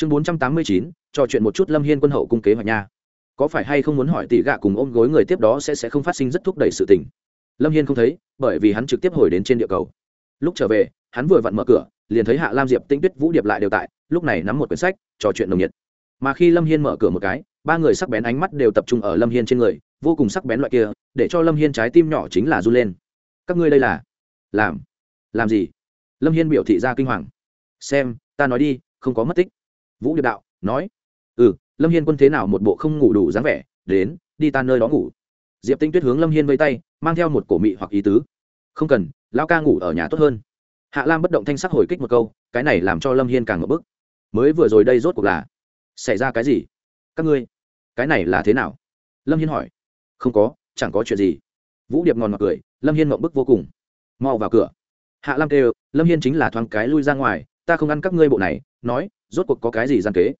chương bốn trăm tám mươi chín, trò chuyện một chút lâm hiên quân hậu cung kế hoạch nha. Có phải hay không muốn hỏi tỷ gạ cùng ôm gối người tiếp đó sẽ sẽ không phát sinh rất thúc đẩy sự tình? Lâm hiên không thấy, bởi vì hắn trực tiếp hồi đến trên địa cầu. Lúc trở về, hắn vừa vặn mở cửa, liền thấy hạ lam diệp tinh tuyết vũ điệp lại đều tại, lúc này nắm một quyển sách, trò chuyện nồng nhiệt. Mà khi lâm hiên mở cửa một cái, ba người sắc bén ánh mắt đều tập trung ở lâm hiên trên người, vô cùng sắc bén loại kia, để cho lâm hiên trái tim nhỏ chính là run lên. Các ngươi đây là? Làm. Làm gì? Lâm hiên biểu thị ra kinh hoàng. Xem, ta nói đi, không có mất tích vũ điệp đạo nói ừ lâm hiên quân thế nào một bộ không ngủ đủ dáng vẻ, đến, đi ta nơi đó ngủ. Diệp tinh tuyết hướng lâm hiên vây tay, mang theo một cổ mị hoặc ý tứ. Không cần, lão ca ngủ ở nhà tốt hơn. Hạ lam bất động thanh sắc hồi kích một câu, cái này làm cho lâm hiên càng ngập bức. Mới vừa rồi đây rốt cuộc là xảy ra cái gì? Các ngươi, cái này là thế nào? Lâm hiên hỏi. Không có, chẳng có chuyện gì. Vũ điệp ngòn mặc cười, lâm hiên mộng bức vô cùng. Mau vào cửa. Hạ lam kêu, lâm hiên chính là thoáng cái lui ra ngoài, ta không ăn các ngươi bộ này. Nói rốt cuộc có cái gì gian kế?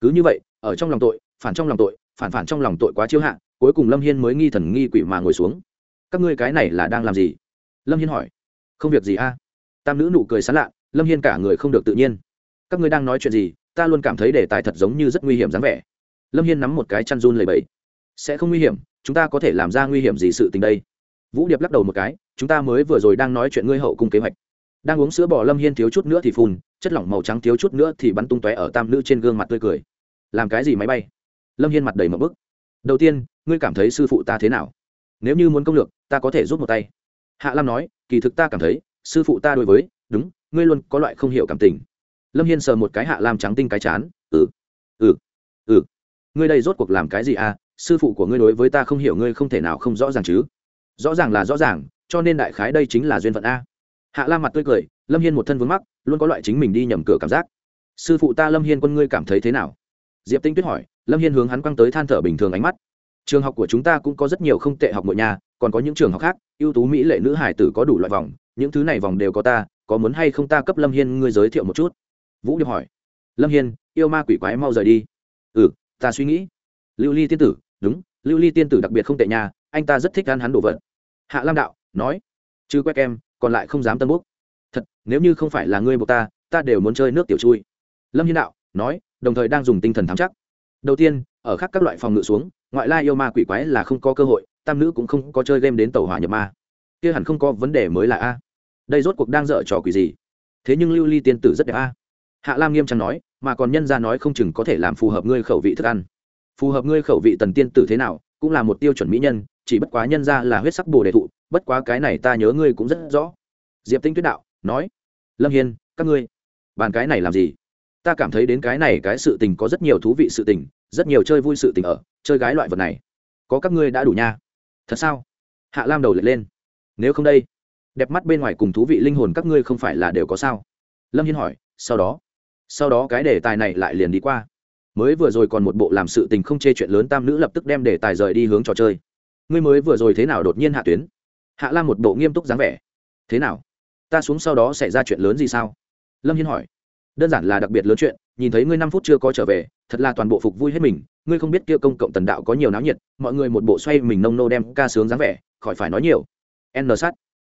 Cứ như vậy, ở trong lòng tội, phản trong lòng tội, phản phản trong lòng tội quá chiêu hạ, cuối cùng lâm hiên mới nghi thần nghi quỷ mà ngồi xuống. Các ngươi cái này là đang làm gì? Lâm hiên hỏi. Không việc gì a? Tam nữ nụ cười sán lạ, lâm hiên cả người không được tự nhiên. Các ngươi đang nói chuyện gì? Ta luôn cảm thấy đề tài thật giống như rất nguy hiểm dáng vẻ. Lâm hiên nắm một cái chăn run lầy bẫy sẽ không nguy hiểm, chúng ta có thể làm ra nguy hiểm gì sự tình đây? Vũ điệp lắc đầu một cái, chúng ta mới vừa rồi đang nói chuyện ngươi hậu cung kế hoạch. Đang uống sữa bò lâm hiên thiếu chút nữa thì phun chất lỏng màu trắng thiếu chút nữa thì bắn tung tóe ở tam nữ trên gương mặt tươi cười. Làm cái gì máy bay? Lâm hiên mặt đầy mập bức. Đầu tiên, ngươi cảm thấy sư phụ ta thế nào? Nếu như muốn công lược, ta có thể giúp một tay. Hạ lam nói, kỳ thực ta cảm thấy, sư phụ ta đối với, đúng, ngươi luôn có loại không hiểu cảm tình. Lâm hiên sờ một cái hạ lam trắng tinh cái chán ừ ừ ừ. Ngươi đây rốt cuộc làm cái gì à? Sư phụ của ngươi đối với ta không hiểu, ngươi không thể nào không rõ ràng chứ? Rõ ràng là rõ ràng, cho nên đại khái đây chính là duyên phận a. Hạ lam mặt tươi cười, lâm hiên một thân vướng mắc luôn có loại chính mình đi nhầm cửa cảm giác. Sư phụ ta lâm hiên quân ngươi cảm thấy thế nào? Diệp tinh tuyết hỏi, lâm hiên hướng hắn quăng tới than thở bình thường ánh mắt. Trường học của chúng ta cũng có rất nhiều không tệ học nội nhà, còn có những trường học khác, ưu tú mỹ lệ nữ hải tử có đủ loại vòng, những thứ này vòng đều có ta, có muốn hay không ta cấp lâm hiên ngươi giới thiệu một chút? Vũ điệp hỏi. Lâm hiên, yêu ma quỷ quái mau rời đi. Ừ ta suy nghĩ. Lưu ly tiên tử, đúng, lưu ly tiên tử đặc biệt không tệ nhà anh ta rất thích ăn hắn đồ vật. Hạ lam đạo, nói. Chứ quét em, còn lại không dám tân bút thật, nếu như không phải là ngươi buộc ta ta đều muốn chơi nước tiểu chui. Lâm hiên đạo nói, đồng thời đang dùng tinh thần thám chắc. Đầu tiên, ở khác các loại phòng ngự xuống, ngoại lai yêu ma quỷ quái là không có cơ hội, tam nữ cũng không có chơi game đến tàu hỏa nhập ma. Kia hẳn không có vấn đề mới là a. Đây rốt cuộc đang dở trò quỷ gì? Thế nhưng lưu ly tiên tử rất đẹp a. Hạ lam nghiêm trang nói, mà còn nhân ra nói không chừng có thể làm phù hợp ngươi khẩu vị thức ăn. Phù hợp ngươi khẩu vị tần tiên tử thế nào, cũng là một tiêu chuẩn mỹ nhân, chỉ bất quá nhân ra là huyết sắc bồ đề thụ, bất quá cái này ta nhớ ngươi cũng rất rõ. Diệp tinh tuyết đạo nói, lâm hiên, các ngươi, bàn cái này làm gì? Ta cảm thấy đến cái này cái sự tình có rất nhiều thú vị sự tình, rất nhiều chơi vui sự tình ở, chơi gái loại vật này, có các ngươi đã đủ nha. Thật sao? Hạ lam đầu lệch lên. Nếu không đây, đẹp mắt bên ngoài cùng thú vị linh hồn các ngươi không phải là đều có sao? Lâm hiên hỏi. Sau đó sau đó cái đề tài này lại liền đi qua. Mới vừa rồi còn một bộ làm sự tình không chê chuyện lớn tam nữ lập tức đem đề tài rời đi hướng trò chơi. Ngươi mới vừa rồi thế nào đột nhiên hạ tuyến? Hạ lam một bộ nghiêm túc dáng vẻ. Thế nào? Ta xuống sau đó xảy ra chuyện lớn gì sao? Lâm hiên hỏi. Đơn giản là đặc biệt lớn chuyện, nhìn thấy ngươi năm phút chưa có trở về, thật là toàn bộ phục vui hết mình, ngươi không biết kia công cộng tần đạo có nhiều náo nhiệt, mọi người một bộ xoay mình nông nô đem ca sướng dáng vẻ, khỏi phải nói nhiều. N sát.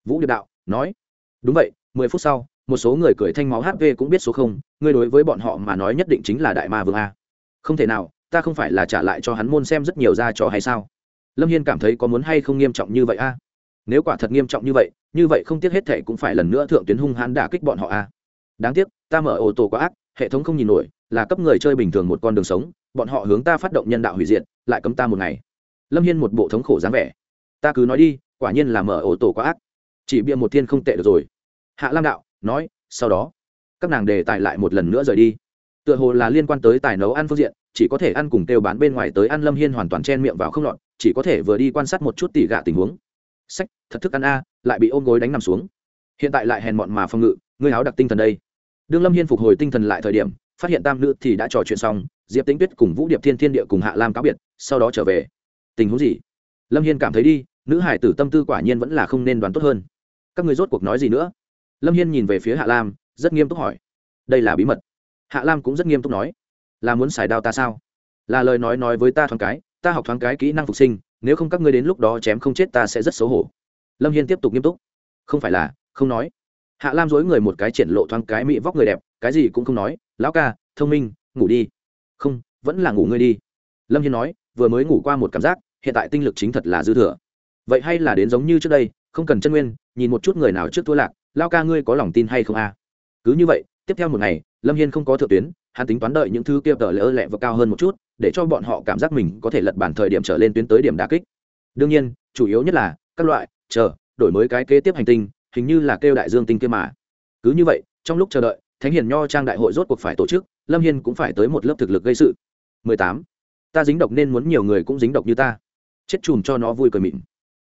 Vũ điệp đạo nói. Đúng vậy, mười phút sau, một số người cười thanh máu hv cũng biết số không, ngươi đối với bọn họ mà nói nhất định chính là đại ma vương a. Không thể nào, ta không phải là trả lại cho hắn môn xem rất nhiều ra trò hay sao? Lâm hiên cảm thấy có muốn hay không nghiêm trọng như vậy a? Nếu quả thật nghiêm trọng như vậy như vậy không tiếc hết thệ cũng phải lần nữa thượng tuyến hung hãn đả kích bọn họ a đáng tiếc, ta mở ô tô quá ác, hệ thống không nhìn nổi, là cấp người chơi bình thường một con đường sống, bọn họ hướng ta phát động nhân đạo hủy diệt, lại cấm ta một ngày. Lâm hiên một bộ thống khổ dáng vẻ. Ta cứ nói đi, quả nhiên là mở ô tô quá ác. Chỉ bịa một thiên không tệ được rồi. Hạ lam đạo, nói, sau đó, các nàng đề tài lại một lần nữa rời đi. Tựa hồ là liên quan tới tài nấu ăn phương diện, chỉ có thể ăn cùng kêu bán bên ngoài tới ăn lâm hiên hoàn toàn chen miệng vào không lọt, chỉ có thể vừa đi quan sát một chút tỉ gạ tình huống sách, thật thức ăn a, lại bị ôm gối đánh nằm xuống. Hiện tại lại hèn mọn mà phong ngự, ngươi áo đặc tinh thần đây. Đương lâm hiên phục hồi tinh thần lại thời điểm, phát hiện tam nữ thì đã trò chuyện xong, diệp tính tuyết cùng vũ điệp thiên thiên địa cùng hạ lam cáo biệt, sau đó trở về. Tình huống gì? Lâm hiên cảm thấy đi, nữ hải tử tâm tư quả nhiên vẫn là không nên đoán tốt hơn. Các người rốt cuộc nói gì nữa? Lâm hiên nhìn về phía hạ lam, rất nghiêm túc hỏi. Đây là bí mật. Hạ lam cũng rất nghiêm túc nói. Là muốn xài đao ta sao? Là lời nói nói với ta thoáng cái, ta học thoáng cái kỹ năng phục sinh nếu không các ngươi đến lúc đó chém không chết ta sẽ rất xấu hổ. Lâm hiên tiếp tục nghiêm túc. Không phải là, không nói. Hạ lam dối người một cái triển lộ thoáng cái mỹ vóc người đẹp, cái gì cũng không nói. Lão ca, thông minh, ngủ đi. Không, vẫn là ngủ ngươi đi. Lâm hiên nói, vừa mới ngủ qua một cảm giác, hiện tại tinh lực chính thật là dư thừa. Vậy hay là đến giống như trước đây, không cần chân nguyên, nhìn một chút người nào trước thua lạc lao ca ngươi có lòng tin hay không a? Cứ như vậy, tiếp theo một ngày, lâm hiên không có thượng tuyến, hắn tính toán đợi những thứ kia tờ lỡ lẹ và cao hơn một chút để cho bọn họ cảm giác mình có thể lật bản thời điểm trở lên tuyến tới điểm đà kích. Đương nhiên chủ yếu nhất là các loại chờ đổi mới cái kế tiếp hành tinh hình như là kêu đại dương tinh kia mà. Cứ như vậy trong lúc chờ đợi thánh hiền nho trang đại hội rốt cuộc phải tổ chức lâm hiên cũng phải tới một lớp thực lực gây sự. 18. ta dính độc nên muốn nhiều người cũng dính độc như ta. Chết chùm cho nó vui cười mịn.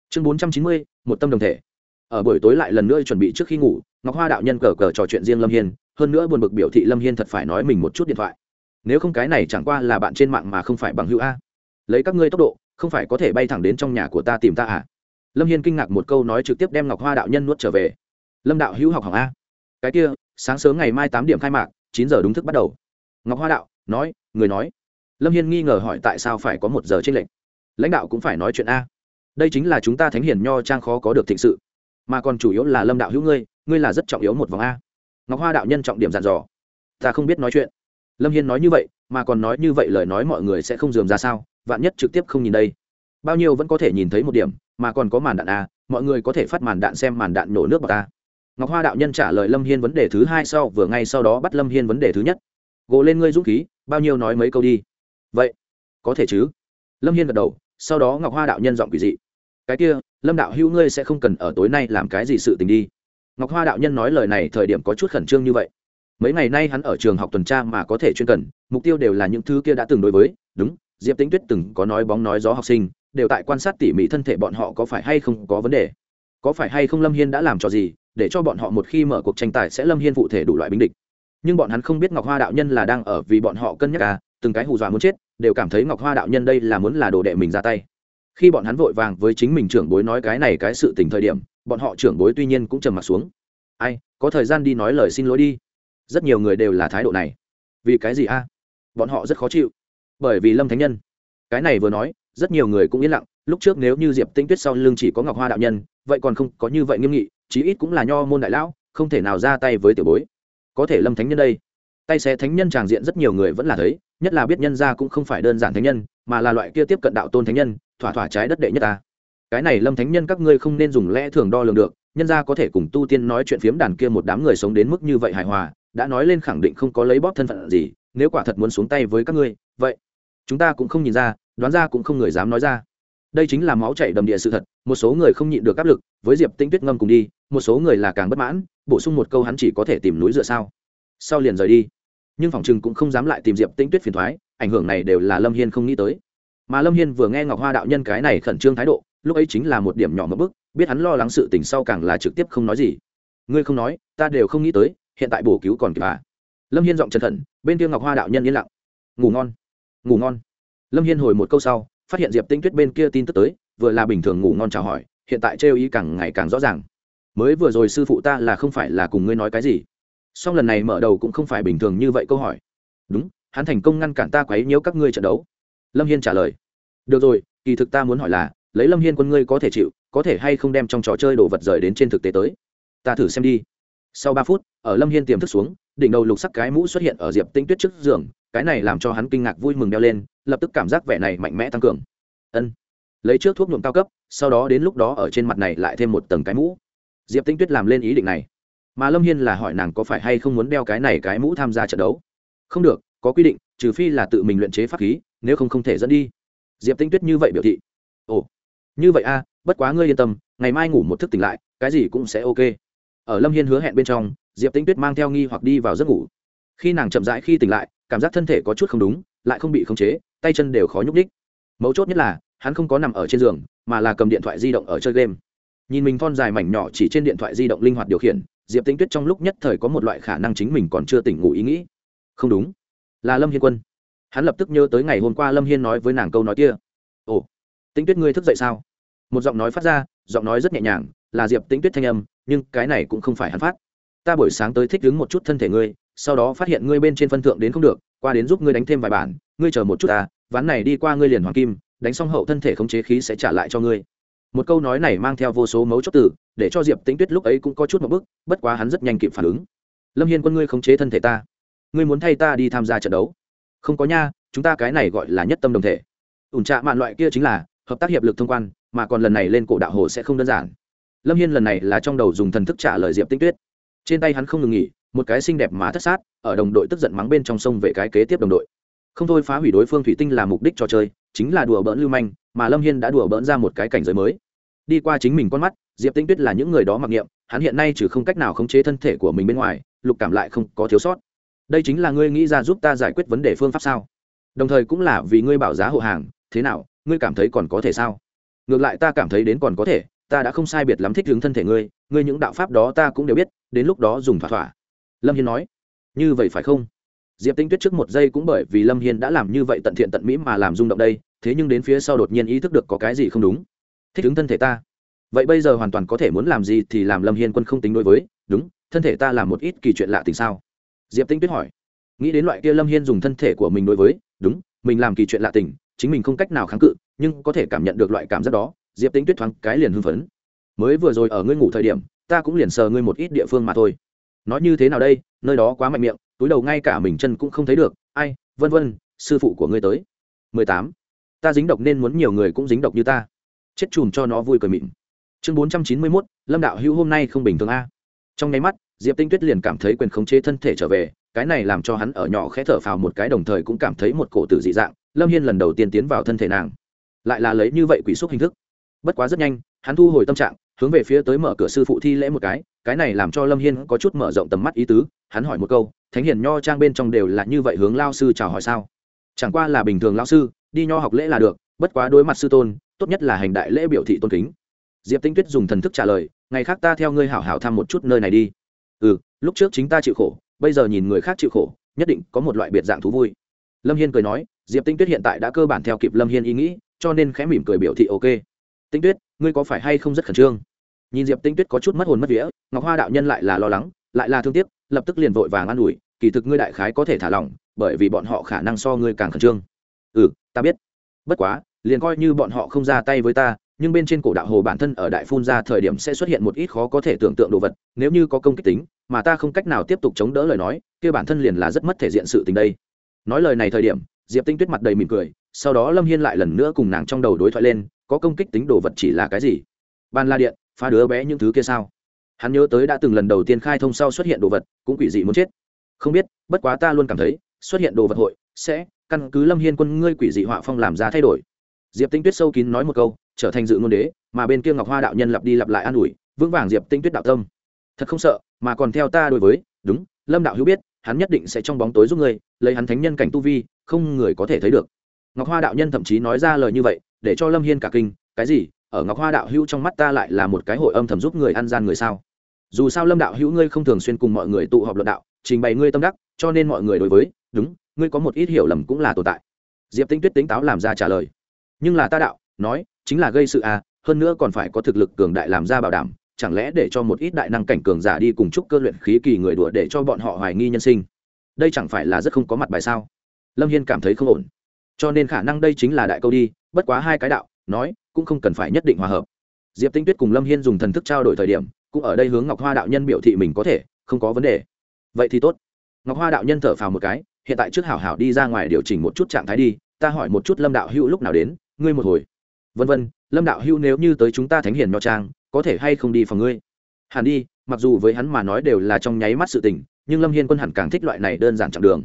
Chương 490, một tâm đồng thể. Ở buổi tối lại lần nữa chuẩn bị trước khi ngủ ngọc hoa đạo nhân cờ cờ trò chuyện riêng lâm hiên hơn nữa buồn bực biểu thị lâm hiên thật phải nói mình một chút điện thoại nếu không cái này chẳng qua là bạn trên mạng mà không phải bằng hữu a. Lấy các ngươi tốc độ, không phải có thể bay thẳng đến trong nhà của ta tìm ta à? Lâm hiên kinh ngạc một câu nói trực tiếp đem ngọc hoa đạo nhân nuốt trở về. Lâm đạo hữu học hỏng a. Cái kia, sáng sớm ngày mai tám điểm khai mạc, chín giờ đúng thức bắt đầu. Ngọc hoa đạo, nói, người nói. Lâm hiên nghi ngờ hỏi tại sao phải có một giờ t r ê n lệch. Lãnh đạo cũng phải nói chuyện a. Đây chính là chúng ta thánh hiền nho trang khó có được thịnh sự. Mà còn chủ yếu là lâm đạo hữu ngươi ngươi là rất trọng yếu một vòng a. Ngọc hoa đạo nhân trọng điểm dặn dò. Ta không biết nói chuyện lâm hiên nói như vậy, mà còn nói như vậy lời nói mọi người sẽ không dườm ra sao, vạn nhất trực tiếp không nhìn đây. Bao nhiêu vẫn có thể nhìn thấy một điểm, mà còn có màn đạn a, mọi người có thể phát màn đạn xem màn đạn nổ nước bọc ta ngọc hoa đạo nhân trả lời lâm hiên vấn đề thứ hai sau, vừa ngay sau đó bắt lâm hiên vấn đề thứ nhất. Gộ lên ngươi dũng khí, bao nhiêu nói mấy câu đi. Vậy, có thể chứ? Lâm hiên gật đầu, sau đó ngọc hoa đạo nhân giọng quỷ dị. Cái kia, lâm đạo hữu ngươi sẽ không cần ở tối nay làm cái gì sự tình đi. Ngọc hoa đạo nhân nói lời này thời điểm có chút khẩn trương như vậy mấy ngày nay hắn ở trường học tuần tra mà có thể chuyên cần, mục tiêu đều là những thứ kia đã từng đối với, đúng, diệp tính tuyết từng có nói bóng nói gió học sinh, đều tại quan sát tỉ mỉ thân thể bọn họ có phải hay không có vấn đề. Có phải hay không lâm hiên đã làm cho gì, để cho bọn họ một khi mở cuộc tranh tài sẽ lâm hiên phụ thể đủ loại binh địch. Nhưng bọn hắn không biết ngọc hoa đạo nhân là đang ở vì bọn họ cân nhắc à từng cái hù dọa muốn chết, đều cảm thấy ngọc hoa đạo nhân đây là muốn là đồ đệ mình ra tay. Khi bọn hắn vội vàng với chính mình trưởng bối nói cái này cái sự tình thời điểm, bọn họ trưởng bối tuy nhiên cũng trầm m ặ t xuống. Ai, có thời gian đi nói lời xin lỗi đi rất nhiều người đều là thái độ này. Vì cái gì a? Bọn họ rất khó chịu. Bởi vì lâm thánh nhân. Cái này vừa nói, rất nhiều người cũng yên lặng. Lúc trước nếu như diệp tinh tuyết sau lưng chỉ có ngọc hoa đạo nhân, vậy còn không có như vậy nghiêm nghị, chí ít cũng là nho môn đại lão, không thể nào ra tay với tiểu bối. Có thể lâm thánh nhân đây. Tay xé thánh nhân tràng diện rất nhiều người vẫn là thấy, nhất là biết nhân ra cũng không phải đơn giản thánh nhân, mà là loại kia tiếp cận đạo tôn thánh nhân, thỏa thỏa trái đất đệ nhất ta. Cái này lâm thánh nhân các ngươi không nên dùng lẽ thường đo lường được, nhân ra có thể cùng tu tiên nói chuyện phiếm đàn kia một đám người sống đến mức như vậy hài hòa đã nói lên khẳng định không có lấy bóp thân phận gì, nếu quả thật muốn xuống tay với các ngươi, vậy chúng ta cũng không nhìn ra, đoán ra cũng không người dám nói ra. Đây chính là máu chảy đầm địa sự thật, một số người không nhịn được áp lực, với diệp tĩnh tuyết ngâm cùng đi, một số người là càng bất mãn, bổ sung một câu hắn chỉ có thể tìm núi dựa sao. Sau liền rời đi. Nhưng phòng Trừng cũng không dám lại tìm diệp tĩnh tuyết phiền thoái, ảnh hưởng này đều là lâm hiên không nghĩ tới. Mà lâm hiên vừa nghe ngọc hoa đạo nhân cái này khẩn trương thái độ, lúc ấy chính là một điểm nhỏ mất bức biết hắn lo lắng sự tình sau càng là trực tiếp không nói gì. Ngươi không nói, ta đều không nghĩ tới hiện tại bổ cứu còn kịp à. Lâm hiên giọng chân thần. bên kia ngọc hoa đạo nhân yên lặng. Ngủ ngon ngủ ngon. Lâm hiên hồi một câu sau, phát hiện diệp tinh tuyết bên kia tin tức tới, vừa là bình thường ngủ ngon chào hỏi, hiện tại trêu ý càng ngày càng rõ ràng. Mới vừa rồi sư phụ ta là không phải là cùng ngươi nói cái gì. Song lần này mở đầu cũng không phải bình thường như vậy câu hỏi. Đúng, hắn thành công ngăn cản ta quấy nhiễu các ngươi trận đấu. Lâm hiên trả lời. Được rồi, kỳ thực ta muốn hỏi là, lấy lâm hiên quân ngươi có thể chịu, có thể hay không đem trong trò chơi đồ vật rời đến trên thực tế tới? Ta thử xem đi sau ba phút, ở lâm hiên tiềm thức xuống, đỉnh đầu lục sắc cái mũ xuất hiện ở diệp tinh tuyết trước giường, cái này làm cho hắn kinh ngạc vui mừng đeo lên, lập tức cảm giác vẻ này mạnh mẽ tăng cường. Ân. Lấy trước thuốc nhuộm cao cấp, sau đó đến lúc đó ở trên mặt này lại thêm một tầng cái mũ. Diệp tinh tuyết làm lên ý định này. Mà lâm hiên là hỏi nàng có phải hay không muốn đeo cái này cái mũ tham gia trận đấu? Không được, có quy định, trừ phi là tự mình luyện chế pháp khí, nếu không không thể dẫn đi. Diệp tinh tuyết như vậy biểu thị. Ồ, như vậy a, bất quá ngươi yên tâm, ngày mai ngủ một thức tỉnh lại, cái gì cũng sẽ ok ở lâm hiên hứa hẹn bên trong, diệp Tĩnh tuyết mang theo nghi hoặc đi vào giấc ngủ. Khi nàng chậm rãi khi tỉnh lại, cảm giác thân thể có chút không đúng, lại không bị khống chế, tay chân đều khó nhúc đích mấu chốt nhất là, hắn không có nằm ở trên giường, mà là cầm điện thoại di động ở chơi game. Nhìn mình thon dài mảnh nhỏ chỉ trên điện thoại di động linh hoạt điều khiển, diệp Tĩnh tuyết trong lúc nhất thời có một loại khả năng chính mình còn chưa tỉnh ngủ ý nghĩ. Không đúng. Là lâm hiên quân. Hắn lập tức nhớ tới ngày hôm qua lâm hiên nói với nàng câu nói kia. Ồ, Tĩnh tuyết ngươi thức dậy sao? Một giọng nói phát ra, giọng nói rất nhẹ nhàng, là diệp Tĩnh tuyết thanh âm nhưng cái này cũng không phải hắn phát. Ta buổi sáng tới thích đứng một chút thân thể ngươi sau đó phát hiện ngươi bên trên phân thượng đến không được qua đến giúp ngươi đánh thêm vài bản ngươi chờ một chút ta ván này đi qua ngươi liền hoàng kim đánh xong hậu thân thể khống chế khí sẽ trả lại cho ngươi. Một câu nói này mang theo vô số mấu chốt tử, để cho diệp tĩnh tuyết lúc ấy cũng có chút một bức bất quá hắn rất nhanh kịp phản ứng. Lâm hiên quân ngươi khống chế thân thể ta. Ngươi muốn thay ta đi tham gia trận đấu? Không có nha chúng ta cái này gọi là nhất tâm đồng thể. Ủn trạ mạn loại kia chính là hợp tác hiệp lực thông quan mà còn lần này lên cổ đạo hồ sẽ không đơn giản lâm hiên lần này là trong đầu dùng thần thức trả lời diệp tinh tuyết. Trên tay hắn không ngừng nghỉ, một cái xinh đẹp mà thất sát, ở đồng đội tức giận mắng bên trong sông về cái kế tiếp đồng đội. Không thôi phá hủy đối phương thủy tinh là mục đích trò chơi, chính là đùa bỡn lưu manh, mà lâm hiên đã đùa bỡn ra một cái cảnh giới mới. Đi qua chính mình con mắt, diệp tinh tuyết là những người đó mặc niệm, hắn hiện nay trừ không cách nào khống chế thân thể của mình bên ngoài, lục cảm lại không có thiếu sót. Đây chính là ngươi nghĩ ra giúp ta giải quyết vấn đề phương pháp sao? Đồng thời cũng là vì ngươi bảo giá hộ hàng, thế nào, ngươi cảm thấy còn có thể sao? Ngược lại ta cảm thấy đến còn có thể ta đã không sai biệt lắm thích hướng thân thể ngươi ngươi những đạo pháp đó ta cũng đều biết, đến lúc đó dùng thỏa thỏa. Lâm hiên nói. Như vậy phải không? Diệp tinh tuyết trước một giây cũng bởi vì lâm hiên đã làm như vậy tận thiện tận mỹ mà làm rung động đây, thế nhưng đến phía sau đột nhiên ý thức được có cái gì không đúng. Thích ứng thân thể ta. Vậy bây giờ hoàn toàn có thể muốn làm gì thì làm. Lâm hiên quân không tính đối với. Đúng, thân thể ta làm một ít kỳ chuyện lạ tình sao? Diệp tinh tuyết hỏi. Nghĩ đến loại kia lâm hiên dùng thân thể của mình đối với, đúng, mình làm kỳ chuyện lạ tình, chính mình không cách nào kháng cự, nhưng có thể cảm nhận được loại cảm giác đó diệp tính tuyết thoáng cái liền hưng phấn. Mới vừa rồi ở ngươi ngủ thời điểm, ta cũng liền sờ ngươi một ít địa phương mà thôi. Nói như thế nào đây? Nơi đó quá mạnh miệng, túi đầu ngay cả mình chân cũng không thấy được. Ai? Vân vân, sư phụ của ngươi tới. Mười tám. Ta dính độc nên muốn nhiều người cũng dính độc như ta. Chết chùm cho nó vui cười mịn. Chương bốn trăm chín mươi mốt, lâm đạo hữu hôm nay không bình thường a. Trong nháy mắt, diệp tinh tuyết liền cảm thấy quyền khống chế thân thể trở về, cái này làm cho hắn ở nhỏ khẽ thở phào một cái đồng thời cũng cảm thấy một cổ tử dị dạng, lâm hiên lần đầu tiên tiến vào thân thể nàng. Lại là lấy như vậy quỷ xúc hình thức bất quá rất nhanh, hắn thu hồi tâm trạng, hướng về phía tới mở cửa sư phụ thi lễ một cái cái này làm cho lâm hiên có chút mở rộng tầm mắt ý tứ, hắn hỏi một câu, thánh hiền nho trang bên trong đều là như vậy hướng lao sư chào hỏi sao? Chẳng qua là bình thường lao sư, đi nho học lễ là được, bất quá đối mặt sư tôn, tốt nhất là hành đại lễ biểu thị tôn kính. Diệp tinh tuyết dùng thần thức trả lời, ngày khác ta theo ngươi hảo hảo thăm một chút nơi này đi. Ừ lúc trước chính ta chịu khổ, bây giờ nhìn người khác chịu khổ, nhất định có một loại biệt dạng thú vui. Lâm hiên cười nói, diệp tinh tuyết hiện tại đã cơ bản theo kịp lâm hiên ý nghĩ, cho nên khẽ mỉm cười biểu thị ok tinh tuyết, ngươi có phải hay không rất khẩn trương? Nhìn diệp tinh tuyết có chút mất hồn mất vía, ngọc hoa đạo nhân lại là lo lắng, lại là thương tiếc, lập tức liền vội vàng an ủi, kỳ thực ngươi đại khái có thể thả lỏng, bởi vì bọn họ khả năng so ngươi càng khẩn trương. Ừ ta biết. Bất quá, liền coi như bọn họ không ra tay với ta, nhưng bên trên cổ đạo hồ bản thân ở đại phun ra thời điểm sẽ xuất hiện một ít khó có thể tưởng tượng đồ vật, nếu như có công kích tính, mà ta không cách nào tiếp tục chống đỡ lời nói, kia bản thân liền là rất mất thể diện sự tình đây. Nói lời này thời điểm, diệp tinh tuyết mặt đầy mỉm cười sau đó lâm hiên lại lần nữa cùng nàng trong đầu đối thoại lên có công kích tính đồ vật chỉ là cái gì ban la điện phá đứa bé những thứ kia sao hắn nhớ tới đã từng lần đầu tiên khai thông sau xuất hiện đồ vật cũng quỷ dị muốn chết không biết bất quá ta luôn cảm thấy xuất hiện đồ vật hội sẽ căn cứ lâm hiên quân ngươi quỷ dị họa phong làm ra thay đổi diệp tinh tuyết sâu kín nói một câu trở thành dự ngôn đế mà bên kia ngọc hoa đạo nhân lặp đi lặp lại an ủi vững vàng diệp tinh tuyết đạo tâm thật không sợ mà còn theo ta đối với đúng lâm đạo hữu biết hắn nhất định sẽ trong bóng tối giúp ngươi lấy hắn thánh nhân cảnh tu vi không người có thể thấy được ngọc hoa đạo nhân thậm chí nói ra lời như vậy, để cho lâm hiên cả kinh, cái gì, ở ngọc hoa đạo hữu trong mắt ta lại là một cái hội âm thầm giúp người ăn gian người sao? Dù sao lâm đạo hữu ngươi không thường xuyên cùng mọi người tụ họp luận đạo, trình bày ngươi tâm đắc, cho nên mọi người đối với, đúng, ngươi có một ít hiểu lầm cũng là tồn tại. Diệp tinh tuyết tính táo làm ra trả lời. Nhưng là ta đạo, nói, chính là gây sự à hơn nữa còn phải có thực lực cường đại làm ra bảo đảm, chẳng lẽ để cho một ít đại năng cảnh cường giả đi cùng chúc cơ luyện khí kỳ người đùa để cho bọn họ hoài nghi nhân sinh? Đây chẳng phải là rất không có mặt bài sao? Lâm hiên cảm thấy không ổn cho nên khả năng đây chính là đại câu đi, bất quá hai cái đạo, nói, cũng không cần phải nhất định hòa hợp. Diệp tinh tuyết cùng lâm hiên dùng thần thức trao đổi thời điểm, cũng ở đây hướng ngọc hoa đạo nhân biểu thị mình có thể, không có vấn đề. Vậy thì tốt. Ngọc hoa đạo nhân thở phào một cái, hiện tại trước hảo hảo đi ra ngoài điều chỉnh một chút trạng thái đi, ta hỏi một chút lâm đạo hữu lúc nào đến, ngươi một hồi. Vân vân, lâm đạo hữu nếu như tới chúng ta thánh hiền nho trang, có thể hay không đi phòng ngươi? Hẳn đi, mặc dù với hắn mà nói đều là trong nháy mắt sự tình, nhưng lâm hiên quân hẳn càng thích loại này đơn giản chặng đường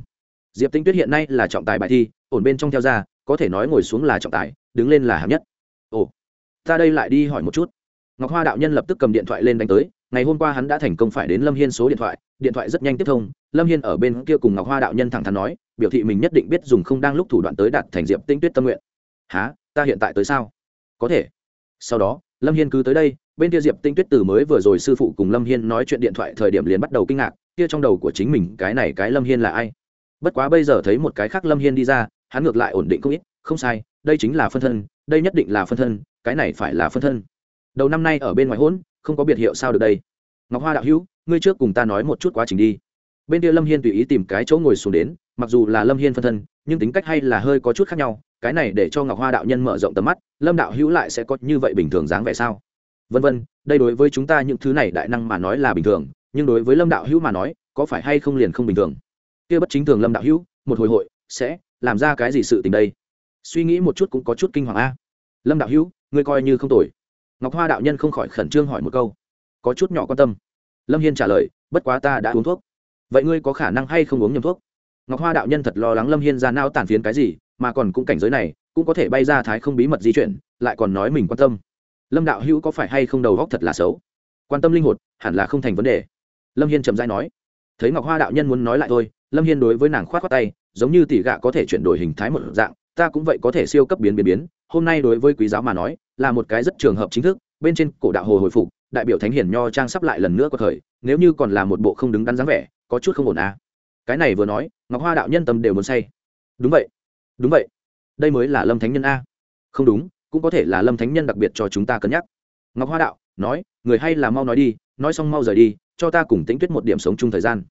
diệp tinh tuyết hiện nay là trọng tài bài thi, ổn bên trong theo ra, có thể nói ngồi xuống là trọng tài, đứng lên là hạng nhất. Ồ, ta đây lại đi hỏi một chút. Ngọc hoa đạo nhân lập tức cầm điện thoại lên đánh tới, ngày hôm qua hắn đã thành công phải đến lâm hiên số điện thoại điện thoại rất nhanh tiếp thông, lâm hiên ở bên kia cùng ngọc hoa đạo nhân thẳng thắn nói, biểu thị mình nhất định biết dùng không đang lúc thủ đoạn tới đạt thành diệp tinh tuyết tâm nguyện. Há ta hiện tại tới sao? Có thể. Sau đó, lâm hiên cứ tới đây, bên kia diệp tinh tuyết từ mới vừa rồi sư phụ cùng lâm hiên nói chuyện điện thoại thời điểm liền bắt đầu kinh ngạc, kia trong đầu của chính mình, cái này cái lâm hiên là ai? Bất quá bây giờ thấy một cái khác lâm hiên đi ra, hắn ngược lại ổn định không ít, không sai, đây chính là phân thân, đây nhất định là phân thân, cái này phải là phân thân. Đầu năm nay ở bên ngoài hỗn, không có biệt hiệu sao được đây. Ngọc hoa đạo hữu, ngươi trước cùng ta nói một chút quá trình đi. Bên kia lâm hiên tùy ý tìm cái chỗ ngồi xuống đến, mặc dù là lâm hiên phân thân, nhưng tính cách hay là hơi có chút khác nhau, cái này để cho ngọc hoa đạo nhân mở rộng tầm mắt, lâm đạo hữu lại sẽ có như vậy bình thường dáng vẻ sao? Vân vân, đây đối với chúng ta những thứ này đại năng mà nói là bình thường, nhưng đối với lâm đạo hữu mà nói, có phải hay không liền không bình thường? Kia bất chính thường lâm đạo hữu, một hồi hội, sẽ làm ra cái gì sự tình đây? Suy nghĩ một chút cũng có chút kinh hoàng a. Lâm đạo hữu, ngươi coi như không tồi. Ngọc hoa đạo nhân không khỏi khẩn trương hỏi một câu. Có chút nhỏ quan tâm. Lâm hiên trả lời, bất quá ta đã uống thuốc. Vậy ngươi có khả năng hay không uống nhầm thuốc? Ngọc hoa đạo nhân thật lo lắng lâm hiên ra nao tàn phiến cái gì, mà còn cũng cảnh giới này, cũng có thể bay ra thái không bí mật di chuyển, lại còn nói mình quan tâm. Lâm đạo hữu có phải hay không đầu góc thật là xấu? Quan tâm linh hồn, hẳn là không thành vấn đề. Lâm hiên trầm dai nói. Thấy ngọc hoa đạo nhân muốn nói lại thôi lâm hiên đối với nàng k h o á t khoác tay, giống như tỷ gạ có thể chuyển đổi hình thái một dạng, ta cũng vậy có thể siêu cấp biến biến biến. Hôm nay đối với quý giáo mà nói, là một cái rất trường hợp chính thức, bên trên cổ đạo hồ hồi phục, đại biểu thánh hiển nho trang sắp lại lần nữa có thời, nếu như còn là một bộ không đứng đắn dáng vẻ, có chút không ổn à. cái này vừa nói, ngọc hoa đạo nhân tâm đều muốn say. Đúng vậy đúng vậy. Đây mới là lâm thánh nhân a. Không đúng, cũng có thể là lâm thánh nhân đặc biệt cho chúng ta cân nhắc. Ngọc hoa đạo, nói, người hay là mau nói đi, nói xong mau rời đi, cho ta cùng tính tuyết một điểm sống chung thời gian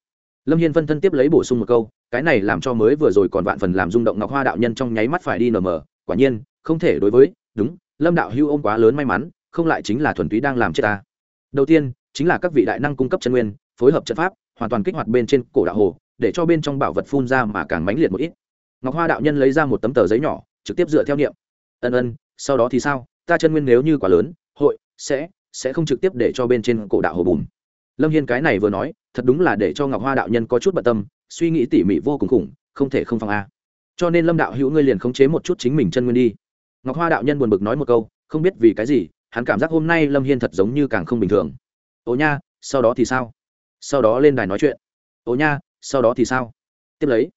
lâm hiên phân thân tiếp lấy bổ sung một câu, cái này làm cho mới vừa rồi còn vạn phần làm rung động ngọc hoa đạo nhân trong nháy mắt phải đi nở mờ, quả nhiên, không thể đối với, đúng, lâm đạo hưu ôm quá lớn may mắn, không lại chính là thuần túy đang làm chết ta. Đầu tiên, chính là các vị đại năng cung cấp chân nguyên, phối hợp trận pháp, hoàn toàn kích hoạt bên trên cổ đạo hồ, để cho bên trong bảo vật phun ra mà càng mãnh liệt một ít. Ngọc hoa đạo nhân lấy ra một tấm tờ giấy nhỏ, trực tiếp dựa theo niệm. Ân ân, sau đó thì sao? Ta chân nguyên nếu như quá lớn, hội, sẽ sẽ không trực tiếp để cho bên trên cổ đạo hồ bùn lâm hiên cái này vừa nói, thật đúng là để cho ngọc hoa đạo nhân có chút bận tâm, suy nghĩ tỉ mỉ vô cùng khủng, không thể không phòng a. Cho nên lâm đạo hữu ngươi liền khống chế một chút chính mình chân nguyên đi. Ngọc hoa đạo nhân buồn bực nói một câu, không biết vì cái gì, hắn cảm giác hôm nay lâm hiên thật giống như càng không bình thường. Ồ nha, sau đó thì sao? Sau đó lên đài nói chuyện. Ồ nha, sau đó thì sao? Tiếp lấy.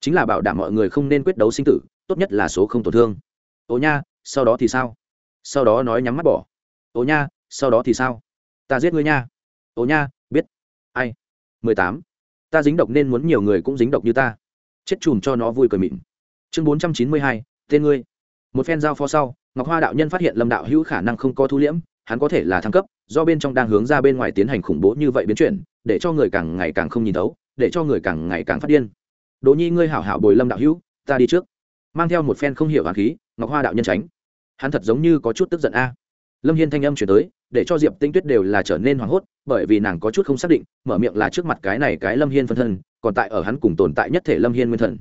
Chính là bảo đảm mọi người không nên quyết đấu sinh tử, tốt nhất là số không tổn thương. Ồ nha, sau đó thì sao? Sau đó nói nhắm mắt bỏ. Ồ nha, sau đó thì sao? Ta giết ngươi nha ồ nha, biết. Ai? Mười tám. Ta dính độc nên muốn nhiều người cũng dính độc như ta. Chết chùm cho nó vui cười mịn. Chương bốn trăm chín mươi hai, tên ngươi. Một phen giao phó sau, ngọc hoa đạo nhân phát hiện lâm đạo hữu khả năng không có thu liễm, hắn có thể là thăng cấp, do bên trong đang hướng ra bên ngoài tiến hành khủng bố như vậy biến chuyển, để cho người càng ngày càng không nhìn thấu, để cho người càng ngày càng phát điên. Đỗ nhi ngươi hảo hảo bồi lâm đạo hữu, ta đi trước. Mang theo một phen không hiểu hoàng khí, ngọc hoa đạo nhân tránh. Hắn thật giống như có chút tức giận a. Lâm hiên thanh âm chuyển tới để cho diệp tinh tuyết đều là trở nên hoảng hốt, bởi vì nàng có chút không xác định, mở miệng là trước mặt cái này cái lâm hiên phân thân, còn tại ở hắn cùng tồn tại nhất thể lâm hiên nguyên thần.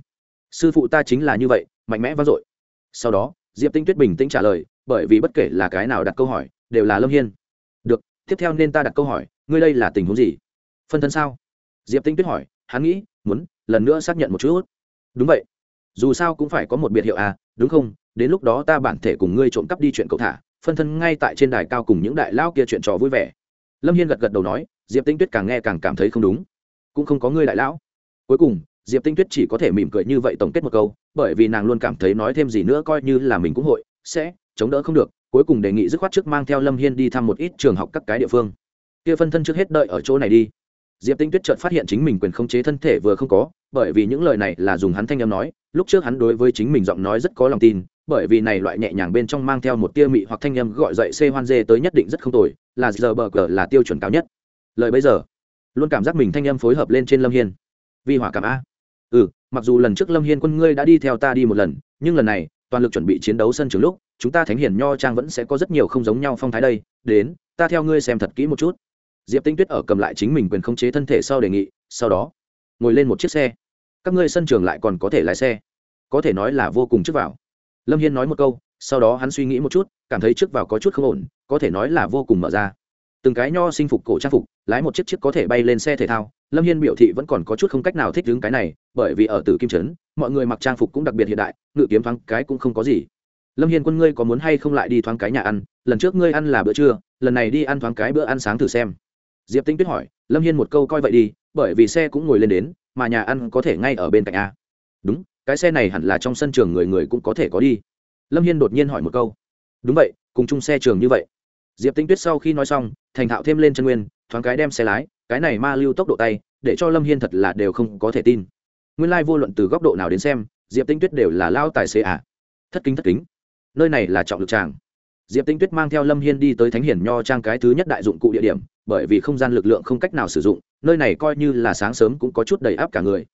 Sư phụ ta chính là như vậy, mạnh mẽ vang dội. Sau đó, diệp tinh tuyết bình tĩnh trả lời, bởi vì bất kể là cái nào đặt câu hỏi, đều là lâm hiên. Được, tiếp theo nên ta đặt câu hỏi, ngươi đây là tình huống gì? Phân thân sao? Diệp tinh tuyết hỏi, hắn nghĩ, muốn, lần nữa xác nhận một chút. Đúng vậy. Dù sao cũng phải có một biệt hiệu à đúng không? Đến lúc đó ta bản thể cùng ngươi trộm cắp đi chuyện cậu thả phân thân ngay tại trên đài cao cùng những đại lao kia chuyện trò vui vẻ. Lâm hiên gật gật đầu nói, diệp tinh tuyết càng nghe càng cảm thấy không đúng. Cũng không có ngươi đại lão. Cuối cùng, diệp tinh tuyết chỉ có thể mỉm cười như vậy tổng kết một câu, bởi vì nàng luôn cảm thấy nói thêm gì nữa coi như là mình cũng hội, sẽ chống đỡ không được, cuối cùng đề nghị dứt khoát trước mang theo lâm hiên đi thăm một ít trường học các cái địa phương. Kia phân thân trước hết đợi ở chỗ này đi. Diệp tinh tuyết chợt phát hiện chính mình quyền khống chế thân thể vừa không có, bởi vì những lời này là dùng hắn thanh âm nói, lúc trước hắn đối với chính mình giọng nói rất có lòng tin bởi vì này loại nhẹ nhàng bên trong mang theo một tia mị hoặc thanh âm gọi dậy xê hoan dê tới nhất định rất không tồi, là giờ bờ cờ là tiêu chuẩn cao nhất. Lời bây giờ, luôn cảm giác mình thanh âm phối hợp lên trên lâm hiên. Vi hỏa cảm a. Ừ mặc dù lần trước lâm hiên quân ngươi đã đi theo ta đi một lần, nhưng lần này, toàn lực chuẩn bị chiến đấu sân trường lúc, chúng ta thánh hiển nho trang vẫn sẽ có rất nhiều không giống nhau phong thái đây. Đến, ta theo ngươi xem thật kỹ một chút. Diệp tinh tuyết ở cầm lại chính mình quyền khống chế thân thể sau đề nghị, sau đó, ngồi lên một chiếc xe. Các ngươi sân trường lại còn có thể lái xe. Có thể nói là vô cùng trước vào lâm hiên nói một câu, sau đó hắn suy nghĩ một chút, cảm thấy trước vào có chút không ổn, có thể nói là vô cùng mở ra. Từng cái nho sinh phục cổ trang phục, lái một chiếc chiếc có thể bay lên xe thể thao, lâm hiên biểu thị vẫn còn có chút không cách nào thích đứng cái này, bởi vì ở tử kim trấn, mọi người mặc trang phục cũng đặc biệt hiện đại, ngự kiếm thoáng cái cũng không có gì. Lâm hiên quân ngươi có muốn hay không lại đi thoáng cái nhà ăn, lần trước ngươi ăn là bữa trưa, lần này đi ăn thoáng cái bữa ăn sáng thử xem. Diệp tinh tuyết hỏi, lâm hiên một câu coi vậy đi, bởi vì xe cũng ngồi lên đến, mà nhà ăn có thể ngay ở bên cạnh a. Đúng cái xe này hẳn là trong sân trường người người cũng có thể có đi. Lâm hiên đột nhiên hỏi một câu. Đúng vậy, cùng chung xe trường như vậy. Diệp tinh tuyết sau khi nói xong, thành thạo thêm lên chân nguyên, thoáng cái đem xe lái, cái này ma lưu tốc độ tay, để cho lâm hiên thật là đều không có thể tin. Nguyên lai、like、vô luận từ góc độ nào đến xem, diệp tinh tuyết đều là lao tài xế à. thất kính thất kính. Nơi này là trọng lực tràng. Diệp tinh tuyết mang theo lâm hiên đi tới thánh hiển nho trang cái thứ nhất đại dụng cụ địa điểm, bởi vì không gian lực lượng không cách nào sử dụng, nơi này coi như là sáng sớm cũng có chút đầy áp cả người.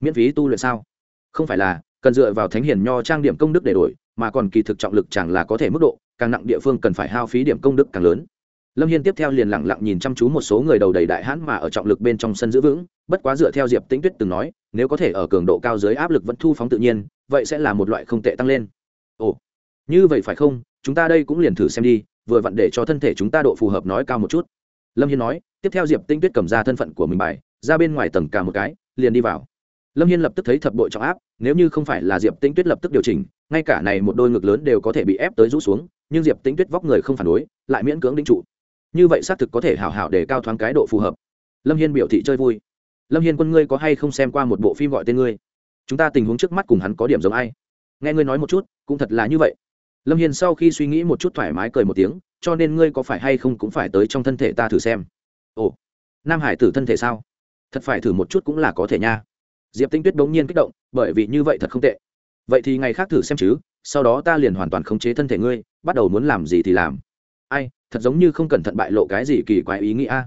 Miễn phí tu luyện sao? Không phải là, cần dựa vào thánh hiền nho trang điểm công đức để đổi, mà còn kỳ thực trọng lực chẳng là có thể mức độ, càng nặng địa phương cần phải hao phí điểm công đức càng lớn. Lâm hiên tiếp theo liền lẳng lặng nhìn chăm chú một số người đầu đầy đại hãn mà ở trọng lực bên trong sân giữ vững, bất quá dựa theo diệp tĩnh tuyết từng nói, nếu có thể ở cường độ cao dưới áp lực vẫn thu phóng tự nhiên, vậy sẽ là một loại không tệ tăng lên. Ồ, như vậy phải không? Chúng ta đây cũng liền thử xem đi, vừa vặn để cho thân thể chúng ta độ phù hợp nói cao một chút. Lâm hiên nói, tiếp theo diệp tinh tuyết cầm ra thân phận của mình bài, ra bên ngoài tầng cả một cái, liền đi vào lâm hiên lập tức thấy thập bội trọng áp, nếu như không phải là diệp Tĩnh tuyết lập tức điều chỉnh, ngay cả này một đôi ngực lớn đều có thể bị ép tới rũ xuống, nhưng diệp Tĩnh tuyết vóc người không phản đối, lại miễn cưỡng đinh trụ. Như vậy xác thực có thể hảo hảo để cao thoáng cái độ phù hợp. Lâm hiên biểu thị chơi vui. Lâm hiên quân ngươi có hay không xem qua một bộ phim gọi tên ngươi? Chúng ta tình huống trước mắt cùng hắn có điểm giống ai? Nghe ngươi nói một chút, cũng thật là như vậy. Lâm hiên sau khi suy nghĩ một chút thoải mái cười một tiếng, cho nên ngươi có phải hay không cũng phải tới trong thân thể ta thử xem. Ồ, nam hải tử thân thể sao? Thật phải thử một chút cũng là có thể nha diệp tinh tuyết bỗng nhiên kích động, bởi vì như vậy thật không tệ. Vậy thì ngày khác thử xem chứ, sau đó ta liền hoàn toàn khống chế thân thể ngươi, bắt đầu muốn làm gì thì làm. Ai, thật giống như không cẩn thận bại lộ cái gì kỳ quái ý nghĩa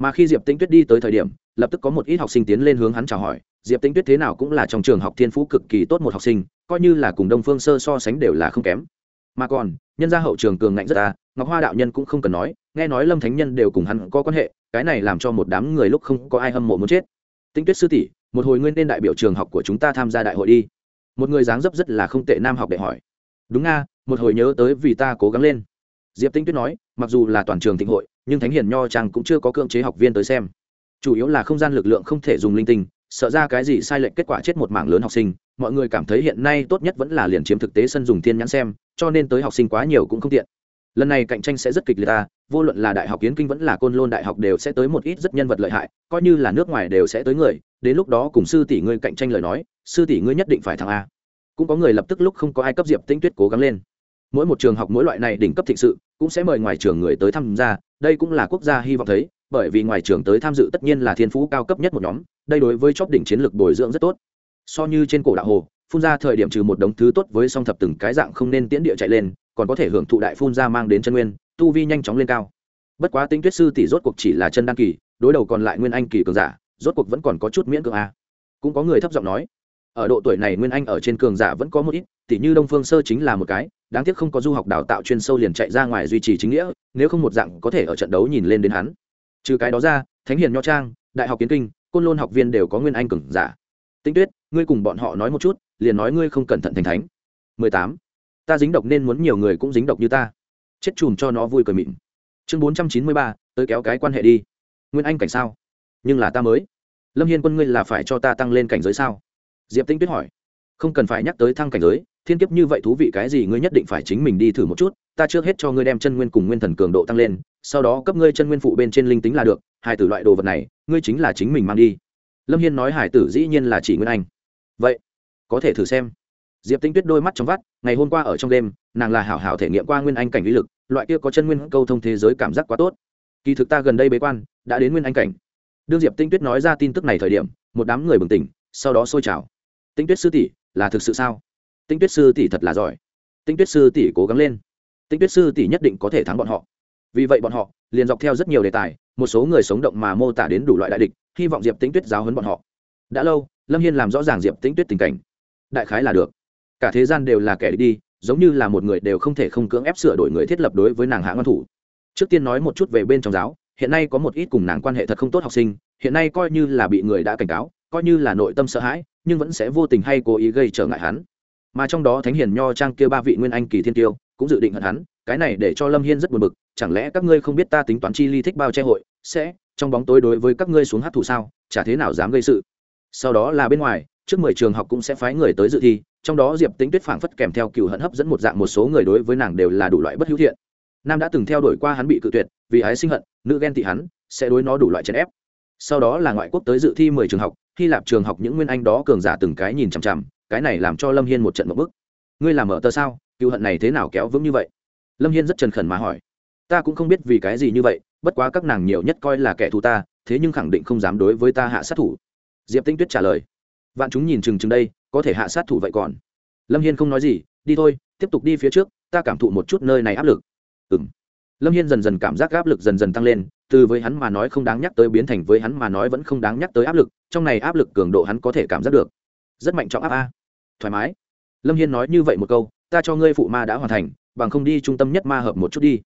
mà khi diệp tinh tuyết đi tới thời điểm, lập tức có một ít học sinh tiến lên hướng hắn chào hỏi. Diệp tinh tuyết thế nào cũng là trong trường học thiên phú cực kỳ tốt một học sinh, coi như là cùng đông phương sơ so sánh đều là không kém. Mà còn, nhân gia hậu trường cường ngạnh rất ta ngọc hoa đạo nhân cũng không cần nói, nghe nói lâm thánh nhân đều cùng hắn có quan hệ, cái này làm cho một đám người lúc không có ai hâm mộ muốn chết. Tinh tuyết sư tỷ một hồi nguyên nên đại biểu trường học của chúng ta tham gia đại hội đi. Một người dáng dấp rất là không tệ nam học để hỏi. Đúng nga, một hồi nhớ tới vì ta cố gắng lên. Diệp tinh tuyết nói, mặc dù là toàn trường thịnh hội, nhưng thánh hiền nho trang cũng chưa có cưỡng chế học viên tới xem. Chủ yếu là không gian lực lượng không thể dùng linh tinh, sợ ra cái gì sai lệch kết quả chết một mảng lớn học sinh. Mọi người cảm thấy hiện nay tốt nhất vẫn là liền chiếm thực tế sân dùng thiên nhãn xem, cho nên tới học sinh quá nhiều cũng không tiện lần này cạnh tranh sẽ rất kịch liệt ta, vô luận là đại học kiến kinh vẫn là côn lôn đại học đều sẽ tới một ít rất nhân vật lợi hại, coi như là nước ngoài đều sẽ tới người, đến lúc đó cùng sư tỷ ngươi cạnh tranh lời nói, sư tỷ ngươi nhất định phải thắng a. Cũng có người lập tức lúc không có ai cấp diệp tinh tuyết cố gắng lên. Mỗi một trường học mỗi loại này đỉnh cấp thịnh sự, cũng sẽ mời ngoài trường người tới tham gia, đây cũng là quốc gia hy vọng thấy, bởi vì ngoài trường tới tham dự tất nhiên là thiên phú cao cấp nhất một nhóm, đây đối với chóp đỉnh chiến lược bồi dưỡng rất tốt. So như trên cổ đạo hồ, phun ra thời điểm trừ một đống thứ tốt với song thập từng cái dạng không nên tiễn địa chạy lên còn có thể hưởng thụ đại phun ra mang đến chân nguyên, tu vi nhanh chóng lên cao. Bất quá tinh tuyết sư tỷ rốt cuộc chỉ là chân đăng kỳ, đối đầu còn lại nguyên anh kỳ cường giả, rốt cuộc vẫn còn có chút miễn cưỡng a cũng có người thấp giọng nói, ở độ tuổi này nguyên anh ở trên cường giả vẫn có một ít tỷ như đông phương sơ chính là một cái, đáng tiếc không có du học đào tạo chuyên sâu liền chạy ra ngoài duy trì chính nghĩa, nếu không một dạng có thể ở trận đấu nhìn lên đến hắn. Trừ cái đó ra, thánh hiền nho trang, đại học kiến kinh, côn lôn học viên đều có nguyên anh cường giả. Tinh tuyết, ngươi cùng bọn họ nói một chút, liền nói ngươi không cẩn thận thành thánh. 18 ta dính độc nên muốn nhiều người cũng dính độc như ta. Chết chùm cho nó vui cười mịn. Chương 493, tới kéo cái quan hệ đi. Nguyên anh cảnh sao? Nhưng là ta mới. Lâm hiên quân ngươi là phải cho ta tăng lên cảnh giới sao? Diệp tinh tuyết hỏi. Không cần phải nhắc tới thăng cảnh giới thiên kiếp như vậy thú vị cái gì ngươi nhất định phải chính mình đi thử một chút ta trước hết cho ngươi đem chân nguyên cùng nguyên thần cường độ tăng lên sau đó cấp ngươi chân nguyên phụ bên trên linh tính là được hai tử loại đồ vật này ngươi chính là chính mình mang đi. Lâm hiên nói hải tử dĩ nhiên là chỉ nguyên anh. Vậy có thể thử xem diệp tinh tuyết đôi mắt trong vắt, ngày hôm qua ở trong đêm, nàng là hảo hảo thể nghiệm qua nguyên anh cảnh lý lực, loại kia có chân nguyên câu thông thế giới cảm giác quá tốt. Kỳ thực ta gần đây bế quan, đã đến nguyên anh cảnh. Đương diệp tinh tuyết nói ra tin tức này thời điểm, một đám người bừng tỉnh, sau đó sôi trào. Tinh tuyết sư tỷ, là thực sự sao? Tinh tuyết sư tỷ thật là giỏi. Tinh tuyết sư tỷ cố gắng lên. Tinh tuyết sư tỷ nhất định có thể thắng bọn họ. Vì vậy bọn họ liền dọc theo rất nhiều đề tài, một số người sống động mà mô tả đến đủ loại đại địch, hy vọng diệp Tinh tuyết giáo hấn bọn họ. Đã lâu, lâm hiên làm rõ ràng diệp Tinh tuyết tình cảnh. Đại khái là được cả thế gian đều là kẻ đi, giống như là một người đều không thể không cưỡng ép sửa đổi người thiết lập đối với nàng hạ ngân thủ. Trước tiên nói một chút về bên trong giáo, hiện nay có một ít cùng nàng quan hệ thật không tốt học sinh, hiện nay coi như là bị người đã cảnh cáo, coi như là nội tâm sợ hãi, nhưng vẫn sẽ vô tình hay cố ý gây trở ngại hắn. Mà trong đó thánh hiền nho trang kia ba vị nguyên anh kỳ thiên tiêu, cũng dự định hận hắn, cái này để cho lâm hiên rất buồn bực, chẳng lẽ các ngươi không biết ta tính toán chi ly thích bao che hội, sẽ, trong bóng tối đối với các ngươi xuống hát thủ sao, chả thế nào dám gây sự. Sau đó là bên ngoài, trước mười trường học cũng sẽ phái người tới dự thi trong đó diệp tính tuyết phảng phất kèm theo cựu hận hấp dẫn một dạng một số người đối với nàng đều là đủ loại bất hữu thiện. Nam đã từng theo đuổi qua hắn bị cự tuyệt, vì ái sinh hận, nữ ghen tị hắn, sẽ đối nó đủ loại chèn ép. Sau đó là ngoại quốc tới dự thi mười trường học, hy lạp trường học những nguyên anh đó cường giả từng cái nhìn chằm chằm, cái này làm cho lâm hiên một trận một bức. Ngươi làm ở tờ sao? Cựu hận này thế nào kéo vững như vậy? Lâm hiên rất trần khẩn mà hỏi. Ta cũng không biết vì cái gì như vậy, bất quá các nàng nhiều nhất coi là kẻ thù ta, thế nhưng khẳng định không dám đối với ta hạ sát thủ. Diệp tinh tuyết trả lời. Vạn chúng nhìn chừng chừng đây có thể hạ sát thủ vậy còn? Lâm hiên không nói gì, đi thôi, tiếp tục đi phía trước, ta cảm thụ một chút nơi này áp lực. Ừ m lâm hiên dần dần cảm giác áp lực dần dần tăng lên, từ với hắn mà nói không đáng nhắc tới biến thành với hắn mà nói vẫn không đáng nhắc tới áp lực, trong này áp lực cường độ hắn có thể cảm giác được. Rất mạnh trọng áp a. Thoải mái. Lâm hiên nói như vậy một câu, ta cho ngươi phụ ma đã hoàn thành, bằng không đi trung tâm nhất ma hợp một chút đi.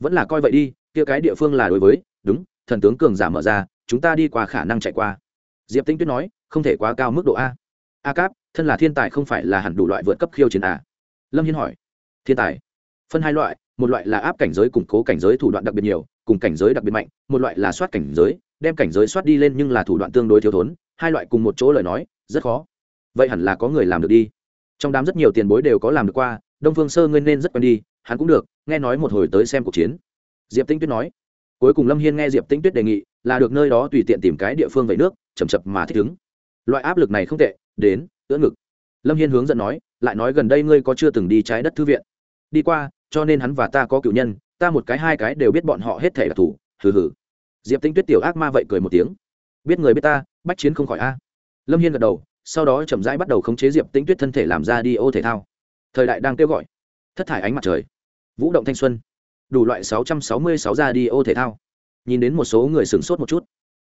Vẫn là coi vậy đi, kia cái địa phương là đối với, đúng, thần tướng cường giả mở ra, chúng ta đi qua khả năng chạy qua. Diệp tinh tuyết nói, không thể quá cao mức độ a. A cáp thân là thiên tài không phải là hẳn đủ loại vượt cấp khiêu chiến à? Lâm hiên hỏi. Thiên tài. Phân hai loại, một loại là áp cảnh giới củng cố cảnh giới thủ đoạn đặc biệt nhiều, cùng cảnh giới đặc biệt mạnh, một loại là soát cảnh giới, đem cảnh giới soát đi lên nhưng là thủ đoạn tương đối thiếu thốn, hai loại cùng một chỗ lời nói, rất khó. Vậy hẳn là có người làm được đi. Trong đám rất nhiều tiền bối đều có làm được qua, đông phương sơ ngươi nên rất quen đi, hắn cũng được, nghe nói một hồi tới xem cuộc chiến. Diệp tĩnh tuyết nói. Cuối cùng lâm hiên nghe diệp tĩnh tuyết đề nghị, là được nơi đó tùy tiện tìm cái địa phương vẩy nước chầm chập mà thích ứng. Loại áp lực này không tệ, đến ưỡn ngực. Lâm hiên hướng dẫn nói lại nói gần đây ngươi có chưa từng đi trái đất thư viện? Đi qua cho nên hắn và ta có cựu nhân ta một cái hai cái đều biết bọn họ hết thể đặc thủ, hừ hừ. Diệp tinh tuyết tiểu ác ma vậy cười một tiếng. Biết người biết ta bách chiến không khỏi a. Lâm hiên gật đầu sau đó chậm rãi bắt đầu khống chế diệp tinh tuyết thân thể làm ra đi ô thể thao. Thời đại đang kêu gọi. Thất thải ánh mặt trời. Vũ động thanh xuân. Đủ loại sáu trăm sáu mươi sáu ra đi ô thể thao. Nhìn đến một số người sửng sốt một chút.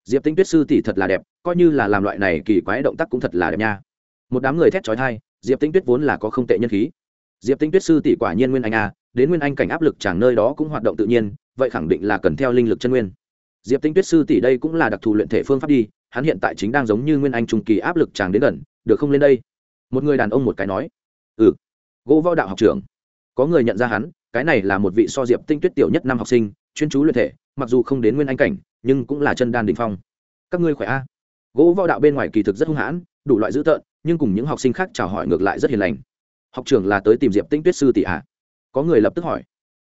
Diệp tinh tuyết sư tỷ thật là đẹp coi như là làm loại này kỳ quái động tác cũng thật là đẹp nha một đám người thét trói thai diệp tinh tuyết vốn là có không tệ nhân khí. Diệp tinh tuyết sư tỷ quả nhiên nguyên anh a đến nguyên anh cảnh áp lực chẳng nơi đó cũng hoạt động tự nhiên, vậy khẳng định là cần theo linh lực chân nguyên. Diệp tinh tuyết sư tỷ đây cũng là đặc thù luyện thể phương pháp đi, hắn hiện tại chính đang giống như nguyên anh trung kỳ áp lực chàng đến gần, được không lên đây? Một người đàn ông một cái nói. Ừ. Gỗ võ đạo học trưởng. Có người nhận ra hắn, cái này là một vị so diệp tinh tuyết tiểu nhất năm học sinh, chuyên chú luyện thể, mặc dù không đến nguyên anh cảnh, nhưng cũng là chân đan đình phong. Các ngươi khỏe a gỗ võ đạo bên ngoài kỳ thực rất hung hãn, đủ loại dữ tợn nhưng cùng những học sinh khác chào hỏi ngược lại rất hiền lành. Học trưởng là tới tìm diệp tinh tuyết sư tỷ ạ à? có người lập tức hỏi.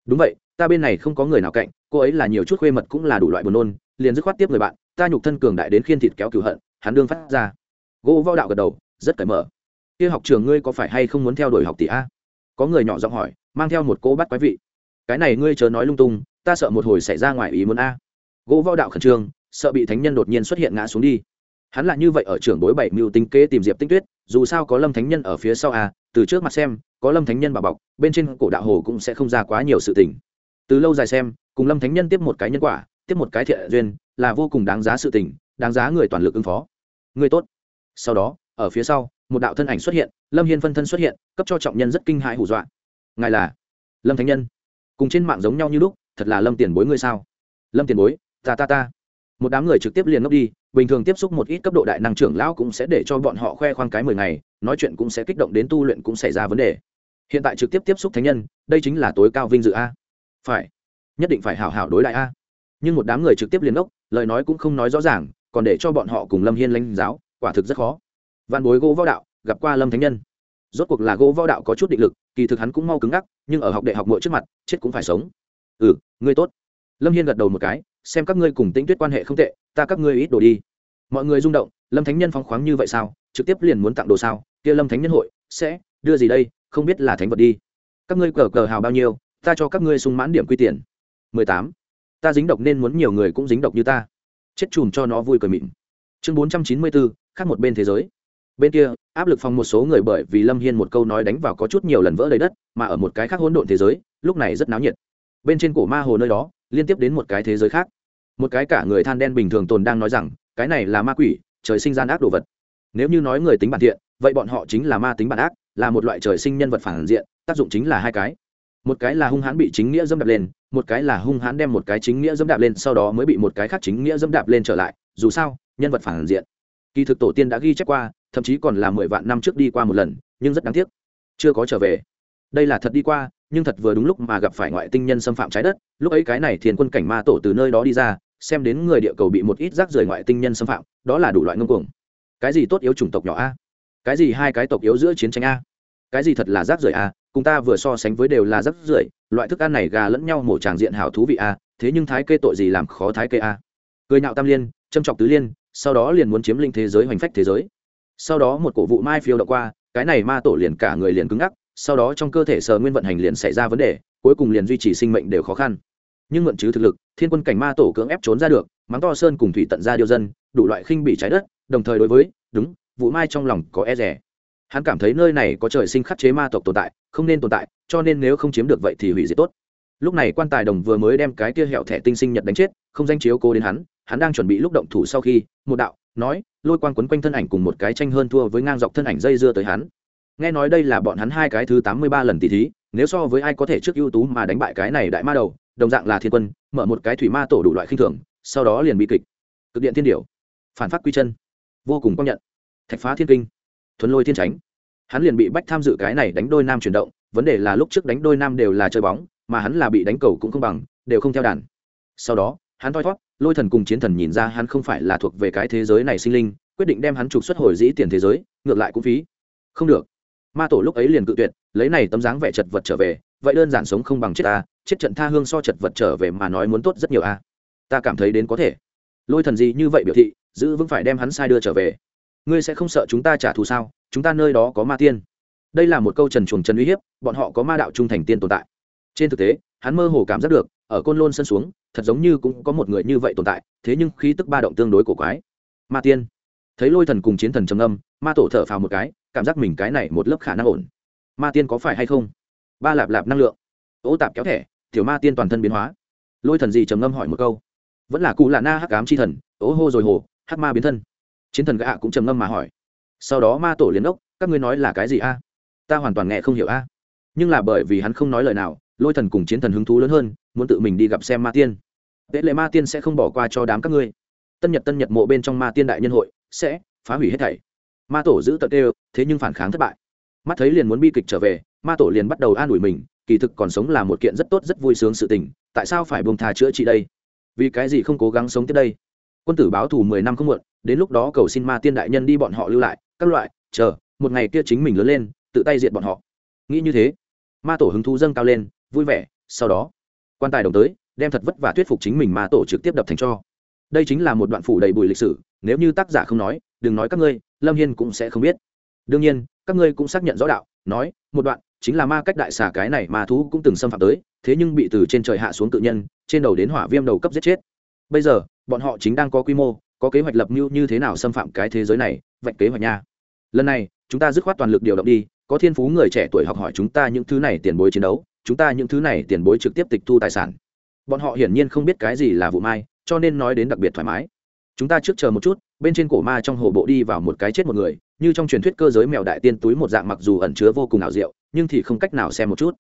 Đúng vậy, ta bên này không có người nào cạnh, cô ấy là nhiều chút khuê mật cũng là đủ loại buồn nôn, liền dứt khoát tiếp người bạn, ta nhục thân cường đại đến khiên thịt kéo cửu hận, hắn đương phát ra. Gỗ võ đạo gật đầu, rất cởi mở. Kia học trường ngươi có phải hay không muốn theo đuổi học tỷ a? Có người nhỏ giọng hỏi, mang theo một cô bắt quái vị. Cái này ngươi chớ nói lung tung, ta sợ một hồi xảy ra ngoài ý muốn a. Gỗ võ đạo khẩn trương, sợ bị thánh nhân đột nhiên xuất hiện ngã xuống đi hắn là như vậy ở trưởng bối bảy mưu tinh kế tìm diệp tinh tuyết, dù sao có lâm thánh nhân ở phía sau à từ trước mặt xem, có lâm thánh nhân bảo bọc, bên trên cổ đạo hồ cũng sẽ không ra quá nhiều sự tình. Từ lâu dài xem, cùng lâm thánh nhân tiếp một cái nhân quả, tiếp một cái thiện duyên, là vô cùng đáng giá sự tình, đáng giá người toàn lực ứng phó. Người tốt. Sau đó, ở phía sau, một đạo thân ảnh xuất hiện, lâm hiên phân thân xuất hiện, cấp cho trọng nhân rất kinh hãi hù dọa. Ngài là lâm thánh nhân. Cùng trên mạng giống nhau như lúc, thật là lâm tiền bối ngươi sao? Lâm tiền bối, ta ta ta một đám người trực tiếp liền ngốc đi, bình thường tiếp xúc một ít cấp độ đại năng trưởng lão cũng sẽ để cho bọn họ khoe khoang cái mười ngày, nói chuyện cũng sẽ kích động đến tu luyện cũng xảy ra vấn đề. Hiện tại trực tiếp tiếp xúc thánh nhân, đây chính là tối cao vinh dự a. Phải, nhất định phải hảo hảo đối lại a. Nhưng một đám người trực tiếp liền ngốc, lời nói cũng không nói rõ ràng, còn để cho bọn họ cùng lâm hiên lãnh giáo, quả thực rất khó. Văn bối gỗ võ đạo, gặp qua lâm thánh nhân. Rốt cuộc là gỗ võ đạo có chút định lực, kỳ thực hắn cũng mau cứng ngắc, nhưng ở học đại học mỗi trước mặt, chết cũng phải sống. Ừ ngươi tốt. Lâm hiên gật đầu một cái xem các ngươi cùng tĩnh tuyết quan hệ không tệ, ta các ngươi ít đồ đi. Mọi người rung động, lâm thánh nhân phóng khoáng như vậy sao? Trực tiếp liền muốn tặng đồ sao? Kia lâm thánh nhân hội, sẽ đưa gì đây? Không biết là thánh vật đi. Các ngươi cờ cờ hào bao nhiêu? Ta cho các ngươi sung mãn điểm quy tiền. Mười tám. Ta dính độc nên muốn nhiều người cũng dính độc như ta. Chết chùm cho nó vui cười mịn. Chương bốn trăm chín mươi bốn khác một bên thế giới. Bên kia, áp lực phòng một số người bởi vì lâm hiên một câu nói đánh vào có chút nhiều lần vỡ đầy đất, mà ở một cái khác hỗn độn thế giới, lúc này rất náo nhiệt. Bên trên cổ ma hồ nơi đó liên tiếp đến một cái thế giới khác. Một cái cả người than đen bình thường tồn đang nói rằng, cái này là ma quỷ, trời sinh gian ác đồ vật. Nếu như nói người tính bản thiện, vậy bọn họ chính là ma tính bản ác, là một loại trời sinh nhân vật phản diện, tác dụng chính là hai cái. Một cái là hung hãn bị chính nghĩa dẫm đạp lên, một cái là hung hãn đem một cái chính nghĩa dẫm đạp lên, sau đó mới bị một cái khác chính nghĩa dẫm đạp lên trở lại, dù sao, nhân vật phản diện. Kỳ thực tổ tiên đã ghi chép qua, thậm chí còn là mười vạn năm trước đi qua một lần, nhưng rất đáng tiếc, chưa có trở về. Đây là thật đi qua nhưng thật vừa đúng lúc mà gặp phải ngoại tinh nhân xâm phạm trái đất, lúc ấy cái này thiền quân cảnh ma tổ từ nơi đó đi ra, xem đến người địa cầu bị một ít rác rưởi ngoại tinh nhân xâm phạm, đó là đủ loại ngông cuồng. Cái gì tốt yếu chủng tộc nhỏ a? Cái gì hai cái tộc yếu giữa chiến tranh a? Cái gì thật là rác rưởi a? Cùng ta vừa so sánh với đều là rác rưởi, loại thức ăn này gà lẫn nhau mổ tràng diện hảo thú vị a, thế nhưng thái kê tội gì làm khó thái kê a? Cười nhạo tam liên, châm chọc tứ liên, sau đó liền muốn chiếm linh thế giới hoành phách thế giới. Sau đó một cổ vụ mai phiêu đậu qua, cái này ma tổ liền cả người liền cứng ngắc sau đó trong cơ thể sờ nguyên vận hành liền xảy ra vấn đề, cuối cùng liền duy trì sinh mệnh đều khó khăn. Nhưng mượn chứ thực lực, thiên quân cảnh ma tổ cưỡng ép trốn ra được, mắng to sơn cùng thủy tận ra điêu dân, đủ loại khinh bị trái đất, đồng thời đối với, đúng vụ mai trong lòng có e rẻ hắn cảm thấy nơi này có trời sinh khắc chế ma tộc tồn tại, không nên tồn tại, cho nên nếu không chiếm được vậy thì hủy diệt tốt. Lúc này quan tài đồng vừa mới đem cái kia hẹo thẻ tinh sinh nhật đánh chết, không danh chiếu cố đến hắn hắn đang chuẩn bị lúc động thủ sau khi, một đạo, nói, lôi quang quấn quanh thân ảnh cùng một cái tranh hơn thua với ngang dọc thân ảnh dây dưa tới hắn nghe nói đây là bọn hắn hai cái thứ tám mươi ba lần tỷ thí, nếu so với ai có thể trước ưu tú mà đánh bại cái này đại ma đầu, đồng dạng là thiên quân, mở một cái thủy ma tổ đủ loại khinh thường, sau đó liền bị kịch. Cực điện thiên điểu. Phản phát quy chân. Vô cùng công nhận. Thạch phá thiên kinh. Thuấn lôi thiên tránh. Hắn liền bị bách tham dự cái này đánh đôi nam chuyển động, vấn đề là lúc trước đánh đôi nam đều là chơi bóng, mà hắn là bị đánh cầu cũng không bằng, đều không theo đàn. Sau đó, hắn thoi thót lôi thần cùng chiến thần nhìn ra hắn không phải là thuộc về cái thế giới này sinh linh, quyết định đem hắn trục xuất hồi dĩ tiền thế giới, ngược lại cũng phí. Không được ma tổ lúc ấy liền cự tuyệt, lấy này tấm dáng vẻ chật vật trở về, vậy đơn giản sống không bằng chết ta, chết trận tha hương so chật vật trở về mà nói muốn tốt rất nhiều a. Ta cảm thấy đến có thể. Lôi thần gì như vậy biểu thị, giữ vững phải đem hắn sai đưa trở về. Ngươi sẽ không sợ chúng ta trả thù sao? Chúng ta nơi đó có ma tiên. Đây là một câu trần chuồng trần uy hiếp, bọn họ có ma đạo trung thành tiên tồn tại. Trên thực tế, hắn mơ hồ cảm giác được, ở côn lôn sân xuống, thật giống như cũng có một người như vậy tồn tại, thế nhưng khí tức ba động tương đối cổ quái. Ma tiên. Thấy lôi thần cùng chiến thần trầm âm ma tổ thở phào một cái cảm giác mình cái này một lớp khả năng ổn. Ma tiên có phải hay không? Ba lạp lạp năng lượng. Ô tạp kéo thẻ, tiểu ma tiên toàn thân biến hóa. Lôi thần gì trầm ngâm hỏi một câu. Vẫn là cụ là na hắc ám chi thần ố hô rồi hồ hắc ma biến thân. Chiến thần gạ cũng trầm ngâm mà hỏi. Sau đó ma tổ liền ốc, các ngươi nói là cái gì a? Ta hoàn toàn nghe không hiểu a. Nhưng là bởi vì hắn không nói lời nào, lôi thần cùng chiến thần hứng thú lớn hơn, muốn tự mình đi gặp xem ma tiên. Tệ lệ ma tiên sẽ không bỏ qua cho đám các ngươi. Tân nhật tân nhật mộ bên trong ma tiên đại nhân hội sẽ phá hủy hết thảy ma tổ giữ tận đều thế nhưng phản kháng thất bại. Mắt thấy liền muốn bi kịch trở về, ma tổ liền bắt đầu an ủi mình, kỳ thực còn sống là một kiện rất tốt, rất vui sướng sự tình, tại sao phải buông thà chữa trị đây? Vì cái gì không cố gắng sống tiếp đây? Quân tử báo thù mười năm không muộn, đến lúc đó cầu xin ma tiên đại nhân đi bọn họ lưu lại, các loại, chờ, một ngày kia chính mình lớn lên, tự tay diệt bọn họ. Nghĩ như thế, ma tổ hứng thú dâng cao lên, vui vẻ, sau đó, quan tài đồng tới, đem thật vất vả thuyết phục chính mình ma tổ trực tiếp đập thành cho. Đây chính là một đoạn phủ đầy bùi lịch sử, nếu như tác giả không nói, đừng nói các ngươi lâm hiên cũng sẽ không biết. Đương nhiên, các ngươi cũng xác nhận rõ đạo, nói, một đoạn, chính là ma cách đại xà cái này mà thú cũng từng xâm phạm tới, thế nhưng bị từ trên trời hạ xuống tự nhân, trên đầu đến hỏa viêm đầu cấp giết chết. Bây giờ, bọn họ chính đang có quy mô, có kế hoạch lập mưu như thế nào xâm phạm cái thế giới này, vạch kế hoạch nha. Lần này, chúng ta dứt khoát toàn lực điều động đi, có thiên phú người trẻ tuổi học hỏi chúng ta những thứ này tiền bối chiến đấu, chúng ta những thứ này tiền bối trực tiếp tịch thu tài sản. Bọn họ hiển nhiên không biết cái gì là vụ mai, cho nên nói đến đặc biệt thoải mái. Chúng ta trước chờ một chút bên trên cổ ma trong hồ bộ đi vào một cái chết một người, như trong truyền thuyết cơ giới mèo đại tiên túi một dạng mặc dù ẩn chứa vô cùng ảo diệu, nhưng thì không cách nào xem một chút.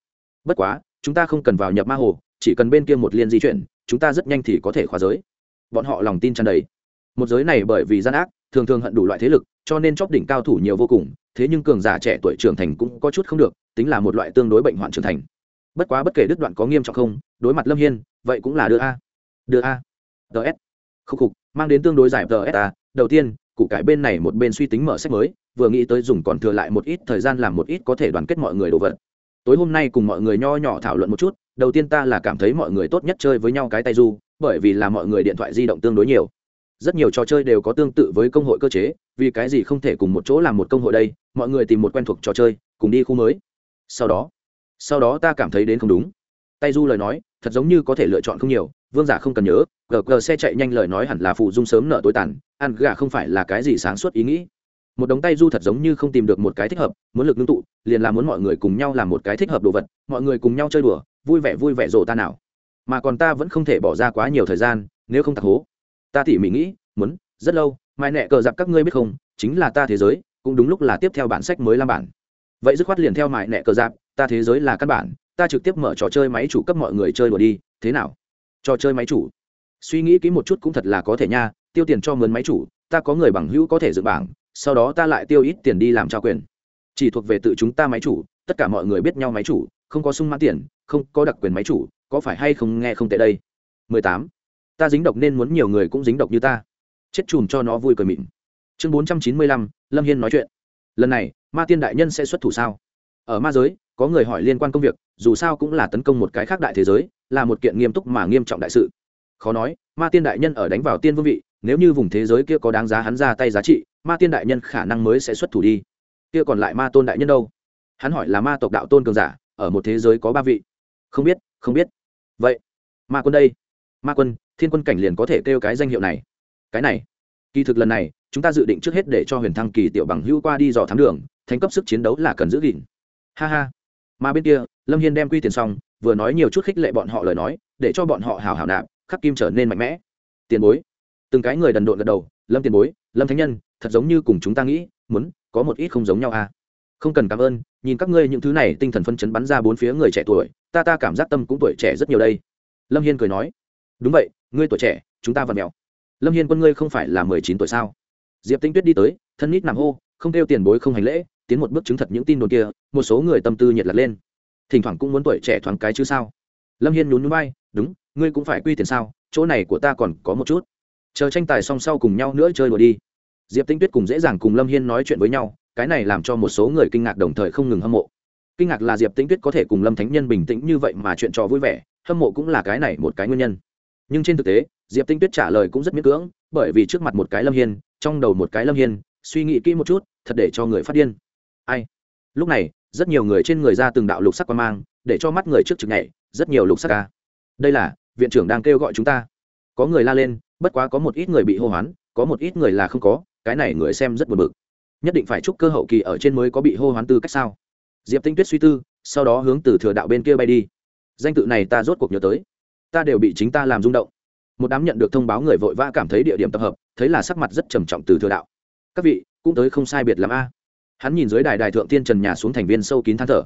Bất quá, chúng ta không cần vào nhập ma hồ, chỉ cần bên kia một liên di chuyển, chúng ta rất nhanh thì có thể khóa giới. Bọn họ lòng tin tràn đầy. Một giới này bởi vì gian ác, thường thường hận đủ loại thế lực, cho nên chóp đỉnh cao thủ nhiều vô cùng, thế nhưng cường giả trẻ tuổi trưởng thành cũng có chút không được, tính là một loại tương đối bệnh hoạn trưởng thành. Bất quá bất kể đứt đoạn có nghiêm trọng không, đối mặt lâm hiên, vậy cũng là đưa a. Đưa a. Ts khúc khục, mang đến tương đối giải ts a đầu tiên cụ cải bên này một bên suy tính mở sách mới, vừa nghĩ tới dùng còn thừa lại một ít thời gian làm một ít có thể đoàn kết mọi người đồ vật. Tối hôm nay cùng mọi người nho nhỏ thảo luận một chút, đầu tiên ta là cảm thấy mọi người tốt nhất chơi với nhau cái tay du, bởi vì là mọi người điện thoại di động tương đối nhiều. Rất nhiều trò chơi đều có tương tự với công hội cơ chế, vì cái gì không thể cùng một chỗ làm một công hội đây, mọi người tìm một quen thuộc trò chơi, cùng đi khu mới. Sau đó sau đó ta cảm thấy đến không đúng. Tay du lời nói thật giống như có thể lựa chọn không nhiều, vương giả không cần nhớ, gờ gờ xe chạy nhanh lời nói hẳn là phụ dung sớm nợ tối tàn, ăn gà không phải là cái gì sáng suốt ý nghĩ. Một đống tay du thật giống như không tìm được một cái thích hợp, muốn lực ngưng tụ, liền là muốn mọi người cùng nhau làm một cái thích hợp đồ vật, mọi người cùng nhau chơi đùa, vui vẻ vui vẻ rộ ta nào. Mà còn ta vẫn không thể bỏ ra quá nhiều thời gian, nếu không tặc hố. Ta tỉ mỉ nghĩ, muốn, rất lâu, mai nẹ cờ dạp các ngươi biết không, chính là ta thế giới, cũng đúng lúc là tiếp theo bản sách mới làm bản. Vậy dứt khoát liền theo mại nẹ cờ dạp, ta thế giới là căn bản ta trực tiếp mở trò chơi máy chủ cấp mọi người chơi đùa đi thế nào? Trò chơi máy chủ. Suy nghĩ kỹ một chút cũng thật là có thể nha tiêu tiền cho mướn máy chủ ta có người bằng hữu có thể dựng bảng sau đó ta lại tiêu ít tiền đi làm trao quyền. Chỉ thuộc về tự chúng ta máy chủ tất cả mọi người biết nhau máy chủ không có sung mãn tiền không có đặc quyền máy chủ có phải hay không nghe không tệ đây? 18. ta dính độc nên muốn nhiều người cũng dính độc như ta. Chết chùm cho nó vui cười mịn. Chương 495, lâm hiên nói chuyện. Lần này ma tiên đại nhân sẽ xuất thủ sao? Ở ma giới có người hỏi liên quan công việc, dù sao cũng là tấn công một cái khác đại thế giới, là một kiện nghiêm túc mà nghiêm trọng đại sự. Khó nói, ma tiên đại nhân ở đánh vào tiên vương vị, nếu như vùng thế giới kia có đáng giá hắn ra tay giá trị, ma tiên đại nhân khả năng mới sẽ xuất thủ đi. Kia còn lại ma tôn đại nhân đâu? Hắn hỏi là ma tộc đạo tôn cường giả, ở một thế giới có ba vị. Không biết không biết. Vậy, ma quân đây. Ma quân, thiên quân cảnh liền có thể kêu cái danh hiệu này. Cái này, kỳ thực lần này, chúng ta dự định trước hết để cho huyền thăng kỳ tiểu bằng hữu qua đi dò thám đường thành cấp sức chiến đấu là cần giữ gìn. Ha ha mà bên kia, lâm hiên đem quy tiền xong, vừa nói nhiều chút khích lệ bọn họ lời nói, để cho bọn họ hào hào nạp, khắc kim trở nên mạnh mẽ. Tiền bối. Từng cái người đần độn gật đầu, lâm tiền bối, lâm thánh nhân, thật giống như cùng chúng ta nghĩ, muốn, có một ít không giống nhau à. Không cần cảm ơn, nhìn các ngươi những thứ này tinh thần phân chấn bắn ra bốn phía người trẻ tuổi, ta ta cảm giác tâm cũng tuổi trẻ rất nhiều đây. Lâm hiên cười nói, đúng vậy, ngươi tuổi trẻ, chúng ta vật mèo. Lâm hiên quân ngươi không phải là mười chín tuổi sao? Diệp tinh tuyết đi tới, thân nít nằm hô, không kêu tiền bối không hành lễ tiến một bước chứng thật những tin đồn kia, một số người tâm tư nhiệt lật lên. Thỉnh thoảng cũng muốn tuổi trẻ thoáng cái chứ sao? Lâm hiên nhún núi bay đúng, ngươi cũng phải quy tiền sao, chỗ này của ta còn có một chút. Chờ tranh tài song sau cùng nhau nữa chơi đùa đi. Diệp tinh tuyết cùng dễ dàng cùng lâm hiên nói chuyện với nhau, cái này làm cho một số người kinh ngạc đồng thời không ngừng hâm mộ. Kinh ngạc là diệp tinh tuyết có thể cùng lâm thánh nhân bình tĩnh như vậy mà chuyện trò vui vẻ, hâm mộ cũng là cái này một cái nguyên nhân. Nhưng trên thực tế, diệp tinh tuyết trả lời cũng rất miễn cưỡng, bởi vì trước mặt một cái lâm hiên, trong đầu một cái lâm hiên, suy nghĩ kỹ một chút, thật để cho người phát điên ai? Lúc này, rất nhiều người trên người ra từng đạo lục sắc quan mang, để cho mắt người trước trực nhảy, rất nhiều lục sắc ca đây là, viện trưởng đang kêu gọi chúng ta. Có người la lên, bất quá có một ít người bị hô hoán, có một ít người là không có, cái này người xem rất buồn bực. Nhất định phải chúc cơ hậu kỳ ở trên mới có bị hô hoán tư cách sao? Diệp tinh tuyết suy tư, sau đó hướng từ thừa đạo bên kia bay đi. Danh tự này ta rốt cuộc nhớ tới. Ta đều bị chính ta làm rung động. Một đám nhận được thông báo người vội vã cảm thấy địa điểm tập hợp, thấy là sắc mặt rất trầm trọng từ thừa đạo. Các vị, cũng tới không sai biệt l a hắn nhìn dưới đài đài thượng tiên trần nhà xuống thành viên sâu kín than thở.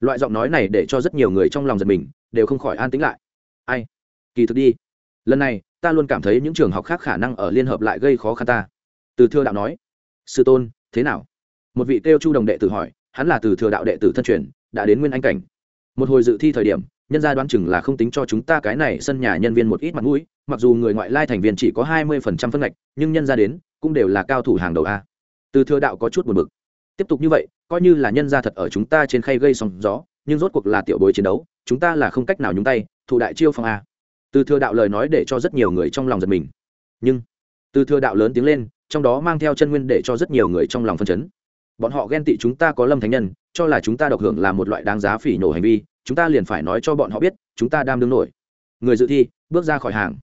Loại giọng nói này để cho rất nhiều người trong lòng giật mình, đều không khỏi an tĩnh lại. Ai? Kỳ thực đi. Lần này, ta luôn cảm thấy những trường học khác khả năng ở liên hợp lại gây khó khăn ta. Từ thừa đạo nói. Sư tôn, thế nào? Một vị kêu chu đồng đệ tử hỏi, hắn là từ thừa đạo đệ tử thân truyền, đã đến nguyên anh cảnh. Một hồi dự thi thời điểm, nhân gia đoán chừng là không tính cho chúng ta cái này sân nhà nhân viên một ít mặt mũi, mặc dù người ngoại lai thành viên chỉ có hai mươi phần trăm phân ngạch, nhưng nhân gia đến, cũng đều là cao thủ hàng đầu a. Từ thừa đạo có chút buồn bực tiếp tục như vậy, coi như là nhân gia thật ở chúng ta trên khay gây sóng gió, nhưng rốt cuộc là tiểu bối chiến đấu, chúng ta là không cách nào nhúng tay, thủ đại chiêu phong a. Từ thừa đạo lời nói để cho rất nhiều người trong lòng giật mình. Nhưng, từ thừa đạo lớn tiếng lên, trong đó mang theo chân nguyên để cho rất nhiều người trong lòng phân chấn. Bọn họ ghen tị chúng ta có lâm thánh nhân, cho là chúng ta độc hưởng là một loại đáng giá phỉ nổ hành vi, chúng ta liền phải nói cho bọn họ biết, chúng ta đang đương nổi. Người dự thi, bước ra khỏi hàng.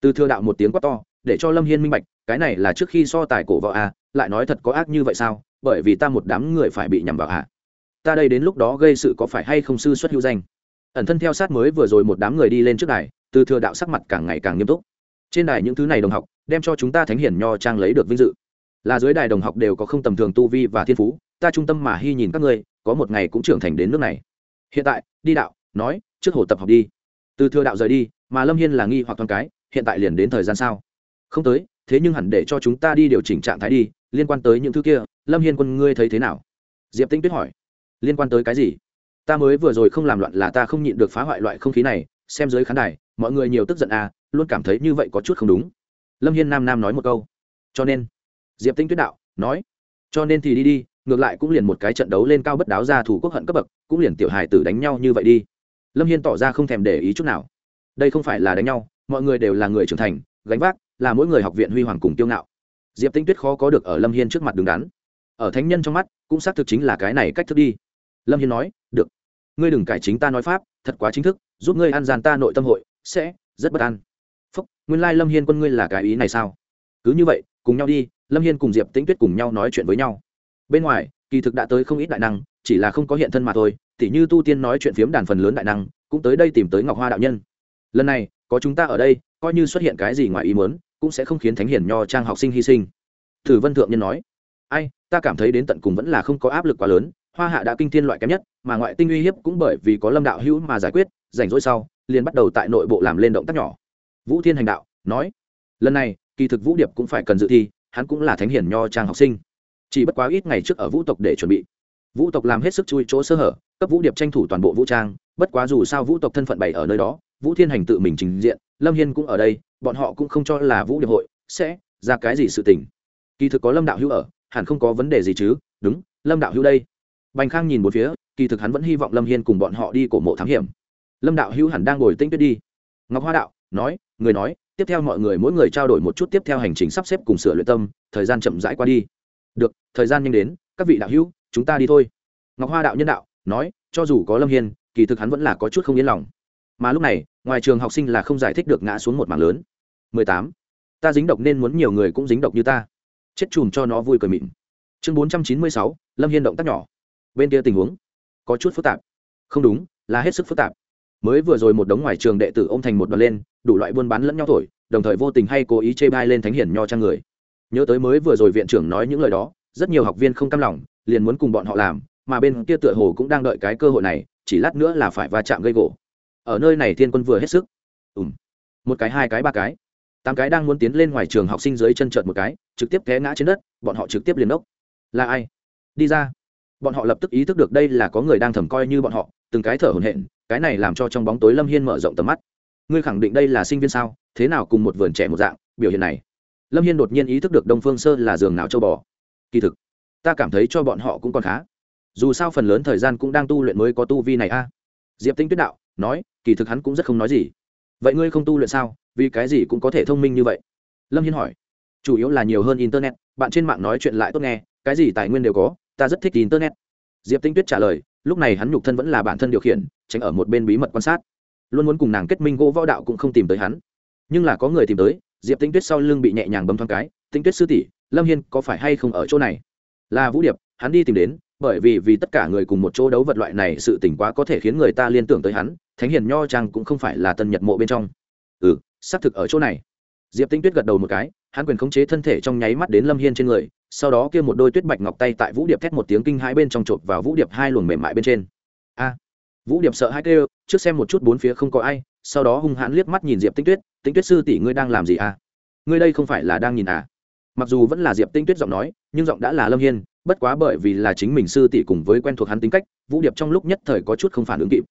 Từ thừa đạo một tiếng quát to, để cho lâm hiên minh bạch, cái này là trước khi so tài cổ võ a lại nói thật có ác như vậy sao? Bởi vì ta một đám người phải bị nhằm vào hạ ta đây đến lúc đó gây sự có phải hay không sư xuất hữu danh? Ẩn thân theo sát mới vừa rồi một đám người đi lên trước đài, từ thừa đạo sắc mặt càng ngày càng nghiêm túc. Trên đài những thứ này đồng học, đem cho chúng ta thánh hiển nho trang lấy được vinh dự. Là dưới đài đồng học đều có không tầm thường tu vi và thiên phú, ta trung tâm mà hy nhìn các ngươi, có một ngày cũng trưởng thành đến nước này. Hiện tại, đi đạo, nói, trước hồ tập học đi. Từ thừa đạo rời đi, mà lâm hiên là nghi hoặc thoáng cái, hiện tại liền đến thời gian sao? Không tới, thế nhưng hẳn để cho chúng ta đi điều chỉnh trạng thái đi liên quan tới những thứ kia, lâm hiên quân ngươi thấy thế nào? Diệp tinh tuyết hỏi. Liên quan tới cái gì? Ta mới vừa rồi không làm loạn là ta không nhịn được phá hoại loại không khí này, xem dưới khán đài, mọi người nhiều tức giận à luôn cảm thấy như vậy có chút không đúng. Lâm hiên nam nam nói một câu. Cho nên, diệp tinh tuyết đạo, nói. Cho nên thì đi đi, ngược lại cũng liền một cái trận đấu lên cao bất đáo ra thủ quốc hận cấp bậc, cũng liền tiểu hài tử đánh nhau như vậy đi. Lâm hiên tỏ ra không thèm để ý chút nào. Đây không phải là đánh nhau, mọi người đều là người trưởng thành, gánh vác, là mỗi người học viện huy hoàng cùng tiêu ngạo diệp tinh tuyết khó có được ở lâm hiên trước mặt đứng đắn. Ở thánh nhân trong mắt, cũng xác thực chính là cái này cách thức đi. Lâm hiên nói, được. Ngươi đừng cải chính ta nói pháp, thật quá chính thức, giúp ngươi ăn gian ta nội tâm hội, sẽ rất bất an. Phúc, nguyên lai lâm hiên quân ngươi là cái ý này sao? Cứ như vậy, cùng nhau đi, lâm hiên cùng diệp tĩnh tuyết cùng nhau nói chuyện với nhau. Bên ngoài, kỳ thực đã tới không ít đại năng, chỉ là không có hiện thân mà thôi, tỉ như tu tiên nói chuyện phiếm đàn phần lớn đại năng, cũng tới đây tìm tới ngọc hoa đạo nhân. Lần này, có chúng ta ở đây, coi như xuất hiện cái gì ngoài ý muốn cũng sẽ không khiến thánh Hiền nho trang học sinh hy sinh. Thử vân thượng nhân nói, ai, ta cảm thấy đến tận cùng vẫn là không có áp lực quá lớn, hoa hạ đã kinh thiên loại kém nhất, mà ngoại tinh uy hiếp cũng bởi vì có lâm đạo hữu mà giải quyết, rảnh rỗi sau, liền bắt đầu tại nội bộ làm lên động tác nhỏ. Vũ thiên hành đạo nói, lần này, kỳ thực vũ điệp cũng phải cần dự thi, hắn cũng là thánh hiển nho trang học sinh. Chỉ bất quá ít ngày trước ở vũ tộc để chuẩn bị. Vũ tộc làm hết sức chui chỗ sơ hở, cấp vũ điệp tranh thủ toàn bộ vũ trang, bất quá dù sao vũ tộc thân phận bày ở nơi đó vũ thiên hành tự mình trình diện, lâm hiên cũng ở đây, bọn họ cũng không cho là vũ điệp hội sẽ ra cái gì sự tình. Kỳ thực có lâm đạo hữu ở, hẳn không có vấn đề gì chứ, đúng, lâm đạo hữu đây. Bành khang nhìn một phía, kỳ thực hắn vẫn hy vọng lâm hiên cùng bọn họ đi cổ mộ thám hiểm. Lâm đạo hữu hẳn đang ngồi tinh tuyết đi. Ngọc hoa đạo, nói, người nói, tiếp theo mọi người mỗi người trao đổi một chút tiếp theo hành trình sắp xếp cùng sửa luyện tâm, thời gian chậm rãi qua đi. Được, thời gian nhanh đến, các vị đạo hữu, chúng ta đi thôi. Ngọc hoa đạo nhân đạo, nói, cho dù có lâm hiên, kỳ thực hắn vẫn là có chút không yên lòng mà lúc này ngoài trường học sinh là không giải thích được ngã xuống một mảng lớn. 18. ta dính độc nên muốn nhiều người cũng dính độc như ta. Chết chùm cho nó vui cười mịn. Chương 496, lâm hiên động tác nhỏ. Bên kia tình huống. Có chút phức tạp. Không đúng là hết sức phức tạp. Mới vừa rồi một đống ngoài trường đệ tử ô m thành một đoàn lên đủ loại buôn bán lẫn nhau thổi đồng thời vô tình hay cố ý chê bai lên thánh hiển nho trang người. Nhớ tới mới vừa rồi viện trưởng nói những lời đó rất nhiều học viên không cam lòng liền muốn cùng bọn họ làm mà bên kia tựa hồ cũng đang đợi cái cơ hội này chỉ lát nữa là phải va chạm gây gỗ ở nơi này thiên quân vừa hết sức. Ùm. Một cái, hai cái, ba cái. Tám cái đang muốn tiến lên ngoài trường học sinh dưới chân trợt một cái, trực tiếp té ngã trên đất, bọn họ trực tiếp liền ốc là ai? Đi ra. Bọn họ lập tức ý thức được đây là có người đang thầm coi như bọn họ, từng cái thở hổn hển, cái này làm cho trong bóng tối lâm hiên mở rộng tầm mắt. Ngươi khẳng định đây là sinh viên sao? Thế nào cùng một vườn trẻ một dạng, biểu hiện này? Lâm hiên đột nhiên ý thức được đông phương sơ là giường nào châu bò. Kỳ thực, ta cảm thấy cho bọn họ cũng còn khá. Dù sao phần lớn thời gian cũng đang tu luyện mới có tu vi này a. Diệp tinh tuyết đạo nói, kỳ thực hắn cũng rất không nói gì. Vậy ngươi không tu luyện sao? Vì cái gì cũng có thể thông minh như vậy? Lâm hiên hỏi. Chủ yếu là nhiều hơn internet, bạn trên mạng nói chuyện lại tốt nghe, cái gì tài nguyên đều có, ta rất thích internet. Diệp tinh tuyết trả lời, lúc này hắn nhục thân vẫn là bản thân điều khiển, tránh ở một bên bí mật quan sát. Luôn muốn cùng nàng kết minh gỗ võ đạo cũng không tìm tới hắn. Nhưng là có người tìm tới, diệp tinh tuyết sau lưng bị nhẹ nhàng bấm thoáng cái, tinh tuyết sư tỷ, lâm hiên có phải hay không ở chỗ này? Là vũ điệp, hắn đi tìm đến, bởi vì vì tất cả người cùng một chỗ đấu vật loại này sự tỉnh quá có thể khiến người ta liên tưởng tới hắn thánh hiền nho trang cũng không phải là tân nhật mộ bên trong. Ừ xác thực ở chỗ này. Diệp tinh tuyết gật đầu một cái, hắn quyền khống chế thân thể trong nháy mắt đến lâm hiên trên người, sau đó kia một đôi tuyết bạch ngọc tay tại vũ điệp thét một tiếng kinh hai bên trong chộp vào vũ điệp hai luồng mềm mại bên trên. A. À, vũ điệp sợ hai kêu, trước xem một chút bốn phía không có ai, sau đó hung hãn liếc mắt nhìn diệp tinh tuyết tinh tuyết sư tỷ ngươi đang làm gì à? Ngươi đây không phải là đang nhìn à? Mặc dù vẫn là diệp tinh tuyết giọng nói, nhưng giọng đã là lâm hiên, bất quá bởi vì là chính mình sư tỷ cùng với quen thuộc hắn tính cách, vũ điệp trong lúc nhất thời có chút không phản ứng kịp.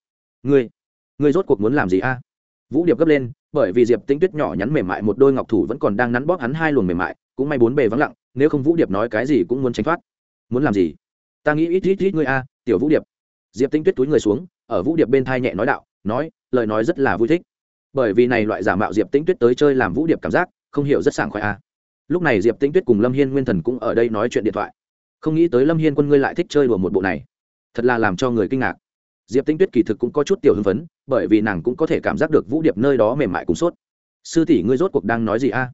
Ngươi ngươi rốt cuộc muốn làm gì a? Vũ điệp gấp lên, bởi vì diệp tinh tuyết nhỏ nhắn mềm mại một đôi ngọc thủ vẫn còn đang nắn bóp hắn hai luồng mềm mại, cũng may bốn bề vắng lặng, nếu không vũ điệp nói cái gì cũng muốn tránh thoát. Muốn làm gì? Ta nghĩ ít ít ít ngươi a, tiểu vũ điệp. Diệp tinh tuyết túi người xuống, ở vũ điệp bên thai nhẹ nói đạo, nói, lời nói rất là vui thích. Bởi vì này loại giả mạo diệp tinh tuyết tới chơi làm vũ điệp cảm giác, không hiểu rất sảng khoái a. Lúc này diệp tinh tuyết cùng lâm hiên nguyên thần cũng ở đây nói chuyện điện thoại. Không nghĩ tới lâm hiên quân ngươi lại thích chơi đùa một bộ này. Thật là làm cho người kinh ngạc. Diệp tinh tuyết kỳ thực cũng có chút tiểu hưng phấn bởi vì nàng cũng có thể cảm giác được vũ điệp nơi đó mềm mại cùng sốt. Sư tỷ ngươi rốt cuộc đang nói gì a?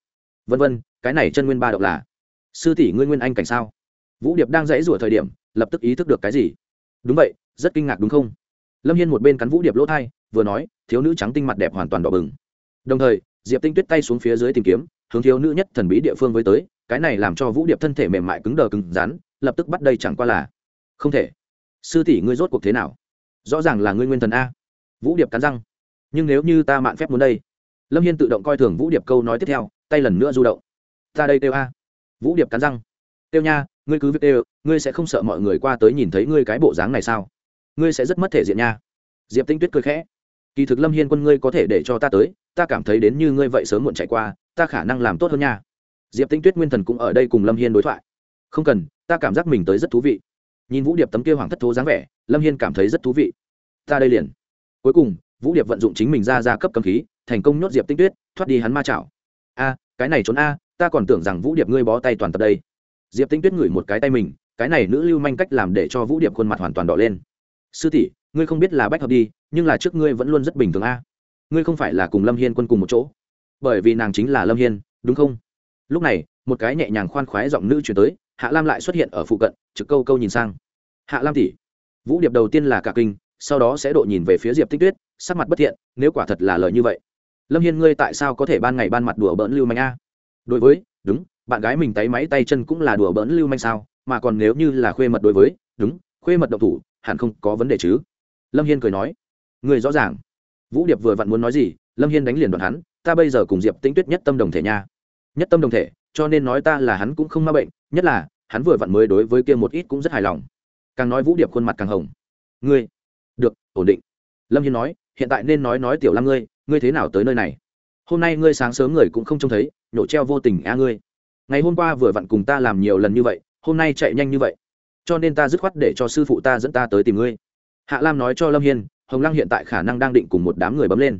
Vân vân, cái này chân nguyên ba độc là. Sư tỷ ngươi nguyên anh cảnh sao? Vũ điệp đang dãy rủa thời điểm, lập tức ý thức được cái gì? Đúng vậy, rất kinh ngạc đúng không? Lâm hiên một bên cắn vũ điệp lỗ thai, vừa nói, thiếu nữ trắng tinh mặt đẹp hoàn toàn đỏ bừng. Đồng thời, diệp tinh tuyết tay xuống phía dưới tìm kiếm, hướng thiếu nữ nhất thần bí địa phương với tới, cái này làm cho vũ điệp thân thể mềm mại cứng đờ cứng rắn, lập tức bắt đây chẳng qua là. Không thể. Sư tỷ ngươi rốt cuộc thế nào? Rõ ràng là ngươi nguyên thần a vũ điệp cắn răng. Nhưng nếu như ta mạn phép muốn đây, lâm hiên tự động coi thường vũ điệp câu nói tiếp theo, tay lần nữa du động. Ta đây kêu a. Vũ điệp cắn răng. Kêu nha, ngươi cứ việc kêu, ngươi sẽ không sợ mọi người qua tới nhìn thấy ngươi cái bộ dáng này sao? Ngươi sẽ rất mất thể diện nha. Diệp tinh tuyết cười khẽ. Kỳ thực lâm hiên quân ngươi có thể để cho ta tới, ta cảm thấy đến như ngươi vậy sớm muộn chạy qua, ta khả năng làm tốt hơn nha. Diệp tinh tuyết nguyên thần cũng ở đây cùng lâm hiên đối thoại. Không cần, ta cảm giác mình tới rất thú vị. Nhìn vũ điệp tấm kia hoàng thất thố dáng vẻ, lâm hiên cảm thấy rất thú vị. Ta đây liền cuối cùng, vũ điệp vận dụng chính mình ra ra cấp cầm khí, thành công nhốt diệp tinh tuyết, thoát đi hắn ma chảo. A, cái này trốn a, ta còn tưởng rằng vũ điệp ngươi bó tay toàn tập đây. Diệp tinh tuyết ngửi một cái tay mình, cái này nữ lưu manh cách làm để cho vũ điệp khuôn mặt hoàn toàn đỏ lên. Sư tỷ, ngươi không biết là bách hợp đi, nhưng là trước ngươi vẫn luôn rất bình thường a. Ngươi không phải là cùng lâm hiên quân cùng một chỗ. Bởi vì nàng chính là lâm hiên, đúng không? Lúc này, một cái nhẹ nhàng khoan khoái giọng nữ chuyển tới, hạ lam lại xuất hiện ở phụ cận, trực câu câu nhìn sang. Hạ lam tỷ, vũ điệp đầu tiên là cả kinh sau đó sẽ độ nhìn về phía diệp tinh tuyết sắc mặt bất thiện nếu quả thật là lời như vậy lâm hiên ngươi tại sao có thể ban ngày ban mặt đùa bỡn lưu manh a đối với đúng bạn gái mình tay máy tay chân cũng là đùa bỡn lưu manh sao mà còn nếu như là khuê mật đối với đúng khuê mật độc thủ hẳn không có vấn đề chứ lâm hiên cười nói người rõ ràng vũ điệp vừa vặn muốn nói gì lâm hiên đánh liền đoạn hắn ta bây giờ cùng diệp tĩnh tuyết nhất tâm đồng thể nha nhất tâm đồng thể cho nên nói ta là hắn cũng không ma bệnh nhất là hắn vừa vặn mới đối với kia một ít cũng rất hài lòng càng nói vũ điệp khuôn mặt càng hồng ngươi được, ổn định. Lâm hiên nói, hiện tại nên nói nói tiểu lam ngươi ngươi thế nào tới nơi này? Hôm nay ngươi sáng sớm người cũng không trông thấy, nhổ treo vô tình a ngươi. Ngày hôm qua vừa vặn cùng ta làm nhiều lần như vậy, hôm nay chạy nhanh như vậy. Cho nên ta dứt khoát để cho sư phụ ta dẫn ta tới tìm ngươi. Hạ lam nói cho lâm hiên, hồng lăng hiện tại khả năng đang định cùng một đám người bấm lên.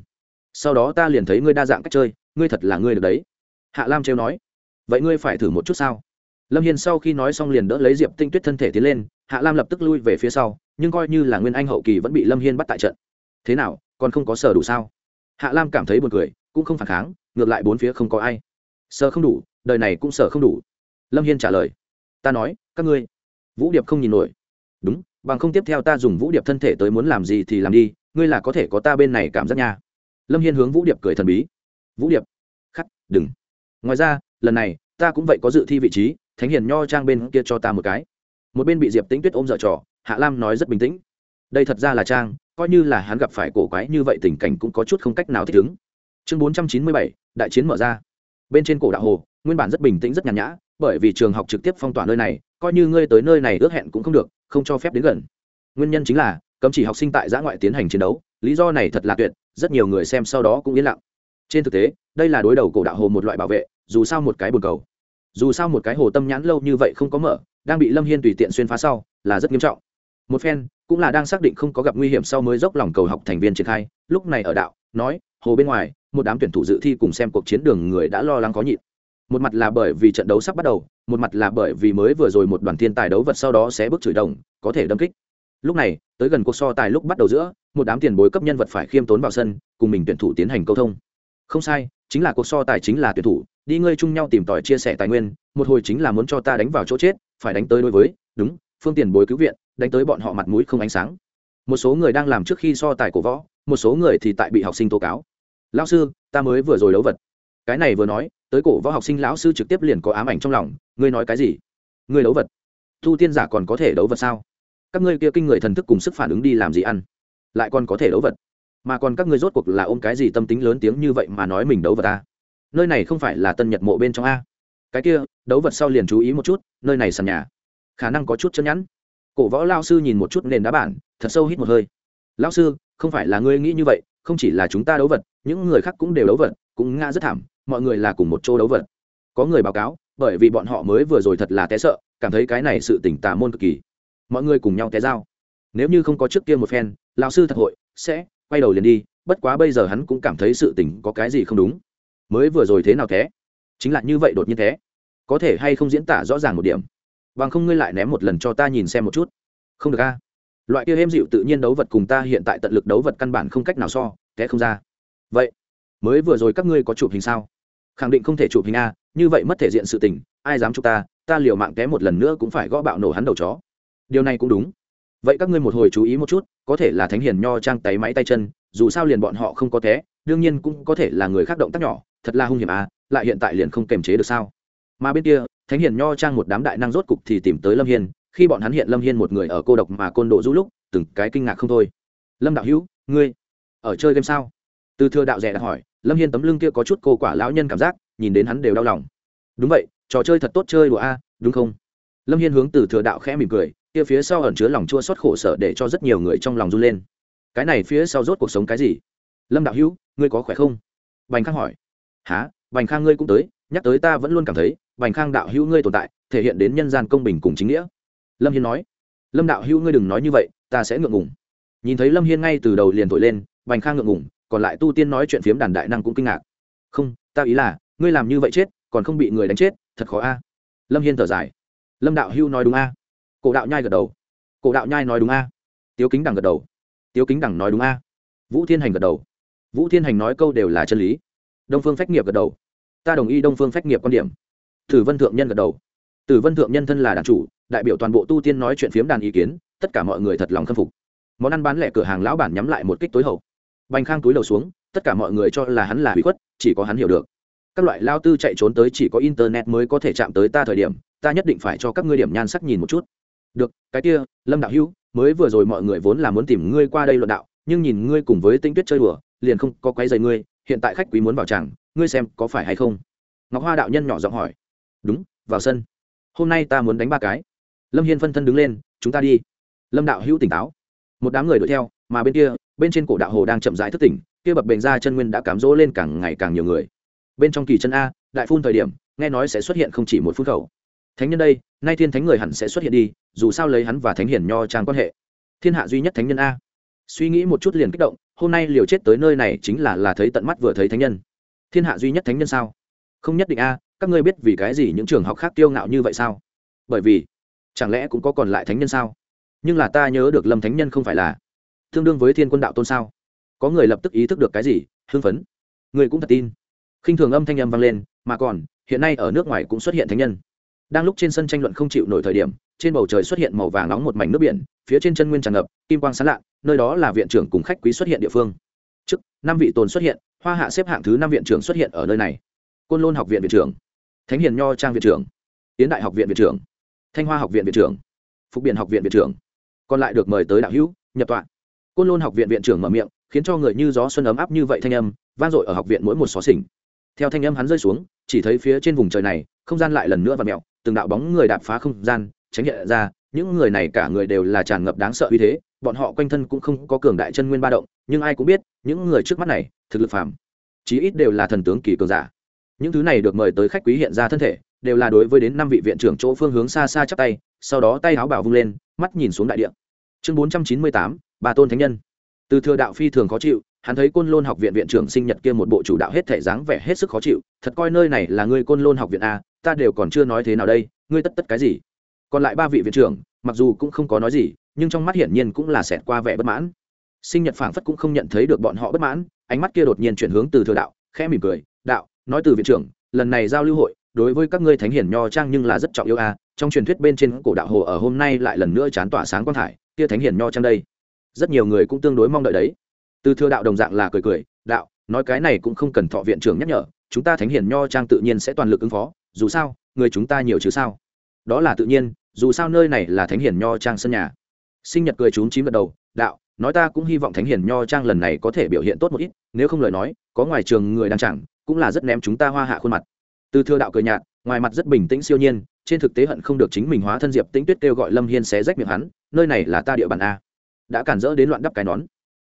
Sau đó ta liền thấy ngươi đa dạng cách chơi, ngươi thật là ngươi được đấy. Hạ lam trêu nói, vậy ngươi phải thử một chút sao? Lâm hiên sau khi nói xong liền đỡ lấy diệp tinh tuyết thân thể tiến lên hạ lam lập tức lui về phía sau, nhưng coi như là nguyên anh hậu kỳ vẫn bị lâm hiên bắt tại trận. Thế nào, còn không có sở đủ sao? Hạ lam cảm thấy buồn cười, cũng không phản kháng, ngược lại bốn phía không có ai. Sở không đủ, đời này cũng sở không đủ. Lâm hiên trả lời, ta nói, các ngươi, vũ điệp không nhìn nổi. Đúng, bằng không tiếp theo ta dùng vũ điệp thân thể tới muốn làm gì thì làm đi, ngươi là có thể có ta bên này cảm giác nha. Lâm hiên hướng vũ điệp cười thần bí. Vũ điệp, khắc, đừng. Ngoài ra, lần này, ta cũng vậy có dự thi vị trí, thánh hiền nho trang bên kia cho ta một cái một bên bị diệp tĩnh tuyết ôm dở trò, hạ lam nói rất bình tĩnh. Đây thật ra là trang, coi như là hắn gặp phải cổ quái như vậy tình cảnh cũng có chút không cách nào thích ứng. Chương bốn trăm chín mươi bảy, đại chiến mở ra. Bên trên cổ đạo hồ, nguyên bản rất bình tĩnh, rất nhàn nhã, bởi vì trường học trực tiếp phong tỏa nơi này, coi như ngươi tới nơi này ước hẹn cũng không được, không cho phép đến gần. Nguyên nhân chính là, cấm chỉ học sinh tại giã ngoại tiến hành chiến đấu, lý do này thật là tuyệt, rất nhiều người xem sau đó cũng yên lặng. Trên thực tế, đây là đối đầu cổ đạo hồ một loại bảo vệ, dù sao một cái bồn cầu. Dù sao một cái hồ tâm nhãn lâu như vậy không có mở đang bị lâm hiên tùy tiện xuyên phá sau, là rất nghiêm trọng. Một phen, cũng là đang xác định không có gặp nguy hiểm sau mới dốc lòng cầu học thành viên triển khai. Lúc này ở đạo, nói, hồ bên ngoài, một đám tuyển thủ dự thi cùng xem cuộc chiến đường người đã lo lắng có nhịn. Một mặt là bởi vì trận đấu sắp bắt đầu, một mặt là bởi vì mới vừa rồi một đoàn thiên tài đấu vật sau đó sẽ bước chửi đồng, có thể đâm kích. Lúc này, tới gần cuộc so tài lúc bắt đầu giữa, một đám tiền bối cấp nhân vật phải khiêm tốn vào sân, cùng mình tuyển thủ tiến hành câu thông. Không sai, chính là cuộc so tài chính là tuyển thủ đi ngươi chung nhau tìm tòi chia sẻ tài nguyên, một hồi chính là muốn cho ta đánh vào chỗ chết, phải đánh tới đối với, đúng, phương tiền bối cứu viện, đánh tới bọn họ mặt mũi không ánh sáng. Một số người đang làm trước khi so tài cổ võ, một số người thì tại bị học sinh tố cáo. Lão sư, ta mới vừa rồi đấu vật. Cái này vừa nói, tới cổ võ học sinh lão sư trực tiếp liền có ám ảnh trong lòng, ngươi nói cái gì? Ngươi đấu vật. Thu tiên giả còn có thể đấu vật sao? Các ngươi kia kinh người thần thức cùng sức phản ứng đi làm gì ăn? Lại còn có thể đấu vật. Mà còn các ngươi rốt cuộc là ôm cái gì tâm tính lớn tiếng như vậy mà nói mình đấu vật ta nơi này không phải là tân nhật mộ bên trong a cái kia đấu vật sau liền chú ý một chút nơi này sàn nhà khả năng có chút chân nhẵn cổ võ lao sư nhìn một chút nền đá bản thật sâu hít một hơi lao sư không phải là ngươi nghĩ như vậy không chỉ là chúng ta đấu vật những người khác cũng đều đấu vật cũng ngã rất thảm mọi người là cùng một chỗ đấu vật có người báo cáo bởi vì bọn họ mới vừa rồi thật là té sợ cảm thấy cái này sự tỉnh tà môn cực kỳ mọi người cùng nhau té dao nếu như không có trước kia một phen lao sư thật hội sẽ quay đầu liền đi bất quá bây giờ hắn cũng cảm thấy sự tình có cái gì không đúng mới vừa rồi thế nào thế? Chính là như vậy đột nhiên thế. Có thể hay không diễn tả rõ ràng một điểm? Bằng không ngươi lại ném một lần cho ta nhìn xem một chút. Không được a. Loại kia êm dịu tự nhiên đấu vật cùng ta hiện tại tận lực đấu vật căn bản không cách nào so, té không ra. Vậy, mới vừa rồi các ngươi có chụp hình sao? Khẳng định không thể chụp hình a, như vậy mất thể diện sự tình, ai dám chụp ta ta liều mạng té một lần nữa cũng phải gõ bạo nổ hắn đầu chó. Điều này cũng đúng. Vậy các ngươi một hồi chú ý một chút, có thể là thánh hiền nho trang tay máy tay chân, dù sao liền bọn họ không có té, đương nhiên cũng có thể là người khác động tác nhỏ thật là hung hiểm à lại hiện tại liền không kềm chế được sao? Mà bên kia, thánh hiền nho trang một đám đại năng rốt cục thì tìm tới lâm hiên, khi bọn hắn hiện lâm hiên một người ở cô độc mà côn độ du lúc, từng cái kinh ngạc không thôi. Lâm đạo hữu, ngươi ở chơi game sao? Từ thừa đạo rẻ đã hỏi, lâm hiên tấm lưng kia có chút cô quả lão nhân cảm giác, nhìn đến hắn đều đau lòng. Đúng vậy, trò chơi thật tốt chơi đùa a, đúng không? Lâm hiên hướng từ thừa đạo khẽ mỉm cười, kia phía sau ẩn chứa lòng chua xót khổ sở để cho rất nhiều người trong lòng run lên. Cái này phía sau rốt cuộc sống cái gì? Lâm đạo hữu, ngươi có khỏe không? Bành khang hỏi há bành khang ngươi cũng tới, nhắc tới ta vẫn luôn cảm thấy, bành khang đạo hữu ngươi tồn tại, thể hiện đến nhân gian công bình cùng chính nghĩa. Lâm hiên nói. Lâm đạo hữu ngươi đừng nói như vậy, ta sẽ ngượng ngùng. Nhìn thấy lâm hiên ngay từ đầu liền thổi lên, bành khang ngượng ngùng, còn lại tu tiên nói chuyện phiếm đàn đại năng cũng kinh ngạc. Không, ta ý là, ngươi làm như vậy chết, còn không bị người đánh chết, thật khó a. Lâm hiên thở dài. Lâm đạo hữu nói đúng a. Cổ đạo nhai gật đầu. Cổ đạo nhai nói đúng a. Tiếu kính đằng gật đầu. Tiếu kính đằng nói đúng a. Vũ thiên hành gật đầu. Vũ thiên hành nói câu đều là chân lý đông phương phách nghiệp gật đầu. Ta đồng ý đông phương phách nghiệp quan điểm. Tử vân thượng nhân gật đầu. Tử vân thượng nhân thân là đàn chủ, đại biểu toàn bộ tu tiên nói chuyện phiếm đàn ý kiến, tất cả mọi người thật lòng khâm phục. Món ăn bán lẻ cửa hàng lão bản nhắm lại một kích tối hậu. Bành khang túi đầu xuống, tất cả mọi người cho là hắn là hủy khuất, chỉ có hắn hiểu được. Các loại lao tư chạy trốn tới chỉ có internet mới có thể chạm tới ta thời điểm, ta nhất định phải cho các ngươi điểm nhan sắc nhìn một chút. Được, cái kia, lâm đạo hữu, mới vừa rồi mọi người vốn là muốn tìm ngươi qua đây luận đạo, nhưng nhìn ngươi cùng với tinh tuyết chơi đùa, liền không có quấy giày ngươi hiện tại khách quý muốn vào chàng ngươi xem có phải hay không? Ngọc hoa đạo nhân nhỏ giọng hỏi. Đúng, vào sân. Hôm nay ta muốn đánh ba cái. Lâm hiên phân thân đứng lên, chúng ta đi. Lâm đạo hữu tỉnh táo. Một đám người đuổi theo, mà bên kia, bên trên cổ đạo hồ đang chậm rãi thức tỉnh, kia bập bềnh ra chân nguyên đã cám dỗ lên càng ngày càng nhiều người. Bên trong kỳ chân a, đại phun thời điểm, nghe nói sẽ xuất hiện không chỉ một phun khẩu. Thánh nhân đây, nay thiên thánh người hẳn sẽ xuất hiện đi, dù sao lấy hắn và thánh hiển nho trang quan hệ. Thiên hạ duy nhất thánh nhân a. Suy nghĩ một chút liền kích động hôm nay liều chết tới nơi này chính là là thấy tận mắt vừa thấy thánh nhân. Thiên hạ duy nhất thánh nhân sao? Không nhất định a, các ngươi biết vì cái gì những trường học khác tiêu ngạo như vậy sao? Bởi vì, chẳng lẽ cũng có còn lại thánh nhân sao? Nhưng là ta nhớ được lâm thánh nhân không phải là tương đương với thiên quân đạo tôn sao? Có người lập tức ý thức được cái gì? Hưng phấn. Người cũng thật tin. Khinh thường âm thanh âm vang lên, mà còn, hiện nay ở nước ngoài cũng xuất hiện thánh nhân. Đang lúc trên sân tranh luận không chịu nổi thời điểm, trên bầu trời xuất hiện màu vàng nóng một mảnh nước biển, phía trên chân nguyên tràn ngập, kim quang sán lạ nơi đó là viện trưởng cùng khách quý xuất hiện địa phương. Trước, năm vị tồn xuất hiện, hoa hạ xếp hạng thứ năm viện trưởng xuất hiện ở nơi này. Côn lôn học viện viện trưởng. Thánh hiền nho trang viện trưởng. Tiến đại học viện viện trưởng. Thanh hoa học viện viện trưởng. Phục biện học viện viện trưởng. Còn lại được mời tới đạo hữu, nhập tọa. Côn lôn học viện viện trưởng mở miệng, khiến cho người như gió xuân ấm áp như vậy thanh âm, vang dội ở học viện mỗi một xó xỉnh. Theo thanh âm hắn rơi xuống, chỉ thấy phía trên vùng trời này, không gian lại lần nữa và mẹo từng đạo bóng người đạp phá không gian, tránh hiện ra, những người này cả người đều là tràn ngập đáng sợ uy thế bọn họ quanh thân cũng không có cường đại chân nguyên ba động, nhưng ai cũng biết, những người trước mắt này, thực lực phàm. Chí ít đều là thần tướng kỳ cường giả. Những thứ này được mời tới khách quý hiện ra thân thể, đều là đối với đến năm vị viện trưởng chỗ phương hướng xa xa chắp tay, sau đó tay áo bảo vung lên, mắt nhìn xuống đại địa. Chương bốn trăm chín mươi tám bà tôn thánh nhân. Từ thừa đạo phi thường khó chịu, hắn thấy côn lôn học viện viện trưởng sinh nhật kia một bộ chủ đạo hết thể dáng vẻ hết sức khó chịu, thật coi nơi này là ngươi côn lôn học viện a ta đều còn chưa nói thế nào đây, ngươi tất tất cái gì? Còn lại ba vị viện trưởng, mặc dù cũng không có nói gì nhưng trong mắt hiển nhiên cũng là xẹt qua vẻ bất mãn. Sinh nhật phảng phất cũng không nhận thấy được bọn họ bất mãn, ánh mắt kia đột nhiên chuyển hướng từ thừa đạo, khẽ mỉm cười, đạo, nói từ viện trưởng, lần này giao lưu hội, đối với các ngươi thánh hiển nho trang nhưng là rất trọng yêu a, trong truyền thuyết bên trên cổ đạo hồ ở hôm nay lại lần nữa chán tỏa sáng quang thải, kia thánh hiển nho trang đây, rất nhiều người cũng tương đối mong đợi đấy. Từ thừa đạo đồng dạng là cười cười, đạo, nói cái này cũng không cần thọ viện trưởng nhắc nhở, chúng ta thánh hiển nho trang tự nhiên sẽ toàn lực ứng phó, dù sao, người chúng ta nhiều chứ sao? Đó là tự nhiên, dù sao nơi này là thánh hiển nho trang sân nhà sinh nhật cười trúng chím gật đầu, đạo, nói ta cũng hy vọng thánh hiền nho trang lần này có thể biểu hiện tốt một ít, nếu không lời nói, có ngoài trường người đang chẳng, cũng là rất ném chúng ta hoa hạ khuôn mặt. Từ thừa đạo cười nhạt, ngoài mặt rất bình tĩnh siêu nhiên, trên thực tế hận không được chính mình hóa thân diệp tĩnh tuyết kêu gọi lâm hiên xé rách miệng hắn, nơi này là ta địa bàn a. Đã cản rỡ đến loạn đắp cái nón.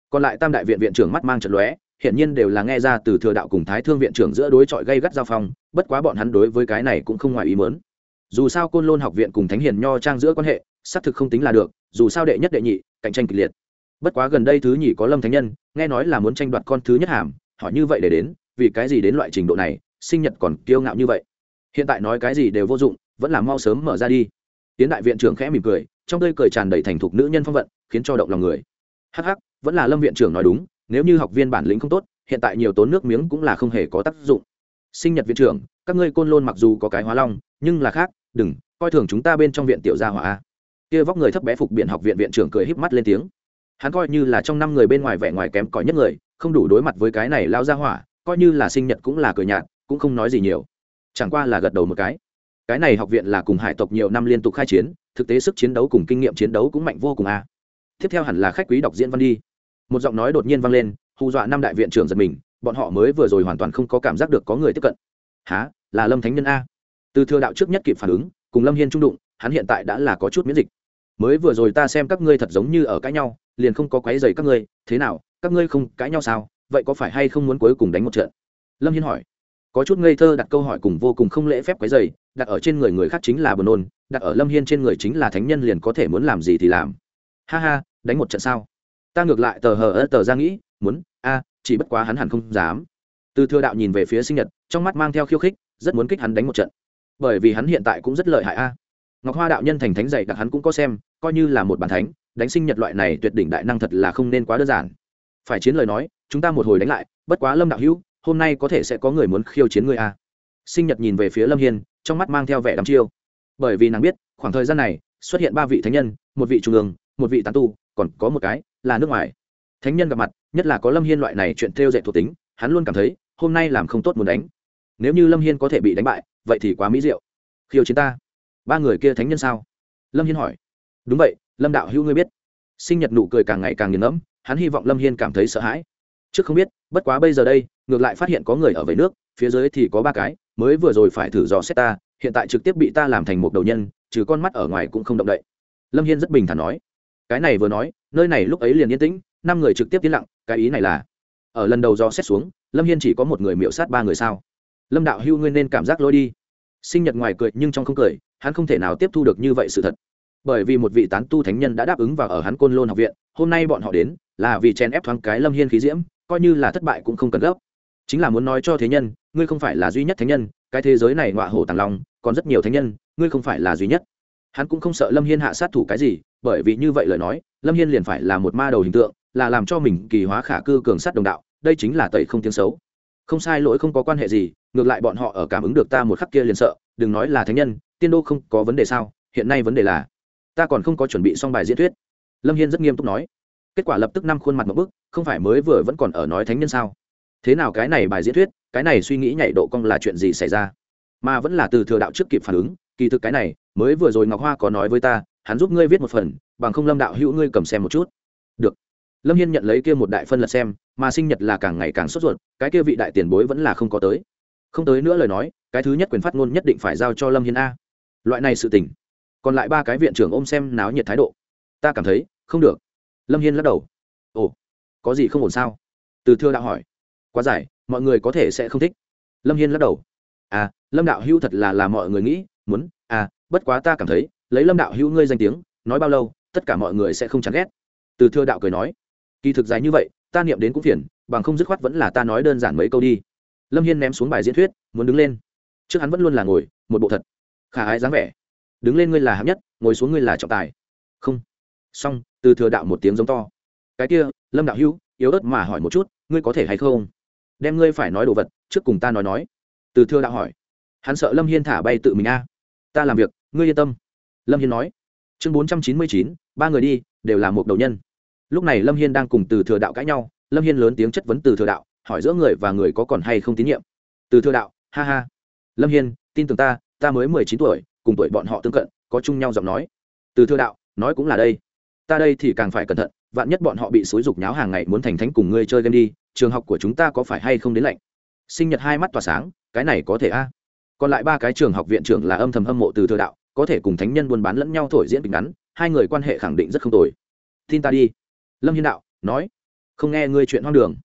Còn lại tam đại viện viện trưởng mắt mang trận lóe hiện nhiên đều là nghe ra từ thừa đạo cùng thái thương viện trưởng giữa đối chọi gây gắt giao phong, bất quá bọn hắn đối với cái này cũng không ngoài ý mớn dù sao côn lôn học viện cùng thánh hiền nho trang giữa quan hệ xác thực không tính là được, dù sao đệ nhất đệ nhị, cạnh tranh kịch liệt. Bất quá gần đây thứ nhì có lâm thánh nhân, nghe nói là muốn tranh đoạt con thứ nhất hàm, hỏi như vậy để đến, vì cái gì đến loại trình độ này, sinh nhật còn kiêu ngạo như vậy. Hiện tại nói cái gì đều vô dụng, vẫn là mau sớm mở ra đi. Tiến đại viện trưởng khẽ mỉm cười, trong tươi cười tràn đầy thành thục nữ nhân phong vận, khiến cho động lòng người. Hh vẫn là lâm viện trưởng nói đúng, nếu như học viên bản lĩnh không tốt, hiện tại nhiều tốn nước miếng cũng là không hề có tác dụng. Sinh nhật viện trưởng, các ngươi côn lôn mặc dù có cái hóa long, nhưng là khác, đừng, coi thường chúng ta bên trong viện tiểu gia hỏa kia vóc người thấp bé phục biện học viện viện trưởng cười híp mắt lên tiếng. Hắn coi như là trong năm người bên ngoài vẻ ngoài kém cỏi nhất người, không đủ đối mặt với cái này lao ra hỏa, coi như là sinh nhật cũng là cười nhạt, cũng không nói gì nhiều. Chẳng qua là gật đầu một cái. Cái này học viện là cùng hải tộc nhiều năm liên tục khai chiến, thực tế sức chiến đấu cùng kinh nghiệm chiến đấu cũng mạnh vô cùng a tiếp theo hẳn là khách quý đọc diễn văn đi. Một giọng nói đột nhiên vang lên, hù dọa năm đại viện trưởng giật mình, bọn họ mới vừa rồi hoàn toàn không có cảm giác được có người tiếp cận. Há là lâm thánh nhân a. Từ thừa đạo trước nhất kịp phản ứng, cùng lâm hiên trung đụng, hắn hiện tại đã là có chút miễn dịch mới vừa rồi ta xem các ngươi thật giống như ở cãi nhau, liền không có quấy dày các ngươi, thế nào, các ngươi không cãi nhau sao, vậy có phải hay không muốn cuối cùng đánh một trận? Lâm hiên hỏi. Có chút ngây thơ đặt câu hỏi cùng vô cùng không lễ phép quấy dày đặt ở trên người người khác chính là buồn nôn, đặt ở lâm hiên trên người chính là thánh nhân liền có thể muốn làm gì thì làm. Ha ha, đánh một trận sao? Ta ngược lại tờ hờ ơ tờ ra nghĩ, muốn, a, chỉ bất quá hắn hẳn không dám. Từ thừa đạo nhìn về phía sinh nhật, trong mắt mang theo khiêu khích, rất muốn kích hắn đánh một trận. Bởi vì hắn hiện tại cũng rất lợi hại a ngọc hoa đạo nhân thành thánh dạy đặc hắn cũng có xem, coi như là một bản thánh, đánh sinh nhật loại này tuyệt đỉnh đại năng thật là không nên quá đơn giản. Phải chiến lời nói, chúng ta một hồi đánh lại, bất quá lâm đạo hữu, hôm nay có thể sẽ có người muốn khiêu chiến ngươi a sinh nhật nhìn về phía lâm hiên, trong mắt mang theo vẻ đắm chiêu. Bởi vì nàng biết, khoảng thời gian này, xuất hiện ba vị thánh nhân, một vị trung ương, một vị tán tu, còn có một cái là nước ngoài. Thánh nhân gặp mặt, nhất là có lâm hiên loại này chuyện theo dạy thuộc tính, hắn luôn cảm thấy, hôm nay làm không tốt muốn đánh. Nếu như lâm hiên có thể bị đánh bại, vậy thì quá mỹ diệu. Khiêu chiến ta ba người kia thánh nhân sao? Lâm hiên hỏi. Đúng vậy, lâm đạo hữu ngươi biết. Sinh nhật nụ cười càng ngày càng nghiền ngẫm, hắn hy vọng lâm hiên cảm thấy sợ hãi. Trước không biết, bất quá bây giờ đây, ngược lại phát hiện có người ở vầy nước, phía dưới thì có ba cái, mới vừa rồi phải thử dò xét ta, hiện tại trực tiếp bị ta làm thành một đầu nhân, trừ con mắt ở ngoài cũng không động đậy. Lâm hiên rất bình thản nói. Cái này vừa nói, nơi này lúc ấy liền yên tĩnh, năm người trực tiếp tiến lặng, cái ý này là, ở lần đầu dò xét xuống, lâm hiên chỉ có một người miễu sát ba người sao? Lâm đạo hưu ngươi nên cảm giác lôi đi. Sinh nhật ngoài cười nhưng trong không cười hắn không thể nào tiếp thu được như vậy sự thật. Bởi vì một vị tán tu thánh nhân đã đáp ứng vào ở hắn côn lôn học viện, hôm nay bọn họ đến, là vì chen ép thoáng cái lâm hiên khí diễm, coi như là thất bại cũng không cần gấp. Chính là muốn nói cho thế nhân, ngươi không phải là duy nhất thánh nhân, cái thế giới này ngọa hổ tàng long, còn rất nhiều thánh nhân, ngươi không phải là duy nhất. Hắn cũng không sợ lâm hiên hạ sát thủ cái gì, bởi vì như vậy lời nói, lâm hiên liền phải là một ma đầu hình tượng, là làm cho mình kỳ hóa khả cư cường sát đồng đạo, đây chính là tẩy không tiếng xấu. Không sai lỗi không có quan hệ gì, ngược lại bọn họ ở cảm ứng được ta một khắc kia liền sợ, đừng nói là thánh nhân tiên đô không có vấn đề sao? Hiện nay vấn đề là, ta còn không có chuẩn bị xong bài diễn thuyết. Lâm hiên rất nghiêm túc nói. Kết quả lập tức năm khuôn mặt một bức, không phải mới vừa vẫn còn ở nói thánh nhân sao? Thế nào cái này bài diễn thuyết, cái này suy nghĩ nhảy độ cong là chuyện gì xảy ra? Mà vẫn là từ thừa đạo trước kịp phản ứng, kỳ thực cái này, mới vừa rồi ngọc hoa có nói với ta, hắn giúp ngươi viết một phần, bằng không lâm đạo hữu ngươi cầm xem một chút. Được. Lâm hiên nhận lấy kia một đại phân lật xem, mà sinh nhật là càng ngày càng sốt ruột, cái kia vị đại tiền bối vẫn là không có tới. Không tới nữa lời nói, cái thứ nhất quyền phát ngôn nhất định phải giao cho lâm hiên a loại này sự tình. Còn lại ba cái viện trưởng ôm xem náo nhiệt thái độ. Ta cảm thấy, không được. Lâm hiên lắc đầu. Ồ, có gì không ổn sao? Từ thưa đạo hỏi. Quá dài mọi người có thể sẽ không thích. Lâm hiên lắc đầu. À lâm đạo hữu thật là là mọi người nghĩ, muốn à bất quá ta cảm thấy, lấy lâm đạo hữu ngươi danh tiếng, nói bao lâu, tất cả mọi người sẽ không chán ghét. Từ thưa đạo cười nói. Kỳ thực dài như vậy, ta niệm đến cũng phiền, bằng không dứt khoát vẫn là ta nói đơn giản mấy câu đi. Lâm hiên ném xuống bài diễn thuyết, muốn đứng lên. Trước hắn vẫn luôn là ngồi, một bộ thật khả ái dáng vẻ. Đứng lên ngươi là hạng nhất, ngồi xuống ngươi là trọng tài. Không. Xong, từ thừa đạo một tiếng giống to. Cái kia, lâm đạo hữu, yếu ớt mà hỏi một chút, ngươi có thể hay không? Đem ngươi phải nói đồ vật, trước cùng ta nói nói. Từ thừa đạo hỏi. Hắn sợ lâm hiên thả bay tự mình a. Ta làm việc, ngươi yên tâm. Lâm hiên nói. Chương bốn trăm chín mươi chín, ba người đi, đều là một đầu nhân. Lúc này lâm hiên đang cùng từ thừa đạo cãi nhau, lâm hiên lớn tiếng chất vấn từ thừa đạo, hỏi giữa người và người có còn hay không tín nhiệm. Từ thừa đạo, ha ha. Lâm hiên, tin tưởng ta ta mới mười chín tuổi, cùng tuổi bọn họ tương cận, có chung nhau giọng nói. Từ thừa đạo, nói cũng là đây. Ta đây thì càng phải cẩn thận, vạn nhất bọn họ bị xối dục nháo hàng ngày muốn thành thánh cùng ngươi chơi game đi, trường học của chúng ta có phải hay không đến lạnh? Sinh nhật hai mắt tỏa sáng, cái này có thể a? Còn lại ba cái trường học viện trưởng là âm thầm hâm mộ từ thừa đạo, có thể cùng thánh nhân buôn bán lẫn nhau thổi diễn bình ngắn, hai người quan hệ khẳng định rất không tồi. Tin ta đi. Lâm hiên đạo, nói, không nghe ngươi chuyện hoang đường.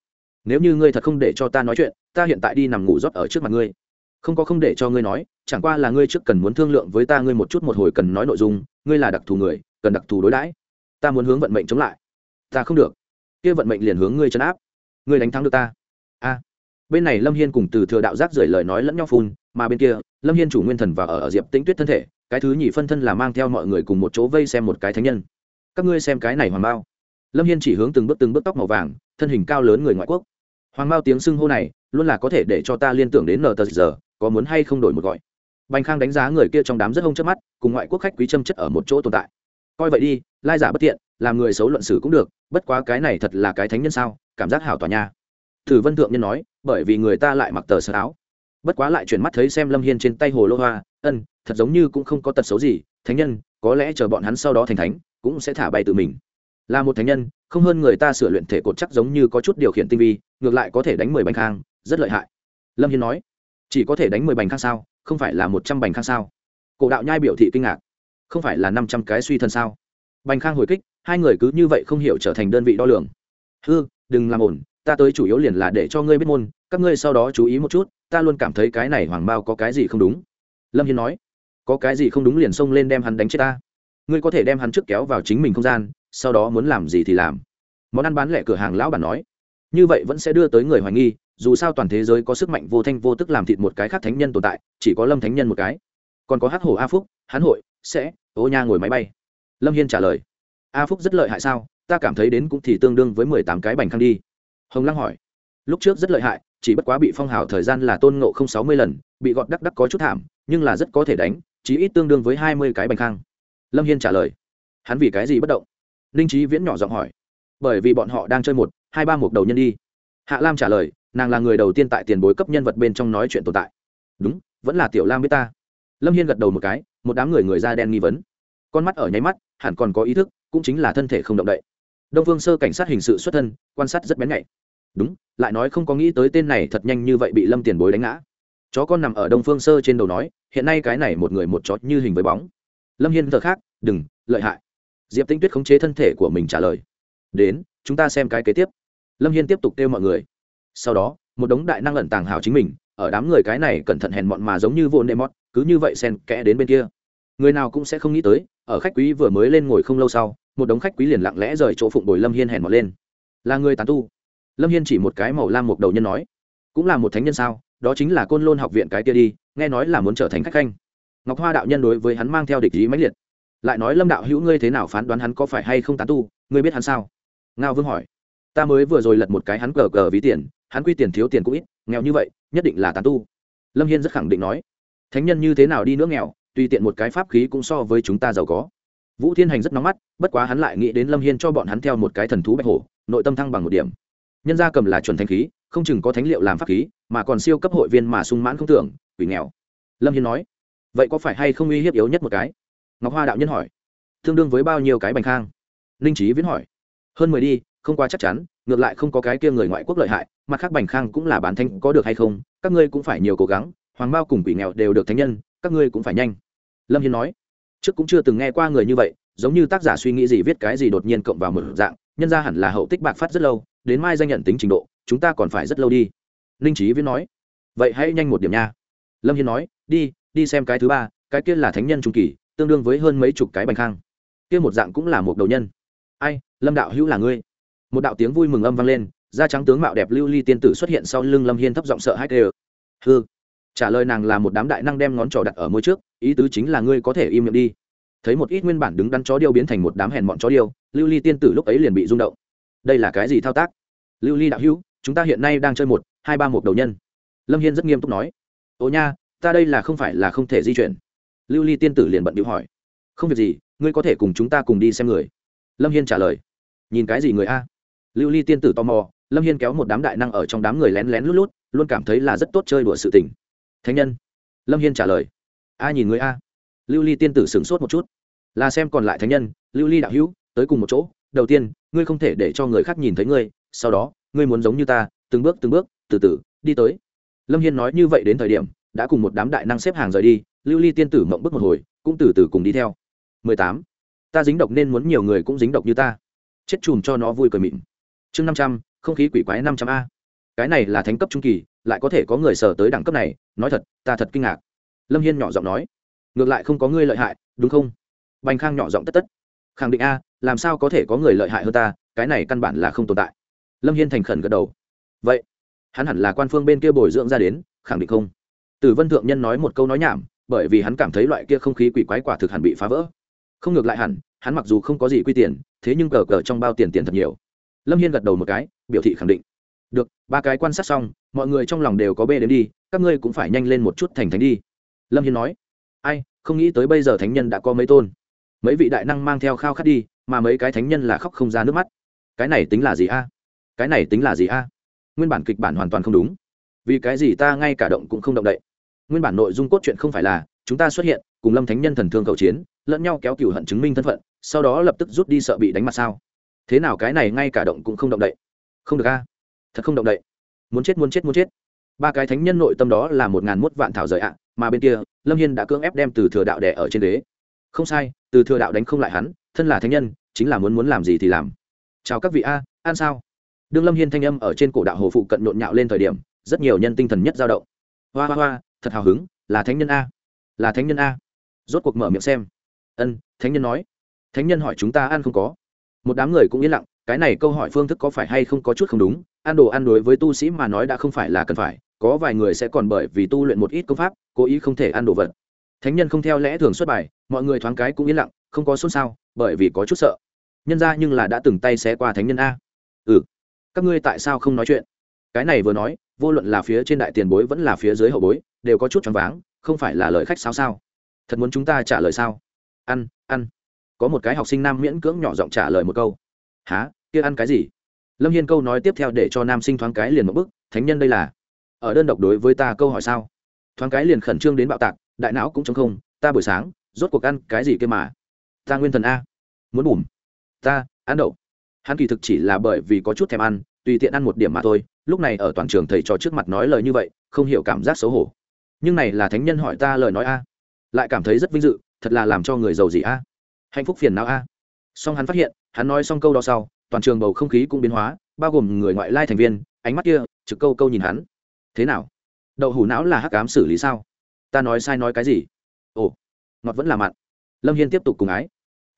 Nếu như ngươi thật không để cho ta nói chuyện, ta hiện tại đi nằm ngủ rót ở trước mặt ngươi không có không để cho ngươi nói chẳng qua là ngươi trước cần muốn thương lượng với ta ngươi một chút một hồi cần nói nội dung ngươi là đặc thù người cần đặc thù đối đãi. Ta muốn hướng vận mệnh chống lại. Ta không được. Kia vận mệnh liền hướng ngươi chấn áp. Ngươi đánh thắng được ta. A. Bên này lâm hiên cùng từ thừa đạo giác rời lời nói lẫn nhau phun mà bên kia lâm hiên chủ nguyên thần và ở, ở diệp tĩnh tuyết thân thể cái thứ nhì phân thân là mang theo mọi người cùng một chỗ vây xem một cái thánh nhân. Các ngươi xem cái này hoàng bao. Lâm hiên chỉ hướng từng bước từng bước tóc màu vàng thân hình cao lớn người ngoại quốc. Hoàng bao tiếng xưng hô này luôn là có thể để cho ta liên tưởng đến nờ tờ giờ có muốn hay không đổi một gọi. Bành khang đánh giá người kia trong đám rất hông chớp mắt, cùng ngoại quốc khách quý châm chất ở một chỗ tồn tại. Coi vậy đi, lai giả bất tiện làm người xấu luận xử cũng được, bất quá cái này thật là cái thánh nhân sao, cảm giác hảo tòa nhà thử vân thượng nhân nói, bởi vì người ta lại mặc tờ sơ áo. Bất quá lại chuyển mắt thấy xem lâm hiên trên tay hồ lô hoa, ân, thật giống như cũng không có tật xấu gì, thánh nhân, có lẽ chờ bọn hắn sau đó thành thánh, cũng sẽ thả bay tự mình. Là một thánh nhân, không hơn người ta sửa luyện thể cột chắc giống như có chút điều khiển tinh vi, ngược lại có thể đánh mười bánh khang, rất lợi hại. Lâm hiên nói chỉ có thể đánh mười bành khang sao, không phải là một trăm bành khang sao? Cổ đạo nhai biểu thị kinh ngạc. Không phải là năm trăm cái suy thân sao? Bành khang hồi kích, hai người cứ như vậy không hiểu trở thành đơn vị đo lường. Hư, đừng làm ổn ta tới chủ yếu liền là để cho ngươi biết môn, các ngươi sau đó chú ý một chút, ta luôn cảm thấy cái này hoàng bao có cái gì không đúng. Lâm hiên nói, có cái gì không đúng liền xông lên đem hắn đánh chết ta. Ngươi có thể đem hắn trước kéo vào chính mình không gian, sau đó muốn làm gì thì làm. Món ăn bán lẻ cửa hàng lão bản nói như vậy vẫn sẽ đưa tới người hoài nghi, dù sao toàn thế giới có sức mạnh vô thanh vô tức làm thịt một cái khác thánh nhân tồn tại, chỉ có lâm thánh nhân một cái. Còn có hát hổ a phúc, hắn hội sẽ, ô nha ngồi máy bay. Lâm hiên trả lời, a phúc rất lợi hại sao? Ta cảm thấy đến cũng thì tương đương với mười tám cái bành khăn đi. Hồng lăng hỏi, lúc trước rất lợi hại, chỉ bất quá bị phong hào thời gian là tôn ngộ không sáu mươi lần, bị gọt đắc đắc có chút thảm, nhưng là rất có thể đánh, chí ít tương đương với hai mươi cái bành khang. Lâm hiên trả lời, hắn vì cái gì bất động? Ninh trí viễn nhỏ giọng hỏi, bởi vì bọn họ đang chơi một hai ba một đầu nhân đi. Hạ lam trả lời, nàng là người đầu tiên tại tiền bối cấp nhân vật bên trong nói chuyện tồn tại. Đúng, vẫn là tiểu lam biết ta. Lâm hiên gật đầu một cái, một đám người người da đen nghi vấn. Con mắt ở nháy mắt, hẳn còn có ý thức, cũng chính là thân thể không động đậy. Đông phương sơ cảnh sát hình sự xuất thân, quan sát rất bén nhạy. Đúng, lại nói không có nghĩ tới tên này thật nhanh như vậy bị lâm tiền bối đánh ngã. Chó con nằm ở đông phương sơ trên đầu nói, hiện nay cái này một người một chó như hình với bóng. Lâm hiên thờ khác, đừng, lợi hại. Diệp tinh tuyết khống chế thân thể của mình trả lời. Đến, chúng ta xem cái kế tiếp lâm hiên tiếp tục kêu mọi người. Sau đó, một đống đại năng ẩn tàng hào chính mình, ở đám người cái này cẩn thận hèn mọn mà giống như vô nệ mót cứ như vậy sen kẽ đến bên kia. Người nào cũng sẽ không nghĩ tới, ở khách quý vừa mới lên ngồi không lâu sau, một đống khách quý liền lặng lẽ rời chỗ phụng bồi lâm hiên hèn mọt lên. Là người tán tu. Lâm hiên chỉ một cái màu lam một đầu nhân nói, cũng là một thánh nhân sao? Đó chính là côn lôn học viện cái kia đi, nghe nói là muốn trở thành khách khanh. Ngọc hoa đạo nhân đối với hắn mang theo địch ý mãnh liệt, lại nói, lâm đạo hữu ngươi thế nào phán đoán hắn có phải hay không tán tu? Ngươi biết hắn sao? Ngao vương hỏi ta mới vừa rồi lật một cái hắn cờ cờ ví tiền, hắn quy tiền thiếu tiền cũng ít, nghèo như vậy, nhất định là tán tu. Lâm hiên rất khẳng định nói. Thánh nhân như thế nào đi nữa nghèo, tùy tiện một cái pháp khí cũng so với chúng ta giàu có. Vũ thiên hành rất nóng mắt, bất quá hắn lại nghĩ đến lâm hiên cho bọn hắn theo một cái thần thú bạch hổ, nội tâm thăng bằng một điểm. Nhân gia cầm là chuẩn thanh khí, không chừng có thánh liệu làm pháp khí, mà còn siêu cấp hội viên mà sung mãn không tưởng, quỷ nghèo. Lâm hiên nói. Vậy có phải hay không uy hiếp yếu nhất một cái? Ngọc hoa đạo nhân hỏi. Tương đương với bao nhiêu cái bành khang? Ninh trí viễn hỏi. Hơn mười đi không quá chắc chắn, ngược lại không có cái kia người ngoại quốc lợi hại, mặt khác bành khang cũng là bán thanh có được hay không, các ngươi cũng phải nhiều cố gắng, hoàng bao cùng quỷ nghèo đều được thánh nhân, các ngươi cũng phải nhanh. Lâm hiên nói. Trước cũng chưa từng nghe qua người như vậy, giống như tác giả suy nghĩ gì viết cái gì đột nhiên cộng vào một dạng, nhân ra hẳn là hậu tích bạc phát rất lâu, đến mai danh nhận tính trình độ, chúng ta còn phải rất lâu đi. Ninh trí viết nói. Vậy hãy nhanh một điểm nha. Lâm hiên nói. Đi đi xem cái thứ ba, cái kia là thánh nhân trung kỳ, tương đương với hơn mấy chục cái bành khang. Kia một dạng cũng là một đầu nhân. Ai, lâm đạo hữu là ngươi? Một đạo tiếng vui mừng âm vang lên, da trắng tướng mạo đẹp lưu ly tiên tử xuất hiện sau lưng lâm hiên thấp giọng sợ hãi tê hư trả lời nàng là một đám đại năng đem ngón trỏ đặt ở môi trước, ý tứ chính là ngươi có thể im miệng đi. Thấy một ít nguyên bản đứng đắn chó điêu biến thành một đám hèn bọn chó điêu, lưu ly tiên tử lúc ấy liền bị rung động. Đây là cái gì thao tác? Lưu ly đạo hữu, chúng ta hiện nay đang chơi một, hai, ba một đầu nhân. Lâm hiên rất nghiêm túc nói. Ồ nha, ta đây là không phải là không thể di chuyển. Lưu ly tiên tử liền bận điệu hỏi. Không việc gì, ngươi có thể cùng chúng ta cùng đi xem người. Lâm hiên trả lời. Nhìn cái gì người a? Lưu ly tiên tử tò mò, lâm hiên kéo một đám đại năng ở trong đám người lén lén lút lút, luôn cảm thấy là rất tốt chơi đùa sự tình. Thánh nhân, lâm hiên trả lời, a nhìn người a. Lưu ly tiên tử sửng sốt một chút, là xem còn lại thánh nhân, lưu ly đạo hữu, tới cùng một chỗ, đầu tiên, ngươi không thể để cho người khác nhìn thấy ngươi, sau đó, ngươi muốn giống như ta, từng bước từng bước, từ từ, đi tới. Lâm hiên nói như vậy đến thời điểm, đã cùng một đám đại năng xếp hàng rời đi, lưu ly tiên tử mộng bước một hồi, cũng từ từ cùng đi theo. 18. ta dính độc nên muốn nhiều người cũng dính độc như ta. Chết chùm cho nó vui cười mịn chương năm trăm, không khí quỷ quái năm trăm a. Cái này là thánh cấp trung kỳ, lại có thể có người sở tới đẳng cấp này, nói thật, ta thật kinh ngạc. Lâm hiên nhỏ giọng nói. Ngược lại không có ngươi lợi hại, đúng không? Bành khang nhỏ giọng tất tất. Khẳng định a, làm sao có thể có người lợi hại hơn ta, cái này căn bản là không tồn tại. Lâm hiên thành khẩn gật đầu. Vậy, hắn hẳn là quan phương bên kia bồi dưỡng ra đến, khẳng định không? Tử vân thượng nhân nói một câu nói nhảm, bởi vì hắn cảm thấy loại kia không khí quỷ quái quả thực hẳn bị phá vỡ. Không ngược lại hẳn, hắn mặc dù không có gì quy tiền, thế nhưng cờ cờ trong bao tiền tiền thật nhiều lâm hiên gật đầu một cái, biểu thị khẳng định. Được, ba cái quan sát xong, mọi người trong lòng đều có bê đến đi, các ngươi cũng phải nhanh lên một chút thành thánh đi. Lâm hiên nói. Ai, không nghĩ tới bây giờ thánh nhân đã có mấy tôn. Mấy vị đại năng mang theo khao khát đi, mà mấy cái thánh nhân là khóc không ra nước mắt. Cái này tính là gì a? Cái này tính là gì a? Nguyên bản kịch bản hoàn toàn không đúng. Vì cái gì ta ngay cả động cũng không động đậy? Nguyên bản nội dung cốt truyện không phải là, chúng ta xuất hiện, cùng lâm thánh nhân thần thương cầu chiến, lẫn nhau kéo cửu hận chứng minh thân phận, sau đó lập tức rút đi sợ bị đánh mặt sao? Thế nào cái này ngay cả động cũng không động đậy. Không được a. Thật không động đậy. Muốn chết muốn chết muốn chết. Ba cái thánh nhân nội tâm đó là một ngàn mốt vạn thảo rời ạ, mà bên kia, lâm hiên đã cưỡng ép đem từ thừa đạo đẻ ở trên đế. Không sai, từ thừa đạo đánh không lại hắn, thân là thánh nhân, chính là muốn muốn làm gì thì làm. Chào các vị a an sao? Đương lâm hiên thanh âm ở trên cổ đạo hồ phụ cận nhộn nhạo lên thời điểm, rất nhiều nhân tinh thần nhất dao động. Hoa hoa hoa, thật hào hứng, là thánh nhân a. Là thánh nhân a. Rốt cuộc mở miệng xem. Ân, thánh nhân nói. Thánh nhân hỏi chúng ta ăn không có một đám người cũng yên lặng, cái này câu hỏi phương thức có phải hay không có chút không đúng? Ăn đồ ăn đối với tu sĩ mà nói đã không phải là cần phải, có vài người sẽ còn bởi vì tu luyện một ít công pháp, cố ý không thể ăn đồ vật. Thánh nhân không theo lẽ thường xuất bài, mọi người thoáng cái cũng yên lặng, không có xôn xao, bởi vì có chút sợ. Nhân ra nhưng là đã từng tay xé qua thánh nhân a. Ừ. Các ngươi tại sao không nói chuyện? Cái này vừa nói, vô luận là phía trên đại tiền bối vẫn là phía dưới hậu bối, đều có chút choáng váng, không phải là lời khách sao sao? Thật muốn chúng ta trả lời sao? Ăn ăn có một cái học sinh nam miễn cưỡng nhỏ giọng trả lời một câu. Há kia ăn cái gì? Lâm hiên câu nói tiếp theo để cho nam sinh thoáng cái liền một bức, thánh nhân đây là, ở đơn độc đối với ta câu hỏi sao? Thoáng cái liền khẩn trương đến bạo tạc, đại não cũng chống không, ta buổi sáng, rốt cuộc ăn cái gì kia mà? Ta nguyên thần a. Muốn bùm. Ta, ăn đậu. Hắn kỳ thực chỉ là bởi vì có chút thèm ăn, tùy tiện ăn một điểm mà thôi, lúc này ở toàn trường thầy trò trước mặt nói lời như vậy, không hiểu cảm giác xấu hổ. Nhưng này là thánh nhân hỏi ta lời nói a. Lại cảm thấy rất vinh dự, thật là làm cho người giàu gì a hạnh phúc phiền não a. Song hắn phát hiện, hắn nói xong câu đó sau, toàn trường bầu không khí cũng biến hóa, bao gồm người ngoại lai thành viên, ánh mắt kia, trực câu câu nhìn hắn. Thế nào? Đậu hủ não là hắc cám xử lý sao? Ta nói sai nói cái gì? Ồ, ngọt vẫn là mặn. Lâm hiên tiếp tục cùng ái.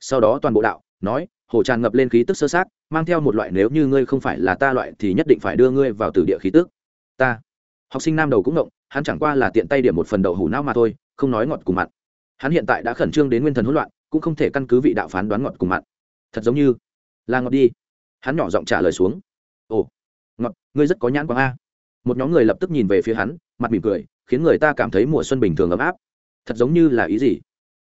Sau đó toàn bộ đạo, nói, hồ tràn ngập lên khí tức sơ sát, mang theo một loại nếu như ngươi không phải là ta loại thì nhất định phải đưa ngươi vào từ địa khí tức. Ta. Học sinh nam đầu cũng ngộng hắn chẳng qua là tiện tay điểm một phần đậu hủ não mà thôi, không nói ngọt cùng mặn. Hắn hiện tại đã khẩn trương đến nguyên thần hỗn loạn cũng không thể căn cứ vị đạo phán đoán ngọt cùng mặn. Thật giống như là ngọt đi. Hắn nhỏ giọng trả lời xuống. Ồ, ngọt, ngươi rất có nhãn quang a. Một nhóm người lập tức nhìn về phía hắn, mặt mỉm cười, khiến người ta cảm thấy mùa xuân bình thường ấm áp. Thật giống như là ý gì?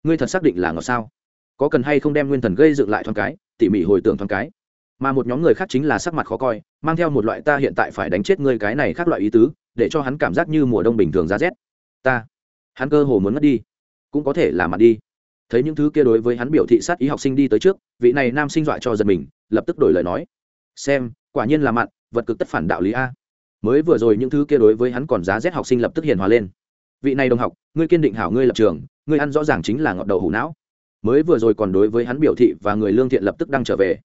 Ngươi thật xác định là ngọt sao? Có cần hay không đem nguyên thần gây dựng lại thoáng cái, tỉ mỉ hồi tưởng thoáng cái? Mà một nhóm người khác chính là sắc mặt khó coi, mang theo một loại ta hiện tại phải đánh chết ngươi cái này khác loại ý tứ, để cho hắn cảm giác như mùa đông bình thường giá rét. Ta, hắn cơ hồ muốn mất đi. Cũng có thể là mặt đi thấy những thứ kia đối với hắn biểu thị sát ý học sinh đi tới trước, vị này nam sinh dọa cho giật mình, lập tức đổi lời nói. Xem, quả nhiên là mặn, vật cực tất phản đạo lý a. Mới vừa rồi những thứ kia đối với hắn còn giá rét học sinh lập tức hiền hòa lên. Vị này đồng học, ngươi kiên định hảo ngươi lập trường, ngươi ăn rõ ràng chính là ngọt đầu hủ não. Mới vừa rồi còn đối với hắn biểu thị và người lương thiện lập tức đang trở về.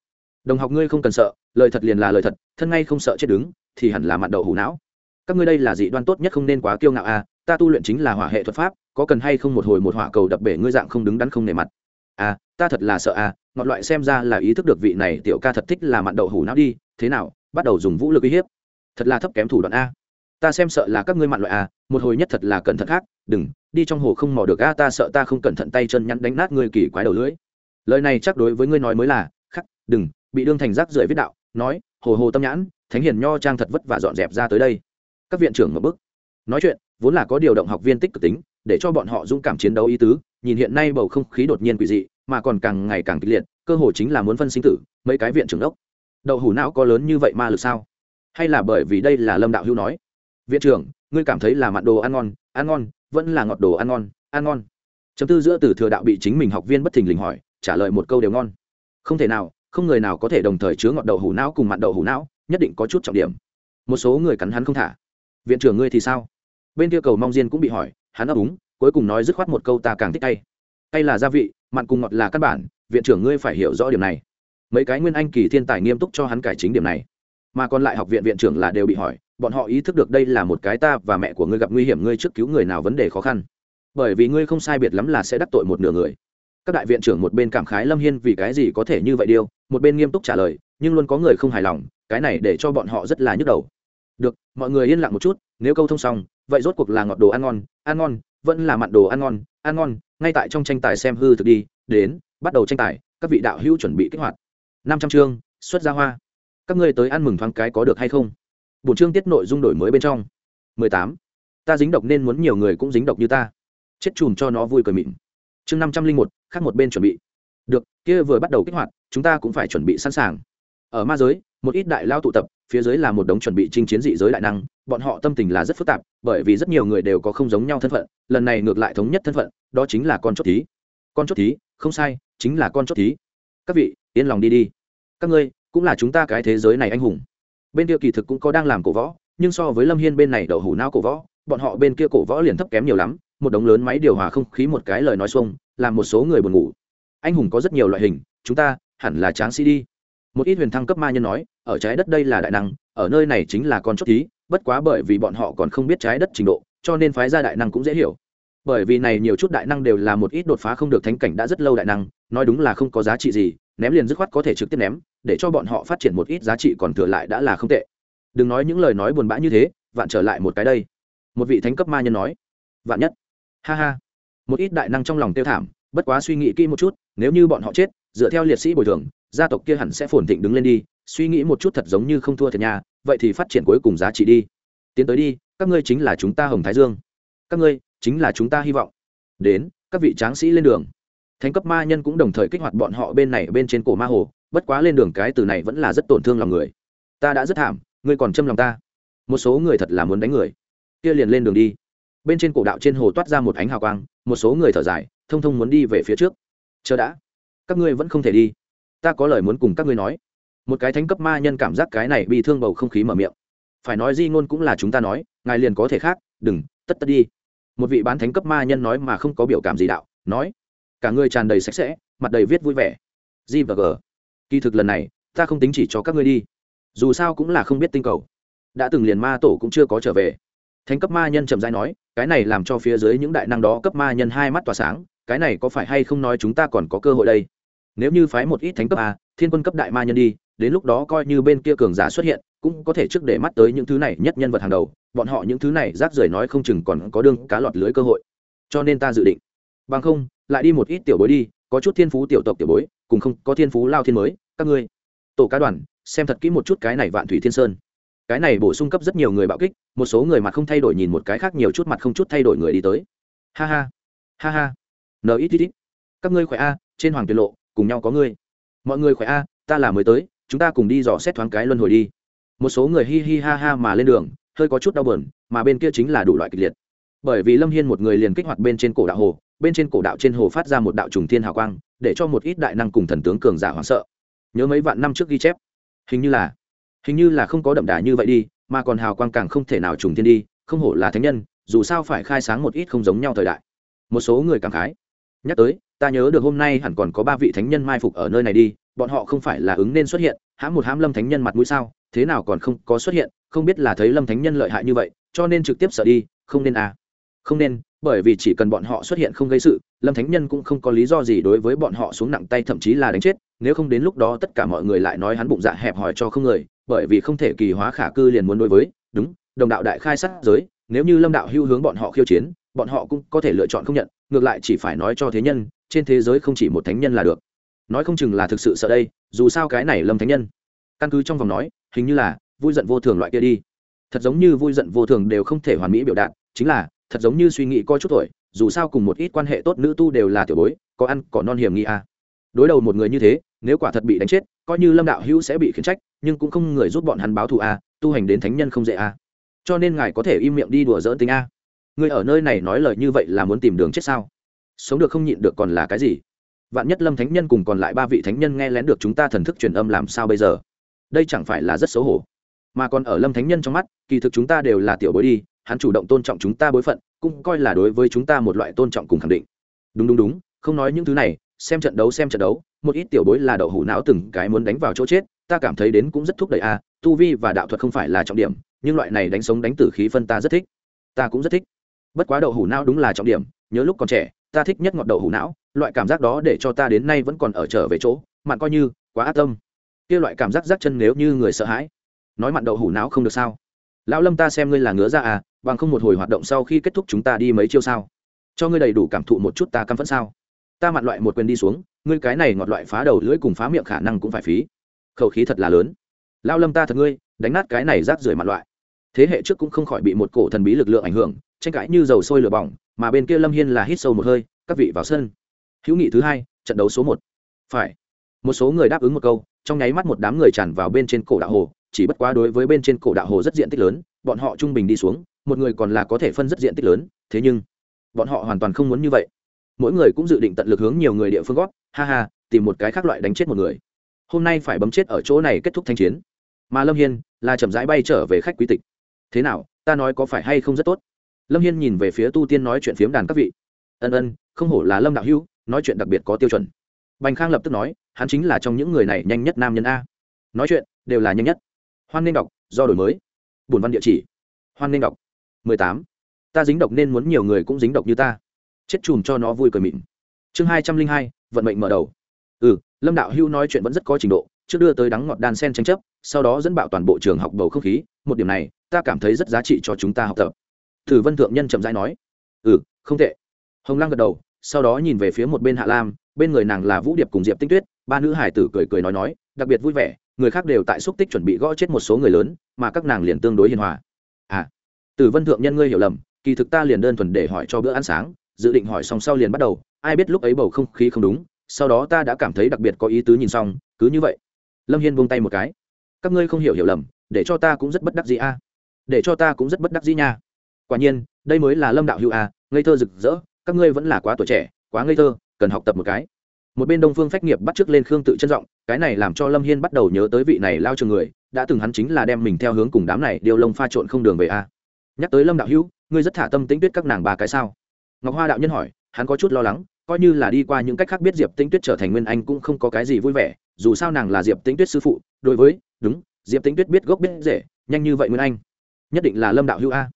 Đồng học ngươi không cần sợ, lời thật liền là lời thật, thân ngay không sợ chết đứng, thì hẳn là mặt đầu hủ não. Các ngươi đây là dị đoan tốt nhất không nên quá kiêu ngạo a, ta tu luyện chính là hỏa hệ thuật pháp có cần hay không một hồi một hỏa cầu đập bể ngươi dạng không đứng đắn không nề mặt? À ta thật là sợ à ngọn loại xem ra là ý thức được vị này tiểu ca thật thích là mặn đậu hủ não đi, thế nào, bắt đầu dùng vũ lực uy hiếp. Thật là thấp kém thủ đoạn a. Ta xem sợ là các ngươi mặn loại à một hồi nhất thật là cẩn thận khác, đừng, đi trong hồ không mò được a, ta sợ ta không cẩn thận tay chân nhắn đánh nát ngươi kỳ quái đầu lưỡi. Lời này chắc đối với ngươi nói mới là, khắc, đừng, bị đương thành rác rưởi viết đạo, nói, hồ hồ tâm nhãn, thánh hiền nho trang thật vất vả dọn dẹp ra tới đây. Các viện trưởng một bức nói chuyện, vốn là có điều động học viên tích cực tính để cho bọn họ dũng cảm chiến đấu ý tứ, nhìn hiện nay bầu không khí đột nhiên quỷ dị, mà còn càng ngày càng kịch liệt, cơ hội chính là muốn phân sinh tử, mấy cái viện trưởng đốc. Đậu hủ não có lớn như vậy ma lực sao? Hay là bởi vì đây là lâm đạo hữu nói? Viện trưởng, ngươi cảm thấy là mặn đồ ăn ngon ăn ngon, vẫn là ngọt đồ ăn ngon ăn ngon. Chấm tư giữa từ thừa đạo bị chính mình học viên bất thình lình hỏi, trả lời một câu đều ngon. Không thể nào, không người nào có thể đồng thời chứa ngọt đậu hủ não cùng mặn đậu hủ não, nhất định có chút trọng điểm. Một số người cắn hắn không thả. Viện trưởng ngươi thì sao? Bên kia cầu mong diên cũng bị hỏi hắn ấp úng, cuối cùng nói dứt khoát một câu ta càng thích tay tay là gia vị, mặn cùng ngọt là căn bản, viện trưởng ngươi phải hiểu rõ điểm này. Mấy cái nguyên anh kỳ thiên tài nghiêm túc cho hắn cải chính điểm này. Mà còn lại học viện viện trưởng là đều bị hỏi, bọn họ ý thức được đây là một cái ta và mẹ của ngươi gặp nguy hiểm ngươi trước cứu người nào vấn đề khó khăn. Bởi vì ngươi không sai biệt lắm là sẽ đắc tội một nửa người. Các đại viện trưởng một bên cảm khái lâm hiên vì cái gì có thể như vậy điêu, một bên nghiêm túc trả lời, nhưng luôn có người không hài lòng, cái này để cho bọn họ rất là nhức đầu. Được, mọi người yên lặng một chút, nếu câu thông xong vậy rốt cuộc là ngọt đồ ăn ngon ăn ngon, vẫn là mặn đồ ăn ngon ăn ngon, ngay tại trong tranh tài xem hư thực đi, đến, bắt đầu tranh tài, các vị đạo hữu chuẩn bị kích hoạt. Năm trăm chương, xuất ra hoa. Các ngươi tới ăn mừng thoáng cái có được hay không? Bổn chương tiết nội dung đổi mới bên trong. Mười tám. Ta dính độc nên muốn nhiều người cũng dính độc như ta. Chết chùm cho nó vui cười mịn. Chương năm trăm linh một, khác một bên chuẩn bị. Được, kia vừa bắt đầu kích hoạt, chúng ta cũng phải chuẩn bị sẵn sàng. Ở ma giới một ít đại lao tụ tập, phía dưới là một đống chuẩn bị chinh chiến dị giới đại năng, bọn họ tâm tình là rất phức tạp, bởi vì rất nhiều người đều có không giống nhau thân phận, lần này ngược lại thống nhất thân phận, đó chính là con chốt thí. Con chốt thí, không sai, chính là con chốt thí. Các vị, yên lòng đi đi. Các ngươi, cũng là chúng ta cái thế giới này anh hùng. Bên kia kỳ thực cũng có đang làm cổ võ, nhưng so với lâm hiên bên này đậu hủ nao cổ võ, bọn họ bên kia cổ võ liền thấp kém nhiều lắm, một đống lớn máy điều hòa không khí một cái lời nói xuông, làm một số người buồn ngủ. Anh hùng có rất nhiều loại hình, chúng ta hẳn là tráng sĩ đi một ít huyền thăng cấp ma nhân nói, ở trái đất đây là đại năng, ở nơi này chính là con chốt thí, bất quá bởi vì bọn họ còn không biết trái đất trình độ, cho nên phái ra đại năng cũng dễ hiểu. Bởi vì này nhiều chút đại năng đều là một ít đột phá không được thánh cảnh đã rất lâu đại năng, nói đúng là không có giá trị gì, ném liền dứt khoát có thể trực tiếp ném, để cho bọn họ phát triển một ít giá trị còn thừa lại đã là không tệ. Đừng nói những lời nói buồn bã như thế, vạn trở lại một cái đây. Một vị thánh cấp ma nhân nói, vạn nhất. Ha ha. Một ít đại năng trong lòng tiêu thảm, bất quá suy nghĩ kỹ một chút, nếu như bọn họ chết, dựa theo liệt sĩ bồi thường gia tộc kia hẳn sẽ phồn thịnh đứng lên đi, suy nghĩ một chút thật giống như không thua thiệt nhà vậy thì phát triển cuối cùng giá trị đi. Tiến tới đi, các ngươi chính là chúng ta hồng thái dương. Các ngươi chính là chúng ta hy vọng. Đến, các vị tráng sĩ lên đường. Thánh cấp ma nhân cũng đồng thời kích hoạt bọn họ bên này bên trên cổ ma hồ, bất quá lên đường cái từ này vẫn là rất tổn thương lòng người. Ta đã rất thảm, ngươi còn châm lòng ta. Một số người thật là muốn đánh người. Kia liền lên đường đi. Bên trên cổ đạo trên hồ toát ra một ánh hào quang, một số người thở dài, thông thông muốn đi về phía trước. Chờ đã. Các ngươi vẫn không thể đi ta có lời muốn cùng các ngươi nói. Một cái thánh cấp ma nhân cảm giác cái này bị thương bầu không khí mở miệng. Phải nói di ngôn cũng là chúng ta nói, ngài liền có thể khác, đừng, tất tất đi. Một vị bán thánh cấp ma nhân nói mà không có biểu cảm gì đạo, nói. Cả người tràn đầy sạch sẽ, mặt đầy viết vui vẻ. G và g. Kỳ thực lần này, ta không tính chỉ cho các ngươi đi. Dù sao cũng là không biết tinh cầu. Đã từng liền ma tổ cũng chưa có trở về. Thánh cấp ma nhân trầm dai nói, cái này làm cho phía dưới những đại năng đó cấp ma nhân hai mắt tỏa sáng, cái này có phải hay không nói chúng ta còn có cơ hội đây? Nếu như phái một ít thánh cấp a, thiên quân cấp đại ma nhân đi, đến lúc đó coi như bên kia cường giả xuất hiện, cũng có thể trước để mắt tới những thứ này nhất nhân vật hàng đầu. Bọn họ những thứ này, rác rưởi nói không chừng còn có đương cá lọt lưới cơ hội. Cho nên ta dự định. Bằng không, lại đi một ít tiểu bối đi, có chút thiên phú tiểu tộc tiểu bối, cùng không có thiên phú lao thiên mới, các ngươi. Tổ cá đoàn, xem thật kỹ một chút cái này vạn thủy thiên sơn. Cái này bổ sung cấp rất nhiều người bạo kích, một số người mặt không thay đổi nhìn một cái khác, nhiều chút mặt không chút thay đổi người đi tới. Ha ha. Ha ha. N ít ít ít các ngươi khỏe a, trên hoàng tiền lộ cùng nhau có ngươi. Mọi người khỏe a, ta là mới tới, chúng ta cùng đi dò xét thoáng cái luân hồi đi. Một số người hi hi ha ha mà lên đường, hơi có chút đau bờn mà bên kia chính là đủ loại kịch liệt. Bởi vì lâm hiên một người liền kích hoạt bên trên cổ đạo hồ, bên trên cổ đạo trên hồ phát ra một đạo trùng thiên hào quang, để cho một ít đại năng cùng thần tướng cường giả hoảng sợ. Nhớ mấy vạn năm trước ghi chép. Hình như là, hình như là không có đậm đà như vậy đi, mà còn hào quang càng không thể nào trùng thiên đi, không hổ là thánh nhân, dù sao phải khai sáng một ít không giống nhau thời đại. Một số người cảm khái. Nhắc tới ta nhớ được hôm nay hẳn còn có ba vị thánh nhân mai phục ở nơi này đi, bọn họ không phải là ứng nên xuất hiện, hãm một hãm lâm thánh nhân mặt mũi sao, thế nào còn không có xuất hiện, không biết là thấy lâm thánh nhân lợi hại như vậy, cho nên trực tiếp sợ đi, không nên à. Không nên, bởi vì chỉ cần bọn họ xuất hiện không gây sự, lâm thánh nhân cũng không có lý do gì đối với bọn họ xuống nặng tay, thậm chí là đánh chết, nếu không đến lúc đó tất cả mọi người lại nói hắn bụng dạ hẹp hòi cho không người bởi vì không thể kỳ hóa khả cư liền muốn đối với, đúng, đồng đạo đại khai sát giới, nếu như lâm đạo hưu hướng bọn họ khiêu chiến bọn họ cũng có thể lựa chọn không nhận ngược lại chỉ phải nói cho thế nhân trên thế giới không chỉ một thánh nhân là được nói không chừng là thực sự sợ đây dù sao cái này lâm thánh nhân căn cứ trong vòng nói hình như là vui giận vô thường loại kia đi thật giống như vui giận vô thường đều không thể hoàn mỹ biểu đạt chính là thật giống như suy nghĩ coi chút tuổi dù sao cùng một ít quan hệ tốt nữ tu đều là tiểu bối có ăn có non hiểm nghi à. đối đầu một người như thế nếu quả thật bị đánh chết coi như lâm đạo hữu sẽ bị khiển trách nhưng cũng không người giúp bọn hắn báo thù à, tu hành đến thánh nhân không dễ à. cho nên ngài có thể im miệng đi đùa dỡn tính a Ngươi ở nơi này nói lời như vậy là muốn tìm đường chết sao? Sống được không nhịn được còn là cái gì? Vạn nhất lâm thánh nhân cùng còn lại ba vị thánh nhân nghe lén được chúng ta thần thức truyền âm làm sao bây giờ? Đây chẳng phải là rất xấu hổ. Mà còn ở lâm thánh nhân trong mắt, kỳ thực chúng ta đều là tiểu bối đi, hắn chủ động tôn trọng chúng ta bối phận, cũng coi là đối với chúng ta một loại tôn trọng cùng khẳng định. Đúng đúng đúng, không nói những thứ này, xem trận đấu, xem trận đấu, một ít tiểu bối là đậu hủ não từng cái muốn đánh vào chỗ chết, ta cảm thấy đến cũng rất thúc đẩy a, tu vi và đạo thuật không phải là trọng điểm, nhưng loại này đánh sống đánh tử khí phân ta rất thích. Ta cũng rất thích bất quá đậu hủ não đúng là trọng điểm, nhớ lúc còn trẻ, ta thích nhất ngọt đậu hủ não, loại cảm giác đó để cho ta đến nay vẫn còn ở trở về chỗ, mặn coi như, quá ác tâm. Kia loại cảm giác rác chân nếu như người sợ hãi. Nói mặn đậu hủ não không được sao? Lão lâm ta xem ngươi là ngứa ra à bằng không một hồi hoạt động sau khi kết thúc chúng ta đi mấy chiêu sao? Cho ngươi đầy đủ cảm thụ một chút ta căm phẫn sao? Ta mặn loại một quyền đi xuống, ngươi cái này ngọt loại phá đầu lưỡi cùng phá miệng khả năng cũng phải phí. Khẩu khí thật là lớn. Lão lâm ta thật ngươi, đánh nát cái này rác rưởi mặn loại. Thế hệ trước cũng không khỏi bị một cổ thần bí lực lượng ảnh hưởng tranh cãi như dầu sôi lửa bỏng, mà bên kia lâm hiên là hít sâu một hơi, các vị vào sân. Hữu nghị thứ hai, trận đấu số một. Phải. Một số người đáp ứng một câu, trong nháy mắt một đám người tràn vào bên trên cổ đạo hồ, chỉ bất quá đối với bên trên cổ đạo hồ rất diện tích lớn, bọn họ trung bình đi xuống, một người còn là có thể phân rất diện tích lớn, thế nhưng, bọn họ hoàn toàn không muốn như vậy. Mỗi người cũng dự định tận lực hướng nhiều người địa phương gót ha ha, tìm một cái khác loại đánh chết một người. Hôm nay phải bấm chết ở chỗ này kết thúc thanh chiến. Mà lâm hiên là chậm rãi bay trở về khách quý tịch. Thế nào, ta nói có phải hay không rất tốt? Lâm hiên nhìn về phía tu tiên nói chuyện phiếm đàn các vị. Ân ân, không hổ là lâm đạo hữu, nói chuyện đặc biệt có tiêu chuẩn. Bành khang lập tức nói, hắn chính là trong những người này nhanh nhất nam nhân a. Nói chuyện, đều là nhanh nhất. Hoan nên đọc, do đổi mới. Bùn văn địa chỉ. Hoan nên đọc. mười tám. Ta dính độc nên muốn nhiều người cũng dính độc như ta. Chết chùm cho nó vui cười mịn. Chương hai trăm linh hai, vận mệnh mở đầu. Ừ lâm đạo hưu nói chuyện vẫn rất có trình độ, trước đưa tới đắng ngọt đan sen tranh chấp, sau đó dẫn bạo toàn bộ trường học bầu không khí. Một điểm này, ta cảm thấy rất giá trị cho chúng ta học tập thử vân thượng nhân chậm rãi nói. Ừ không tệ. Hồng lăng gật đầu, sau đó nhìn về phía một bên hạ lam, bên người nàng là vũ điệp cùng diệp tinh tuyết, ba nữ hải tử cười cười nói nói, đặc biệt vui vẻ, người khác đều tại xúc tích chuẩn bị gõ chết một số người lớn, mà các nàng liền tương đối hiền hòa. À tử vân thượng nhân ngươi hiểu lầm, kỳ thực ta liền đơn thuần để hỏi cho bữa ăn sáng, dự định hỏi xong sau liền bắt đầu, ai biết lúc ấy bầu không khí không đúng, sau đó ta đã cảm thấy đặc biệt có ý tứ nhìn xong, cứ như vậy. Lâm hiên buông tay một cái. Các ngươi không hiểu hiểu lầm, để cho ta cũng rất bất đắc dĩ a. Để cho ta cũng rất bất đắc dĩ nha quả nhiên, đây mới là lâm đạo hữu a ngây thơ rực rỡ, các ngươi vẫn là quá tuổi trẻ, quá ngây thơ, cần học tập một cái. Một bên đông phương phách nghiệp bắt t r ư ớ c lên khương tự chân giọng, cái này làm cho lâm hiên bắt đầu nhớ tới vị này lao trường người, đã từng hắn chính là đem mình theo hướng cùng đám này điều lông pha trộn không đường về a nhắc tới lâm đạo hữu, ngươi rất thả tâm tính tuyết các nàng bà cái sao? Ngọc hoa đạo nhân hỏi, hắn có chút lo lắng, coi như là đi qua những cách khác biết diệp tĩnh tuyết trở thành nguyên anh cũng không có cái gì vui vẻ, dù sao nàng là diệp tĩnh tuyết sư phụ, đối với, đúng, diệp tĩnh tuyết biết gốc biết rễ, nhanh như vậy nguyên anh, nhất định là lâm đạo hữu a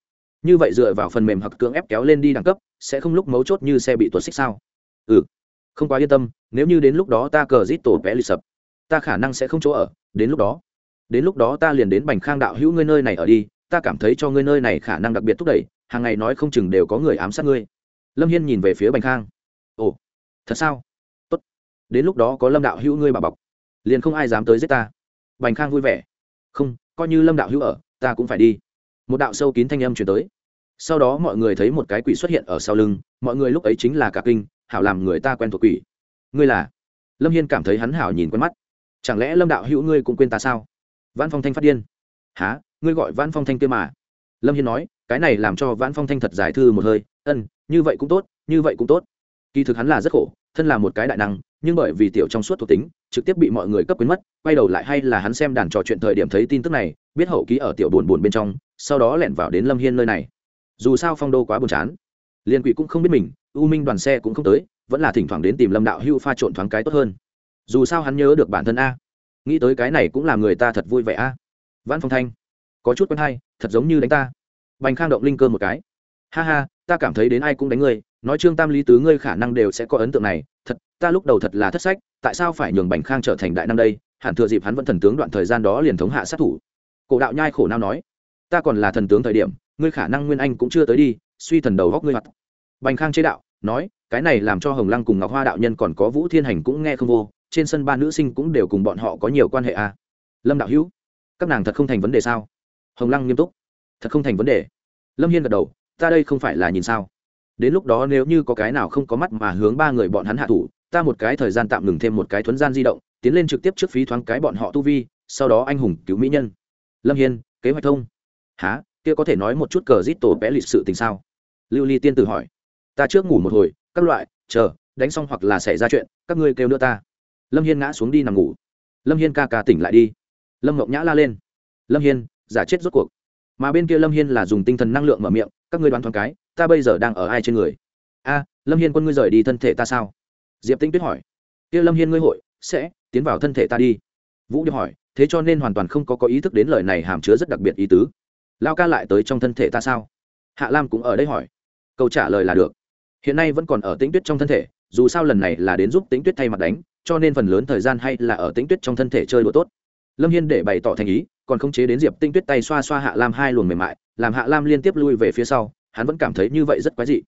như vậy dựa vào phần mềm hoặc cưỡng ép kéo lên đi đẳng cấp, sẽ không lúc mấu chốt như xe bị tuột xích sao? Ừ. Không quá yên tâm, nếu như đến lúc đó ta cờ rít tổ vẽ lì sập, ta khả năng sẽ không chỗ ở, đến lúc đó. Đến lúc đó ta liền đến bành khang đạo hữu ngươi nơi này ở đi, ta cảm thấy cho ngươi nơi này khả năng đặc biệt thúc đẩy, hàng ngày nói không chừng đều có người ám sát ngươi. Lâm hiên nhìn về phía bành khang. Ồ, thật sao? Tốt. Đến lúc đó có lâm đạo hữu ngươi bà bọc, liền không ai dám tới giết ta. Bành khang vui vẻ. Không, coi như lâm đạo hữu ở, ta cũng phải đi một đạo sâu kín thanh âm chuyển tới. Sau đó mọi người thấy một cái quỷ xuất hiện ở sau lưng, mọi người lúc ấy chính là cả kinh, hảo làm người ta quen thuộc quỷ. Ngươi là? Lâm hiên cảm thấy hắn hảo nhìn quen mắt. Chẳng lẽ lâm đạo hữu ngươi cũng quên ta sao? Văn phong thanh phát điên. Há ngươi gọi văn phong thanh kia mà. Lâm hiên nói, cái này làm cho văn phong thanh thật giải thư một hơi. Ân, như vậy cũng tốt, như vậy cũng tốt. Kỳ thực hắn là rất khổ, thân là một cái đại năng, nhưng bởi vì tiểu trong suốt thuộc tính, trực tiếp bị mọi người cấp quyến mất, quay đầu lại hay là hắn xem đàn trò chuyện thời điểm thấy tin tức này, biết hậu ký ở tiểu buồn buồn bên trong sau đó lẻn vào đến lâm hiên nơi này. Dù sao phong đô quá buồn chán, liên quỷ cũng không biết mình, u minh đoàn xe cũng không tới, vẫn là thỉnh thoảng đến tìm lâm đạo hưu pha trộn thoáng cái tốt hơn. Dù sao hắn nhớ được bản thân a. Nghĩ tới cái này cũng làm người ta thật vui vẻ a. Văn phong thanh, có chút quen hay, thật giống như đánh ta. Bành khang động linh cơ một cái. Ha ha, ta cảm thấy đến ai cũng đánh ngươi, nói trương tam lý tứ ngươi khả năng đều sẽ có ấn tượng này. Thật, ta lúc đầu thật là thất sách, tại sao phải nhường bành khang trở thành đại năng đây? Hẳn thừa dịp hắn vẫn thần tướng đoạn thời gian đó liền thống hạ sát thủ. Cổ đạo nhai khổ nao nói ta còn là thần tướng thời điểm, ngươi khả năng nguyên anh cũng chưa tới đi, suy thần đầu góc ngươi mặt bành khang chế đạo, nói, cái này làm cho hồng lăng cùng ngọc hoa đạo nhân còn có vũ thiên hành cũng nghe không vô, trên sân ba nữ sinh cũng đều cùng bọn họ có nhiều quan hệ à. lâm đạo hữu, các nàng thật không thành vấn đề sao? Hồng lăng nghiêm túc, thật không thành vấn đề. Lâm hiên gật đầu, ta đây không phải là nhìn sao? Đến lúc đó nếu như có cái nào không có mắt mà hướng ba người bọn hắn hạ thủ, ta một cái thời gian tạm ngừng thêm một cái thuấn gian di động, tiến lên trực tiếp trước phí thoáng cái bọn họ tu vi, sau đó anh hùng cứu mỹ nhân. Lâm hiên, kế hoạch thông há kia có thể nói một chút cờ rít tổ vẽ lịch sự tình sao? Lưu ly tiên tử hỏi. Ta trước ngủ một hồi, các loại, chờ, đánh xong hoặc là xảy ra chuyện, các ngươi kêu nữa ta. Lâm hiên ngã xuống đi nằm ngủ. Lâm hiên ca ca tỉnh lại đi. Lâm ngọc nhã la lên. Lâm hiên, giả chết rốt cuộc. Mà bên kia lâm hiên là dùng tinh thần năng lượng mở miệng, các ngươi đoán thoáng cái, ta bây giờ đang ở ai trên người? A, lâm hiên quân ngươi rời đi thân thể ta sao? Diệp tinh tuyết hỏi. Kia lâm hiên ngươi hội, sẽ, tiến vào thân thể ta đi. Vũ điệp hỏi, thế cho nên hoàn toàn không có có ý thức đến lời này hàm chứa rất đặc biệt ý tứ lao ca lại tới trong thân thể ta sao? Hạ lam cũng ở đây hỏi. Câu trả lời là được. Hiện nay vẫn còn ở tĩnh tuyết trong thân thể, dù sao lần này là đến giúp tĩnh tuyết thay mặt đánh, cho nên phần lớn thời gian hay là ở tĩnh tuyết trong thân thể chơi đùa tốt. Lâm hiên để bày tỏ thành ý, còn không chế đến diệp tinh tuyết tay xoa xoa hạ lam hai luồng mềm mại, làm hạ lam liên tiếp lui về phía sau, hắn vẫn cảm thấy như vậy rất quái dị.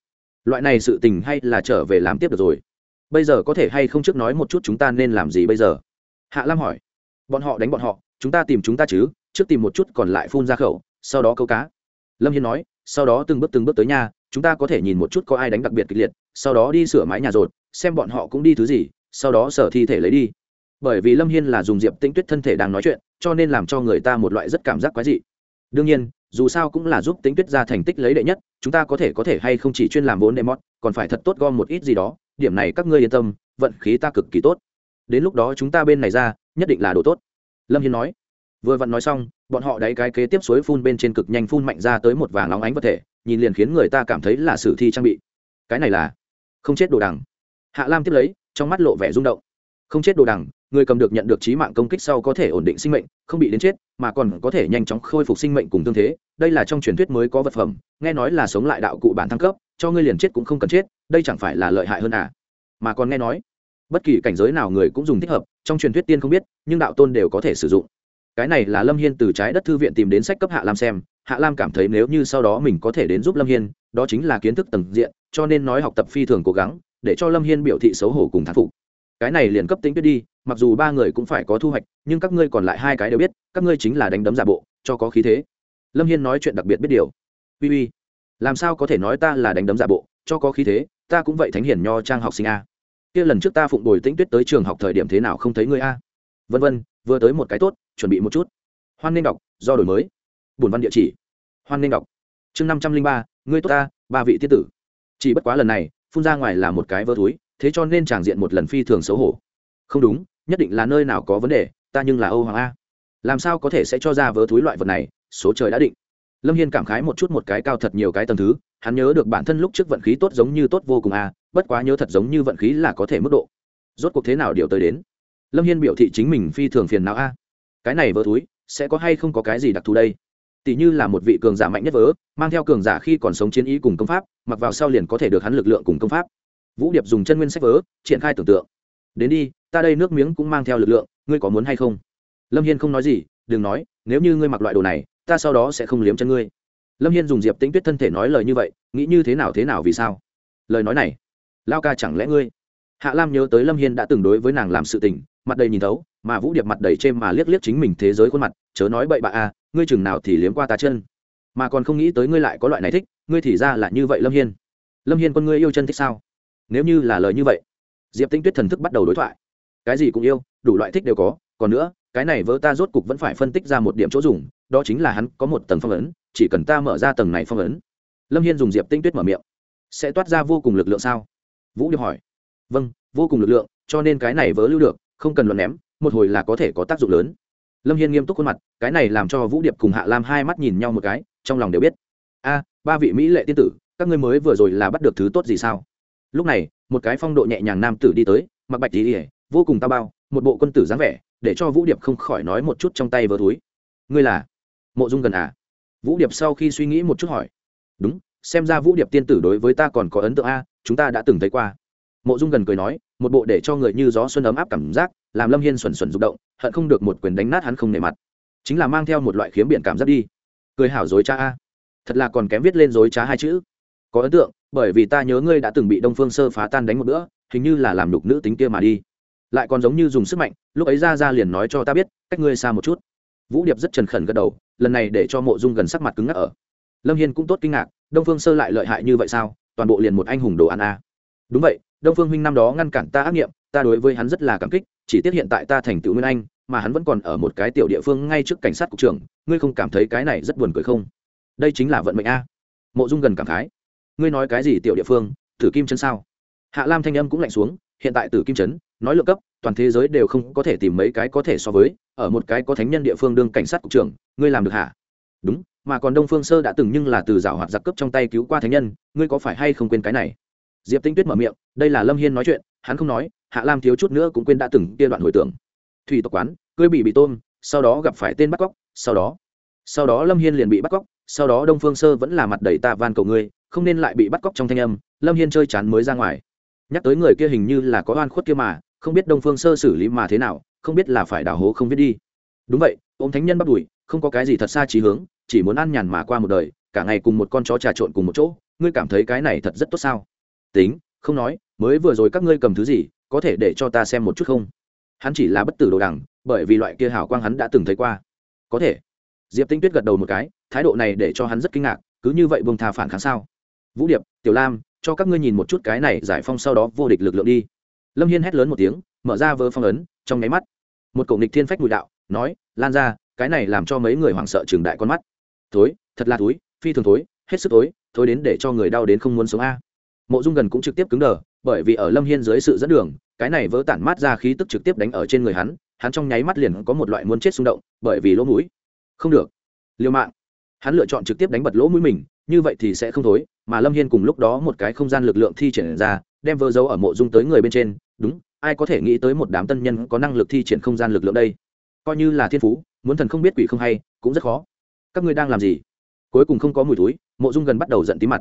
Loại này sự tình hay là trở về làm tiếp được rồi. Bây giờ có thể hay không trước nói một chút chúng ta nên làm gì bây giờ? Hạ lam hỏi. Bọn họ đánh bọn họ, chúng ta tìm chúng ta chứ, trước tìm một chút còn lại phun ra khẩu sau đó câu cá. Lâm hiên nói, sau đó từng bước từng bước tới nhà, chúng ta có thể nhìn một chút có ai đánh đặc biệt kịch liệt, sau đó đi sửa mái nhà rột, xem bọn họ cũng đi thứ gì, sau đó sở thi thể lấy đi. Bởi vì lâm hiên là dùng diệp tinh tuyết thân thể đang nói chuyện, cho nên làm cho người ta một loại rất cảm giác quái dị. Đương nhiên, dù sao cũng là giúp tính tuyết ra thành tích lấy đệ nhất, chúng ta có thể có thể hay không chỉ chuyên làm vốn đệ mót, còn phải thật tốt gom một ít gì đó, điểm này các ngươi yên tâm, vận khí ta cực kỳ tốt. Đến lúc đó chúng ta bên này ra, nhất định là đồ tốt. Lâm hiên nói vừa vặn nói xong, bọn họ đáy cái kế tiếp suối phun bên trên cực nhanh phun mạnh ra tới một vàng óng ánh vật thể, nhìn liền khiến người ta cảm thấy là sử thi trang bị. Cái này là không chết đồ đằng. Hạ lam tiếp lấy, trong mắt lộ vẻ rung động. Không chết đồ đằng, người cầm được nhận được trí mạng công kích sau có thể ổn định sinh mệnh, không bị đến chết, mà còn có thể nhanh chóng khôi phục sinh mệnh cùng tương thế. Đây là trong truyền thuyết mới có vật phẩm, nghe nói là sống lại đạo cụ bản thăng cấp, cho ngươi liền chết cũng không cần chết, đây chẳng phải là lợi hại hơn à? Mà còn nghe nói, bất kỳ cảnh giới nào người cũng dùng thích hợp, trong truyền thuyết tiên không biết, nhưng đạo tôn đều có thể sử dụng cái này là lâm hiên từ trái đất thư viện tìm đến sách cấp hạ lam xem, hạ lam cảm thấy nếu như sau đó mình có thể đến giúp lâm hiên, đó chính là kiến thức tầng diện, cho nên nói học tập phi thường cố gắng, để cho lâm hiên biểu thị xấu hổ cùng thán phục. Cái này liền cấp tính tuyết đi, mặc dù ba người cũng phải có thu hoạch, nhưng các ngươi còn lại hai cái đều biết, các ngươi chính là đánh đấm giả bộ, cho có khí thế. Lâm hiên nói chuyện đặc biệt biết điều. Uy uy, làm sao có thể nói ta là đánh đấm giả bộ, cho có khí thế, ta cũng vậy thánh hiển nho trang học sinh a. Kia lần trước ta phụng bồi tĩnh tuyết tới trường học thời điểm thế nào không thấy ngươi a? Vân vân, vừa tới một cái tốt chuẩn bị một chút. Hoan nên đọc, do đổi mới. Buồn văn địa chỉ. Hoan nên đọc. Chương năm trăm linh ba, ngươi tốt ta, ba vị tiết tử. Chỉ bất quá lần này, phun ra ngoài là một cái vớ túi, thế cho nên tràng diện một lần phi thường xấu hổ. Không đúng, nhất định là nơi nào có vấn đề, ta nhưng là âu hoàng a. Làm sao có thể sẽ cho ra vớ túi loại vật này, số trời đã định. Lâm hiên cảm khái một chút một cái cao thật nhiều cái tầng thứ, hắn nhớ được bản thân lúc trước vận khí tốt giống như tốt vô cùng a, bất quá nhớ thật giống như vận khí là có thể mức độ. Rốt cuộc thế nào điều tới đến? Lâm hiên biểu thị chính mình phi thường phiền não a cái này vớ túi sẽ có hay không có cái gì đặc thù đây? Tỷ như là một vị cường giả mạnh nhất vớ, mang theo cường giả khi còn sống chiến ý cùng công pháp, mặc vào sau liền có thể được hắn lực lượng cùng công pháp. Vũ điệp dùng chân nguyên sách vớ, triển khai tưởng tượng. Đến đi, ta đây nước miếng cũng mang theo lực lượng, ngươi có muốn hay không? Lâm hiên không nói gì, đừng nói, nếu như ngươi mặc loại đồ này, ta sau đó sẽ không liếm chân ngươi. Lâm hiên dùng diệp tĩnh tuyết thân thể nói lời như vậy, nghĩ như thế nào thế nào vì sao? Lời nói này, lao ca chẳng lẽ ngươi? Hạ lam nhớ tới lâm hiên đã từng đối với nàng làm sự tình mặt đầy nhìn thấu, mà vũ điệp mặt đầy trên mà liếc liếc chính mình thế giới khuôn mặt, chớ nói bậy bạ à ngươi chừng nào thì liếm qua ta chân. Mà còn không nghĩ tới ngươi lại có loại này thích, ngươi thì ra là như vậy lâm hiên. Lâm hiên con ngươi yêu chân thích sao? Nếu như là lời như vậy, diệp tinh tuyết thần thức bắt đầu đối thoại. Cái gì cũng yêu, đủ loại thích đều có, còn nữa, cái này vỡ ta rốt cục vẫn phải phân tích ra một điểm chỗ dùng, đó chính là hắn có một tầng phong ấn, chỉ cần ta mở ra tầng này phong ấn. Lâm hiên dùng diệp tinh tuyết mở miệng. Sẽ toát ra vô cùng lực lượng sao? Vũ điệp hỏi. Vâng vô cùng lực lượng, cho nên cái này vớ lưu được không cần luận ném, một hồi là có thể có tác dụng lớn. Lâm hiên nghiêm túc khuôn mặt, cái này làm cho vũ điệp cùng hạ lam hai mắt nhìn nhau một cái, trong lòng đều biết. A, ba vị mỹ lệ tiên tử, các ngươi mới vừa rồi là bắt được thứ tốt gì sao? Lúc này, một cái phong độ nhẹ nhàng nam tử đi tới, mặc bạch tỉ ỉa vô cùng tao bao, một bộ quân tử dáng vẻ, để cho vũ điệp không khỏi nói một chút trong tay vớ túi. Ngươi là mộ dung gần à? Vũ điệp sau khi suy nghĩ một chút hỏi. Đúng, xem ra vũ điệp tiên tử đối với ta còn có ấn tượng a, chúng ta đã từng thấy qua mộ dung gần cười nói, một bộ để cho người như gió xuân ấm áp cảm giác, làm lâm hiên xuẩn xuẩn rụng động, hận không được một quyền đánh nát hắn không nề mặt. Chính là mang theo một loại khiếm biện cảm giác đi. Cười hảo dối cha a. Thật là còn kém viết lên dối trá hai chữ. Có ấn tượng, bởi vì ta nhớ ngươi đã từng bị đông phương sơ phá tan đánh một bữa, hình như là làm đục nữ tính kia mà đi. Lại còn giống như dùng sức mạnh, lúc ấy ra ra liền nói cho ta biết, cách ngươi xa một chút. Vũ điệp rất trần khẩn gật đầu, lần này để cho mộ dung gần sắc mặt cứng ngắc ở. Lâm hiên cũng tốt kinh ngạc, đông phương sơ lại lợi hại như vậy sao? Toàn bộ liền một anh hùng đồ ăn a. Đúng vậy đông phương huynh năm đó ngăn cản ta ác nghiệm, ta đối với hắn rất là cảm kích, chỉ tiếc hiện tại ta thành tựu nguyên anh, mà hắn vẫn còn ở một cái tiểu địa phương ngay trước cảnh sát cục trưởng, ngươi không cảm thấy cái này rất buồn cười không? Đây chính là vận mệnh a. Mộ dung gần cảm khái. Ngươi nói cái gì tiểu địa phương, tử kim chân sao? Hạ lam thanh âm cũng lạnh xuống, hiện tại tử kim trấn, nói lượng cấp, toàn thế giới đều không có thể tìm mấy cái có thể so với, ở một cái có thánh nhân địa phương đương cảnh sát cục trưởng, ngươi làm được hả? Đúng, mà còn đông phương sơ đã từng nhưng là từ rào hoạt giặc cấp trong tay cứu qua thánh nhân, ngươi có phải hay không quên cái này? Diệp tinh tuyết mở miệng, đây là lâm hiên nói chuyện, hắn không nói, hạ lam thiếu chút nữa cũng quên đã từng kia đoạn hồi tưởng. Thủy tộc quán, cưới bị bị tôm, sau đó gặp phải tên bắt cóc, sau đó sau đó lâm hiên liền bị bắt cóc, sau đó đông phương sơ vẫn là mặt đầy ta van cầu ngươi, không nên lại bị bắt cóc trong thanh âm, lâm hiên chơi chán mới ra ngoài. Nhắc tới người kia hình như là có oan khuất kia mà, không biết đông phương sơ xử lý mà thế nào, không biết là phải đào hố không biết đi. Đúng vậy ông thánh nhân bắt đùi không có cái gì thật xa trí hướng, chỉ muốn ăn nhàn mà qua một đời, cả ngày cùng một con chó trà trộn cùng một chỗ, ngươi cảm thấy cái này thật rất tốt sao? Tính, không nói, mới vừa rồi các ngươi cầm thứ gì, có thể để cho ta xem một chút không? Hắn chỉ là bất tử đồ đằng, bởi vì loại kia hào quang hắn đã từng thấy qua. Có thể. Diệp tinh tuyết gật đầu một cái, thái độ này để cho hắn rất kinh ngạc, cứ như vậy buông thà phản kháng sao? Vũ điệp, tiểu lam, cho các ngươi nhìn một chút cái này giải phong sau đó vô địch lực lượng đi. Lâm hiên hét lớn một tiếng, mở ra vơ phong ấn, trong nháy mắt, một cổ nghịch thiên phách mùi đạo, nói, lan ra, cái này làm cho mấy người hoảng sợ trường đại con mắt. Thối, thật là thối, phi thường thối, hết sức thối thối đến để cho người đau đến không muốn sống a mộ dung gần cũng trực tiếp cứng đờ, bởi vì ở lâm hiên dưới sự dẫn đường, cái này vỡ tản mát ra khí tức trực tiếp đánh ở trên người hắn hắn trong nháy mắt liền có một loại muốn chết xung động, bởi vì lỗ mũi. Không được. Liều mạng. Hắn lựa chọn trực tiếp đánh bật lỗ mũi mình, như vậy thì sẽ không thối, mà lâm hiên cùng lúc đó một cái không gian lực lượng thi triển ra, đem vỡ dấu ở mộ dung tới người bên trên, đúng, ai có thể nghĩ tới một đám tân nhân có năng lực thi triển không gian lực lượng đây? Coi như là thiên phú, muốn thần không biết quỷ không hay, cũng rất khó. Các ngươi đang làm gì? Cuối cùng không có mùi túi mộ dung gần bắt đầu giận tí mặt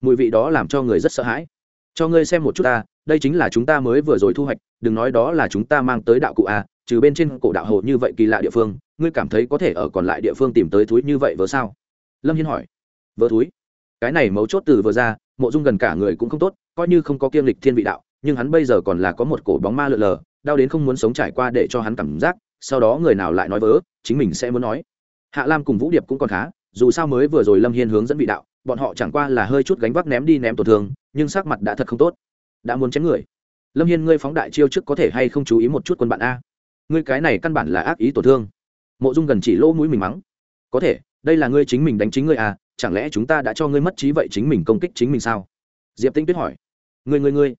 mùi vị đó làm cho người rất sợ hãi. Cho ngươi xem một chút ta, đây chính là chúng ta mới vừa rồi thu hoạch, đừng nói đó là chúng ta mang tới đạo cụ a trừ bên trên cổ đạo hồ như vậy kỳ lạ địa phương, ngươi cảm thấy có thể ở còn lại địa phương tìm tới thúi như vậy vớ sao? Lâm hiên hỏi. Vớ thúi. cái này mấu chốt từ vừa ra, mộ dung gần cả người cũng không tốt, coi như không có kiêm lịch thiên vị đạo, nhưng hắn bây giờ còn là có một cổ bóng ma lượn lờ, đau đến không muốn sống trải qua để cho hắn cảm giác, sau đó người nào lại nói vớ, chính mình sẽ muốn nói. Hạ lam cùng vũ điệp cũng còn khá, dù sao mới vừa rồi lâm hiên hướng dẫn vị đạo bọn họ chẳng qua là hơi chút gánh vác ném đi ném tổn thương, nhưng sắc mặt đã thật không tốt. Đã muốn chém người. Lâm hiên, ngươi phóng đại chiêu trước có thể hay không chú ý một chút quân bạn a? Ngươi cái này căn bản là ác ý tổn thương. Mộ dung gần chỉ lỗ mũi mình mắng. Có thể, đây là ngươi chính mình đánh chính ngươi à chẳng lẽ chúng ta đã cho ngươi mất trí vậy chính mình công kích chính mình sao? Diệp tinh tuyết hỏi. Ngươi ngươi ngươi.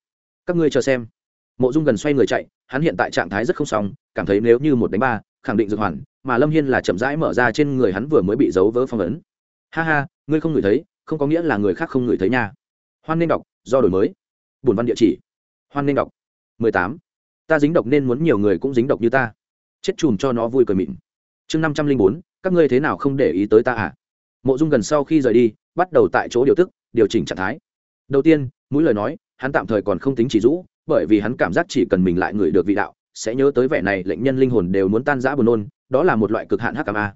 Các ngươi chờ xem. Mộ dung gần xoay người chạy, hắn hiện tại trạng thái rất không sóng cảm thấy nếu như một đánh ba, khẳng định dược hoàn, mà lâm hiên là chậm rãi mở ra trên người hắn vừa mới bị giấu vỡ phong ấn. Ha ha, ngươi không ngửi thấy không có nghĩa là người khác không ngửi thấy nha. Hoan nên đọc, do đổi mới. Bổn văn địa chỉ. Hoan nên đọc. Mười tám. Ta dính độc nên muốn nhiều người cũng dính độc như ta. Chết chùm cho nó vui cười mịn. Chương năm trăm linh bốn, các ngươi thế nào không để ý tới ta à? Mộ dung gần sau khi rời đi, bắt đầu tại chỗ điều tức, điều chỉnh trạng thái. Đầu tiên, mũi lời nói, hắn tạm thời còn không tính chỉ rũ, bởi vì hắn cảm giác chỉ cần mình lại ngửi được vị đạo, sẽ nhớ tới vẻ này lệnh nhân linh hồn đều muốn tan rã buồn nôn, đó là một loại cực hạn hkma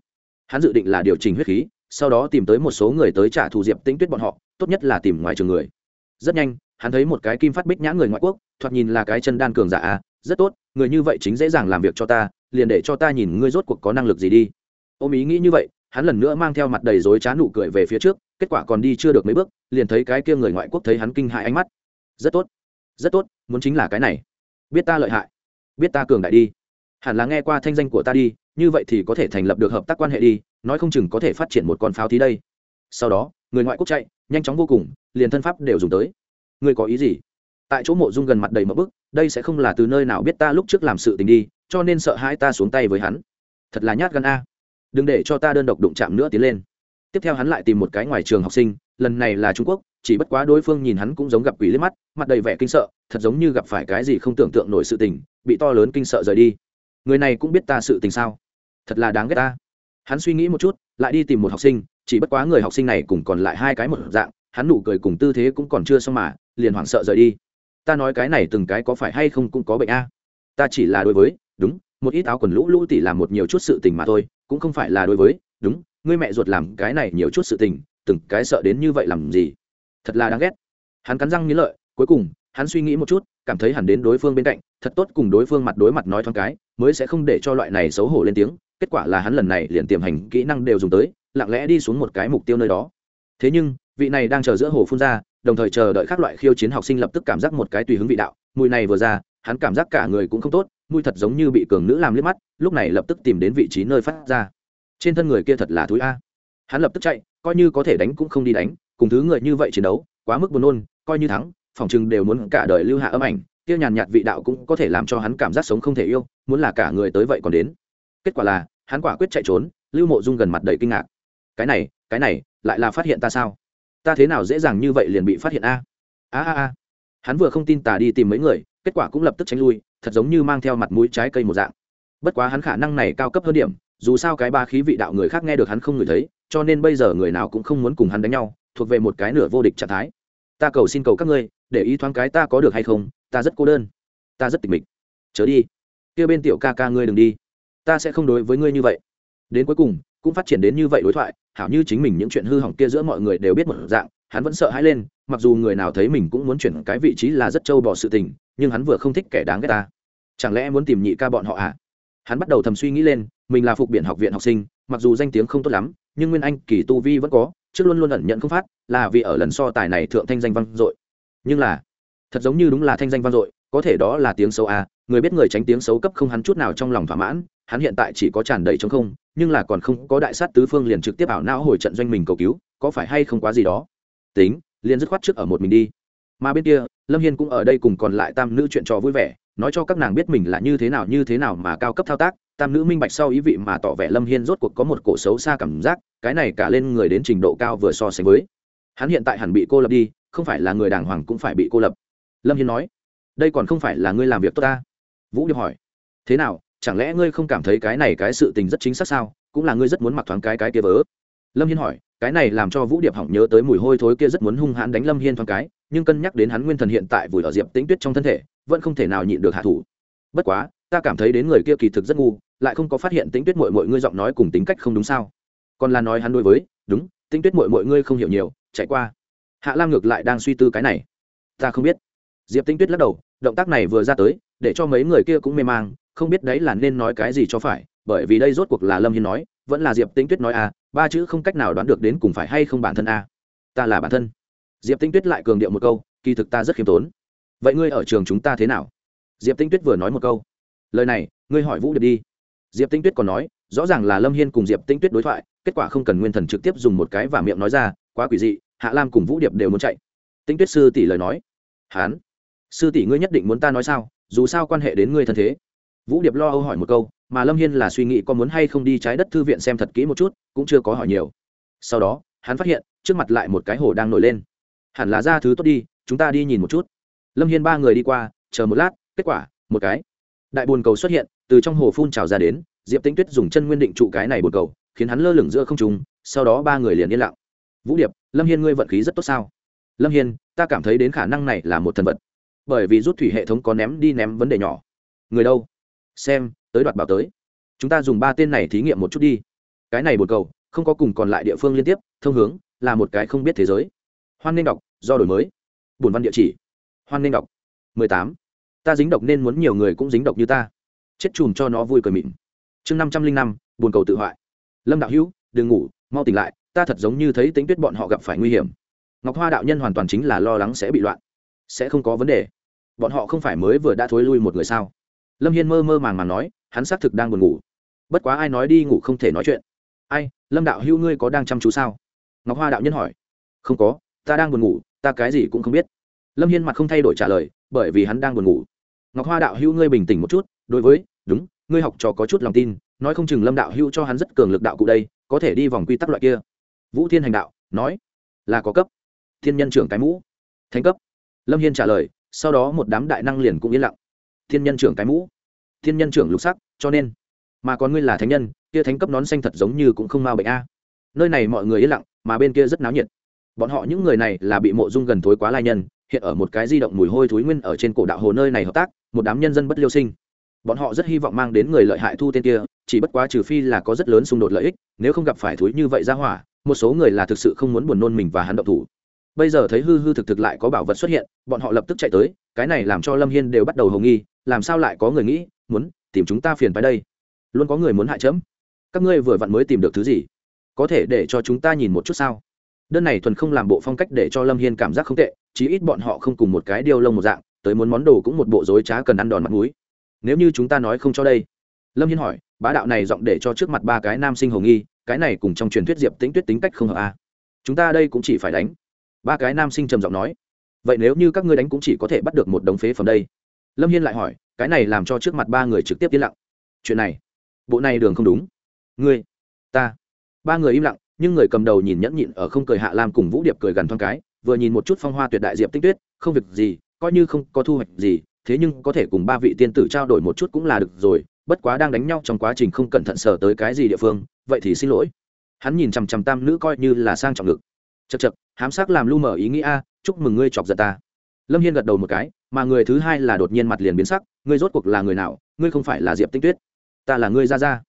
hắn dự định là điều chỉnh huyết khí sau đó tìm tới một số người tới trả thù diệp tĩnh tuyết bọn họ, tốt nhất là tìm ngoài trường người. Rất nhanh, hắn thấy một cái kim phát bích nhã người ngoại quốc, thoạt nhìn là cái chân đan cường giả à rất tốt, người như vậy chính dễ dàng làm việc cho ta, liền để cho ta nhìn ngươi rốt cuộc có năng lực gì đi. Ôm ý nghĩ như vậy, hắn lần nữa mang theo mặt đầy dối trá nụ cười về phía trước, kết quả còn đi chưa được mấy bước, liền thấy cái kia người ngoại quốc thấy hắn kinh hại ánh mắt. Rất tốt rất tốt, muốn chính là cái này. Biết ta lợi hại, biết ta cường đại đi. Hẳn là nghe qua thanh danh của ta đi như vậy thì có thể thành lập được hợp tác quan hệ đi, nói không chừng có thể phát triển một con pháo thí đây. Sau đó, người ngoại quốc chạy, nhanh chóng vô cùng, liền thân pháp đều dùng tới. Người có ý gì? Tại chỗ mộ dung gần mặt đầy mỡ bức, đây sẽ không là từ nơi nào biết ta lúc trước làm sự tình đi, cho nên sợ hãi ta xuống tay với hắn. Thật là nhát gan a. Đừng để cho ta đơn độc đụng chạm nữa tiến lên. Tiếp theo hắn lại tìm một cái ngoài trường học sinh, lần này là trung quốc, chỉ bất quá đối phương nhìn hắn cũng giống gặp quỷ liếc mắt, mặt đầy vẻ kinh sợ, thật giống như gặp phải cái gì không tưởng tượng nổi sự tình, bị to lớn kinh sợ rời đi người này cũng biết ta sự tình sao? Thật là đáng ghét ta. Hắn suy nghĩ một chút, lại đi tìm một học sinh, chỉ bất quá người học sinh này cùng còn lại hai cái một dạng, hắn nụ cười cùng tư thế cũng còn chưa xong mà, liền hoảng sợ rời đi. Ta nói cái này từng cái có phải hay không cũng có bệnh a? Ta chỉ là đối với, đúng, một ít áo quần lũ lũ tỉ làm một nhiều chút sự tình mà thôi, cũng không phải là đối với, đúng, ngươi mẹ ruột làm cái này nhiều chút sự tình, từng cái sợ đến như vậy làm gì? Thật là đáng ghét. Hắn cắn răng nghĩ lợi, cuối cùng, hắn suy nghĩ một chút, cảm thấy hẳn đến đối phương bên cạnh, thật tốt cùng đối phương mặt đối mặt nói thoáng cái mới sẽ không để cho loại này xấu hổ lên tiếng, kết quả là hắn lần này liền tiềm hành kỹ năng đều dùng tới, lặng lẽ đi xuống một cái mục tiêu nơi đó. Thế nhưng, vị này đang chờ giữa hồ phun ra, đồng thời chờ đợi các loại khiêu chiến học sinh lập tức cảm giác một cái tùy hứng vị đạo, mùi này vừa ra, hắn cảm giác cả người cũng không tốt, mùi thật giống như bị cường nữ làm liếc mắt, lúc này lập tức tìm đến vị trí nơi phát ra. Trên thân người kia thật là thúi a. Hắn lập tức chạy, coi như có thể đánh cũng không đi đánh, cùng thứ người như vậy chiến đấu, quá mức buồn nôn, coi như thắng, phòng chừng đều muốn cả đời lưu hạ âm ảnh kia nhàn nhạt vị đạo cũng có thể làm cho hắn cảm giác sống không thể yêu, muốn là cả người tới vậy còn đến. Kết quả là, hắn quả quyết chạy trốn, lưu mộ dung gần mặt đầy kinh ngạc. Cái này cái này, lại là phát hiện ta sao? Ta thế nào dễ dàng như vậy liền bị phát hiện a? A a a. Hắn vừa không tin tà đi tìm mấy người, kết quả cũng lập tức tránh lui, thật giống như mang theo mặt mũi trái cây một dạng. Bất quá hắn khả năng này cao cấp hơn điểm, dù sao cái ba khí vị đạo người khác nghe được hắn không ngửi thấy, cho nên bây giờ người nào cũng không muốn cùng hắn đánh nhau, thuộc về một cái nửa vô địch trạng thái. Ta cầu xin cầu các ngươi, để ý thoáng cái ta có được hay không ta rất cô đơn, ta rất tịch mịch. Chớ đi. Kia bên tiểu ca ca ngươi đừng đi. Ta sẽ không đối với ngươi như vậy. Đến cuối cùng, cũng phát triển đến như vậy đối thoại, hảo như chính mình những chuyện hư hỏng kia giữa mọi người đều biết một dạng, hắn vẫn sợ hãi lên, mặc dù người nào thấy mình cũng muốn chuyển cái vị trí là rất trâu bỏ sự tình, nhưng hắn vừa không thích kẻ đáng ghét ta. Chẳng lẽ muốn tìm nhị ca bọn họ à? Hắn bắt đầu thầm suy nghĩ lên, mình là phục biển học viện học sinh, mặc dù danh tiếng không tốt lắm, nhưng nguyên anh kỳ tu vi vẫn có, trước luôn luôn ẩn nhận không phát, là vì ở lần so tài này thượng thanh danh văn dội. Nhưng là thật giống như đúng là thanh danh vang dội, có thể đó là tiếng xấu à người biết người tránh tiếng xấu cấp không hắn chút nào trong lòng thỏa mãn, hắn hiện tại chỉ có tràn đầy trong không, nhưng là còn không có đại sát tứ phương liền trực tiếp ảo não hồi trận doanh mình cầu cứu, có phải hay không quá gì đó? Tính, liền dứt khoát trước ở một mình đi. Mà bên kia, lâm hiên cũng ở đây cùng còn lại tam nữ chuyện trò vui vẻ, nói cho các nàng biết mình là như thế nào, như thế nào mà cao cấp thao tác, tam nữ minh bạch sau ý vị mà tỏ vẻ lâm hiên rốt cuộc có một cổ xấu xa cảm giác, cái này cả lên người đến trình độ cao vừa so sánh với. Hắn hiện tại hẳn bị cô lập đi, không phải là người đàng hoàng cũng phải bị cô lập lâm hiên nói, đây còn không phải là ngươi làm việc tốt ta? Vũ điệp hỏi, thế nào, chẳng lẽ ngươi không cảm thấy cái này cái sự tình rất chính xác sao? Cũng là ngươi rất muốn mặc thoáng cái cái kia vớ? Lâm hiên hỏi, cái này làm cho vũ điệp hỏng nhớ tới mùi hôi thối kia rất muốn hung hãn đánh lâm hiên thoáng cái, nhưng cân nhắc đến hắn nguyên thần hiện tại vùi ở diệp tĩnh tuyết trong thân thể, vẫn không thể nào nhịn được hạ thủ. Bất quá, ta cảm thấy đến người kia kỳ thực rất ngu, lại không có phát hiện tĩnh tuyết mội mọi ngươi giọng nói cùng tính cách không đúng sao? Còn là nói hắn đối với, đúng, tĩnh tuyết mội mọi ngươi không hiểu nhiều, chạy qua. Hạ lam ngược lại đang suy tư cái này. Ta không biết diệp Tinh tuyết lắc đầu, động tác này vừa ra tới, để cho mấy người kia cũng mê mang, không biết đấy là nên nói cái gì cho phải, bởi vì đây rốt cuộc là lâm hiên nói, vẫn là diệp Tinh tuyết nói à ba chữ không cách nào đoán được đến cùng phải hay không bản thân à? ta là bản thân. Diệp Tinh tuyết lại cường điệu một câu, kỳ thực ta rất khiêm tốn. Vậy ngươi ở trường chúng ta thế nào? Diệp Tinh tuyết vừa nói một câu. Lời này, ngươi hỏi vũ điệp đi. Diệp Tinh tuyết còn nói, rõ ràng là lâm hiên cùng diệp Tinh tuyết đối thoại, kết quả không cần nguyên thần trực tiếp dùng một cái và miệng nói ra, quá quỷ dị, hạ lam cùng vũ điệp đều muốn chạy. Tinh tuyết sư tỷ lời nói. Hán sư tỷ ngươi nhất định muốn ta nói sao, dù sao quan hệ đến ngươi thân thế. Vũ điệp lo âu hỏi một câu, mà lâm hiên là suy nghĩ có muốn hay không đi trái đất thư viện xem thật kỹ một chút, cũng chưa có hỏi nhiều. Sau đó, hắn phát hiện, trước mặt lại một cái hồ đang nổi lên. Hẳn là ra thứ tốt đi, chúng ta đi nhìn một chút. Lâm hiên ba người đi qua, chờ một lát, kết quả, một cái. Đại bồn cầu xuất hiện, từ trong hồ phun trào ra đến, diệp tĩnh tuyết dùng chân nguyên định trụ cái này bồn cầu, khiến hắn lơ lửng giữa không trùng sau đó ba người liền yên lặng. Vũ điệp, lâm hiên ngươi vận khí rất tốt sao? Lâm hiên, ta cảm thấy đến khả năng này là một thần vật bởi vì rút thủy hệ thống có ném đi ném vấn đề nhỏ. Người đâu? Xem, tới đoạt bảo tới. Chúng ta dùng ba tên này thí nghiệm một chút đi. Cái này bột cầu, không có cùng còn lại địa phương liên tiếp, thông hướng, là một cái không biết thế giới. Hoan nên đọc, do đổi mới. Bổn văn địa chỉ. Hoan nên đọc. mười tám. Ta dính độc nên muốn nhiều người cũng dính độc như ta. Chết chùm cho nó vui cười mịn. Chương năm trăm linh năm buồn cầu tự hoại. Lâm đạo hữu, đừng ngủ, mau tỉnh lại, ta thật giống như thấy tính tuyết bọn họ gặp phải nguy hiểm. Ngọc hoa đạo nhân hoàn toàn chính là lo lắng sẽ bị loạn sẽ không có vấn đề. Bọn họ không phải mới vừa đã thối lui một người sao? Lâm hiên mơ mơ màng màng nói, hắn xác thực đang buồn ngủ. Bất quá ai nói đi ngủ không thể nói chuyện. Ai, lâm đạo hữu ngươi có đang chăm chú sao? Ngọc hoa đạo nhân hỏi. Không có, ta đang buồn ngủ, ta cái gì cũng không biết. Lâm hiên mặt không thay đổi trả lời, bởi vì hắn đang buồn ngủ. Ngọc hoa đạo hữu ngươi bình tĩnh một chút, đối với, đúng, ngươi học trò có chút lòng tin, nói không chừng lâm đạo hữu cho hắn rất cường lực đạo cụ đây, có thể đi vòng quy tắc loại kia. Vũ thiên hành đạo, nói, là có cấp. Thiên nhân trưởng cái mũ. Thánh cấp lâm hiên trả lời, sau đó một đám đại năng liền cũng yên lặng. Thiên nhân trưởng cái mũ. Thiên nhân trưởng lục sắc, cho nên, mà còn ngươi là thánh nhân, kia thánh cấp nón xanh thật giống như cũng không mau bệnh a. Nơi này mọi người yên lặng, mà bên kia rất náo nhiệt. Bọn họ những người này là bị mộ dung gần thối quá lai nhân, hiện ở một cái di động mùi hôi thúi nguyên ở trên cổ đạo hồ nơi này hợp tác, một đám nhân dân bất liêu sinh. Bọn họ rất hy vọng mang đến người lợi hại thu tên kia, chỉ bất quá trừ phi là có rất lớn xung đột lợi ích, nếu không gặp phải thúi như vậy ra hỏa, một số người là thực sự không muốn buồn nôn mình và hắn động thủ bây giờ thấy hư hư thực thực lại có bảo vật xuất hiện, bọn họ lập tức chạy tới, cái này làm cho lâm hiên đều bắt đầu hầu nghi, làm sao lại có người nghĩ, muốn tìm chúng ta phiền phải đây? Luôn có người muốn hại chấm. Các ngươi vừa vặn mới tìm được thứ gì? Có thể để cho chúng ta nhìn một chút sao? Đơn này thuần không làm bộ phong cách để cho lâm hiên cảm giác không tệ, chí ít bọn họ không cùng một cái điêu lông một dạng, tới muốn món đồ cũng một bộ dối trá cần ăn đòn mặt mũi. Nếu như chúng ta nói không cho đây. Lâm hiên hỏi, bá đạo này giọng để cho trước mặt ba cái nam sinh hồng nghi, cái này cùng trong truyền thuyết diệp tính tuyết tính cách không hợp a à. chúng ta đây cũng chỉ phải đánh ba cái nam sinh trầm giọng nói, vậy nếu như các ngươi đánh cũng chỉ có thể bắt được một đống phế phẩm đây. Lâm hiên lại hỏi, cái này làm cho trước mặt ba người trực tiếp yên lặng. Chuyện này, bộ này đường không đúng. Ngươi, ta. Ba người im lặng, nhưng người cầm đầu nhìn nhẫn nhịn ở không cười hạ lam cùng vũ điệp cười gần thoáng cái, vừa nhìn một chút phong hoa tuyệt đại diệp tinh tuyết, không việc gì, coi như không có thu hoạch gì, thế nhưng có thể cùng ba vị tiên tử trao đổi một chút cũng là được rồi, bất quá đang đánh nhau trong quá trình không cẩn thận sở tới cái gì địa phương, vậy thì xin lỗi. Hắn nhìn chằm chằm tam nữ coi như là sang trọng ngực chật chật, hám sắc làm lu mở ý nghĩ a, chúc mừng ngươi chọc giận ta. Lâm hiên gật đầu một cái, mà người thứ hai là đột nhiên mặt liền biến sắc, ngươi rốt cuộc là người nào, ngươi không phải là diệp tinh tuyết. Ta là ngươi ra ra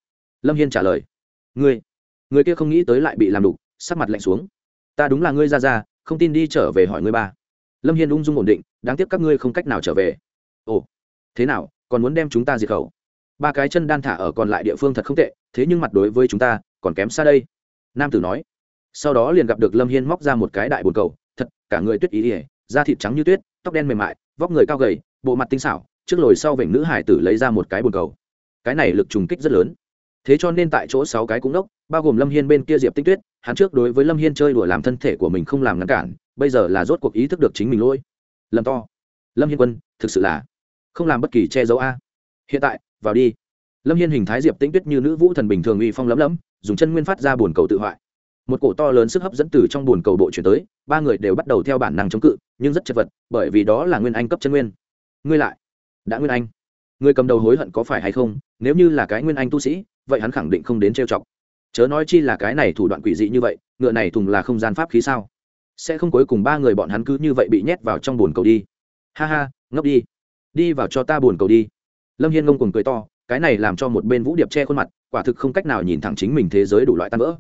lâm hiên trả lời, ngươi, người kia không nghĩ tới lại bị làm đục, sắc mặt lạnh xuống. Ta đúng là ngươi ra ra không tin đi trở về hỏi ngươi ba. Lâm hiên ung dung ổn định, đáng tiếc các ngươi không cách nào trở về. Ồ, thế nào, còn muốn đem chúng ta diệt khẩu? Ba cái chân đan thả ở còn lại địa phương thật không tệ, thế nhưng mặt đối với chúng ta, còn kém xa đây. Nam tử nói sau đó liền gặp được lâm hiên móc ra một cái đại bồn cầu, thật, cả người tuyết ý ỉa da thịt trắng như tuyết, tóc đen mềm mại, vóc người cao gầy, bộ mặt tinh xảo, trước lồi sau vểnh nữ hải tử lấy ra một cái bồn cầu. Cái này lực trùng kích rất lớn. Thế cho nên tại chỗ sáu cái cũng đốc, bao gồm lâm hiên bên kia diệp tinh tuyết, hắn trước đối với lâm hiên chơi đùa làm thân thể của mình không làm ngăn cản, bây giờ là rốt cuộc ý thức được chính mình lỗi. Lầm to. Lâm hiên quân, thực sự là không làm bất kỳ che giấu a. Hiện tại, vào đi. Lâm hiên hình thái diệp Tinh tuyết như nữ vũ thần bình thường uy phong lấm lấm dùng chân nguyên phát ra bồn cầu tự hoại một cổ to lớn sức hấp dẫn từ trong bồn cầu bộ chuyển tới, ba người đều bắt đầu theo bản năng chống cự, nhưng rất chật vật, bởi vì đó là nguyên anh cấp chân nguyên. Ngươi lại, đã nguyên anh. Người cầm đầu hối hận có phải hay không? Nếu như là cái nguyên anh tu sĩ, vậy hắn khẳng định không đến trêu chọc. Chớ nói chi là cái này thủ đoạn quỷ dị như vậy, ngựa này thùng là không gian pháp khí sao? Sẽ không cuối cùng ba người bọn hắn cứ như vậy bị nhét vào trong bồn cầu đi. Ha ha, ngốc đi. Đi vào cho ta bồn cầu đi. Lâm hiên ngông cùng cười to, cái này làm cho một bên vũ điệp che khuôn mặt, quả thực không cách nào nhìn thẳng chính mình thế giới đủ loại tan vỡ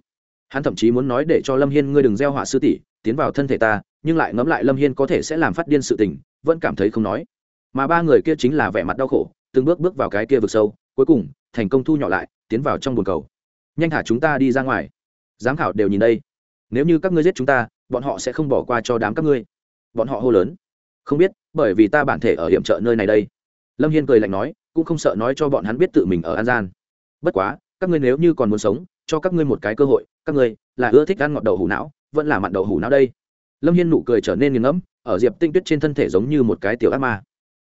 hắn thậm chí muốn nói để cho lâm hiên ngươi đừng gieo họa sư tỷ, tiến vào thân thể ta, nhưng lại ngẫm lại lâm hiên có thể sẽ làm phát điên sự tình, vẫn cảm thấy không nói. Mà ba người kia chính là vẻ mặt đau khổ, từng bước bước vào cái kia vực sâu, cuối cùng, thành công thu nhỏ lại, tiến vào trong bồn cầu. Nhanh thả chúng ta đi ra ngoài. Giám khảo đều nhìn đây. Nếu như các ngươi giết chúng ta, bọn họ sẽ không bỏ qua cho đám các ngươi. Bọn họ hô lớn. Không biết, bởi vì ta bản thể ở hiểm trợ nơi này đây. Lâm hiên cười lạnh nói, cũng không sợ nói cho bọn hắn biết tự mình ở an gian. Bất quá, các ngươi nếu như còn muốn sống cho các ngươi một cái cơ hội, các ngươi là ưa thích ăn ngọt đậu hủ não, vẫn là mặn đậu hủ não đây. Lâm hiên nụ cười trở nên nghiền ngẫm, ở diệp tinh tuyết trên thân thể giống như một cái tiểu ác ma.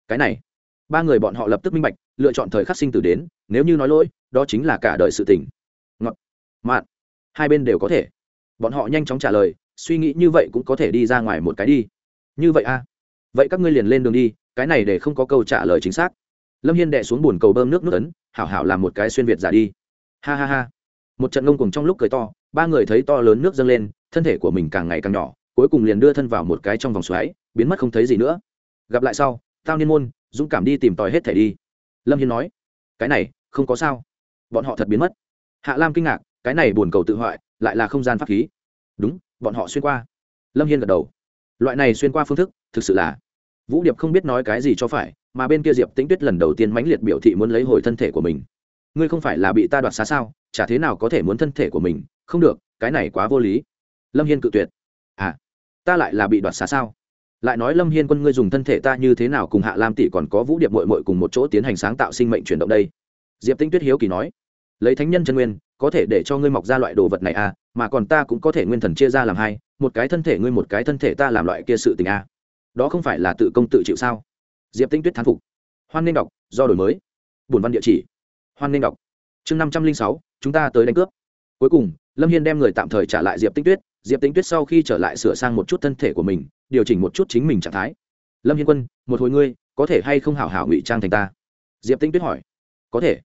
Cái này, ba người bọn họ lập tức minh bạch, lựa chọn thời khắc sinh tử đến, nếu như nói lỗi, đó chính là cả đời sự tình. Ngọt, mặn, hai bên đều có thể. Bọn họ nhanh chóng trả lời, suy nghĩ như vậy cũng có thể đi ra ngoài một cái đi. Như vậy a à? vậy các ngươi liền lên đường đi, cái này để không có câu trả lời chính xác. Lâm hiên đệ xuống bồn cầu bơm nước nước ấn, hảo hảo làm một cái xuyên việt giả đi. Ha ha ha một trận ngông cùng trong lúc cười to, ba người thấy to lớn nước dâng lên, thân thể của mình càng ngày càng nhỏ, cuối cùng liền đưa thân vào một cái trong vòng xoáy, biến mất không thấy gì nữa. Gặp lại sau, tao niên môn, dũng cảm đi tìm tòi hết thẻ đi. Lâm hiên nói, cái này, không có sao. Bọn họ thật biến mất. Hạ lam kinh ngạc, cái này buồn cầu tự hoại, lại là không gian pháp khí. Đúng, bọn họ xuyên qua. Lâm hiên gật đầu. Loại này xuyên qua phương thức, thực sự là vũ điệp không biết nói cái gì cho phải, mà bên kia diệp tĩnh tuyết lần đầu tiên mãnh liệt biểu thị muốn lấy hồi thân thể của mình. Ngươi không phải là bị ta đoạt xá sao? Chả thế nào có thể muốn thân thể của mình, không được, cái này quá vô lý. Lâm hiên cự tuyệt. À ta lại là bị đoạt xá sao? Lại nói lâm hiên quân ngươi dùng thân thể ta như thế nào cùng hạ lam tỷ còn có vũ điệp mội mội cùng một chỗ tiến hành sáng tạo sinh mệnh chuyển động đây? Diệp tinh tuyết hiếu kỳ nói. Lấy thánh nhân chân nguyên, có thể để cho ngươi mọc ra loại đồ vật này à mà còn ta cũng có thể nguyên thần chia ra làm hai, một cái thân thể ngươi, một cái thân thể ta làm loại kia sự tình à. Đó không phải là tự công tự chịu sao? Diệp tinh tuyết thán phục. Hoan nên đọc do đổi mới. Bổn văn địa chỉ. Hoan nên đọc chương năm trăm linh sáu, chúng ta tới đánh cướp. Cuối cùng, lâm hiên đem người tạm thời trả lại diệp tinh tuyết. Diệp tinh tuyết sau khi trở lại sửa sang một chút thân thể của mình, điều chỉnh một chút chính mình trạng thái. Lâm hiên quân, một hồi ngươi, có thể hay không hảo hảo ngụy trang thành ta? Diệp tinh tuyết hỏi. Có thể.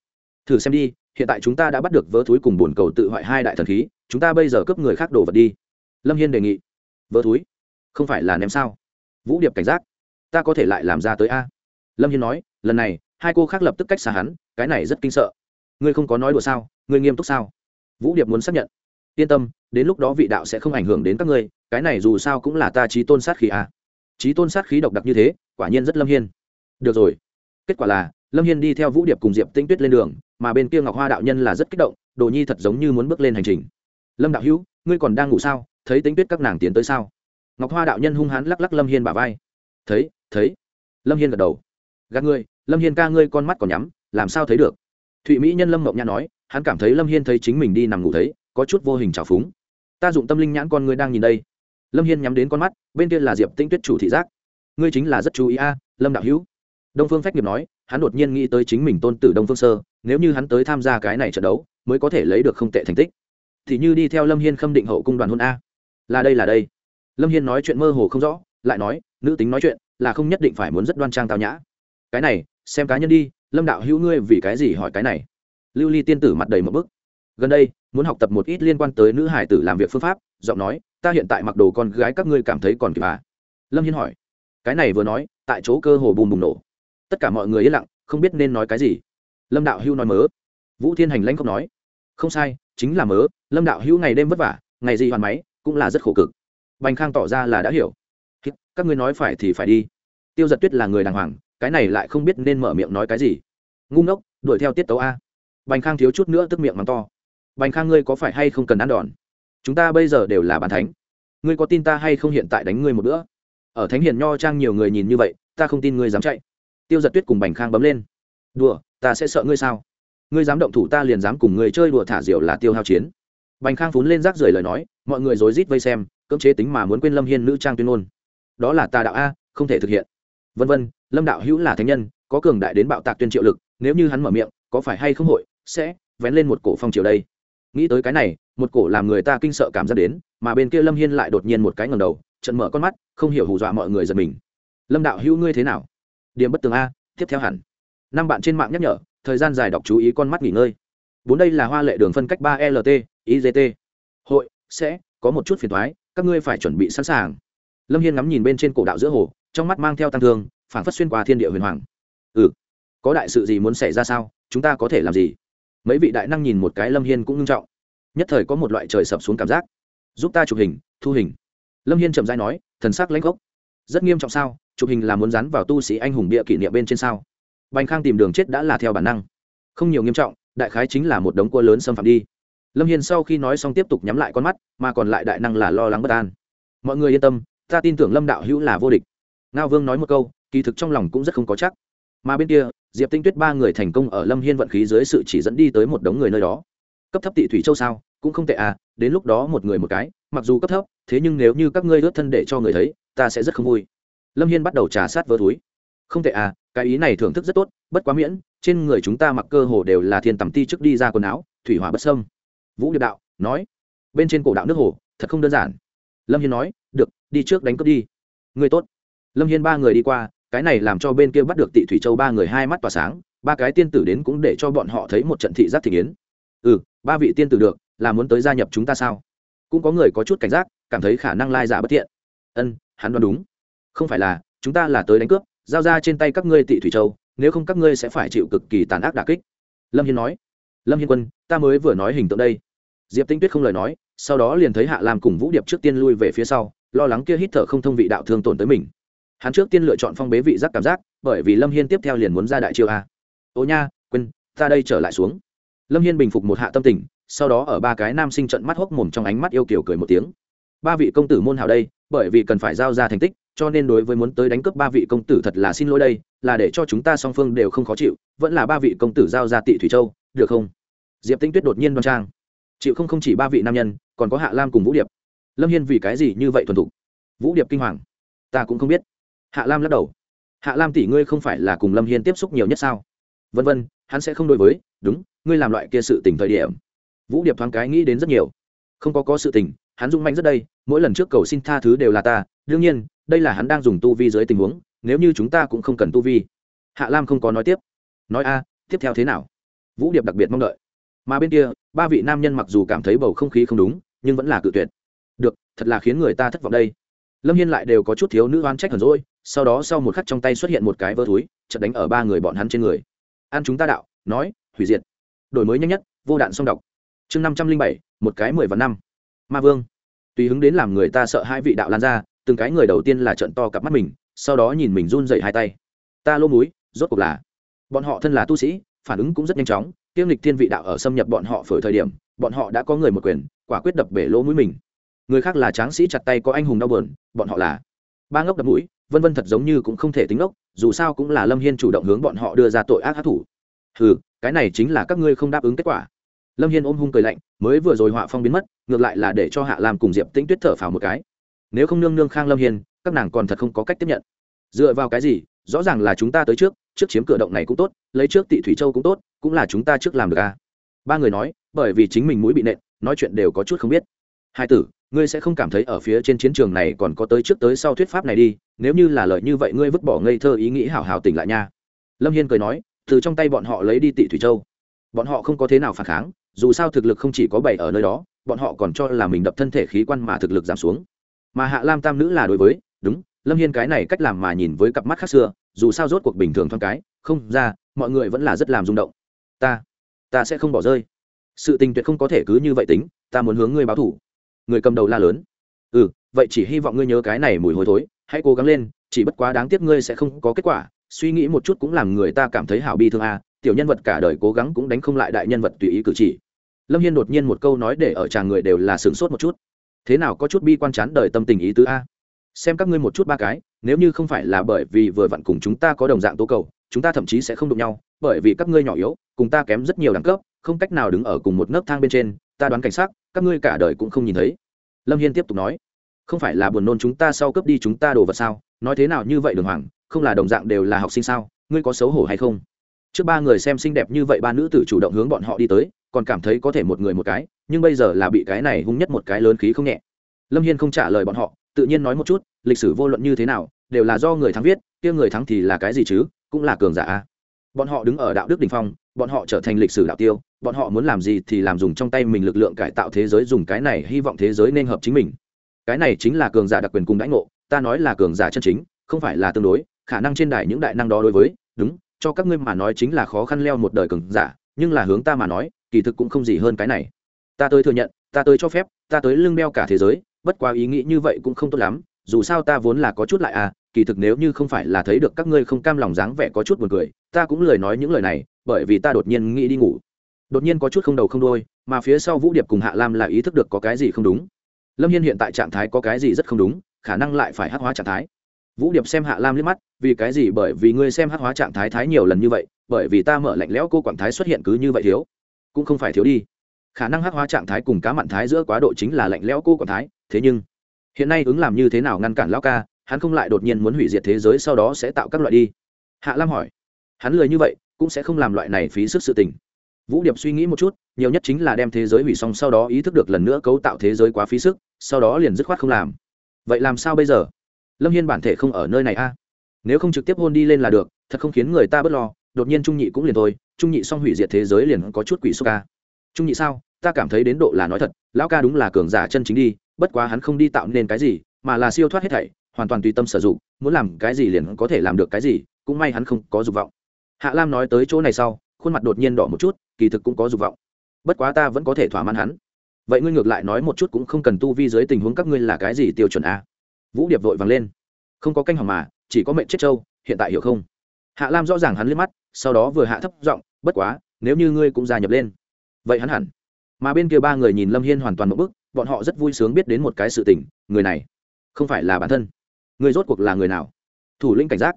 Thử xem đi, hiện tại chúng ta đã bắt được vớ thúi cùng bồn cầu tự hoại hai đại thần khí, chúng ta bây giờ cướp người khác đồ vật đi. Lâm hiên đề nghị. Vớ thúi? Không phải là ném sao? Vũ điệp cảnh giác. Ta có thể lại làm ra tới a. Lâm hiên nói. Lần này, hai cô khác lập tức cách xa hắn, cái này rất kinh sợ ngươi không có nói đùa sao, ngươi nghiêm túc sao? Vũ điệp muốn xác nhận. Yên tâm, đến lúc đó vị đạo sẽ không ảnh hưởng đến các ngươi, cái này dù sao cũng là ta trí tôn sát khí à? trí tôn sát khí độc đặc như thế, quả nhiên rất lâm hiên. Được rồi. Kết quả là, lâm hiên đi theo vũ điệp cùng diệp tinh tuyết lên đường, mà bên kia ngọc hoa đạo nhân là rất kích động, đồ nhi thật giống như muốn bước lên hành trình. Lâm đạo hữu, ngươi còn đang ngủ sao? Thấy tinh tuyết các nàng tiến tới sao? Ngọc hoa đạo nhân hung hãn lắc lắc lâm hiên bả vai. Thấy thấy. Lâm hiên gật đầu. Gạt ngươi, lâm hiên ca ngươi con mắt còn nhắm, làm sao thấy được? Thụy mỹ nhân lâm mộng nhã nói, hắn cảm thấy lâm hiên thấy chính mình đi nằm ngủ thấy, có chút vô hình trào phúng. Ta dụng tâm linh nhãn con ngươi đang nhìn đây. Lâm hiên nhắm đến con mắt, bên kia là diệp tinh tuyết chủ thị giác. Ngươi chính là rất chú ý a, lâm đạo hữu. Đông phương phách nghiệp nói, hắn đột nhiên nghĩ tới chính mình tôn tử đông phương sơ, nếu như hắn tới tham gia cái này trận đấu, mới có thể lấy được không tệ thành tích. Thì như đi theo lâm hiên khâm định hậu cung đoàn hôn a. Là đây là đây. Lâm hiên nói chuyện mơ hồ không rõ, lại nói, nữ tính nói chuyện là không nhất định phải muốn rất đoan trang tào nhã. Cái này, xem cá nhân đi lâm đạo hữu ngươi vì cái gì hỏi cái này? Lưu ly tiên tử mặt đầy một bức. Gần đây, muốn học tập một ít liên quan tới nữ hải tử làm việc phương pháp, giọng nói, ta hiện tại mặc đồ con gái các ngươi cảm thấy còn kịp à? Lâm hiên hỏi. Cái này vừa nói, tại chỗ cơ hồ bùm bùng nổ. Tất cả mọi người yên lặng, không biết nên nói cái gì. Lâm đạo hữu nói mớ. Vũ thiên hành lãnh không nói. Không sai, chính là mớ. Lâm đạo hữu ngày đêm vất vả, ngày gì hoàn máy, cũng là rất khổ cực. Bành khang tỏ ra là đã hiểu. Các ngươi nói phải thì phải đi. Tiêu giật tuyết là người đàng hoàng cái này lại không biết nên mở miệng nói cái gì. Ngu ngốc, đuổi theo tiết tấu a. Bành khang thiếu chút nữa tức miệng mắng to. Bành khang ngươi có phải hay không cần ăn đòn? Chúng ta bây giờ đều là bàn thánh. Ngươi có tin ta hay không hiện tại đánh ngươi một bữa? Ở thánh hiền nho trang nhiều người nhìn như vậy, ta không tin ngươi dám chạy. Tiêu giật tuyết cùng bành khang bấm lên. Đùa, ta sẽ sợ ngươi sao? Ngươi dám động thủ ta liền dám cùng ngươi chơi đùa thả diều là tiêu hao chiến. Bành khang phún lên rác rưởi lời nói, mọi người rối rít vây xem, cưỡng chế tính mà muốn quên lâm hiên nữ trang tuyên ngôn. Đó là tà đạo a, không thể thực hiện. Vân vân lâm đạo hữu là thánh nhân, có cường đại đến bạo tạc tuyên triệu lực, nếu như hắn mở miệng, có phải hay không hội, sẽ vén lên một cổ phong triều đây. Nghĩ tới cái này, một cổ làm người ta kinh sợ cảm giác đến, mà bên kia lâm hiên lại đột nhiên một cái ngầm đầu, trận mở con mắt, không hiểu hù dọa mọi người giật mình. Lâm đạo hữu ngươi thế nào? Điểm bất tường a, tiếp theo hẳn. Năm bạn trên mạng nhắc nhở, thời gian dài đọc chú ý con mắt nghỉ ngơi. Bốn đây là hoa lệ đường phân cách ba lt igt hội, sẽ, có một chút phiền thoái, các ngươi phải chuẩn bị sẵn sàng. Lâm hiên ngắm nhìn bên trên cổ đạo giữa hồ, trong mắt mang theo tăng thương phản phất xuyên qua thiên địa huyền hoàng. Ừ có đại sự gì muốn xảy ra sao? Chúng ta có thể làm gì? Mấy vị đại năng nhìn một cái lâm hiên cũng ngưng trọng. Nhất thời có một loại trời sập xuống cảm giác. Giúp ta chụp hình, thu hình. Lâm hiên chậm dãi nói, thần sắc lãnh gốc. Rất nghiêm trọng sao? Chụp hình là muốn dán vào tu sĩ anh hùng địa kỷ niệm bên trên sao? Bành khang tìm đường chết đã là theo bản năng. Không nhiều nghiêm trọng, đại khái chính là một đống cua lớn xâm phạm đi. Lâm hiên sau khi nói xong tiếp tục nhắm lại con mắt, mà còn lại đại năng là lo lắng bất an. Mọi người yên tâm, ta tin tưởng lâm đạo hữu là vô địch. Ngao vương nói một câu kỳ thực trong lòng cũng rất không có chắc. Mà bên kia, diệp tinh tuyết ba người thành công ở lâm hiên vận khí dưới sự chỉ dẫn đi tới một đống người nơi đó. Cấp thấp tị thủy châu sao? Cũng không tệ à đến lúc đó một người một cái, mặc dù cấp thấp, thế nhưng nếu như các ngươi ướt thân để cho người thấy, ta sẽ rất không vui. Lâm hiên bắt đầu trà sát vỡ túi. Không tệ à cái ý này thưởng thức rất tốt, bất quá miễn, trên người chúng ta mặc cơ hồ đều là thiên tầm ti trước đi ra quần áo, thủy hỏa bất sâm vũ điệp đạo nói, bên trên cổ đạo nước hồ, thật không đơn giản. Lâm hiên nói, được, đi trước đánh cướp đi. Người tốt. Lâm hiên ba người đi qua cái này làm cho bên kia bắt được tị thủy châu ba người hai mắt tỏa sáng, ba cái tiên tử đến cũng để cho bọn họ thấy một trận thị giác thị kiến. Ừ ba vị tiên tử được, là muốn tới gia nhập chúng ta sao? Cũng có người có chút cảnh giác, cảm thấy khả năng lai giả bất thiện. Ân, hắn đoán đúng. Không phải là, chúng ta là tới đánh cướp, giao ra trên tay các ngươi tị thủy châu, nếu không các ngươi sẽ phải chịu cực kỳ tàn ác đà kích. Lâm hiên nói. Lâm hiên quân, ta mới vừa nói hình tượng đây. Diệp tinh tuyết không lời nói, sau đó liền thấy hạ làm cùng vũ điệp trước tiên lui về phía sau, lo lắng kia hít thở không thông vị đạo thương tổn tới mình hắn trước tiên lựa chọn phong bế vị giác cảm giác, bởi vì lâm hiên tiếp theo liền muốn ra đại chiêu a. Ô nha, quên, ta đây trở lại xuống. Lâm hiên bình phục một hạ tâm tình, sau đó ở ba cái nam sinh trận mắt hốc mồm trong ánh mắt yêu kiểu cười một tiếng. Ba vị công tử môn hào đây, bởi vì cần phải giao ra thành tích, cho nên đối với muốn tới đánh cướp ba vị công tử thật là xin lỗi đây, là để cho chúng ta song phương đều không khó chịu, vẫn là ba vị công tử giao ra tị thủy châu, được không? Diệp tinh tuyết đột nhiên đoan trang. Chịu không không chỉ ba vị nam nhân, còn có hạ lam cùng vũ điệp. Lâm hiên vì cái gì như vậy thuần thục? Vũ điệp kinh hoàng. Ta cũng không biết hạ lam lắc đầu. Hạ lam tỷ ngươi không phải là cùng lâm hiên tiếp xúc nhiều nhất sao? Vân vân, hắn sẽ không đối với, đúng, ngươi làm loại kia sự tình thời điểm. Vũ điệp thoáng cái nghĩ đến rất nhiều. Không có có sự tình, hắn dung manh rất đây, mỗi lần trước cầu xin tha thứ đều là ta, đương nhiên, đây là hắn đang dùng tu vi dưới tình huống, nếu như chúng ta cũng không cần tu vi. Hạ lam không có nói tiếp. Nói a, tiếp theo thế nào? Vũ điệp đặc biệt mong đợi. Mà bên kia, ba vị nam nhân mặc dù cảm thấy bầu không khí không đúng, nhưng vẫn là cự tuyệt. Được, thật là khiến người ta thất vọng đây. Lâm hiên lại đều có chút thiếu nữ oan trách hờn rỗi sau đó sau một khắc trong tay xuất hiện một cái vơ túi chật đánh ở ba người bọn hắn trên người. Ăn chúng ta đạo, nói, hủy diệt. Đổi mới nhanh nhất, vô đạn song đọc chương năm trăm linh bảy, một cái mười và năm. Ma vương. Tùy hứng đến làm người ta sợ hai vị đạo lan ra, từng cái người đầu tiên là trận to cặp mắt mình, sau đó nhìn mình run dậy hai tay. Ta lô múi rốt cuộc là. Bọn họ thân là tu sĩ, phản ứng cũng rất nhanh chóng tiêm lịch thiên vị đạo ở xâm nhập bọn họ phổi thời điểm, bọn họ đã có người một quyền, quả quyết đập bể lỗ mũi mình. Người khác là tráng sĩ chặt tay có anh hùng đau bờn bọn họ là. Ba ngốc đập mũi vân vân thật giống như cũng không thể tính lốc dù sao cũng là lâm hiên chủ động hướng bọn họ đưa ra tội ác hát thủ. Ừ cái này chính là các ngươi không đáp ứng kết quả. Lâm hiên ôm hung cười lạnh, mới vừa rồi họa phong biến mất, ngược lại là để cho hạ làm cùng diệp tĩnh tuyết thở phào một cái. Nếu không nương nương khang lâm hiên, các nàng còn thật không có cách tiếp nhận. Dựa vào cái gì? Rõ ràng là chúng ta tới trước trước chiếm cửa động này cũng tốt, lấy trước tị thủy châu cũng tốt, cũng là chúng ta trước làm được à. ba người nói, bởi vì chính mình mũi bị nện, nói chuyện đều có chút không biết. Hai tử ngươi sẽ không cảm thấy ở phía trên chiến trường này còn có tới trước tới sau thuyết pháp này đi, nếu như là lời như vậy ngươi vứt bỏ ngây thơ ý nghĩ hào hào tỉnh lại nha. Lâm hiên cười nói, từ trong tay bọn họ lấy đi tị thủy châu. Bọn họ không có thế nào phản kháng, dù sao thực lực không chỉ có bảy ở nơi đó, bọn họ còn cho là mình đập thân thể khí quan mà thực lực giảm xuống. Mà hạ lam tam nữ là đối với, đúng, lâm hiên cái này cách làm mà nhìn với cặp mắt khác xưa, dù sao rốt cuộc bình thường thoáng cái, không, ra, mọi người vẫn là rất làm rung động. Ta ta sẽ không bỏ rơi. Sự tình tuyệt không có thể cứ như vậy tính, ta muốn hướng ngươi báo thủ người cầm đầu la lớn. Ừ vậy chỉ hy vọng ngươi nhớ cái này mùi hôi thối, hãy cố gắng lên, chỉ bất quá đáng tiếc ngươi sẽ không có kết quả. Suy nghĩ một chút cũng làm người ta cảm thấy hảo bi thương a, tiểu nhân vật cả đời cố gắng cũng đánh không lại đại nhân vật tùy ý cử chỉ. Lâm hiên đột nhiên một câu nói để ở tràng người đều là sửng sốt một chút. Thế nào có chút bi quan chán đời tâm tình ý tứ a? Xem các ngươi một chút ba cái, nếu như không phải là bởi vì vừa vặn cùng chúng ta có đồng dạng tố cầu, chúng ta thậm chí sẽ không đụng nhau, bởi vì các ngươi nhỏ yếu, cùng ta kém rất nhiều đẳng cấp, không cách nào đứng ở cùng một nấc thang bên trên, ta đoán cảnh sát các ngươi cả đời cũng không nhìn thấy. Lâm hiên tiếp tục nói, không phải là buồn nôn chúng ta sau cướp đi chúng ta đồ vật sao? Nói thế nào như vậy đường hoàng, không là đồng dạng đều là học sinh sao? Ngươi có xấu hổ hay không? Trước ba người xem xinh đẹp như vậy ba nữ tử chủ động hướng bọn họ đi tới, còn cảm thấy có thể một người một cái, nhưng bây giờ là bị cái này hung nhất một cái lớn khí không nhẹ. Lâm hiên không trả lời bọn họ, tự nhiên nói một chút, lịch sử vô luận như thế nào, đều là do người thắng viết, kia người thắng thì là cái gì chứ, cũng là cường giả bọn họ đứng ở đạo đức đình phong bọn họ trở thành lịch sử đạo tiêu, bọn họ muốn làm gì thì làm dùng trong tay mình lực lượng cải tạo thế giới dùng cái này hy vọng thế giới nên hợp chính mình. Cái này chính là cường giả đặc quyền cùng đãi ngộ, ta nói là cường giả chân chính, không phải là tương đối, khả năng trên đài những đại năng đó đối với, đúng, cho các ngươi mà nói chính là khó khăn leo một đời cường giả, nhưng là hướng ta mà nói, kỳ thực cũng không gì hơn cái này. Ta tới thừa nhận, ta tới cho phép, ta tới lưng đeo cả thế giới, bất quá ý nghĩ như vậy cũng không tốt lắm, dù sao ta vốn là có chút lại à kỳ thực nếu như không phải là thấy được các ngươi không cam lòng dáng vẻ có chút buồn cười, ta cũng lời nói những lời này bởi vì ta đột nhiên nghĩ đi ngủ. Đột nhiên có chút không đầu không đôi mà phía sau vũ điệp cùng hạ lam là ý thức được có cái gì không đúng. Lâm hiên hiện tại trạng thái có cái gì rất không đúng, khả năng lại phải hắc hóa trạng thái. Vũ điệp xem hạ lam liếc mắt, vì cái gì? Bởi vì ngươi xem hắc hóa trạng thái thái nhiều lần như vậy, bởi vì ta mở lạnh lẽo cô quảng thái xuất hiện cứ như vậy thiếu. Cũng không phải thiếu đi. Khả năng hắc hóa trạng thái cùng cá mặn thái giữa quá độ chính là lạnh lẽo cô quảng thái, thế nhưng, hiện nay ứng làm như thế nào ngăn cản lão ca, hắn không lại đột nhiên muốn hủy diệt thế giới sau đó sẽ tạo các loại đi. Hạ lam hỏi. Hắn lười như vậy cũng sẽ không làm loại này phí sức sự tình. Vũ điệp suy nghĩ một chút, nhiều nhất chính là đem thế giới hủy xong sau đó ý thức được lần nữa cấu tạo thế giới quá phí sức, sau đó liền dứt khoát không làm. Vậy làm sao bây giờ? Lâm hiên bản thể không ở nơi này a. Nếu không trực tiếp hôn đi lên là được, thật không khiến người ta bất lo, đột nhiên trung nhị cũng liền thôi, trung nhị xong hủy diệt thế giới liền có chút quỷ xúc ca trung nhị sao? Ta cảm thấy đến độ là nói thật, lão ca đúng là cường giả chân chính đi, bất quá hắn không đi tạo nên cái gì, mà là siêu thoát hết thảy, hoàn toàn tùy tâm sử dụng, muốn làm cái gì liền có thể làm được cái gì, cũng may hắn không có dục vọng hạ lam nói tới chỗ này sau, khuôn mặt đột nhiên đỏ một chút, kỳ thực cũng có dục vọng. Bất quá ta vẫn có thể thỏa mãn hắn. Vậy ngươi ngược lại nói một chút cũng không cần tu vi dưới tình huống các ngươi là cái gì tiêu chuẩn a? Vũ điệp vội vàng lên. Không có canh hỏng mà, chỉ có mệnh chết trâu, hiện tại hiểu không? Hạ lam rõ ràng hắn liếc mắt, sau đó vừa hạ thấp giọng, bất quá, nếu như ngươi cũng gia nhập lên, vậy hắn hẳn. Mà bên kia ba người nhìn lâm hiên hoàn toàn một bức bọn họ rất vui sướng biết đến một cái sự tình, người này không phải là bản thân. Người rốt cuộc là người nào? Thủ lĩnh cảnh giác,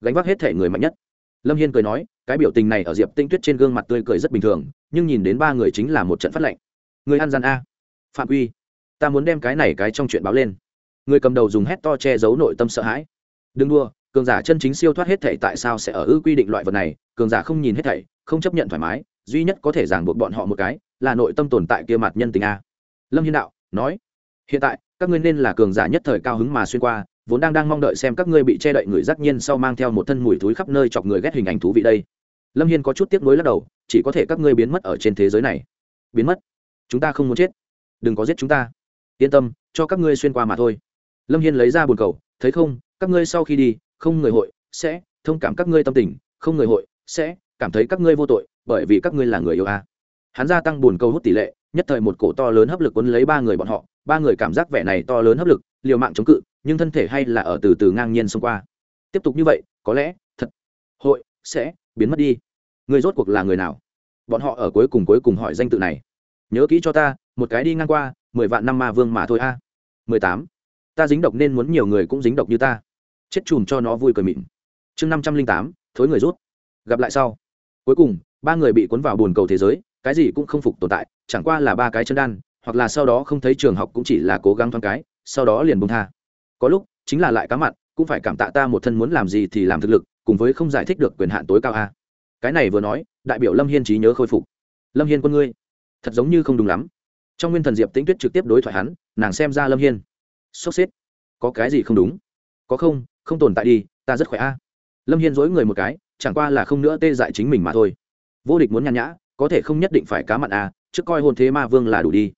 gánh vác hết thể người mạnh nhất lâm hiên cười nói, cái biểu tình này ở diệp tinh tuyết trên gương mặt tươi cười rất bình thường, nhưng nhìn đến ba người chính là một trận phát lệnh. Người ăn gian a. Phạm uy ta muốn đem cái này cái trong chuyện báo lên. Người cầm đầu dùng hét to che giấu nội tâm sợ hãi. Đừng đua cường giả chân chính siêu thoát hết thảy tại sao sẽ ở ư quy định loại vật này, cường giả không nhìn hết thảy, không chấp nhận thoải mái, duy nhất có thể ràng buộc bọn họ một cái, là nội tâm tồn tại kia mặt nhân tình a. Lâm hiên đạo, nói, hiện tại, các ngươi nên là cường giả nhất thời cao hứng mà xuyên qua vốn đang đang mong đợi xem các ngươi bị che đậy người rắc nhiên sau mang theo một thân mùi túi khắp nơi chọc người ghét hình ảnh thú vị đây. Lâm hiên có chút tiếc nuối lắc đầu, chỉ có thể các ngươi biến mất ở trên thế giới này. Biến mất? Chúng ta không muốn chết. Đừng có giết chúng ta. Yên tâm, cho các ngươi xuyên qua mà thôi. Lâm hiên lấy ra bồn cầu, thấy không, các ngươi sau khi đi, không người hội, sẽ thông cảm các ngươi tâm tình, không người hội, sẽ cảm thấy các ngươi vô tội, bởi vì các ngươi là người yêu a. Hắn gia tăng bồn cầu hút tỷ lệ, nhất thời một cổ to lớn hấp lực quấn lấy ba người bọn họ, ba người cảm giác vẻ này to lớn hấp lực, liều mạng chống cự nhưng thân thể hay là ở từ từ ngang nhiên xông qua. Tiếp tục như vậy, có lẽ, thật, hội, sẽ, biến mất đi. Người rốt cuộc là người nào? Bọn họ ở cuối cùng cuối cùng hỏi danh tự này. Nhớ kỹ cho ta, một cái đi ngang qua, mười vạn năm ma vương mà thôi a. Mười tám. Ta dính độc nên muốn nhiều người cũng dính độc như ta. Chết chùm cho nó vui cười mịn. Chương năm trăm linh tám, thối người rút. Gặp lại sau. Cuối cùng, ba người bị cuốn vào bồn cầu thế giới, cái gì cũng không phục tồn tại, chẳng qua là ba cái chân đan, hoặc là sau đó không thấy trường học cũng chỉ là cố gắng thoáng cái, sau đó liền bông tha có lúc, chính là lại cá mặn, cũng phải cảm tạ ta một thân muốn làm gì thì làm thực lực, cùng với không giải thích được quyền hạn tối cao a. Cái này vừa nói, đại biểu lâm hiên trí nhớ khôi phục. Lâm hiên con ngươi, thật giống như không đúng lắm. Trong nguyên thần diệp tĩnh tuyết trực tiếp đối thoại hắn, nàng xem ra lâm hiên, sốc xếp. Có cái gì không đúng? Có không không tồn tại đi, ta rất khỏe a. Lâm hiên dối người một cái, chẳng qua là không nữa tê dại chính mình mà thôi. Vô địch muốn nhàn nhã, có thể không nhất định phải cá mặn a, trước coi hôn thế ma vương là đủ đi.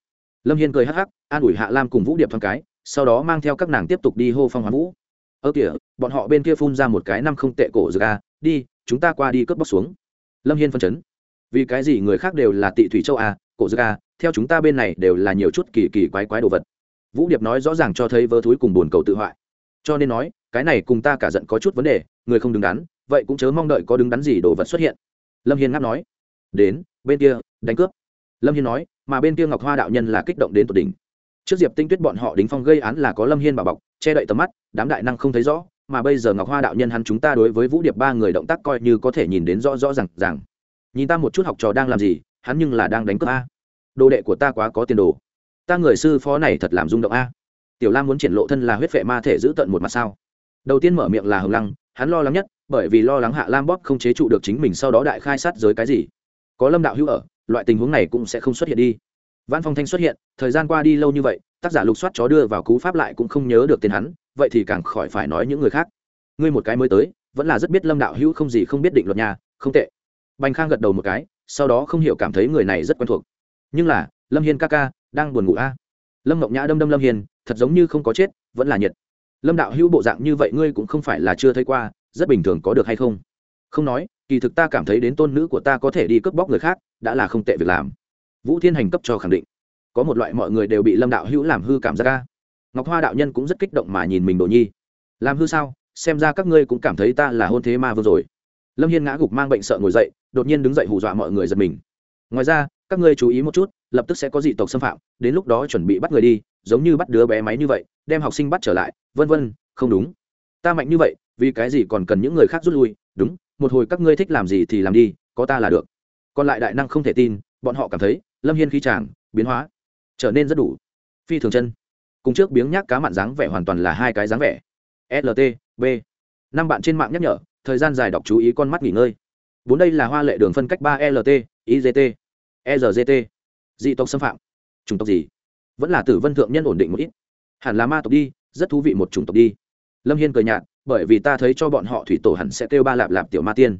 Lâm hiên cười hắc hắc, an ủi hạ lam cùng vũ điệp thoáng cái sau đó mang theo các nàng tiếp tục đi hô phong hoán vũ. Ơ kìa, bọn họ bên kia phun ra một cái năm không tệ cổ dược a, đi, chúng ta qua đi cướp bóc xuống. Lâm hiên phân chấn. Vì cái gì người khác đều là tị thủy châu a, cổ dược a, theo chúng ta bên này đều là nhiều chút kỳ kỳ quái quái đồ vật. Vũ điệp nói rõ ràng cho thấy vớ thúi cùng buồn cầu tự hoại. Cho nên nói, cái này cùng ta cả giận có chút vấn đề, người không đứng đắn, vậy cũng chớ mong đợi có đứng đắn gì đồ vật xuất hiện. Lâm hiên ngáp nói. Đến, bên kia, đánh cướp. Lâm hiên nói, mà bên kia ngọc hoa đạo nhân là kích động đến tột đỉnh trước diệp tinh tuyết bọn họ đính phong gây án là có lâm hiên bảo bọc, che đậy tầm mắt, đám đại năng không thấy rõ, mà bây giờ ngọc hoa đạo nhân hắn chúng ta đối với vũ điệp ba người động tác coi như có thể nhìn đến rõ rõ r à n g rằng nhìn ta một chút học trò đang làm gì, hắn nhưng là đang đánh cướp a. Đồ đệ của ta quá có tiền đồ. Ta người sư phó này thật làm rung động a. Tiểu lam muốn triển lộ thân là huyết vệ ma thể giữ tận một mặt sao? Đầu tiên mở miệng là hồng lăng, hắn lo lắng nhất, bởi vì lo lắng hạ lam bóp không chế trụ được chính mình sau đó đại khai sát giới cái gì. Có lâm đạo hữu ở, loại tình huống này cũng sẽ không xuất hiện đi văn phong thanh xuất hiện, thời gian qua đi lâu như vậy, tác giả lục soát chó đưa vào cú pháp lại cũng không nhớ được tên hắn, vậy thì càng khỏi phải nói những người khác. Ngươi một cái mới tới, vẫn là rất biết lâm đạo hữu không gì không biết định luật nhà không tệ. Bành khang gật đầu một cái, sau đó không hiểu cảm thấy người này rất quen thuộc. Nhưng là, lâm hiên ca ca, đang buồn ngủ a. Lâm mộng nhã đâm đâm lâm hiên, thật giống như không có chết, vẫn là nhiệt. Lâm đạo hữu bộ dạng như vậy ngươi cũng không phải là chưa thấy qua, rất bình thường có được hay không? Không nói, kỳ thực ta cảm thấy đến tôn nữ của ta có thể đi cướp bóc người khác, đã là không tệ việc làm vũ thiên hành cấp cho khẳng định. Có một loại mọi người đều bị lâm đạo hữu làm hư cảm giác ca ngọc hoa đạo nhân cũng rất kích động mà nhìn mình đồ nhi. Làm hư sao? Xem ra các ngươi cũng cảm thấy ta là hôn thế ma vương rồi. Lâm hiên ngã gục mang bệnh sợ ngồi dậy, đột nhiên đứng dậy hù dọa mọi người giật mình. Ngoài ra, các ngươi chú ý một chút, lập tức sẽ có dị tộc xâm phạm, đến lúc đó chuẩn bị bắt người đi, giống như bắt đứa bé máy như vậy, đem học sinh bắt trở lại, vân vân, không đúng. Ta mạnh như vậy, vì cái gì còn cần những người khác rút lui? Đúng, một hồi các ngươi thích làm gì thì làm đi, có ta là được. Còn lại đại năng không thể tin, bọn họ cảm thấy lâm hiên khí tràng biến hóa, trở nên rất đủ. Phi thường chân. Cùng trước biếng nhác cá mặn dáng vẻ hoàn toàn là hai cái dáng vẻ. Lt b. Năm bạn trên mạng nhắc nhở, thời gian dài đọc chú ý con mắt nghỉ ngơi. Bốn đây là hoa lệ đường phân cách ba lt igt ergt dị tộc xâm phạm. Chủng tộc gì? Vẫn là tử vân thượng nhân ổn định một ít. Hẳn là ma tộc đi, rất thú vị một chủng tộc đi. Lâm hiên cười nhạt, bởi vì ta thấy cho bọn họ thủy tổ hẳn sẽ kêu ba lạp lạp tiểu ma tiên.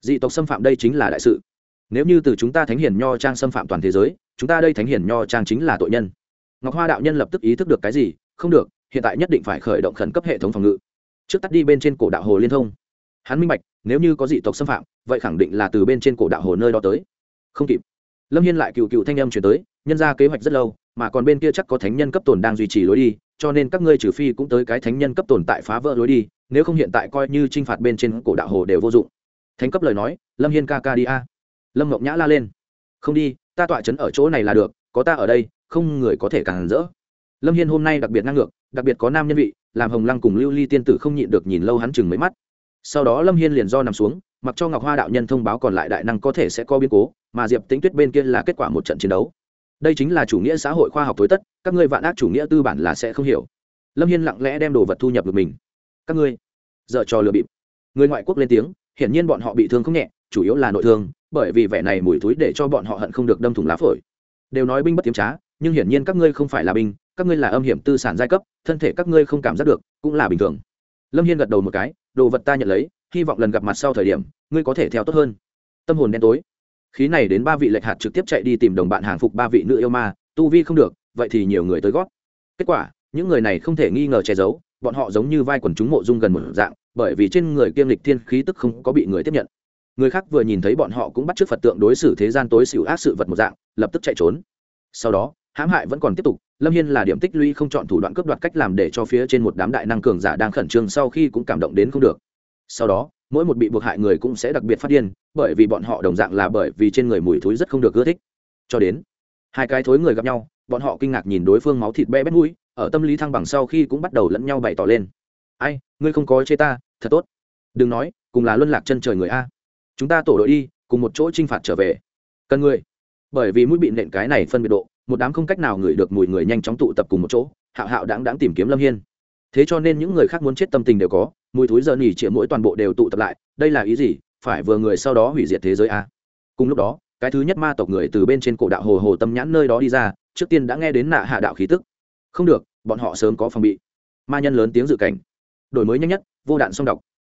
Dị tộc xâm phạm đây chính là đại sự nếu như từ chúng ta thánh hiền nho trang xâm phạm toàn thế giới, chúng ta đây thánh hiền nho trang chính là tội nhân. Ngọc hoa đạo nhân lập tức ý thức được cái gì, không được, hiện tại nhất định phải khởi động khẩn cấp hệ thống phòng ngự. Trước tắt đi bên trên cổ đạo hồ liên thông. Hắn minh bạch, nếu như có dị tộc xâm phạm, vậy khẳng định là từ bên trên cổ đạo hồ nơi đó tới. Không kịp. Lâm hiên lại cựu cựu thanh âm chuyển tới, nhân ra kế hoạch rất lâu, mà còn bên kia chắc có thánh nhân cấp tồn đang duy trì lối đi, cho nên các ngươi trừ phi cũng tới cái thánh nhân cấp tồn tại phá vỡ lối đi, nếu không hiện tại coi như t r i n h phạt bên trên cổ đạo hồ đều vô dụng. Thánh cấp lời nói, lâm hiên ca ca đi a lâm ngọc nhã la lên không đi ta tọa chấn ở chỗ này là được có ta ở đây không người có thể càng rỡ lâm hiên hôm nay đặc biệt ngang ngược đặc biệt có nam nhân vị làm hồng lăng cùng lưu ly tiên tử không nhịn được nhìn lâu hắn chừng mấy mắt sau đó lâm hiên liền do nằm xuống mặc cho ngọc hoa đạo nhân thông báo còn lại đại năng có thể sẽ có biến cố mà diệp tính tuyết bên kia là kết quả một trận chiến đấu đây chính là chủ nghĩa xã hội khoa học tối tất các ngươi vạn ác chủ nghĩa tư bản là sẽ không hiểu lâm hiên lặng lẽ đem đồ vật thu nhập được mình các ngươi dợ trò lừa bịp người ngoại quốc lên tiếng hiển nhiên bọn họ bị thương không nhẹ chủ yếu là nội thương bởi vì vẻ này mùi túi để cho bọn họ hận không được đâm thủng lá phổi. Đều nói binh bất tiếm trá, nhưng hiển nhiên các ngươi không phải là binh, các ngươi là âm hiểm tư sản giai cấp, thân thể các ngươi không cảm giác được, cũng là bình thường. Lâm hiên gật đầu một cái, đồ vật ta nhận lấy, hy vọng lần gặp mặt sau thời điểm, ngươi có thể theo tốt hơn. Tâm hồn đen tối. Khí này đến ba vị lệch hạt trực tiếp chạy đi tìm đồng bạn hàng phục ba vị nữ yêu ma, tu vi không được, vậy thì nhiều người tới gót. Kết quả, những người này không thể nghi ngờ che giấu, bọn họ giống như vai quần chúng mộ dung gần một dạng, bởi vì trên người kiêm lịch thiên khí tức không có bị người tiếp nhận người khác vừa nhìn thấy bọn họ cũng bắt t r ư ớ c phật tượng đối xử thế gian tối xỉu ác sự vật một dạng, lập tức chạy trốn. Sau đó, hãm hại vẫn còn tiếp tục, lâm hiên là điểm tích lũy không chọn thủ đoạn cướp đoạt cách làm để cho phía trên một đám đại năng cường giả đang khẩn trương sau khi cũng cảm động đến không được. Sau đó, mỗi một bị buộc hại người cũng sẽ đặc biệt phát điên, bởi vì bọn họ đồng dạng là bởi vì trên người mùi thúi rất không được ưa thích. Cho đến, hai cái thối người gặp nhau, bọn họ kinh ngạc nhìn đối phương máu thịt be bét mũi, ở tâm lý thăng bằng sau khi cũng bắt đầu lẫn nhau bày tỏ lên. Ai, ngươi không có chê ta, thật tốt. Đừng nói, cùng là luân lạc chân trời người a chúng ta tổ đội đi, cùng một chỗ t r i n h phạt trở về. Cần người. Bởi vì mũi bị nện cái này phân biệt độ, một đám không cách nào ngửi được mùi người nhanh chóng tụ tập cùng một chỗ, hạo hạo đáng đáng tìm kiếm lâm hiên. Thế cho nên những người khác muốn chết tâm tình đều có, mùi túi giờ nỉ chĩa mỗi toàn bộ đều tụ tập lại, đây là ý gì? Phải vừa người sau đó hủy diệt thế giới a. Cùng lúc đó, cái thứ nhất ma tộc người từ bên trên cổ đạo hồ hồ tâm nhãn nơi đó đi ra, trước tiên đã nghe đến nạ hạ đạo khí tức. Không được, bọn họ sớm có phòng bị. Ma nhân lớn tiếng dự cảnh. Đổi mới nhanh nhất, vô đạn song đọc.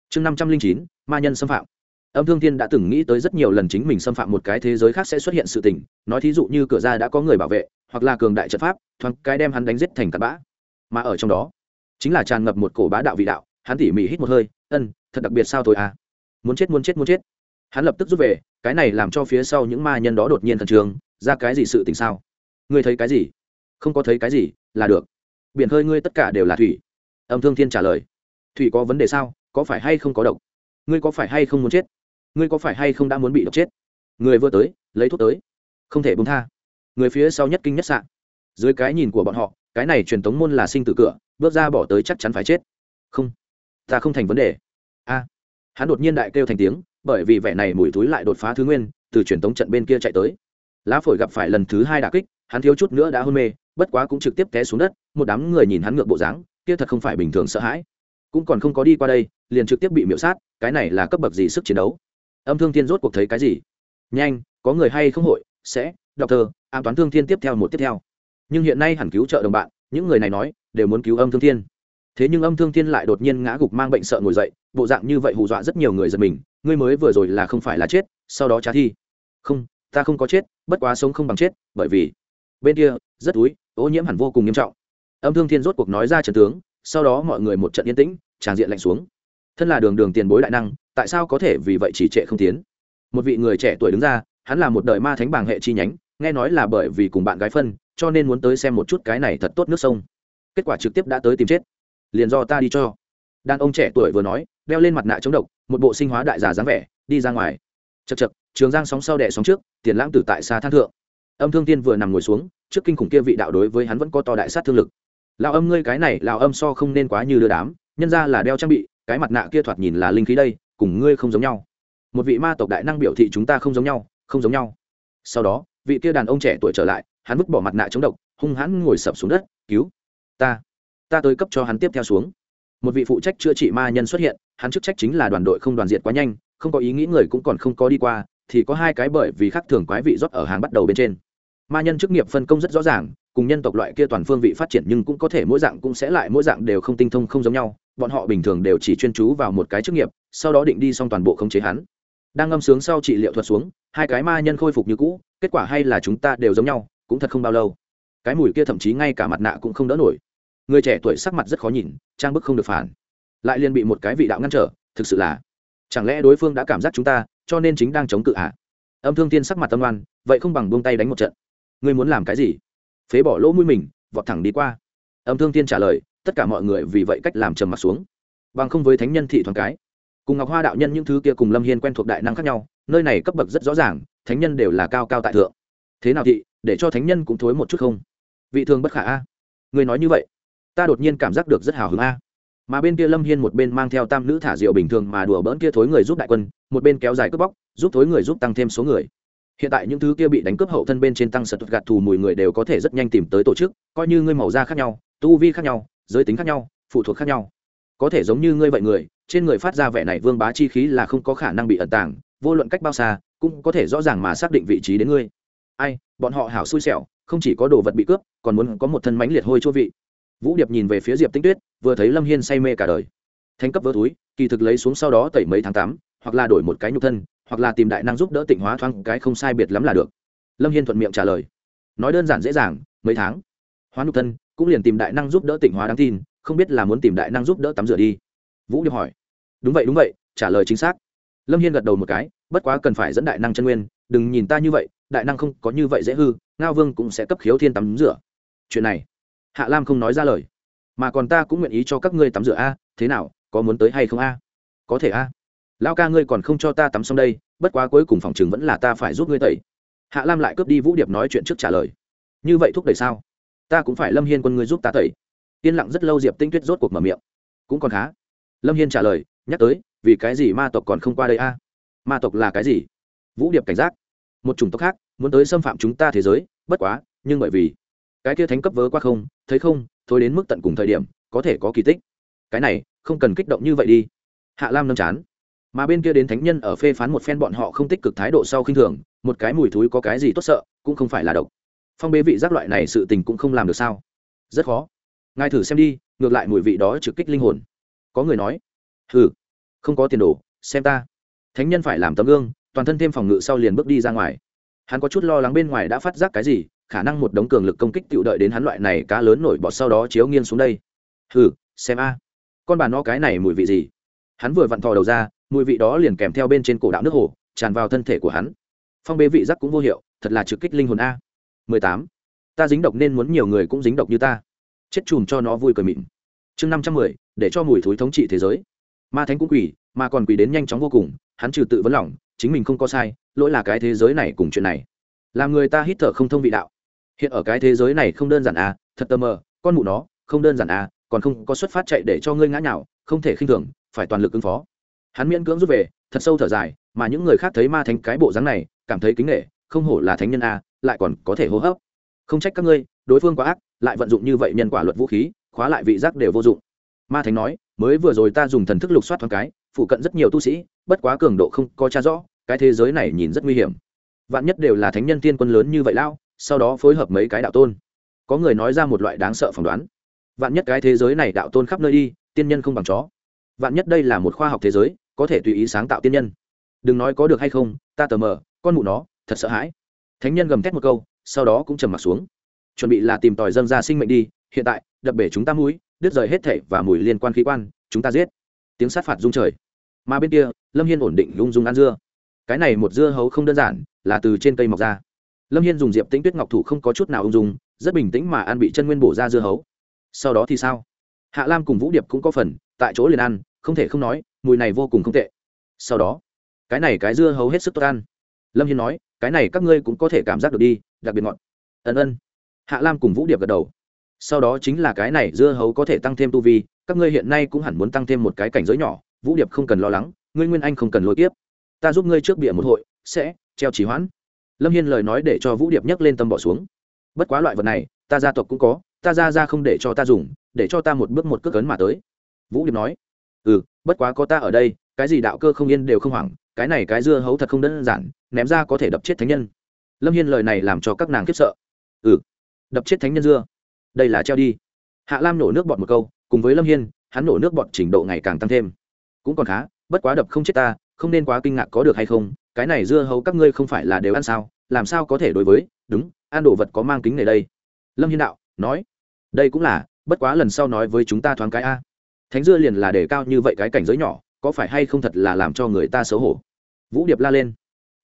Chương năm trăm linh chín, ma nhân xâm phạm âm thương thiên đã từng nghĩ tới rất nhiều lần chính mình xâm phạm một cái thế giới khác sẽ xuất hiện sự tình, nói thí dụ như cửa ra đã có người bảo vệ, hoặc là cường đại trận pháp, thoáng cái đem hắn đánh giết thành tạt bã. Mà ở trong đó, chính là tràn ngập một cổ bá đạo vị đạo, hắn tỉ mỉ hít một hơi, ân, thật đặc biệt sao thôi à? Muốn chết muốn chết muốn chết. Hắn lập tức rút về, cái này làm cho phía sau những ma nhân đó đột nhiên thần trường ra cái gì sự tình sao? Ngươi thấy cái gì? Không có thấy cái gì là được. Biển hơi ngươi tất cả đều là thủy. Âm thương thiên trả lời, thủy có vấn đề sao? Có phải hay không có độc? Ngươi có phải hay không muốn chết? Ngươi có phải hay không đã muốn bị độc chết? Người vừa tới, lấy thuốc tới. Không thể bông tha. Người phía sau nhất kinh nhất sạn dưới cái nhìn của bọn họ, cái này truyền tống môn là sinh tử cửa, bước ra bỏ tới chắc chắn phải chết. Không, ta không thành vấn đề. A. Hắn đột nhiên đại kêu thành tiếng, bởi vì vẻ này mùi túi lại đột phá thứ nguyên, từ truyền tống trận bên kia chạy tới. Lá phổi gặp phải lần thứ hai đà kích, hắn thiếu chút nữa đã hôn mê, bất quá cũng trực tiếp té xuống đất, một đám người nhìn hắn ngược bộ dáng, kia thật không phải bình thường sợ hãi. Cũng còn không có đi qua đây, liền trực tiếp bị miễu sát, cái này là cấp bậc gì sức chiến đấu? Âm thương thiên rốt cuộc thấy cái gì? Nhanh, có người hay không hội? Sẽ đọc thơ an toán thương thiên tiếp theo một tiếp theo. Nhưng hiện nay hẳn cứu trợ đồng bạn, những người này nói, đều muốn cứu âm thương thiên. Thế nhưng âm thương thiên lại đột nhiên ngã gục mang bệnh sợ ngồi dậy, bộ dạng như vậy hù dọa rất nhiều người giật mình. Ngươi mới vừa rồi là không phải là chết, sau đó trả thi. Không, ta không có chết, bất quá sống không bằng chết, bởi vì bên kia, rất túi, ô nhiễm hẳn vô cùng nghiêm trọng. Âm thương thiên rốt cuộc nói ra trần tướng, sau đó mọi người một trận yên tĩnh, tràng diện lạnh xuống. Thân là đường đường tiền bối đại năng tại sao có thể vì vậy chỉ trệ không tiến? Một vị người trẻ tuổi đứng ra, hắn là một đời ma thánh bảng hệ chi nhánh, nghe nói là bởi vì cùng bạn gái phân, cho nên muốn tới xem một chút cái này thật tốt nước sông. Kết quả trực tiếp đã tới tìm chết. Liền do ta đi cho. Đàn ông trẻ tuổi vừa nói, đeo lên mặt nạ chống độc, một bộ sinh hóa đại giả dáng vẻ, đi ra ngoài. Chật chật trường giang sóng sau đẻ sóng trước, tiền lãng tử tại xa thang thượng. Âm thương tiên vừa nằm ngồi xuống, trước kinh khủng kia vị đạo đối với hắn vẫn có to đại sát thương lực. Lão âm ngươi cái này, lão âm so không nên quá như đưa đám, nhân ra là đeo trang bị, cái mặt nạ kia thoạt nhìn là linh khí đây cùng ngươi không giống nhau. Một vị ma tộc đại năng biểu thị chúng ta không giống nhau, không giống nhau. Sau đó, vị kia đàn ông trẻ tuổi trở lại, hắn vứt bỏ mặt nạ chống độc, hung hãn ngồi sập xuống đất, cứu ta. Ta tới cấp cho hắn tiếp theo xuống. Một vị phụ trách chữa trị ma nhân xuất hiện, hắn chức trách chính là đoàn đội không đoàn diệt quá nhanh, không có ý nghĩ người cũng còn không có đi qua, thì có hai cái bởi vì khác thường quái vị rót ở hàng bắt đầu bên trên. Ma nhân chức nghiệp phân công rất rõ ràng cùng nhân tộc loại kia toàn phương vị phát triển nhưng cũng có thể mỗi dạng cũng sẽ lại mỗi dạng đều không tinh thông không giống nhau, bọn họ bình thường đều chỉ chuyên chú vào một cái chức nghiệp, sau đó định đi xong toàn bộ khống chế hắn. Đang ngâm sướng sau trị liệu thuật xuống, hai cái ma nhân khôi phục như cũ, kết quả hay là chúng ta đều giống nhau, cũng thật không bao lâu. Cái mùi kia thậm chí ngay cả mặt nạ cũng không đỡ nổi. Người trẻ tuổi sắc mặt rất khó nhìn, trang bức không được phản. Lại liền bị một cái vị đạo ngăn trở, thực sự là, chẳng lẽ đối phương đã cảm giác chúng ta, cho nên chính đang chống cự ạ à? âm thương tiên sắc mặt tâm oan vậy không bằng buông tay đánh một trận. Ngươi muốn làm cái gì? Phế bỏ lỗ mũi mình, vọt thẳng đi qua. Âm thương tiên trả lời, tất cả mọi người vì vậy cách làm trầm mặt xuống, bằng không với thánh nhân thị thoáng cái. Cùng ngọc hoa đạo nhân những thứ kia cùng lâm hiên quen thuộc đại năng khác nhau, nơi này cấp bậc rất rõ ràng, thánh nhân đều là cao cao tại thượng. Thế nào thị, để cho thánh nhân cũng thối một chút không? Vị thường bất khả a. Người nói như vậy, ta đột nhiên cảm giác được rất hào hứng a. Mà bên kia lâm hiên một bên mang theo tam nữ thả rượu bình thường mà đùa bỡn kia thối người giúp đại quân, một bên kéo dài cướp bóc, giúp thối người giúp tăng thêm số người hiện tại những thứ kia bị đánh cướp hậu thân bên trên tăng sật gạt thù mùi người đều có thể rất nhanh tìm tới tổ chức, coi như ngươi màu da khác nhau, tu vi khác nhau, giới tính khác nhau, phụ thuộc khác nhau. Có thể giống như ngươi vậy người, trên người phát ra vẻ này vương bá chi khí là không có khả năng bị ẩn tàng, vô luận cách bao xa, cũng có thể rõ ràng mà xác định vị trí đến ngươi. Ai, bọn họ hảo xui xẻo, không chỉ có đồ vật bị cướp, còn muốn có một thân mánh liệt hôi chua vị. Vũ điệp nhìn về phía diệp tinh tuyết, vừa thấy lâm hiên say mê cả đời. Thành cấp vỡ túi, kỳ thực lấy xuống sau đó tẩy mấy tháng tám, hoặc là đổi một cái nhục thân hoặc là tìm đại năng giúp đỡ tịnh hóa thoáng cái không sai biệt lắm là được. Lâm hiên thuận miệng trả lời. Nói đơn giản dễ dàng, mấy tháng. Hóa nhục thân cũng liền tìm đại năng giúp đỡ tịnh hóa đáng tin, không biết là muốn tìm đại năng giúp đỡ tắm rửa đi. Vũ điệp hỏi. Đúng vậy đúng vậy, trả lời chính xác. Lâm hiên gật đầu một cái, bất quá cần phải dẫn đại năng chân nguyên, đừng nhìn ta như vậy, đại năng không có như vậy dễ hư, ngao vương cũng sẽ cấp khiếu thiên tắm rửa. Chuyện này, hạ lam không nói ra lời. Mà còn ta cũng nguyện ý cho các ngươi tắm rửa a, thế nào, có muốn tới hay không a? Có thể a lao ca ngươi còn không cho ta tắm xong đây, bất quá cuối cùng phòng chừng vẫn là ta phải giúp ngươi tẩy. Hạ lam lại cướp đi vũ điệp nói chuyện trước trả lời. Như vậy thúc đẩy sao? Ta cũng phải lâm hiên quân ngươi giúp ta tẩy. Yên lặng rất lâu diệp tinh tuyết rốt cuộc mở miệng. Cũng còn khá. Lâm hiên trả lời, nhắc tới, vì cái gì ma tộc còn không qua đây a? Ma tộc là cái gì? Vũ điệp cảnh giác. Một chủng tộc khác, muốn tới xâm phạm chúng ta thế giới, bất quá, nhưng bởi vì cái kia thánh cấp vớ qua không, thấy không, thôi đến mức tận cùng thời điểm, có thể có kỳ tích. Cái này, không cần kích động như vậy đi. Hạ lam nâm chán mà bên kia đến thánh nhân ở phê phán một phen bọn họ không tích cực thái độ sau khinh thường, một cái mùi thúi có cái gì tốt sợ, cũng không phải là độc. Phong bế vị giác loại này sự tình cũng không làm được sao? Rất khó. Ngài thử xem đi, ngược lại mùi vị đó trực kích linh hồn. Có người nói, hừ, không có tiền đồ, xem ta. Thánh nhân phải làm tấm gương, toàn thân thêm phòng ngự sau liền bước đi ra ngoài. Hắn có chút lo lắng bên ngoài đã phát giác cái gì, khả năng một đống cường lực công kích tự đợi đến hắn loại này cá lớn nổi bọt sau đó chiếu nghiêng xuống đây. Hừ, xem a. Con bà nó cái này mùi vị gì? Hắn vừa vặn thò đầu ra mùi vị đó liền kèm theo bên trên cổ đạo nước hồ tràn vào thân thể của hắn. Phong bế vị giác cũng vô hiệu thật là trực kích linh hồn a. 18. ta dính độc nên muốn nhiều người cũng dính độc như ta. Chết chùm cho nó vui cười mịn. Chương 510, để cho mùi thối thống trị thế giới. Ma thánh cũng quỷ mà còn quỷ đến nhanh chóng vô cùng hắn trừ tự vấn lòng chính mình không có sai lỗi là cái thế giới này cùng chuyện này. Làm người ta hít thở không thông vị đạo. Hiện ở cái thế giới này không đơn giản à thật tơ mờ con mụ nó không đơn giản à còn không có xuất phát chạy để cho ngươi ngã nhào không thể khinh thường phải toàn lực ứng phó hắn miễn cưỡng rút về, thật sâu thở dài, mà những người khác thấy ma thánh cái bộ dáng này, cảm thấy kính nghệ không hổ là thánh nhân a, lại còn có thể hô hấp. Không trách các ngươi, đối phương quá ác, lại vận dụng như vậy nhân quả luật vũ khí, khóa lại vị giác đều vô dụng. Ma thánh nói, mới vừa rồi ta dùng thần thức lục soát thoáng cái, phụ cận rất nhiều tu sĩ, bất quá cường độ không có cha rõ, cái thế giới này nhìn rất nguy hiểm. Vạn nhất đều là thánh nhân tiên quân lớn như vậy lao, sau đó phối hợp mấy cái đạo tôn. Có người nói ra một loại đáng sợ phỏng đoán. Vạn nhất cái thế giới này đạo tôn khắp nơi đi, tiên nhân không bằng chó. Vạn nhất đây là một khoa học thế giới có thể tùy ý sáng tạo tiên nhân. Đừng nói có được hay không, ta tờ mờ, con mụ nó, thật sợ hãi. Thánh nhân gầm thét một câu, sau đó cũng trầm m ặ t xuống. Chuẩn bị là tìm tòi dâng ra sinh mệnh đi, hiện tại, đập bể chúng ta mũi, đứt rời hết thể và mùi liên quan khí quan, chúng ta giết. Tiếng sát phạt rung trời. Mà bên kia, lâm hiên ổn định lung dung ăn dưa. Cái này một dưa hấu không đơn giản, là từ trên cây mọc ra. Lâm hiên dùng diệp tĩnh tuyết ngọc thủ không có chút nào ung dung, rất bình tĩnh mà ăn bị chân nguyên bổ ra dưa hấu. Sau đó thì sao? Hạ lam cùng vũ điệp cũng có phần, tại chỗ liền ăn, không thể không nói mùi này vô cùng không tệ. Sau đó, cái này cái dưa hấu hết sức tốt ăn. Lâm hiên nói, cái này các ngươi cũng có thể cảm giác được đi, đặc biệt ngọt. Ân ân. Hạ lam cùng vũ điệp gật đầu. Sau đó chính là cái này dưa hấu có thể tăng thêm tu vi, các ngươi hiện nay cũng hẳn muốn tăng thêm một cái cảnh giới nhỏ, vũ điệp không cần lo lắng, ngươi nguyên anh không cần lôi tiếp ta giúp ngươi trước bịa một hội, sẽ treo trì hoãn. Lâm hiên lời nói để cho vũ điệp nhấc lên tâm bỏ xuống. Bất quá loại vật này, ta gia tộc cũng có, ta ra ra không để cho ta dùng, để cho ta một bước một cước cấn mà tới. Vũ điệp nói ừ bất quá có ta ở đây, cái gì đạo cơ không yên đều không hoảng, cái này cái dưa hấu thật không đơn giản, ném ra có thể đập chết thánh nhân. Lâm hiên lời này làm cho các nàng khiếp sợ. Ừ đập chết thánh nhân dưa. Đây là treo đi. Hạ lam nổ nước bọt một câu, cùng với lâm hiên, hắn nổ nước bọt trình độ ngày càng tăng thêm. Cũng còn khá, bất quá đập không chết ta, không nên quá kinh ngạc có được hay không, cái này dưa hấu các ngươi không phải là đều ăn sao, làm sao có thể đối với, đúng, ăn đồ vật có mang kính này đây. Lâm hiên đạo, nói, đây cũng là, bất quá lần sau nói với chúng ta thoáng cái a thánh dưa liền là đề cao như vậy cái cảnh giới nhỏ, có phải hay không thật là làm cho người ta xấu hổ? Vũ điệp la lên.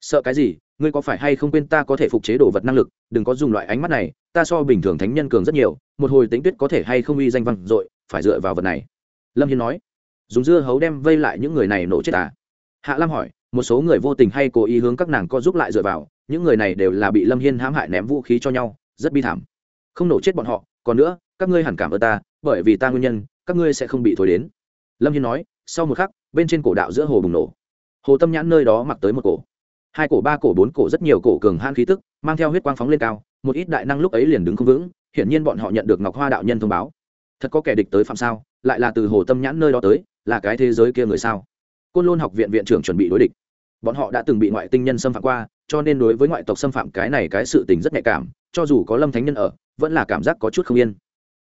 Sợ cái gì? Ngươi có phải hay không quên ta có thể phục chế đồ vật năng lực, đừng có dùng loại ánh mắt này, ta so bình thường thánh nhân cường rất nhiều, một hồi tính tuyết có thể hay không uy danh văn dội, phải dựa vào vật này. Lâm hiên nói. Dùng dưa hấu đem vây lại những người này nổ chết à? Hạ lam hỏi, một số người vô tình hay cố ý hướng các nàng co giúp lại dựa vào, những người này đều là bị lâm hiên hãm hại ném vũ khí cho nhau, rất bi thảm. Không nổ chết bọn họ, còn nữa, các ngươi hẳn cảm ơn ta, bởi vì ta nguyên nhân các ngươi sẽ không bị thổi đến. Lâm hiên nói, sau một khắc, bên trên cổ đạo giữa hồ bùng nổ. Hồ tâm nhãn nơi đó mặc tới một cổ. Hai cổ, ba cổ, bốn cổ, rất nhiều cổ cường han khí tức, mang theo huyết quang phóng lên cao, một ít đại năng lúc ấy liền đứng không vững, hiển nhiên bọn họ nhận được ngọc hoa đạo nhân thông báo. Thật có kẻ địch tới phạm sao? Lại là từ hồ tâm nhãn nơi đó tới, là cái thế giới kia người sao? Côn lôn học viện viện trưởng chuẩn bị đối địch. Bọn họ đã từng bị ngoại tinh nhân xâm phạm qua, cho nên đối với ngoại tộc xâm phạm cái này cái sự tình rất nhạy cảm, cho dù có lâm thánh nhân ở, vẫn là cảm giác có chút không yên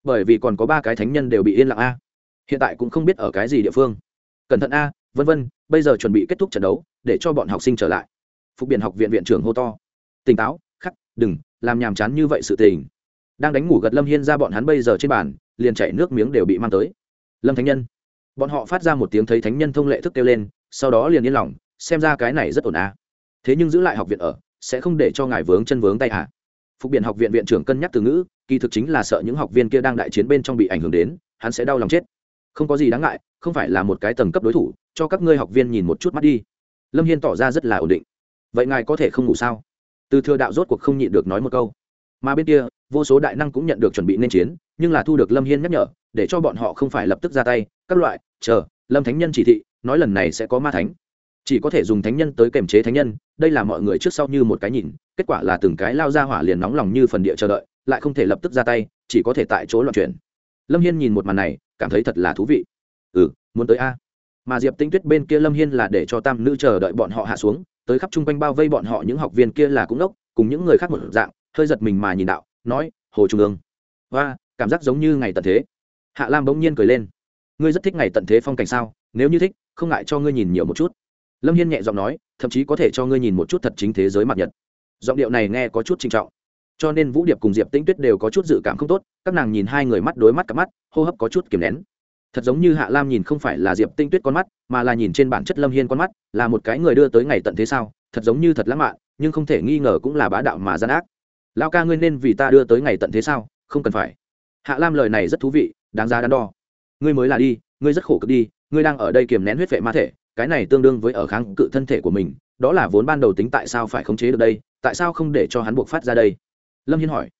bởi vì còn có ba cái thánh nhân đều bị yên lặng a. Hiện tại cũng không biết ở cái gì địa phương. Cẩn thận a, vân vân, bây giờ chuẩn bị kết thúc trận đấu, để cho bọn học sinh trở lại. Phục biện học viện viện trưởng hô to. Tỉnh táo, khắc, đừng, làm nhàm chán như vậy sự tình. Đang đánh ngủ gật lâm hiên ra bọn hắn bây giờ trên bàn, liền chảy nước miếng đều bị mang tới. Lâm thánh nhân. Bọn họ phát ra một tiếng thấy thánh nhân thông lệ thức kêu lên, sau đó liền yên lòng, xem ra cái này rất ổn à. thế nhưng giữ lại học viện ở, sẽ không để cho ngài vướng chân vướng tay à. phục biện học viện viện trưởng cân nhắc từ ngữ kỳ thực chính là sợ những học viên kia đang đại chiến bên trong bị ảnh hưởng đến, hắn sẽ đau lòng chết. Không có gì đáng ngại, không phải là một cái tầng cấp đối thủ, cho các ngươi học viên nhìn một chút mắt đi. Lâm hiên tỏ ra rất là ổn định. Vậy ngài có thể không ngủ sao? Từ thừa đạo rốt cuộc không nhịn được nói một câu. Mà bên kia, vô số đại năng cũng nhận được chuẩn bị nên chiến, nhưng là thu được lâm hiên nhắc nhở, để cho bọn họ không phải lập tức ra tay, các loại, chờ, lâm thánh nhân chỉ thị, nói lần này sẽ có ma thánh. Chỉ có thể dùng thánh nhân tới kềm chế thánh nhân, đây là mọi người trước sau như một cái nhìn, kết quả là từng cái lao ra hỏa liền nóng lòng như phần địa chờ đợi lại không thể lập tức ra tay, chỉ có thể tại chỗ loạn chuyển. Lâm hiên nhìn một màn này, cảm thấy thật là thú vị. Ừ muốn tới a. Mà diệp tinh tuyết bên kia lâm hiên là để cho tam nữ chờ đợi bọn họ hạ xuống, tới khắp chung quanh bao vây bọn họ những học viên kia là cũng ốc cùng những người khác một dạng, hơi giật mình mà nhìn đạo, nói, hồ trung ương. Và cảm giác giống như ngày tận thế. Hạ lam bỗng nhiên cười lên. Ngươi rất thích ngày tận thế phong cảnh sao? Nếu như thích, không ngại cho ngươi nhìn nhiều một chút. Lâm hiên nhẹ giọng nói, thậm chí có thể cho ngươi nhìn một chút thật chính thế giới mặt nhật. Giọng điệu này nghe có chút trinh trọng cho nên vũ điệp cùng diệp tĩnh tuyết đều có chút dự cảm không tốt các nàng nhìn hai người mắt đối mắt cặp mắt hô hấp có chút kiềm nén thật giống như hạ lam nhìn không phải là diệp tinh tuyết con mắt mà là nhìn trên bản chất lâm hiên con mắt là một cái người đưa tới ngày tận thế sao thật giống như thật lãng mạn nhưng không thể nghi ngờ cũng là bá đạo mà gian ác lao ca ngươi nên vì ta đưa tới ngày tận thế sao không cần phải hạ lam lời này rất thú vị đáng giá đắn đo ngươi mới là đi ngươi rất khổ cực đi ngươi đang ở đây kiềm nén huyết vệ ma thể cái này tương đương với ở kháng cự thân thể của mình đó là vốn ban đầu tính tại sao phải khống chế được đây tại sao không để cho hắn buộc phát ra đây lâm hiên hỏi.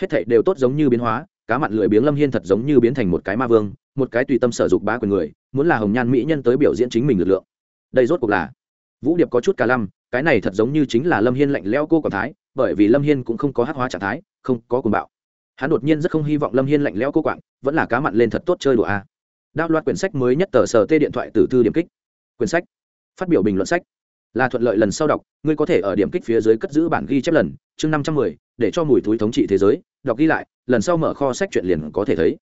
Hết thảy đều tốt giống như biến hóa, cá mặn lười biếng lâm hiên thật giống như biến thành một cái ma vương, một cái tùy tâm sở dục bá quyền người, muốn là hồng nhan mỹ nhân tới biểu diễn chính mình lực lượng. Đây rốt cuộc là vũ điệp có chút cả lăm, cái này thật giống như chính là lâm hiên lạnh leo cô quản thái, bởi vì lâm hiên cũng không có hát hóa trạng thái, không có cuồng bạo. Hắn đột nhiên rất không hy vọng lâm hiên lạnh lẽo cô quạng, vẫn là cá mặn lên thật tốt chơi đùa a. Đao loạt quyển sách mới nhất tờ sở tê điện thoại từ thư điểm kích. Quyển sách. Phát biểu bình luận sách là thuận lợi lần sau đọc, ngươi có thể ở điểm kích phía dưới cất giữ bản ghi chép lần, chương năm trăm mười, để cho mùi túi thống trị thế giới, đọc ghi lại, lần sau mở kho sách chuyện liền có thể thấy.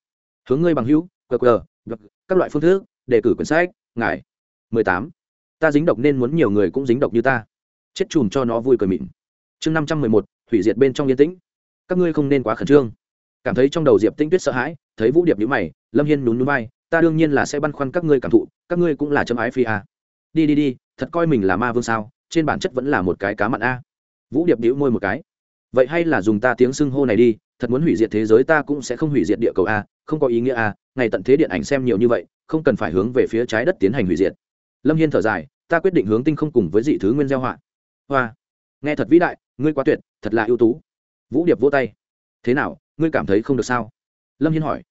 Hướng ngươi bằng hữu qr các loại phương thức, đề cử quyển sách, ngài. Mười tám, ta dính độc nên muốn nhiều người cũng dính độc như ta. Chết chùm cho nó vui cười mịn. Chương năm trăm mười một, hủy diệt bên trong yên tĩnh. Các ngươi không nên quá khẩn trương. Cảm thấy trong đầu diệp tinh tuyết sợ hãi, thấy vũ điệp nhữ mày, lâm hiên nhún núi bay ta đương nhiên là sẽ băn khoăn các ngươi cảm thụ, các ngươi cũng là châm ái phi a đi đi đi, thật coi mình là ma vương sao, trên bản chất vẫn là một cái cá mặn a. Vũ điệp đĩu môi một cái. Vậy hay là dùng ta tiếng xưng hô này đi, thật muốn hủy diệt thế giới ta cũng sẽ không hủy diệt địa cầu a, không có ý nghĩa a, ngày tận thế điện ảnh xem nhiều như vậy, không cần phải hướng về phía trái đất tiến hành hủy diệt. Lâm hiên thở dài, ta quyết định hướng tinh không cùng với dị thứ nguyên gieo họa. Hoa. Nghe thật vĩ đại, ngươi quá tuyệt, thật là ưu tú. Vũ điệp vỗ tay. Thế nào, ngươi cảm thấy không được sao? Lâm hiên hỏi.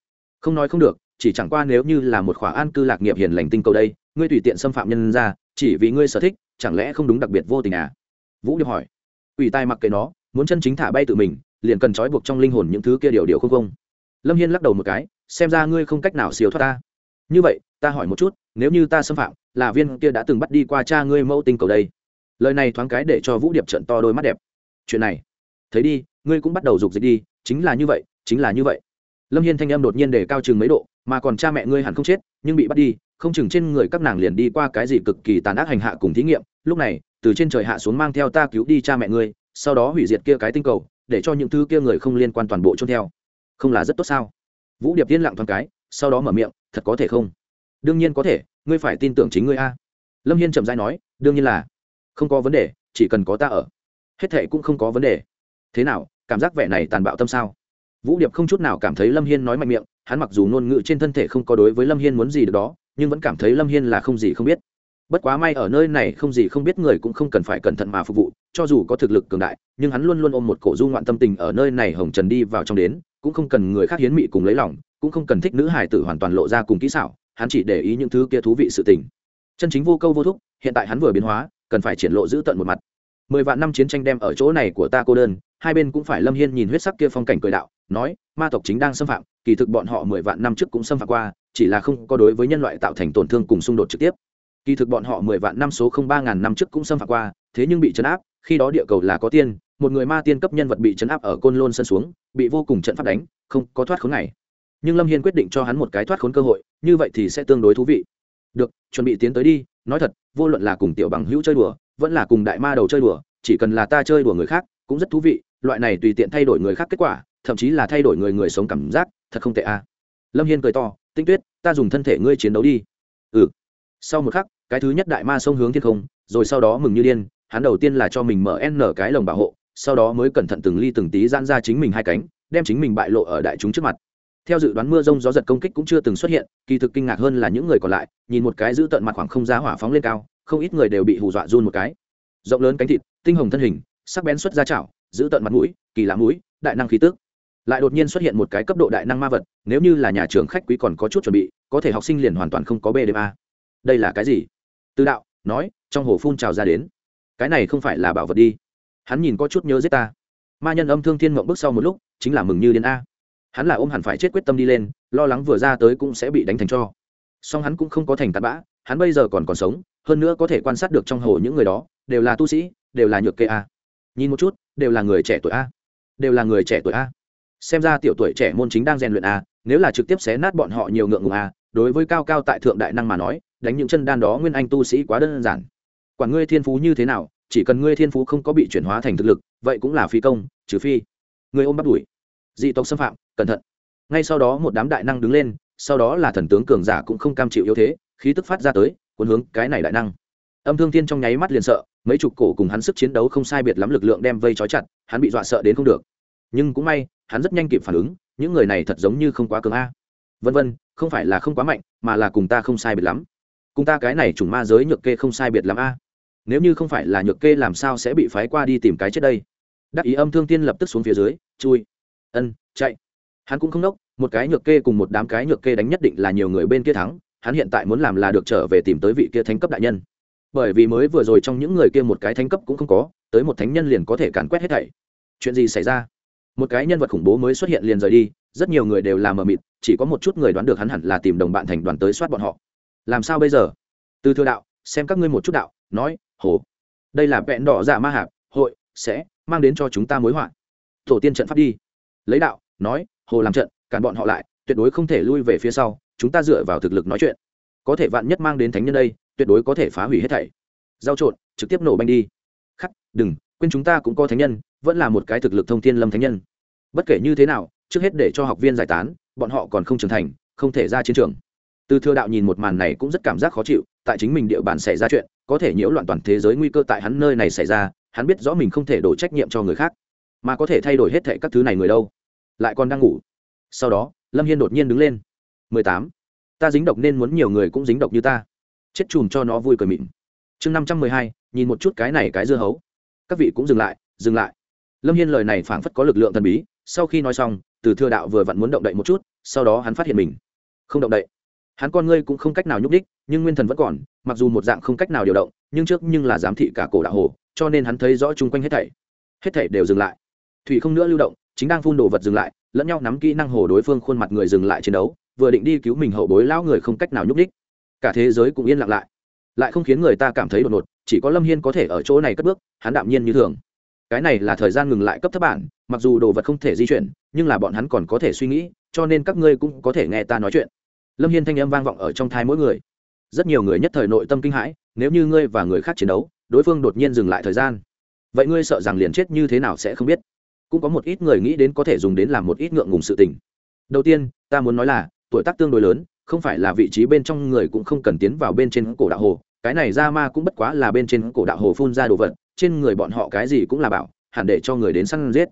Không nói không được, chỉ chẳng qua nếu như là một khỏa an cư lạc nghiệp hiền lành tinh cầu đây ngươi tùy tiện xâm phạm nhân ra, chỉ vì ngươi sở thích, chẳng lẽ không đúng đặc biệt vô tình à? Vũ điệp hỏi. Ủy tai mặc kệ nó, muốn chân chính thả bay tự mình, liền cần trói buộc trong linh hồn những thứ kia điều điều không không. Lâm hiên lắc đầu một cái, xem ra ngươi không cách nào siêu thoát ta. Như vậy, ta hỏi một chút, nếu như ta xâm phạm, là viên kia đã từng bắt đi qua cha ngươi mẫu tinh cầu đây? Lời này thoáng cái để cho vũ điệp trận to đôi mắt đẹp. Chuyện này, thấy đi, ngươi cũng bắt đầu dục dịch đi, chính là như vậy, chính là như vậy. Lâm hiên thanh âm đột nhiên để cao chừng mấy độ mà còn cha mẹ ngươi hẳn không chết, nhưng bị bắt đi, không chừng trên người các nàng liền đi qua cái gì cực kỳ tàn ác hành hạ cùng thí nghiệm, lúc này, từ trên trời hạ xuống mang theo ta cứu đi cha mẹ ngươi, sau đó hủy diệt kia cái tinh cầu, để cho những thứ kia người không liên quan toàn bộ trôn theo. Không là rất tốt sao? Vũ điệp yên lặng thoáng cái, sau đó mở miệng, thật có thể không? Đương nhiên có thể, ngươi phải tin tưởng chính ngươi a. Lâm hiên chậm dai nói, đương nhiên là. Không có vấn đề, chỉ cần có ta ở. Hết thệ cũng không có vấn đề. Thế nào, cảm giác vẻ này tàn bạo tâm sao? Vũ điệp không chút nào cảm thấy lâm hiên nói mạnh miệng hắn mặc dù ngôn ngữ trên thân thể không có đối với lâm hiên muốn gì được đó, nhưng vẫn cảm thấy lâm hiên là không gì không biết. Bất quá may ở nơi này không gì không biết người cũng không cần phải cẩn thận mà phục vụ, cho dù có thực lực cường đại, nhưng hắn luôn luôn ôm một cổ du ngoạn tâm tình ở nơi này hồng trần đi vào trong đến, cũng không cần người khác hiến mị cùng lấy lòng, cũng không cần thích nữ hải tử hoàn toàn lộ ra cùng kỹ xảo, hắn chỉ để ý những thứ kia thú vị sự tình. Chân chính vô câu vô thúc, hiện tại hắn vừa biến hóa, cần phải triển lộ giữ tận một mặt. Mười vạn năm chiến tranh đem ở chỗ này của ta cô đơn, hai bên cũng phải lâm hiên nhìn huyết sắc kia phong cảnh cười đạo nói, ma tộc chính đang xâm phạm, kỳ thực bọn họ mười vạn năm trước cũng xâm phạm qua, chỉ là không có đối với nhân loại tạo thành tổn thương cùng xung đột trực tiếp. Kỳ thực bọn họ mười vạn năm số không ba ngàn năm trước cũng xâm phạm qua, thế nhưng bị chấn áp, khi đó địa cầu là có tiên, một người ma tiên cấp nhân vật bị chấn áp ở côn lôn sân xuống, bị vô cùng trận pháp đánh, không có thoát khốn này. Nhưng lâm hiên quyết định cho hắn một cái thoát khốn cơ hội, như vậy thì sẽ tương đối thú vị. Được, chuẩn bị tiến tới đi, nói thật, vô luận là cùng tiểu bằng hữu chơi đùa, vẫn là cùng đại ma đầu chơi đùa, chỉ cần là ta chơi đùa người khác, cũng rất thú vị, loại này tùy tiện thay đổi người khác kết quả thậm chí là thay đổi người người sống cảm giác, thật không tệ a à. lâm hiên cười to, tinh tuyết, ta dùng thân thể ngươi chiến đấu đi. Ừ. Sau một khắc, cái thứ nhất đại ma sông hướng thiên không, rồi sau đó mừng như điên, hắn đầu tiên là cho mình mở n cái lồng bảo hộ, sau đó mới cẩn thận từng ly từng tí giãn ra chính mình hai cánh, đem chính mình bại lộ ở đại chúng trước mặt. Theo dự đoán mưa rông gió giật công kích cũng chưa từng xuất hiện, kỳ thực kinh ngạc hơn là những người còn lại, nhìn một cái giữ tận mặt khoảng không giá hỏa phóng lên cao, không ít người đều bị hù dọa run một cái. Rộng lớn cánh thịt, tinh hồng thân hình, sắc bén xuất ra chảo, giữ tận mặt mũi, kỳ lạ mũi, đại năng khí tức lại đột nhiên xuất hiện một cái cấp độ đại năng ma vật, nếu như là nhà trường khách quý còn có chút chuẩn bị, có thể học sinh liền hoàn toàn không có b đêm a đây là cái gì? Tư đạo, nói, trong hồ phun trào ra đến. Cái này không phải là bảo vật đi. Hắn nhìn có chút nhớ giết ta. Ma nhân âm thương thiên mộng bước sau một lúc, chính là mừng như đến a. Hắn là ôm hẳn phải chết quyết tâm đi lên, lo lắng vừa ra tới cũng sẽ bị đánh thành cho. Song hắn cũng không có thành tạt bã, hắn bây giờ còn còn sống, hơn nữa có thể quan sát được trong hồ những người đó, đều là tu sĩ, đều là nhược kê a. Nhìn một chút, đều là người trẻ tuổi a. Đều là người trẻ tuổi a xem ra tiểu tuổi trẻ môn chính đang rèn luyện a nếu là trực tiếp xé nát bọn họ nhiều ngượng ngùng a đối với cao cao tại thượng đại năng mà nói, đánh những chân đan đó nguyên anh tu sĩ quá đơn giản. Quản ngươi thiên phú như thế nào, chỉ cần ngươi thiên phú không có bị chuyển hóa thành thực lực, vậy cũng là phi công, trừ phi người ôm bắt đuổi. Dị tộc xâm phạm, cẩn thận. Ngay sau đó một đám đại năng đứng lên, sau đó là thần tướng cường giả cũng không cam chịu yếu thế, khí tức phát ra tới, cuốn hướng cái này đại năng. Âm thương thiên trong nháy mắt liền sợ, mấy chục cổ cùng hắn sức chiến đấu không sai biệt lắm lực lượng đem vây trói chặt, hắn bị dọa sợ đến không được. Nhưng cũng may hắn rất nhanh kịp phản ứng, những người này thật giống như không quá cường a. Vân vân, không phải là không quá mạnh, mà là cùng ta không sai biệt lắm. Cùng ta cái này chủng ma giới nhược kê không sai biệt lắm a. Nếu như không phải là nhược kê làm sao sẽ bị phái qua đi tìm cái chết đây? Đắc ý âm thương tiên lập tức xuống phía dưới, chui. Ân, chạy. Hắn cũng không nốc, một cái nhược kê cùng một đám cái nhược kê đánh nhất định là nhiều người bên kia thắng, hắn hiện tại muốn làm là được trở về tìm tới vị kia thánh cấp đại nhân. Bởi vì mới vừa rồi trong những người kia một cái thánh cấp cũng không có, tới một thánh nhân liền có thể càn quét hết thảy. Chuyện gì xảy ra? Một cái nhân vật khủng bố mới xuất hiện liền rời đi, rất nhiều người đều làm mờ mịt, chỉ có một chút người đoán được hắn hẳn là tìm đồng bạn thành đoàn tới soát bọn họ. Làm sao bây giờ? Từ thừa đạo, xem các ngươi một chút đạo, nói, hồ, đây là vẹn đỏ dạ ma hạp, hội sẽ mang đến cho chúng ta mối họa. Tổ tiên trận pháp đi. Lấy đạo, nói, hồ làm trận, cản bọn họ lại, tuyệt đối không thể lui về phía sau, chúng ta dựa vào thực lực nói chuyện. Có thể vạn nhất mang đến thánh nhân đây, tuyệt đối có thể phá hủy hết thảy. Giao trộn, trực tiếp nổ banh đi. Khắc, đừng, quên chúng ta cũng có thánh nhân, vẫn là một cái thực lực thông thiên lâm thánh nhân bất kể như thế nào, trước hết để cho học viên giải tán, bọn họ còn không trưởng thành, không thể ra chiến trường. Từ thừa đạo nhìn một màn này cũng rất cảm giác khó chịu, tại chính mình địa bàn xảy ra chuyện, có thể nhiễu loạn toàn thế giới nguy cơ tại hắn nơi này xảy ra, hắn biết rõ mình không thể đổ trách nhiệm cho người khác, mà có thể thay đổi hết thệ các thứ này người đâu. Lại còn đang ngủ. Sau đó, lâm hiên đột nhiên đứng lên. Mười tám. Ta dính độc nên muốn nhiều người cũng dính độc như ta. Chết chùm cho nó vui cười mịn. Chương năm trăm mười hai, nhìn một chút cái này cái dưa hấu. Các vị cũng dừng lại dừng lại. Lâm hiên lời này phảng phất có lực lượng thần bí sau khi nói xong, từ thừa đạo vừa vặn muốn động đậy một chút, sau đó hắn phát hiện mình. Không động đậy. Hắn con ngươi cũng không cách nào nhúc đích nhưng nguyên thần vẫn còn, mặc dù một dạng không cách nào điều động, nhưng trước nhưng là giám thị cả cổ đạo hồ, cho nên hắn thấy rõ chung quanh hết thảy. Hết thảy đều dừng lại. Thủy không nữa lưu động, chính đang phun đồ vật dừng lại, lẫn nhau nắm kỹ năng hồ đối phương khuôn mặt người dừng lại chiến đấu, vừa định đi cứu mình hậu bối lão người không cách nào nhúc đích cả thế giới cũng yên lặng lại. Lại không khiến người ta cảm thấy đột ngột, chỉ có lâm hiên có thể ở chỗ này cất bước, hắn đạm nhiên như thường cái này là thời gian ngừng lại cấp thấp bản, mặc dù đồ vật không thể di chuyển, nhưng là bọn hắn còn có thể suy nghĩ, cho nên các ngươi cũng có thể nghe ta nói chuyện. Lâm hiên thanh âm vang vọng ở trong thai mỗi người. Rất nhiều người nhất thời nội tâm kinh hãi, nếu như ngươi và người khác chiến đấu, đối phương đột nhiên dừng lại thời gian. Vậy ngươi sợ rằng liền chết như thế nào sẽ không biết. Cũng có một ít người nghĩ đến có thể dùng đến làm một ít ngượng ngùng sự tình. Đầu tiên, ta muốn nói là, tuổi tác tương đối lớn, không phải là vị trí bên trong người cũng không cần tiến vào bên trên cổ đạo hồ, cái này ra ma cũng bất quá là bên trên cổ đạo hồ phun ra đồ vật trên người bọn họ cái gì cũng là bảo, hẳn để cho người đến săn giết.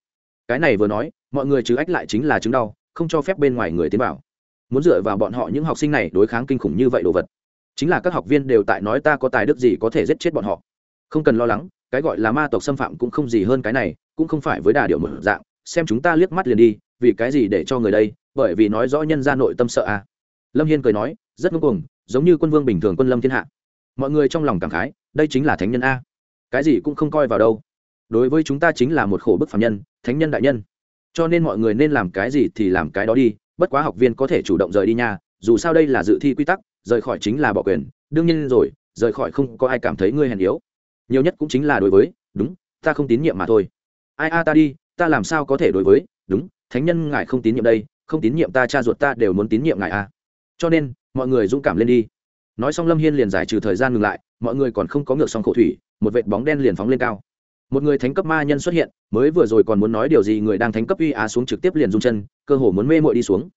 Cái này vừa nói, mọi người chứ ách lại chính là chứng đau, không cho phép bên ngoài người tiến vào. Muốn dựa vào bọn họ những học sinh này đối kháng kinh khủng như vậy đồ vật. Chính là các học viên đều tại nói ta có tài đức gì có thể giết chết bọn họ. Không cần lo lắng, cái gọi là ma tộc xâm phạm cũng không gì hơn cái này, cũng không phải với đà điệu một dạng, xem chúng ta liếc mắt liền đi, vì cái gì để cho người đây, bởi vì nói rõ nhân ra nội tâm sợ à lâm hiên cười nói, rất ngưng cuồng, giống như quân vương bình thường quân lâm thiên hạ. Mọi người trong lòng cảm khái, đây chính là thánh nhân a cái gì cũng không coi vào đâu. Đối với chúng ta chính là một khổ bức phạm nhân, thánh nhân đại nhân. Cho nên mọi người nên làm cái gì thì làm cái đó đi, bất quá học viên có thể chủ động rời đi nha, dù sao đây là dự thi quy tắc, rời khỏi chính là bỏ quyền. Đương nhiên rồi, rời khỏi không có ai cảm thấy ngươi hèn yếu. Nhiều nhất cũng chính là đối với, đúng, ta không tín nhiệm mà thôi. Ai a, ta đi, ta làm sao có thể đối với, đúng, thánh nhân ngài không tín nhiệm đây, không tín nhiệm ta, cha ruột ta đều muốn tín nhiệm ngài a. Cho nên, mọi người dũng cảm lên đi nói xong lâm hiên liền giải trừ thời gian ngừng lại, mọi người còn không có ngược xong khổ thủy, một vệt bóng đen liền phóng lên cao. Một người thánh cấp ma nhân xuất hiện, mới vừa rồi còn muốn nói điều gì người đang thánh cấp uy á xuống trực tiếp liền rung chân, cơ hồ muốn mê mội đi xuống.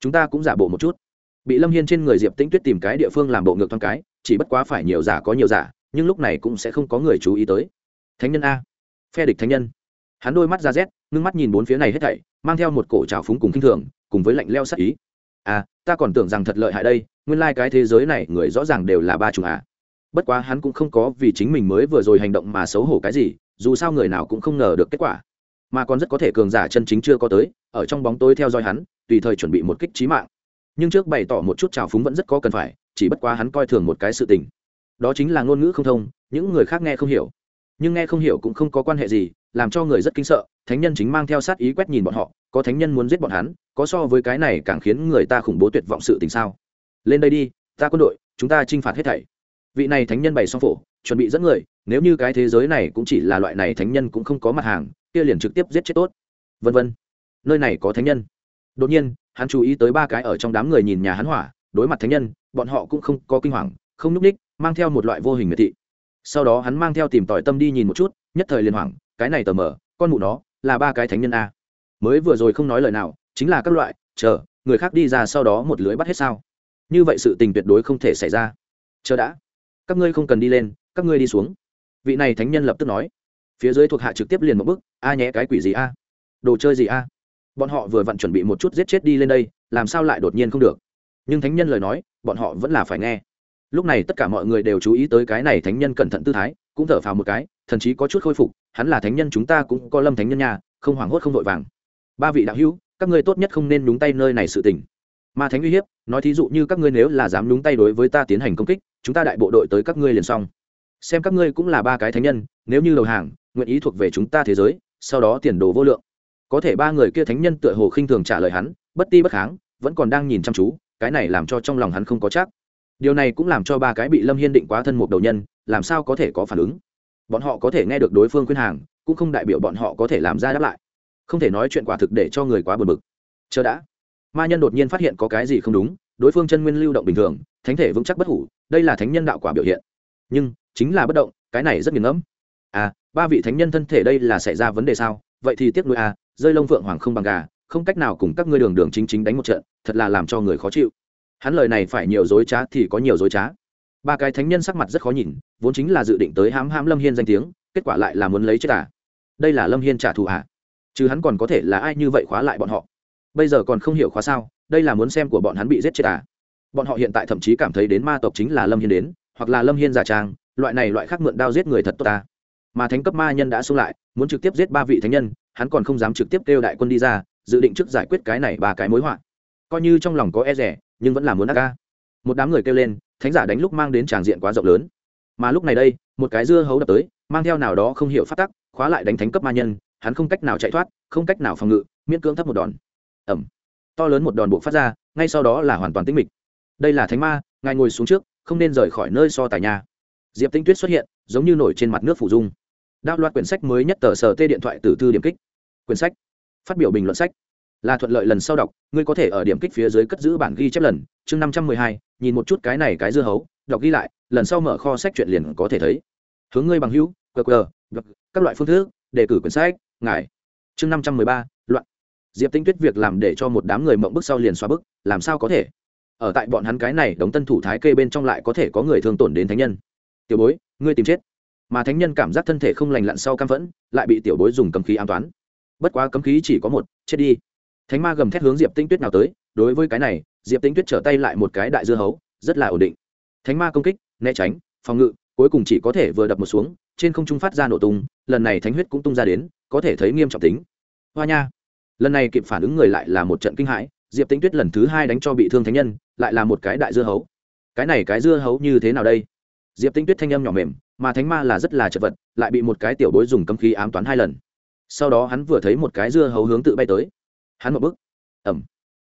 Chúng ta cũng giả bộ một chút. Bị lâm hiên trên người diệp tĩnh tuyết tìm cái địa phương làm bộ ngược thoáng cái, chỉ bất quá phải nhiều giả có nhiều giả, nhưng lúc này cũng sẽ không có người chú ý tới. Thánh nhân a. Phe địch thánh nhân. Hắn đôi mắt ra rét, ngưng mắt nhìn bốn phía này hết thảy, mang theo một cổ trào phúng cùng kinh thường, cùng với lạnh leo sắc ý à ta còn tưởng rằng thật lợi hại đây, nguyên lai、like、cái thế giới này người rõ ràng đều là ba chủng à. Bất quá hắn cũng không có vì chính mình mới vừa rồi hành động mà xấu hổ cái gì, dù sao người nào cũng không ngờ được kết quả. Mà còn rất có thể cường giả chân chính chưa có tới, ở trong bóng tối theo dõi hắn, tùy thời chuẩn bị một kích trí mạng. Nhưng trước bày tỏ một chút trào phúng vẫn rất có cần phải, chỉ bất quá hắn coi thường một cái sự tình. Đó chính là ngôn ngữ không thông, những người khác nghe không hiểu. Nhưng nghe không hiểu cũng không có quan hệ gì làm cho người rất kinh sợ, thánh nhân chính mang theo sát ý quét nhìn bọn họ, có thánh nhân muốn giết bọn hắn, có so với cái này càng khiến người ta khủng bố tuyệt vọng sự tình sao? Lên đây đi, ta quân đội, chúng ta chinh phạt hết thảy. Vị này thánh nhân bày xong phổ, chuẩn bị dẫn người, nếu như cái thế giới này cũng chỉ là loại này thánh nhân cũng không có mặt hàng, kia liền trực tiếp giết chết tốt. Vân vân. Nơi này có thánh nhân. Đột nhiên, hắn chú ý tới ba cái ở trong đám người nhìn nhà hắn hỏa, đối mặt thánh nhân, bọn họ cũng không có kinh hoàng, không n ú c ních, mang theo một loại vô hình miệt thị. Sau đó hắn mang theo tìm tỏi tâm đi nhìn một chút, nhất thời liền hoảng cái này tờ mờ, con mụ nó, là ba cái thánh nhân a. Mới vừa rồi không nói lời nào, chính là các loại, chờ, người khác đi ra sau đó một lưới bắt hết sao. Như vậy sự tình tuyệt đối không thể xảy ra. Chờ đã. Các ngươi không cần đi lên, các ngươi đi xuống. Vị này thánh nhân lập tức nói. Phía dưới thuộc hạ trực tiếp liền một bức a nhé, cái quỷ gì a? Đồ chơi gì a? Bọn họ vừa vặn chuẩn bị một chút giết chết đi lên đây, làm sao lại đột nhiên không được? Nhưng thánh nhân lời nói, bọn họ vẫn là phải nghe. Lúc này tất cả mọi người đều chú ý tới cái này thánh nhân cẩn thận tư thái cũng thở phào một cái, thần chí có chút khôi phục, hắn là thánh nhân chúng ta cũng có lâm thánh nhân nhà không hoảng hốt không vội vàng. Ba vị đạo hữu, các ngươi tốt nhất không nên nhúng tay nơi này sự tình. Ma thánh uy hiếp, nói thí dụ như các ngươi nếu là dám nhúng tay đối với ta tiến hành công kích, chúng ta đại bộ đội tới các ngươi liền xong. Xem các ngươi cũng là ba cái thánh nhân, nếu như đầu hàng, nguyện ý thuộc về chúng ta thế giới, sau đó tiền đồ vô lượng. Có thể ba người kia thánh nhân tựa hồ khinh thường trả lời hắn, bất ti bất kháng, vẫn còn đang nhìn chăm chú, cái này làm cho trong lòng hắn không có chắc. Điều này cũng làm cho ba cái bị lâm hiên định quá thân một đầu nhân làm sao có thể có phản ứng? Bọn họ có thể nghe được đối phương khuyên hàng, cũng không đại biểu bọn họ có thể làm ra đáp lại. Không thể nói chuyện quả thực để cho người quá buồn bực. Chờ đã. Ma nhân đột nhiên phát hiện có cái gì không đúng, đối phương chân nguyên lưu động bình thường, thánh thể vững chắc bất hủ, đây là thánh nhân đạo quả biểu hiện. Nhưng, chính là bất động, cái này rất nghiền ngẫm. À ba vị thánh nhân thân thể đây là xảy ra vấn đề sao? Vậy thì tiếc nuôi à rơi lông phượng hoàng không bằng gà, không cách nào cùng các ngươi đường đường chính chính đánh một trận, thật là làm cho người khó chịu. Hắn lời này phải nhiều dối trá thì có nhiều dối trá ba cái thánh nhân sắc mặt rất khó nhìn, vốn chính là dự định tới hãm hãm lâm hiên danh tiếng, kết quả lại là muốn lấy chết à? Đây là lâm hiên trả thù à? Chứ hắn còn có thể là ai như vậy khóa lại bọn họ? Bây giờ còn không hiểu khóa sao, đây là muốn xem của bọn hắn bị giết chết à? Bọn họ hiện tại thậm chí cảm thấy đến ma tộc chính là lâm hiên đến, hoặc là lâm hiên giả trang, loại này loại khác mượn đao giết người thật tốt ta mà thánh cấp ma nhân đã xung lại, muốn trực tiếp giết ba vị thánh nhân, hắn còn không dám trực tiếp kêu đại quân đi ra, dự định trước giải quyết cái này ba cái mối họa. Coi như trong lòng có e rẻ, nhưng vẫn là muốn ác ca. Một đám người kêu lên thánh giả đánh lúc mang đến tràng diện quá rộng lớn. Mà lúc này đây, một cái dưa hấu đập tới, mang theo nào đó không hiểu phát tắc, khóa lại đánh thánh cấp ma nhân, hắn không cách nào chạy thoát, không cách nào phòng ngự, miễn cưỡng thấp một đòn. Ẩm to lớn một đòn buộc phát ra, ngay sau đó là hoàn toàn tĩnh mịch. Đây là thánh ma, ngài ngồi xuống trước, không nên rời khỏi nơi so tài nhà. Diệp tinh tuyết xuất hiện, giống như nổi trên mặt nước phủ dung. Đạo loạt quyển sách mới nhất tờ sở tê điện thoại từ thư điểm kích. Quyển sách. Phát biểu bình luận sách là thuận lợi lần sau đọc, ngươi có thể ở điểm kích phía dưới cất giữ bản ghi chép lần, chương năm trăm mười hai, nhìn một chút cái này cái dưa hấu, đọc ghi lại, lần sau mở kho sách chuyện liền có thể thấy. Hướng ngươi bằng hữu qr các loại phương thức, đề cử quyển sách, ngài. Chương năm trăm mười ba, loạn. Diệp tinh tuyết việc làm để cho một đám người mộng bức sau liền xóa bức, làm sao có thể? Ở tại bọn hắn cái này đống tân thủ thái kê bên trong lại có thể có người thương tổn đến thánh nhân. Tiểu bối, ngươi tìm chết. Mà thánh nhân cảm giác thân thể không lành lặn sau cam phẫn, lại bị tiểu bối dùng cấm khí an toán. Bất quá cấm khí chỉ có một, chết đi thánh ma gầm thét hướng diệp tinh tuyết nào tới, đối với cái này, diệp tinh tuyết trở tay lại một cái đại dưa hấu, rất là ổn định. Thánh ma công kích, né tránh, phòng ngự, cuối cùng chỉ có thể vừa đập một xuống, trên không trung phát ra nổ tung, lần này thánh huyết cũng tung ra đến, có thể thấy nghiêm trọng tính. Hoa nha! Lần này kịp phản ứng người lại là một trận kinh hãi, diệp Tinh tuyết lần thứ hai đánh cho bị thương thánh nhân, lại là một cái đại dưa hấu. Cái này cái dưa hấu như thế nào đây? Diệp Tinh tuyết thanh âm nhỏ mềm, mà thánh ma là rất là chật vật, lại bị một cái tiểu bối dùng cấm khí ám toán hai lần. Sau đó hắn vừa thấy một cái dưa hấu hướng tự bay tới hắn một bước. Ẩm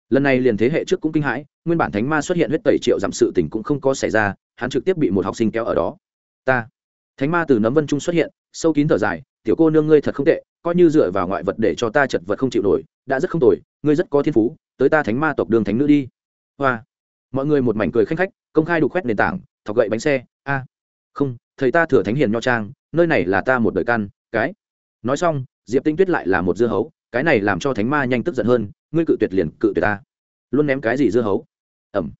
lần này liền thế hệ trước cũng kinh hãi, nguyên bản thánh ma xuất hiện huyết tẩy triệu giảm sự tình cũng không có xảy ra, hắn trực tiếp bị một học sinh kéo ở đó. Ta. Thánh ma từ nấm vân trung xuất hiện, sâu kín thở dài, tiểu cô nương ngươi thật không tệ, coi như dựa vào ngoại vật để cho ta chật vật không chịu nổi, đã rất không tồi, ngươi rất có thiên phú, tới ta thánh ma tộc đường thánh nữ đi. Hoa. Mọi người một mảnh cười khanh khách, công khai đục khoét nền tảng, thọc gậy bánh xe, a, không, thầy ta thừa thánh hiền nho trang, nơi này là ta một đời căn, cái. Nói xong, diệp tinh tuyết lại là một dưa hấu cái này làm cho thánh ma nhanh tức giận hơn, ngươi cự tuyệt liền cự tuyệt ta. Luôn ném cái gì dưa hấu? Ẩm.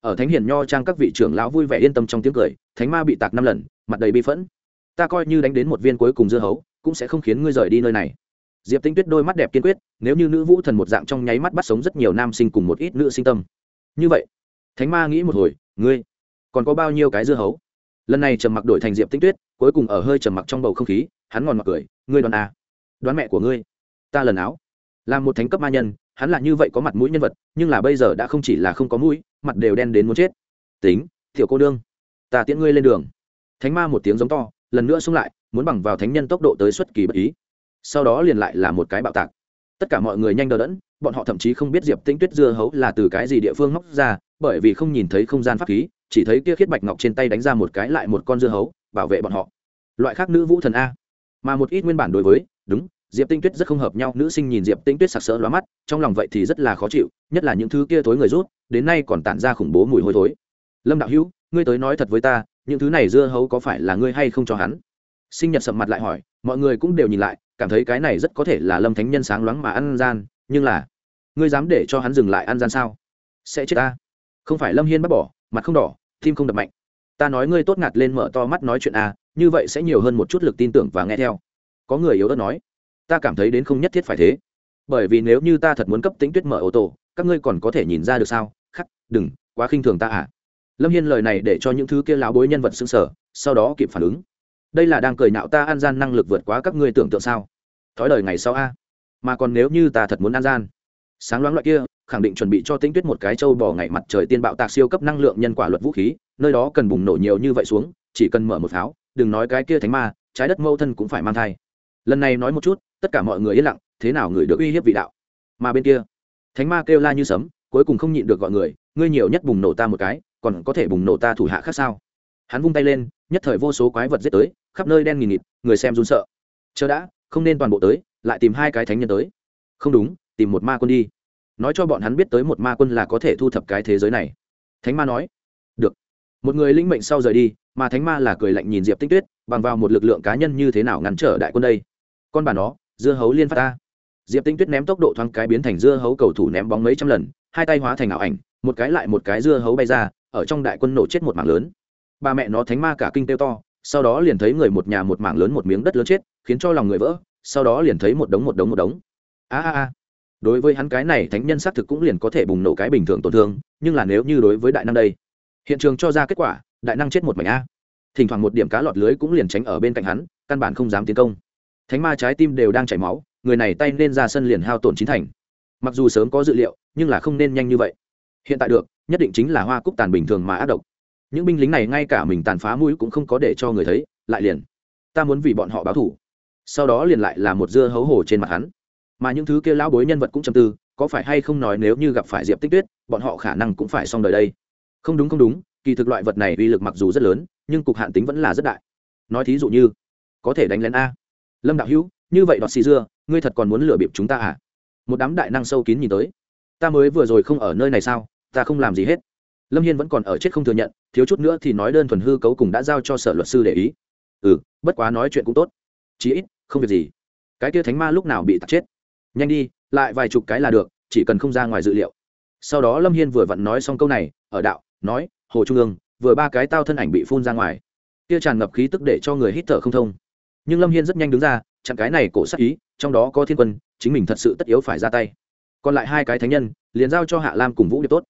Ở thánh hiền nho trang các vị trưởng lão vui vẻ yên tâm trong tiếng cười, thánh ma bị tạc năm lần, mặt đầy bi phẫn. Ta coi như đánh đến một viên cuối cùng dưa hấu, cũng sẽ không khiến ngươi rời đi nơi này. Diệp tinh tuyết đôi mắt đẹp kiên quyết, nếu như nữ vũ thần một dạng trong nháy mắt bắt sống rất nhiều nam sinh cùng một ít nữ sinh tâm. Như vậy, thánh ma nghĩ một hồi, ngươi còn có bao nhiêu cái dưa hấu? Lần này trầm mặc đổi thành diệp tinh tuyết, cuối cùng ở hơi trầm mặc trong bầu không khí, hắn ngòn mặc cười, ngươi đoán à? Đoán mẹ của ngươi ta lần áo. Là một thánh cấp ma nhân, hắn là như vậy có mặt mũi nhân vật, nhưng là bây giờ đã không chỉ là không có mũi, mặt đều đen đến muốn chết. Tính thiểu cô đương ta tiễn ngươi lên đường. Thánh ma một tiếng giống to, lần nữa xung lại, muốn bằng vào thánh nhân tốc độ tới xuất kỳ bất ý. Sau đó liền lại là một cái bạo tạc. Tất cả mọi người nhanh đờ đẫn, bọn họ thậm chí không biết diệp tinh tuyết dưa hấu là từ cái gì địa phương móc ra, bởi vì không nhìn thấy không gian pháp khí, chỉ thấy kia khiết bạch ngọc trên tay đánh ra một cái lại một con dưa hấu, bảo vệ bọn họ. Loại khác nữ vũ thần a. Mà một ít nguyên bản đối với, đúng diệp tinh tuyết rất không hợp nhau, nữ sinh nhìn diệp tinh tuyết sặc sỡ lóa mắt, trong lòng vậy thì rất là khó chịu, nhất là những thứ kia thối người rút, đến nay còn tản ra khủng bố mùi hôi thối. Lâm đạo hữu, ngươi tới nói thật với ta, những thứ này dưa hấu có phải là ngươi hay không cho hắn? Sinh nhật sầm mặt lại hỏi, mọi người cũng đều nhìn lại, cảm thấy cái này rất có thể là lâm thánh nhân sáng loáng mà ăn gian, nhưng là, ngươi dám để cho hắn dừng lại ăn gian sao? Sẽ chết ta. Không phải lâm hiên bắt bỏ, mặt không đỏ, tim không đập mạnh. Ta nói ngươi tốt ngạt lên mở to mắt nói chuyện a như vậy sẽ nhiều hơn một chút lực tin tưởng và nghe theo. Có người yếu ớt nói ta cảm thấy đến không nhất thiết phải thế. Bởi vì nếu như ta thật muốn cấp tính tuyết mở ô tô, các ngươi còn có thể nhìn ra được sao? Khắc, đừng, quá khinh thường ta à? Lâm hiên lời này để cho những thứ kia láo bối nhân vật xứng sở sau đó kịp phản ứng. Đây là đang cười nạo ta an gian năng lực vượt quá các ngươi tưởng tượng sao? Thói lời ngày sau a. Mà còn nếu như ta thật muốn an gian. Sáng loáng loại kia, khẳng định chuẩn bị cho tĩnh tuyết một cái trâu bò ngày mặt trời tiên bạo tạc siêu cấp năng lượng nhân quả luật vũ khí, nơi đó cần bùng nổ nhiều như vậy xuống, chỉ cần mở một pháo, đừng nói cái kia thánh ma, trái đất mâu thân cũng phải mang thai. Lần này nói một chút tất cả mọi người yên lặng, thế nào người được uy hiếp vị đạo? Mà bên kia, thánh ma kêu la như sấm, cuối cùng không nhịn được gọi người, ngươi nhiều nhất bùng nổ ta một cái, còn có thể bùng nổ ta thủ hạ khác sao? Hắn vung tay lên, nhất thời vô số quái vật giết tới, khắp nơi đen nghìn nghịt, người xem run sợ. Chờ đã, không nên toàn bộ tới, lại tìm hai cái thánh nhân tới. Không đúng, tìm một ma quân đi. Nói cho bọn hắn biết tới một ma quân là có thể thu thập cái thế giới này. Thánh ma nói, được. Một người linh mệnh sau rời đi, mà thánh ma là cười lạnh nhìn diệp tinh tuyết, bằng vào một lực lượng cá nhân như thế nào ngăn trở đại quân đây? Con bà nó dưa hấu liên phát ta diệp tinh tuyết ném tốc độ thoáng cái biến thành dưa hấu cầu thủ ném bóng mấy trăm lần, hai tay hóa thành ảo ảnh, một cái lại một cái dưa hấu bay ra, ở trong đại quân nổ chết một mảng lớn. Ba mẹ nó thánh ma cả kinh tiêu to, sau đó liền thấy người một nhà một mảng lớn một miếng đất lớn chết, khiến cho lòng người vỡ, sau đó liền thấy một đống một đống một đống. A a a. Đối với hắn cái này thánh nhân xác thực cũng liền có thể bùng nổ cái bình thường tổn thương, nhưng là nếu như đối với đại năng đây, hiện trường cho ra kết quả, đại năng chết một mảnh a. Thỉnh thoảng một điểm cá lọt lưới cũng liền tránh ở bên cạnh hắn, căn bản không dám tiến công thánh ma trái tim đều đang chảy máu, người này tay nên ra sân liền hao tổn chín thành. Mặc dù sớm có dự liệu, nhưng là không nên nhanh như vậy. Hiện tại được, nhất định chính là hoa cúc tàn bình thường mà ác độc. Những binh lính này ngay cả mình tàn phá mũi cũng không có để cho người thấy, lại liền, ta muốn vì bọn họ báo thủ sau đó liền lại là một dưa hấu hổ trên mặt hắn. Mà những thứ kia lão bối nhân vật cũng chầm tư, có phải hay không nói nếu như gặp phải diệp tích tuyết, bọn họ khả năng cũng phải xong đời đây. Không đúng không đúng, kỳ thực loại vật này uy lực mặc dù rất lớn, nhưng cục hạn tính vẫn là rất đại. Nói thí dụ như, có thể đánh lén a lâm đạo hữu, như vậy đọt xì dưa, ngươi thật còn muốn lừa bịp chúng ta à? Một đám đại năng sâu kín nhìn tới. Ta mới vừa rồi không ở nơi này sao? Ta không làm gì hết. Lâm hiên vẫn còn ở chết không thừa nhận, thiếu chút nữa thì nói đơn thuần hư cấu cùng đã giao cho sở luật sư để ý. Ừ bất quá nói chuyện cũng tốt. Chí ít, không việc gì. Cái kia thánh ma lúc nào bị tạt chết? Nhanh đi, lại vài chục cái là được, chỉ cần không ra ngoài dự liệu. Sau đó lâm hiên vừa vặn nói xong câu này, ở đạo, nói, hồ trung ương, vừa ba cái tao thân ảnh bị phun ra ngoài. Kia tràn ngập khí tức để cho người hít thở không thông nhưng lâm hiên rất nhanh đứng ra chặn cái này cổ sắc ý trong đó có thiên quân chính mình thật sự tất yếu phải ra tay còn lại hai cái thánh nhân liền giao cho hạ lam cùng vũ điệp tốt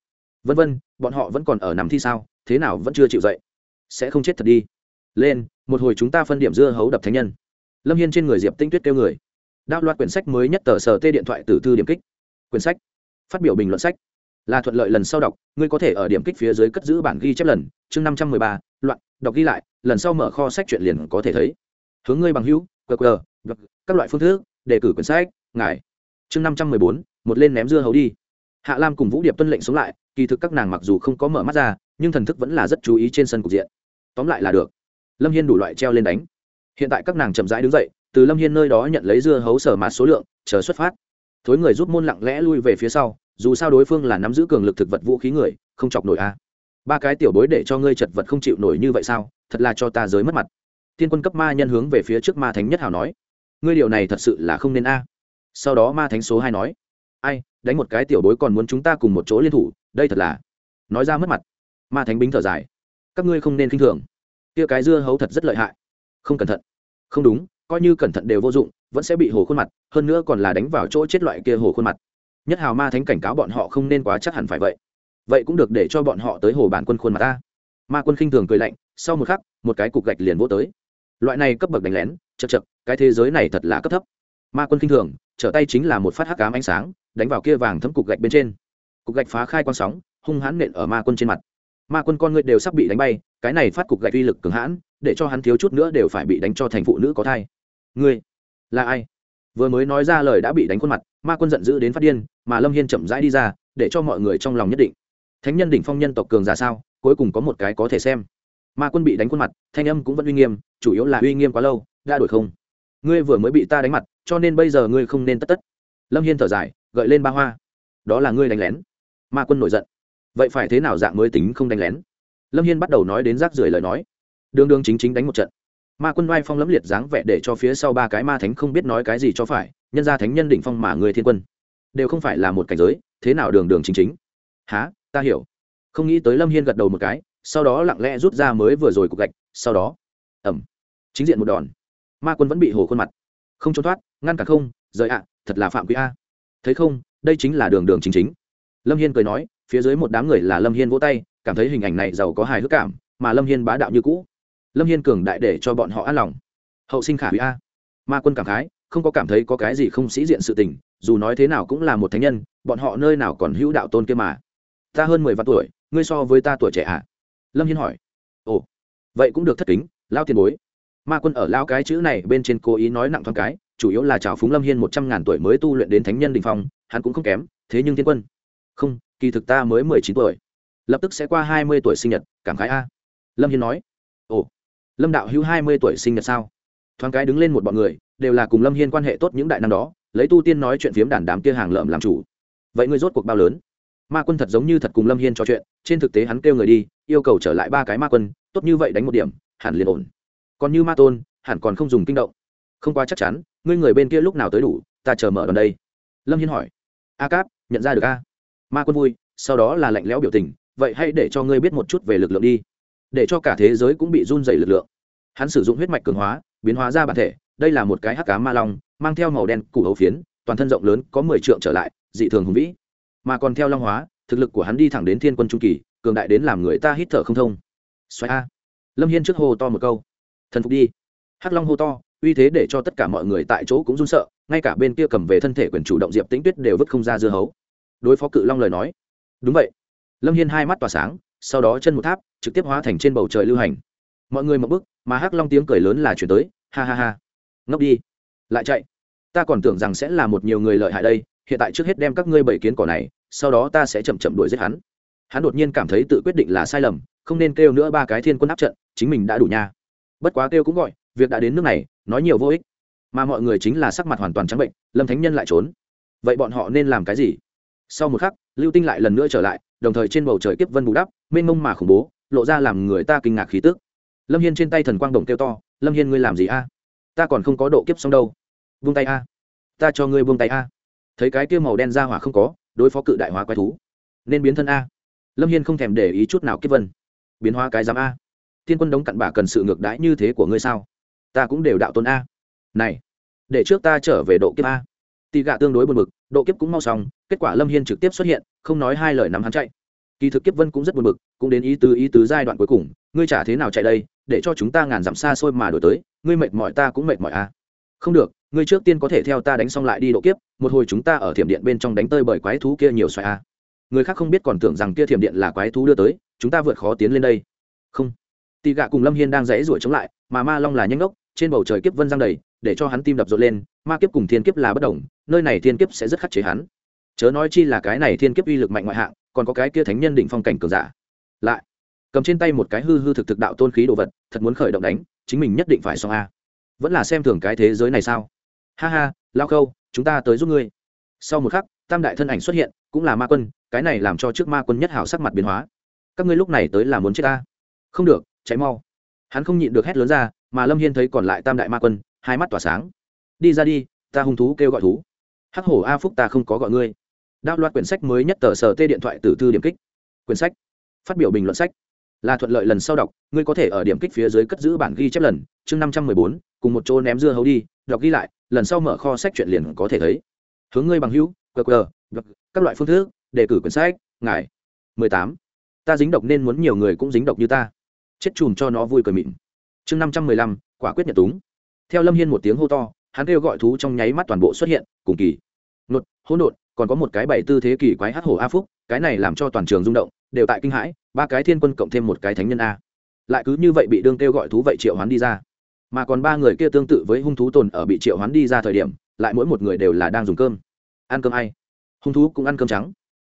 vân vân bọn họ vẫn còn ở nằm thi sao thế nào vẫn chưa chịu dậy sẽ không chết thật đi lên một hồi chúng ta phân điểm dưa hấu đập thánh nhân lâm hiên trên người diệp tinh tuyết kêu người đạo loạt quyển sách mới nhất tờ sở tê điện thoại từ thư điểm kích quyển sách phát biểu bình luận sách là thuận lợi lần sau đọc ngươi có thể ở điểm kích phía dưới cất giữ bản ghi chép lần chương năm trăm mười ba loạn đọc ghi lại lần sau mở kho sách chuyện liền có thể thấy hướng ngươi bằng hữu qr các loại phương thức, đề cử quyển sách, ngài. Chương năm trăm mười bốn, một lên ném dưa hấu đi. Hạ lam cùng vũ điệp tuân lệnh sống lại, kỳ thực các nàng mặc dù không có mở mắt ra, nhưng thần thức vẫn là rất chú ý trên sân cục diện. Tóm lại là được. Lâm hiên đủ loại treo lên đánh. Hiện tại các nàng chậm rãi đứng dậy, từ lâm hiên nơi đó nhận lấy dưa hấu sở mạt số lượng, chờ xuất phát. Thối người rút môn lặng lẽ lui về phía sau, dù sao đối phương là nắm giữ cường lực thực vật vũ khí người, không chọc nổi a. Ba cái tiểu bối để cho ngươi chật vật không chịu nổi như vậy sao? Thật là cho ta giới mất mặt. Tiên quân cấp ma nhân hướng về phía trước ma thánh nhất hào nói, ngươi điều này thật sự là không nên a. Sau đó ma thánh số hai nói, ai, đánh một cái tiểu bối còn muốn chúng ta cùng một chỗ liên thủ, đây thật là nói ra mất mặt. Ma thánh bính thở dài, các ngươi không nên k i n h thường. Kia cái dưa hấu thật rất lợi hại. Không cẩn thận. Không đúng, coi như cẩn thận đều vô dụng, vẫn sẽ bị hồ khuôn mặt, hơn nữa còn là đánh vào chỗ chết loại kia hồ khuôn mặt. Nhất hào ma thánh cảnh cáo bọn họ không nên quá chắc hẳn phải vậy. Vậy cũng được để cho bọn họ tới hồ bản quân khuôn mặt ta. Ma quân khinh thường cười lạnh, sau một khắc, một cái cục gạch liền vỗ tới loại này cấp bậc đánh lén, chật chật, cái thế giới này thật là cấp thấp. Ma quân khinh thường, trở tay chính là một phát hắc cám ánh sáng, đánh vào kia vàng thấm cục gạch bên trên. Cục gạch phá khai con sóng, hung hãn nện ở ma quân trên mặt. Ma quân con người đều sắp bị đánh bay, cái này phát cục gạch uy lực cường hãn, để cho hắn thiếu chút nữa đều phải bị đánh cho thành phụ nữ có thai. Ngươi, là ai? Vừa mới nói ra lời đã bị đánh khuôn mặt, ma quân giận dữ đến phát điên, mà lâm hiên chậm rãi đi ra, để cho mọi người trong lòng nhất định. Thánh nhân đỉnh phong nhân tộc cường giả sao? Cuối cùng có một cái có thể xem ma quân bị đánh khuôn mặt, thanh âm cũng vẫn uy nghiêm, chủ yếu là uy nghiêm quá lâu, đã đổi không. Ngươi vừa mới bị ta đánh mặt, cho nên bây giờ ngươi không nên tất tất. Lâm hiên thở dài, gợi lên ba hoa. Đó là ngươi đánh lén. Ma quân nổi giận. Vậy phải thế nào dạng mới tính không đánh lén? Lâm hiên bắt đầu nói đến rác rưởi lời nói. Đường đường chính chính đánh một trận. Ma quân oai phong lẫm liệt dáng vẻ để cho phía sau ba cái ma thánh không biết nói cái gì cho phải, nhân ra thánh nhân đỉnh phong mà người thiên quân. Đều không phải là một cảnh giới, thế nào đường đường chính chính? Há ta hiểu. Không nghĩ tới lâm hiên gật đầu một cái sau đó lặng lẽ rút ra mới vừa rồi cục gạch, sau đó ẩm chính diện một đòn. Ma quân vẫn bị hồ khuôn mặt, không trốn thoát, ngăn cả không, rời ạ, thật là phạm quý a. Thấy không, đây chính là đường đường chính chính. Lâm hiên cười nói, phía dưới một đám người là lâm hiên vỗ tay, cảm thấy hình ảnh này giàu có hài hước cảm, mà lâm hiên bá đạo như cũ. Lâm hiên cường đại để cho bọn họ an lòng. Hậu sinh khả hủy a. Ma quân cảm khái, không có cảm thấy có cái gì không sĩ diện sự tình, dù nói thế nào cũng là một thánh nhân, bọn họ nơi nào còn hữu đạo tôn kia mà. Ta hơn mười vạn tuổi, ngươi so với ta tuổi trẻ ạ à? Lâm hiên hỏi. Ồ, vậy cũng được thất kính, lao tiền bối. Ma quân ở lao cái chữ này bên trên cố ý nói nặng thoáng cái, chủ yếu là chào phúng lâm hiên một trăm ngàn tuổi mới tu luyện đến thánh nhân đình phong, hắn cũng không kém, thế nhưng thiên quân. Không, kỳ thực ta mới mười chín tuổi. Lập tức sẽ qua hai mươi tuổi sinh nhật, cảm khái a. Lâm hiên nói. Ồ, lâm đạo hữu hai mươi tuổi sinh nhật sao? Thoáng cái đứng lên một bọn người, đều là cùng lâm hiên quan hệ tốt những đại năm đó, lấy tu tiên nói chuyện phiếm đàn đám kia hàng lợm làm chủ. Vậy ngươi rốt cuộc bao lớn? Ma quân thật giống như thật cùng lâm hiên trò chuyện, trên thực tế hắn kêu người đi, yêu cầu trở lại ba cái ma quân, tốt như vậy đánh một điểm, hẳn liền ổn. Còn như ma tôn, hẳn còn không dùng kinh động. Không quá chắc chắn, ngươi người bên kia lúc nào tới đủ, ta chờ mở đòn đây. Lâm hiên hỏi. A cáp, nhận ra được a. Ma quân vui, sau đó là lạnh lẽo biểu tình, vậy hãy để cho ngươi biết một chút về lực lượng đi. Để cho cả thế giới cũng bị run dày lực lượng. Hắn sử dụng huyết mạch cường hóa, biến hóa ra bản thể, đây là một cái hắc cá ma long, mang theo màu đen củ hấu phiến, toàn thân rộng lớn, có mười trượng trở lại, dị thường hùng vĩ mà còn theo long hóa, thực lực của hắn đi thẳng đến thiên quân trung kỳ, cường đại đến làm người ta hít thở không thông. Xoáy a. Lâm hiên trước hô to một câu. Thần phục đi. Hắc long hô to, uy thế để cho tất cả mọi người tại chỗ cũng run sợ, ngay cả bên kia cầm về thân thể quyền chủ động diệp tĩnh tuyết đều vứt không ra dưa hấu. Đối phó cự long lời nói. Đúng vậy. Lâm hiên hai mắt tỏa sáng, sau đó chân một tháp, trực tiếp hóa thành trên bầu trời lưu hành. Mọi người một bức mà hắc long tiếng cười lớn là chuyển tới, ha ha ha. Ngốc đi. Lại chạy. Ta còn tưởng rằng sẽ là một nhiều người lợi hại đây hiện tại trước hết đem các ngươi bảy kiến cỏ này, sau đó ta sẽ chậm chậm đuổi giết hắn. Hắn đột nhiên cảm thấy tự quyết định là sai lầm, không nên kêu nữa ba cái thiên quân áp trận, chính mình đã đủ nha. Bất quá kêu cũng gọi, việc đã đến nước này, nói nhiều vô ích. Mà mọi người chính là sắc mặt hoàn toàn trắng bệnh, lâm thánh nhân lại trốn. Vậy bọn họ nên làm cái gì? Sau một khắc, lưu tinh lại lần nữa trở lại, đồng thời trên bầu trời kiếp vân bù đắp, mênh mông mà khủng bố, lộ ra làm người ta kinh ngạc khí tức. Lâm hiên trên tay thần quang đồng kêu to, lâm hiên ngươi làm gì a? Ta còn không có độ kiếp xong đâu. Vung tay a. Ta cho ngươi buông tay a thấy cái kia màu đen ra hỏa không có, đối phó cự đại hóa quái thú. Nên biến thân a. Lâm hiên không thèm để ý chút nào kiếp vân. Biến hóa cái giám a. Thiên quân đống cặn bà cần sự ngược đãi như thế của ngươi sao? Ta cũng đều đạo tôn a. Này, để trước ta trở về độ kiếp a. Tì gạ tương đối buồn bực, độ kiếp cũng mau xong, kết quả lâm hiên trực tiếp xuất hiện, không nói hai lời nắm hắn chạy. Kỳ thực kiếp vân cũng rất buồn bực, cũng đến ý tứ ý tứ giai đoạn cuối cùng, ngươi trả thế nào chạy đây, để cho chúng ta ngàn dặm xa xôi mà đổi tới, ngươi mệt mỏi ta cũng mệt mỏi a. Không được ngươi trước tiên có thể theo ta đánh xong lại đi độ kiếp, một hồi chúng ta ở thiểm điện bên trong đánh tơi bởi quái thú kia nhiều xoài a người khác không biết còn tưởng rằng kia thiểm điện là quái thú đưa tới, chúng ta vượt khó tiến lên đây. Không. Tì gạ cùng lâm hiên đang rẽ ruổi chống lại, mà ma long là nhanh gốc trên bầu trời kiếp vân giang đầy, để cho hắn tim đập rộn lên, ma kiếp cùng thiên kiếp là bất đồng, nơi này thiên kiếp sẽ rất khắc chế hắn. Chớ nói chi là cái này thiên kiếp uy lực mạnh ngoại hạng, còn có cái kia thánh nhân định phong cảnh cường giả. Lại, cầm trên tay một cái hư hư thực thực đạo tôn khí đồ vật, thật muốn khởi động đánh, chính mình nhất định phải xong a. Vẫn là xem thường cái thế giới này sao? Ha ha lao khâu, chúng ta tới giúp ngươi. Sau một khắc, tam đại thân ảnh xuất hiện, cũng là ma quân, cái này làm cho trước ma quân nhất hảo sắc mặt biến hóa. Các ngươi lúc này tới là muốn chết ta? Không được cháy mau. Hắn không nhịn được hét lớn ra, mà lâm hiên thấy còn lại tam đại ma quân, hai mắt tỏa sáng. Đi ra đi, ta hung thú kêu gọi thú. Hắc hổ a phúc ta không có gọi ngươi. Đạo loạt quyển sách mới nhất tờ sở tê điện thoại từ thư điểm kích. Quyển sách. Phát biểu bình luận sách là thuận lợi lần sau đọc, ngươi có thể ở điểm kích phía dưới cất giữ bản ghi chép lần, chương năm trăm mười bốn, cùng một chỗ ném dưa hấu đi, đọc ghi lại, lần sau mở kho sách chuyện liền có thể thấy. Hướng ngươi bằng hữu qr các loại phương thức, đề cử quyển sách, ngài. mười tám. Ta dính độc nên muốn nhiều người cũng dính độc như ta. Chết chùm cho nó vui cười mịn. Chương năm trăm mười lăm, quả quyết nhật túng. Theo lâm hiên một tiếng hô to, hắn kêu gọi thú trong nháy mắt toàn bộ xuất hiện, cùng kỳ. Nột, hỗn độn, còn có một cái bảy tư thế kỳ quái hát hổ a phúc, cái này làm cho toàn trường rung động đều tại kinh hãi, ba cái thiên quân cộng thêm một cái thánh nhân a. Lại cứ như vậy bị đương kêu gọi thú vậy triệu hoán đi ra. Mà còn ba người kia tương tự với hung thú tồn ở bị triệu hoán đi ra thời điểm, lại mỗi một người đều là đang dùng cơm. Ăn cơm ai? Hung thú cũng ăn cơm trắng.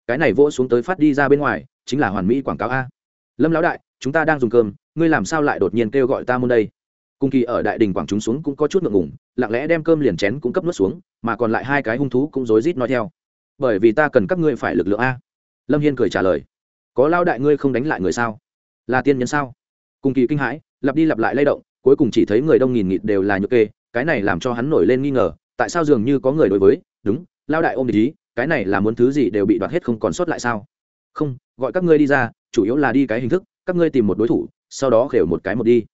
Cái này vỗ xuống tới phát đi ra bên ngoài, chính là hoàn mỹ quảng cáo a. Lâm lão đại, chúng ta đang dùng cơm, ngươi làm sao lại đột nhiên kêu gọi ta môn đây? Cung kỳ ở đại đình quảng chúng xuống cũng có chút ngượng ngùng, lặng lẽ đem cơm liền chén cũng cấp nuốt xuống, mà còn lại hai cái hung thú cũng rối rít nói theo. Bởi vì ta cần các ngươi phải lực lượng a. Lâm hiên cười trả lời có lao đại ngươi không đánh lại người sao? Là tiên nhân sao? Cùng kỳ kinh hãi, lặp đi lặp lại lay động, cuối cùng chỉ thấy người đông nghìn nghịt đều là nhược kê, cái này làm cho hắn nổi lên nghi ngờ, tại sao dường như có người đối với, đúng, lao đại ôm ý, cái này là muốn thứ gì đều bị đoạt hết không còn sót lại sao? Không, gọi các ngươi đi ra, chủ yếu là đi cái hình thức, các ngươi tìm một đối thủ, sau đó khều một cái một đi.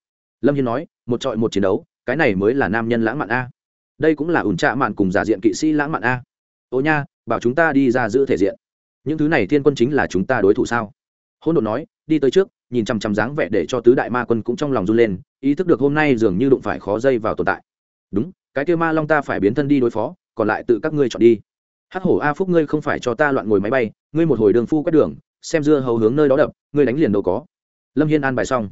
Lâm hiên nói, một trọi một chiến đấu, cái này mới là nam nhân lãng mạn a. Đây cũng là ủn trạ mạn cùng giả diện kỵ sĩ lãng mạn a. Ô nha, bảo chúng ta đi ra giữ thể diện những thứ này thiên quân chính là chúng ta đối thủ sao? Hôn đột nói, đi tới trước, nhìn chằm chằm dáng vẻ để cho tứ đại ma quân cũng trong lòng run lên, ý thức được hôm nay dường như đụng phải khó dây vào tồn tại. Đúng, cái kêu ma long ta phải biến thân đi đối phó, còn lại tự các ngươi chọn đi. Hắc hổ a phúc ngươi không phải cho ta loạn ngồi máy bay, ngươi một hồi đường phu quét đường, xem dưa hầu hướng nơi đó đập, ngươi đánh liền đâu có. Lâm hiên an bài xong.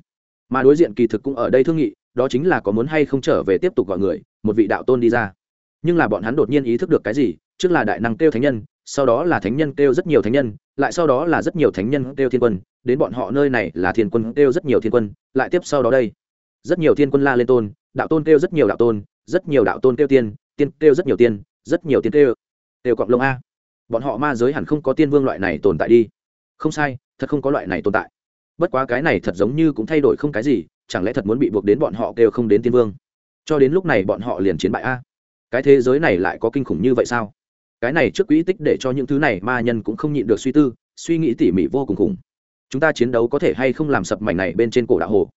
Mà đối diện kỳ thực cũng ở đây thương nghị, đó chính là có muốn hay không trở về tiếp tục gọi người, một vị đạo tôn đi ra. Nhưng là bọn hắn đột nhiên ý thức được cái gì, trước là đại năng kêu thánh nhân sau đó là thánh nhân kêu rất nhiều thánh nhân, lại sau đó là rất nhiều thánh nhân kêu thiên quân, đến bọn họ nơi này là thiên quân kêu rất nhiều thiên quân, lại tiếp sau đó đây. Rất nhiều thiên quân la lên tôn, đạo tôn kêu rất nhiều đạo tôn, rất nhiều đạo tôn kêu tiên tiên kêu rất nhiều tiên, rất nhiều tiên kêu. Đều cọng lông a. Bọn họ ma giới hẳn không có tiên vương loại này tồn tại đi. Không sai, thật không có loại này tồn tại. Bất quá cái này thật giống như cũng thay đổi không cái gì, chẳng lẽ thật muốn bị buộc đến bọn họ kêu không đến tiên vương? Cho đến lúc này bọn họ liền chiến bại a. Cái thế giới này lại có kinh khủng như vậy sao? Cái này trước quỹ tích để cho những thứ này ma nhân cũng không nhịn được suy tư, suy nghĩ tỉ mỉ vô cùng khủng. Chúng ta chiến đấu có thể hay không làm sập mảnh này bên trên cổ đạo hồ?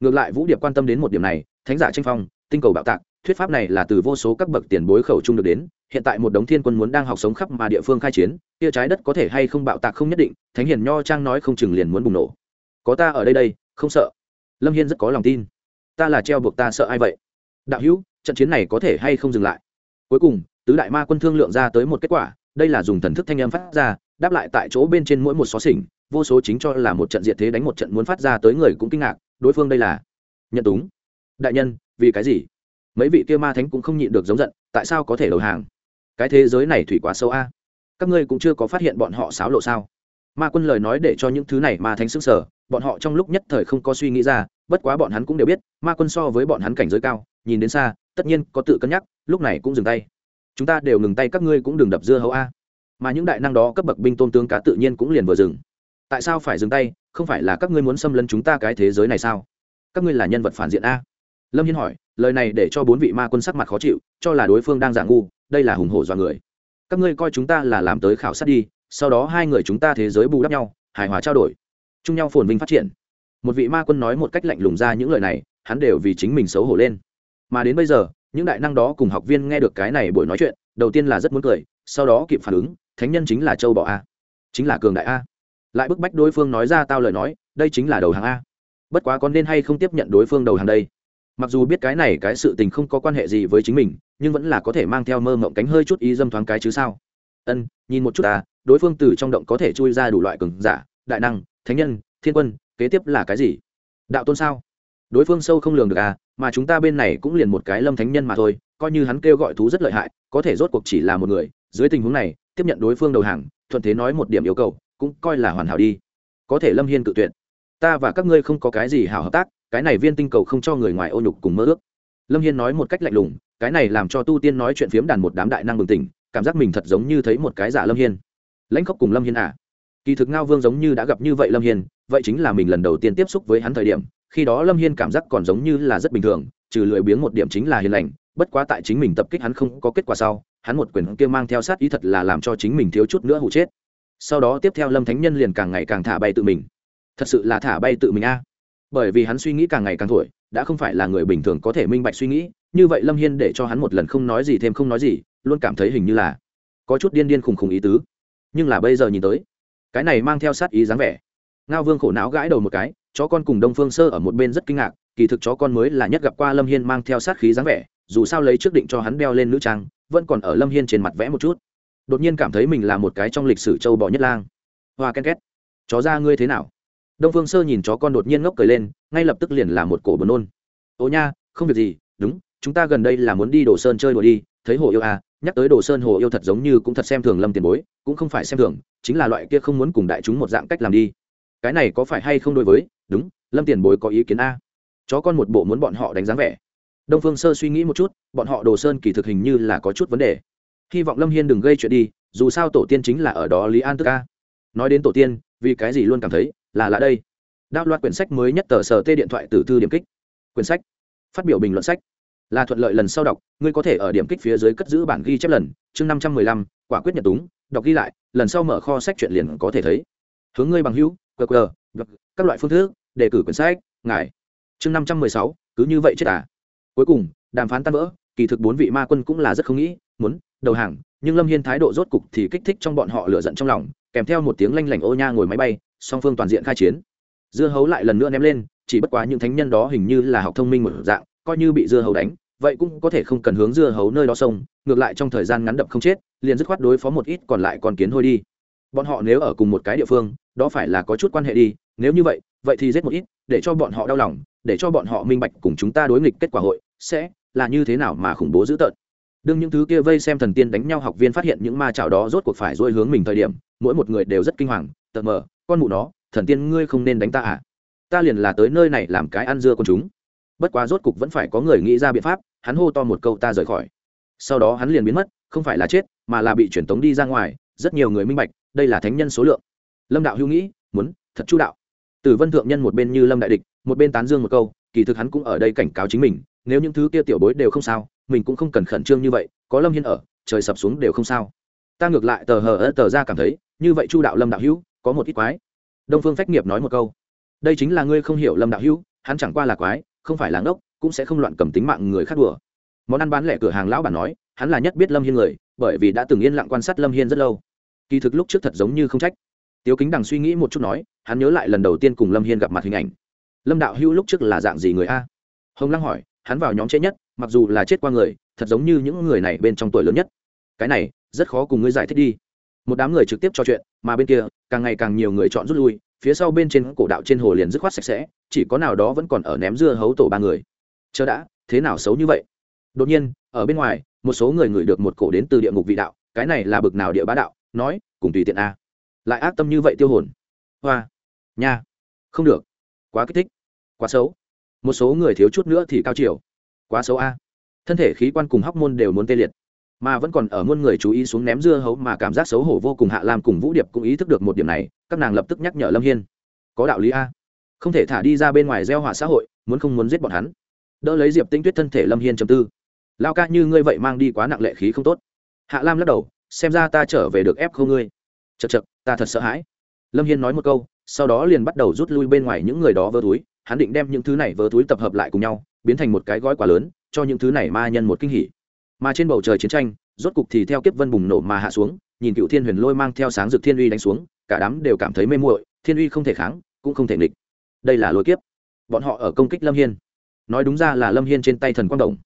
Ngược lại vũ điệp quan tâm đến một điểm này, thánh giả tranh phong, tinh cầu bạo tạc, thuyết pháp này là từ vô số các bậc tiền bối khẩu trung được đến, hiện tại một đống thiên quân muốn đang học sống khắp mà địa phương khai chiến, kia trái đất có thể hay không bạo tạc không nhất định, thánh hiền nho trang nói không chừng liền muốn bùng nổ. Có ta ở đây đây, không sợ. Lâm hiên rất có lòng tin. Ta là treo buộc ta sợ ai vậy? Đạo hữu, trận chiến này có thể hay không dừng lại? Cuối cùng tứ đại ma quân thương lượng ra tới một kết quả, đây là dùng thần thức thanh âm phát ra, đáp lại tại chỗ bên trên mỗi một xó xỉnh, vô số chính cho là một trận diệt thế đánh một trận muốn phát ra tới người cũng kinh ngạc, đối phương đây là nhận túng. Đại nhân, vì cái gì? Mấy vị kia ma thánh cũng không nhịn được giống giận, tại sao có thể đầu hàng? Cái thế giới này thủy quá sâu a. Các ngươi cũng chưa có phát hiện bọn họ xáo lộ sao? Ma quân lời nói để cho những thứ này ma thánh s ứ n g sở bọn họ trong lúc nhất thời không có suy nghĩ ra, bất quá bọn hắn cũng đều biết, ma quân so với bọn hắn cảnh giới cao, nhìn đến xa, tất nhiên có tự cân nhắc, lúc này cũng dừng tay chúng ta đều ngừng tay, các ngươi cũng đừng đập dưa hấu a. Mà những đại năng đó cấp bậc binh tôn tướng cá tự nhiên cũng liền vừa dừng. Tại sao phải dừng tay? Không phải là các ngươi muốn xâm lấn chúng ta cái thế giới này sao? Các ngươi là nhân vật phản diện a. Lâm hiên hỏi, lời này để cho bốn vị ma quân sắc mặt khó chịu, cho là đối phương đang giả ngu, đây là hùng hổ dọa người. Các ngươi coi chúng ta là làm tới khảo sát đi, sau đó hai người chúng ta thế giới bù đắp nhau, hài hòa trao đổi, chung nhau phồn vinh phát triển. Một vị ma quân nói một cách lạnh lùng ra những lời này, hắn đều vì chính mình xấu hổ lên. Mà đến bây giờ những đại năng đó cùng học viên nghe được cái này buổi nói chuyện, đầu tiên là rất muốn cười, sau đó kịp phản ứng, thánh nhân chính là châu bọ a. Chính là cường đại a. Lại bức bách đối phương nói ra tao lời nói, đây chính là đầu hàng a. Bất quá có nên hay không tiếp nhận đối phương đầu hàng đây? Mặc dù biết cái này cái sự tình không có quan hệ gì với chính mình, nhưng vẫn là có thể mang theo mơ mộng cánh hơi chút ý dâm thoáng cái chứ sao? Ân, nhìn một chút à đối phương từ trong động có thể chui ra đủ loại cường giả, đại năng, thánh nhân, thiên quân, kế tiếp là cái gì? Đạo tôn sao? Đối phương sâu không lường được à mà chúng ta bên này cũng liền một cái lâm thánh nhân mà thôi, coi như hắn kêu gọi thú rất lợi hại, có thể rốt cuộc chỉ là một người. Dưới tình huống này, tiếp nhận đối phương đầu hàng, thuận thế nói một điểm yêu cầu, cũng coi là hoàn hảo đi. Có thể lâm hiên cự tuyệt. Ta và các ngươi không có cái gì hảo hợp tác, cái này viên tinh cầu không cho người ngoài ô nhục cùng mơ ước. Lâm hiên nói một cách lạnh lùng, cái này làm cho tu tiên nói chuyện phiếm đàn một đám đại năng bừng tỉnh, cảm giác mình thật giống như thấy một cái giả lâm hiên. Lãnh khóc cùng lâm hiên à. Kỳ thực ngao vương giống như đã gặp như vậy lâm hiên, vậy chính là mình lần đầu tiên tiếp xúc với hắn thời điểm khi đó lâm hiên cảm giác còn giống như là rất bình thường, trừ lười biếng một điểm chính là hiền lành, bất quá tại chính mình tập kích hắn không có kết quả sau, hắn một quyền kia mang theo sát ý thật là làm cho chính mình thiếu chút nữa hụ chết. Sau đó tiếp theo lâm thánh nhân liền càng ngày càng thả bay tự mình. Thật sự là thả bay tự mình a. À. Bởi vì hắn suy nghĩ càng ngày càng thổi, đã không phải là người bình thường có thể minh bạch suy nghĩ, như vậy lâm hiên để cho hắn một lần không nói gì thêm không nói gì, luôn cảm thấy hình như là có chút điên điên khùng khùng ý tứ. Nhưng là bây giờ nhìn tới, cái này mang theo sát ý dáng vẻ, ngao vương khổ não gãi đầu một cái chó con cùng đông phương sơ ở một bên rất kinh ngạc, kỳ thực chó con mới là nhất gặp qua lâm hiên mang theo sát khí dáng vẻ, dù sao lấy trước định cho hắn đeo lên nữ trang, vẫn còn ở lâm hiên trên mặt vẽ một chút. Đột nhiên cảm thấy mình là một cái trong lịch sử châu bò nhất lang. Hoa ken két, chó ra ngươi thế nào? Đông phương sơ nhìn chó con đột nhiên ngốc cười lên, ngay lập tức liền là một cổ buồn nôn. Ô nha, không việc gì, đúng, chúng ta gần đây là muốn đi đồ sơn chơi đùa đi, thấy hồ yêu à nhắc tới đồ sơn hồ yêu thật giống như cũng thật xem thường lâm tiền bối, cũng không phải xem thường, chính là loại kia không muốn cùng đại chúng một dạng cách làm đi. Cái này có phải hay không đối với đúng, lâm tiền bối có ý kiến a. Chó con một bộ muốn bọn họ đánh giá vẻ. Đông phương sơ suy nghĩ một chút, bọn họ đồ sơn kỳ thực hình như là có chút vấn đề. Hy vọng lâm hiên đừng gây chuyện đi, dù sao tổ tiên chính là ở đó lý an tức ca nói đến tổ tiên, vì cái gì luôn cảm thấy là lạ đây? Đáp loạt quyển sách mới nhất tờ sở tê điện thoại từ thư điểm kích. Quyển sách. Phát biểu bình luận sách. Là thuận lợi lần sau đọc, ngươi có thể ở điểm kích phía dưới cất giữ bản ghi chép lần, chương năm trăm mười lăm, quả quyết nhật túng, đọc ghi lại, lần sau mở kho sách chuyện liền có thể thấy. Hướng ngươi bằng hữu qr các loại phương thức đề cử quyển sách, ngài. Chương năm trăm mười sáu, cứ như vậy chết à? Cuối cùng, đàm phán tan vỡ, kỳ thực bốn vị ma quân cũng là rất không nghĩ, muốn, đầu hàng, nhưng lâm hiên thái độ rốt cục thì kích thích trong bọn họ lựa giận trong lòng, kèm theo một tiếng lanh lảnh ô nha ngồi máy bay, song phương toàn diện khai chiến. Dưa hấu lại lần nữa ném lên, chỉ bất quá những thánh nhân đó hình như là học thông minh một dạng, coi như bị dưa hấu đánh, vậy cũng có thể không cần hướng dưa hấu nơi đó sông ngược lại trong thời gian ngắn đậm không chết, liền dứt khoát đối phó một ít còn lại còn kiến hôi đi. Bọn họ nếu ở cùng một cái địa phương, đó phải là có chút quan hệ đi, nếu như vậy vậy thì giết một ít, để cho bọn họ đau lòng, để cho bọn họ minh bạch cùng chúng ta đối nghịch kết quả hội sẽ là như thế nào mà khủng bố dữ tợn. Đương những thứ kia vây xem thần tiên đánh nhau học viên phát hiện những ma chảo đó rốt cuộc phải dôi hướng mình thời điểm, mỗi một người đều rất kinh hoàng, tờ mờ, con mụ nó, thần tiên ngươi không nên đánh ta à? Ta liền là tới nơi này làm cái ăn dưa con chúng. Bất quá rốt cục vẫn phải có người nghĩ ra biện pháp, hắn hô to một câu ta rời khỏi. Sau đó hắn liền biến mất, không phải là chết, mà là bị truyền tống đi ra ngoài, rất nhiều người minh bạch, đây là thánh nhân số lượng. Lâm đạo hữu nghĩ, muốn, thật chu đạo tử vân thượng nhân một bên như lâm đại địch, một bên tán dương một câu, kỳ thực hắn cũng ở đây cảnh cáo chính mình, nếu những thứ kia tiểu bối đều không sao, mình cũng không cần khẩn trương như vậy, có lâm hiên ở, trời sập xuống đều không sao. Ta ngược lại tờ hờ tờ ra cảm thấy, như vậy chu đạo lâm đạo hữu, có một ít quái. Đông phương phách nghiệp nói một câu, đây chính là ngươi không hiểu lâm đạo hữu, hắn chẳng qua là quái, không phải là ngốc, cũng sẽ không loạn cầm tính mạng người khác đùa. Món ăn bán lẻ cửa hàng lão bản nói, hắn là nhất biết lâm hiên người, bởi vì đã từng yên lặng quan sát lâm hiên rất lâu. Kỳ thực lúc trước thật giống như không trách. Tiếu kính đằng suy nghĩ một chút nói hắn nhớ lại lần đầu tiên cùng lâm hiên gặp mặt hình ảnh. Lâm đạo hữu lúc trước là dạng gì người a? Hồng lăng hỏi, hắn vào nhóm chết nhất, mặc dù là chết qua người, thật giống như những người này bên trong tuổi lớn nhất. Cái này, rất khó cùng ngươi giải thích đi. Một đám người trực tiếp trò chuyện, mà bên kia, càng ngày càng nhiều người chọn rút lui, phía sau bên trên cổ đạo trên hồ liền dứt khoát sạch sẽ, chỉ có nào đó vẫn còn ở ném dưa hấu tổ ba người. Chờ đã, thế nào xấu như vậy? Đột nhiên, ở bên ngoài, một số người ngửi được một cổ đến từ địa ngục vị đạo, cái này là bực nào địa bá đạo, nói, cùng tùy tiện a. Lại ác tâm như vậy tiêu hồn. Hoa nha. Không được. Quá kích thích. Quá xấu. Một số người thiếu chút nữa thì cao chiều. Quá xấu a. Thân thể khí quan cùng hóc môn đều muốn tê liệt. Mà vẫn còn ở muôn người chú ý xuống ném dưa hấu mà cảm giác xấu hổ vô cùng hạ lam cùng vũ điệp cũng ý thức được một điểm này, các nàng lập tức nhắc nhở lâm hiên. Có đạo lý a. Không thể thả đi ra bên ngoài gieo họa xã hội, muốn không muốn giết bọn hắn. Đỡ lấy diệp tinh tuyết thân thể lâm hiên chầm tư. Lao ca như ngươi vậy mang đi quá nặng lệ khí không tốt. Hạ lam lắc đầu, xem ra ta trở về được ép không ngươi. Chật chật ta thật sợ hãi. Lâm hiên nói một câu sau đó liền bắt đầu rút lui bên ngoài những người đó vơ túi, hắn định đem những thứ này vơ túi tập hợp lại cùng nhau, biến thành một cái gói quá lớn, cho những thứ này ma nhân một kinh hỉ. Mà trên bầu trời chiến tranh, rốt cục thì theo kiếp vân bùng nổ mà hạ xuống, nhìn cựu thiên huyền lôi mang theo sáng rực thiên uy đánh xuống, cả đám đều cảm thấy mê muội, thiên uy không thể kháng, cũng không thể nghịch. Đây là lôi kiếp. Bọn họ ở công kích lâm hiên. Nói đúng ra là lâm hiên trên tay thần quang đồng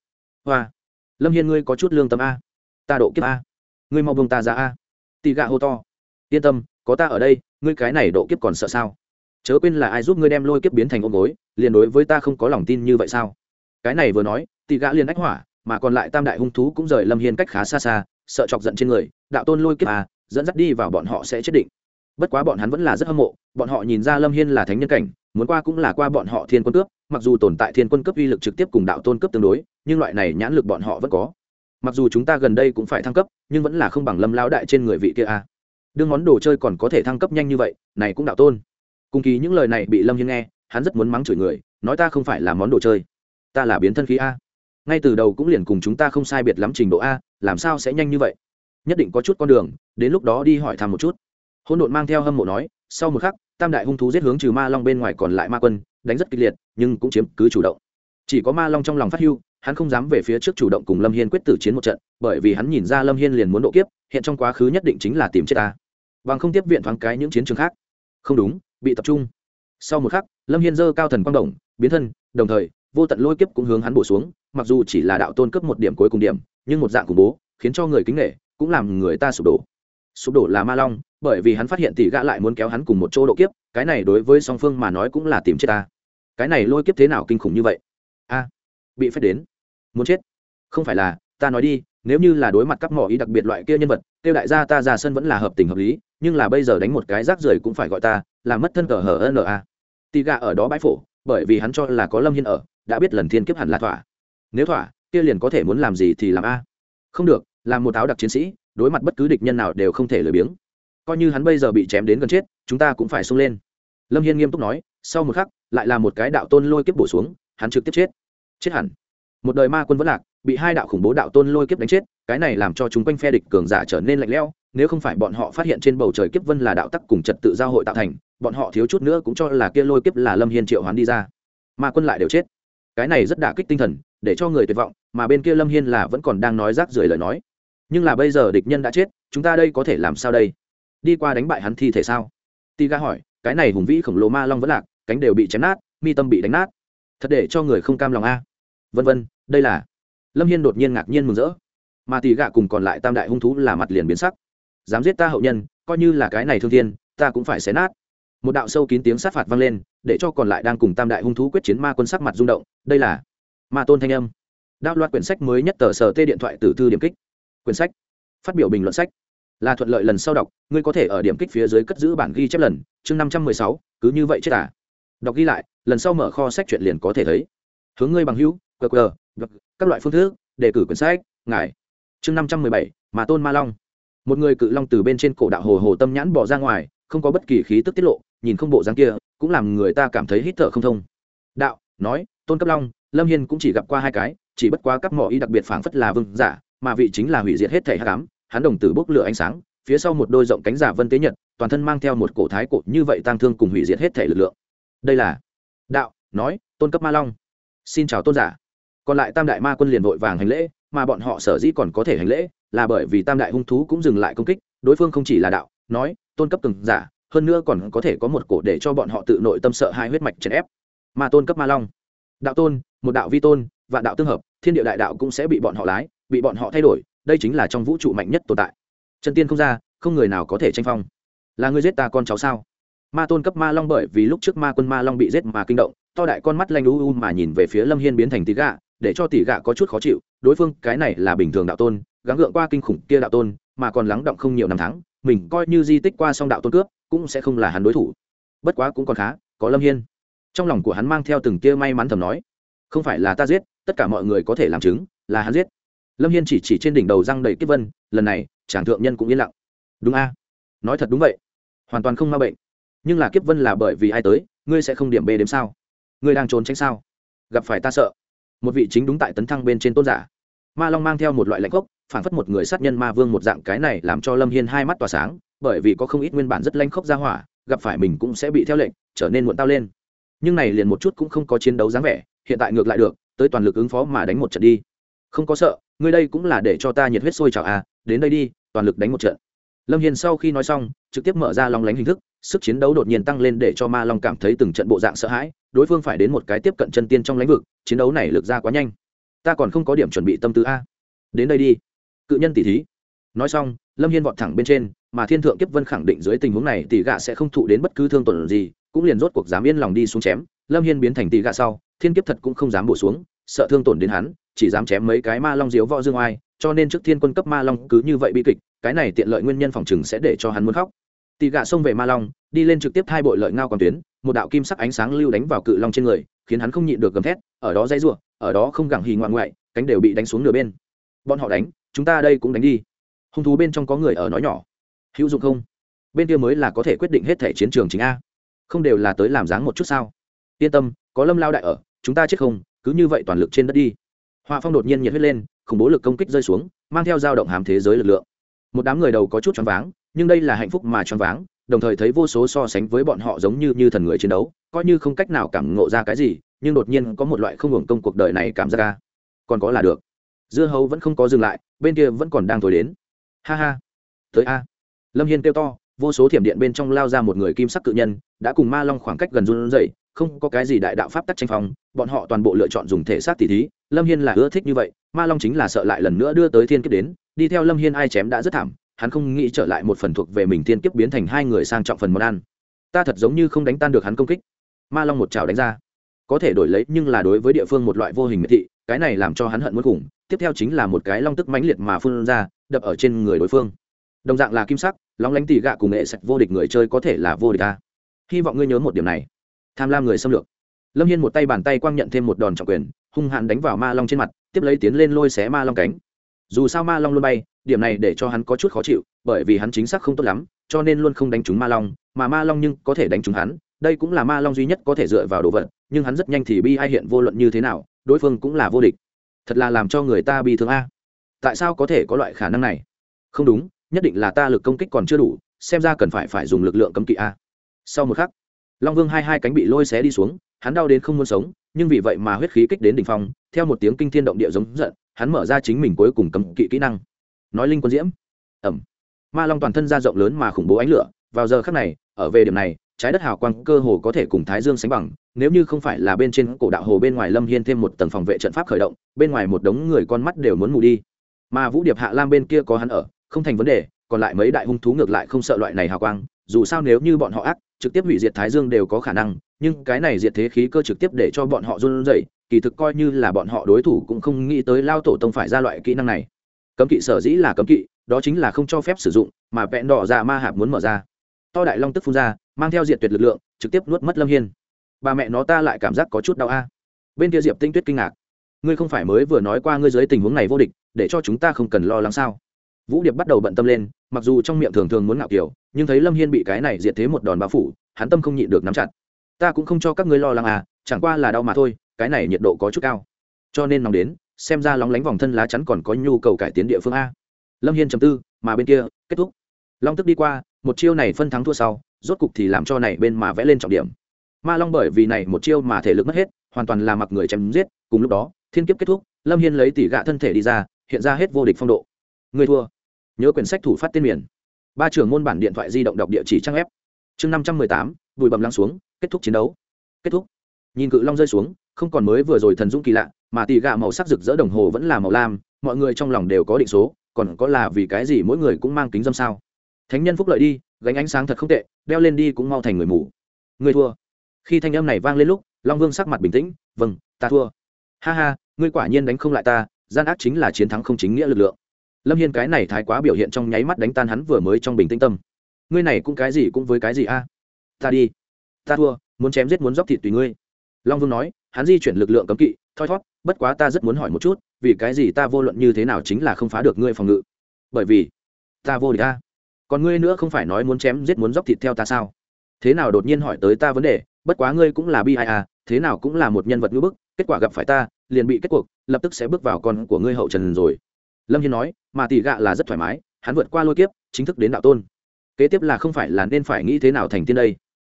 hoa. Lâm hiên ngươi có chút lương tâm a. Ta độ kiếp a. Ngươi mau buông ta ra a. Tì gạ hô to. Yên tâm, có ta ở đây ngươi cái này độ kiếp còn sợ sao? Chớ quên là ai giúp ngươi đem lôi kiếp biến thành ôm gối, liền đối với ta không có lòng tin như vậy sao? Cái này vừa nói, tỷ gã liền ách hỏa, mà còn lại tam đại hung thú cũng rời lâm hiên cách khá xa xa, sợ chọc giận trên người, đạo tôn lôi kiếp à dẫn dắt đi vào bọn họ sẽ chết định. Bất quá bọn hắn vẫn là rất hâm mộ, bọn họ nhìn ra lâm hiên là thánh nhân cảnh, muốn qua cũng là qua bọn họ thiên quân cướp, mặc dù tồn tại thiên quân cấp uy lực trực tiếp cùng đạo tôn cấp tương đối, nhưng loại này nhãn lực bọn họ vẫn có. Mặc dù chúng ta gần đây cũng phải thăng cấp, nhưng vẫn là không bằng lâm lao đại trên người vị kia a đương món đồ chơi còn có thể thăng cấp nhanh như vậy, này cũng đạo tôn. Cùng kỳ những lời này bị lâm hiên nghe, hắn rất muốn mắng chửi người, nói ta không phải là món đồ chơi. Ta là biến thân khí a. Ngay từ đầu cũng liền cùng chúng ta không sai biệt lắm trình độ a, làm sao sẽ nhanh như vậy? Nhất định có chút con đường, đến lúc đó đi hỏi thăm một chút. Hôn đột mang theo hâm mộ nói, sau một khắc, tam đại hung thú giết hướng trừ ma long bên ngoài còn lại ma quân, đánh rất kịch liệt, nhưng cũng chiếm cứ chủ động. Chỉ có ma long trong lòng phát hưu, hắn không dám về phía trước chủ động cùng lâm hiên quyết tử chiến một trận, bởi vì hắn nhìn ra lâm hiên liền muốn độ kiếp, hiện trong quá khứ nhất định chính là tìm chết ta bằng không tiếp viện thoáng cái những chiến trường khác. Không đúng, bị tập trung. Sau một khắc, lâm hiên dơ cao thần quang đồng biến thân, đồng thời, vô tận lôi kiếp cũng hướng hắn bổ xuống, mặc dù chỉ là đạo tôn cấp một điểm cuối cùng điểm, nhưng một dạng khủng bố, khiến cho người kính nghệ cũng làm người ta sụp đổ. Sụp đổ là ma long, bởi vì hắn phát hiện tỷ gã lại muốn kéo hắn cùng một chỗ độ kiếp, cái này đối với song phương mà nói cũng là tìm chết ta. Cái này lôi kiếp thế nào kinh khủng như vậy? A, bị phép đến. Muốn chết. Không phải là, ta nói đi nếu như là đối mặt các mỏ ý đặc biệt loại kia nhân vật, tiêu đại gia ta ra sân vẫn là hợp tình hợp lý, nhưng là bây giờ đánh một cái rác rưởi cũng phải gọi ta, là mất thân cờ hở n a. Tì gà ở đó bãi phổ, bởi vì hắn cho là có lâm hiên ở, đã biết lần thiên kiếp hẳn là thỏa. Nếu thỏa, kia liền có thể muốn làm gì thì làm a. Không được làm một áo đặc chiến sĩ, đối mặt bất cứ địch nhân nào đều không thể lười biếng. Coi như hắn bây giờ bị chém đến gần chết, chúng ta cũng phải sung lên. Lâm hiên nghiêm túc nói, sau một khắc, lại là một cái đạo tôn lôi kiếp bổ xuống, hắn trực tiếp chết. Chết hẳn. Một đời ma quân vẫn lạc bị hai đạo khủng bố đạo tôn lôi kiếp đánh chết, cái này làm cho chúng quanh phe địch cường giả trở nên lạnh lẽo, nếu không phải bọn họ phát hiện trên bầu trời kiếp vân là đạo tắc cùng trật tự giao hội tạo thành, bọn họ thiếu chút nữa cũng cho là kia lôi kiếp là lâm hiên triệu hoán đi ra. Mà quân lại đều chết. Cái này rất đả kích tinh thần, để cho người tuyệt vọng, mà bên kia lâm hiên là vẫn còn đang nói rác rưởi lời nói. Nhưng là bây giờ địch nhân đã chết, chúng ta đây có thể làm sao đây? Đi qua đánh bại hắn thi thể sao? Ti ga hỏi, cái này hùng vĩ khổng lồ ma long vẫn lạc, cánh đều bị chém nát, mi tâm bị đánh nát. Thật để cho người không cam lòng a. Vân vân, đây là lâm hiên đột nhiên ngạc nhiên mừng rỡ. Mà tỷ gạ cùng còn lại tam đại hung thú là mặt liền biến sắc. Dám giết ta hậu nhân, coi như là cái này thương thiên, ta cũng phải xé nát. Một đạo sâu kín tiếng sát phạt vang lên, để cho còn lại đang cùng tam đại hung thú quyết chiến ma quân sắc mặt rung động. Đây là ma tôn thanh âm. Đạo loạt quyển sách mới nhất tờ sở tê điện thoại từ thư điểm kích. Quyển sách. Phát biểu bình luận sách. Là thuận lợi lần sau đọc, ngươi có thể ở điểm kích phía dưới cất giữ bản ghi chép lần, chương năm trăm mười sáu, cứ như vậy chết à. Đọc ghi lại, lần sau mở kho sách chuyện liền có thể thấy. Hướng ngươi bằng hữu qr các loại phương thức, đề cử quyển sách, ngài. Chương năm trăm mười bảy, mà tôn ma long. Một người cự long từ bên trên cổ đạo hồ hồ tâm nhãn bỏ ra ngoài, không có bất kỳ khí tức tiết lộ, nhìn không bộ dáng kia, cũng làm người ta cảm thấy hít thở không thông. Đạo, nói, tôn cấp long, lâm hiên cũng chỉ gặp qua hai cái, chỉ bất quá các mỏ y đặc biệt phảng phất là vương giả, mà vị chính là hủy diệt hết thể hát cám hắn đồng tử bốc lửa ánh sáng, phía sau một đôi rộng cánh giả vân tế nhật, toàn thân mang theo một cổ thái cổ như vậy tang thương cùng hủy diệt hết thể lực lượng. Đây là, đạo, nói, tôn cấp ma long. Xin chào tôn giả còn lại tam đại ma quân liền vội vàng hành lễ, mà bọn họ sở dĩ còn có thể hành lễ là bởi vì tam đại hung thú cũng dừng lại công kích, đối phương không chỉ là đạo, nói, tôn cấp từng giả, hơn nữa còn có thể có một cổ để cho bọn họ tự nội tâm sợ hai huyết mạch chèn ép. Mà tôn cấp ma long, đạo tôn, một đạo vi tôn và đạo tương hợp, thiên địa đại đạo cũng sẽ bị bọn họ lái, bị bọn họ thay đổi, đây chính là trong vũ trụ mạnh nhất tồn tại. Chân tiên không ra, không người nào có thể tranh phong. Là người giết ta con cháu sao? Ma tôn cấp ma long bởi vì lúc trước ma quân ma long bị giết mà kinh động, to đại con mắt lanh u u mà nhìn về phía lâm hiên biến thành tí gà để cho tỷ gạ có chút khó chịu, đối phương cái này là bình thường đạo tôn, gắng gượng qua kinh khủng kia đạo tôn, mà còn lắng động không nhiều năm tháng, mình coi như di tích qua xong đạo tôn cướp, cũng sẽ không là hắn đối thủ. Bất quá cũng còn khá, có lâm hiên. Trong lòng của hắn mang theo từng kia may mắn thầm nói, không phải là ta giết, tất cả mọi người có thể làm chứng, là hắn giết. Lâm hiên chỉ chỉ trên đỉnh đầu răng đầy kiếp vân, lần này, chàng thượng nhân cũng yên lặng. Đúng a, nói thật đúng vậy, hoàn toàn không ma bệnh. Nhưng là kiếp vân là bởi vì ai tới, ngươi sẽ không điểm bê đếm sao? Ngươi đang trốn tránh sao? Gặp phải ta sợ một vị chính đúng tại tấn thăng bên trên tôn giả. Ma long mang theo một loại lãnh gốc phản phất một người sát nhân ma vương một dạng, cái này làm cho lâm hiên hai mắt tỏa sáng, bởi vì có không ít nguyên bản rất lanh khốc ra hỏa, gặp phải mình cũng sẽ bị theo lệnh, trở nên muộn tao lên. Nhưng này liền một chút cũng không có chiến đấu dáng vẻ, hiện tại ngược lại được, tới toàn lực ứng phó mà đánh một trận đi. Không có sợ, ngươi đây cũng là để cho ta nhiệt huyết sôi trào à đến đây đi, toàn lực đánh một trận lâm hiền sau khi nói xong, trực tiếp mở ra long lánh hình thức, sức chiến đấu đột nhiên tăng lên để cho ma long cảm thấy từng trận bộ dạng sợ hãi, đối phương phải đến một cái tiếp cận chân tiên trong lãnh vực, chiến đấu này lực ra quá nhanh. Ta còn không có điểm chuẩn bị tâm tư a. Đến đây đi. Cự nhân tỷ thí. Nói xong, lâm hiên vọt thẳng bên trên, mà thiên thượng kiếp vân khẳng định dưới tình huống này tỷ gạ sẽ không thụ đến bất cứ thương tổn gì, cũng liền rốt cuộc dám yên lòng đi xuống chém. Lâm hiên biến thành tỷ gạ sau, thiên kiếp thật cũng không dám bổ xuống, sợ thương tổn đến hắn, chỉ dám chém mấy cái ma long diếu võ dương oai cho nên trước thiên quân cấp ma long cứ như vậy bi kịch, cái này tiện lợi nguyên nhân phòng chừng sẽ để cho hắn muốn khóc. Tì gạ xông về ma long, đi lên trực tiếp hai bội lợi ngao còn tuyến, một đạo kim sắc ánh sáng lưu đánh vào cự long trên người, khiến hắn không nhịn được gầm thét, ở đó dây ruộng ở đó không gẳng hì ngoạn ngoại, cánh đều bị đánh xuống nửa bên. Bọn họ đánh, chúng ta đây cũng đánh đi. Hung thú bên trong có người ở nói nhỏ. Hữu dụng không? Bên kia mới là có thể quyết định hết thể chiến trường chính a. Không đều là tới làm dáng một chút sao? Yên tâm, có lâm lao đại ở, chúng ta chết không, cứ như vậy toàn lực trên đất đi. Hoa phong đột nhiên nhiệt huyết lên khủng bố lực công kích rơi xuống, mang theo dao động hàm thế giới lực lượng. Một đám người đầu có chút choáng váng, nhưng đây là hạnh phúc mà choáng váng, đồng thời thấy vô số so sánh với bọn họ giống như như thần người chiến đấu, coi như không cách nào cảm ngộ ra cái gì, nhưng đột nhiên có một loại không hưởng công cuộc đời này cảm giác ra. còn có là được. Dưa hấu vẫn không có dừng lại, bên kia vẫn còn đang thổi đến. Ha ha. Tới a. Lâm hiên kêu to, vô số thiểm điện bên trong lao ra một người kim sắc cự nhân, đã cùng ma long khoảng cách gần run dậy không có cái gì đại đạo pháp tắc tranh phong, bọn họ toàn bộ lựa chọn dùng thể xác tỷ thí, lâm hiên là ưa thích như vậy, ma long chính là sợ lại lần nữa đưa tới thiên kiếp đến, đi theo lâm hiên ai chém đã rất thảm, hắn không nghĩ trở lại một phần thuộc về mình thiên kiếp biến thành hai người sang trọng phần món ăn. Ta thật giống như không đánh tan được hắn công kích. Ma long một chảo đánh ra. Có thể đổi lấy nhưng là đối với địa phương một loại vô hình miệt thị, cái này làm cho hắn hận muốn cùng tiếp theo chính là một cái long tức mãnh liệt mà phun ra, đập ở trên người đối phương. Đồng dạng là kim sắc, lóng lánh tỉ gạ cùng nghệ sạch vô địch người chơi có thể là vô địch ta. Hy vọng ngươi nhớ một điểm này tham lam người xâm lược. Lâm hiên một tay bàn tay quang nhận thêm một đòn trọng quyền, hung hãn đánh vào ma long trên mặt, tiếp lấy tiến lên lôi xé ma long cánh. Dù sao ma long luôn bay, điểm này để cho hắn có chút khó chịu, bởi vì hắn chính xác không tốt lắm, cho nên luôn không đánh trúng ma long, mà ma long nhưng có thể đánh trúng hắn, đây cũng là ma long duy nhất có thể dựa vào đồ vật, nhưng hắn rất nhanh thì bi ai hiện vô luận như thế nào, đối phương cũng là vô địch. Thật là làm cho người ta bị thương a. Tại sao có thể có loại khả năng này? Không đúng, nhất định là ta lực công kích còn chưa đủ, xem ra cần phải phải dùng lực lượng cấm kỵ a. Sau một khắc long vương hai hai cánh bị lôi xé đi xuống, hắn đau đến không muốn sống, nhưng vì vậy mà huyết khí kích đến đ ỉ n h phong, theo một tiếng kinh thiên động địa giống giận, hắn mở ra chính mình cuối cùng cấm kỵ kỹ năng. Nói linh quân diễm. Ẩm. Ma long toàn thân ra rộng lớn mà khủng bố ánh lửa, vào giờ khắc này, ở về điểm này, trái đất hào quang cơ hồ có thể cùng thái dương sánh bằng, nếu như không phải là bên trên cổ đạo hồ bên ngoài lâm hiên thêm một tầng phòng vệ trận pháp khởi động, bên ngoài một đống người con mắt đều muốn mù đi. Mà vũ điệp hạ lam bên kia có hắn ở, không thành vấn đề, còn lại mấy đại hung thú ngược lại không sợ loại này hào quang, dù sao nếu như bọn họ ác trực tiếp hủy diệt thái dương đều có khả năng, nhưng cái này diệt thế khí cơ trực tiếp để cho bọn họ run rẩy, kỳ thực coi như là bọn họ đối thủ cũng không nghĩ tới lao tổ tông phải ra loại kỹ năng này. Cấm kỵ sở dĩ là cấm kỵ, đó chính là không cho phép sử dụng, mà vẹn đỏ dạ ma hạp muốn mở ra. To đại long tức phun ra, mang theo diệt tuyệt lực lượng, trực tiếp nuốt mất lâm hiên. Bà mẹ nó ta lại cảm giác có chút đau a. Bên kia diệp tinh tuyết kinh ngạc. Ngươi không phải mới vừa nói qua ngươi dưới tình huống này vô địch, để cho chúng ta không cần lo lắng sao? Vũ điệp bắt đầu bận tâm lên, mặc dù trong miệng thường thường muốn ngạo kiểu, nhưng thấy lâm hiên bị cái này diệt thế một đòn bao phủ, hắn tâm không nhịn được nắm chặt. Ta cũng không cho các ngươi lo lắng à chẳng qua là đau mà thôi, cái này nhiệt độ có chút cao. Cho nên nóng đến, xem ra lóng lánh vòng thân lá chắn còn có nhu cầu cải tiến địa phương a. Lâm hiên chầm tư, mà bên kia, kết thúc. Long tức đi qua, một chiêu này phân thắng thua sau, rốt cục thì làm cho này bên mà vẽ lên trọng điểm. Ma long bởi vì này một chiêu mà thể lực mất hết, hoàn toàn là mặc người chém giết, cùng lúc đó, thiên kiếp kết thúc, lâm hiên lấy tỷ gạ thân thể đi ra, hiện ra hết vô địch phong độ. Người thua nhớ quyển sách thủ phát tên miền. Ba trưởng môn bản điện thoại di động đọc địa chỉ trang web. Chương năm trăm mười tám bụi bầm lăng xuống, kết thúc chiến đấu. Kết thúc. Nhìn cự long rơi xuống, không còn mới vừa rồi thần dũng kỳ lạ, mà tì gạ màu sắc rực rỡ đồng hồ vẫn là màu lam, mọi người trong lòng đều có định số, còn có là vì cái gì mỗi người cũng mang kính dâm sao? Thánh nhân phúc lợi đi, gánh ánh sáng thật không tệ, đeo lên đi cũng mau thành người mù. Người thua. Khi thanh âm này vang lên lúc, long vương sắc mặt bình tĩnh vâng ta thua. Ha ha, ngươi quả nhiên đánh không lại ta, gian ác chính là chiến thắng không chính nghĩa lực lượng lâm hiên cái này thái quá biểu hiện trong nháy mắt đánh tan hắn vừa mới trong bình tĩnh tâm. Ngươi này cũng cái gì cũng với cái gì a? Ta đi. Ta thua, muốn chém giết muốn dóc thịt tùy ngươi. Long vương nói, hắn di chuyển lực lượng cấm kỵ, thoi thót, bất quá ta rất muốn hỏi một chút, vì cái gì ta vô luận như thế nào chính là không phá được ngươi phòng ngự? Bởi vì, ta vô địch ta còn ngươi nữa không phải nói muốn chém giết muốn dóc thịt theo ta sao? Thế nào đột nhiên hỏi tới ta vấn đề, bất quá ngươi cũng là bi ai à thế nào cũng là một nhân vật ngữ bức, kết quả gặp phải ta, liền bị kết cuộc, lập tức sẽ bước vào con của ngươi hậu trần rồi lâm hiên nói, mà tỷ gạ là rất thoải mái, hắn vượt qua lôi kiếp, chính thức đến đạo tôn. Kế tiếp là không phải là nên phải nghĩ thế nào thành tiên đây?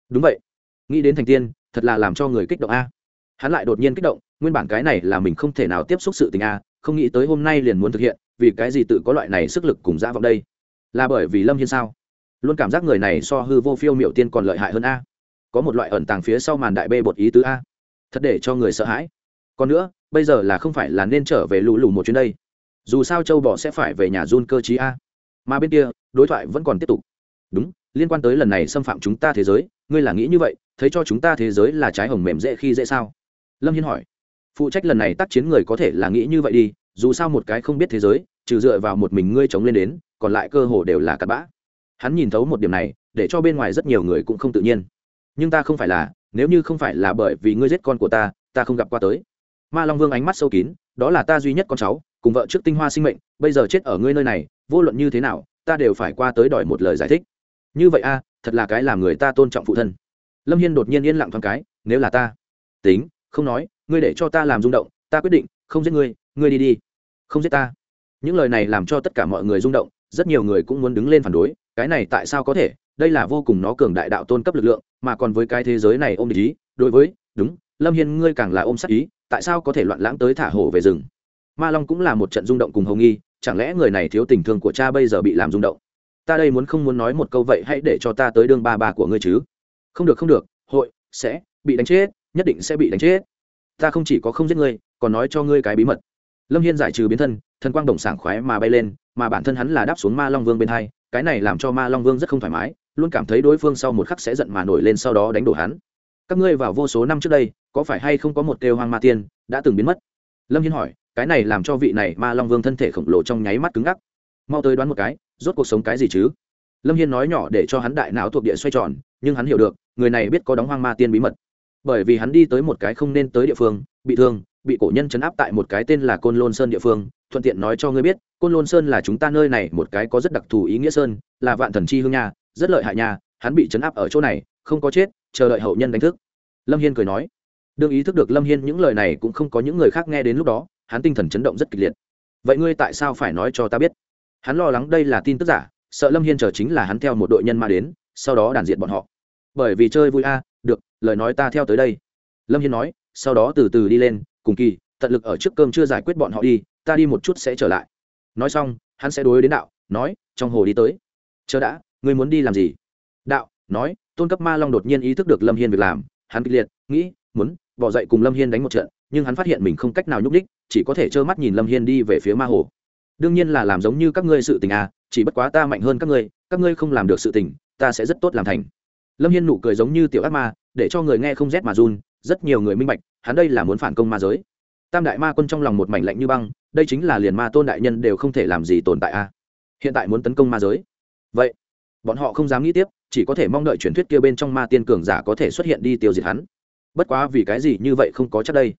Đúng vậy. Nghĩ đến thành tiên, thật là làm cho người kích động a. Hắn lại đột nhiên kích động, nguyên bản cái này là mình không thể nào tiếp xúc sự tình a, không nghĩ tới hôm nay liền muốn thực hiện, vì cái gì tự có loại này sức lực cùng dã vọng đây? Là bởi vì lâm hiên sao? Luôn cảm giác người này so hư vô phiêu miểu tiên còn lợi hại hơn a. Có một loại ẩn tàng phía sau màn đại bê bột ý tứ a. Thật để cho người sợ hãi. Còn nữa, bây giờ là không phải là nên trở về lù lù một chuyến đây dù sao châu bò sẽ phải về nhà run cơ chí a. Mà bên kia, đối thoại vẫn còn tiếp tục. Đúng, liên quan tới lần này xâm phạm chúng ta thế giới, ngươi là nghĩ như vậy, thấy cho chúng ta thế giới là trái hồng mềm dễ khi dễ sao? Lâm hiên hỏi. Phụ trách lần này tác chiến người có thể là nghĩ như vậy đi, dù sao một cái không biết thế giới, trừ dựa vào một mình ngươi chống lên đến, còn lại cơ hồ đều là cặp bã. Hắn nhìn thấu một điểm này, để cho bên ngoài rất nhiều người cũng không tự nhiên. Nhưng ta không phải là, nếu như không phải là bởi vì ngươi giết con của ta ta không gặp qua tới. Ma long vương ánh mắt sâu kín, đó là ta duy nhất con cháu cùng vợ trước tinh hoa sinh mệnh, bây giờ chết ở ngươi nơi này, vô luận như thế nào, ta đều phải qua tới đòi một lời giải thích. Như vậy a, thật là cái làm người ta tôn trọng phụ thân. Lâm hiên đột nhiên yên lặng thoáng cái, nếu là ta. Tính, không nói, ngươi để cho ta làm rung động, ta quyết định, không giết ngươi ngươi đi đi. Không giết ta. Những lời này làm cho tất cả mọi người rung động, rất nhiều người cũng muốn đứng lên phản đối, cái này tại sao có thể? Đây là vô cùng nó cường đại đạo tôn cấp lực lượng, mà còn với cái thế giới này ôm ý, đối với, đúng, lâm hiên ngươi càng là ôm sắc ý, tại sao có thể loạn lãng tới thả hổ về rừng? Ma long cũng là một trận rung động cùng Hồng nghi, chẳng lẽ người này thiếu tình thương của cha bây giờ bị làm rung động? Ta đây muốn không muốn nói một câu vậy, hãy để cho ta tới đương ba bà của ngươi chứ. Không được không được, hội sẽ bị đánh chết, nhất định sẽ bị đánh chết. Ta không chỉ có không giết ngươi, còn nói cho ngươi cái bí mật. Lâm hiên giải trừ biến thân, thần quang đồng sảng khoái mà bay lên, mà bản thân hắn là đáp xuống ma long vương bên hai, cái này làm cho ma long vương rất không thoải mái, luôn cảm thấy đối phương sau một khắc sẽ giận mà nổi lên sau đó đánh đổ hắn. Các ngươi vào vô số năm trước đây, có phải hay không có một kêu hoang ma tiên đã từng biến mất? Lâm hiên hỏi cái này làm cho vị này ma long vương thân thể khổng lồ trong nháy mắt cứng ngắc. Mau tới đoán một cái rốt cuộc sống cái gì chứ? Lâm hiên nói nhỏ để cho hắn đại não thuộc địa xoay tròn nhưng hắn hiểu được người này biết có đóng hoang ma tiên bí mật. Bởi vì hắn đi tới một cái không nên tới địa phương bị thương bị cổ nhân chấn áp tại một cái tên là côn lôn sơn địa phương. Thuận tiện nói cho ngươi biết côn lôn sơn là chúng ta nơi này một cái có rất đặc thù ý nghĩa sơn là vạn thần chi hương nhà, rất lợi hại nhà, hắn bị chấn áp ở chỗ này không có chết chờ đợi hậu nhân đánh thức. Lâm hiên cười nói. Đương ý thức được lâm hiên những lời này cũng không có những người khác nghe đến lúc đó hắn tinh thần chấn động rất kịch liệt. Vậy ngươi tại sao phải nói cho ta biết? Hắn lo lắng đây là tin tức giả, sợ lâm hiên chờ chính là hắn theo một đội nhân ma đến, sau đó đàn diện bọn họ. Bởi vì chơi vui a, được, lời nói ta theo tới đây. Lâm hiên nói, sau đó từ từ đi lên, cùng kỳ, tận lực ở trước cơm chưa giải quyết bọn họ đi, ta đi một chút sẽ trở lại. Nói xong, hắn sẽ đối đến đạo, nói, trong hồ đi tới. Chờ đã, ngươi muốn đi làm gì? Đạo, nói, tôn cấp ma long đột nhiên ý thức được lâm hiên việc làm, hắn kịch liệt, nghĩ, muốn, bỏ dậy cùng lâm hiên đánh một trận, nhưng hắn phát hiện mình không cách nào nhúc đích chỉ có thể trơ mắt nhìn lâm hiên đi về phía ma hồ. Đương nhiên là làm giống như các ngươi sự tình à chỉ bất quá ta mạnh hơn các ngươi các ngươi không làm được sự tình, ta sẽ rất tốt làm thành. Lâm hiên nụ cười giống như tiểu ác ma, để cho người nghe không rét mà run, rất nhiều người minh bạch, hắn đây là muốn phản công ma giới. Tam đại ma quân trong lòng một mảnh lạnh như băng, đây chính là liền ma tôn đại nhân đều không thể làm gì tồn tại a à. hiện tại muốn tấn công ma giới. Vậy, bọn họ không dám nghĩ tiếp, chỉ có thể mong đợi truyền thuyết kia bên trong ma tiên cường giả có thể xuất hiện đi tiêu diệt hắn. Bất quá vì cái gì như vậy không có chắc đây.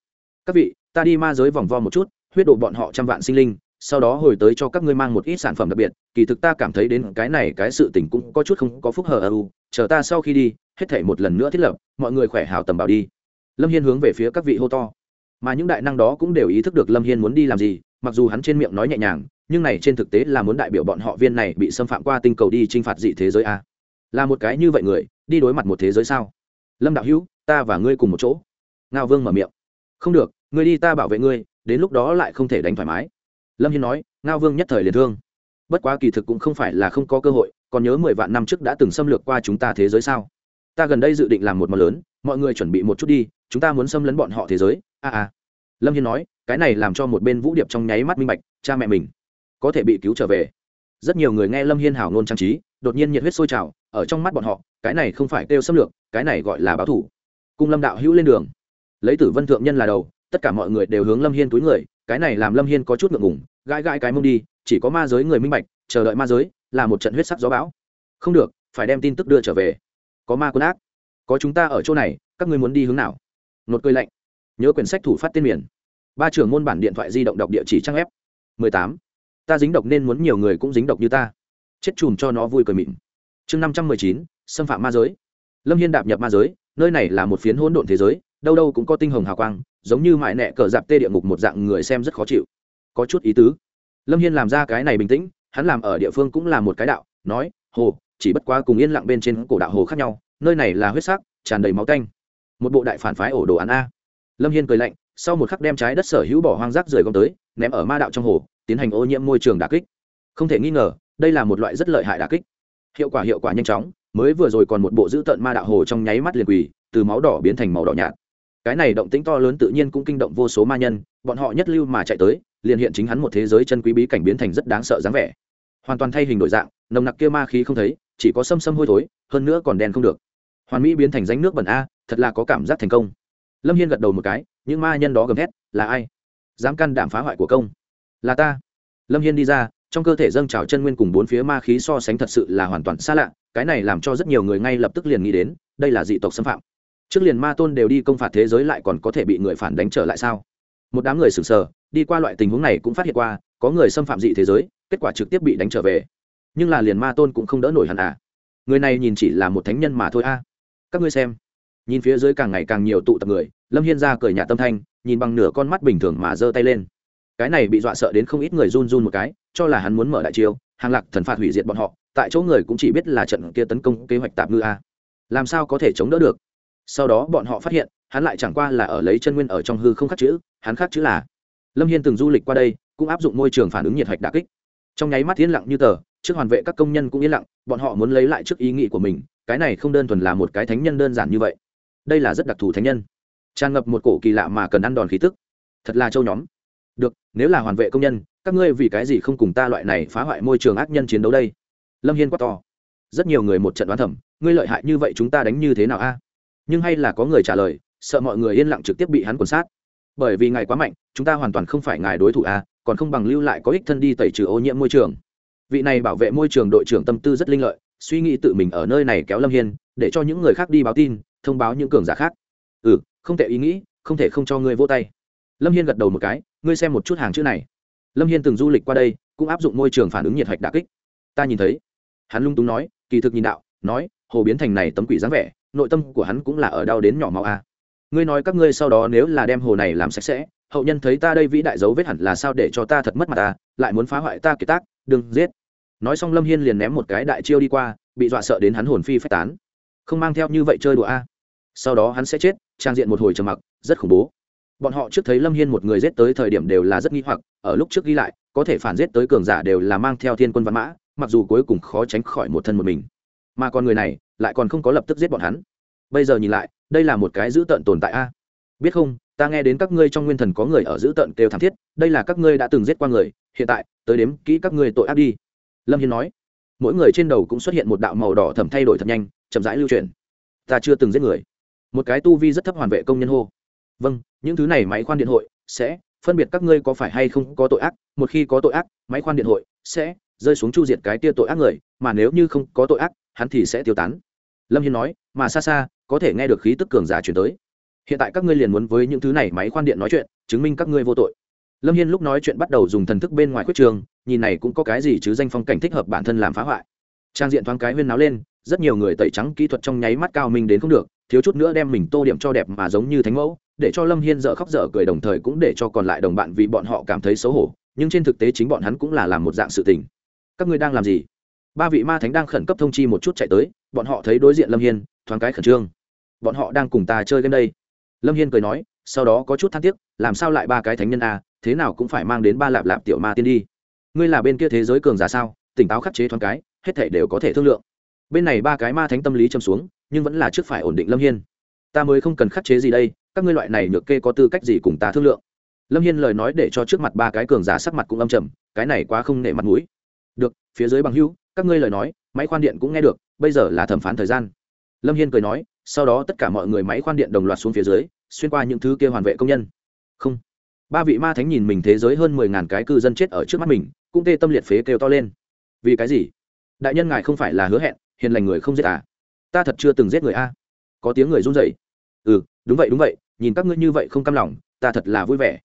Các vị ta đi ma giới vòng vo một chút, huyết độ bọn họ trăm vạn sinh linh, sau đó hồi tới cho các ngươi mang một ít sản phẩm đặc biệt, kỳ thực ta cảm thấy đến cái này, cái sự tình cũng có chút không có phúc hờ à ưu chờ ta sau khi đi, hết thể một lần nữa thiết lập, mọi người khỏe hào tầm bảo đi. Lâm hiên hướng về phía các vị hô to. Mà những đại năng đó cũng đều ý thức được lâm hiên muốn đi làm gì, mặc dù hắn trên miệng nói nhẹ nhàng, nhưng này trên thực tế là muốn đại biểu bọn họ viên này bị xâm phạm qua tinh cầu đi t r i n h phạt dị thế giới a. Là một cái như vậy người, đi đối mặt một thế giới sao? Lâm đạo hữu, ta và ngươi cùng một chỗ. Ngao vương mở miệng. Không được ngươi đi ta bảo vệ ngươi, đến lúc đó lại không thể đánh thoải mái. Lâm hiên nói, ngao vương nhất thời liền thương. Bất quá kỳ thực cũng không phải là không có cơ hội, còn nhớ mười vạn năm trước đã từng xâm lược qua chúng ta thế giới sao? Ta gần đây dự định làm một món lớn, mọi người chuẩn bị một chút đi, chúng ta muốn xâm lấn bọn họ thế giới. A a lâm hiên nói, cái này làm cho một bên vũ điệp trong nháy mắt minh bạch, cha mẹ mình có thể bị cứu trở về. Rất nhiều người nghe lâm hiên hào ngôn trang trí, đột nhiên nhiệt huyết sôi trào, ở trong mắt bọn họ, cái này không phải kêu xâm lược, cái này gọi là báo thủ. Cung lâm đạo hữu lên đường. Lấy tử vân thượng nhân là đầu tất cả mọi người đều hướng lâm hiên túi người, cái này làm lâm hiên có chút ngượng ngủng gãi gãi cái mông đi, chỉ có ma giới người minh bạch, chờ đợi ma giới là một trận huyết sắc gió bão. Không được, phải đem tin tức đưa trở về. Có ma quân ác, có chúng ta ở chỗ này, các ngươi muốn đi hướng nào? Nột cười lạnh. Nhớ quyển sách thủ phát tên miền. Ba trưởng môn bản điện thoại di động đọc địa chỉ trang ép mười tám. Ta dính độc nên muốn nhiều người cũng dính độc như ta. Chết chùm cho nó vui cười mịn. Chương năm trăm mười chín, xâm phạm ma giới. Lâm hiên đạp nhập ma giới, nơi này là một phiến hỗn độn thế giới đâu đâu cũng có tinh hồng hào quang, giống như mại nẹ cờ dạp tê địa ngục một dạng người xem rất khó chịu. Có chút ý tứ. Lâm hiên làm ra cái này bình tĩnh, hắn làm ở địa phương cũng là một cái đạo, nói, hồ, chỉ bất quá cùng yên lặng bên trên cổ đạo hồ khác nhau, nơi này là huyết sắc, tràn đầy máu canh một bộ đại phản phái ổ đồ án a. Lâm hiên cười lạnh, sau một khắc đem trái đất sở hữu bỏ hoang rác rời gom tới, ném ở ma đạo trong hồ, tiến hành ô nhiễm môi trường đà kích. Không thể nghi ngờ, đây là một loại rất lợi hại đà kích. Hiệu quả hiệu quả nhanh chóng, mới vừa rồi còn một bộ giữ tợn ma đạo hồ trong nháy mắt liền quỳ, từ máu đỏ biến thành màu đỏ nhạt cái này động tĩnh to lớn tự nhiên cũng kinh động vô số ma nhân, bọn họ nhất lưu mà chạy tới, liền hiện chính hắn một thế giới chân quý bí cảnh biến thành rất đáng sợ dáng vẻ. Hoàn toàn thay hình đổi dạng, nồng nặc kia ma khí không thấy, chỉ có xâm xâm hôi thối, hơn nữa còn đen không được. Hoàn mỹ biến thành ránh nước bẩn a, thật là có cảm giác thành công. Lâm hiên gật đầu một cái, những ma nhân đó gầm thét, là ai? Dám can đảm phá hoại của công? Là ta. Lâm hiên đi ra, trong cơ thể dâng trào chân nguyên cùng bốn phía ma khí so sánh thật sự là hoàn toàn xa lạ, cái này làm cho rất nhiều người ngay lập tức liền nghĩ đến, đây là dị tộc xâm phạm trước liền ma tôn đều đi công phạt thế giới lại còn có thể bị người phản đánh trở lại sao? Một đám người sừng sờ, đi qua loại tình huống này cũng phát hiện qua, có người xâm phạm dị thế giới, kết quả trực tiếp bị đánh trở về. Nhưng là liền ma tôn cũng không đỡ nổi hẳn à? Người này nhìn chỉ là một thánh nhân mà thôi a. Các ngươi xem. Nhìn phía dưới càng ngày càng nhiều tụ tập người, lâm hiên ra cười nhạt tâm thanh, nhìn bằng nửa con mắt bình thường mà giơ tay lên. Cái này bị dọa sợ đến không ít người run run một cái, cho là hắn muốn mở đại chiêu, hàng lạc thần phạt hủy diệt bọn họ, tại chỗ người cũng chỉ biết là trận kia tấn công kế hoạch tạp ngư a. Làm sao có thể chống đỡ được? Sau đó bọn họ phát hiện, hắn lại chẳng qua là ở lấy chân nguyên ở trong hư không khắc chữ, hắn khắc chữ là, lâm hiên từng du lịch qua đây, cũng áp dụng môi trường phản ứng nhiệt hạch đà kích. Trong nháy mắt yên lặng như tờ, trước hoàn vệ các công nhân cũng yên lặng, bọn họ muốn lấy lại trước ý nghĩ của mình, cái này không đơn thuần là một cái thánh nhân đơn giản như vậy. Đây là rất đặc thù thánh nhân. Tràn ngập một cổ kỳ lạ mà cần ăn đòn khí tức. Thật là châu nhóm. Được, nếu là hoàn vệ công nhân, các ngươi vì cái gì không cùng ta loại này phá hoại môi trường ác nhân chiến đấu đây? Lâm hiên quát to. Rất nhiều người một trận đoán thẩm ngươi lợi hại như vậy chúng ta đánh như thế nào a? Nhưng hay là có người trả lời sợ mọi người yên lặng trực tiếp bị hắn quần sát. Bởi vì ngài quá mạnh chúng ta hoàn toàn không phải ngài đối thủ à, còn không bằng lưu lại có ích thân đi tẩy trừ ô nhiễm môi trường. Vị này bảo vệ môi trường đội trưởng tâm tư rất linh lợi suy nghĩ tự mình ở nơi này kéo lâm hiên để cho những người khác đi báo tin thông báo những cường giả khác. Ừ không thể ý nghĩ không thể không cho ngươi vô tay. Lâm hiên gật đầu một cái ngươi xem một chút hàng chữ này. Lâm hiên từng du lịch qua đây cũng áp dụng môi trường phản ứng nhiệt hạch đà kích. Ta nhìn thấy. Hắn lung túng nói kỳ thực nhìn đạo nói hồ biến thành này tấm quỷ dáng vẻ nội tâm của hắn cũng là ở đau đến nhỏ máu a ngươi nói các ngươi sau đó nếu là đem hồ này làm sạch sẽ, hậu nhân thấy ta đây vĩ đại dấu vết hẳn là sao để cho ta thật mất mặt ta lại muốn phá hoại ta kiệt tác, đừng giết. Nói xong lâm hiên liền ném một cái đại chiêu đi qua, bị dọa sợ đến hắn hồn phi phách tán. Không mang theo như vậy chơi đùa a sau đó hắn sẽ chết, trang diện một hồi trầm mặc, rất khủng bố. Bọn họ trước thấy lâm hiên một người giết tới thời điểm đều là rất nghi hoặc, ở lúc trước ghi lại, có thể phản giết tới cường giả đều là mang theo thiên quân văn mã, mặc dù cuối cùng khó tránh khỏi một thân một mình. Mà con người này lại còn không có lập tức giết bọn hắn. Bây giờ nhìn lại, đây là một cái dữ tợn tồn tại a. Biết không, ta nghe đến các ngươi trong nguyên thần có người ở dữ tợn kêu thảm thiết, đây là các ngươi đã từng giết qua người, hiện tại, tới đếm kỹ các ngươi tội ác đi. Lâm hiên nói. Mỗi người trên đầu cũng xuất hiện một đạo màu đỏ thẩm thay đổi thật nhanh, chậm rãi lưu truyền ta chưa từng giết người. Một cái tu vi rất thấp hoàn vệ công nhân hô. Vâng những thứ này máy khoan điện hội sẽ phân biệt các ngươi có phải hay không có tội ác, một khi có tội ác, máy khoan điện hội sẽ rơi xuống chu diệt cái tia tội ác người, mà nếu như không có tội ác, hắn thì sẽ tiêu tán lâm hiên nói, mà xa xa, có thể nghe được khí tức cường giả chuyển tới. Hiện tại các ngươi liền muốn với những thứ này máy khoan điện nói chuyện, chứng minh các ngươi vô tội. Lâm hiên lúc nói chuyện bắt đầu dùng thần thức bên ngoài quyết trường, nhìn này cũng có cái gì chứ danh phong cảnh thích hợp bản thân làm phá hoại. Trang diện thoáng cái huyên náo lên, rất nhiều người tẩy trắng kỹ thuật trong nháy mắt cao minh đến không được, thiếu chút nữa đem mình tô điểm cho đẹp mà giống như thánh mẫu, để cho lâm hiên dở khóc dở cười đồng thời cũng để cho còn lại đồng bạn vì bọn họ cảm thấy xấu hổ, nhưng trên thực tế chính bọn hắn cũng là làm một dạng sự tình. Các ngươi đang làm gì? Ba vị ma thánh đang khẩn cấp thông chi một chút chạy tới bọn họ thấy đối diện lâm hiên thoáng cái khẩn trương. Bọn họ đang cùng ta chơi game đây. Lâm hiên cười nói sau đó có chút than tiếc làm sao lại ba cái thánh nhân à, thế nào cũng phải mang đến ba lạp lạp tiểu ma tiên đi. Ngươi là bên kia thế giới cường giả sao tỉnh táo khắc chế thoáng cái hết thể đều có thể thương lượng. Bên này ba cái ma thánh tâm lý châm xuống nhưng vẫn là trước phải ổn định lâm hiên. Ta mới không cần khắc chế gì đây các ngươi loại này nhược kê có tư cách gì cùng ta thương lượng. Lâm hiên lời nói để cho trước mặt ba cái cường giả sắc mặt cũng âm trầm cái này quá không nể mặt mũi. Được phía dưới bằng hữu các ngươi lời nói, máy khoan điện cũng nghe được, bây giờ là thẩm phán thời gian. Lâm hiên cười nói, sau đó tất cả mọi người máy khoan điện đồng loạt xuống phía dưới, xuyên qua những thứ kia hoàn vệ công nhân. Không. Ba vị ma thánh nhìn mình thế giới hơn mười ngàn cái cư dân chết ở trước mắt mình, cũng tê tâm liệt phế kêu to lên. Vì cái gì? Đại nhân ngài không phải là hứa hẹn, hiền lành người không giết à? Ta thật chưa từng giết người a. Có tiếng người run rẩy. Ừ đúng vậy đúng vậy, nhìn các ngươi như vậy không cam lòng, ta thật là vui vẻ.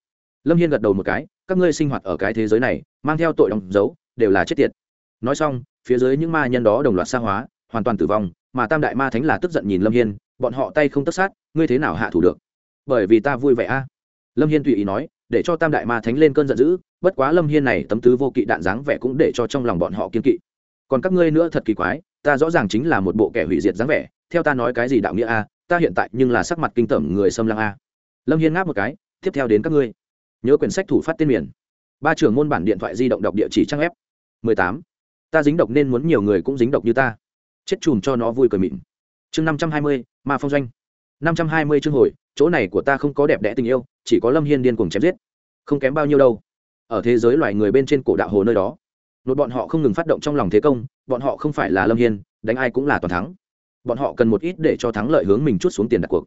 Lâm hiên gật đầu một cái, các ngươi sinh hoạt ở cái thế giới này, mang theo tội đóng dấu, đều là chết tiệt. Nói xong phía dưới những ma nhân đó đồng loạt xa hóa, hoàn toàn tử vong, mà tam đại ma thánh là tức giận nhìn lâm hiên, bọn họ tay không tất sát, ngươi thế nào hạ thủ được? Bởi vì ta vui vẻ a. Lâm hiên tùy ý nói, để cho tam đại ma thánh lên cơn giận dữ, bất quá lâm hiên này tấm tứ vô kỵ đạn dáng vẻ cũng để cho trong lòng bọn họ kiên kỵ. Còn các ngươi nữa thật kỳ quái, ta rõ ràng chính là một bộ kẻ hủy diệt dáng vẻ, theo ta nói cái gì đạo nghĩa a, ta hiện tại nhưng là sắc mặt kinh tởm người xâm lăng a. Lâm hiên ngáp một cái, tiếp theo đến các ngươi. Nhớ quyển sách thủ phát tên miền. Ba trưởng môn bản điện thoại di động đọc địa chỉ trang ép mười tám ta dính độc nên muốn nhiều người cũng dính độc như ta. Chết chùm cho nó vui cười mịn. Chương năm trăm hai mươi, ma phong doanh. năm trăm hai mươi chương hồi, chỗ này của ta không có đẹp đẽ tình yêu, chỉ có lâm hiên điên cuồng chém giết. Không kém bao nhiêu đâu. Ở thế giới loài người bên trên cổ đạo hồ nơi đó nội bọn họ không ngừng phát động trong lòng thế công, bọn họ không phải là lâm hiên, đánh ai cũng là toàn thắng. Bọn họ cần một ít để cho thắng lợi hướng mình chút xuống tiền đặt cuộc.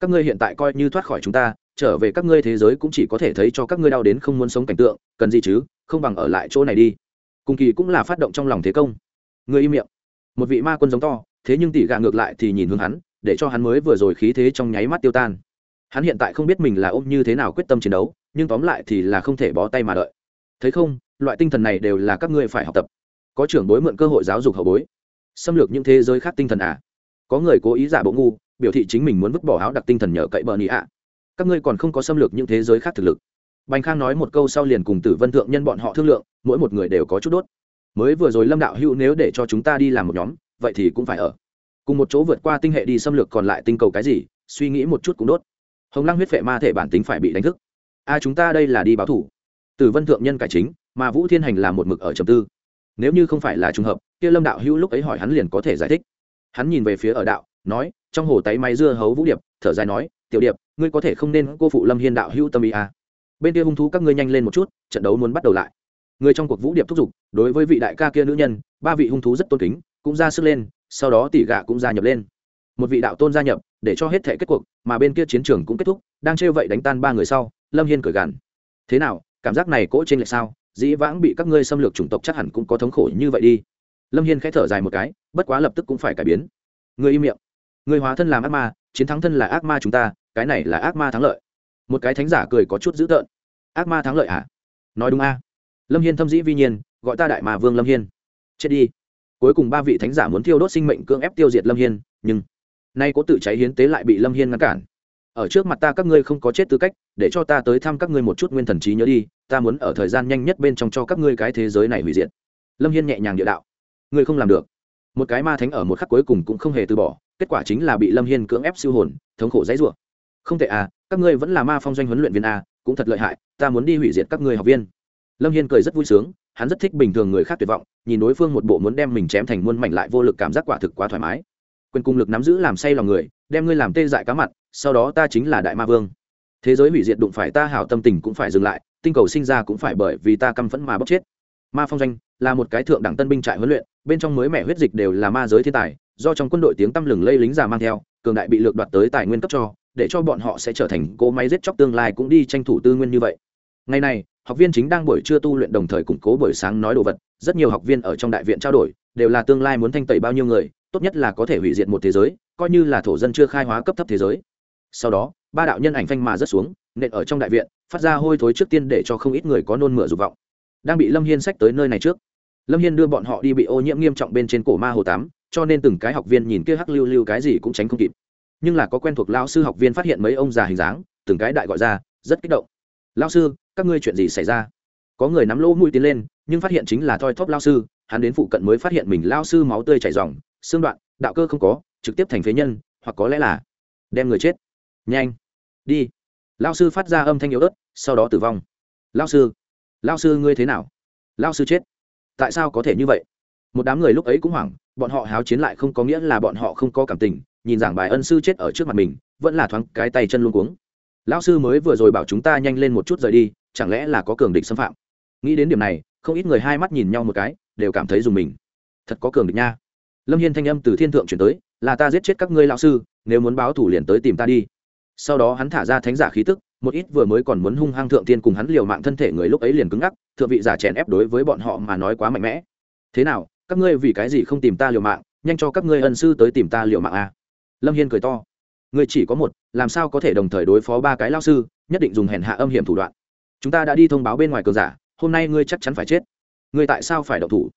Các ngươi hiện tại coi như thoát khỏi chúng ta, trở về các ngươi thế giới cũng chỉ có thể thấy cho các ngươi đau đến không muốn sống cảnh tượng, cần gì chứ, không bằng ở lại chỗ này đi cùng kỳ cũng là phát động trong lòng thế công. Người im miệng. Một vị ma quân giống to, thế nhưng tỷ gà ngược lại thì nhìn hướng hắn, để cho hắn mới vừa rồi khí thế trong nháy mắt tiêu tan. Hắn hiện tại không biết mình là ôm như thế nào quyết tâm chiến đấu, nhưng tóm lại thì là không thể bó tay mà đợi. Thấy không, loại tinh thần này đều là các ngươi phải học tập. Có trưởng bối mượn cơ hội giáo dục hậu bối. Xâm lược những thế giới khác tinh thần à? Có người cố ý giả bộ ngu, biểu thị chính mình muốn vứt bỏ áo đặc tinh thần nhờ cậy bờ nị ạ. Các ngươi còn không có xâm lược những thế giới khác thực lực bành khang nói một câu sau liền cùng tử vân thượng nhân bọn họ thương lượng, mỗi một người đều có chút đốt. Mới vừa rồi lâm đạo hữu nếu để cho chúng ta đi làm một nhóm, vậy thì cũng phải ở. Cùng một chỗ vượt qua tinh hệ đi xâm lược còn lại tinh cầu cái gì, suy nghĩ một chút cũng đốt. Hồng lăng huyết vệ ma thể bản tính phải bị đánh thức. A, chúng ta đây là đi báo thủ. Tử vân thượng nhân cải chính, mà vũ thiên hành là một mực ở trầm tư. Nếu như không phải là trùng hợp, kia lâm đạo hữu lúc ấy hỏi hắn liền có thể giải thích. Hắn nhìn về phía ở đạo, nói, trong hồ tay máy dưa hấu vũ điệp, thở dài nói, tiểu điệp, ngươi có thể không nên cô phụ lâm hiên đạo hữu tâm ý à bên kia hung thú các ngươi nhanh lên một chút, trận đấu muốn bắt đầu lại. Người trong cuộc vũ điệp thúc giục, đối với vị đại ca kia nữ nhân, ba vị hung thú rất tôn kính, cũng ra sức lên, sau đó tỷ gạ cũng gia nhập lên. Một vị đạo tôn gia nhập, để cho hết thể kết cuộc, mà bên kia chiến trường cũng kết thúc, đang trêu vậy đánh tan ba người sau, lâm hiên cởi gàn thế nào, cảm giác này cỗ trên lệ sao? Dĩ vãng bị các ngươi xâm lược chủng tộc chắc hẳn cũng có thống khổ như vậy đi. Lâm hiên k h ẽ thở dài một cái, bất quá lập tức cũng phải cải biến. Người im miệng. Người hóa thân làm ác ma, chiến thắng thân là ác ma chúng ta, cái này là ác ma thắng lợi một cái thánh giả cười có chút dữ tợn. Ác ma thắng lợi à? Nói đúng a. Lâm hiên thâm dĩ vi nhiên, gọi ta đại mà vương lâm hiên. Chết đi. Cuối cùng ba vị thánh giả muốn thiêu đốt sinh mệnh cưỡng ép tiêu diệt lâm hiên, nhưng nay có tự cháy hiến tế lại bị lâm hiên ngăn cản. Ở trước mặt ta các ngươi không có chết tư cách, để cho ta tới thăm các ngươi một chút nguyên thần trí nhớ đi, ta muốn ở thời gian nhanh nhất bên trong cho các ngươi cái thế giới này hủy diệt. Lâm hiên nhẹ nhàng địa đạo. Ngươi không làm được. Một cái ma thánh ở một khắc cuối cùng cũng không hề từ bỏ, kết quả chính là bị lâm hiên cưỡng ép siêu hồn, thống khổ dãy rủa. Không thể à các ngươi vẫn là ma phong doanh huấn luyện viên a, cũng thật lợi hại, ta muốn đi hủy diệt các ngươi học viên. Lâm hiên cười rất vui sướng, hắn rất thích bình thường người khác tuyệt vọng, nhìn đối phương một bộ muốn đem mình chém thành muôn mảnh lại vô lực cảm giác quả thực quá thoải mái. Quyền cung lực nắm giữ làm say lòng người, đem ngươi làm tê dại cá mặt, sau đó ta chính là đại ma vương. Thế giới hủy diệt đụng phải ta hảo tâm tình cũng phải dừng lại, tinh cầu sinh ra cũng phải bởi vì ta căm phẫn mà bốc chết. Ma phong doanh là một cái thượng đẳng tân binh trại huấn luyện, bên trong mới mẻ huyết dịch đều là ma giới thiên tài, do trong quân đội tiếng tăm lừng lây lính già mang theo, cường đại bị lược đoạt tới tài nguyên cấp cho để cho bọn họ sẽ trở thành cỗ máy giết chóc tương lai cũng đi tranh thủ tư nguyên như vậy. Ngày này, học viên chính đang buổi trưa tu luyện đồng thời củng cố buổi sáng nói đồ vật, rất nhiều học viên ở trong đại viện trao đổi, đều là tương lai muốn thanh tẩy bao nhiêu người, tốt nhất là có thể hủy diệt một thế giới, coi như là thổ dân chưa khai hóa cấp thấp thế giới. Sau đó, ba đạo nhân ảnh phanh mà rất xuống, nện ở trong đại viện, phát ra hôi thối trước tiên để cho không ít người có nôn mửa dục vọng. Đang bị lâm hiên sách tới nơi này trước, lâm hiên đưa bọn họ đi bị ô nhiễm nghiêm trọng bên trên cổ ma hồ tám, cho nên từng cái học viên nhìn kia hắc lưu lưu cái gì cũng tránh không kịp nhưng là có quen thuộc lao sư học viên phát hiện mấy ông già hình dáng, từng cái đại gọi ra, rất kích động. Lao sư, các ngươi chuyện gì xảy ra? Có người nắm lỗ mũi tiến lên, nhưng phát hiện chính là thoi thóp lao sư, hắn đến phụ cận mới phát hiện mình lao sư máu tươi chảy dòng xương đoạn, đạo cơ không có, trực tiếp thành phế nhân, hoặc có lẽ là đem người chết. Nhanh, đi. Lao sư phát ra âm thanh yếu ớt, sau đó tử vong. Lao sư lao sư ngươi thế nào? Lao sư chết. Tại sao có thể như vậy? Một đám người lúc ấy cũng hoảng, bọn họ háo chiến lại không có nghĩa là bọn họ không có cảm tình nhìn giảng bài ân sư chết ở trước mặt mình, vẫn là thoáng cái tay chân luôn cuống. Lão sư mới vừa rồi bảo chúng ta nhanh lên một chút rời đi, chẳng lẽ là có cường địch xâm phạm? Nghĩ đến điểm này, không ít người hai mắt nhìn nhau một cái, đều cảm thấy dùng mình. Thật có cường địch nha. Lâm hiên thanh âm từ thiên thượng chuyển tới, là ta giết chết các ngươi lão sư, nếu muốn báo thủ liền tới tìm ta đi. Sau đó hắn thả ra thánh giả khí tức, một ít vừa mới còn muốn hung hăng thượng tiên cùng hắn liều mạng thân thể người lúc ấy liền cứng ngắc, thượng vị giả chèn ép đối với bọn họ mà nói quá mạnh mẽ. Thế nào, các ngươi vì cái gì không tìm ta liều mạng, nhanh cho các ngươi ân sư tới tìm ta liều mạng a à? Lâm hiên cười to. Ngươi chỉ có một, làm sao có thể đồng thời đối phó ba cái lao sư, nhất định dùng hèn hạ âm hiểm thủ đoạn. Chúng ta đã đi thông báo bên ngoài cường giả, hôm nay ngươi chắc chắn phải chết. Ngươi tại sao phải động thủ?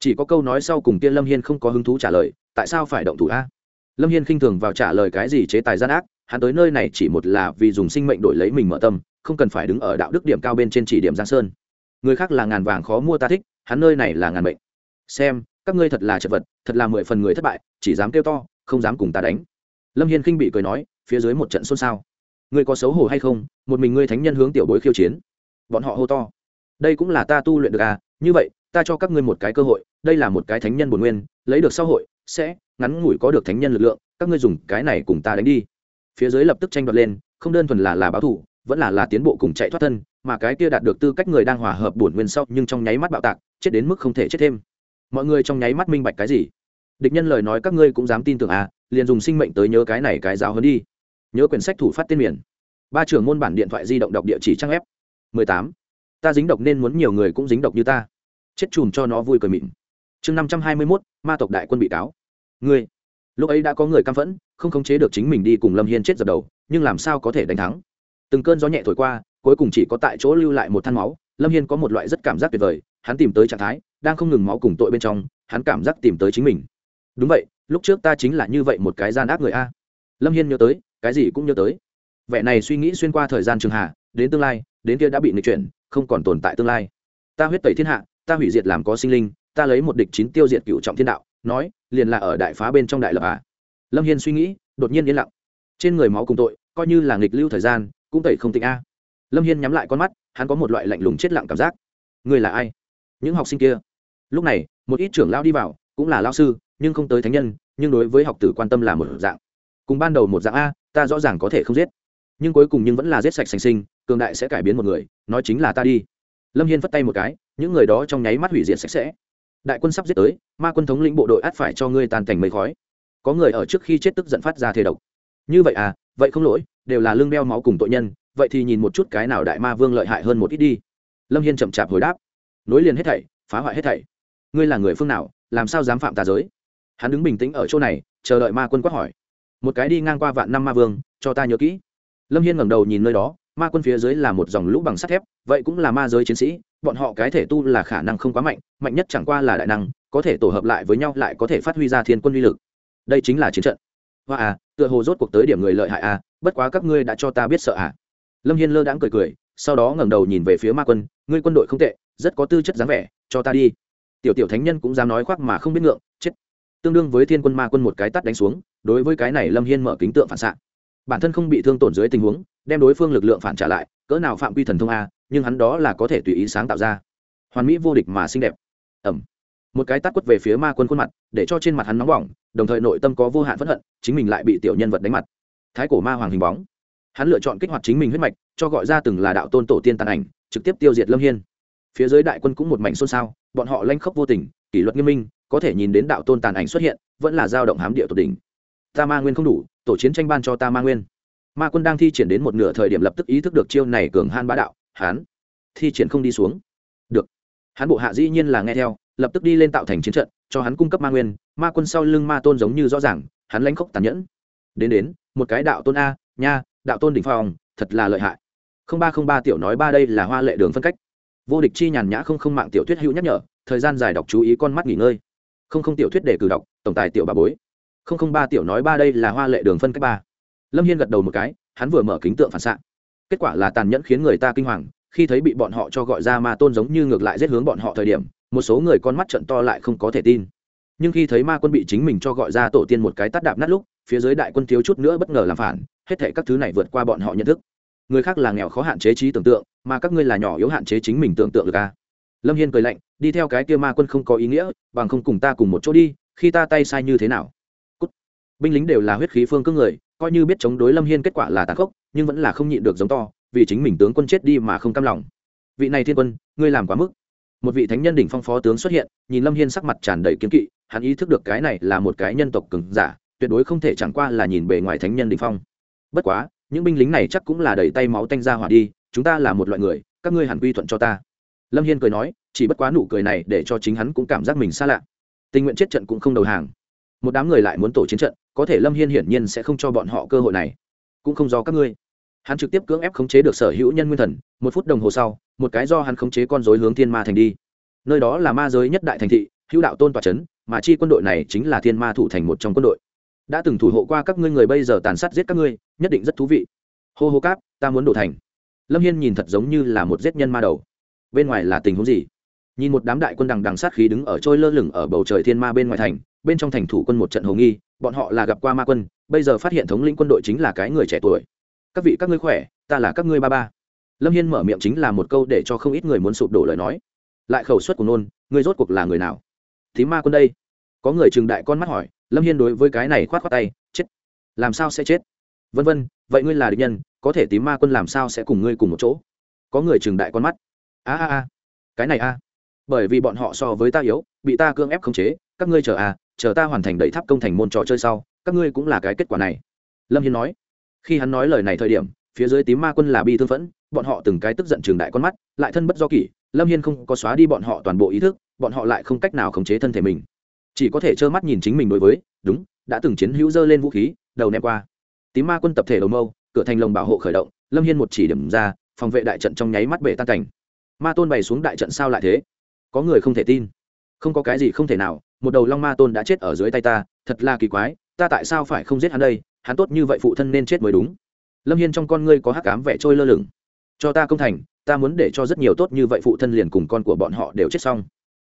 Chỉ có câu nói sau cùng kia lâm hiên không có hứng thú trả lời, tại sao phải động thủ a? Lâm hiên khinh thường vào trả lời cái gì chế tài gian ác, hắn tới nơi này chỉ một là vì dùng sinh mệnh đổi lấy mình mở tâm, không cần phải đứng ở đạo đức điểm cao bên trên chỉ điểm giang sơn. Người khác là ngàn vàng khó mua ta thích, hắn nơi này là ngàn mệnh. Xem, các ngươi thật là chật vật, thật là mười phần người thất bại, chỉ dám kêu to, không dám cùng ta đánh lâm hiên khinh bị cười nói, phía dưới một trận xôn xao. Ngươi có xấu hổ hay không? Một mình ngươi thánh nhân hướng tiểu bối khiêu chiến. Bọn họ hô to. Đây cũng là ta tu luyện được à? Như vậy, ta cho các ngươi một cái cơ hội, đây là một cái thánh nhân bổn nguyên, lấy được xã hội, sẽ ngắn ngủi có được thánh nhân lực lượng, các ngươi dùng cái này cùng ta đánh đi. Phía dưới lập tức tranh đoạt lên, không đơn thuần là là báo thủ vẫn là là tiến bộ cùng chạy thoát thân, mà cái kia đạt được tư cách người đang hòa hợp bổn nguyên sau, nhưng trong nháy mắt bạo tạc, chết đến mức không thể chết thêm. Mọi người trong nháy mắt minh bạch cái gì? Địch nhân lời nói các ngươi cũng dám tin tưởng à? Liền dùng sinh mệnh tới nhớ cái này cái giáo hơn đi. Nhớ quyển sách thủ phát tên miền. Ba trưởng môn bản điện thoại di động đọc địa chỉ trang ép mười tám. Ta dính độc nên muốn nhiều người cũng dính độc như ta. Chết chùm cho nó vui cười mịn. Chương năm trăm hai mươi mốt, ma tộc đại quân bị cáo. Ngươi. Lúc ấy đã có người căm phẫn, không khống chế được chính mình đi cùng lâm hiên chết dập đầu, nhưng làm sao có thể đánh thắng? Từng cơn gió nhẹ thổi qua, cuối cùng chỉ có tại chỗ lưu lại một than máu. Lâm hiên có một loại rất cảm giác tuyệt vời, hắn tìm tới trạng thái, đang không ngừng máu cùng tội bên trong, hắn cảm giác tìm tới chính mình. Đúng vậy lúc trước ta chính là như vậy một cái gian ác người a. Lâm hiên nhớ tới, cái gì cũng nhớ tới. Vẻ này suy nghĩ xuyên qua thời gian trường hạ, đến tương lai, đến kia đã bị nghịch chuyển, không còn tồn tại tương lai. Ta huyết tẩy thiên hạ, ta hủy diệt làm có sinh linh, ta lấy một địch chín tiêu diệt cựu trọng thiên đạo, nói, liền là ở đại phá bên trong đại lập à. Lâm hiên suy nghĩ, đột nhiên yên lặng. Trên người máu cùng tội, coi như là nghịch lưu thời gian, cũng tẩy không tịnh a. Lâm hiên nhắm lại con mắt, hắn có một loại lạnh lùng chết lặng cảm giác. Người là ai? Những học sinh kia. Lúc này, một ít trưởng lao đi vào, cũng là lao sư nhưng không tới thánh nhân, nhưng đối với học tử quan tâm là một dạng. Cùng ban đầu một dạng a, ta rõ ràng có thể không giết. Nhưng cuối cùng nhưng vẫn là giết sạch sành sinh, cường đại sẽ cải biến một người, nói chính là ta đi. Lâm hiên phất tay một cái, những người đó trong nháy mắt hủy diệt sạch sẽ. Đại quân sắp giết tới, ma quân thống lĩnh bộ đội át phải cho ngươi tàn cảnh mây khói. Có người ở trước khi chết tức giận phát ra thể độc. Như vậy à vậy không lỗi, đều là lương đeo máu cùng tội nhân, vậy thì nhìn một chút cái nào đại ma vương lợi hại hơn một ít đi. Lâm hiên chậm chạp hồi đáp. Nối liền hết thảy, phá hoại hết thảy. Ngươi là người phương nào, làm sao dám phạm tà giới? Hắn đứng bình tĩnh ở chỗ này, chờ đợi ma quân quát hỏi. Một cái đi ngang qua vạn năm ma vương, cho ta nhớ kỹ. Lâm hiên ngẩng đầu nhìn nơi đó, ma quân phía dưới là một dòng lũ bằng sắt thép, vậy cũng là ma giới chiến sĩ, bọn họ cái thể tu là khả năng không quá mạnh mạnh nhất chẳng qua là đại năng, có thể tổ hợp lại với nhau lại có thể phát huy ra thiên quân uy lực. Đây chính là chiến trận. Hoa à tựa hồ rốt cuộc tới điểm người lợi hại à bất quá các ngươi đã cho ta biết sợ à. Lâm hiên lơ đãng cười cười, sau đó ngẩng đầu nhìn về phía ma quân, ngươi quân đội không tệ, rất có tư chất dáng vẻ, cho ta đi. Tiểu tiểu thánh nhân cũng dám nói khoác mà không biết ngượng, chết tương đương với thiên quân ma quân một cái tắt đánh xuống, đối với cái này lâm hiên mở kính tượng phản xạ. Bản thân không bị thương tổn dưới tình huống, đem đối phương lực lượng phản trả lại, cỡ nào phạm quy thần thông a, nhưng hắn đó là có thể tùy ý sáng tạo ra. Hoàn mỹ vô địch mà xinh đẹp. Ẩm. Một cái tắt quất về phía ma quân khuôn mặt, để cho trên mặt hắn nóng bỏng, đồng thời nội tâm có vô hạn phẫn hận, chính mình lại bị tiểu nhân vật đánh mặt. Thái cổ ma hoàng hình bóng. Hắn lựa chọn kích hoạt chính mình huyết mạch, cho gọi ra từng là đạo tôn tổ tiên tàn ảnh, trực tiếp tiêu diệt lâm hiên. Phía dưới đại quân cũng một mảnh xôn xao, bọn họ lanh khốc vô tình, kỷ luật nghiêm minh có thể nhìn đến đạo tôn tàn ảnh xuất hiện, vẫn là dao động hám địa tột đỉnh. Ta ma nguyên không đủ, tổ chiến tranh ban cho ta ma nguyên. Ma quân đang thi triển đến một nửa thời điểm lập tức ý thức được chiêu này cường han bá đạo hán thi triển không đi xuống. Được. Hắn bộ hạ dĩ nhiên là nghe theo, lập tức đi lên tạo thành chiến trận, cho hắn cung cấp ma nguyên, ma quân sau lưng ma tôn giống như rõ ràng, hắn lãnh khốc tàn nhẫn. Đến đến, một cái đạo tôn a, nha, đạo tôn đỉnh phong, thật là lợi hại. Không ba không ba tiểu nói ba đây là hoa lệ đường phân cách. Vô địch chi nhàn nhã không không mạng tiểu thuyết hữu nhắc nhở, thời gian dài đọc chú ý con mắt nghỉ ngơi không không tiểu thuyết để cử đọc, tổng tài tiểu bà bối. Không không ba tiểu nói ba đây là hoa lệ đường phân cách ba. Lâm hiên gật đầu một cái, hắn vừa mở kính tượng phản xạ. Kết quả là tàn nhẫn khiến người ta kinh hoàng, khi thấy bị bọn họ cho gọi ra ma tôn giống như ngược lại giết hướng bọn họ thời điểm, một số người con mắt trận to lại không có thể tin. Nhưng khi thấy ma quân bị chính mình cho gọi ra tổ tiên một cái tắt đạp nát lúc, phía dưới đại quân thiếu chút nữa bất ngờ làm phản, hết thể các thứ này vượt qua bọn họ nhận thức. Người khác là nghèo khó hạn chế trí tưởng tượng, mà các ngươi là nhỏ yếu hạn chế chính mình tưởng tượng được à lâm hiên cười lạnh, đi theo cái kia ma quân không có ý nghĩa, bằng không cùng ta cùng một chỗ đi, khi ta tay sai như thế nào? Cút. binh lính đều là huyết khí phương cương người, coi như biết chống đối lâm hiên kết quả là tàn khốc, nhưng vẫn là không nhịn được giống to, vì chính mình tướng quân chết đi mà không cam lòng. Vị này thiên quân, ngươi làm quá mức. Một vị thánh nhân đỉnh phong phó tướng xuất hiện, nhìn lâm hiên sắc mặt tràn đầy kiếm kỵ, hắn ý thức được cái này là một cái nhân tộc cứng giả, tuyệt đối không thể chẳng qua là nhìn bề ngoài thánh nhân đỉnh phong. Bất quá, những binh lính này chắc cũng là đầy tay máu tanh ra hỏa đi, chúng ta là một loại người, các ngươi hẳn quy thuận cho ta lâm hiên cười nói, chỉ bất quá nụ cười này để cho chính hắn cũng cảm giác mình xa lạ. Tình nguyện chết trận cũng không đầu hàng. Một đám người lại muốn tổ chiến trận, có thể lâm hiên hiển nhiên sẽ không cho bọn họ cơ hội này. Cũng không do các ngươi. Hắn trực tiếp cưỡng ép khống chế được sở hữu nhân nguyên thần, một phút đồng hồ sau, một cái do hắn khống chế con dối hướng thiên ma thành đi. Nơi đó là ma giới nhất đại thành thị, hữu đạo tôn tòa c h ấ n mà chi quân đội này chính là thiên ma thủ thành một trong quân đội. Đã từng thủ hộ qua các ngươi người bây giờ tàn sát giết các ngươi, nhất định rất thú vị. Hô hô cáp, ta muốn đổ thành. Lâm hiên nhìn thật giống như là một giết nhân ma đầu bên ngoài là tình huống gì? Nhìn một đám đại quân đằng đằng sát khí đứng ở trôi lơ lửng ở bầu trời thiên ma bên ngoài thành, bên trong thành thủ quân một trận hồ nghi, bọn họ là gặp qua ma quân, bây giờ phát hiện thống lĩnh quân đội chính là cái người trẻ tuổi. Các vị, các ngươi khỏe, ta là các ngươi ba ba. Lâm hiên mở miệng chính là một câu để cho không ít người muốn sụp đổ lời nói. Lại khẩu suất của nôn, ngươi rốt cuộc là người nào? Thím ma quân đây. Có người trừng đại con mắt hỏi, lâm hiên đối với cái này khoát khoát tay, chết. Làm sao sẽ chết? Vân vân, vậy ngươi là địch nhân, có thể tím ma quân làm sao sẽ cùng ngươi cùng một chỗ? Có người trừng đại con mắt a a a, cái này a, bởi vì bọn họ so với ta yếu, bị ta cưỡng ép khống chế, các ngươi chờ a chờ ta hoàn thành đẩy tháp công thành môn trò chơi sau, các ngươi cũng là cái kết quả này. Lâm hiên nói, khi hắn nói lời này thời điểm, phía dưới tím ma quân là bi thương phẫn, bọn họ từng cái tức giận trường đại con mắt, lại thân bất do kỷ, lâm hiên không có xóa đi bọn họ toàn bộ ý thức, bọn họ lại không cách nào khống chế thân thể mình. Chỉ có thể trơ mắt nhìn chính mình đối với, đúng, đã từng chiến hữu dơ lên vũ khí, đầu ném qua. Tím ma quân tập thể đầu mâu, cửa thành lồng bảo hộ khởi động, lâm hiên một chỉ điểm ra, phòng vệ đại trận trong nháy mắt bể tan cảnh ma tôn bày xuống đại trận sao lại thế? Có người không thể tin. Không có cái gì không thể nào một đầu long ma tôn đã chết ở dưới tay ta thật là kỳ quái ta tại sao phải không giết hắn đây? Hắn tốt như vậy phụ thân nên chết mới đúng. Lâm hiên trong con ngươi có hắc cám vẻ trôi lơ lửng. Cho ta công thành ta muốn để cho rất nhiều tốt như vậy phụ thân liền cùng con của bọn họ đều chết xong.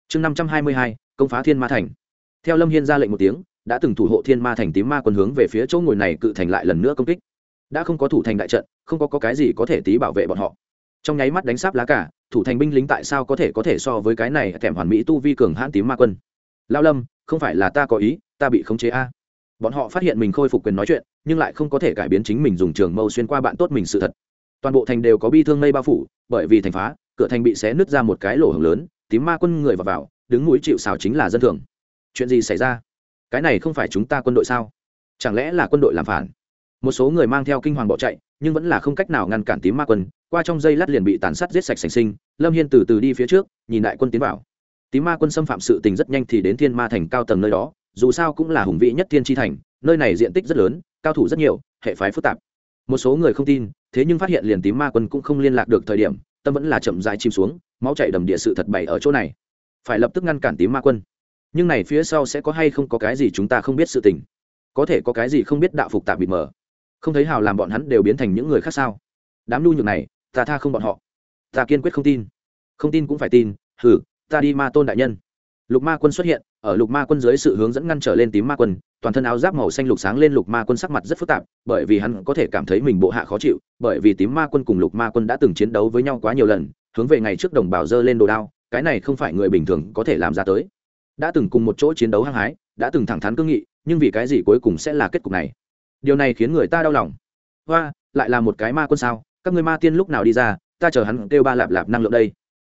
Chương năm trăm hai mươi hai công phá thiên ma thành. Theo lâm hiên ra lệnh một tiếng đã từng thủ hộ thiên ma thành tím ma quân hướng về phía chỗ ngồi này cự thành lại lần nữa công kích. Đã không có thủ thành đại trận không có, có cái gì có thể tí bảo vệ bọn họ. Trong nháy mắt đánh sáp lá cả thủ thành binh lính tại sao có thể có thể so với cái này thèm hoàn mỹ tu vi cường hãn tím ma quân? Lao lâm không phải là ta có ý ta bị khống chế a. Bọn họ phát hiện mình khôi phục quyền nói chuyện nhưng lại không có thể cải biến chính mình dùng trường mâu xuyên qua bạn tốt mình sự thật. Toàn bộ thành đều có bi thương mây bao phủ bởi vì thành phá cửa thành bị xé nứt ra một cái lỗ hồng lớn tím ma quân người vào, vào đứng mũi chịu xào chính là dân thường. Chuyện gì xảy ra? Cái này không phải chúng ta quân đội sao? Chẳng lẽ là quân đội làm phản? Một số người mang theo kinh hoàng bỏ chạy, nhưng vẫn là không cách nào ngăn cản tím ma quân, qua trong dây lát liền bị tàn sát giết sạch sành sinh, lâm hiên từ từ đi phía trước, nhìn đại quân tiến vào. Tím ma quân xâm phạm sự tình rất nhanh thì đến thiên ma thành cao tầng nơi đó, dù sao cũng là hùng vĩ nhất thiên tri thành, nơi này diện tích rất lớn, cao thủ rất nhiều, hệ phái phức tạp. Một số người không tin, thế nhưng phát hiện liền tím ma quân cũng không liên lạc được thời điểm, tâm vẫn là chậm dại chìm xuống, máu chạy đầm địa sự thật bày ở chỗ này. Phải lập tức ngăn cản tím ma quân. Nhưng này phía sau sẽ có hay không có cái gì chúng ta không biết sự tình. Có thể có cái gì không biết đạo phục tạp bị mờ không thấy hào làm bọn hắn đều biến thành những người khác sao? Đám nhu nhược này, ta tha không bọn họ. Ta kiên quyết không tin. Không tin cũng phải tin hử ta đi ma tôn đại nhân. Lục ma quân xuất hiện, ở lục ma quân dưới sự hướng dẫn ngăn trở lên tím ma quân, toàn thân áo giáp màu xanh lục sáng lên lục ma quân sắc mặt rất phức tạp, bởi vì hắn có thể cảm thấy mình bộ hạ khó chịu, bởi vì tím ma quân cùng lục ma quân đã từng chiến đấu với nhau quá nhiều lần, hướng về ngày trước đồng bào dơ lên đồ đao, cái này không phải người bình thường có thể làm ra tới. Đã từng cùng một chỗ chiến đấu hăng hái, đã từng thẳng thắn cương nghị, nhưng vì cái gì cuối cùng sẽ là kết cục này? Điều này khiến người ta đau lòng. Hoa, lại là một cái ma quân sao? Các ngươi ma tiên lúc nào đi ra, ta chờ hắn kêu ba lạp lạp năng lượng đây.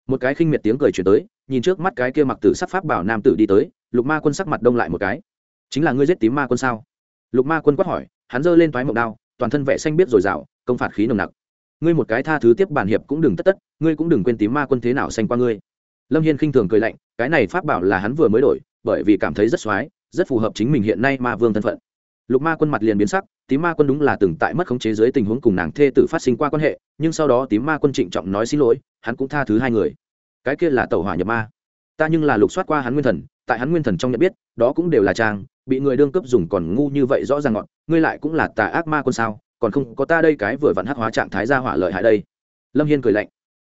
Một cái khinh miệt tiếng cười chuyển tới, nhìn trước mắt cái kia mặc tử sắc pháp bảo nam tử đi tới, lục ma quân sắc mặt đông lại một cái. Chính là ngươi giết tím ma quân sao? Lục ma quân quát hỏi, hắn giơ lên thoái mộng đao, toàn thân vẻ xanh biết rồi rào công phạt khí nồng nặc. Ngươi một cái tha thứ tiếp bản hiệp cũng đừng tất tất, ngươi cũng đừng quên tím ma quân thế nào xanh qua ngươi. Lâm hiên khinh thường cười lạnh, cái này pháp bảo là hắn vừa mới đổi, bởi vì cảm thấy rất x rất phù hợp chính mình hiện nay ma vương thân phận lục ma quân mặt liền biến sắc, tím ma quân đúng là từng tại mất khống chế dưới tình huống cùng nàng thê tử phát sinh qua quan hệ, nhưng sau đó tím ma quân trịnh trọng nói xin lỗi, hắn cũng tha thứ hai người. Cái kia là tẩu hỏa nhập ma. Ta nhưng là lục soát qua hắn nguyên thần, tại hắn nguyên thần trong nhận biết, đó cũng đều là trang, bị người đương cấp dùng còn ngu như vậy rõ ràng ngọn, ngươi lại cũng là tà ác ma quân sao, còn không có ta đây cái vừa vặn hắc hóa trạng thái ra hỏa lợi hại đây. Lâm hiên cười lạnh.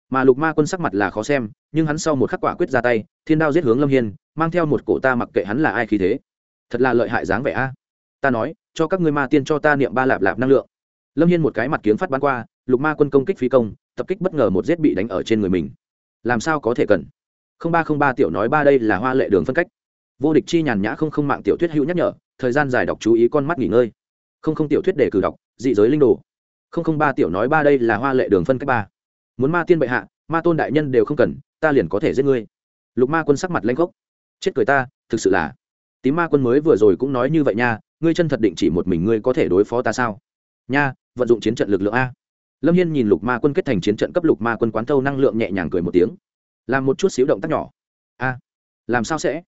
Mà lục ma quân sắc mặt là khó xem, nhưng hắn sau một khắc quả quyết ra tay, thiên đao giết hướng lâm hiên, mang theo một cổ ta mặc kệ hắn là ai khí thế. Thật là lợi hại dáng vẻ a ta nói, cho các ngươi ma tiên cho ta niệm ba lạp lạp năng lượng. Lâm hiên một cái mặt kiếng phát bắn qua, lục ma quân công kích phi công, tập kích bất ngờ một giết bị đánh ở trên người mình. Làm sao có thể cần? Không ba không ba tiểu nói ba đây là hoa lệ đường phân cách. Vô địch chi nhàn nhã không không mạng tiểu thuyết hữu nhắc nhở, thời gian dài đọc chú ý con mắt nghỉ ngơi. Không không tiểu thuyết để cử đọc, dị giới linh đồ. Không không ba tiểu nói ba đây là hoa lệ đường phân cách ba. Muốn ma tiên bệ hạ, ma tôn đại nhân đều không cần, ta liền có thể giết ngươi. Lục ma quân sắc mặt lanh gốc chết cười ta, thực sự là. Tím ma quân mới vừa rồi cũng nói như vậy nha ngươi chân thật định chỉ một mình ngươi có thể đối phó ta sao? Nha, vận dụng chiến trận lực lượng a. Lâm hiên nhìn lục ma quân kết thành chiến trận cấp lục ma quân quán thâu năng lượng nhẹ nhàng cười một tiếng. Làm một chút xíu động tác nhỏ. A. Làm sao sẽ?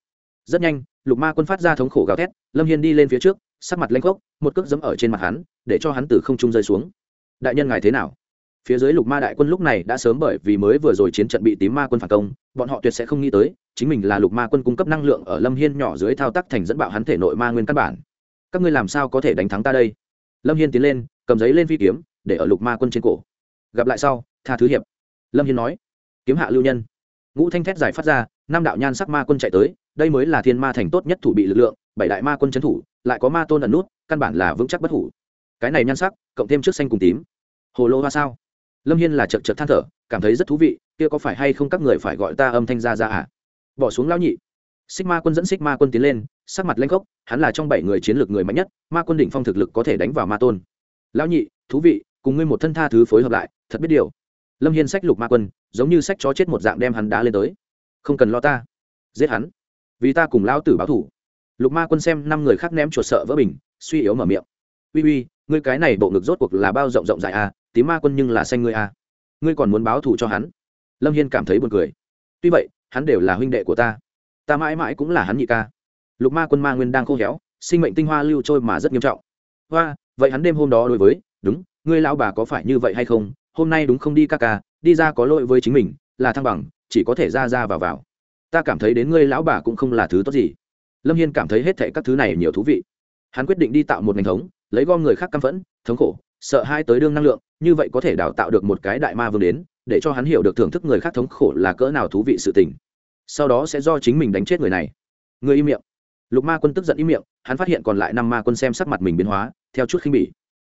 Rất nhanh, lục ma quân phát ra thống khổ gào thét, lâm hiên đi lên phía trước, sắc mặt lanh gốc một cước dẫm ở trên mặt hắn, để cho hắn từ không trung rơi xuống. Đại nhân ngài thế nào? Phía dưới lục ma đại quân lúc này đã sớm bởi vì mới vừa rồi chiến trận bị tím ma quân phản công, bọn họ tuyệt sẽ không nghĩ tới, chính mình là lục ma quân cung cấp năng lượng ở lâm hiên nhỏ dưới thao tác thành dẫn bạo hắn thể nội ma nguyên căn bản các ngươi làm sao có thể đánh thắng ta đây? Lâm hiên tiến lên, cầm giấy lên phi kiếm, để ở lục ma quân trên cổ. Gặp lại sau, tha thứ hiệp. Lâm hiên nói, kiếm hạ lưu nhân. Ngũ thanh thét giải phát ra, năm đạo nhan sắc ma quân chạy tới, đây mới là thiên ma thành tốt nhất thủ bị lực lượng, bảy đại ma quân trấn thủ, lại có ma tôn ẩn nút, căn bản là vững chắc bất hủ. Cái này nhan sắc, cộng thêm trước xanh cùng tím. Hồ lô hoa sao? Lâm hiên là chật chật than thở, cảm thấy rất thú vị, kia có phải hay không các người phải gọi ta âm thanh ra ra à? Bỏ xuống lão nhị xích ma quân dẫn xích ma quân tiến lên, sắc mặt lanh gốc hắn là trong bảy người chiến lược người mạnh nhất, ma quân đỉnh phong thực lực có thể đánh vào ma tôn. Lão nhị, thú vị, cùng ngươi một thân tha thứ phối hợp lại, thật biết điều. Lâm hiên sách lục ma quân, giống như sách chó chết một dạng đem hắn đá lên tới. Không cần lo ta. Giết hắn. Vì ta cùng lão tử báo thủ lục ma quân xem năm người khác ném chuột sợ vỡ bình, suy yếu mở miệng. Uy uy, ngươi cái này bộ ngực rốt cuộc là bao rộng rộng dài a à, tím ma quân nhưng là xanh ngươi a ngươi còn muốn báo thù cho hắn? Lâm hiên cảm thấy buồn cười. Tuy vậy, hắn đều là huynh đệ của ta ta mãi mãi cũng là hắn nhị ca. Lục ma quân ma nguyên đang khô héo, sinh mệnh tinh hoa lưu trôi mà rất nghiêm trọng. Hoa, vậy hắn đêm hôm đó đối với, đúng, ngươi lão bà có phải như vậy hay không? Hôm nay đúng không đi ca ca, đi ra có lỗi với chính mình, là thăng bằng, chỉ có thể ra ra vào vào. Ta cảm thấy đến ngươi lão bà cũng không là thứ tốt gì. Lâm hiên cảm thấy hết thệ các thứ này nhiều thú vị. Hắn quyết định đi tạo một ngành thống, lấy gom người khác căm phẫn, thống khổ, sợ hai tới đương năng lượng, như vậy có thể đào tạo được một cái đại ma vương đến, để cho hắn hiểu được thưởng thức người khác thống khổ là cỡ nào thú vị sự tình sau đó sẽ do chính mình đánh chết người này. Người im miệng. Lục ma quân tức giận im miệng, hắn phát hiện còn lại năm ma quân xem sắc mặt mình biến hóa, theo chút khinh bỉ.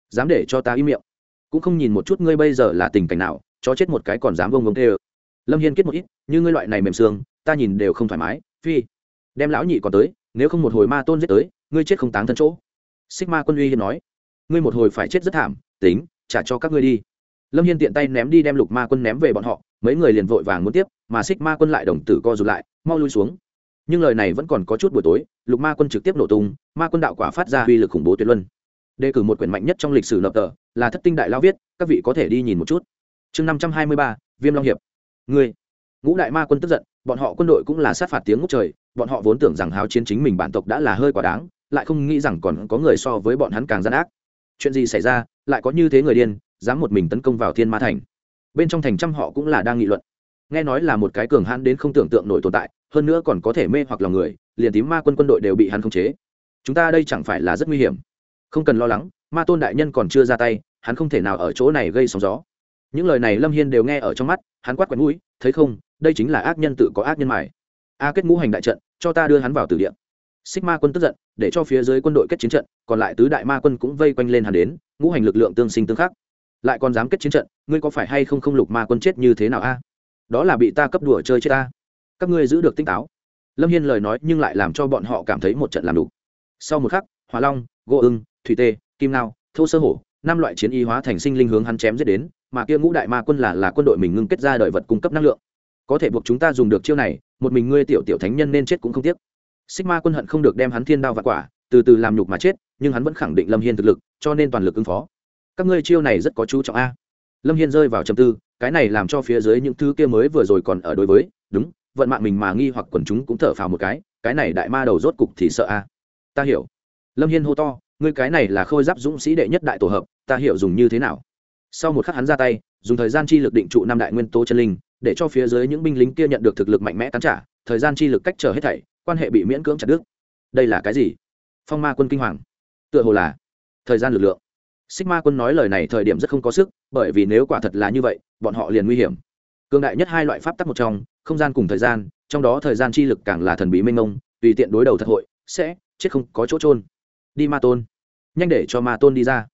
Dám để cho ta im miệng. Cũng không nhìn một chút ngươi bây giờ là tình cảnh nào cho chết một cái còn dám vông vông tê ơ lâm hiên kết một ít, như ngươi loại này mềm xương, ta nhìn đều không thoải mái, phi. Đem lão nhị còn tới, nếu không một hồi ma tôn giết tới, ngươi chết không táng thân chỗ. Xích ma quân uy hiên nói, ngươi một hồi phải chết rất thảm, tính, trả cho các ngươi đi. Lâm hiên tiện tay ném đi đem lục ma quân ném về bọn họ, mấy người liền vội vàng muốn tiếp mà xích ma quân lại đồng tử co rụt lại, mau lui xuống. Nhưng lời này vẫn còn có chút buổi tối, lục ma quân trực tiếp nổ tung, ma quân đạo quả phát ra uy lực khủng bố tuyệt luân. Đề cử một quyển mạnh nhất trong lịch sử nộp tờ, là thất tinh đại lao viết, các vị có thể đi nhìn một chút. Chương năm trăm hai mươi ba, viêm long hiệp. Người. Ngũ đại ma quân tức giận, bọn họ quân đội cũng là sát phạt tiếng ngốc trời, bọn họ vốn tưởng rằng háo chiến chính mình bản tộc đã là hơi quả đáng, lại không nghĩ rằng còn có người so với bọn hắn càng gian ác. Chuyện gì xảy ra, lại có như thế người điên, dám một mình tấn công vào thiên ma thành. Bên trong thành trăm họ cũng là đang nghị luận nghe nói là một cái cường hãn đến không tưởng tượng nổi tồn tại, hơn nữa còn có thể mê hoặc lòng người, liền tím ma quân quân đội đều bị hắn khống chế. Chúng ta đây chẳng phải là rất nguy hiểm. Không cần lo lắng, ma tôn đại nhân còn chưa ra tay, hắn không thể nào ở chỗ này gây sóng gió. Những lời này lâm hiên đều nghe ở trong mắt, hắn quát quẹt mũi, thấy không, đây chính là ác nhân tự có ác nhân mải a kết ngũ hành đại trận, cho ta đưa hắn vào tử địa. Xích ma quân tức giận, để cho phía dưới quân đội kết chiến trận, còn lại tứ đại ma quân cũng vây quanh lên hắn đến, ngũ hành lực lượng tương sinh tương khắc. Lại còn dám kết chiến trận, ngươi có phải hay không không lục ma quân chết như thế nào a? Đó là bị ta cấp đùa chơi chết ta. Các ngươi giữ được tinh táo. Lâm hiên lời nói nhưng lại làm cho bọn họ cảm thấy một trận làm đủ. Sau một khắc, hỏa long, gỗ ưng, thủy tê, kim nao thô sơ hổ, năm loại chiến y hóa thành sinh linh hướng hắn chém giết đến, mà kia ngũ đại ma quân là là quân đội mình ngưng kết ra đợi vật cung cấp năng lượng. Có thể buộc chúng ta dùng được chiêu này, một mình ngươi tiểu tiểu thánh nhân nên chết cũng không tiếc. Xích ma quân hận không được đem hắn thiên đao và quả, từ từ làm nhục mà chết, nhưng hắn vẫn khẳng định lâm hiên thực lực, cho nên toàn lực ứng phó. Các ngươi chiêu này rất có chú trọng a lâm hiên rơi vào trầm tư, cái này làm cho phía dưới những thứ kia mới vừa rồi còn ở đối với, đúng, vận mạng mình mà nghi hoặc quần chúng cũng thở phào một cái cái này đại ma đầu rốt cục thì sợ a. Ta hiểu. Lâm hiên hô to, ngươi cái này là khôi giáp dũng sĩ đệ nhất đại tổ hợp, ta hiểu dùng như thế nào. Sau một khắc hắn ra tay, dùng thời gian chi lực định trụ năm đại nguyên tố chân linh, để cho phía dưới những binh lính kia nhận được thực lực mạnh mẽ tán trả, thời gian chi lực cách trở hết thảy, quan hệ bị miễn cưỡng chặt đứt. Đây là cái gì? Phong ma quân kinh hoàng. Tựa hồ là thời gian lực lượng. Sigma quân nói lời này thời điểm rất không có sức bởi vì nếu quả thật là như vậy bọn họ liền nguy hiểm. Cường đại nhất hai loại pháp tắc một trong không gian cùng thời gian trong đó thời gian chi lực càng là thần bí mênh mông, tùy tiện đối đầu thật hội sẽ chết không có chỗ trôn đi ma tôn. Nhanh để cho ma tôn đi ra.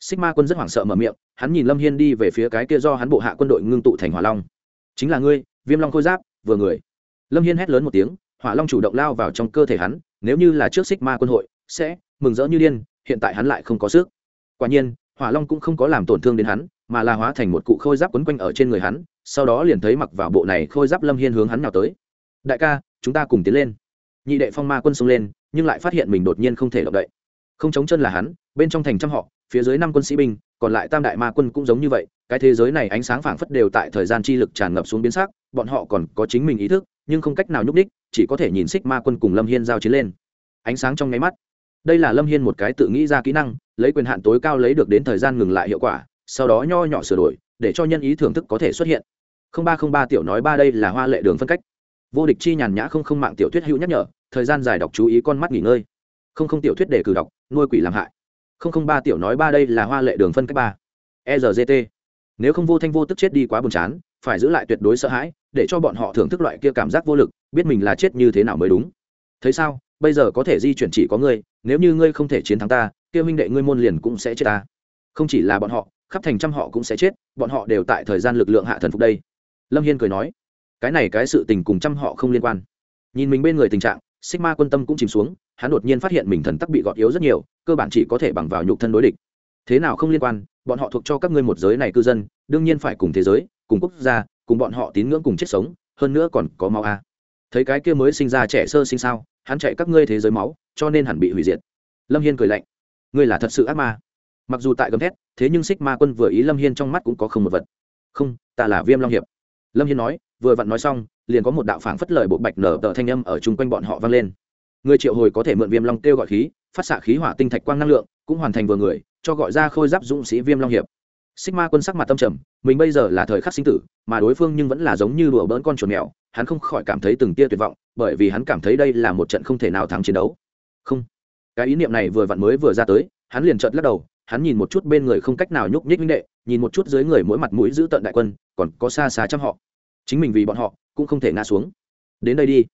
Sigma quân rất hoảng sợ mở miệng hắn nhìn lâm hiên đi về phía cái kia do hắn bộ hạ quân đội ngưng tụ thành hỏa long. Chính là ngươi viêm long khôi giáp vừa người. Lâm hiên hét lớn một tiếng hỏa long chủ động lao vào trong cơ thể hắn nếu như là trước Sigma quân hội sẽ mừng rỡ như điên hiện tại hắn lại không có sức quả nhiên, hỏa long cũng không có làm tổn thương đến hắn, mà là hóa thành một cụ khôi giáp quấn quanh ở trên người hắn, sau đó liền thấy mặc vào bộ này khôi giáp lâm hiên hướng hắn nào tới. Đại ca, chúng ta cùng tiến lên. Nhị đệ phong ma quân xông lên, nhưng lại phát hiện mình đột nhiên không thể động đậy. Không chống chân là hắn, bên trong thành trăm họ, phía dưới năm quân sĩ binh, còn lại tam đại ma quân cũng giống như vậy, cái thế giới này ánh sáng phảng phất đều tại thời gian chi lực tràn ngập xuống biến sắc, bọn họ còn có chính mình ý thức, nhưng không cách nào nhúc đích chỉ có thể nhìn xích ma quân cùng lâm hiên giao chiến lên. Ánh sáng trong nháy mắt đây là lâm hiên một cái tự nghĩ ra kỹ năng, lấy quyền hạn tối cao lấy được đến thời gian ngừng lại hiệu quả, sau đó nho nhỏ sửa đổi, để cho nhân ý thưởng thức có thể xuất hiện. Không ba không ba tiểu nói ba đây là hoa lệ đường phân cách. Vô địch chi nhàn nhã không không mạng tiểu thuyết hữu nhắc nhở, thời gian dài đọc chú ý con mắt nghỉ ngơi. Không không tiểu thuyết để cử đọc, nuôi quỷ làm hại. Không không ba tiểu nói ba đây là hoa lệ đường phân cách ba. Ergt nếu không vô thanh vô tức chết đi quá buồn chán, phải giữ lại tuyệt đối sợ hãi, để cho bọn họ thưởng thức loại kia cảm giác vô lực, biết mình là chết như thế nào mới đúng. Thấy sao? Bây giờ có thể di chuyển chỉ có ngươi nếu như ngươi không thể chiến thắng ta, kia huynh đệ ngươi môn liền cũng sẽ chết ta. Không chỉ là bọn họ, khắp thành trăm họ cũng sẽ chết, bọn họ đều tại thời gian lực lượng hạ thần phục đây. Lâm hiên cười nói. Cái này cái sự tình cùng trăm họ không liên quan. Nhìn mình bên người tình trạng xích ma quân tâm cũng chìm xuống, hắn đột nhiên phát hiện mình thần tắc bị gọt yếu rất nhiều, cơ bản chỉ có thể bằng vào nhục thân đối địch. Thế nào không liên quan, bọn họ thuộc cho các ngươi một giới này cư dân, đương nhiên phải cùng thế giới, cùng quốc gia, cùng bọn họ tín ngưỡng cùng chết sống, hơn nữa còn có máu a. Thấy cái kia mới sinh ra trẻ sơ sinh sao, hắn chạy các ngươi thế giới máu cho nên hẳn bị hủy diệt. Lâm hiên cười lạnh. Ngươi là thật sự ác ma. Mặc dù tại gầm thét, thế nhưng xích ma quân vừa ý lâm hiên trong mắt cũng có không một vật. Không, ta là viêm long hiệp. Lâm hiên nói, vừa vặn nói xong, liền có một đạo phảng phất lời bộ bạch nở tờ thanh âm ở chung quanh bọn họ vang lên. Người triệu hồi có thể mượn viêm long kêu gọi khí, phát xạ khí hỏa tinh thạch quang năng lượng, cũng hoàn thành vừa người, cho gọi ra khôi giáp dũng sĩ viêm long hiệp. Xích ma quân sắc mặt tâm trầm, mình bây giờ là thời khắc sinh tử, mà đối phương nhưng vẫn là giống như đùa bỡn con chuột mèo, hắn không khỏi cảm thấy từng tia tuyệt vọng, bởi vì hắn cảm thấy đây là một trận không thể nào thắng chiến đấu không. Cái ý niệm này vừa vặn mới vừa ra tới, hắn liền trợt lắc đầu, hắn nhìn một chút bên người không cách nào nhúc nhích minh đệ, nhìn một chút dưới người mỗi mặt mũi giữ tận đại quân, còn có xa xa trăm họ. Chính mình vì bọn họ, cũng không thể ngã xuống. Đến đây đi.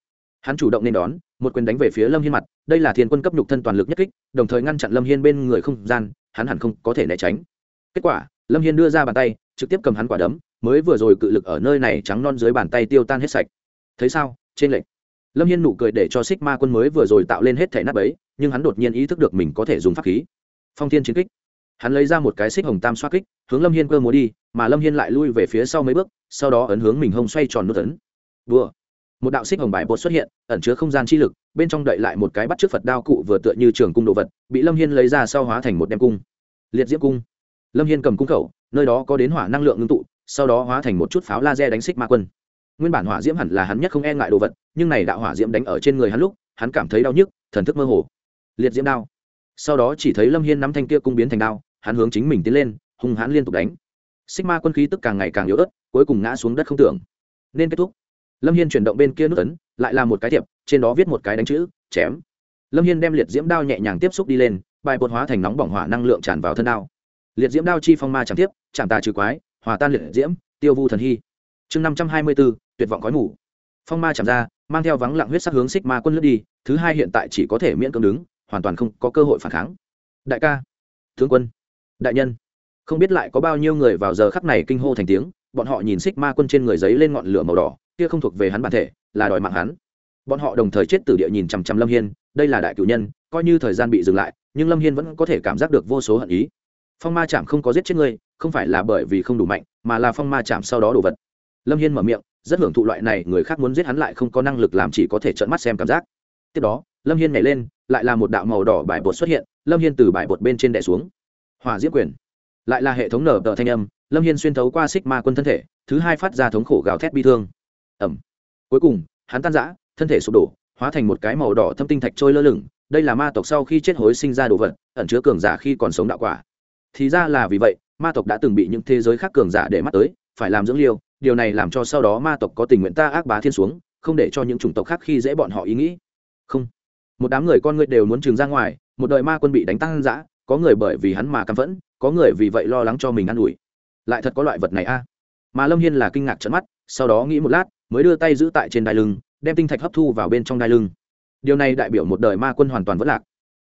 Hắn chủ động nên đón, một quyền đánh về phía lâm hiên mặt, đây là thiên quân cấp nhục thân toàn lực nhất kích, đồng thời ngăn chặn lâm hiên bên người không gian, hắn hẳn không có thể né tránh. Kết quả, lâm hiên đưa ra bàn tay, trực tiếp cầm hắn quả đấm, mới vừa rồi cự lực ở nơi này trắng non dưới bàn tay tiêu tan hết sạch. Thấy sao? Trên lệnh lâm hiên nụ cười để cho xích ma quân mới vừa rồi tạo lên hết thể nắp ấy, nhưng hắn đột nhiên ý thức được mình có thể dùng pháp khí. Phong thiên chiến kích. Hắn lấy ra một cái xích hồng tam xoa kích, hướng lâm hiên cơ múa đi, mà lâm hiên lại lui về phía sau mấy bước, sau đó ấn hướng mình hông xoay tròn nút ấn. Vừa một đạo xích hồng bài bột xuất hiện, ẩn chứa không gian chi lực, bên trong đậy lại một cái bắt trước phật đao cụ vừa tựa như trường cung đồ vật, bị lâm hiên lấy ra sau hóa thành một đem cung. Liệt diễm cung. Lâm hiên cầm cung khẩu, nơi đó có đến hỏa năng lượng ngưng tụ, sau đó hóa thành một chút pháo laser đánh xích ma quân nguyên bản hỏa diễm hẳn là hắn nhất không e ngại đồ vật, nhưng này đạo hỏa diễm đánh ở trên người hắn lúc, hắn cảm thấy đau nhức, thần thức mơ hồ. Liệt diễm đao. Sau đó chỉ thấy lâm hiên nắm thanh kia cung biến thành đao, hắn hướng chính mình tiến lên, hung hãn liên tục đánh. Xích ma quân khí tức càng ngày càng yếu ớt, cuối cùng ngã xuống đất không tưởng. Nên kết thúc. Lâm hiên chuyển động bên kia nút ấn, lại là một cái thiệp, trên đó viết một cái đánh chữ, chém. Lâm hiên đem liệt diễm đao nhẹ nhàng tiếp xúc đi lên, bài bột hóa thành nóng bỏng hỏa năng lượng tràn vào thân đao. Liệt diễm đao chi phong ma chẳng tiếp chạm tà trừ quái, hòa tan liệt diễm, tiêu vu thần hy chương năm trăm hai mươi bốn, tuyệt vọng khói mù. Phong ma chạm ra, mang theo vắng lặng huyết sắc hướng xích ma quân lướt đi, thứ hai hiện tại chỉ có thể miễn cưỡng đứng, hoàn toàn không có cơ hội phản kháng. Đại ca, tướng quân, đại nhân, không biết lại có bao nhiêu người vào giờ khắc này kinh hô thành tiếng, bọn họ nhìn xích ma quân trên người giấy lên ngọn lửa màu đỏ, kia không thuộc về hắn bản thể, là đòi mạng hắn. Bọn họ đồng thời chết từ địa nhìn chằm chằm lâm hiên, đây là đại cử nhân, coi như thời gian bị dừng lại, nhưng lâm hiên vẫn có thể cảm giác được vô số hận ý. Phong ma chạm không có giết chết ngươi không phải là bởi vì không đủ mạnh, mà là phong ma chạm sau đó đồ vật lâm hiên mở miệng, rất hưởng thụ loại này, người khác muốn giết hắn lại không có năng lực làm chỉ có thể trợn mắt xem cảm giác. Tiếp đó, lâm hiên nhảy lên, lại là một đạo màu đỏ bài bột xuất hiện, lâm hiên từ bài bột bên trên đè xuống. Hòa diễm quyền. Lại là hệ thống nở tờ thanh âm, lâm hiên xuyên thấu qua xích ma quân thân thể, thứ hai phát ra thống khổ gào thét bi thương. Ẩm cuối cùng, hắn tan giã thân thể sụp đổ, hóa thành một cái màu đỏ thâm tinh thạch trôi lơ lửng, đây là ma tộc sau khi chết hối sinh ra đồ vật, ẩn chứa cường giả khi còn sống đạo quả. Thì ra là vì vậy, ma tộc đã từng bị những thế giới khác cường giả để mắt tới, phải làm dưỡng liêu điều này làm cho sau đó ma tộc có tình nguyện ta ác bá thiên xuống, không để cho những chủng tộc khác khi dễ bọn họ ý nghĩ. Không. Một đám người con người đều muốn trường ra ngoài, một đời ma quân bị đánh tăng dã có người bởi vì hắn mà căm phẫn, có người vì vậy lo lắng cho mình ă n ủi. Lại thật có loại vật này a. Mà lâm hiên là kinh ngạc trận mắt, sau đó nghĩ một lát, mới đưa tay giữ tại trên đai lưng, đem tinh thạch hấp thu vào bên trong đai lưng. Điều này đại biểu một đời ma quân hoàn toàn vất lạc.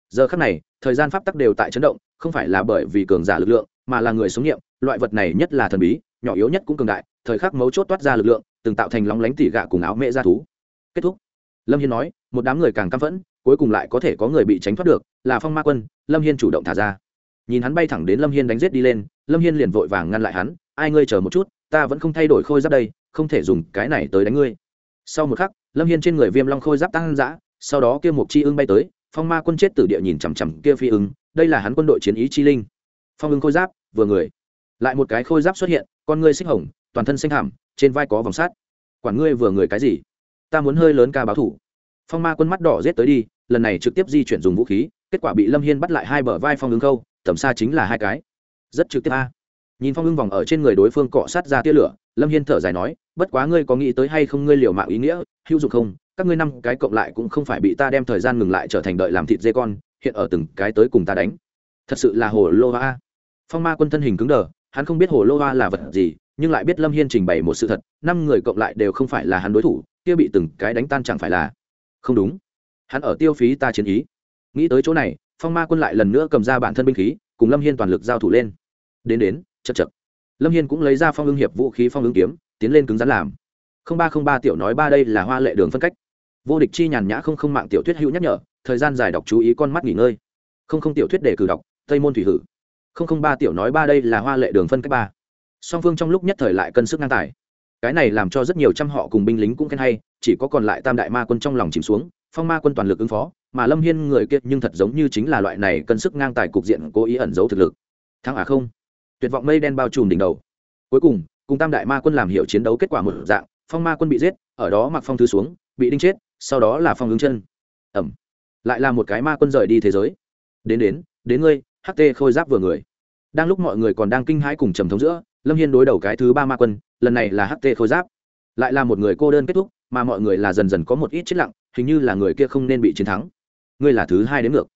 Giờ khắc này, thời gian pháp tắc đều tại chấn động, không phải là bởi vì cường giả lực lượng, mà là người sống nghiệm, loại vật này nhất là thần bí nhỏ yếu nhất cũng cường đại, thời khắc mấu chốt toát ra lực lượng, từng tạo thành lóng lánh tỉ gạ cùng áo mễ ra thú. Kết thúc. Lâm hiên nói, một đám người càng căm phẫn, cuối cùng lại có thể có người bị tránh thoát được, là phong ma quân, lâm hiên chủ động thả ra. Nhìn hắn bay thẳng đến lâm hiên đánh g i ế t đi lên, lâm hiên liền vội vàng ngăn lại hắn, ai ngươi chờ một chút, ta vẫn không thay đổi khôi giáp đây, không thể dùng cái này tới đánh ngươi. Sau một khắc, lâm hiên trên người viêm long khôi giáp tăng giã sau đó kia một chi ưng bay tới, phong ma quân chết từ địa nhìn chằm chằm kia phi ưng, đây là hắn quân đội chiến ý chi linh. Phong ưng khôi giáp, vừa người. Lại một cái khôi giáp xuất hiện con ngươi xích hồng, toàn thân xanh hàm trên vai có vòng sắt. Quản ngươi vừa người cái gì? Ta muốn hơi lớn ca báo thủ. Phong ma quân mắt đỏ rết tới đi, lần này trực tiếp di chuyển dùng vũ khí, kết quả bị lâm hiên bắt lại hai bờ vai phong ứng khâu, tầm xa chính là hai cái. Rất trực tiếp a. Nhìn phong ưng vòng ở trên người đối phương cọ sát ra tia lửa, lâm hiên thở dài nói, bất quá ngươi có nghĩ tới hay không ngươi liều mạng ý nghĩa, hữu dụng không? Các ngươi năm cái cộng lại cũng không phải bị ta đem thời gian ngừng lại trở thành đợi làm thịt dê con, hiện ở từng cái tới cùng ta đánh. Thật sự là hồ lô a. Phong ma quân thân hình cứng đờ hắn không biết hồ lô hoa là vật gì, nhưng lại biết lâm hiên trình bày một sự thật, năm người cộng lại đều không phải là hắn đối thủ, kia bị từng cái đánh tan chẳng phải là. Không đúng. Hắn ở tiêu phí ta chiến ý. Nghĩ tới chỗ này, phong ma quân lại lần nữa cầm ra bản thân binh khí, cùng lâm hiên toàn lực giao thủ lên. Đến đến chật chật lâm hiên cũng lấy ra phong ương hiệp vũ khí phong ương kiếm, tiến lên cứng rắn làm. Không ba không ba tiểu nói ba đây là hoa lệ đường phân cách. Vô địch chi nhàn nhã không không mạng tiểu thuyết hữu nhắc nhở, thời gian dài đọc chú ý con mắt nghỉ ngơi. Không không tiểu thuyết để cử đọc, tây môn thủy hử không không ba tiểu nói ba đây là hoa lệ đường phân cách ba. Song phương trong lúc nhất thời lại cân sức ngang tài. Cái này làm cho rất nhiều trăm họ cùng binh lính cũng khen hay, chỉ có còn lại tam đại ma quân trong lòng chìm xuống, phong ma quân toàn lực ứng phó, mà lâm hiên người kia nhưng thật giống như chính là loại này cân sức ngang tài cục diện cố ý ẩn giấu thực lực. Thắng à không? Tuyệt vọng mây đen bao trùm đỉnh đầu. Cuối cùng cùng tam đại ma quân làm hiệu chiến đấu kết quả một dạng, phong ma quân bị giết, ở đó mặc phong thứ xuống, bị đinh chết, sau đó là phong hướng chân. Ẩm. Lại là một cái ma quân rời đi thế giới. Đến đến đến ngươi ht khôi giáp vừa người. Đang lúc mọi người còn đang kinh hãi cùng trầm thống giữa, lâm hiên đối đầu cái thứ ba ma quân, lần này là ht khôi giáp. Lại là một người cô đơn kết thúc, mà mọi người là dần dần có một ít chết lặng, hình như là người kia không nên bị chiến thắng. Ngươi là thứ hai đến ngược.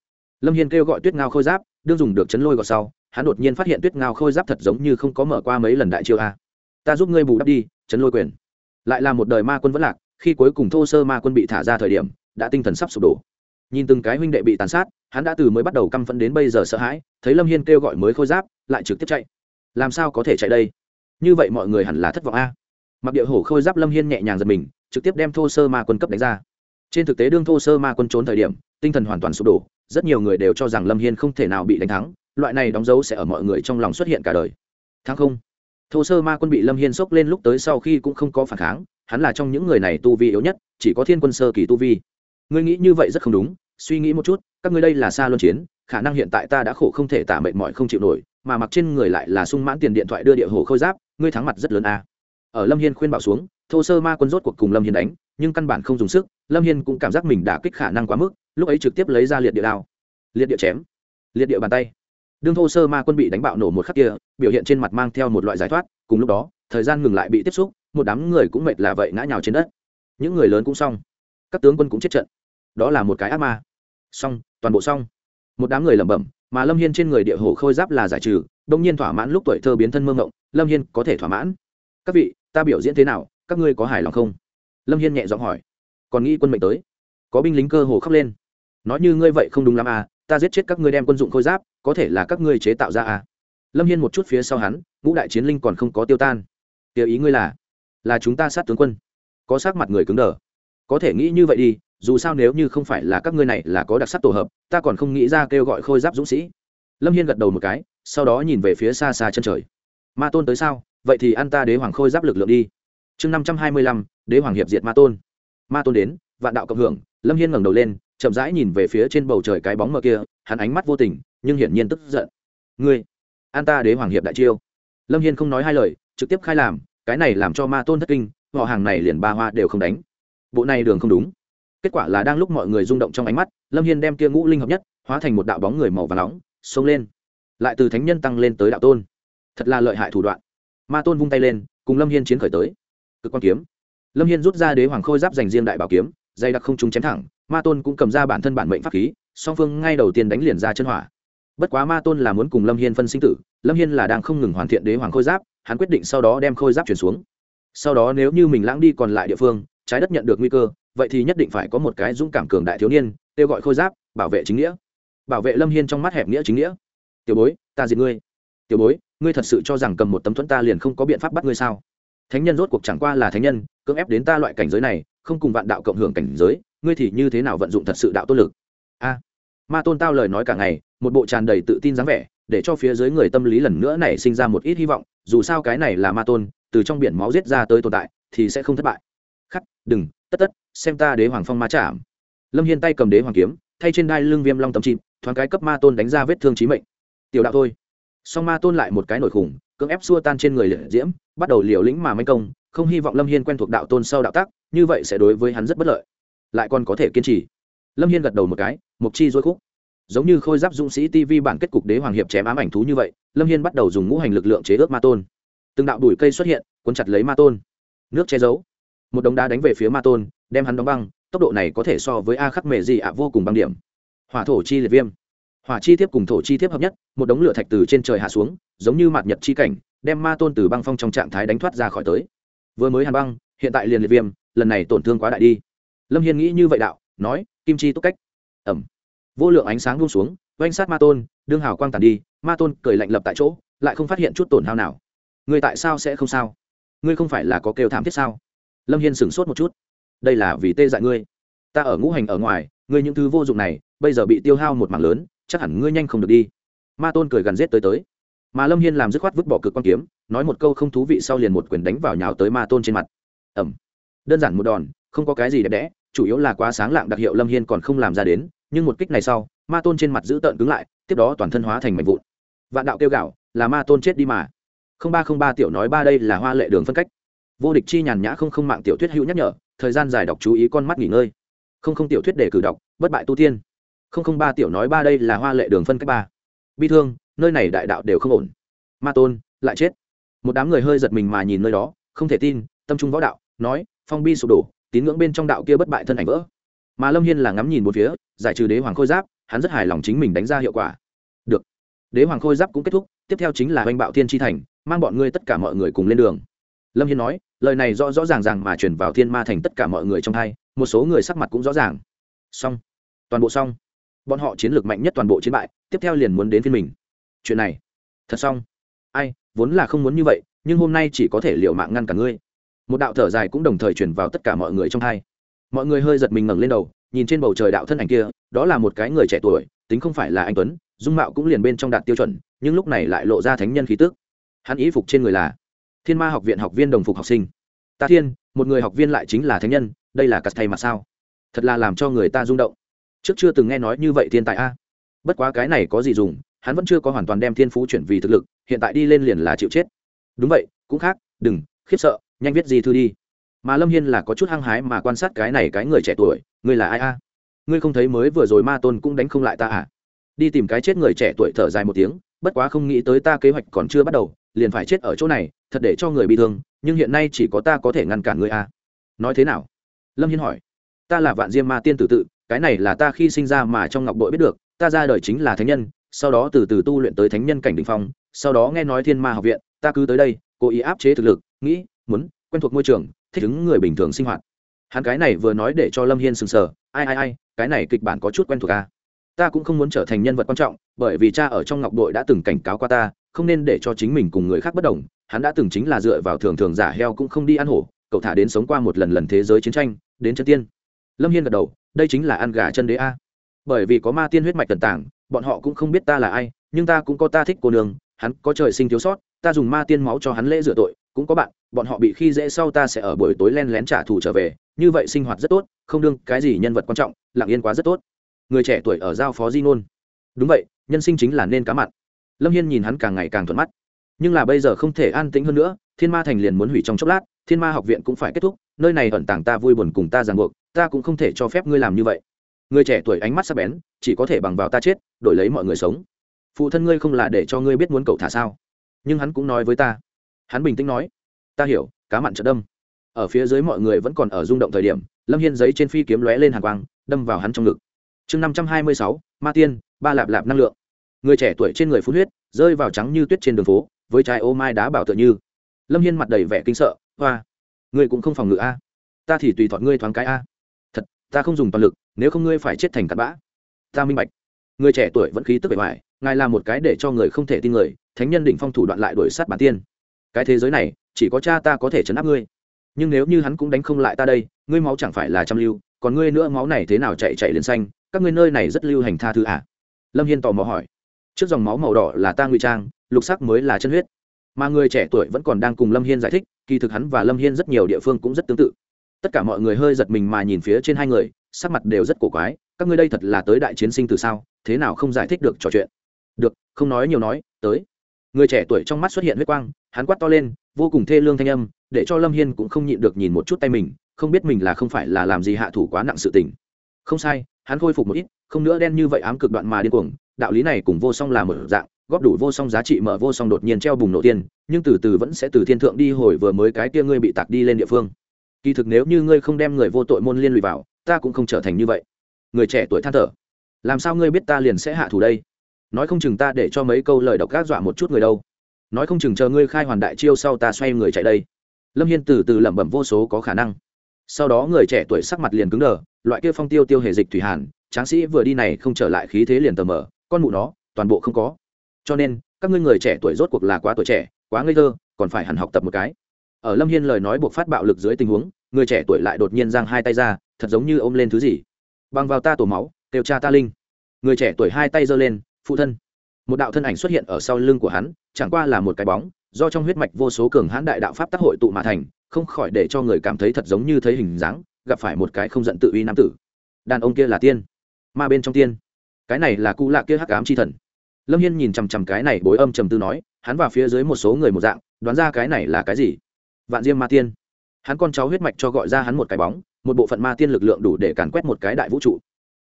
Lâm hiên kêu gọi tuyết ngao khôi giáp, đương dùng được chấn lôi gọt sau, hắn đột nhiên phát hiện tuyết ngao khôi giáp thật giống như không có mở qua mấy lần đại chiêu a. Ta giúp ngươi bù đắp đi, chấn lôi quyền. Lại là một đời ma quân vẫn lạc, khi cuối cùng thô sơ ma quân bị thả ra thời điểm, đã tinh thần sắp sụp đổ nhìn từng cái huynh đệ bị tàn sát, hắn đã từ mới bắt đầu căm phẫn đến bây giờ sợ hãi, thấy lâm hiên kêu gọi mới khôi giáp, lại trực tiếp chạy. Làm sao có thể chạy đây? Như vậy mọi người hẳn là thất vọng a. Mặc địa hổ khôi giáp lâm hiên nhẹ nhàng giật mình, trực tiếp đem thô sơ ma quân cấp đánh ra. Trên thực tế đương thô sơ ma quân trốn thời điểm, tinh thần hoàn toàn sụp đổ, rất nhiều người đều cho rằng lâm hiên không thể nào bị đánh thắng, loại này đóng dấu sẽ ở mọi người trong lòng xuất hiện cả đời. Thắng không? Thô sơ ma quân bị lâm hiên sốc lên lúc tới sau khi cũng không có phản kháng, hắn là trong những người này tu vi yếu nhất, chỉ có thiên quân sơ kỳ tu vi ngươi nghĩ như vậy rất không đúng, suy nghĩ một chút, các ngươi đây là xa luân chiến, khả năng hiện tại ta đã khổ không thể tả mệt mỏi không chịu nổi, mà mặc trên người lại là sung mãn tiền điện thoại đưa địa hồ khôi giáp, ngươi thắng mặt rất lớn a. Ở lâm hiên khuyên bảo xuống, thô sơ ma quân rốt cuộc cùng lâm hiên đánh, nhưng căn bản không dùng sức, lâm hiên cũng cảm giác mình đã kích khả năng quá mức, lúc ấy trực tiếp lấy ra liệt địa đao. Liệt địa chém, liệt địa bàn tay. Đương thô sơ ma quân bị đánh bạo nổ một khắc kia, biểu hiện trên mặt mang theo một loại giải thoát, cùng lúc đó, thời gian ngừng lại bị tiếp xúc, một đám người cũng mệt là vậy ngã nhào trên đất. Những người lớn cũng xong. Các tướng quân cũng chết trận đó là một cái ác ma. Xong, toàn bộ xong. Một đám người lẩm bẩm, mà lâm hiên trên người địa hồ khôi giáp là giải trừ đông nhiên thỏa mãn lúc tuổi thơ biến thân mơ ngộng lâm hiên có thể thỏa mãn. Các vị, ta biểu diễn thế nào, các ngươi có hài lòng không? Lâm hiên nhẹ giọng hỏi. Còn nghĩ quân mệnh tới. Có binh lính cơ hồ khóc lên. Nói như ngươi vậy không đúng lắm à ta giết chết các ngươi đem quân dụng khôi giáp, có thể là các ngươi chế tạo ra à. Lâm hiên một chút phía sau hắn, ngũ đại chiến linh còn không có tiêu tan. Tiêu ý ngươi là là chúng ta sát tướng quân. Có sắc mặt người cứng đờ. Có thể nghĩ như vậy đi dù sao nếu như không phải là các ngươi này là có đặc sắc tổ hợp, ta còn không nghĩ ra kêu gọi khôi giáp dũng sĩ. Lâm hiên gật đầu một cái, sau đó nhìn về phía xa xa chân trời. Ma tôn tới sao? Vậy thì ăn ta đế hoàng khôi giáp lực lượng đi. Chương năm trăm hai mươi lăm, đế hoàng hiệp diệt ma tôn. Ma tôn đến, vạn đạo cộng hưởng, lâm hiên ngẩng đầu lên, chậm rãi nhìn về phía trên bầu trời cái bóng mờ kia, hắn ánh mắt vô tình, nhưng hiển nhiên tức giận. Ngươi an ta đế hoàng hiệp đại chiêu. Lâm hiên không nói hai lời, trực tiếp khai làm, cái này làm cho ma tôn thất kinh, họ hàng này liền ba hoa đều không đánh. Bộ này đường không đúng kết quả là đang lúc mọi người rung động trong ánh mắt, lâm hiên đem kia ngũ linh hợp nhất, hóa thành một đạo bóng người màu và nóng, xông lên. Lại từ thánh nhân tăng lên tới đạo tôn. Thật là lợi hại thủ đoạn. Ma tôn vung tay lên, cùng lâm hiên chiến khởi tới. Cực quan kiếm. Lâm hiên rút ra đế hoàng khôi giáp dành riêng đại bảo kiếm, dây đặc không trúng chém thẳng, ma tôn cũng cầm ra bản thân bản mệnh pháp khí, song phương ngay đầu tiên đánh liền ra chân hỏa. Bất quá ma tôn là muốn cùng lâm hiên phân sinh tử, lâm hiên là đang không ngừng hoàn thiện đế hoàng khôi giáp, hắn quyết định sau đó đem khôi giáp chuyển xuống. Sau đó nếu như mình lãng đi còn lại địa phương, trái đất nhận được nguy cơ vậy thì nhất định phải có một cái dũng cảm cường đại thiếu niên, kêu gọi khôi giáp, bảo vệ chính nghĩa. Bảo vệ lâm hiên trong mắt hẹp nghĩa chính nghĩa. Tiểu bối, ta diệt ngươi. Tiểu bối, ngươi thật sự cho rằng cầm một tấm thuẫn ta liền không có biện pháp bắt ngươi sao? Thánh nhân rốt cuộc chẳng qua là thánh nhân, cưỡng ép đến ta loại cảnh giới này, không cùng vạn đạo cộng hưởng cảnh giới, ngươi thì như thế nào vận dụng thật sự đạo tôn lực? A. Ma tôn tao lời nói cả ngày, một bộ tràn đầy tự tin dáng vẻ, để cho phía dưới người tâm lý lần nữa nảy sinh ra một ít hy vọng, dù sao cái này là ma tôn, từ trong biển máu giết ra tới tồn tại, thì sẽ không thất bại. Khắc, đừng, tất tất xem ta đế hoàng phong ma chạm. Lâm hiên tay cầm đế hoàng kiếm, thay trên đai lưng viêm long tầm chìm, thoáng cái cấp ma tôn đánh ra vết thương trí mệnh. Tiểu đạo thôi. Song ma tôn lại một cái nổi khủng, cưỡng ép xua tan trên người liệt diễm, bắt đầu liều lĩnh mà manh công, không hy vọng lâm hiên quen thuộc đạo tôn sau đạo tác như vậy sẽ đối với hắn rất bất lợi. Lại còn có thể kiên trì. Lâm hiên gật đầu một cái, mục chi dối khúc. Giống như khôi giáp dũng sĩ tv bản kết cục đế hoàng hiệp chém ám ảnh thú như vậy, lâm hiên bắt đầu dùng ngũ hành lực lượng chế ước ma tôn. Từng đạo đùi cây xuất hiện, cuốn chặt lấy ma tôn. Nước che giấu. Một đống đá đánh về phía ma tôn đem hắn đóng băng, tốc độ này có thể so với a khắc mệ gì ạ vô cùng băng điểm. Hỏa thổ chi liệt viêm. Hỏa chi tiếp cùng thổ chi tiếp hợp nhất, một đống lửa thạch từ trên trời hạ xuống, giống như mặt nhật chi cảnh, đem ma tôn từ băng phong trong trạng thái đánh thoát ra khỏi tới. Vừa mới hàn băng, hiện tại liền liệt viêm, lần này tổn thương quá đại đi. Lâm hiên nghĩ như vậy đạo, nói, kim chi túc cách. Ẩm. Vô lượng ánh sáng buông xuống, oanh sát ma tôn, đương hào quang tàn đi, ma tôn cười lạnh lập tại chỗ, lại không phát hiện chút tổn hao nào. Người tại sao sẽ không sao? Ngươi không phải là có kêu thảm thiết sao? Lâm hiên sửng sốt một chút đây là vì tê dại ngươi. Ta ở ngũ hành ở ngoài, ngươi những thứ vô dụng này, bây giờ bị tiêu hao một mảng lớn, chắc hẳn ngươi nhanh không được đi. Ma tôn cười gần rết tới tới. Mà lâm hiên làm dứt khoát vứt bỏ cực quan kiếm, nói một câu không thú vị sau liền một quyền đánh vào nhào tới ma tôn trên mặt. Ẩm đơn giản một đòn, không có cái gì đẹp đẽ, chủ yếu là quá sáng lạng đặc hiệu lâm hiên còn không làm ra đến, nhưng một kích này sau, ma tôn trên mặt giữ tợn cứng lại, tiếp đó toàn thân hóa thành mảnh vụn. Vạn đạo kêu gạo là ma tôn chết đi mà. Không ba không ba tiểu nói ba đây là hoa lệ đường phân cách. Vô địch chi nhàn nhã không không mạng tiểu thuyết hữu nhắc nhở thời gian dài đọc chú ý con mắt nghỉ ngơi. Không không tiểu thuyết để cử đọc, bất bại tu tiên. Không không ba tiểu nói ba đây là hoa lệ đường phân cách ba. Bi thương, nơi này đại đạo đều không ổn. Ma tôn, lại chết. Một đám người hơi giật mình mà nhìn nơi đó, không thể tin, tâm trung võ đạo, nói, phong bi sụp đổ, tín ngưỡng bên trong đạo kia bất bại thân ảnh vỡ. Mà lâm hiên là ngắm nhìn một phía, giải trừ đế hoàng khôi giáp, hắn rất hài lòng chính mình đánh ra hiệu quả. Được. Đế hoàng khôi giáp cũng kết thúc, tiếp theo chính là oanh bạo thiên tri thành, mang bọn ngươi tất cả mọi người cùng lên đường. Lâm hiên nói lời này rõ rõ ràng ràng mà chuyển vào thiên ma thành tất cả mọi người trong hai, một số người sắc mặt cũng rõ ràng. Xong. Toàn bộ xong. Bọn họ chiến lược mạnh nhất toàn bộ chiến bại, tiếp theo liền muốn đến phiên mình. Chuyện này. Thật xong. Ai, vốn là không muốn như vậy, nhưng hôm nay chỉ có thể liệu mạng ngăn cả ngươi. Một đạo thở dài cũng đồng thời chuyển vào tất cả mọi người trong hai. Mọi người hơi giật mình ngẩng lên đầu, nhìn trên bầu trời đạo thân ảnh kia, đó là một cái người trẻ tuổi, tính không phải là anh tuấn, dung mạo cũng liền bên trong đạt tiêu chuẩn, nhưng lúc này lại lộ ra thánh nhân khí tước hắn ý phục trên người là thiên ma học viện học viên đồng phục học sinh. Ta thiên, một người học viên lại chính là thánh nhân, đây là cắt thầy mà sao? Thật là làm cho người ta rung động. Trước chưa từng nghe nói như vậy thiên tài a. Bất quá cái này có gì dùng, hắn vẫn chưa có hoàn toàn đem thiên phú chuyển vì thực lực, hiện tại đi lên liền là chịu chết. Đúng vậy, cũng khác, đừng, khiếp sợ, nhanh viết gì thư đi. Mà lâm hiên là có chút hăng hái mà quan sát cái này cái người trẻ tuổi, ngươi là ai a? Ngươi không thấy mới vừa rồi ma tôn cũng đánh không lại ta à? Đi tìm cái chết người trẻ tuổi thở dài một tiếng, bất quá không nghĩ tới ta kế hoạch còn chưa bắt đầu liền phải chết ở chỗ này, thật để cho người bị thương, nhưng hiện nay chỉ có ta có thể ngăn cản ngươi a. Nói thế nào? Lâm hiên hỏi. Ta là vạn diêm ma tiên tử tự, cái này là ta khi sinh ra mà trong ngọc bội biết được, ta ra đời chính là thánh nhân, sau đó từ từ tu luyện tới thánh nhân cảnh đ ỉ n h phong, sau đó nghe nói thiên ma học viện, ta cứ tới đây, cố ý áp chế thực lực, nghĩ, muốn quen thuộc môi trường, thích ứng người bình thường sinh hoạt. Hắn cái này vừa nói để cho lâm hiên sừng sờ, ai ai ai, cái này kịch bản có chút quen thuộc à. ta cũng không muốn trở thành nhân vật quan trọng, bởi vì cha ở trong ngọc đội đã từng cảnh cáo qua ta không nên để cho chính mình cùng người khác bất đồng, hắn đã từng chính là dựa vào thường thường giả heo cũng không đi ăn hổ, cậu thả đến sống qua một lần lần thế giới chiến tranh, đến chân tiên. Lâm hiên gật đầu, đây chính là ăn gà chân đế a. Bởi vì có ma tiên huyết mạch tần tảng bọn họ cũng không biết ta là ai, nhưng ta cũng có ta thích cô nương, hắn có trời sinh thiếu sót, ta dùng ma tiên máu cho hắn lễ rửa tội, cũng có bạn, bọn họ bị khi dễ sau ta sẽ ở buổi tối len lén trả thù trở về, như vậy sinh hoạt rất tốt, không đương cái gì nhân vật quan trọng, lặng yên quá rất tốt. Người trẻ tuổi ở giao phó di ngôn. Đúng vậy, nhân sinh chính là nên cá mặn lâm hiên nhìn hắn càng ngày càng thuận mắt. Nhưng là bây giờ không thể an tĩnh hơn nữa, thiên ma thành liền muốn hủy trong chốc lát, thiên ma học viện cũng phải kết thúc, nơi này ẩn tàng ta vui buồn cùng ta ràng buộc, ta cũng không thể cho phép ngươi làm như vậy. Người trẻ tuổi ánh mắt sắp bén, chỉ có thể bằng vào ta chết, đổi lấy mọi người sống. Phụ thân ngươi không là để cho ngươi biết muốn cậu thả sao? Nhưng hắn cũng nói với ta. Hắn bình tĩnh nói, ta hiểu, cá mặn trợ đâm. Ở phía dưới mọi người vẫn còn ở rung động thời điểm, lâm hiên giấy trên phi kiếm lóe lên hàng quang, đâm vào hắn trong ngực. Chương năm trăm hai mươi sáu, ma tiên, ba lạp lạp năng lượng người trẻ tuổi trên người phun huyết, rơi vào trắng như tuyết trên đường phố, với trái ô mai đá bảo tựa như. Lâm hiên mặt đầy vẻ kinh sợ, hoa, ngươi cũng không phòng ngự a? Ta thì tùy thọt ngươi thoáng cái a. Thật, ta không dùng toàn lực, nếu không ngươi phải chết thành cặn bã. Ta minh bạch. Người trẻ tuổi vẫn khí tức bề ngoài ngài là một cái để cho người không thể tin người, thánh nhân định phong thủ đoạn lại đuổi sát bản tiên. Cái thế giới này, chỉ có cha ta có thể chấn áp ngươi. Nhưng nếu như hắn cũng đánh không lại ta đây, ngươi máu chẳng phải là trăm lưu, còn ngươi nữa máu này thế nào chạy chạy liền xanh, các ngươi nơi này rất lưu hành tha thứ à? Lâm hiên tò mò hỏi trước dòng máu màu đỏ là ta ngụy trang, lục sắc mới là chân huyết. Mà người trẻ tuổi vẫn còn đang cùng lâm hiên giải thích, kỳ thực hắn và lâm hiên rất nhiều địa phương cũng rất tương tự. Tất cả mọi người hơi giật mình mà nhìn phía trên hai người, sắc mặt đều rất cổ quái, các ngươi đây thật là tới đại chiến sinh từ sao, thế nào không giải thích được trò chuyện? Được, không nói nhiều nói, tới. Người trẻ tuổi trong mắt xuất hiện huyết quang, hắn quát to lên, vô cùng thê lương thanh âm, để cho lâm hiên cũng không nhịn được nhìn một chút tay mình, không biết mình là không phải là làm gì hạ thủ quá nặng sự tình. Không sai, hắn khôi phục một ít, không nữa đen như vậy ám cực đoạn mà điên cuồng đạo lý này cùng vô song là một dạng, góp đủ vô song giá trị mở vô song đột nhiên treo bùng nổ tiên, nhưng từ từ vẫn sẽ từ thiên thượng đi hồi vừa mới cái kia ngươi bị tạc đi lên địa phương. Kỳ thực nếu như ngươi không đem người vô tội môn liên lụy vào, ta cũng không trở thành như vậy. Người trẻ tuổi than thở, làm sao ngươi biết ta liền sẽ hạ thủ đây? Nói không chừng ta để cho mấy câu lời độc gác dọa một chút người đâu. Nói không chừng chờ ngươi khai hoàn đại chiêu sau ta xoay người chạy đây. Lâm hiên từ từ lẩm bẩm vô số có khả năng. Sau đó người trẻ tuổi sắc mặt liền cứng đờ, loại kia phong tiêu tiêu hề dịch thủy hàn, tráng sĩ vừa đi này không trở lại khí thế liền tờ mờ con mụ nó, toàn bộ không có. Cho nên, các ngươi người trẻ tuổi rốt cuộc là quá tuổi trẻ, quá ngây thơ, còn phải hẳn học tập một cái. Ở lâm hiên lời nói buộc phát bạo lực dưới tình huống, người trẻ tuổi lại đột nhiên giang hai tay ra, thật giống như ôm lên thứ gì. Bằng vào ta tổ máu, kêu cha ta linh. Người trẻ tuổi hai tay giơ lên, phụ thân. Một đạo thân ảnh xuất hiện ở sau lưng của hắn, chẳng qua là một cái bóng, do trong huyết mạch vô số cường hãn đại đạo pháp tác hội tụ mà thành, không khỏi để cho người cảm thấy thật giống như thấy hình dáng, gặp phải một cái không giận tự uy nam tử. Đàn ông kia là tiên, ma bên trong tiên cái này là cụ lạ kia hắc ám chi thần. Lâm hiên nhìn chằm chằm cái này bối âm trầm tư nói, hắn và phía dưới một số người một dạng, đoán ra cái này là cái gì? Vạn diêm ma tiên. Hắn con cháu huyết mạch cho gọi ra hắn một cái bóng, một bộ phận ma tiên lực lượng đủ để càn quét một cái đại vũ trụ.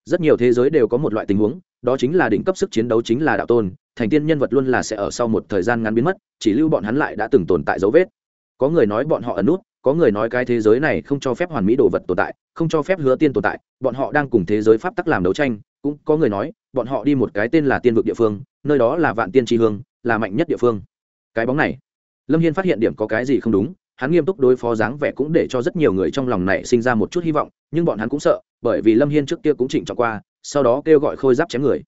Rất nhiều thế giới đều có một loại tình huống, đó chính là đỉnh cấp sức chiến đấu chính là đạo tôn, thành tiên nhân vật luôn là sẽ ở sau một thời gian ngắn biến mất, chỉ lưu bọn hắn lại đã từng tồn tại dấu vết. Có người nói bọn họ ẩn nút có người nói cái thế giới này không cho phép hoàn mỹ đồ vật tồn tại, không cho phép hứa tiên tồn tại, bọn họ đang cùng thế giới pháp tắc làm đấu tranh, cũng có người nói, bọn họ đi một cái tên là tiên vực địa phương, nơi đó là vạn tiên tri hương, là mạnh nhất địa phương. Cái bóng này, lâm hiên phát hiện điểm có cái gì không đúng, hắn nghiêm túc đối phó dáng vẻ cũng để cho rất nhiều người trong lòng này sinh ra một chút hy vọng, nhưng bọn hắn cũng sợ, bởi vì lâm hiên trước kia cũng chỉnh trọng qua, sau đó kêu gọi khôi giáp chém người.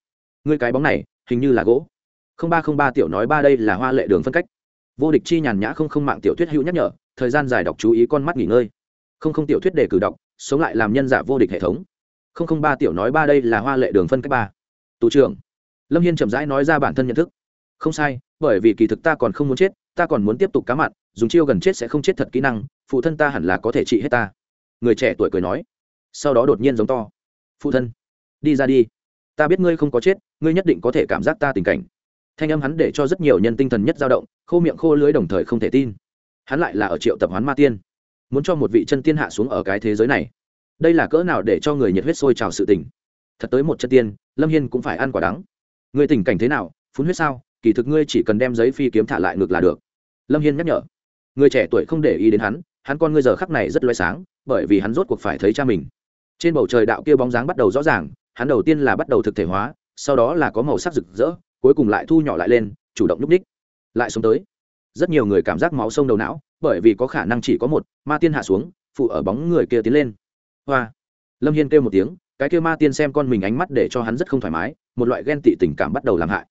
Người cái bóng này, hình như là gỗ. Không ba không ba tiểu nói ba đây là hoa lệ đường phân cách. Vô địch chi nhàn nhã không không mạng tiểu thuyết hữu nhắc nhở thời gian dài đọc chú ý con mắt nghỉ ngơi. Không không tiểu thuyết để cử đọc, sống lại làm nhân giả vô địch hệ thống. Không không ba tiểu nói ba đây là hoa lệ đường phân cách ba. Tù trưởng. Lâm hiên chậm rãi nói ra bản thân nhận thức. Không sai, bởi vì kỳ thực ta còn không muốn chết, ta còn muốn tiếp tục cá mặn, dùng chiêu gần chết sẽ không chết thật kỹ năng, phụ thân ta hẳn là có thể trị hết ta. Người trẻ tuổi cười nói. Sau đó đột nhiên giống to. Phụ thân, đi ra đi. Ta biết ngươi không có chết, ngươi nhất định có thể cảm giác ta tình cảnh. Thanh âm hắn để cho rất nhiều nhân tinh thần nhất dao động, khô miệng khô lưới đồng thời không thể tin hắn lại là ở triệu tập hoán ma tiên, muốn cho một vị chân tiên hạ xuống ở cái thế giới này. Đây là cỡ nào để cho người nhiệt huyết sôi trào sự tình? Thật tới một chân tiên, lâm hiên cũng phải ăn quả đắng. Người tình cảnh thế nào, phun huyết sao? Kỳ thực ngươi chỉ cần đem giấy phi kiếm thả lại ngược là được. Lâm hiên nhắc nhở. Người trẻ tuổi không để ý đến hắn hắn con ngươi giờ khắc này rất loay sáng, bởi vì hắn rốt cuộc phải thấy cha mình. Trên bầu trời đạo kia bóng dáng bắt đầu rõ ràng, hắn đầu tiên là bắt đầu thực thể hóa, sau đó là có màu sắc rực rỡ, cuối cùng lại thu nhỏ lại lên, chủ động núp ních, lại sống tới rất nhiều người cảm giác máu sông đầu não, bởi vì có khả năng chỉ có một, ma tiên hạ xuống, phụ ở bóng người kia tiến lên. Hoa. Lâm hiên kêu một tiếng, cái kêu ma tiên xem con mình ánh mắt để cho hắn rất không thoải mái, một loại ghen tị tình cảm bắt đầu làm hại.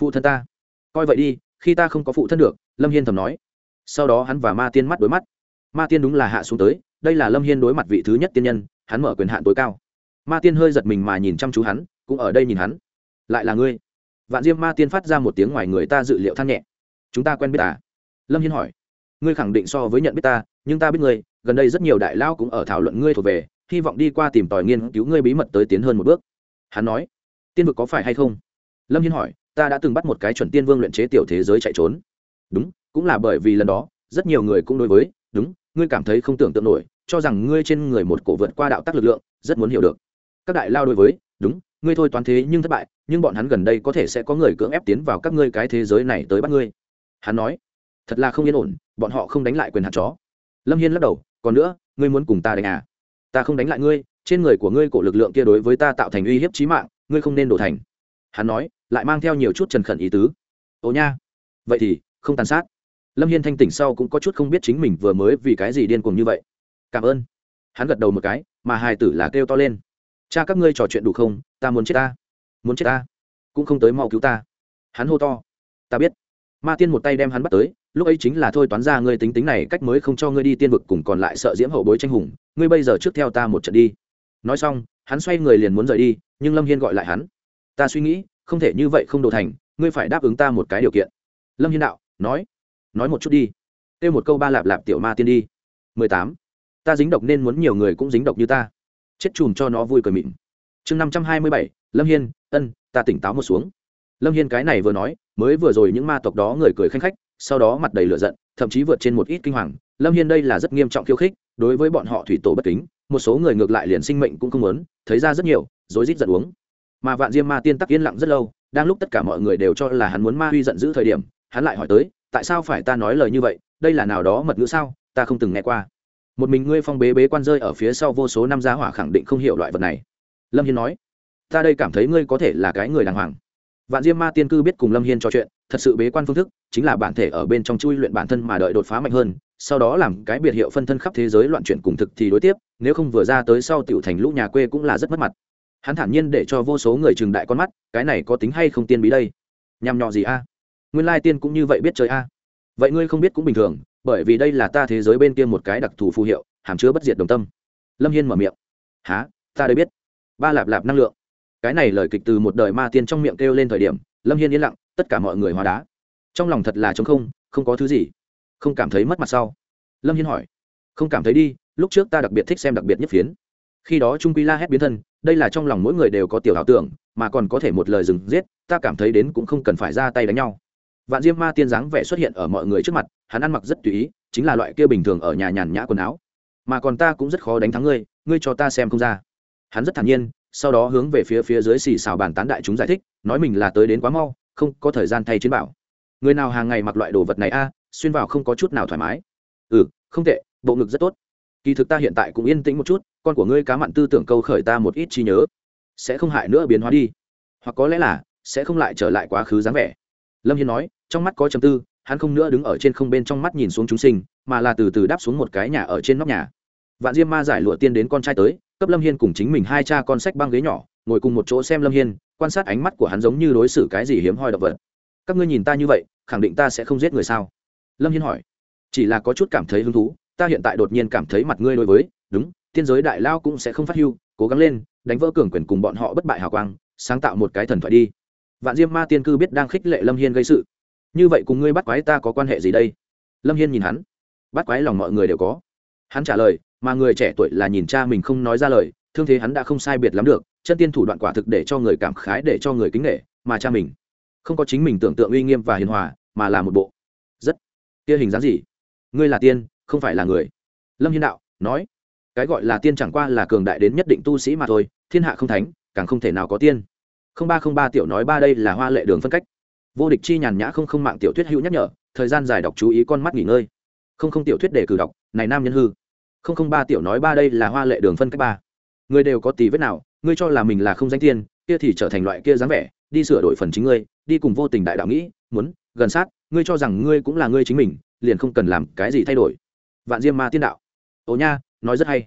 Phụ thân ta. Coi vậy đi, khi ta không có phụ thân được, lâm hiên thầm nói. Sau đó hắn và ma tiên mắt đối mắt. Ma tiên đúng là hạ xuống tới, đây là lâm hiên đối mặt vị thứ nhất tiên nhân, hắn mở quyền hạn tối cao. Ma tiên hơi giật mình mà nhìn chăm chú hắn, cũng ở đây nhìn hắn. Lại là ngươi. Vạn diêm ma tiên phát ra một tiếng ngoài người ta dự liệu than nhẹ. Chúng ta quen biết à? Lâm hiên hỏi, ngươi khẳng định so với nhận biết ta, nhưng ta biết ngươi, gần đây rất nhiều đại lao cũng ở thảo luận ngươi thuộc về, hy vọng đi qua tìm tòi nghiên cứu ngươi bí mật tới tiến hơn một bước. Hắn nói, tiên vực có phải hay không? Lâm hiên hỏi, ta đã từng bắt một cái chuẩn tiên vương luyện chế tiểu thế giới chạy trốn. Đúng, cũng là bởi vì lần đó, rất nhiều người cũng đối với, đúng, ngươi cảm thấy không tưởng tượng nổi, cho rằng ngươi trên người một cổ vượt qua đạo tắc lực lượng, rất muốn hiểu được. Các đại lao đối với, đúng, ngươi thôi toán thế nhưng thất bại, nhưng bọn hắn gần đây có thể sẽ có người cưỡng ép tiến vào các ngươi cái thế giới này tới bắt ngươi. Hắn nói thật là không yên ổn, bọn họ không đánh lại quyền hạt chó. Lâm hiên lắc đầu, còn nữa, ngươi muốn cùng ta đánh à? Ta không đánh lại ngươi, trên người của ngươi cổ lực lượng kia đối với ta tạo thành uy hiếp trí mạng, ngươi không nên đổ thành. Hắn nói, lại mang theo nhiều chút trần khẩn ý tứ. Ồ nha. Vậy thì, không tàn sát. Lâm hiên thanh tỉnh sau cũng có chút không biết chính mình vừa mới vì cái gì điên cuồng như vậy. Cảm ơn. Hắn gật đầu một cái, mà hài tử là kêu to lên. Cha các ngươi trò chuyện đủ không? Ta muốn chết ta. Muốn chết ta? Cũng không tới mau cứu ta. Hắn hô to. Ta biết. Ma tiên một tay đem hắn bắt tới lúc ấy chính là thôi toán ra ngươi tính tính này cách mới không cho ngươi đi tiên vực cùng còn lại sợ diễm hậu bối tranh hùng, ngươi bây giờ trước theo ta một trận đi. Nói xong, hắn xoay người liền muốn rời đi, nhưng lâm hiên gọi lại hắn. Ta suy nghĩ, không thể như vậy không đồ thành, ngươi phải đáp ứng ta một cái điều kiện. Lâm hiên đạo, nói nói một chút đi. Kêu một câu ba lạp lạp tiểu ma tiên đi. Mười tám. Ta dính độc nên muốn nhiều người cũng dính độc như ta. Chết chùm cho nó vui cười mịn. Chương năm trăm hai mươi bảy, lâm hiên, ân, ta tỉnh táo một xuống. Lâm hiên cái này vừa nói, mới vừa rồi những ma tộc đó người cười khanh khách sau đó mặt đầy lửa giận, thậm chí vượt trên một ít kinh hoàng. Lâm hiên đây là rất nghiêm trọng khiêu khích, đối với bọn họ thủy tổ bất kính, một số người ngược lại liền sinh mệnh cũng không muốn, thấy ra rất nhiều, rối rít giận uống. Mà vạn diêm ma tiên tắc yên lặng rất lâu, đang lúc tất cả mọi người đều cho là hắn muốn ma huy giận dữ thời điểm, hắn lại hỏi tới, tại sao phải ta nói lời như vậy? Đây là nào đó mật ngữ sao? Ta không từng nghe qua. Một mình ngươi phong bế bế quan rơi ở phía sau vô số năm giá hỏa khẳng định không hiểu loại vật này. Lâm hiên nói, ta đây cảm thấy ngươi có thể là cái người đàng hoàng vạn diêm ma tiên cư biết cùng lâm hiên trò chuyện, thật sự bế quan phương thức, chính là bản thể ở bên trong chui luyện bản thân mà đợi đột phá mạnh hơn, sau đó làm cái biệt hiệu phân thân khắp thế giới loạn chuyển cùng thực thì đối tiếp, nếu không vừa ra tới sau tiểu thành lũ nhà quê cũng là rất mất mặt. Hắn thản nhiên để cho vô số người trừng đại con mắt, cái này có tính hay không tiên bí đây? Nhằm nhọ gì a? Nguyên lai tiên cũng như vậy biết chơi a. Vậy ngươi không biết cũng bình thường, bởi vì đây là ta thế giới bên kia một cái đặc thù phù hiệu, hàm chứa bất diệt đồng tâm. Lâm hiên mở miệng. Há ta đây biết. Ba lạp lạp năng lượng cái này lời kịch từ một đời ma tiên trong miệng kêu lên thời điểm, lâm hiên yên lặng, tất cả mọi người hóa đá. Trong lòng thật là t không không có thứ gì. Không cảm thấy mất mặt sau. Lâm hiên hỏi, không cảm thấy đi, lúc trước ta đặc biệt thích xem đặc biệt nhất phiến. Khi đó trung quy la hét biến thân, đây là trong lòng mỗi người đều có tiểu ảo tưởng, mà còn có thể một lời dừng giết, ta cảm thấy đến cũng không cần phải ra tay đánh nhau. Vạn diêm ma tiên dáng vẻ xuất hiện ở mọi người trước mặt, hắn ăn mặc rất tùy ý, chính là loại kia bình thường ở nhà nhàn nhã quần áo. Mà còn ta cũng rất khó đánh thắng ngươi ngươi cho ta xem không ra. Hắn rất thản nhiên sau đó hướng về phía phía dưới xì xào bàn tán đại chúng giải thích, nói mình là tới đến quá mau, không có thời gian thay chiến bảo. Người nào hàng ngày mặc loại đồ vật này a, xuyên vào không có chút nào thoải mái. Ừ không tệ, bộ ngực rất tốt. Kỳ thực ta hiện tại cũng yên tĩnh một chút, con của ngươi cá mặn tư tưởng câu khởi ta một ít trí nhớ. Sẽ không hại nữa biến hóa đi. Hoặc có lẽ là, sẽ không lại trở lại quá khứ dáng vẻ. Lâm hiên nói, trong mắt có chầm tư, hắn không nữa đứng ở trên không bên trong mắt nhìn xuống chúng sinh, mà là từ từ đáp xuống một cái nhà ở trên nóc nhà. Vạn diêm ma giải lụa tiên đến con trai tới cấp lâm hiên cùng chính mình hai cha con sách băng ghế nhỏ, ngồi cùng một chỗ xem lâm hiên, quan sát ánh mắt của hắn giống như đối xử cái gì hiếm hoi động vật. Các ngươi nhìn ta như vậy, khẳng định ta sẽ không giết người sao? Lâm hiên hỏi. Chỉ là có chút cảm thấy hứng thú, ta hiện tại đột nhiên cảm thấy mặt ngươi đối với, đúng, tiên giới đại lao cũng sẽ không phát hưu, cố gắng lên, đánh vỡ cường quyền cùng bọn họ bất bại hào quang, sáng tạo một cái thần thoại đi. Vạn diêm ma tiên cư biết đang khích lệ lâm hiên gây sự. Như vậy cùng ngươi bắt quái ta có quan hệ gì đây? Lâm hiên nhìn hắn. Bắt quái lòng mọi người đều có. Hắn trả lời mà người trẻ tuổi là nhìn cha mình không nói ra lời, thương thế hắn đã không sai biệt lắm được, chân tiên thủ đoạn quả thực để cho người cảm khái, để cho người kính nghệ mà cha mình không có chính mình tưởng tượng uy nghiêm và hiền hòa, mà là một bộ rất kia hình dáng gì? Ngươi là tiên, không phải là người. Lâm hiên đạo nói, cái gọi là tiên chẳng qua là cường đại đến nhất định tu sĩ mà thôi, thiên hạ không thánh, càng không thể nào có tiên. Không ba không ba tiểu nói ba đây là hoa lệ đường phân cách. Vô địch chi nhàn nhã không không mạng tiểu thuyết hữu nhắc nhở, thời gian dài đọc chú ý con mắt nghỉ ngơi. Không không tiểu thuyết để cử đọc, này nam nhân hư không không ba tiểu nói ba đây là hoa lệ đường phân cách ba. Người đều có tí vết nào, ngươi cho là mình là không danh tiên, kia thì trở thành loại kia dáng vẻ, đi sửa đổi phần chính ngươi, đi cùng vô tình đại đạo nghĩ, muốn, gần sát, ngươi cho rằng ngươi cũng là ngươi chính mình, liền không cần làm cái gì thay đổi. Vạn diêm ma tiên đạo. Ồ nha, nói rất hay.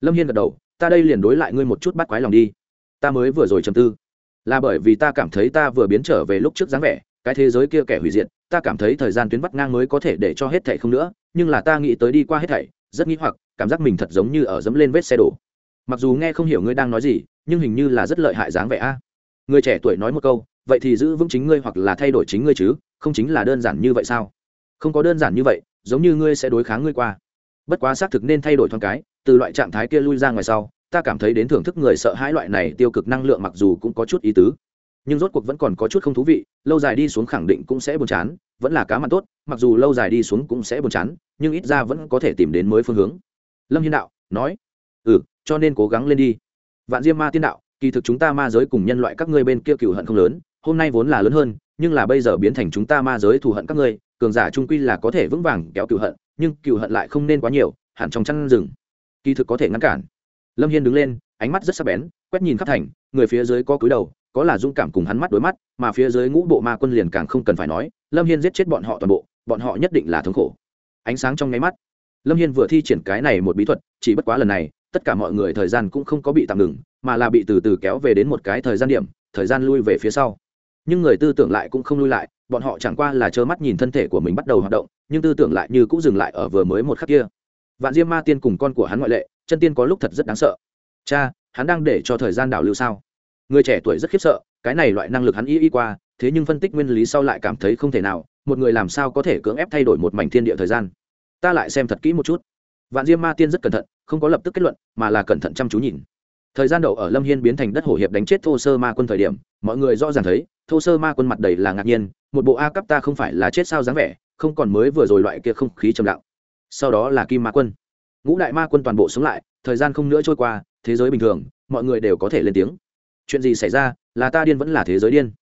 Lâm hiên gật đầu, ta đây liền đối lại ngươi một chút bắt quái lòng đi. Ta mới vừa rồi trầm tư. Là bởi vì ta cảm thấy ta vừa biến trở về lúc trước dáng vẻ, cái thế giới kia kẻ hủy diệt, ta cảm thấy thời gian tuyến bắt ngang mới có thể để cho hết thảy không nữa, nhưng là ta nghĩ tới đi qua hết thảy rất nghĩ hoặc, cảm giác mình thật giống như ở dẫm lên vết xe đổ. Mặc dù nghe không hiểu ngươi đang nói gì, nhưng hình như là rất lợi hại dáng vẻ a. Người trẻ tuổi nói một câu, vậy thì giữ vững chính ngươi hoặc là thay đổi chính ngươi chứ, không chính là đơn giản như vậy sao? Không có đơn giản như vậy, giống như ngươi sẽ đối kháng ngươi qua. Bất quá xác thực nên thay đổi thoáng cái, từ loại trạng thái kia lui ra ngoài sau, ta cảm thấy đến thưởng thức người sợ hãi loại này tiêu cực năng lượng mặc dù cũng có chút ý tứ, nhưng rốt cuộc vẫn còn có chút không thú vị, lâu dài đi xuống khẳng định cũng sẽ buồn chán vẫn là cá mặn tốt, mặc dù lâu dài đi xuống cũng sẽ buồn chán, nhưng ít ra vẫn có thể tìm đến mới phương hướng. Lâm hiên đạo nói. Ừ cho nên cố gắng lên đi. Vạn diêm ma tiên đạo, kỳ thực chúng ta ma giới cùng nhân loại các ngươi bên kia cựu hận không lớn, hôm nay vốn là lớn hơn, nhưng là bây giờ biến thành chúng ta ma giới thù hận các ngươi, cường giả trung quy là có thể vững vàng kéo cựu hận, nhưng cựu hận lại không nên quá nhiều, hẳn trong chăn rừng. Kỳ thực có thể ngăn cản. Lâm hiên đứng lên, ánh mắt rất sắc bén, quét nhìn khắp thành, người phía dưới có cúi đầu có là dũng cảm cùng hắn mắt đối mắt, mà phía dưới ngũ bộ ma quân liền càng không cần phải nói, lâm hiên giết chết bọn họ toàn bộ, bọn họ nhất định là thống khổ. Ánh sáng trong nháy mắt, lâm hiên vừa thi triển cái này một bí thuật, chỉ bất quá lần này, tất cả mọi người thời gian cũng không có bị tạm ngừng, mà là bị từ từ kéo về đến một cái thời gian điểm, thời gian lui về phía sau. Nhưng người tư tưởng lại cũng không lui lại, bọn họ chẳng qua là trơ mắt nhìn thân thể của mình bắt đầu hoạt động, nhưng tư tưởng lại như cũng dừng lại ở vừa mới một khắc kia. Vạn diêm ma tiên cùng con của hắn ngoại lệ, chân tiên có lúc thật rất đáng sợ. Cha, hắn đang để cho thời gian đảo lưu sao? Người trẻ tuổi rất khiếp sợ, cái này loại năng lực hắn y y qua, thế nhưng phân tích nguyên lý sau lại cảm thấy không thể nào, một người làm sao có thể cưỡng ép thay đổi một mảnh thiên địa thời gian? Ta lại xem thật kỹ một chút. Vạn diêm ma tiên rất cẩn thận, không có lập tức kết luận, mà là cẩn thận chăm chú nhìn. Thời gian đầu ở lâm hiên biến thành đất hổ hiệp đánh chết thô sơ ma quân thời điểm, mọi người rõ ràng thấy, thô sơ ma quân mặt đầy là ngạc nhiên, một bộ a cấp ta không phải là chết sao dáng vẻ, không còn mới vừa rồi loại kia không khí trầm lặng. Sau đó là kim ma quân. Ngũ đại ma quân toàn bộ sống lại, thời gian không nữa trôi qua, thế giới bình thường, mọi người đều có thể lên tiếng chuyện gì xảy ra là ta điên vẫn là thế giới điên.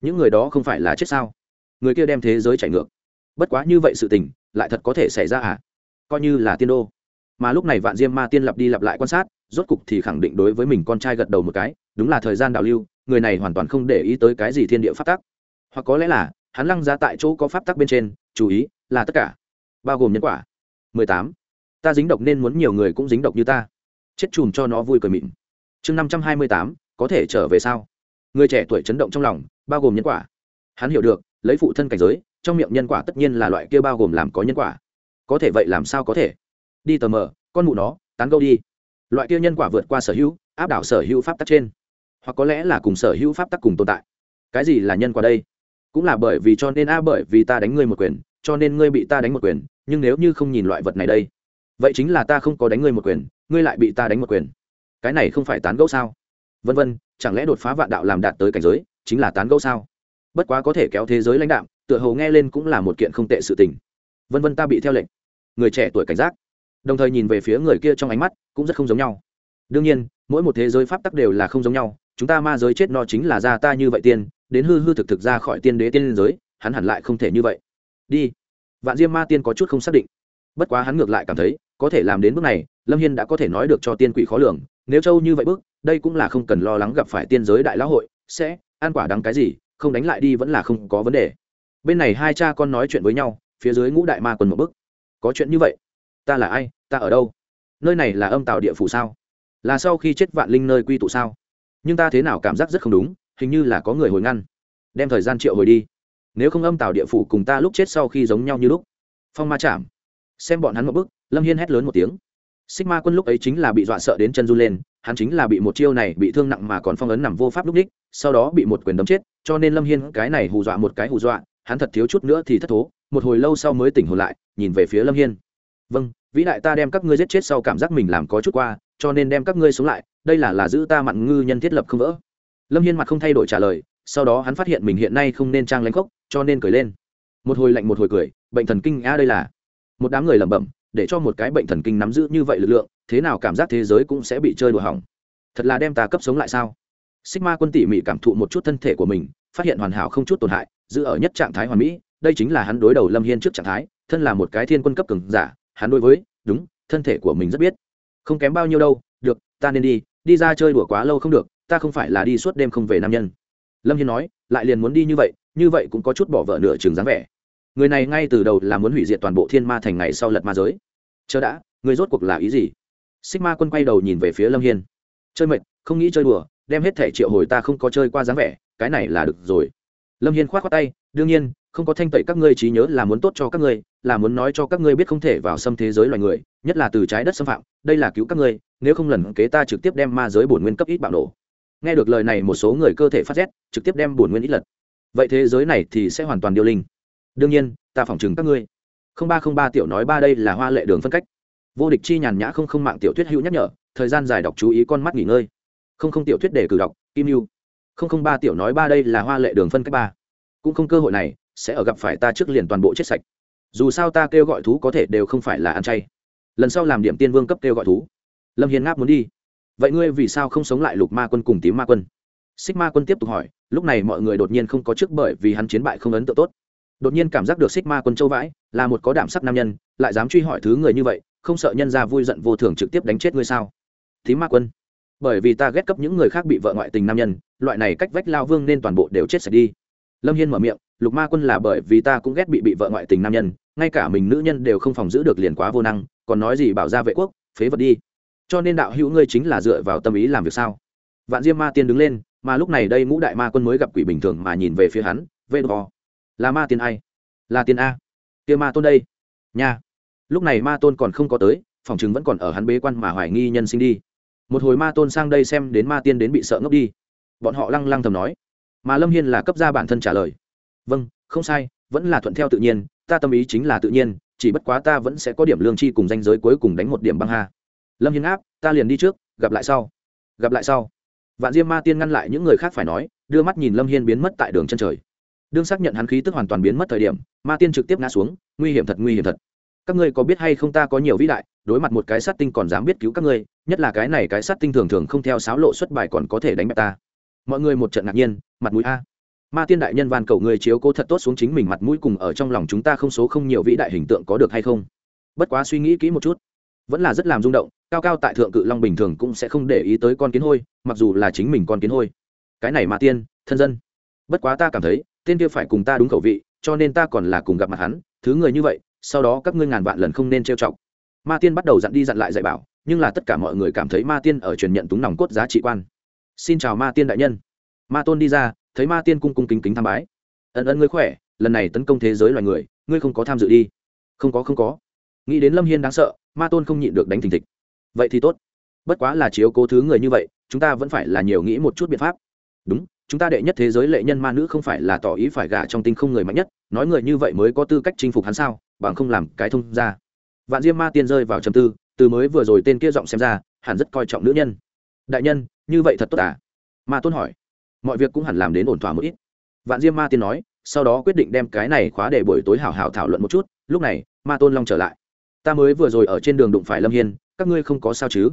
Những người đó không phải là chết sao? Người kia đem thế giới chạy ngược. Bất quá như vậy sự tình lại thật có thể xảy ra à? Coi như là tiên đô. Mà lúc này vạn diêm ma tiên lặp đi lặp lại quan sát rốt cục thì khẳng định đối với mình con trai gật đầu một cái đúng là thời gian đạo lưu người này hoàn toàn không để ý tới cái gì thiên địa pháp tắc. Hoặc có lẽ là hắn lăng ra tại chỗ có pháp tắc bên trên chú ý là tất cả bao gồm nhân quả. 18. ta dính độc nên muốn nhiều người cũng dính độc như ta. Chết chùm cho nó vui cười mịn. Chương 528, có thể trở về sao? Người trẻ tuổi chấn động trong lòng, bao gồm nhân quả. Hắn hiểu được, lấy phụ thân cảnh giới, trong miệng nhân quả tất nhiên là loại kia bao gồm làm có nhân quả. Có thể vậy làm sao có thể? Đi tờ mờ, con mụ nó, tán gâu đi. Loại kia nhân quả vượt qua sở hữu, áp đảo sở hữu pháp tắc trên. Hoặc có lẽ là cùng sở hữu pháp tắc cùng tồn tại. Cái gì là nhân quả đây? Cũng là bởi vì cho nên a, bởi vì ta đánh ngươi một quyền, cho nên ngươi bị ta đánh một quyền, nhưng nếu như không nhìn loại vật này đây, vậy chính là ta không có đánh ngươi một quyền, ngươi lại bị ta đánh một quyền. Cái này không phải tán gẫu sao? Vân vân, chẳng lẽ đột phá vạn đạo làm đạt tới cảnh giới, chính là tán gẫu sao? Bất quá có thể kéo thế giới lãnh đạo tựa hồ nghe lên cũng là một kiện không tệ sự tình. Vân vân ta bị theo lệnh. Người trẻ tuổi cảnh giác. Đồng thời nhìn về phía người kia trong ánh mắt, cũng rất không giống nhau. Đương nhiên, mỗi một thế giới pháp tắc đều là không giống nhau, chúng ta ma giới chết no chính là ra ta như vậy tiên, đến hư hư thực thực ra khỏi tiên đế tiên giới, hắn hẳn lại không thể như vậy. Đi. Vạn diêm ma tiên có chút không xác định. Bất quá hắn ngược lại cảm thấy, có thể làm đến bước này, lâm hiên đã có thể nói được cho tiên quỷ khó lường, nếu châu như vậy bước đây cũng là không cần lo lắng gặp phải tiên giới đại lão hội, sẽ, ăn quả đắng cái gì, không đánh lại đi vẫn là không có vấn đề. Bên này hai cha con nói chuyện với nhau, phía dưới ngũ đại ma quần một bức. Có chuyện như vậy? Ta là ai? Ta ở đâu? Nơi này là âm tạo địa phủ sao? Là sau khi chết vạn linh nơi quy tụ sao? Nhưng ta thế nào cảm giác rất không đúng, hình như là có người hồi ngăn. Đem thời gian triệu hồi đi. Nếu không âm tạo địa phủ cùng ta lúc chết sau khi giống nhau như lúc. Phong ma chạm. Xem bọn hắn một bức, lâm hiên hét lớn một tiếng. Xích ma quân lúc ấy chính là bị dọa sợ đến chân run lên hắn chính là bị một chiêu này bị thương nặng mà còn phong ấn nằm vô pháp lúc đích, sau đó bị một quyền đấm chết, cho nên lâm hiên cái này hù dọa một cái hù dọa, hắn thật thiếu chút nữa thì thất thố, một hồi lâu sau mới tỉnh hồn lại, nhìn về phía lâm hiên. Vâng vĩ đại ta đem các ngươi giết chết sau cảm giác mình làm có chút qua, cho nên đem các ngươi sống lại, đây là là giữ ta mặn ngư nhân thiết lập không vỡ. Lâm hiên mặt không thay đổi trả lời, sau đó hắn phát hiện mình hiện nay không nên trang lãnh khốc, cho nên cười lên. Một hồi lạnh một hồi cười, bệnh thần kinh, a, đây là một đám người lẩm bẩm để cho một cái bệnh thần kinh nắm giữ như vậy lực lượng, thế nào cảm giác thế giới cũng sẽ bị chơi đùa hỏng. Thật là đem ta cấp sống lại sao? Sigma quân tỉ mỉ cảm thụ một chút thân thể của mình, phát hiện hoàn hảo không chút tổn hại, giữ ở nhất trạng thái hoàn mỹ, đây chính là hắn đối đầu lâm hiên trước trạng thái, thân là một cái thiên quân cấp cường giả, hắn đối với, đúng, thân thể của mình rất biết. Không kém bao nhiêu đâu, được, ta nên đi đi ra chơi đùa quá lâu không được, ta không phải là đi suốt đêm không về nam nhân. Lâm hiên nói, lại liền muốn đi như vậy như vậy cũng có chút bỏ vợ nửa trường dáng vẻ người này ngay từ đầu là muốn hủy diệt toàn bộ thiên ma thành ngày sau lật ma giới. Chờ đã, người rốt cuộc là ý gì? Xích ma quân quay đầu nhìn về phía lâm hiên. Chơi mệt, không nghĩ chơi đùa, đem hết thẻ triệu hồi ta không có chơi qua dáng vẻ, cái này là được rồi. Lâm hiên k h o á t khoác tay, đương nhiên, không có thanh tẩy các ngươi trí nhớ là muốn tốt cho các ngươi, là muốn nói cho các ngươi biết không thể vào xâm thế giới loài người, nhất là từ trái đất xâm phạm, đây là cứu các ngươi, nếu không lần kế ta trực tiếp đem ma giới bổn nguyên cấp ít bạo nổ. Nghe được lời này một số người cơ thể phát rét, trực tiếp đem bổn nguyên ít lật. Vậy thế giới này thì sẽ hoàn toàn điêu linh đương nhiên, ta phỏng chừng các ngươi. Không ba không ba tiểu nói ba đây là hoa lệ đường phân cách. Vô địch chi nhàn nhã không không mạng tiểu thuyết hữu nhắc nhở, thời gian dài đọc chú ý con mắt nghỉ ngơi. Không không tiểu thuyết để cử đọc, kim mưu không không ba tiểu nói ba đây là hoa lệ đường phân cách ba. Cũng không cơ hội này, sẽ ở gặp phải ta trước liền toàn bộ chết sạch. Dù sao ta kêu gọi thú có thể đều không phải là ăn chay. Lần sau làm điểm tiên vương cấp kêu gọi thú. Lâm hiền ngáp muốn đi. Vậy ngươi vì sao không sống lại lục ma quân cùng tím ma quân? Xích ma quân tiếp tục hỏi, lúc này mọi người đột nhiên không có trước bởi vì hắn chiến bại không ấn tượng tốt đột nhiên cảm giác được xích ma quân châu vãi, là một có đảm sắc nam nhân, lại dám truy hỏi thứ người như vậy, không sợ nhân ra vui giận vô thường trực tiếp đánh chết ngươi sao? Thím ma quân, bởi vì ta ghét cấp những người khác bị vợ ngoại tình nam nhân, loại này cách vách lao vương nên toàn bộ đều chết sạch đi. Lâm hiên mở miệng, lục ma quân là bởi vì ta cũng ghét bị bị vợ ngoại tình nam nhân, ngay cả mình nữ nhân đều không phòng giữ được liền quá vô năng, còn nói gì bảo ra vệ quốc, phế vật đi. Cho nên đạo hữu ngươi chính là dựa vào tâm ý làm việc sao? Vạn diêm ma tiên đứng lên, mà lúc này đây ngũ đại ma quân mới gặp quỷ bình thường mà nhìn về phía hắn, vê đò là ma tiên ai? Là tiên a. Kia ma tôn đây. Nha. Lúc này ma tôn còn không có tới, phòng chứng vẫn còn ở hắn bế quan mà hoài nghi nhân sinh đi. Một hồi ma tôn sang đây xem đến ma tiên đến bị sợ ngốc đi. Bọn họ lăng lăng thầm nói. Mà lâm hiên là cấp ra bản thân trả lời. Vâng không sai, vẫn là thuận theo tự nhiên, ta tâm ý chính là tự nhiên, chỉ bất quá ta vẫn sẽ có điểm lương chi cùng danh giới cuối cùng đánh một điểm băng ha. Lâm hiên áp, ta liền đi trước, gặp lại sau. Gặp lại sau. Vạn diêm ma tiên ngăn lại những người khác phải nói, đưa mắt nhìn lâm hiên biến mất tại đường chân trời đương xác nhận hắn khí tức hoàn toàn biến mất thời điểm, ma tiên trực tiếp ngã xuống, nguy hiểm thật, nguy hiểm thật. Các ngươi có biết hay không ta có nhiều vĩ đại, đối mặt một cái sát tinh còn dám biết cứu các ngươi, nhất là cái này cái sát tinh thường thường không theo sáo lộ xuất bài còn có thể đánh bại ta. Mọi người một trận ngạc nhiên, mặt mũi a. Ma tiên đại nhân van cầu người chiếu cố thật tốt xuống chính mình mặt mũi cùng ở trong lòng chúng ta không số không nhiều vĩ đại hình tượng có được hay không? Bất quá suy nghĩ kỹ một chút, vẫn là rất làm rung động, cao cao tại thượng cự long bình thường cũng sẽ không để ý tới con kiến hôi, mặc dù là chính mình con kiến hôi. Cái này ma tiên, thân dân. Bất quá ta cảm thấy tên kia phải cùng ta đúng khẩu vị, cho nên ta còn là cùng gặp mặt hắn, thứ người như vậy, sau đó các ngươi ngàn vạn lần không nên trêu chọc. Ma tiên bắt đầu dặn đi dặn lại dạy bảo, nhưng là tất cả mọi người cảm thấy ma tiên ở truyền nhận túng nòng cốt giá trị quan. Xin chào ma tiên đại nhân. Ma tôn đi ra, thấy ma tiên cung cung kính kính tham bái. Ân ân ngươi khỏe, lần này tấn công thế giới loài người, ngươi không có tham dự đi. Không có không có. Nghĩ đến lâm hiên đáng sợ, ma tôn không nhịn được đánh thình thịch. Vậy thì tốt, bất quá là chiếu cố thứ người như vậy, chúng ta vẫn phải là nhiều nghĩ một chút biện pháp. Đúng chúng ta đệ nhất thế giới lệ nhân ma nữ không phải là tỏ ý phải gả trong tinh không người mạnh nhất, nói người như vậy mới có tư cách chinh phục hắn sao, bằng không làm cái thông ra vạn diêm ma tiên rơi vào trầm tư, từ mới vừa rồi tên kia giọng xem ra, hẳn rất coi trọng nữ nhân. Đại nhân, như vậy thật tốt à? Ma tôn hỏi. Mọi việc cũng hẳn làm đến ổn thỏa một ít. Vạn diêm ma tiên nói, sau đó quyết định đem cái này khóa để buổi tối hảo hảo thảo luận một chút, lúc này, ma tôn long trở lại. Ta mới vừa rồi ở trên đường đụng phải lâm hiên, các ngươi không có sao chứ?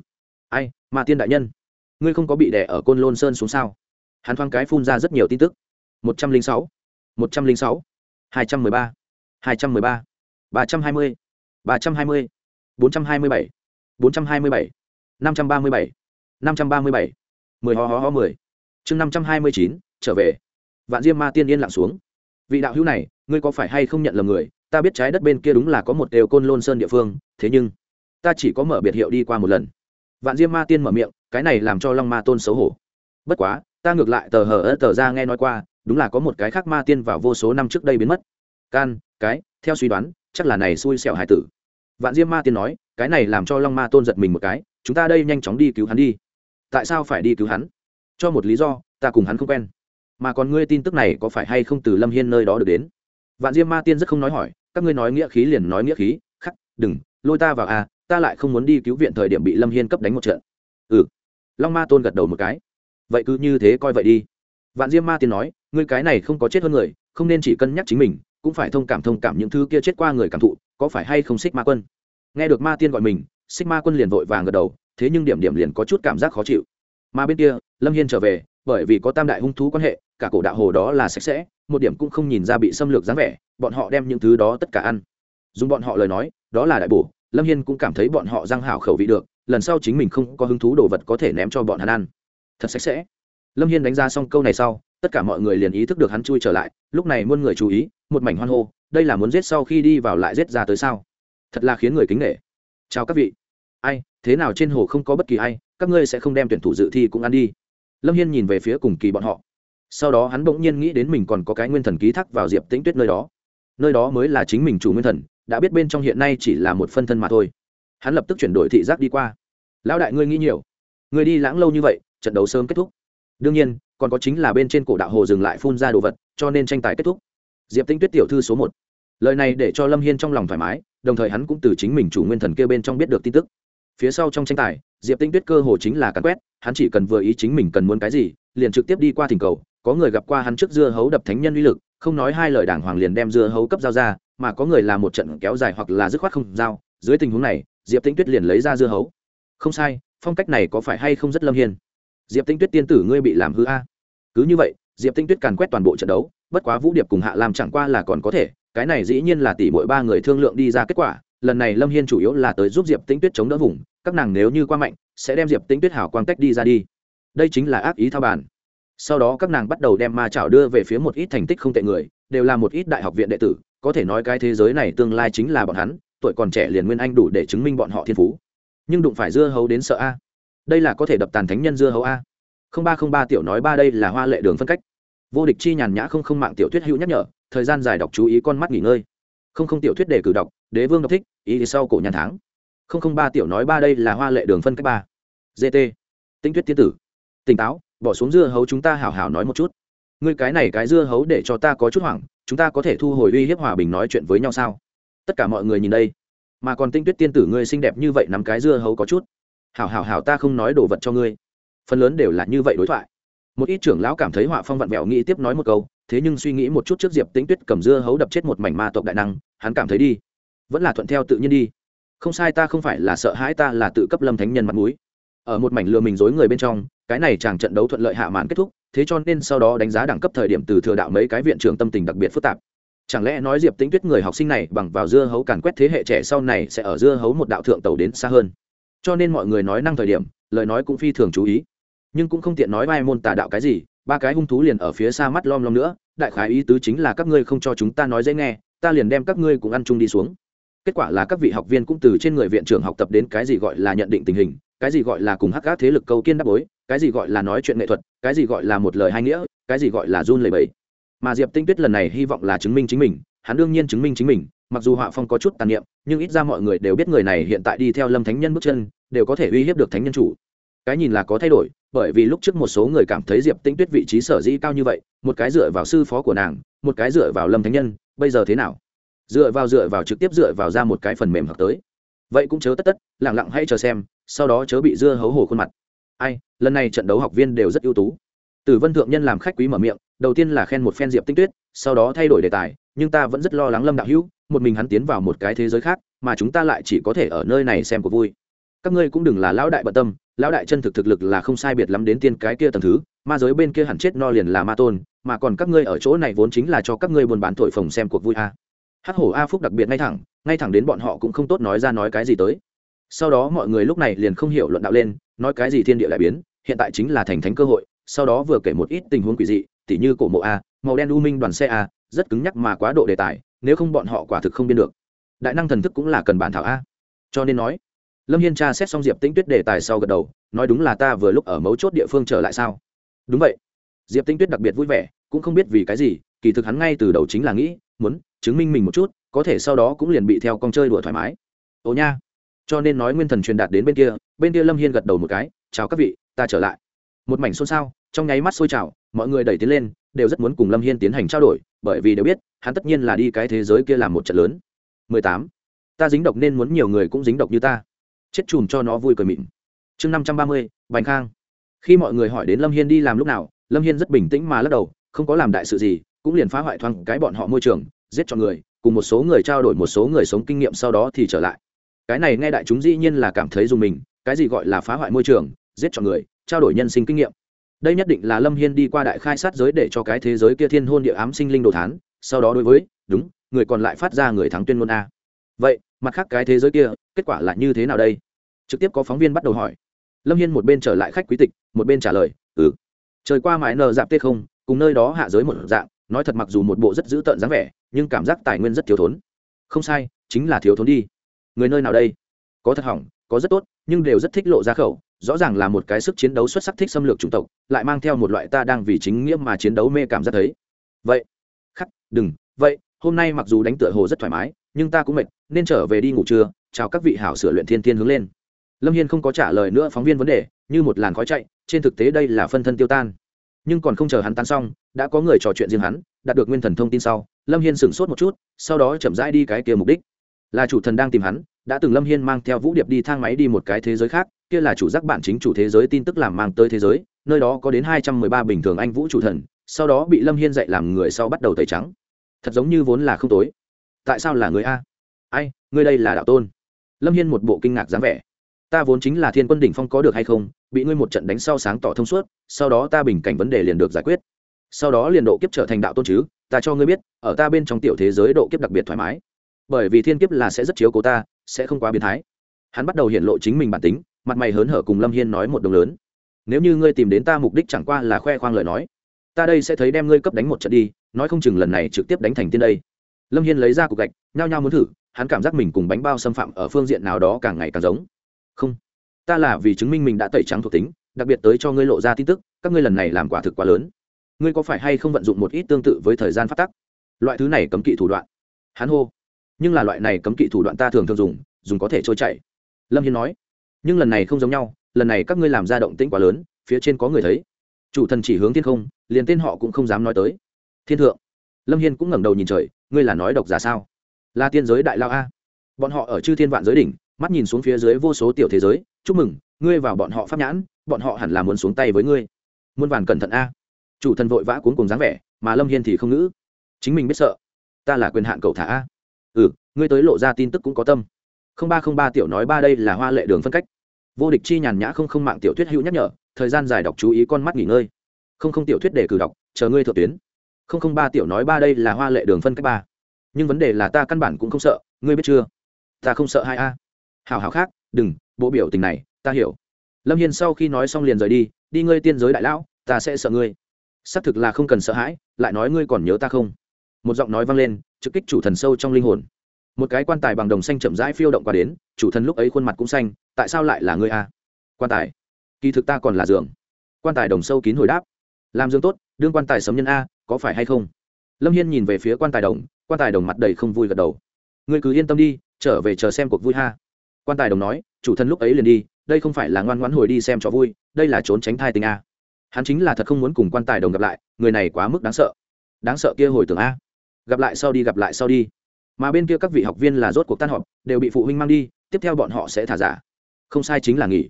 Ai, ma tiên đại nhân, ngươi không có bị đẻ ở côn lôn sơn xuống sao? Hắn thoáng cái phun ra rất nhiều tin tức. một trăm linh sáu, một trăm linh sáu, hai trăm mười ba, hai trăm mười ba ba trăm hai mươi, ba trăm hai mươi, bốn trăm hai mươi bảy, bốn trăm hai mươi bảy, năm trăm ba mươi bảy, năm trăm ba mươi bảy, mười ho ho ho mười. Chương năm trăm hai mươi chín, trở về. Vạn diêm ma tiên yên lặng xuống. Vị đạo hữu này, ngươi có phải hay không nhận lầm người? Ta biết trái đất bên kia đúng là có một đều côn lôn sơn địa phương, thế nhưng, ta chỉ có mở biệt hiệu đi qua một lần. Vạn diêm ma tiên mở miệng, cái này làm cho long ma tôn xấu hổ. Bất quá ta ngược lại tờ hờ ớt tờ ra nghe nói qua, đúng là có một cái khác ma tiên vào vô số năm trước đây biến mất. Can, cái, theo suy đoán, chắc là này xui xẻo hải tử. Vạn diêm ma tiên nói, cái này làm cho long ma tôn giật mình một cái, chúng ta đây nhanh chóng đi cứu hắn đi. Tại sao phải đi cứu hắn? Cho một lý do, ta cùng hắn không quen. Mà còn ngươi tin tức này có phải hay không từ lâm hiên nơi đó được đến? Vạn diêm ma tiên rất không nói hỏi, các ngươi nói nghĩa khí liền nói nghĩa khí, khắc, đừng, lôi ta vào à ta lại không muốn đi cứu viện thời điểm bị lâm hiên cấp đánh một trận. Ừ. Long ma tôn gật đầu một cái vậy cứ như thế coi vậy đi. Vạn diêm ma tiên nói, ngươi cái này không có chết hơn người, không nên chỉ cân nhắc chính mình, cũng phải thông cảm thông cảm những thứ kia chết qua người cảm thụ, có phải hay không xích ma quân? Nghe được ma tiên gọi mình, xích ma quân liền vội vàng gật đầu, thế nhưng điểm điểm liền có chút cảm giác khó chịu. Mà bên kia, lâm hiên trở về, bởi vì có tam đại hung thú quan hệ, cả cổ đạo hồ đó là sạch sẽ, một điểm cũng không nhìn ra bị xâm lược dáng vẻ, bọn họ đem những thứ đó tất cả ăn. Dùng bọn họ lời nói, đó là đại bổ, lâm hiên cũng cảm thấy bọn họ răng hảo khẩu vị được, lần sau chính mình không có hứng thú đồ vật có thể ném cho bọn hắn ăn thật sạch sẽ. Lâm hiên đánh ra xong câu này sau, tất cả mọi người liền ý thức được hắn chui trở lại, lúc này muôn người chú ý, một mảnh hoan hô, đây là muốn giết sau khi đi vào lại giết ra tới sao? Thật là khiến người kính nghệ chào các vị. Ai, thế nào trên hồ không có bất kỳ ai, các ngươi sẽ không đem tuyển thủ dự thi cũng ăn đi. Lâm hiên nhìn về phía cùng kỳ bọn họ. Sau đó hắn bỗng nhiên nghĩ đến mình còn có cái nguyên thần ký thác vào diệp tĩnh tuyết nơi đó. Nơi đó mới là chính mình chủ nguyên thần, đã biết bên trong hiện nay chỉ là một phân thân mà thôi. Hắn lập tức chuyển đổi thị giác đi qua. Lão đại ngươi nghĩ nhiều. Ngươi đi lãng lâu như vậy trận đấu sớm kết thúc. Đương nhiên, còn có chính là bên trên cổ đạo hồ dừng lại phun ra đồ vật, cho nên tranh tài kết thúc. Diệp tinh tuyết tiểu thư số một. Lời này để cho lâm hiên trong lòng thoải mái, đồng thời hắn cũng từ chính mình chủ nguyên thần kêu bên trong biết được tin tức. Phía sau trong tranh tài, diệp tinh tuyết cơ hồ chính là cắn quét, hắn chỉ cần vừa ý chính mình cần muốn cái gì, liền trực tiếp đi qua thỉnh cầu, có người gặp qua hắn trước dưa hấu đập thánh nhân uy lực, không nói hai lời đảng hoàng liền đem dưa hấu cấp giao ra, mà có người làm một trận kéo dài hoặc là dứt khoát không giao. Dưới tình huống này, diệp tinh tuyết liền lấy ra dưa hấu. Không sai, phong cách này có phải hay không rất lâm hiên? Diệp tinh tuyết tiên tử ngươi bị làm hư a. Cứ như vậy, diệp tinh tuyết càn quét toàn bộ trận đấu, bất quá vũ điệp cùng hạ làm chẳng qua là còn có thể, cái này dĩ nhiên là tỷ mỗi ba người thương lượng đi ra kết quả, lần này lâm hiên chủ yếu là tới giúp diệp tinh tuyết chống đỡ vùng, các nàng nếu như qua mạnh, sẽ đem diệp tinh tuyết hảo quang cách đi ra đi. Đây chính là ác ý thao bàn. sau đó các nàng bắt đầu đem ma chảo đưa về phía một ít thành tích không tệ người, đều là một ít đại học viện đệ tử, có thể nói cái thế giới này tương lai chính là bọn hắn, tuổi còn trẻ liền nguyên anh đủ để chứng minh bọn họ thiên phú. Nhưng đụng phải dưa hấu đến sợ a đây là có thể đập tàn thánh nhân dưa hấu a. Không ba không ba tiểu nói ba đây là hoa lệ đường phân cách. Vô địch chi nhàn nhã không không mạng tiểu thuyết hữu nhắc nhở, thời gian dài đọc chú ý con mắt nghỉ ngơi. Không không tiểu thuyết để cử đọc, đế vương đọc thích, ý thì sau cổ nhàn tháng. Không không ba tiểu nói ba đây là hoa lệ đường phân cách ba. Gt tinh tuyết tiên tử. Tỉnh táo, bỏ xuống dưa hấu chúng ta hảo hảo nói một chút. Ngươi cái này cái dưa hấu để cho ta có chút hoảng, chúng ta có thể thu hồi uy hiếp hòa bình nói chuyện với nhau sao? Tất cả mọi người nhìn đây. Mà còn tinh tuyết tiên tử ngươi xinh đẹp như vậy nắm cái dưa hấu có chút hảo hảo hảo ta không nói đồ vật cho ngươi. Phần lớn đều là như vậy đối thoại. Một ít trưởng lão cảm thấy họa phong vặn vẹo nghĩ tiếp nói một câu, thế nhưng suy nghĩ một chút trước diệp tĩnh tuyết cầm dưa hấu đập chết một mảnh ma tộc đại năng, hắn cảm thấy đi. Vẫn là thuận theo tự nhiên đi. Không sai ta không phải là sợ hãi ta là tự cấp lâm thánh nhân mặt mũi. Ở một mảnh lừa mình dối người bên trong, cái này chàng trận đấu thuận lợi hạ màn kết thúc, thế cho nên sau đó đánh giá đẳng cấp thời điểm từ thừa đạo mấy cái viện trưởng tâm tình đặc biệt phức tạp. Chẳng lẽ nói diệp tĩnh tuyết người học sinh này bằng vào dưa hấu càn quét thế hệ trẻ sau này sẽ ở dưa hấu một đạo thượng tàu đến xa hơn? Cho nên mọi người nói năng thời điểm, lời nói cũng phi thường chú ý. Nhưng cũng không tiện nói vai môn tà đạo cái gì, ba cái hung thú liền ở phía xa mắt lom lom nữa, đại khái ý tứ chính là các ngươi không cho chúng ta nói dễ nghe, ta liền đem các ngươi cùng ăn chung đi xuống. Kết quả là các vị học viên cũng từ trên người viện trưởng học tập đến cái gì gọi là nhận định tình hình, cái gì gọi là cùng hắc gác thế lực câu kiên đáp bối, cái gì gọi là nói chuyện nghệ thuật, cái gì gọi là một lời hai nghĩa, cái gì gọi là run lầy bẫy mà diệp tinh tuyết lần này hy vọng là chứng minh chính mình, hắn đương nhiên chứng minh chính mình, mặc dù họa phong có chút tàn niệm, nhưng ít ra mọi người đều biết người này hiện tại đi theo lâm thánh nhân bước chân đều có thể uy hiếp được thánh nhân chủ. Cái nhìn là có thay đổi, bởi vì lúc trước một số người cảm thấy diệp tĩnh tuyết vị trí sở dĩ cao như vậy, một cái dựa vào sư phó của nàng, một cái dựa vào lâm thánh nhân, bây giờ thế nào? Dựa vào dựa vào trực tiếp dựa vào ra một cái phần mềm hợp tới. Vậy cũng chớ tất tất lẳng lặng hay chờ xem, sau đó chớ bị dưa hấu hổ khuôn mặt. Ai, lần này trận đấu học viên đều rất ưu tú. Tử vân thượng nhân làm khách quý mở miệng, đầu tiên là khen một phen diệp tinh tuyết, sau đó thay đổi đề tài, nhưng ta vẫn rất lo lắng lâm đạo hữu, một mình hắn tiến vào một cái thế giới khác, mà chúng ta lại chỉ có thể ở nơi này xem cuộc vui các ngươi cũng đừng là lão đại bận tâm, lão đại chân thực thực lực là không sai biệt lắm đến tiên cái kia tầng thứ, ma giới bên kia hẳn chết no liền là ma tôn, mà còn các ngươi ở chỗ này vốn chính là cho các ngươi buôn bán thổi phồng xem cuộc vui a. Hắc hổ a phúc đặc biệt ngay thẳng ngay thẳng đến bọn họ cũng không tốt nói ra nói cái gì tới. Sau đó mọi người lúc này liền không hiểu luận đạo lên, nói cái gì thiên địa đại biến, hiện tại chính là thành thánh cơ hội, sau đó vừa kể một ít tình huống quỷ dị, tỉ như cổ mộ a, màu đen u minh đoàn xe a, rất cứng nhắc mà quá độ đề tài, nếu không bọn họ quả thực không biên được. Đại năng thần thức cũng là cần bản thảo a. Cho nên nói lâm hiên tra xét xong diệp tĩnh tuyết đề tài sau gật đầu, nói đúng là ta vừa lúc ở mấu chốt địa phương trở lại sao? Đúng vậy. Diệp tĩnh tuyết đặc biệt vui vẻ, cũng không biết vì cái gì, kỳ thực hắn ngay từ đầu chính là nghĩ, muốn chứng minh mình một chút, có thể sau đó cũng liền bị theo con chơi đùa thoải mái. Ồ nha. Cho nên nói nguyên thần truyền đạt đến bên kia bên kia lâm hiên gật đầu một cái, chào các vị, ta trở lại. Một mảnh xôn xao, trong nháy mắt sôi trào, mọi người đẩy tiến lên, đều rất muốn cùng lâm hiên tiến hành trao đổi, bởi vì đều biết, hắn tất nhiên là đi cái thế giới kia làm một trận lớn. 18. ta dính độc nên muốn nhiều người cũng dính độc như ta chết chùm cho nó vui cười mịn. Chương 530, bành khang. Khi mọi người hỏi đến lâm hiên đi làm lúc nào lâm hiên rất bình tĩnh mà lắc đầu không có làm đại sự gì cũng liền phá hoại thoáng cái bọn họ môi trường giết cho người cùng một số người trao đổi một số người sống kinh nghiệm sau đó thì trở lại. Cái này nghe đại chúng dĩ nhiên là cảm thấy dùng mình cái gì gọi là phá hoại môi trường giết cho người trao đổi nhân sinh kinh nghiệm. Đây nhất định là lâm hiên đi qua đại khai sát giới để cho cái thế giới kia thiên hôn địa ám sinh linh đồ thán sau đó đối với đúng người còn lại phát ra người thắng tuyên ngôn a. Vậy mặt khác cái thế giới kia kết quả là như thế nào đây? Trực tiếp có phóng viên bắt đầu hỏi. Lâm hiên một bên trở lại khách quý tịch, một bên trả lời ừ. Trời qua mãi nờ dạp tê không, cùng nơi đó hạ giới một dạng, nói thật mặc dù một bộ rất dữ tợn dáng vẻ, nhưng cảm giác tài nguyên rất thiếu thốn. Không sai, chính là thiếu thốn đi. Người nơi nào đây? Có thật hỏng, có rất tốt, nhưng đều rất thích lộ ra khẩu, rõ ràng là một cái sức chiến đấu xuất sắc thích xâm lược chủng tộc, lại mang theo một loại ta đang vì chính nghĩa mà chiến đấu mê cảm giác thấy. Vậy, khắc, đừng, vậy, hôm nay mặc dù đánh tựa hồ rất thoải mái, nhưng ta cũng mệt, nên trở về đi ngủ trưa, chào các vị hảo sửa luyện thiên thiên hướng lên lâm hiên không có trả lời nữa phóng viên vấn đề, như một làn khói chạy, trên thực tế đây là phân thân tiêu tan. Nhưng còn không chờ hắn tan xong, đã có người trò chuyện riêng hắn, đạt được nguyên thần thông tin sau, lâm hiên sửng sốt một chút, sau đó chậm rãi đi cái kia mục đích. Là chủ thần đang tìm hắn, đã từng lâm hiên mang theo vũ điệp đi thang máy đi một cái thế giới khác, kia là chủ giác bản chính chủ thế giới tin tức làm mang tới thế giới, nơi đó có đến hai trăm mười ba bình thường anh vũ chủ thần, sau đó bị lâm hiên dạy làm người sau bắt đầu tẩy trắng. Thật giống như vốn là không tối tại sao là người a? Ai ngươi đây là đạo tôn. Lâm hiên một bộ kinh ngạc dáng vẻ ta vốn chính là thiên quân đỉnh phong có được hay không, bị ngươi một trận đánh sau sáng tỏ thông suốt, sau đó ta bình cảnh vấn đề liền được giải quyết. Sau đó liền độ kiếp trở thành đạo tôn chứ, ta cho ngươi biết, ở ta bên trong tiểu thế giới độ kiếp đặc biệt thoải mái. Bởi vì thiên kiếp là sẽ rất chiếu cố ta, sẽ không quá biến thái. Hắn bắt đầu hiện lộ chính mình bản tính, mặt mày hớn hở cùng lâm hiên nói một đồng lớn. Nếu như ngươi tìm đến ta mục đích chẳng qua là khoe khoang lời nói, ta đây sẽ thấy đem ngươi cấp đánh một trận đi, nói không chừng lần này trực tiếp đánh thành tiên đây. Lâm hiên lấy ra cục gạch, nhao nhao muốn thử, hắn cảm giác mình cùng bánh bao xâm phạm ở phương diện nào đó càng ngày càng giống không. Ta là vì chứng minh mình đã tẩy trắng thuộc tính, đặc biệt tới cho ngươi lộ ra tin tức, các ngươi lần này làm quả thực quá lớn. Ngươi có phải hay không vận dụng một ít tương tự với thời gian phát tắc? Loại thứ này cấm kỵ thủ đoạn. Hắn hô. Nhưng là loại này cấm kỵ thủ đoạn ta thường thường dùng dùng có thể trôi chảy. Lâm hiên nói. Nhưng lần này không giống nhau, lần này các ngươi làm ra động tĩnh quá lớn, phía trên có người thấy. Chủ thần chỉ hướng thiên không, liền tên họ cũng không dám nói tới. Thiên thượng. Lâm hiên cũng ngẩng đầu nhìn trời, ngươi là nói độc giả sao? Là tiên giới đại lao a. Bọn họ ở chư thiên vạn giới đỉnh mắt nhìn xuống phía dưới vô số tiểu thế giới, chúc mừng, ngươi vào bọn họ pháp nhãn, bọn họ hẳn là muốn xuống tay với ngươi. Muôn vàn cẩn thận a. Chủ thần vội vã cuốn cùng dáng vẻ, mà lâm hiên thì không ngữ. Chính mình biết sợ, ta là quyền hạn cầu thả a. Ừ ngươi tới lộ ra tin tức cũng có tâm. Không ba không ba tiểu nói ba đây là hoa lệ đường phân cách. Vô địch chi nhàn nhã không không mạng tiểu thuyết hữu nhắc nhở, thời gian dài đọc chú ý con mắt nghỉ ngơi. Không không tiểu thuyết để cử đọc, chờ ngươi thượng tuyến. Không không ba tiểu nói ba đây là hoa lệ đường phân cách ba. Nhưng vấn đề là ta căn bản cũng không sợ, ngươi biết chưa? Ta không sợ hai a hào hào khác, đừng, bộ biểu tình này, ta hiểu. Lâm hiền sau khi nói xong liền rời đi đi ngươi tiên giới đại lão, ta sẽ sợ ngươi. Xác thực là không cần sợ hãi, lại nói ngươi còn nhớ ta không? Một giọng nói vang lên, trực kích chủ thần sâu trong linh hồn. Một cái quan tài bằng đồng xanh chậm rãi phiêu động qua đến, chủ thần lúc ấy khuôn mặt cũng xanh, tại sao lại là ngươi a? Quan tài. Kỳ thực ta còn là giường quan tài đồng sâu kín hồi đáp. Làm dương tốt, đương quan tài sấm nhân a, có phải hay không? Lâm hiên nhìn về phía quan tài đồng, quan tài đồng mặt đầy không vui gật đầu. Ngươi cứ yên tâm đi, trở về chờ xem cuộc vui ha quan tài đồng nói, chủ thân lúc ấy liền đi, đây không phải là ngoan ngoãn hồi đi xem cho vui, đây là trốn tránh thai tình a. Hắn chính là thật không muốn cùng quan tài đồng gặp lại, người này quá mức đáng sợ. Đáng sợ kia hồi tưởng a. Gặp lại sau đi, gặp lại sau đi. Mà bên kia các vị học viên là rốt cuộc tan họp, đều bị phụ huynh mang đi, tiếp theo bọn họ sẽ thả giả. Không sai chính là nghỉ.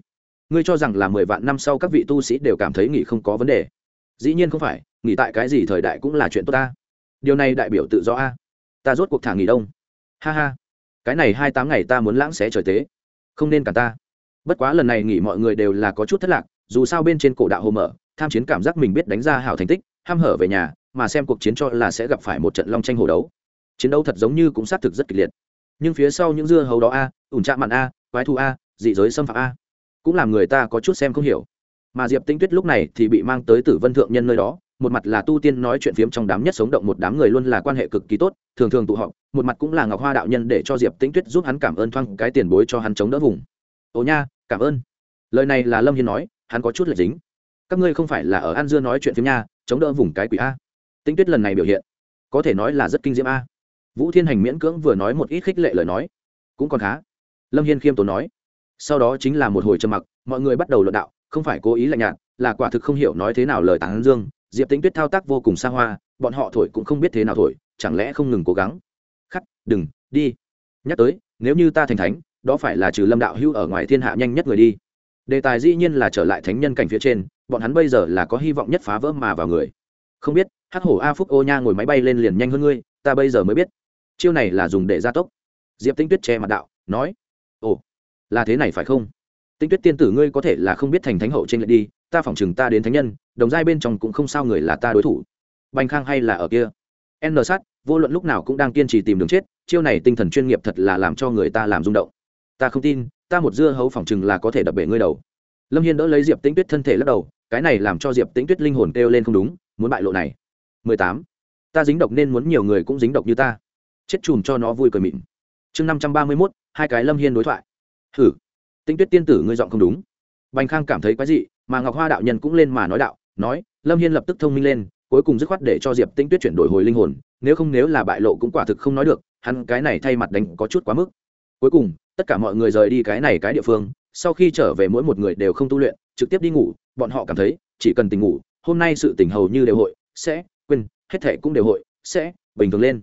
Ngươi cho rằng là mười vạn năm sau các vị tu sĩ đều cảm thấy nghỉ không có vấn đề. Dĩ nhiên không phải, nghỉ tại cái gì thời đại cũng là chuyện tốt ta. Điều này đại biểu tự do a. Ta rốt cuộc thả nghỉ đông. Ha ha cái này hai tám ngày ta muốn lãng xé trời tế. Không nên cả ta. Bất quá lần này nghỉ mọi người đều là có chút thất lạc, dù sao bên trên cổ đạo hồ mở, tham chiến cảm giác mình biết đánh ra hảo thành tích, ham hở về nhà, mà xem cuộc chiến cho là sẽ gặp phải một trận long tranh hồ đấu. Chiến đấu thật giống như cũng xác thực rất kịch liệt. Nhưng phía sau những dưa hấu đó a, ủn trạm mặn a, quái thu a, dị giới xâm phạm a, cũng làm người ta có chút xem không hiểu. Mà diệp tinh tuyết lúc này thì bị mang tới tử vân thượng nhân nơi đó một mặt là tu tiên nói chuyện phiếm trong đám nhất sống động một đám người luôn là quan hệ cực kỳ tốt, thường thường tụ họp, một mặt cũng là ngọc hoa đạo nhân để cho diệp Tĩnh tuyết giúp hắn cảm ơn thoang cái tiền bối cho hắn chống đỡ vùng. Ồ nha, cảm ơn. Lời này là lâm hiên nói, hắn có chút lệch dính. Các ngươi không phải là ở an dưa nói chuyện phiếm nha, chống đỡ vùng cái quỷ a. Tĩnh tuyết lần này biểu hiện, có thể nói là rất kinh diễm a. Vũ thiên hành miễn cưỡng vừa nói một ít khích lệ lời nói, cũng còn khá. Lâm hiên khiêm tốn nói, sau đó chính là một hồi trầm mặc, mọi người bắt đầu luận đạo, không phải cố ý lạnh nhạt, là quả thực không hiểu nói thế nào lời tán dương diệp tính tuyết thao tác vô cùng xa hoa, bọn họ thổi cũng không biết thế nào thổi, chẳng lẽ không ngừng cố gắng? Khắc, đừng, đi. Nhắc tới, nếu như ta thành thánh, đó phải là trừ lâm đạo hưu ở ngoài thiên hạ nhanh nhất người đi. Đề tài dĩ nhiên là trở lại thánh nhân cảnh phía trên, bọn hắn bây giờ là có hy vọng nhất phá vỡ mà vào người. Không biết, hắc hổ a phúc ô nha ngồi máy bay lên liền nhanh hơn ngươi, ta bây giờ mới biết. Chiêu này là dùng để gia tốc. Diệp tinh tuyết che mặt đạo, nói, ồ, là thế này phải không? Tinh tuyết tiên tử ngươi có thể là không biết thành thánh hậu trên lệ đi ta phỏng chừng ta đến thánh nhân, đồng giai bên trong cũng không sao người là ta đối thủ. Bành khang hay là ở kia? N sát, vô luận lúc nào cũng đang kiên trì tìm đường chết, chiêu này tinh thần chuyên nghiệp thật là làm cho người ta làm rung động. Ta không tin, ta một dưa hấu phỏng chừng là có thể đập bể ngươi đầu. Lâm hiên đỡ lấy diệp tĩnh tuyết thân thể lắc đầu, cái này làm cho diệp tĩnh tuyết linh hồn kêu lên không đúng, muốn bại lộ này. Mười tám. Ta dính độc nên muốn nhiều người cũng dính độc như ta. Chết chùm cho nó vui cười mịn. Chương năm trăm ba mươi mốt, hai cái lâm hiên đối thoại. Thử. tinh tuyết tiên tử ngươi giọng không đúng. Bành khang cảm thấy quái dị mà ngọc hoa đạo nhân cũng lên mà nói đạo, nói, lâm hiên lập tức thông minh lên, cuối cùng dứt khoát để cho diệp tinh tuyết chuyển đổi hồi linh hồn, nếu không nếu là bại lộ cũng quả thực không nói được, hắn cái này thay mặt đánh có chút quá mức. Cuối cùng, tất cả mọi người rời đi cái này cái địa phương, sau khi trở về mỗi một người đều không tu luyện, trực tiếp đi ngủ, bọn họ cảm thấy, chỉ cần tình ngủ, hôm nay sự tình hầu như đều hội, sẽ, quên, hết thể cũng đều hội, sẽ, bình thường lên.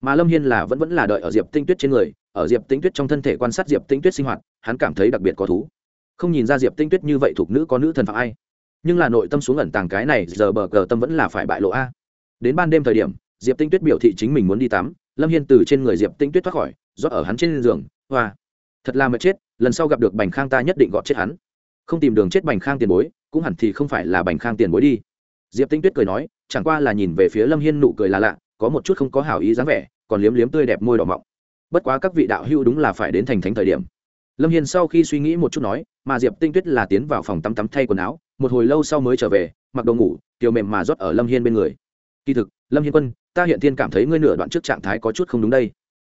Mà lâm hiên là vẫn vẫn là đợi ở diệp tinh tuyết trên người, ở diệp tinh tuyết trong thân thể quan sát diệp tinh tuyết sinh hoạt, hắn cảm thấy đặc biệt có thú không nhìn ra diệp tinh tuyết như vậy thuộc nữ có nữ thần phạm ai. Nhưng là nội tâm xuống ẩn tàng cái này, giờ bờ cờ tâm vẫn là phải bại lộ a. Đến ban đêm thời điểm, diệp tinh tuyết biểu thị chính mình muốn đi tắm, lâm hiên từ trên người diệp tinh tuyết thoát khỏi, rót ở hắn trên giường, hoa. Thật là mệt chết, lần sau gặp được bành khang ta nhất định gọt chết hắn. Không tìm đường chết bành khang tiền bối, cũng hẳn thì không phải là bành khang tiền bối đi. Diệp tinh tuyết cười nói, chẳng qua là nhìn về phía lâm hiên nụ cười là lạ, có một chút không có hảo ý dáng vẻ, còn liếm liếm tươi đẹp môi đỏ mọng. Bất quá các vị đạo hữu đúng là phải đến thành thánh thời điểm lâm hiên sau khi suy nghĩ một chút nói, mà diệp tinh tuyết là tiến vào phòng tắm tắm thay quần áo, một hồi lâu sau mới trở về, mặc đồ ngủ, tiểu mềm mà rót ở lâm hiên bên người. Kỳ thực, lâm hiên quân, ta hiện thiên cảm thấy ngươi nửa đoạn trước trạng thái có chút không đúng đây.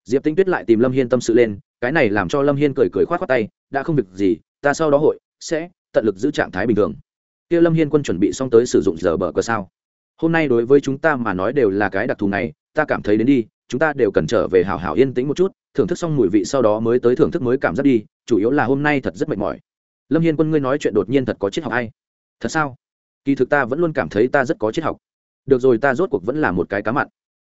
Diệp tinh tuyết lại tìm lâm hiên tâm sự lên, cái này làm cho lâm hiên cười cười k h o á t khoác tay, đã không việc gì, ta sau đó hội sẽ tận lực giữ trạng thái bình thường. Kia lâm hiên quân chuẩn bị xong tới sử dụng giờ bờ cờ sao? Hôm nay đối với chúng ta mà nói đều là cái đặc thù này, ta cảm thấy đến đi, chúng ta đều cần trở về hào hào yên tĩnh một chút thưởng thức xong mùi vị sau đó mới tới thưởng thức mới cảm giác đi, chủ yếu là hôm nay thật rất mệt mỏi. Lâm hiên quân ngươi nói chuyện đột nhiên thật có triết học hay? Thật sao? Kỳ thực ta vẫn luôn cảm thấy ta rất có triết học. Được rồi, ta rốt cuộc vẫn là một cái cá mặn.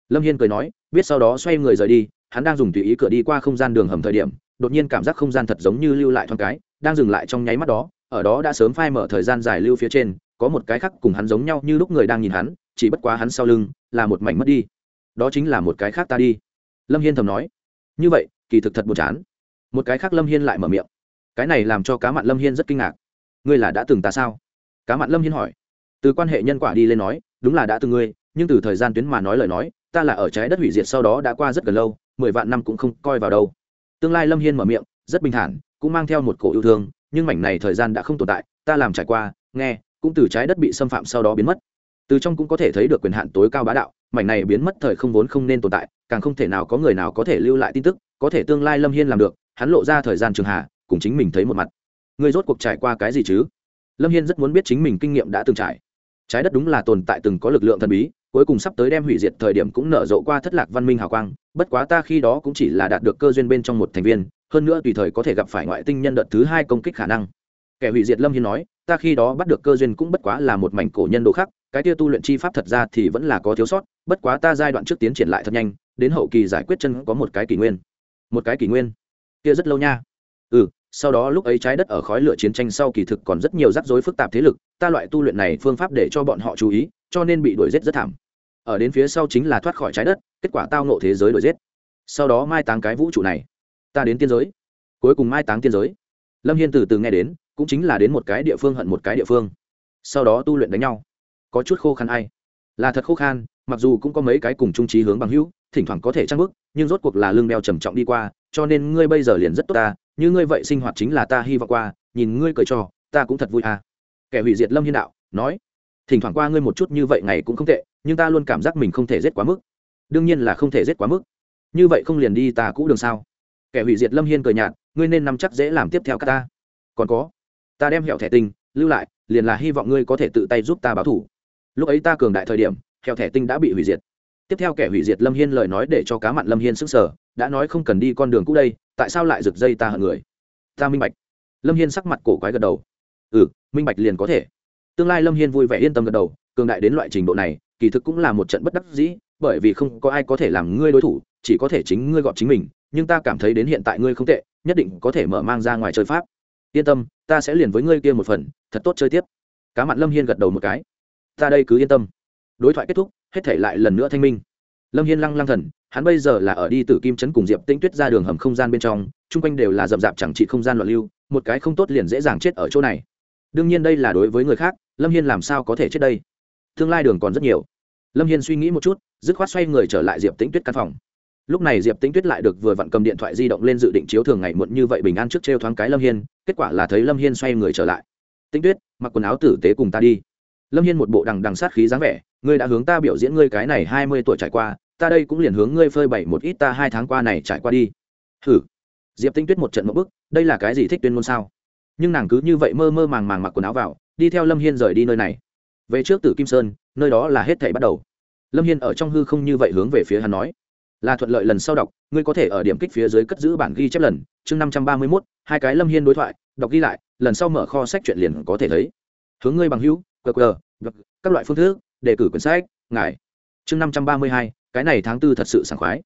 Lâm hiên cười nói, biết sau đó xoay người rời đi, hắn đang dùng tùy ý cửa đi qua không gian đường hầm thời điểm, đột nhiên cảm giác không gian thật giống như lưu lại thoáng cái, đang dừng lại trong nháy mắt đó, ở đó đã sớm phai mở thời gian dài lưu phía trên, có một cái khác cùng hắn giống nhau như lúc người đang nhìn hắn, chỉ bất quá hắn sau lưng là một mảnh mất đi. Đó chính là một cái khác ta đi. Lâm hiên thầm nói như vậy, kỳ thực thật buồn chán. Một cái khác lâm hiên lại mở miệng. Cái này làm cho cá mặn lâm hiên rất kinh ngạc. Ngươi là đã từng ta sao? Cá mặn lâm hiên hỏi. Từ quan hệ nhân quả đi lên nói, đúng là đã từng ngươi, nhưng từ thời gian tuyến mà nói lời nói, ta là ở trái đất hủy diệt sau đó đã qua rất gần lâu, mười vạn năm cũng không coi vào đâu. Tương lai lâm hiên mở miệng, rất bình thản, cũng mang theo một cổ yêu thương, nhưng mảnh này thời gian đã không tồn tại, ta làm trải qua, nghe, cũng từ trái đất bị xâm phạm sau đó biến mất từ trong cũng có thể thấy được quyền hạn tối cao bá đạo, mảnh này biến mất thời không vốn không nên tồn tại, càng không thể nào có người nào có thể lưu lại tin tức, có thể tương lai lâm hiên làm được, hắn lộ ra thời gian trường hạ, cùng chính mình thấy một mặt. Người rốt cuộc trải qua cái gì chứ? Lâm hiên rất muốn biết chính mình kinh nghiệm đã từng trải. Trái đất đúng là tồn tại từng có lực lượng thần bí, cuối cùng sắp tới đem hủy diệt thời điểm cũng nở rộ qua thất lạc văn minh hào quang, bất quá ta khi đó cũng chỉ là đạt được cơ duyên bên trong một thành viên, hơn nữa tùy thời có thể gặp phải ngoại tinh nhân đợt thứ hai công kích khả năng. Kẻ hủy diệt lâm hiên nói, ta khi đó bắt được cơ duyên cũng bất quá là một mảnh cổ nhân đồ khác cái kia tu luyện chi pháp thật ra thì vẫn là có thiếu sót, bất quá ta giai đoạn trước tiến triển lại thật nhanh, đến hậu kỳ giải quyết chân có một cái kỷ nguyên. Một cái kỷ nguyên? Kia rất lâu nha. Ừ sau đó lúc ấy trái đất ở khói lửa chiến tranh sau kỳ thực còn rất nhiều rắc rối phức tạp thế lực, ta loại tu luyện này phương pháp để cho bọn họ chú ý, cho nên bị đuổi giết rất thảm. Ở đến phía sau chính là thoát khỏi trái đất, kết quả tao nộ thế giới đuổi giết. Sau đó mai táng cái vũ trụ này. Ta đến tiên giới. Cuối cùng mai táng tiên giới. Lâm hiên từ từ nghe đến, cũng chính là đến một cái địa phương hận một cái địa phương. Sau đó tu luyện đánh nhau có chút khô khăn ai. Là thật khô khan, mặc dù cũng có mấy cái cùng trung trí hướng bằng hữu, thỉnh thoảng có thể trang bức nhưng rốt cuộc là lương đeo trầm trọng đi qua, cho nên ngươi bây giờ liền rất tốt ta, như ngươi vậy sinh hoạt chính là ta hy vọng qua, nhìn ngươi cười cho ta cũng thật vui à. Kẻ hủy diệt lâm hiên đạo, nói, thỉnh thoảng qua ngươi một chút như vậy ngày cũng không tệ, nhưng ta luôn cảm giác mình không thể giết quá mức. Đương nhiên là không thể giết quá mức. Như vậy không liền đi ta cũ đường sao? Kẻ hủy diệt lâm hiên cười nhạt, ngươi nên nắm chắc dễ làm tiếp theo các ta. Còn có, ta đem hẹo thẻ tình, lưu lại, liền là hy vọng ngươi có thể tự tay giúp ta báo thủ lúc ấy ta cường đại thời điểm theo thẻ tinh đã bị hủy diệt. Tiếp theo kẻ hủy diệt lâm hiên lời nói để cho cá mặn lâm hiên sức sở đã nói không cần đi con đường cũ đây, tại sao lại rực dây ta hận người? Ta minh bạch. Lâm hiên sắc mặt cổ quái gật đầu. Ừ minh bạch liền có thể. Tương lai lâm hiên vui vẻ yên tâm gật đầu, cường đại đến loại trình độ này, kỳ thực cũng là một trận bất đắc dĩ, bởi vì không có ai có thể làm ngươi đối thủ, chỉ có thể chính ngươi gọt chính mình, nhưng ta cảm thấy đến hiện tại ngươi không tệ, nhất định có thể mở mang ra ngoài chơi pháp. Yên tâm, ta sẽ liền với ngươi kia một phần, thật tốt chơi tiếp. Cá mặn lâm hiên gật đầu một cái ta đây cứ yên tâm. Đối thoại kết thúc, hết thể lại lần nữa thanh minh. Lâm hiên lăng lăng thần, hắn bây giờ là ở đi từ kim trấn cùng diệp tĩnh tuyết ra đường hầm không gian bên trong, chung quanh đều là rậm rạp chẳng trị không gian loạn lưu, một cái không tốt liền dễ dàng chết ở chỗ này. Đương nhiên đây là đối với người khác, lâm hiên làm sao có thể chết đây? Tương lai đường còn rất nhiều. Lâm hiên suy nghĩ một chút, dứt khoát xoay người trở lại diệp tĩnh tuyết căn phòng. Lúc này diệp tĩnh tuyết lại được vừa vặn cầm điện thoại di động lên dự định chiếu thường ngày muộn như vậy bình an trước t r e o thoáng cái lâm hiên, kết quả là thấy lâm hiên xoay người trở lại. Tĩnh tuyết, mặc quần áo tử tế cùng ta đi lâm hiên một bộ đằng đằng sát khí dáng vẻ, ngươi đã hướng ta biểu diễn ngươi cái này hai mươi tuổi trải qua, ta đây cũng liền hướng ngươi phơi bày một ít ta hai tháng qua này trải qua đi. Hử? Diệp tinh tuyết một trận một bức đây là cái gì thích tuyên ngôn sao? Nhưng nàng cứ như vậy mơ mơ màng màng mặc quần áo vào, đi theo lâm hiên rời đi nơi này. Về trước tử kim sơn, nơi đó là hết thảy bắt đầu. Lâm hiên ở trong hư không như vậy hướng về phía hắn nói, là thuận lợi lần sau đọc, ngươi có thể ở điểm kích phía dưới cất giữ bản ghi chép lần, chương năm trăm ba mươi mốt, hai cái lâm hiên đối thoại, đọc ghi lại, lần sau mở kho sách chuyện liền có thể thấy. Hướng ngươi bằng hữu qr Vâng, các loại phương thức, đề cử quyển sách, ngài. Chương năm trăm ba mươi hai, cái này tháng tư thật sự sảng khoái.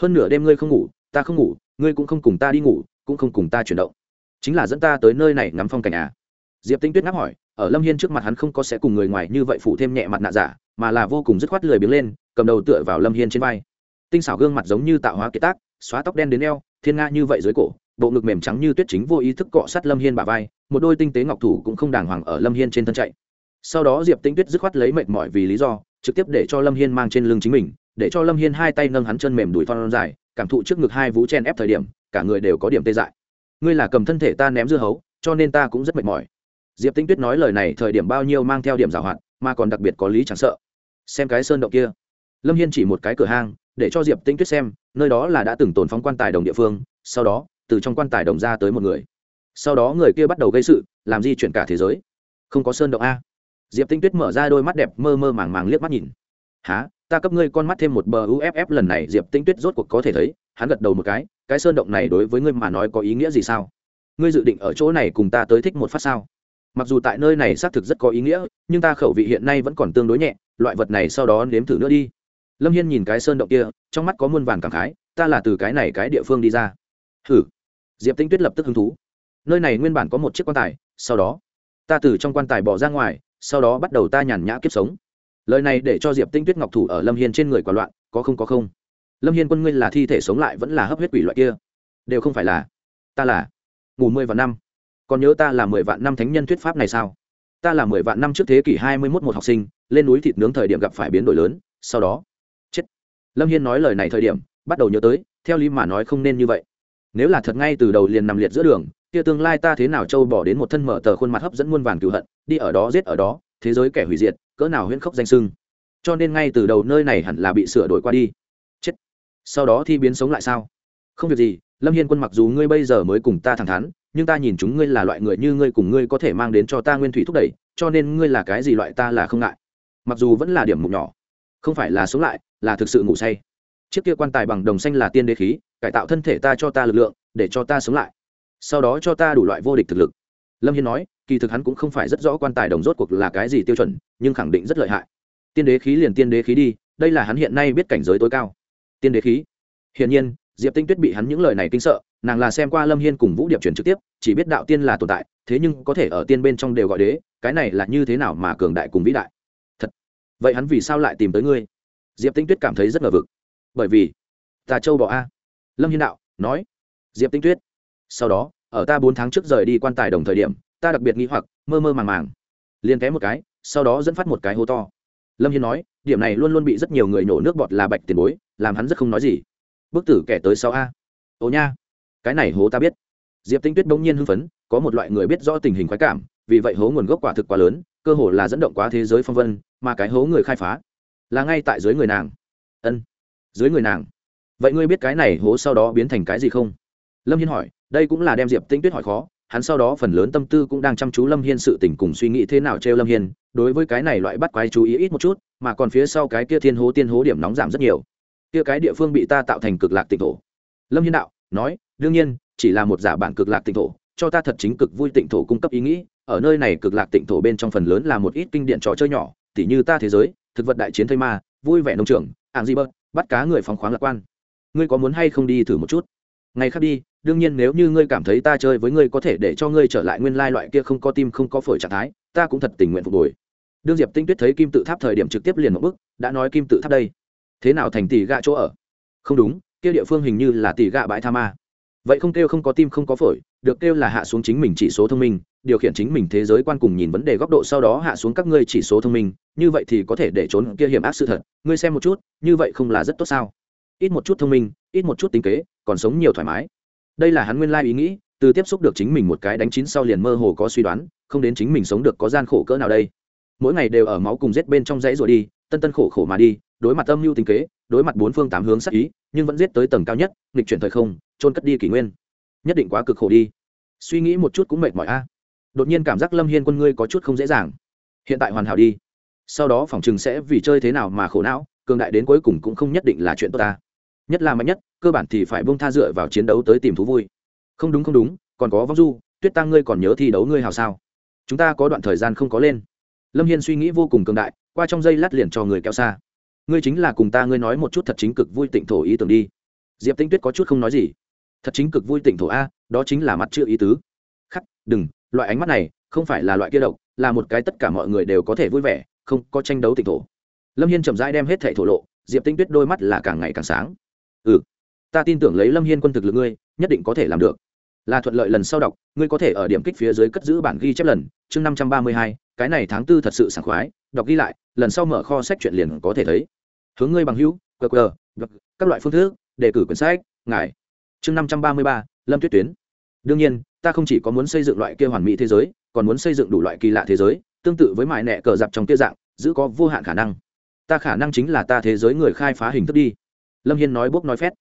Hơn nửa đêm ngươi không ngủ, ta không ngủ, ngươi cũng không cùng ta đi ngủ, cũng không cùng ta chuyển động. Chính là dẫn ta tới nơi này ngắm phong cảnh à? Diệp tinh tuyết ngáp hỏi, ở lâm hiên trước mặt hắn không có sẽ cùng người ngoài như vậy phủ thêm nhẹ mặt nạ giả, mà là vô cùng dứt khoát lười biếng lên, cầm đầu tựa vào lâm hiên trên vai. Tinh xảo gương mặt giống như tạo hóa kiệt tác, xóa tóc đen đến eo, thiên nga như vậy dưới cổ, bộ ngực mềm trắng như tuyết chính vô ý thức cọ sát lâm hiên bà vai, một đôi tinh tế ngọc thủ cũng không đàng hoàng ở lâm hiên trên thân chạy sau đó diệp tinh tuyết dứt khoát lấy mệt mỏi vì lý do, trực tiếp để cho lâm hiên mang trên lưng chính mình, để cho lâm hiên hai tay nâng hắn chân mềm đùi thon dài, cảm thụ trước ngực hai vú chen ép thời điểm, cả người đều có điểm tê dại. Ngươi là cầm thân thể ta ném dưa hấu, cho nên ta cũng rất mệt mỏi. Diệp tinh tuyết nói lời này thời điểm bao nhiêu mang theo điểm giảo hoạt, mà còn đặc biệt có lý chẳng sợ. Xem cái sơn động kia. Lâm hiên chỉ một cái cửa hang, để cho diệp tinh tuyết xem, nơi đó là đã từng tồn phóng quan tài đồng địa phương, sau đó, từ trong quan tài đồng ra tới một người. Sau đó người kia bắt đầu gây sự, làm di chuyển cả thế giới. Không có sơn động a diệp tinh tuyết mở ra đôi mắt đẹp mơ mơ màng màng liếc mắt nhìn. Há ta cấp ngươi con mắt thêm một bờ uff lần này. Diệp tinh tuyết rốt cuộc có thể thấy, hắn gật đầu một cái cái sơn động này đối với ngươi mà nói có ý nghĩa gì sao? Ngươi dự định ở chỗ này cùng ta tới thích một phát sao? Mặc dù tại nơi này xác thực rất có ý nghĩa, nhưng ta khẩu vị hiện nay vẫn còn tương đối nhẹ, loại vật này sau đó nếm thử nữa đi. Lâm hiên nhìn cái sơn động kia, trong mắt có muôn vàn cảm khái, ta là từ cái này cái địa phương đi ra. Hử? Diệp tinh tuyết lập tức hứng thú. Nơi này nguyên bản có một chiếc quan tài, sau đó, ta từ trong quan tài bỏ ra ngoài sau đó bắt đầu ta nhàn nhã kiếp sống. Lời này để cho diệp tinh tuyết ngọc thủ ở lâm hiên trên người quả loạn, có không có không? Lâm hiên quân ngươi là thi thể sống lại vẫn là hấp huyết quỷ loại kia? Đều không phải là. Ta là ngủ mười vạn năm. Còn nhớ ta là mười vạn năm thánh nhân thuyết pháp này sao? Ta là mười vạn năm trước thế kỷ hai mươi mốt một học sinh, lên núi thịt nướng thời điểm gặp phải biến đổi lớn, sau đó, chết. Lâm hiên nói lời này thời điểm, bắt đầu nhớ tới, theo lý mà nói không nên như vậy nếu là thật ngay từ đầu liền nằm liệt giữa đường, kia tương lai ta thế nào châu bỏ đến một thân mở tờ khuôn mặt hấp dẫn muôn vàn cựu hận, đi ở đó giết ở đó, thế giới kẻ hủy diệt, cỡ nào huyễn khốc danh sưng. Cho nên ngay từ đầu nơi này hẳn là bị sửa đổi qua đi. Chết. Sau đó thi biến sống lại sao? Không việc gì, lâm hiên quân mặc dù ngươi bây giờ mới cùng ta thẳng thắn, nhưng ta nhìn chúng ngươi là loại người như ngươi cùng ngươi có thể mang đến cho ta nguyên thủy thúc đẩy, cho nên ngươi là cái gì loại ta là không ngại. Mặc dù vẫn là điểm mục nhỏ, không phải là sống lại, là thực sự ngủ say chiếc kia quan tài bằng đồng xanh là tiên đế khí, cải tạo thân thể ta cho ta lực lượng, để cho ta sống lại. Sau đó cho ta đủ loại vô địch thực lực. Lâm hiên nói, kỳ thực hắn cũng không phải rất rõ quan tài đồng rốt cuộc là cái gì tiêu chuẩn, nhưng khẳng định rất lợi hại. Tiên đế khí liền tiên đế khí đi, đây là hắn hiện nay biết cảnh giới tối cao. Tiên đế khí? Hiển nhiên, diệp tinh tuyết bị hắn những lời này kinh sợ, nàng là xem qua lâm hiên cùng vũ điệp chuyển trực tiếp, chỉ biết đạo tiên là tồn tại, thế nhưng có thể ở tiên bên trong đều gọi đế, cái này là như thế nào mà cường đại cùng vĩ đại? Thật, vậy hắn vì sao lại tìm tới ngươi? Diệp tinh tuyết cảm thấy rất ngờ vực bởi vì ta châu bỏ a. Lâm hiên đạo nói, diệp tinh tuyết, sau đó, ở ta bốn tháng trước rời đi quan tài đồng thời điểm, ta đặc biệt nghĩ hoặc, mơ mơ màng màng. Liền té một cái, sau đó dẫn phát một cái hố to. Lâm hiên nói, điểm này luôn luôn bị rất nhiều người nổ nước bọt là bạch tiền bối, làm hắn rất không nói gì. Bức tử kẻ tới sau a. Ồ nha, cái này hố ta biết. Diệp tinh tuyết bỗng nhiên hưng phấn, có một loại người biết rõ tình hình khoái cảm, vì vậy hố nguồn gốc quả thực quá lớn, cơ hồ là dẫn động quá thế giới phong vân, mà cái hố người khai phá là ngay tại dưới người nàng. Ân dưới người nàng. Vậy ngươi biết cái này hố sau đó biến thành cái gì không? Lâm hiên hỏi, đây cũng là đem diệp tinh tuyết hỏi khó, hắn sau đó phần lớn tâm tư cũng đang chăm chú lâm hiên sự tình cùng suy nghĩ thế nào trêu lâm hiên, đối với cái này loại bắt quái chú ý ít một chút, mà còn phía sau cái kia thiên hố tiên hố điểm nóng giảm rất nhiều. Kia cái địa phương bị ta tạo thành cực lạc tịnh thổ. Lâm hiên đạo, nói, đương nhiên, chỉ là một giả bản cực lạc tịnh thổ, cho ta thật chính cực vui tịnh thổ cung cấp ý nghĩ, ở nơi này cực lạc tịnh thổ bên trong phần lớn là một ít kinh điển trò chơi nhỏ, tỉ như ta thế giới, thực vật đại chiến thây ma, vui vẻ nông trường ạng di bớt bắt cá người phóng khoáng lạc quan. Ngươi có muốn hay không đi thử một chút? Ngày khác đi, đương nhiên nếu như ngươi cảm thấy ta chơi với ngươi có thể để cho ngươi trở lại nguyên lai loại kia không có tim không có phổi trạng thái, ta cũng thật tình nguyện phục hồi. Đương diệp tinh tuyết thấy kim tự tháp thời điểm trực tiếp liền một bức đã nói kim tự tháp đây. Thế nào thành tỷ gạ chỗ ở? Không đúng, kia địa phương hình như là tỷ gạ bãi tha ma vậy không kêu không có tim không có phổi, được kêu là hạ xuống chính mình chỉ số thông minh, điều khiển chính mình thế giới quan cùng nhìn vấn đề góc độ sau đó hạ xuống các ngươi chỉ số thông minh, như vậy thì có thể để trốn kia hiểm ác sự thật. Ngươi xem một chút, như vậy không là rất tốt sao? Ít một chút thông minh, ít một chút tính kế, còn sống nhiều thoải mái. Đây là hắn nguyên lai ý nghĩ, từ tiếp xúc được chính mình một cái đánh chín sau liền mơ hồ có suy đoán, không đến chính mình sống được có gian khổ cỡ nào đây. Mỗi ngày đều ở máu cùng rết bên trong dãy rồi đi, tân tân khổ khổ mà đi, đối mặt âm mưu tính kế đối mặt bốn phương tám hướng sắc ý, nhưng vẫn giết tới tầng cao nhất, nghịch chuyển thời không trôn cất đi kỷ nguyên. Nhất định quá cực khổ đi. Suy nghĩ một chút cũng mệt mỏi a. Đột nhiên cảm giác lâm hiên quân ngươi có chút không dễ dàng. Hiện tại hoàn hảo đi. Sau đó phòng chừng sẽ vì chơi thế nào mà khổ não, cường đại đến cuối cùng cũng không nhất định là chuyện tốt ta. Nhất là mạnh nhất, cơ bản thì phải bông tha dựa vào chiến đấu tới tìm thú vui. Không đúng không đúng, còn có vong du, tuyết tăng ngươi còn nhớ thi đấu ngươi hào sao? Chúng ta có đoạn thời gian không có lên. Lâm hiên suy nghĩ vô cùng cường đại, qua trong dây lát liền cho người kéo xa ngươi chính là cùng ta ngươi nói một chút thật chính cực vui tịnh thổ ý tưởng đi. Diệp tinh tuyết có chút không nói gì. Thật chính cực vui tịnh thổ a, đó chính là mặt chưa ý tứ. Khắc, đừng, loại ánh mắt này không phải là loại kia độc, là một cái tất cả mọi người đều có thể vui vẻ, không có tranh đấu tịnh thổ. Lâm hiên chậm rãi đem hết thẻ thổ lộ, diệp tinh tuyết đôi mắt là càng ngày càng sáng. Ừ ta tin tưởng lấy lâm hiên quân thực lực ngươi, nhất định có thể làm được. Là thuận lợi lần sau đọc, ngươi có thể ở điểm kích phía dưới cất giữ bản ghi chép lần, chương năm trăm ba mươi hai cái này tháng tư thật sự sảng khoái, đọc ghi lại, lần sau mở kho sách chuyện liền có thể thấy. Hướng ngươi bằng hữu qr các loại phương thức, đề cử quyển sách, ngài. Chương năm trăm ba mươi ba, lâm tuyết tuyến. Đương nhiên, ta không chỉ có muốn xây dựng loại kia hoàn mỹ thế giới, còn muốn xây dựng đủ loại kỳ lạ thế giới, tương tự với mại nẹ cờ dạp trong kia dạng, giữ có vô hạn khả năng. Ta khả năng chính là ta thế giới người khai phá hình thức đi. Lâm hiên nói bốc nói phét.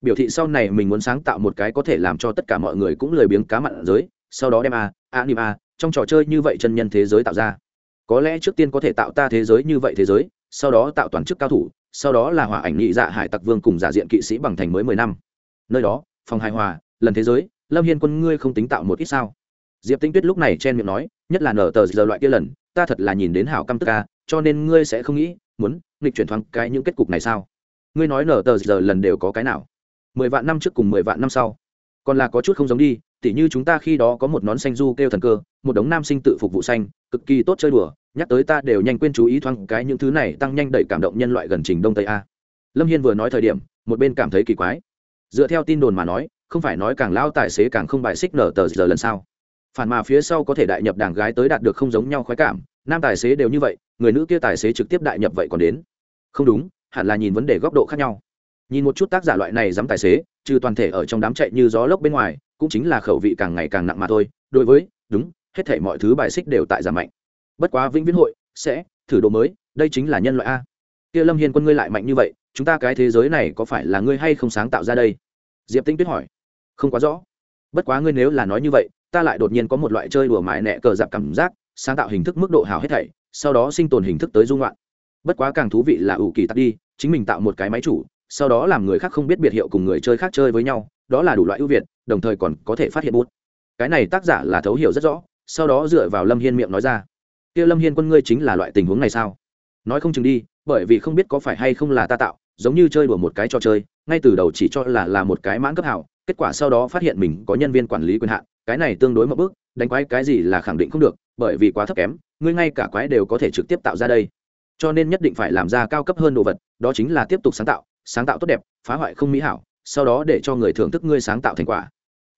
Biểu thị sau này mình muốn sáng tạo một cái có thể làm cho tất cả mọi người cũng lười biếng cá mặn giới, sau đó đem a a nim a trong trò chơi như vậy chân nhân thế giới tạo ra. Có lẽ trước tiên có thể tạo ta thế giới như vậy thế giới, sau đó tạo toàn chức cao thủ, sau đó là hỏa ảnh nhị dạ hải tặc vương cùng giả diện kỵ sĩ bằng thành mới mười năm. Nơi đó, phòng hài hòa, lần thế giới, lâm hiên quân ngươi không tính tạo một ít sao? Diệp tinh tuyết lúc này chen miệng nói, nhất là nở tờ giờ loại kia lần, ta thật là nhìn đến hảo căm tức ca, cho nên ngươi sẽ không nghĩ, muốn, nghịch chuyển thoáng cái những kết cục này sao? Ngươi nói nở tờ giờ lần đều có cái nào? Mười vạn năm trước cùng mười vạn năm sau, còn là có chút không giống đi tỉ như chúng ta khi đó có một nón xanh du kêu thần cơ, một đống nam sinh tự phục vụ xanh, cực kỳ tốt chơi đùa, nhắc tới ta đều nhanh quên chú ý thoáng cái những thứ này tăng nhanh đẩy cảm động nhân loại gần trình đông tây a. Lâm hiên vừa nói thời điểm, một bên cảm thấy kỳ quái. Dựa theo tin đồn mà nói, không phải nói càng lao tài xế càng không bài xích nở tờ giờ lần sau. Phản mà phía sau có thể đại nhập đảng gái tới đạt được không giống nhau khoái cảm, nam tài xế đều như vậy, người nữ kia tài xế trực tiếp đại nhập vậy còn đến. Không đúng, hẳn là nhìn vấn đề góc độ khác nhau. Nhìn một chút tác giả loại này dám tài xế, trừ toàn thể ở trong đám chạy như gió lốc bên ngoài cũng chính là khẩu vị càng ngày càng nặng mà thôi. Đối với, đúng, hết thể mọi thứ bài xích đều tại giảm mạnh. Bất quá vĩnh viễn hội sẽ thử đồ mới, đây chính là nhân loại a. Kia lâm hiên quân ngươi lại mạnh như vậy, chúng ta cái thế giới này có phải là ngươi hay không sáng tạo ra đây? Diệp tinh tuyết hỏi. Không quá rõ. Bất quá ngươi nếu là nói như vậy, ta lại đột nhiên có một loại chơi đùa mại nẹ cờ dạp cảm giác, sáng tạo hình thức mức độ hào hết thảy, sau đó sinh tồn hình thức tới dung loạn. Bất quá càng thú vị là ủ kỳ tắt đi, chính mình tạo một cái máy chủ sau đó làm người khác không biết biệt hiệu cùng người chơi khác chơi với nhau, đó là đủ loại ưu việt, đồng thời còn có thể phát hiện bút. Cái này tác giả là thấu hiểu rất rõ, sau đó dựa vào lâm hiên miệng nói ra. Kia lâm hiên quân ngươi chính là loại tình huống này sao? Nói không chừng đi, bởi vì không biết có phải hay không là ta tạo, giống như chơi đùa một cái trò chơi, ngay từ đầu chỉ cho là là một cái mãn cấp hảo, kết quả sau đó phát hiện mình có nhân viên quản lý quyền hạn, cái này tương đối một bước đánh quái cái gì là khẳng định không được, bởi vì quá thấp kém, ngươi ngay cả quái đều có thể trực tiếp tạo ra đây. Cho nên nhất định phải làm ra cao cấp hơn đồ vật, đó chính là tiếp tục sáng tạo sáng tạo tốt đẹp, phá hoại không mỹ hảo, sau đó để cho người thưởng thức ngươi sáng tạo thành quả.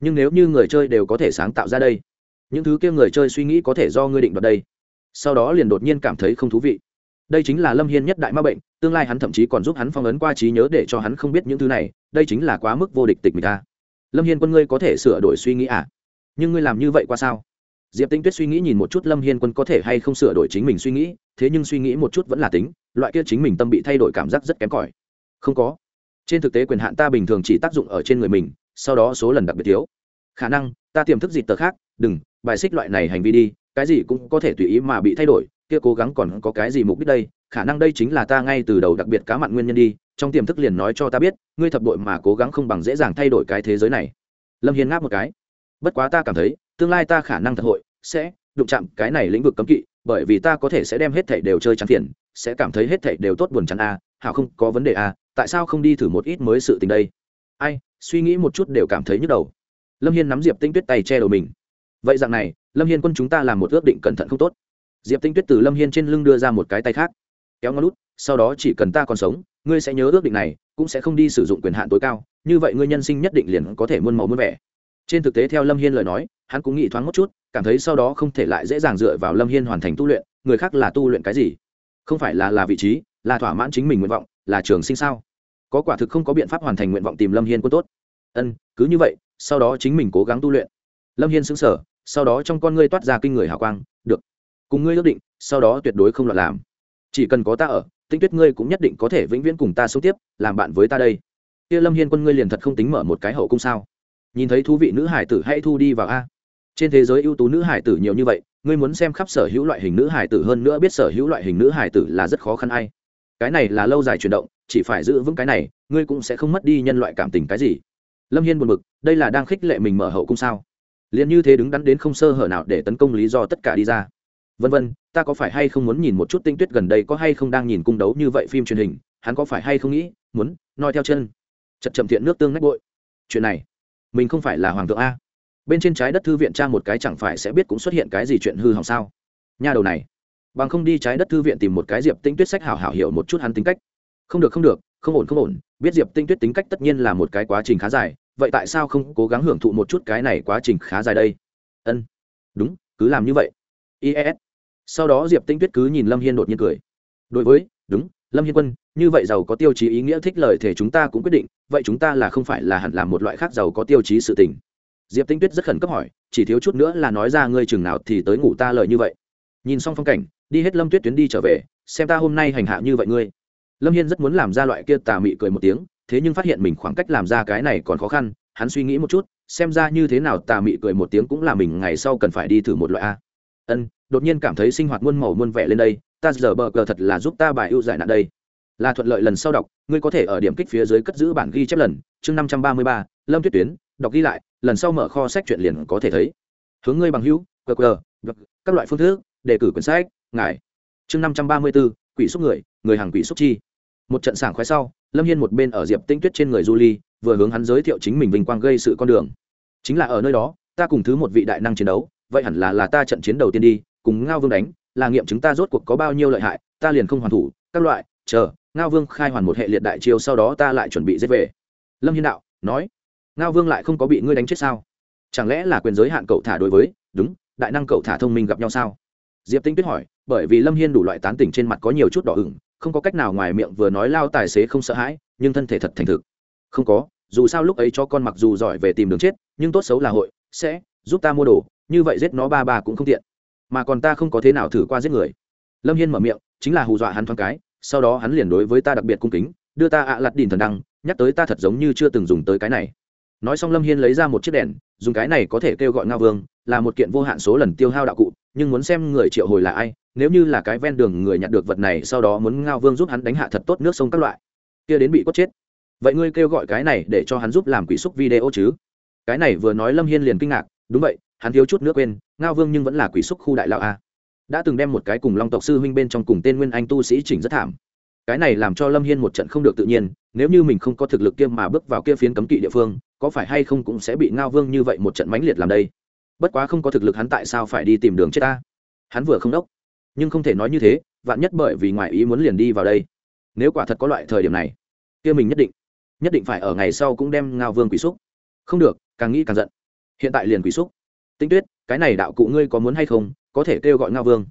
Nhưng nếu như người chơi đều có thể sáng tạo ra đây, những thứ kia người chơi suy nghĩ có thể do ngươi định đoạt đây. Sau đó liền đột nhiên cảm thấy không thú vị. Đây chính là lâm hiên nhất đại ma bệnh, tương lai hắn thậm chí còn giúp hắn phong ấn qua trí nhớ để cho hắn không biết những thứ này, đây chính là quá mức vô địch tịch mình ta lâm hiên quân ngươi có thể sửa đổi suy nghĩ à? Nhưng ngươi làm như vậy qua sao? Diệp tinh tuyết suy nghĩ nhìn một chút lâm hiên quân có thể hay không sửa đổi chính mình suy nghĩ, thế nhưng suy nghĩ một chút vẫn là tính, loại kia chính mình tâm bị thay đổi cảm giác rất kém cỏi không có. Trên thực tế quyền hạn ta bình thường chỉ tác dụng ở trên người mình sau đó số lần đặc biệt thiếu. Khả năng ta tiềm thức dịp tờ khác đừng bài xích loại này hành vi đi cái gì cũng có thể tùy ý mà bị thay đổi kia cố gắng còn có cái gì mục đích đây? Khả năng đây chính là ta ngay từ đầu đặc biệt cá mặn nguyên nhân đi trong tiềm thức liền nói cho ta biết ngươi thập đội mà cố gắng không bằng dễ dàng thay đổi cái thế giới này. Lâm hiền ngáp một cái. Bất quá ta cảm thấy tương lai ta khả năng thật hội sẽ đụng chạm cái này lĩnh vực cấm kỵ bởi vì ta có thể sẽ đem hết thảy đều chơi chán phiền sẽ cảm thấy hết thảy đều tốt buồn chán a à, hảo không có vấn đề a à, tại sao không đi thử một ít mới sự tình đây? Ai, suy nghĩ một chút đều cảm thấy nhức đầu. Lâm hiên nắm diệp tinh tuyết tay che đầu mình. Vậy dạng này, lâm hiên quân chúng ta làm một ước định cẩn thận không tốt. Diệp tinh tuyết từ lâm hiên trên lưng đưa ra một cái tay khác. Kéo ngón lút sau đó chỉ cần ta còn sống, ngươi sẽ nhớ ước định này, cũng sẽ không đi sử dụng quyền hạn tối cao. Như vậy ngươi nhân sinh nhất định liền có thể muôn màu muôn vẻ. Trên thực tế theo lâm hiên lời nói, hắn cũng nghĩ thoáng một chút, cảm thấy sau đó không thể lại dễ dàng dựa vào lâm hiên hoàn thành tu luyện, người khác là tu luyện cái gì? Không phải là là vị trí, là thỏa mãn chính mình nguyện vọng là trường sinh sao? Có quả thực không có biện pháp hoàn thành nguyện vọng tìm lâm hiên quân tốt. Ân, cứ như vậy, sau đó chính mình cố gắng tu luyện. Lâm hiên xứng sở sau đó trong con ngươi toát ra kinh người hào quang, được, cùng ngươi ước định, sau đó tuyệt đối không loạn làm. Chỉ cần có ta ở, tinh tuyết ngươi cũng nhất định có thể vĩnh viễn cùng ta sống tiếp, làm bạn với ta đây. Kia lâm hiên quân ngươi liền thật không tính mở một cái hậu cung sao? Nhìn thấy thú vị nữ hải tử hãy thu đi vào a. Trên thế giới ưu tú nữ hải tử nhiều như vậy, ngươi muốn xem khắp sở hữu loại hình nữ hải tử hơn nữa biết sở hữu loại hình nữ hải tử là rất khó khăn ai cái này là lâu dài chuyển động, chỉ phải giữ vững cái này, ngươi cũng sẽ không mất đi nhân loại cảm tình cái gì. Lâm hiên buồn b ự c đây là đang khích lệ mình mở hậu cung sao? Liền như thế đứng đắn đến không sơ hở nào để tấn công lý do tất cả đi ra. Vân vân, ta có phải hay không muốn nhìn một chút tinh tuyết gần đây có hay không đang nhìn cung đấu như vậy phim truyền hình? Hắn có phải hay không nghĩ, muốn, noi theo chân. Chật chậm thiện nước tương nách bội. Chuyện này, mình không phải là hoàng thượng a. Bên trên trái đất thư viện trang một cái chẳng phải sẽ biết cũng xuất hiện cái gì chuyện hư hỏng sao? Nha đầu này bằng không đi trái đất thư viện tìm một cái diệp tinh tuyết sách hảo hảo hiểu một chút hắn tính cách. Không được không được, không ổn không ổn. Biết diệp tinh tuyết tính cách tất nhiên là một cái quá trình khá dài, vậy tại sao không cố gắng hưởng thụ một chút cái này quá trình khá dài đây? Ân, đúng, cứ làm như vậy. Is sau đó diệp tinh tuyết cứ nhìn lâm hiên đột nhiên cười. Đối với, đúng, lâm hiên quân, như vậy giàu có tiêu chí ý nghĩa thích lời thể chúng ta cũng quyết định, vậy chúng ta là không phải là hẳn làm một loại khác giàu có tiêu chí sự tình? Diệp tinh tuyết rất khẩn cấp hỏi, chỉ thiếu chút nữa là nói ra ngươi chừng nào thì tới ngủ ta lời như vậy. Nhìn xong phong cảnh đi hết lâm tuyết tuyến đi trở về, xem ta hôm nay hành hạ như vậy ngươi. Lâm hiên rất muốn làm ra loại kia tà mị cười một tiếng, thế nhưng phát hiện mình khoảng cách làm ra cái này còn khó khăn, hắn suy nghĩ một chút, xem ra như thế nào tà mị cười một tiếng cũng là mình ngày sau cần phải đi thử một loại a. Ân, đột nhiên cảm thấy sinh hoạt muôn màu muôn vẻ lên đây, ta giờ bờ cờ thật là giúp ta bài ưu giải nạn đây. Là thuận lợi lần sau đọc, ngươi có thể ở điểm kích phía dưới cất giữ bản ghi chép lần, chương năm trăm ba mươi ba, lâm tuyết tuyến, đọc ghi lại, lần sau mở kho sách chuyện liền có thể thấy. Hướng ngươi bằng hữu qr các loại phương thức, đề cử quyển sách ngài. Chương năm trăm ba mươi b ố quỷ xúc người người hàng quỷ xúc chi. Một trận sảng khoái sau, lâm hiên một bên ở diệp tinh tuyết trên người du ly vừa hướng hắn giới thiệu chính mình vinh quang gây sự con đường. Chính là ở nơi đó, ta cùng thứ một vị đại năng chiến đấu, vậy hẳn là là ta trận chiến đầu tiên đi, cùng ngao vương đánh, là nghiệm chứng ta rốt cuộc có bao nhiêu lợi hại, ta liền không hoàn thủ, các loại, chờ, ngao vương khai hoàn một hệ liệt đại chiêu sau đó ta lại chuẩn bị giết về. Lâm hiên đạo, nói, ngao vương lại không có bị ngươi đánh chết sao? Chẳng lẽ là quyền giới hạn cậu thả đối với, đúng, đại năng cậu thả thông minh gặp nhau sao? Diệp tinh tuyết hỏi, bởi vì lâm hiên đủ loại tán tỉnh trên mặt có nhiều chút đỏ ửng, không có cách nào ngoài miệng vừa nói lao tài xế không sợ hãi, nhưng thân thể thật thành thực. Không có, dù sao lúc ấy cho con mặc dù giỏi về tìm đường chết, nhưng tốt xấu là hội, sẽ giúp ta mua đồ, như vậy giết nó ba ba cũng không tiện. Mà còn ta không có thế nào thử qua giết người. Lâm hiên mở miệng, chính là hù dọa hắn thoáng cái, sau đó hắn liền đối với ta đặc biệt cung kính, đưa ta ạ à lặt đìn thần đăng, nhắc tới ta thật giống như chưa từng dùng tới cái này. Nói xong lâm hiên lấy ra một chiếc đèn, dùng cái này có thể kêu gọi ngao vương, là một kiện vô hạn số lần tiêu hao đạo cụ nhưng muốn xem người triệu hồi là ai, nếu như là cái ven đường người nhặt được vật này, sau đó muốn ngao vương giúp hắn đánh hạ thật tốt nước sông các loại, kia đến bị cốt chết. Vậy ngươi kêu gọi cái này để cho hắn giúp làm quỷ xúc video chứ? Cái này vừa nói lâm hiên liền kinh ngạc, đúng vậy, hắn thiếu chút nước quên, ngao vương nhưng vẫn là quỷ xúc khu đại lão a. Đã từng đem một cái cùng long tộc sư huynh bên trong cùng tên nguyên anh tu sĩ chỉnh rất thảm. Cái này làm cho lâm hiên một trận không được tự nhiên, nếu như mình không có thực lực kia mà bước vào kia phiến cấm kỵ địa phương, có phải hay không cũng sẽ bị ngao vương như vậy một trận mãnh liệt làm đây? Bất quá không có thực lực hắn tại sao phải đi tìm đường chết ta? Hắn vừa không đốc. Nhưng không thể nói như thế, vạn nhất bởi vì ngoại ý muốn liền đi vào đây. Nếu quả thật có loại thời điểm này, kia mình nhất định nhất định phải ở ngày sau cũng đem ngao vương quỷ xúc. Không được, càng nghĩ càng giận. Hiện tại liền quỷ xúc. Tinh tuyết, cái này đạo cụ ngươi có muốn hay không? Có thể kêu gọi ngao vương.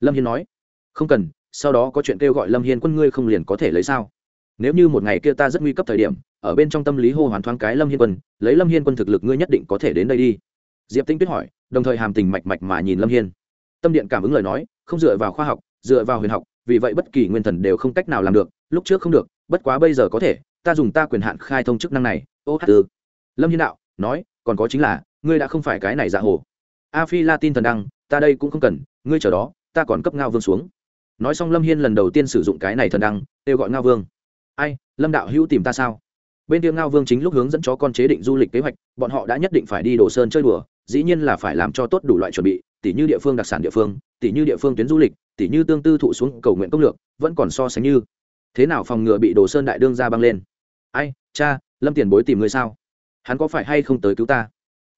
Lâm hiên nói. Không cần, sau đó có chuyện kêu gọi lâm hiên quân ngươi không liền có thể lấy sao? Nếu như một ngày kia ta rất nguy cấp thời điểm, ở bên trong tâm lý hô hoàn thoáng cái lâm hiên quân, lấy lâm hiên quân thực lực ngươi nhất định có thể đến đây đi diệp tinh tuyết hỏi, đồng thời hàm tình mạch mạch mà nhìn lâm hiên. Tâm điện cảm ứng lời nói, không dựa vào khoa học, dựa vào huyền học, vì vậy bất kỳ nguyên thần đều không cách nào làm được, lúc trước không được, bất quá bây giờ có thể, ta dùng ta quyền hạn khai thông chức năng này. Ô hát tư lâm hiên đạo, nói, còn có chính là, ngươi đã không phải cái này dạ hồ. A phi la tin thần đăng, ta đây cũng không cần, ngươi chờ đó, ta còn cấp ngao vương xuống. Nói xong lâm hiên lần đầu tiên sử dụng cái này thần đăng, kêu gọi ngao vương. Ai, lâm đạo hữu tìm ta sao? Bên kia ngao vương chính lúc hướng dẫn chó con chế định du lịch kế hoạch, bọn họ đã nhất định phải đi đồ sơn chơi đùa dĩ nhiên là phải làm cho tốt đủ loại chuẩn bị, tỉ như địa phương đặc sản địa phương, tỉ như địa phương tuyến du lịch, tỉ như tương tư thụ xuống cầu nguyện công lược, vẫn còn so sánh như. Thế nào phòng ngừa bị đồ sơn đại đương ra băng lên? Ai, cha, lâm tiền bối tìm người sao? Hắn có phải hay không tới cứu ta?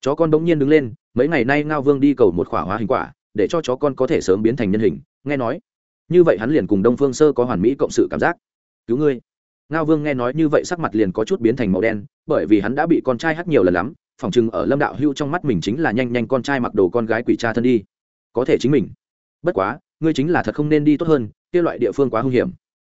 Chó con bỗng nhiên đứng lên, mấy ngày nay ngao vương đi cầu một khỏa hóa hình quả, để cho chó con có thể sớm biến thành nhân hình, nghe nói. Như vậy hắn liền cùng đông phương sơ có hoàn mỹ cộng sự cảm giác. Cứu ngươi. Ngao vương nghe nói như vậy sắc mặt liền có chút biến thành màu đen, bởi vì hắn đã bị con trai hắt nhiều lần lắm phỏng chừng ở lâm đạo hưu trong mắt mình chính là nhanh nhanh con trai mặc đồ con gái quỷ cha thân đi. Có thể chính mình. Bất quá, ngươi chính là thật không nên đi tốt hơn, kia loại địa phương quá hung hiểm.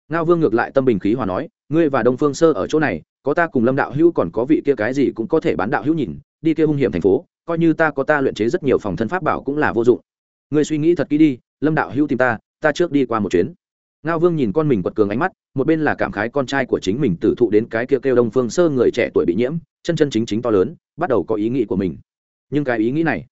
Ngao vương ngược lại tâm bình khí hòa nói, ngươi và đông phương sơ ở chỗ này, có ta cùng lâm đạo hữu còn có vị kia cái gì cũng có thể bán đạo hữu nhìn, đi kia hung hiểm thành phố, coi như ta có ta luyện chế rất nhiều phòng thân pháp bảo cũng là vô dụng. Ngươi suy nghĩ thật kỹ đi, lâm đạo hữu tìm ta ta trước đi qua một chuyến. Ngao vương nhìn con mình quật cường ánh mắt, một bên là cảm khái con trai của chính mình tử thụ đến cái kia kêu đông phương sơ người trẻ tuổi bị nhiễm, chân chân chính chính to lớn bắt đầu có ý nghĩ của mình. Nhưng cái ý nghĩ này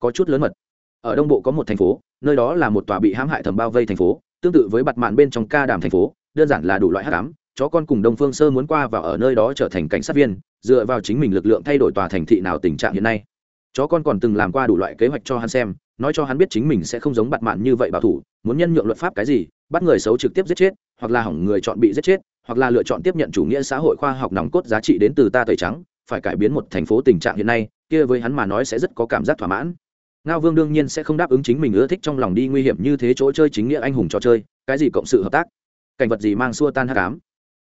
có chút lớn mật. Ở đông bộ có một thành phố, nơi đó là một tòa bị hãm hại thầm bao vây thành phố, tương tự với bặt mạn bên trong ca đàm thành phố, đơn giản là đủ loại hát cám chó con cùng đông phương sơ muốn qua và ở nơi đó trở thành cảnh sát viên, dựa vào chính mình lực lượng thay đổi tòa thành thị nào tình trạng hiện nay. Chó con còn từng làm qua đủ loại kế hoạch cho hắn xem, nói cho hắn biết chính mình sẽ không giống bặt mạn như vậy bảo thủ, muốn nhân nhượng luật pháp cái gì, bắt người xấu trực tiếp giết chết, hoặc là hỏng người chọn bị giết chết, hoặc là lựa chọn tiếp nhận chủ nghĩa xã hội khoa học nòng cốt giá trị đến từ ta tẩy trắng phải cải biến một thành phố tình trạng hiện nay, kia với hắn mà nói sẽ rất có cảm giác thỏa mãn. Ngao vương đương nhiên sẽ không đáp ứng chính mình ưa thích trong lòng đi nguy hiểm như thế chỗ chơi chính nghĩa anh hùng trò chơi, cái gì cộng sự hợp tác, cảnh vật gì mang xua tan hát cám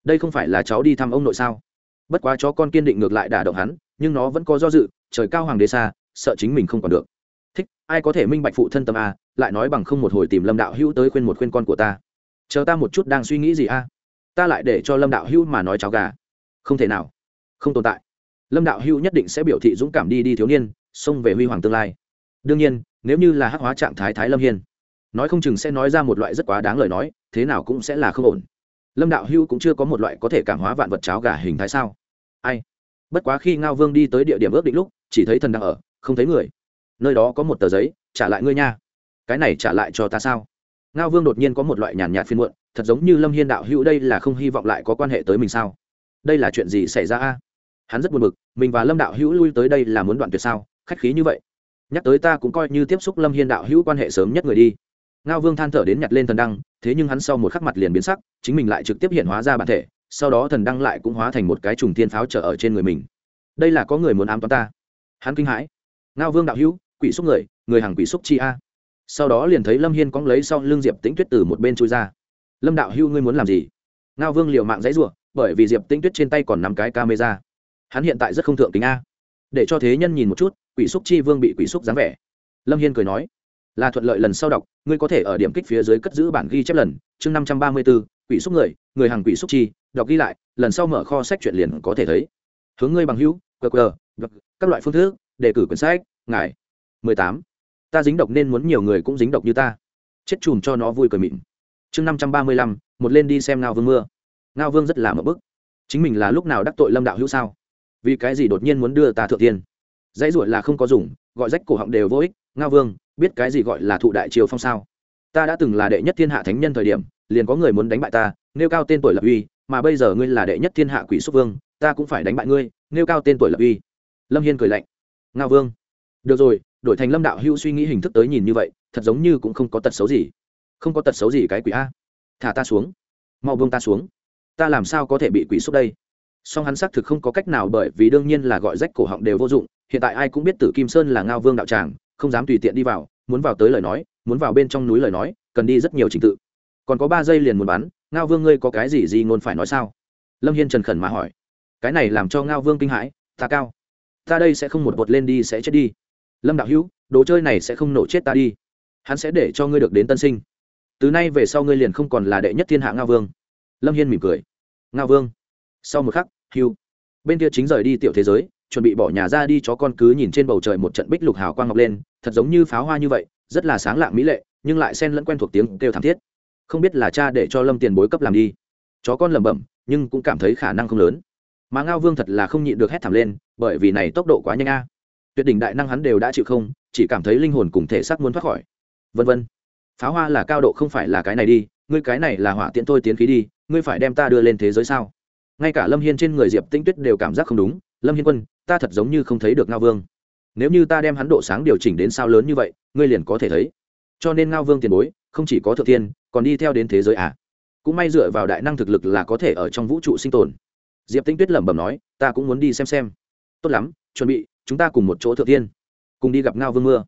đây không phải là cháu đi thăm ông nội sao? Bất quá chó con kiên định ngược lại đả động hắn, nhưng nó vẫn có do dự, trời cao hoàng đế xa, sợ chính mình không còn được. Thích, ai có thể minh bạch phụ thân tâm a, lại nói bằng không một hồi tìm lâm đạo hữu tới khuyên một khuyên con của ta. Chờ ta một chút đang suy nghĩ gì a? Ta lại để cho lâm đạo hữu mà nói cháu gà. Không thể nào. Không tồn tại lâm đạo hữu nhất định sẽ biểu thị dũng cảm đi đi thiếu niên, xông về huy hoàng tương lai. Đương nhiên, nếu như là hắc hóa trạng thái thái lâm hiên, nói không chừng sẽ nói ra một loại rất quá đáng lời nói, thế nào cũng sẽ là không ổn. Lâm đạo hưu cũng chưa có một loại có thể cảm hóa vạn vật cháo gà hình thái sao? Ai? Bất quá khi ngao vương đi tới địa điểm ước định lúc, chỉ thấy thần đang ở, không thấy người. Nơi đó có một tờ giấy, trả lại ngươi nha. Cái này trả lại cho ta sao? Ngao vương đột nhiên có một loại nhàn nhạt phiên muộn, thật giống như lâm hiên đạo hữu đây là không hy vọng lại có quan hệ tới mình sao? Đây là chuyện gì xảy ra a? Hắn rất buồn bực, mình và lâm đạo hữu lui tới đây là muốn đoạn tuyệt sao? Khách khí như vậy. Nhắc tới ta cũng coi như tiếp xúc lâm hiên đạo hữu quan hệ sớm nhất người đi. Ngao vương than thở đến nhặt lên thần đăng, thế nhưng hắn sau một khắc mặt liền biến sắc, chính mình lại trực tiếp hiện hóa ra bản thể, sau đó thần đăng lại cũng hóa thành một cái trùng tiên pháo trở ở trên người mình. Đây là có người muốn ám toán ta. Hắn kinh hãi. Ngao vương đạo hữu, quỷ xúc người người hàng quỷ xúc chi a. Sau đó liền thấy lâm hiên cóng lấy sau l ư n g diệp tĩnh tuyết từ một bên chui ra. Lâm đạo hữu ngươi muốn làm gì? Ngao vương liều mạng dãy r u ộ bởi vì diệp tĩnh tuyết trên tay còn năm cái camera hắn hiện tại rất không thượng tính a. Để cho thế nhân nhìn một chút, quỷ xúc chi vương bị quỷ xúc dáng vẻ. Lâm hiên cười nói, là thuận lợi lần sau đọc, ngươi có thể ở điểm kích phía dưới cất giữ bản ghi chép lần, chương năm trăm ba mươi b ố quỷ xúc người người hàng quỷ xúc chi, đọc ghi lại, lần sau mở kho sách chuyện liền có thể thấy. Hướng ngươi bằng hữu qr các loại phương thức, đề cử quyển sách, ngài. Mười tám, ta dính độc nên muốn nhiều người cũng dính độc như ta. Chết chùm cho nó vui cười mịn. Chương năm trăm ba mươi lăm, một lên đi xem ngao vương mưa. Ngao vương rất là một bức. Chính mình là lúc nào đắc tội lâm đạo hữu sao? Vì cái gì đột nhiên muốn đưa ta thượng tiên? Dãy ruột là không có dùng, gọi rách cổ họng đều vô ích. Ngao vương, biết cái gì gọi là thụ đại triều phong sao? Ta đã từng là đệ nhất thiên hạ thánh nhân thời điểm, liền có người muốn đánh bại ta, nêu cao tên tuổi lập uy, mà bây giờ ngươi là đệ nhất thiên hạ quỷ xúc vương, ta cũng phải đánh bại ngươi, nêu cao tên tuổi lập uy. Lâm hiên cười lạnh. Ngao vương, được rồi, đổi thành lâm đạo hữu suy nghĩ hình thức tới nhìn như vậy, thật giống như cũng không có tật xấu gì. Không có tật xấu gì cái quỷ a. Thả ta xuống. Mau vương ta xuống. Ta làm sao có thể bị quỷ xúc đây? Song hắn xác thực không có cách nào bởi vì đương nhiên là gọi rách cổ họng đều vô dụng, hiện tại ai cũng biết tử kim sơn là ngao vương đạo tràng, không dám tùy tiện đi vào, muốn vào tới lời nói, muốn vào bên trong núi lời nói, cần đi rất nhiều trình tự. Còn có ba giây liền muốn bắn, ngao vương ngươi có cái gì gì ngôn phải nói sao? Lâm hiên trần khẩn mà hỏi. Cái này làm cho ngao vương kinh hãi, ta cao. Ta đây sẽ không một bột lên đi sẽ chết đi. Lâm đạo hữu, đồ chơi này sẽ không nổ chết ta đi. Hắn sẽ để cho ngươi được đến tân sinh. Từ nay về sau ngươi liền không còn là đệ nhất thiên hạ ngao vương. Lâm hiên mỉm cười. Ngao vương sau một khắc hiu. bên kia chính rời đi tiểu thế giới, chuẩn bị bỏ nhà ra đi chó con cứ nhìn trên bầu trời một trận bích lục hào quang ngọc lên, thật giống như pháo hoa như vậy, rất là sáng lạng mỹ lệ, nhưng lại xen lẫn quen thuộc tiếng kêu thảm thiết. Không biết là cha để cho lâm tiền bối cấp làm đi. Chó con lẩm bẩm, nhưng cũng cảm thấy khả năng không lớn. Mà ngao vương thật là không nhịn được hét thảm lên, bởi vì này tốc độ quá nhanh a. Tuyệt đỉnh đại năng hắn đều đã chịu không, chỉ cảm thấy linh hồn cùng thể xác muốn thoát khỏi. Vân vân. Pháo hoa là cao độ không phải là cái này đi, ngươi cái này là hỏa tiễn thôi tiến khí đi, ngươi phải đem ta đưa lên thế giới sao? Ngay cả lâm hiên trên người diệp tĩnh tuyết đều cảm giác không đúng lâm hiên quân ta thật giống như không thấy được ngao vương nếu như ta đem hắn độ sáng điều chỉnh đến sao lớn như vậy ngươi liền có thể thấy cho nên ngao vương tiền bối không chỉ có thượng thiên còn đi theo đến thế giới à. cũng may dựa vào đại năng thực lực là có thể ở trong vũ trụ sinh tồn diệp tinh tuyết lẩm bẩm nói ta cũng muốn đi xem xem tốt lắm chuẩn bị chúng ta cùng một chỗ thượng thiên cùng đi gặp ngao vương mưa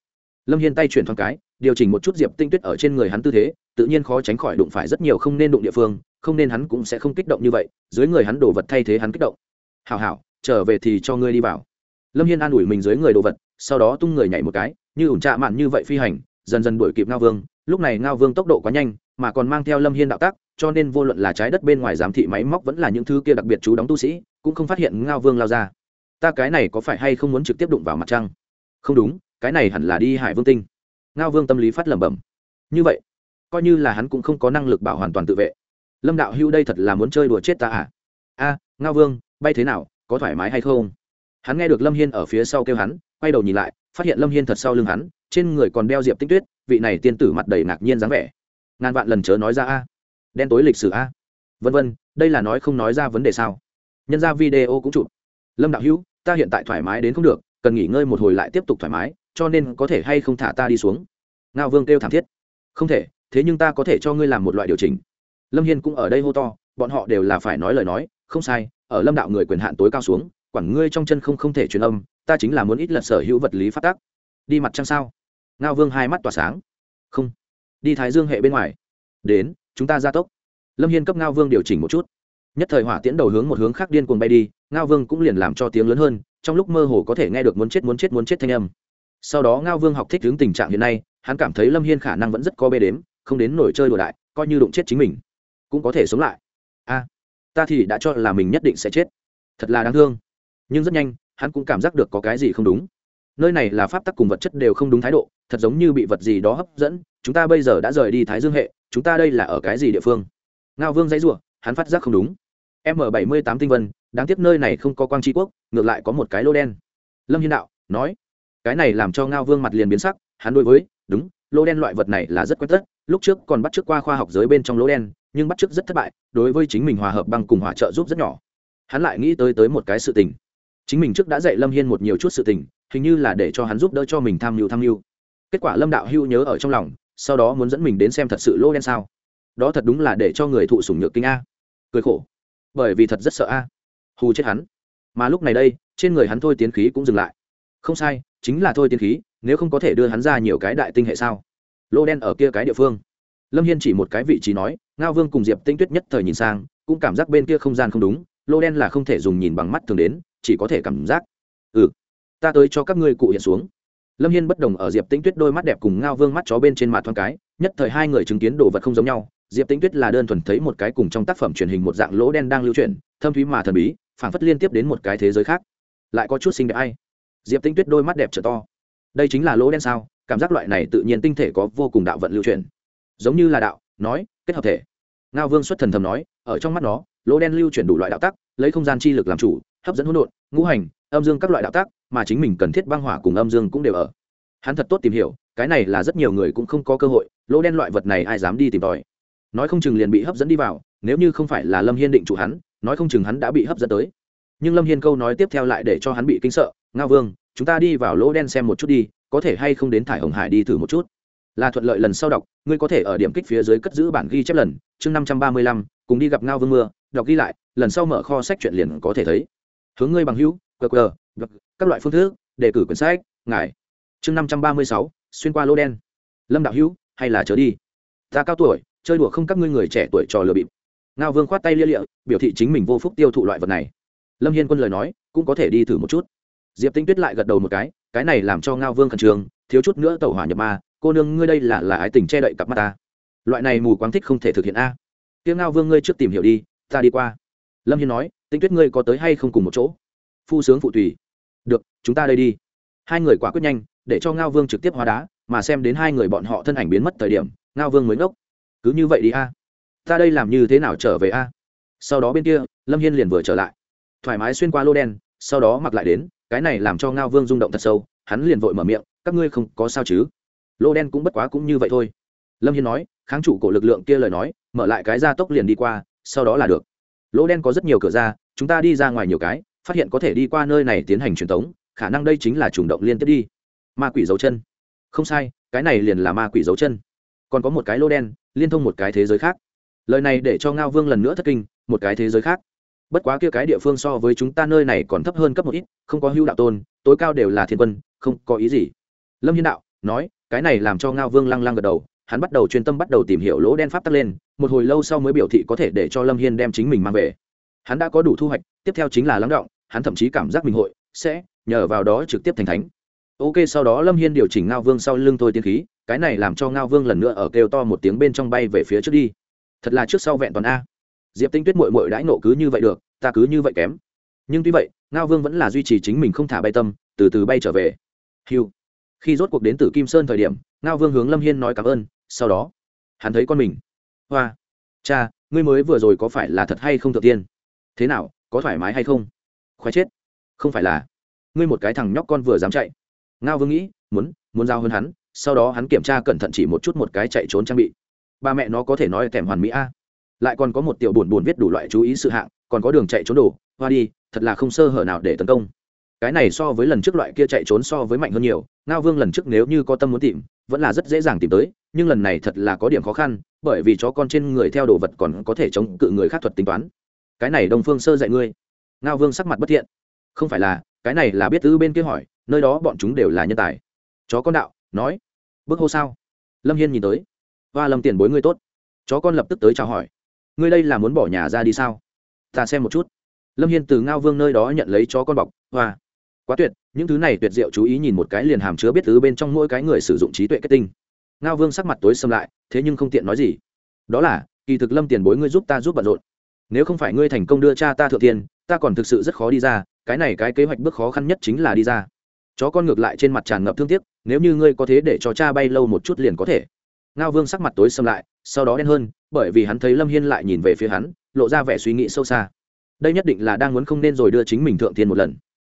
lâm hiên tay chuyển thoáng cái điều chỉnh một chút diệp tinh tuyết ở trên người hắn tư thế, tự nhiên khó tránh khỏi đụng phải rất nhiều không nên đụng địa phương, không nên hắn cũng sẽ không kích động như vậy, dưới người hắn đồ vật thay thế hắn kích động. Hảo hảo, trở về thì cho ngươi đi vào. Lâm hiên an ủi mình dưới người đồ vật, sau đó tung người nhảy một cái, như ủn trạ mạn như vậy phi hành, dần dần đuổi kịp ngao vương. Lúc này ngao vương tốc độ quá nhanh, mà còn mang theo lâm hiên đạo tác, cho nên vô luận là trái đất bên ngoài giám thị máy móc vẫn là những thứ kia đặc biệt chú đóng tu sĩ, cũng không phát hiện ngao vương lao ra. Ta cái này có phải hay không muốn trực tiếp đụng vào mặt trăng? Không đúng, cái này hẳn là đi hải vương tinh ngao vương tâm lý phát lẩm bẩm. Như vậy, coi như là hắn cũng không có năng lực bảo hoàn toàn tự vệ. Lâm đạo hưu đây thật là muốn chơi đùa chết ta à? A, ngao vương, bay thế nào, có thoải mái hay không? Hắn nghe được lâm hiên ở phía sau kêu hắn, quay đầu nhìn lại, phát hiện lâm hiên thật sau lưng hắn, trên người còn đeo diệp tinh tuyết, vị này tiên tử mặt đầy ngạc nhiên dáng vẻ. Ngàn vạn lần chớ nói ra a. Đen tối lịch sử a. Vân vân, đây là nói không nói ra vấn đề sao? Nhân ra video cũng chụp. Lâm đạo hữu, ta hiện tại thoải mái đến không được, cần nghỉ ngơi một hồi lại tiếp tục thoải mái cho nên có thể hay không thả ta đi xuống? Ngao vương kêu thảm thiết. Không thể, thế nhưng ta có thể cho ngươi làm một loại điều chỉnh. Lâm hiên cũng ở đây hô to, bọn họ đều là phải nói lời nói, không sai, ở lâm đạo người quyền hạn tối cao xuống, quản ngươi trong chân không không thể truyền âm, ta chính là muốn ít lật sở hữu vật lý phát tác. Đi mặt trăng sao? Ngao vương hai mắt tỏa sáng. Không. Đi thái dương hệ bên ngoài. Đến, chúng ta ra tốc. Lâm hiên cấp ngao vương điều chỉnh một chút. Nhất thời hỏa tiễn đầu hướng một hướng khác điên cuồng bay đi, ngao vương cũng liền làm cho tiếng lớn hơn, trong lúc mơ hồ có thể nghe được muốn chết muốn chết muốn chết thanh âm sau đó ngao vương học thích hướng tình trạng hiện nay, hắn cảm thấy lâm hiên khả năng vẫn rất có bê đếm, không đến nổi chơi đùa đại, coi như đụng chết chính mình, cũng có thể sống lại. A, ta thì đã cho là mình nhất định sẽ chết. Thật là đáng thương. Nhưng rất nhanh, hắn cũng cảm giác được có cái gì không đúng. Nơi này là pháp tắc cùng vật chất đều không đúng thái độ, thật giống như bị vật gì đó hấp dẫn, chúng ta bây giờ đã rời đi thái dương hệ, chúng ta đây là ở cái gì địa phương? Ngao vương dãy r u ộ hắn phát giác không đúng. M bảy mươi tám tinh vân, đáng tiếc nơi này không có quang tri quốc, ngược lại có một cái lô đen. Lâm hiên đạo, nói cái này làm cho ngao vương mặt liền biến sắc, hắn đối với, đúng lỗ đen loại vật này là rất quen tất, lúc trước còn bắt trước qua khoa học giới bên trong lỗ đen, nhưng bắt trước rất thất bại, đối với chính mình hòa hợp bằng cùng hòa trợ giúp rất nhỏ. Hắn lại nghĩ tới tới một cái sự tình. Chính mình trước đã dạy lâm hiên một nhiều chút sự tình, hình như là để cho hắn giúp đỡ cho mình tham mưu tham mưu. Kết quả lâm đạo hưu nhớ ở trong lòng, sau đó muốn dẫn mình đến xem thật sự lỗ đen sao. Đó thật đúng là để cho người thụ sủng nhược kinh a. Cười khổ. Bởi vì thật rất sợ a. Hù chết hắn. Mà lúc này đây, trên người hắn thôi tiến khí cũng dừng lại. Không sai chính là thôi tiên khí, nếu không có thể đưa hắn ra nhiều cái đại tinh hệ sao? Lô đen ở kia cái địa phương. Lâm hiên chỉ một cái vị trí nói, ngao vương cùng diệp tinh tuyết nhất thời nhìn sang, cũng cảm giác bên kia không gian không đúng, lô đen là không thể dùng nhìn bằng mắt thường đến, chỉ có thể cảm giác. Ừ ta tới cho các ngươi cụ hiện xuống. Lâm hiên bất đồng ở diệp tinh tuyết đôi mắt đẹp cùng ngao vương mắt chó bên trên mặt thoáng cái, nhất thời hai người chứng kiến đồ vật không giống nhau. Diệp tinh tuyết là đơn thuần thấy một cái cùng trong tác phẩm truyền hình một dạng lỗ đen đang lưu truyền, thâm thúy mà thần bí, phảng phất liên tiếp đến một cái thế giới khác. Lại có chút xinh đẹp ai? Diệp tinh tuyết đôi mắt đẹp trở to. Đây chính là lỗ đen sao? Cảm giác loại này tự nhiên tinh thể có vô cùng đạo vận lưu truyền. Giống như là đạo, nói, kết hợp thể. Ngao vương xuất thần thầm nói, ở trong mắt nó, lỗ đen lưu chuyển đủ loại đạo tắc, lấy không gian chi lực làm chủ, hấp dẫn hỗn độn, ngũ hành, âm dương các loại đạo tắc, mà chính mình cần thiết băng hỏa cùng âm dương cũng đều ở. Hắn thật tốt tìm hiểu, cái này là rất nhiều người cũng không có cơ hội, lỗ đen loại vật này ai dám đi tìm tòi. Nói không chừng liền bị hấp dẫn đi vào, nếu như không phải là lâm hiên định chủ hắn, nói không chừng hắn đã bị hấp dẫn tới nhưng lâm hiên câu nói tiếp theo lại để cho hắn bị kinh sợ, ngao vương, chúng ta đi vào lỗ đen xem một chút đi, có thể hay không đến thải hồng hải đi thử một chút? Là thuận lợi lần sau đọc, ngươi có thể ở điểm kích phía dưới cất giữ bản ghi chép lần, chương năm trăm ba mươi lăm, cùng đi gặp ngao vương mưa, đọc ghi lại, lần sau mở kho sách chuyện liền có thể thấy. Hướng ngươi bằng hữu qr các loại phương thức, đề cử quyển sách, ngài. Chương năm trăm ba mươi sáu, xuyên qua lỗ đen. Lâm đạo hữu, hay là trở đi. Ta cao tuổi, chơi đùa không các ngươi người trẻ tuổi trò lừa bịp. Ngao vương khoát tay lia lịa, biểu thị chính mình vô phúc tiêu thụ loại vật này lâm hiên quân lời nói cũng có thể đi thử một chút. Diệp tinh tuyết lại gật đầu một cái cái này làm cho ngao vương khẩn trương, thiếu chút nữa tàu hỏa nhập ma, cô nương ngươi đây là là ái tình che đậy cặp mắt ta. Loại này mù quáng thích không thể thực hiện a. Tiếng ngao vương ngươi trước tìm hiểu đi, ta đi qua. Lâm hiên nói tinh tuyết ngươi có tới hay không cùng một chỗ? Phu sướng phụ tùy. Được, chúng ta đây đi. Hai người quả quyết nhanh, để cho ngao vương trực tiếp hóa đá, mà xem đến hai người bọn họ thân ảnh biến mất thời điểm, ngao vương mới ngốc. Cứ như vậy đi a. Ta đây làm như thế nào trở về a? Sau đó bên kia, lâm hiên liền vừa trở lại thoải mái xuyên qua lô đen, sau đó mặc lại đến, cái này làm cho ngao vương rung động thật sâu, hắn liền vội mở miệng, các ngươi không có sao chứ? Lô đen cũng bất quá cũng như vậy thôi. Lâm hiên nói, kháng chủ cổ lực lượng kia lời nói, mở lại cái ra tốc liền đi qua, sau đó là được. Lỗ đen có rất nhiều cửa ra, chúng ta đi ra ngoài nhiều cái, phát hiện có thể đi qua nơi này tiến hành truyền tống, khả năng đây chính là chủ động liên tiếp đi. Ma quỷ dấu chân. Không sai, cái này liền là ma quỷ dấu chân. Còn có một cái lô đen, liên thông một cái thế giới khác. Lời này để cho ngao vương lần nữa thất kinh, một cái thế giới khác bất quá kia cái địa phương so với chúng ta nơi này còn thấp hơn cấp một ít, không có hưu đạo tôn, tối cao đều là thiên quân, không có ý gì. Lâm hiên đạo nói, cái này làm cho ngao vương lăng lăng gật đầu, hắn bắt đầu chuyên tâm bắt đầu tìm hiểu lỗ đen pháp tắc lên, một hồi lâu sau mới biểu thị có thể để cho lâm hiên đem chính mình mang về. Hắn đã có đủ thu hoạch, tiếp theo chính là lắng động, hắn thậm chí cảm giác mình hội, sẽ nhờ vào đó trực tiếp thành thánh. Ok, sau đó lâm hiên điều chỉnh ngao vương sau lưng tôi tiên khí, cái này làm cho ngao vương lần nữa ở kêu to một tiếng bên trong bay về phía trước đi. Thật là trước sau vẹn toàn a diệp tinh tuyết mội mội đãi nộ cứ như vậy được, ta cứ như vậy kém. Nhưng tuy vậy, ngao vương vẫn là duy trì chính mình không thả bay tâm, từ từ bay trở về. Hiu khi rốt cuộc đến từ kim sơn thời điểm, ngao vương hướng lâm hiên nói cảm ơn, sau đó, hắn thấy con mình. Hoa. Cha, ngươi mới vừa rồi có phải là thật hay không tự tiên? Thế nào, có thoải mái hay không? Khoái chết. Không phải là. Ngươi một cái thằng nhóc con vừa dám chạy. Ngao vương nghĩ, muốn muốn giao hơn hắn, sau đó hắn kiểm tra cẩn thận chỉ một chút một cái chạy trốn trang bị. Ba mẹ nó có thể nói thèm hoàn mỹ a lại còn có một tiểu buồn buồn viết đủ loại chú ý sự hạng, còn có đường chạy trốn đồ, hoa đi, thật là không sơ hở nào để tấn công. Cái này so với lần trước loại kia chạy trốn so với mạnh hơn nhiều, ngao vương lần trước nếu như có tâm muốn tìm, vẫn là rất dễ dàng tìm tới, nhưng lần này thật là có điểm khó khăn, bởi vì chó con trên người theo đồ vật còn có thể chống cự người khác thuật tính toán. Cái này đông phương sơ dạy ngươi. Ngao vương sắc mặt bất thiện. Không phải là, cái này là biết tư bên kia hỏi, nơi đó bọn chúng đều là nhân tài. Chó con đạo, nói. Bước hô sao? Lâm hiên nhìn tới. Và lâm tiền bối ngươi tốt. Chó con lập tức tới chào hỏi ngươi đây là muốn bỏ nhà ra đi sao? Ta xem một chút. Lâm hiên từ ngao vương nơi đó nhận lấy chó con bọc, hoa. Quá tuyệt, những thứ này tuyệt diệu chú ý nhìn một cái liền hàm chứa biết thứ bên trong mỗi cái người sử dụng trí tuệ kết tinh. Ngao vương sắc mặt tối xâm lại, thế nhưng không tiện nói gì. Đó là, kỳ thực lâm tiền bối ngươi giúp ta giúp bận rộn. Nếu không phải ngươi thành công đưa cha ta thượng tiền, ta còn thực sự rất khó đi ra, cái này cái kế hoạch bước khó khăn nhất chính là đi ra. Chó con ngược lại trên mặt tràn ngập thương tiếc, nếu như ngươi có thế để cho cha bay lâu một chút liền có thể. Ngao vương sắc mặt tối xâm lại sau đó đen hơn, bởi vì hắn thấy lâm hiên lại nhìn về phía hắn, lộ ra vẻ suy nghĩ sâu xa. Đây nhất định là đang muốn không nên rồi đưa chính mình thượng thiên một lần.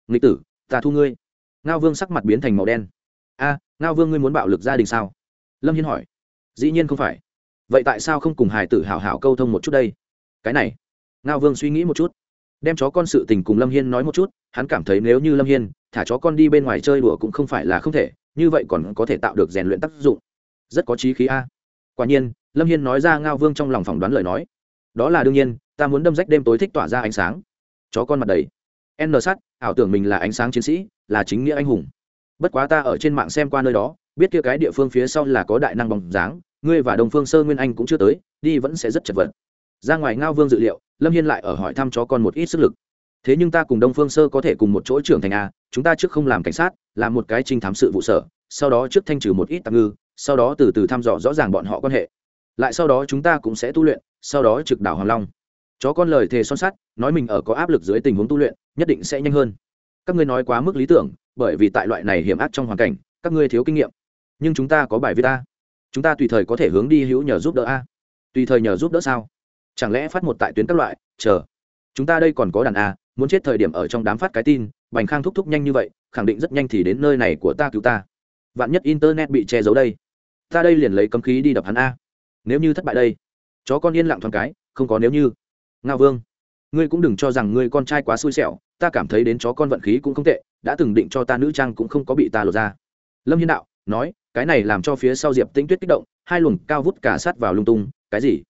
Nghịch tử, ta thu ngươi. Ngao vương sắc mặt biến thành màu đen. A, ngao vương ngươi muốn bạo lực gia đình sao? Lâm hiên hỏi. Dĩ nhiên không phải. Vậy tại sao không cùng hải tử hảo hảo câu thông một chút đây? Cái này. Ngao vương suy nghĩ một chút. Đem chó con sự tình cùng lâm hiên nói một chút, hắn cảm thấy nếu như lâm hiên thả chó con đi bên ngoài chơi đùa cũng không phải là không thể, như vậy còn có thể tạo được rèn luyện tác dụng. Rất có trí khí a. Quả nhiên lâm hiên nói ra ngao vương trong lòng phỏng đoán lời nói. Đó là đương nhiên, ta muốn đâm rách đêm tối thích tỏa ra ánh sáng. Chó con mặt đầy. N sắt, ảo tưởng mình là ánh sáng chiến sĩ, là chính nghĩa anh hùng. Bất quá ta ở trên mạng xem qua nơi đó, biết kia cái địa phương phía sau là có đại năng bóng dáng, ngươi và đồng phương sơ nguyên anh cũng chưa tới, đi vẫn sẽ rất chật vật. Ra ngoài ngao vương dự liệu, lâm hiên lại ở hỏi thăm chó con một ít sức lực. Thế nhưng ta cùng đông phương sơ có thể cùng một chỗ trưởng thành a chúng ta trước không làm cảnh sát, làm một cái trinh thám sự vụ sở, sau đó trước thanh trừ một ít tạm ngư, sau đó từ từ thăm dò rõ ràng bọn họ quan hệ lại sau đó chúng ta cũng sẽ tu luyện, sau đó trực đảo hoàng long. Chó con lời thề son sắt, nói mình ở có áp lực dưới tình huống tu luyện, nhất định sẽ nhanh hơn. Các ngươi nói quá mức lý tưởng, bởi vì tại loại này hiểm ác trong hoàn cảnh, các ngươi thiếu kinh nghiệm. Nhưng chúng ta có bài viết a. Chúng ta tùy thời có thể hướng đi hữu nhờ giúp đỡ a. Tùy thời nhờ giúp đỡ sao? Chẳng lẽ phát một tại tuyến các loại? Chờ. Chúng ta đây còn có đàn a, muốn chết thời điểm ở trong đám phát cái tin, bành khang thúc thúc nhanh như vậy, khẳng định rất nhanh thì đến nơi này của ta cứu ta. Vạn nhất internet bị che giấu đây. Ta đây liền lấy cấm khí đi đập hắn a nếu như thất bại đây, chó con yên lặng thoáng cái, không có nếu như. Ngao vương, ngươi cũng đừng cho rằng ngươi con trai quá xui xẻo, ta cảm thấy đến chó con vận khí cũng không tệ, đã từng định cho ta nữ trang cũng không có bị ta lột ra. Lâm hiên đạo, nói, cái này làm cho phía sau diệp tĩnh tuyết kích động, hai luồng cao vút cả sát vào lung tung, cái gì?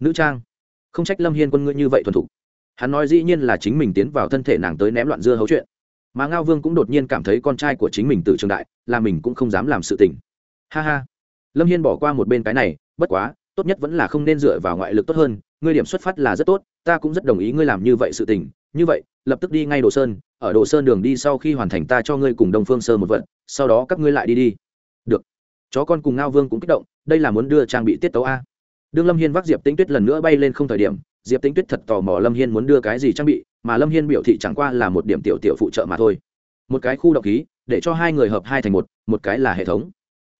Nữ trang? Không trách lâm hiên quân ngươi như vậy thuần thục. Hắn nói dĩ nhiên là chính mình tiến vào thân thể nàng tới ném loạn dưa hấu chuyện. Mà ngao vương cũng đột nhiên cảm thấy con trai của chính mình từ trường đại, là mình cũng không dám làm sự tình. Ha ha. Lâm hiên bỏ qua một bên cái này, bất quá tốt nhất vẫn là không nên dựa vào ngoại lực tốt hơn, ngươi điểm xuất phát là rất tốt, ta cũng rất đồng ý ngươi làm như vậy sự tình. Như vậy, lập tức đi ngay đồ sơn, ở đồ sơn đường đi sau khi hoàn thành ta cho ngươi cùng đông phương sơ một vận, sau đó các ngươi lại đi đi. Được. Chó con cùng ngao vương cũng kích động, đây là muốn đưa trang bị tiết tấu a. Đương lâm hiên vác diệp tĩnh tuyết lần nữa bay lên không thời điểm, diệp tĩnh tuyết thật tò mò lâm hiên muốn đưa cái gì trang bị, mà lâm hiên biểu thị chẳng qua là một điểm tiểu tiểu phụ trợ mà thôi. Một cái khu độc khí, để cho hai người hợp hai thành một một cái là hệ thống.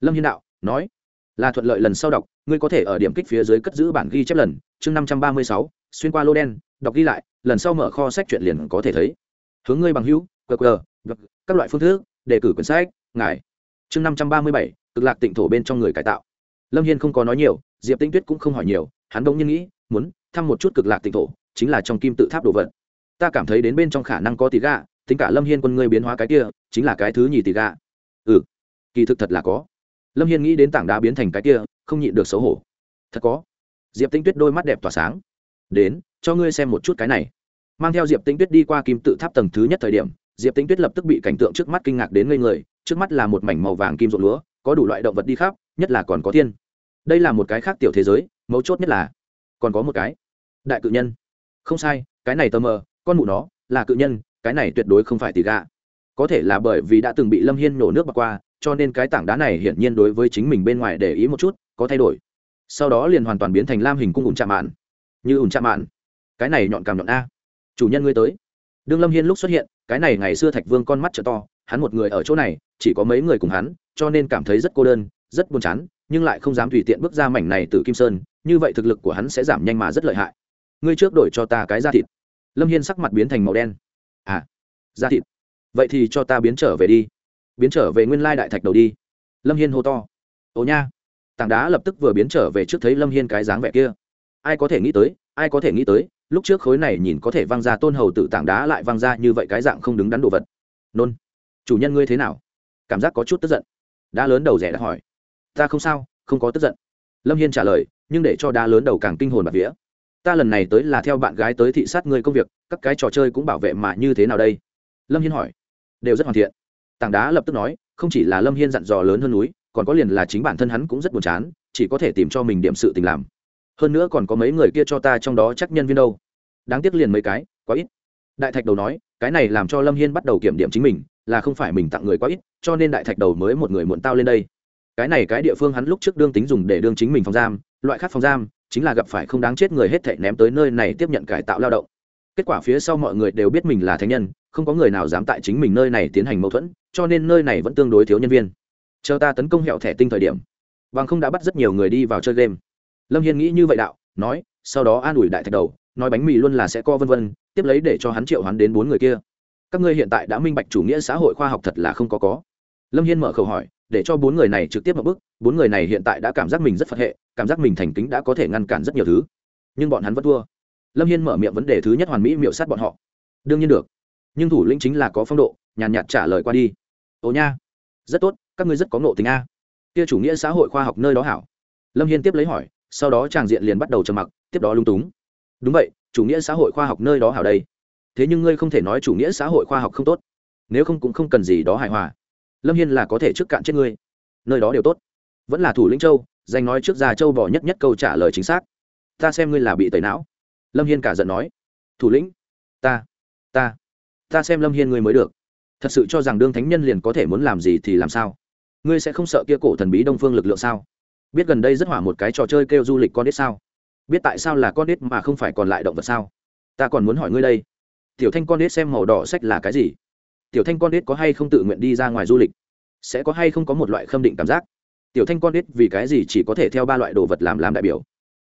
Lâm hiên đạo, nói, là thuận lợi lần sau đọc ngươi có thể ở điểm kích phía dưới cất giữ bản ghi chép lần, chương năm trăm ba mươi sáu, xuyên qua lô đen, đọc ghi lại, lần sau mở kho sách chuyện liền có thể thấy. Hướng ngươi bằng hữu qr các loại phương thức, đề cử quyển sách, ngài. Chương năm trăm ba mươi bảy, cực lạc tịnh thổ bên trong người cải tạo. Lâm hiên không có nói nhiều, diệp tinh tuyết cũng không hỏi nhiều, hắn bỗng nhiên nghĩ, muốn thăm một chút cực lạc tịnh thổ, chính là trong kim tự tháp đồ vật. Ta cảm thấy đến bên trong khả năng có tỷ gà, tính cả lâm hiên quân ngươi biến hóa cái kia, chính là cái thứ nhì tỷ gà. Ừ kỳ thực thật là có lâm hiên nghĩ đến tảng đá biến thành cái kia, không nhịn được xấu hổ. Thật có. Diệp tinh tuyết đôi mắt đẹp tỏa sáng. Đến, cho ngươi xem một chút cái này. Mang theo diệp tinh tuyết đi qua kim tự tháp tầng thứ nhất thời điểm, diệp tinh tuyết lập tức bị cảnh tượng trước mắt kinh ngạc đến ngây người, trước mắt là một mảnh màu vàng kim rộn lúa, có đủ loại động vật đi khắp, nhất là còn có thiên. Đây là một cái khác tiểu thế giới, mấu chốt nhất là, còn có một cái đại cự nhân. Không sai, cái này tờ mờ, con mụ nó, là cự nhân, cái này tuyệt đối không phải tỷ gà. Có thể là bởi vì đã từng bị lâm hiên nổ nước bạc qua cho nên cái tảng đá này hiển nhiên đối với chính mình bên ngoài để ý một chút, có thay đổi. Sau đó liền hoàn toàn biến thành lam hình cung ủn chạm mạn. Như ủn chạm mạn. Cái này nhọn cảm nhọn a. Chủ nhân ngươi tới. Đương lâm hiên lúc xuất hiện, cái này ngày xưa thạch vương con mắt t to, hắn một người ở chỗ này, chỉ có mấy người cùng hắn, cho nên cảm thấy rất cô đơn, rất buồn chán, nhưng lại không dám tùy tiện bước ra mảnh này từ kim sơn, như vậy thực lực của hắn sẽ giảm nhanh mà rất lợi hại. Ngươi trước đổi cho ta cái da thịt. Lâm hiên sắc mặt biến thành màu đen. À da thịt. Vậy thì cho ta biến trở về đi biến trở về nguyên lai đại thạch đầu đi. Lâm hiên hô to. Ồ nha. Tảng đá lập tức vừa biến trở về trước thấy lâm hiên cái dáng vẻ kia. Ai có thể nghĩ tới, ai có thể nghĩ tới, lúc trước khối này nhìn có thể văng ra tôn hầu tự tảng đá lại văng ra như vậy cái dạng không đứng đắn đồ vật. Nôn. Chủ nhân ngươi thế nào? Cảm giác có chút tức giận. Đá lớn đầu rẻ đã hỏi. Ta không sao, không có tức giận. Lâm hiên trả lời, nhưng để cho đá lớn đầu càng kinh hồn bạc vía. Ta lần này tới là theo bạn gái tới thị sát ngươi công việc, các cái trò chơi cũng bảo vệ mà như thế nào đây? Lâm hiên hỏi. Đều rất hoàn thiện tảng đá lập tức nói, không chỉ là lâm hiên dặn dò lớn hơn núi, còn có liền là chính bản thân hắn cũng rất buồn chán, chỉ có thể tìm cho mình điểm sự tình làm. Hơn nữa còn có mấy người kia cho ta trong đó chắc nhân viên đâu. Đáng tiếc liền mấy cái, quá ít. Đại thạch đầu nói, cái này làm cho lâm hiên bắt đầu kiểm điểm chính mình, là không phải mình tặng người quá ít, cho nên đại thạch đầu mới một người muộn tao lên đây. Cái này cái địa phương hắn lúc trước đương tính dùng để đương chính mình phòng giam, loại khác phòng giam, chính là gặp phải không đáng chết người hết thảy ném tới nơi này tiếp nhận cải tạo lao động kết quả phía sau mọi người đều biết mình là thánh nhân, không có người nào dám tại chính mình nơi này tiến hành mâu thuẫn, cho nên nơi này vẫn tương đối thiếu nhân viên. Chờ ta tấn công hẹo thẻ tinh thời điểm. Bằng không đã bắt rất nhiều người đi vào chơi game. Lâm hiên nghĩ như vậy đạo, nói, sau đó an ủi đại thạch đầu, nói bánh mì luôn là sẽ co vân vân, tiếp lấy để cho hắn triệu hắn đến bốn người kia. Các ngươi hiện tại đã minh bạch chủ nghĩa xã hội khoa học thật là không có có. Lâm hiên mở khẩu hỏi, để cho bốn người này trực tiếp một bước, bốn người này hiện tại đã cảm giác mình rất phật hệ, cảm giác mình thành kính đã có thể ngăn cản rất nhiều thứ. Nhưng bọn hắn vẫn thua lâm hiên mở miệng vấn đề thứ nhất hoàn mỹ miệu sát bọn họ. Đương nhiên được, nhưng thủ lĩnh chính là có phong độ, nhàn nhạt trả lời qua đi. Ồ nha, rất tốt, các ngươi rất có ngộ tính a. Kia chủ nghĩa xã hội khoa học nơi đó hảo. Lâm hiên tiếp lấy hỏi, sau đó tràng diện liền bắt đầu trầm mặc, tiếp đó lung túng. Đúng vậy, chủ nghĩa xã hội khoa học nơi đó hảo đây. Thế nhưng ngươi không thể nói chủ nghĩa xã hội khoa học không tốt. Nếu không cũng không cần gì đó hài hòa. Lâm hiên là có thể trước cạn chết ngươi. Nơi đó đều tốt. Vẫn là thủ lĩnh châu dành nói trước già châu bỏ nhất nhất câu trả lời chính xác. Ta xem ngươi là bị tẩy não lâm hiên cả giận nói, thủ lĩnh, ta ta ta xem lâm hiên ngươi mới được. Thật sự cho rằng đương thánh nhân liền có thể muốn làm gì thì làm sao? Ngươi sẽ không sợ kia cổ thần bí đông phương lực lượng sao? Biết gần đây rất hỏa một cái trò chơi kêu du lịch con đít sao? Biết tại sao là con đít mà không phải còn lại động vật sao? Ta còn muốn hỏi ngươi đây. Tiểu thanh con đít xem màu đỏ sách là cái gì? Tiểu thanh con đít có hay không tự nguyện đi ra ngoài du lịch? Sẽ có hay không có một loại khâm định cảm giác? Tiểu thanh con đít vì cái gì chỉ có thể theo ba loại đồ vật làm làm đại biểu?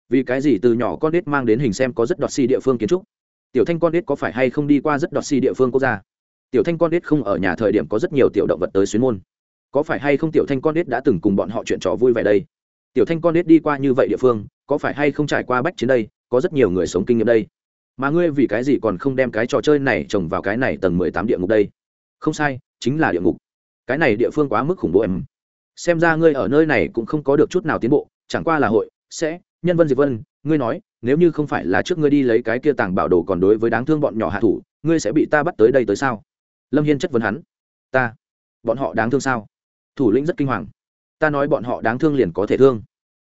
Vì cái gì từ nhỏ con đít mang đến hình xem có rất đọt xi địa phương kiến trúc? Tiểu thanh con đít có phải hay không đi qua rất đọt xi địa phương quốc gia? Tiểu thanh con đít không ở nhà thời điểm có rất nhiều tiểu động vật tới xuyên môn. Có phải hay không tiểu thanh con đít đã từng cùng bọn họ chuyện trò vui vẻ đây? Tiểu thanh con đít đi qua như vậy địa phương, có phải hay không trải qua bách chiến đây? Có rất nhiều người sống kinh nghiệm đây. Mà ngươi vì cái gì còn không đem cái trò chơi này trồng vào cái này tầng mười tám địa ngục đây? Không sai, chính là địa ngục. Cái này địa phương quá mức khủng bố em. Xem ra ngươi ở nơi này cũng không có được chút nào tiến bộ, chẳng qua là hội, sẽ nhân vân diệp vân, ngươi nói, nếu như không phải là trước ngươi đi lấy cái kia tàng bảo đồ còn đối với đáng thương bọn nhỏ hạ thủ, ngươi sẽ bị ta bắt tới đây tới sao? Lâm hiên chất vấn hắn. Ta, bọn họ đáng thương sao? Thủ lĩnh rất kinh hoàng. Ta nói bọn họ đáng thương liền có thể thương.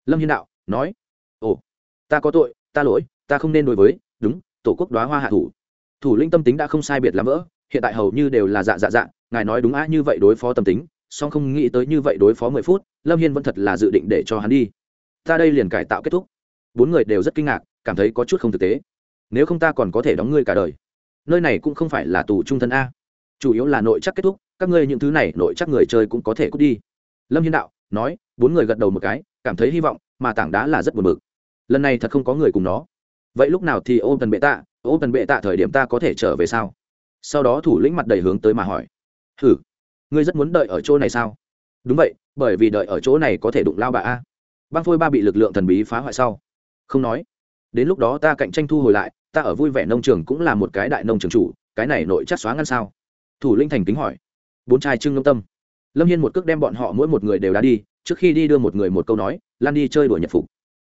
Lâm hiên đạo, nói, ồ, ta có tội, ta lỗi, ta không nên đối với, đúng, tổ quốc đoá hoa hạ thủ. Thủ lĩnh tâm tính đã không sai biệt lắm vỡ, hiện tại hầu như đều là dạ dạ dạ ngài nói đúng á, như vậy đối phó tâm tính, song không nghĩ tới như vậy đối phó mười phút, lâm hiên vẫn thật là dự định để cho hắn đi ta đây liền cải tạo kết thúc. Bốn người đều rất kinh ngạc, cảm thấy có chút không thực tế. Nếu không ta còn có thể đóng ngươi cả đời. Nơi này cũng không phải là tù trung thân a. Chủ yếu là nội chắc kết thúc, các ngươi những thứ này nội chắc người chơi cũng có thể cút đi. Lâm hiên đạo nói, bốn người gật đầu một cái, cảm thấy hy vọng, mà tảng đá là rất buồn bực. Lần này thật không có người cùng nó. Vậy lúc nào thì ôm tần bệ tạ ôm tần bệ tạ thời điểm ta có thể trở về sao? Sau đó thủ lĩnh mặt đầy hướng tới mà hỏi. Hử ngươi rất muốn đợi ở chỗ này sao? Đúng vậy, bởi vì đợi ở chỗ này có thể đụng lao bà a băng phôi ba bị lực lượng thần bí phá hoại sau, không nói. Đến lúc đó ta cạnh tranh thu hồi lại, ta ở vui vẻ nông trường cũng là một cái đại nông trường chủ, cái này nội chắc xóa ngăn sao? Thủ linh thành kính hỏi. Bốn trai trưng ngâm tâm. Lâm hiên một cước đem bọn họ mỗi một người đều đã đi, trước khi đi đưa một người một câu nói, lan đi chơi đùa nhật phục.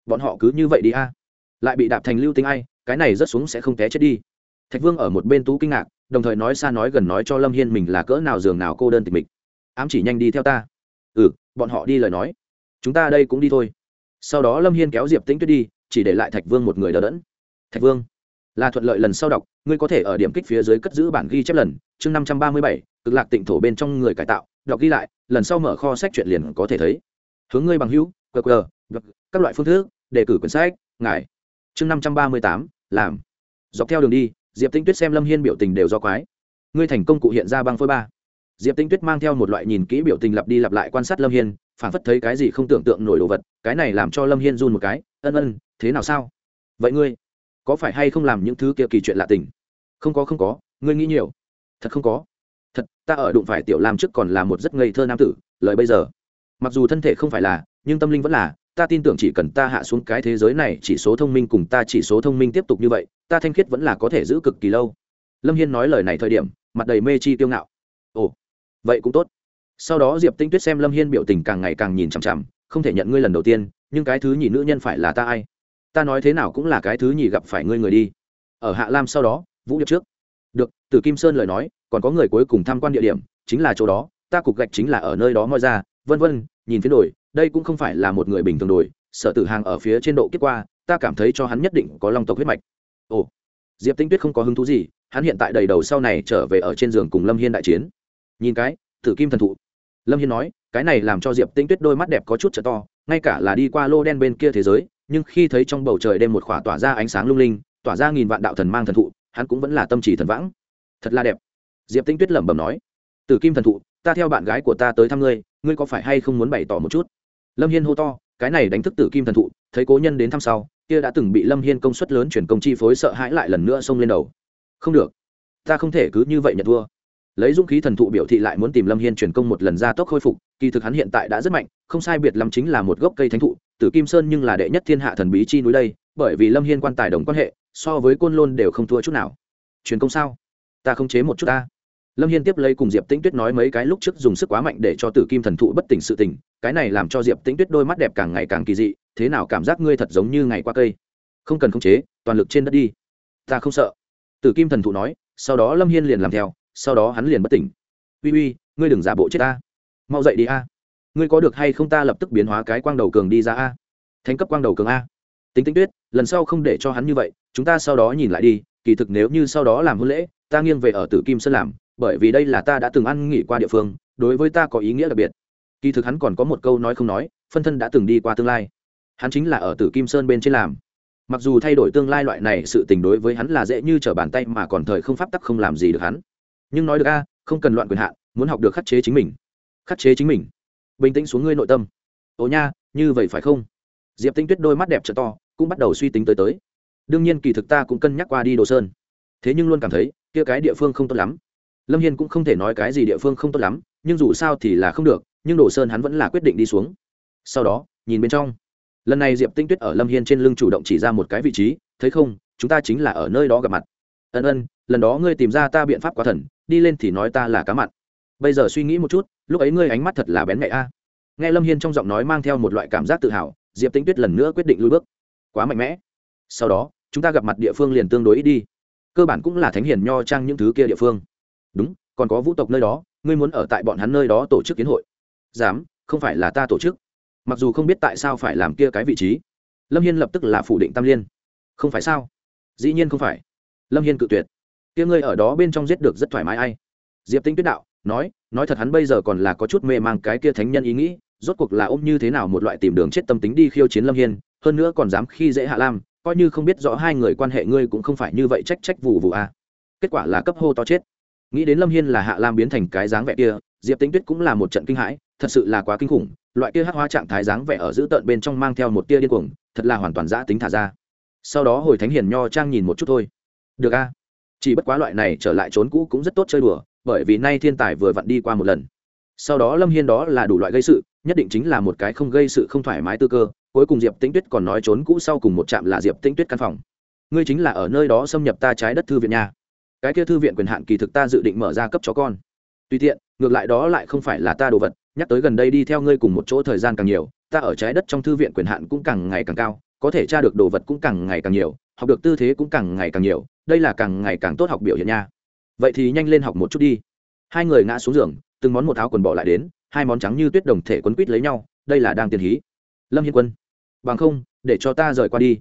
Bọn họ cứ như vậy đi a. Lại bị đạp thành lưu tinh ai, cái này rất xuống sẽ không té chết đi. Thạch vương ở một bên tú kinh ngạc, đồng thời nói xa nói gần nói cho lâm hiên mình là cỡ nào giường nào cô đơn tịch mịch. Ám chỉ nhanh đi theo ta. Ừ bọn họ đi lời nói chúng ta đây cũng đi thôi. Sau đó lâm hiên kéo diệp tĩnh tuyết đi, chỉ để lại thạch vương một người đờ đẫn. Thạch vương, là thuận lợi lần sau đọc, ngươi có thể ở điểm kích phía dưới cất giữ bản ghi chép lần, chương năm trăm ba mươi bảy, cực lạc tịnh thổ bên trong người cải tạo, đọc ghi lại, lần sau mở kho sách chuyện liền có thể thấy. Hướng ngươi bằng hữu qr các loại phương thức, đề cử quyển sách, ngài. Chương năm trăm ba mươi tám, làm. Dọc theo đường đi, diệp tinh tuyết xem lâm hiên biểu tình đều do quái. Ngươi thành công cụ hiện ra băng phôi ba. Diệp tinh tuyết mang theo một loại nhìn kỹ biểu tình lặp đi lặp lại quan sát lâm hiên phản phất thấy cái gì không tưởng tượng nổi đồ vật, cái này làm cho lâm hiên run một cái, ân ân, thế nào sao? Vậy ngươi, có phải hay không làm những thứ kia kỳ chuyện lạ tình? Không có không có, ngươi nghĩ nhiều. Thật không có. Thật, ta ở đụng phải tiểu lam trước còn là một rất ngây thơ nam tử, lời bây giờ. Mặc dù thân thể không phải là, nhưng tâm linh vẫn là, ta tin tưởng chỉ cần ta hạ xuống cái thế giới này, chỉ số thông minh cùng ta chỉ số thông minh tiếp tục như vậy, ta thanh khiết vẫn là có thể giữ cực kỳ lâu. Lâm hiên nói lời này thời điểm, mặt đầy mê chi tiêu ngạo. Ồ, vậy cũng tốt sau đó diệp tinh tuyết xem lâm hiên biểu tình càng ngày càng nhìn chằm chằm, không thể nhận ngươi lần đầu tiên, nhưng cái thứ nhì nữ nhân phải là ta ai? Ta nói thế nào cũng là cái thứ nhì gặp phải ngươi người đi. Ở hạ lam sau đó, vũ điệp trước. Được, từ kim sơn lời nói, còn có người cuối cùng tham quan địa điểm, chính là chỗ đó, ta cục gạch chính là ở nơi đó moi ra. Vân vân, nhìn phía đồi, đây cũng không phải là một người bình thường đồi, sở tử hàng ở phía trên độ kiếp qua, ta cảm thấy cho hắn nhất định có long tộc huyết mạch. Ồ, diệp tinh tuyết không có hứng thú gì, hắn hiện tại đầy đầu sau này trở về ở trên giường cùng lâm hiên đại chiến. Nhìn cái, tử kim thần thụ lâm hiên nói, cái này làm cho diệp tinh tuyết đôi mắt đẹp có chút trở to, ngay cả là đi qua lô đen bên kia thế giới, nhưng khi thấy trong bầu trời đêm một khỏa tỏa ra ánh sáng lung linh, tỏa ra nghìn vạn đạo thần mang thần thụ, hắn cũng vẫn là tâm trí thần vãng. Thật là đẹp. Diệp tinh tuyết lẩm bẩm nói, tử kim thần thụ, ta theo bạn gái của ta tới thăm ngươi ngươi có phải hay không muốn bày tỏ một chút? Lâm hiên hô to, cái này đánh thức tử kim thần thụ, thấy cố nhân đến thăm sau, kia đã từng bị lâm hiên công suất lớn chuyển công chi phối sợ hãi lại lần nữa xông lên đầu. Không được. Ta không thể cứ như vậy nhận thua lấy dũng khí thần thụ biểu thị lại muốn tìm lâm hiên truyền công một lần ra tốc khôi phục, kỳ thực hắn hiện tại đã rất mạnh, không sai biệt lắm chính là một gốc cây thánh thụ, tử kim sơn nhưng là đệ nhất thiên hạ thần bí chi núi đây, bởi vì lâm hiên quan tài đồng quan hệ, so với côn lôn đều không thua chút nào. Truyền công sao? Ta không chế một chút ta. Lâm hiên tiếp lấy cùng diệp tĩnh tuyết nói mấy cái lúc trước dùng sức quá mạnh để cho tử kim thần thụ bất tỉnh sự tỉnh cái này làm cho diệp tĩnh tuyết đôi mắt đẹp càng ngày càng kỳ dị, thế nào cảm giác ngươi thật giống như ngày qua cây? Không cần khống chế, toàn lực trên đất đi. Ta không sợ. Tử kim thần thụ nói, sau đó lâm hiên liền làm theo sau đó hắn liền bất tỉnh. Uy uy, ngươi đừng giả bộ chết ta. Mau dậy đi a. Ngươi có được hay không ta lập tức biến hóa cái quang đầu cường đi ra a. Thành cấp quang đầu cường a. Tính tính tuyết, lần sau không để cho hắn như vậy, chúng ta sau đó nhìn lại đi, kỳ thực nếu như sau đó làm hôn lễ, ta nghiêng về ở tử kim sơn làm, bởi vì đây là ta đã từng ăn nghỉ qua địa phương, đối với ta có ý nghĩa đặc biệt. Kỳ thực hắn còn có một câu nói không nói, phân thân đã từng đi qua tương lai. Hắn chính là ở tử kim sơn bên trên làm. Mặc dù thay đổi tương lai loại này sự tình đối với hắn là dễ như trở bàn tay mà còn thời không pháp tắc không làm gì được hắn nhưng nói được a, không cần loạn quyền hạn, muốn học được khắc chế chính mình. Khắc chế chính mình. Bình tĩnh xuống ngươi nội tâm. Ồ nha, như vậy phải không? Diệp tinh tuyết đôi mắt đẹp t to, cũng bắt đầu suy tính tới tới. Đương nhiên kỳ thực ta cũng cân nhắc qua đi đồ sơn. Thế nhưng luôn cảm thấy, kia cái địa phương không tốt lắm. Lâm hiên cũng không thể nói cái gì địa phương không tốt lắm, nhưng dù sao thì là không được, nhưng đồ sơn hắn vẫn là quyết định đi xuống. Sau đó, nhìn bên trong. Lần này diệp tinh tuyết ở lâm hiên trên lưng chủ động chỉ ra một cái vị trí, thấy không, chúng ta chính là ở nơi đó gặp mặt. Ân ân, lần đó ngươi tìm ra ta biện pháp quá thần đi lên thì nói ta là cá mặn. Bây giờ suy nghĩ một chút, lúc ấy ngươi ánh mắt thật là bén mẹ a. Nghe lâm hiên trong giọng nói mang theo một loại cảm giác tự hào, diệp Tĩnh tuyết lần nữa quyết định lui bước. Quá mạnh mẽ. Sau đó, chúng ta gặp mặt địa phương liền tương đối ít đi. Cơ bản cũng là thánh hiền nho trang những thứ kia địa phương. Đúng, còn có vũ tộc nơi đó, ngươi muốn ở tại bọn hắn nơi đó tổ chức kiến hội. Dám, không phải là ta tổ chức. Mặc dù không biết tại sao phải làm kia cái vị trí. Lâm hiên lập tức là phủ định tam liên. Không phải sao? Dĩ nhiên không phải. Lâm hiên cự tuyệt kia ngươi ở đó bên trong giết được rất thoải mái ai? Diệp tinh tuyết đạo, nói nói thật hắn bây giờ còn là có chút mê mang cái kia thánh nhân ý nghĩ, rốt cuộc là ôm như thế nào một loại tìm đường chết tâm tính đi khiêu chiến lâm hiên, hơn nữa còn dám khi dễ hạ lam, coi như không biết rõ hai người quan hệ ngươi cũng không phải như vậy trách trách vụ vụ a à. kết quả là cấp hô to chết. Nghĩ đến lâm hiên là hạ lam biến thành cái dáng vẻ kia, diệp tính tuyết cũng là một trận kinh hãi, thật sự là quá kinh khủng, loại kia hát hóa trạng thái dáng vẻ ở giữ tợn bên trong mang theo một tia điên cuồng, thật là hoàn toàn giã tính thả ra. Sau đó hồi thánh hiền nho trang nhìn một chút thôi. Được a chỉ bất quá loại này trở lại trốn cũ cũng rất tốt chơi đùa, bởi vì nay thiên tài vừa vặn đi qua một lần. Sau đó lâm hiên đó là đủ loại gây sự, nhất định chính là một cái không gây sự không thoải mái tư cơ, cuối cùng diệp tĩnh tuyết còn nói trốn cũ sau cùng một trạm là diệp tĩnh tuyết căn phòng. Ngươi chính là ở nơi đó xâm nhập ta trái đất thư viện nhà. cái kia thư viện quyền hạn kỳ thực ta dự định mở ra cấp cho con. Tùy tiện, ngược lại đó lại không phải là ta đồ vật, nhắc tới gần đây đi theo ngươi cùng một chỗ thời gian càng nhiều, ta ở trái đất trong thư viện quyền hạn cũng càng ngày càng cao có thể tra được đồ vật cũng càng ngày càng nhiều, học được tư thế cũng càng ngày càng nhiều, đây là càng ngày càng tốt học biểu hiện nha. Vậy thì nhanh lên học một chút đi. Hai người ngã xuống giường, từng món một áo quần bỏ lại đến, hai món trắng như tuyết đồng thể quấn quýt lấy nhau, đây là đang tiền hí. Lâm hiên quân. Bằng không, để cho ta rời qua đi.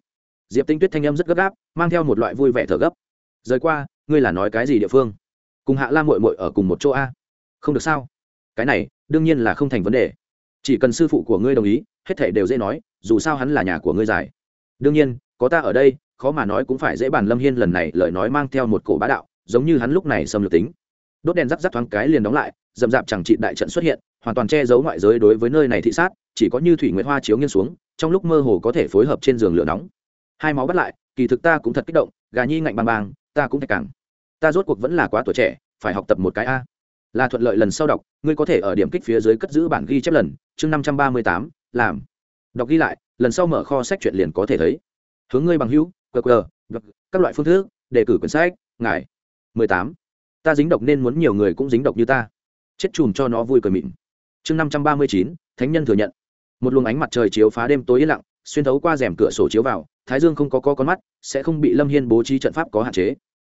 Diệp tinh tuyết thanh âm rất gấp gáp, mang theo một loại vui vẻ thở gấp. Rời qua, ngươi là nói cái gì địa phương? Cùng hạ lam mội mội ở cùng một chỗ a? Không được sao? Cái này, đương nhiên là không thành vấn đề chỉ cần sư phụ của ngươi đồng ý, hết thể đều dễ nói, dù sao hắn là nhà của ngươi giải. Đương nhiên, có ta ở đây, khó mà nói cũng phải dễ bàn lâm hiên lần này lời nói mang theo một cổ bá đạo, giống như hắn lúc này xâm lược tính. Đốt đèn rắc rắc thoáng cái liền đóng lại dầm dạp chẳng trị đại trận xuất hiện, hoàn toàn che giấu ngoại giới đối với nơi này thị sát, chỉ có như thủy nguyệt hoa chiếu nghiêng xuống, trong lúc mơ hồ có thể phối hợp trên giường lửa nóng. Hai máu bắt lại, kỳ thực ta cũng thật kích động, gà nhi ngạnh bang bang ta cũng thạch càng. Ta rốt cuộc vẫn là quá tuổi trẻ, phải học tập một cái a. Là thuận lợi lần sau đọc, ngươi có thể ở điểm kích phía dưới cất giữ bản ghi chép lần chương năm trăm ba mươi tám, làm. Đọc ghi lại, lần sau mở kho sách chuyện liền có thể thấy. Hướng ngươi bằng hữu qr các loại phương thức, đề cử quyển sách, ngài. mười tám. Ta dính độc nên muốn nhiều người cũng dính độc như ta. Chết chùm cho nó vui cười mịn. Chương năm trăm ba mươi chín, thánh nhân thừa nhận. Một luồng ánh mặt trời chiếu phá đêm tối yên lặng, xuyên thấu qua rèm cửa sổ chiếu vào, thái dương không có co con mắt, sẽ không bị lâm hiên bố trí trận pháp có hạn chế.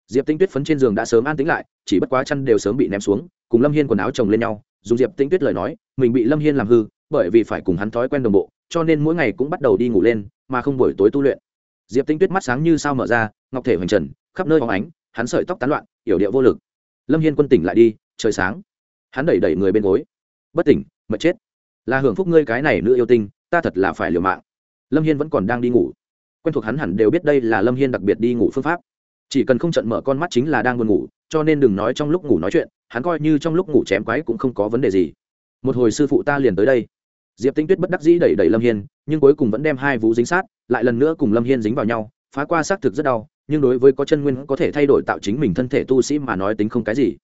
Diệp tinh tuyết phấn trên giường đã sớm an tĩnh lại, chỉ bất quá chăn đều sớm bị ném xuống, cùng lâm hiên quần áo chồng lên nhau dùng diệp tinh tuyết lời nói, mình bị lâm hiên làm hư, bởi vì phải cùng hắn thói quen đồng bộ, cho nên mỗi ngày cũng bắt đầu đi ngủ lên, mà không buổi tối tu luyện. Diệp tinh tuyết mắt sáng như sao mở ra, ngọc thể hoành trần, khắp nơi phóng ánh, hắn sợi tóc tán loạn, yểu điệu vô lực. Lâm hiên quân tỉnh lại đi, trời sáng. Hắn đẩy đẩy người bên gối. Bất tỉnh mật chết. Là hưởng phúc ngươi cái này nữ yêu tinh, ta thật là phải liều mạng. Lâm hiên vẫn còn đang đi ngủ. Quen thuộc hắn hẳn đều biết đây là lâm hiên đặc biệt đi ngủ phương pháp. Chỉ cần không trận mở con mắt chính là đang buồn ngủ, cho nên đừng nói trong lúc ngủ nói chuyện hắn coi như trong lúc ngủ chém quái cũng không có vấn đề gì. Một hồi sư phụ ta liền tới đây. Diệp tinh tuyết bất đắc dĩ đẩy đẩy lâm hiên, nhưng cuối cùng vẫn đem hai vũ dính sát, lại lần nữa cùng lâm hiên dính vào nhau, phá qua xác thực rất đau, nhưng đối với có chân nguyên có thể thay đổi tạo chính mình thân thể tu sĩ mà nói tính không cái gì.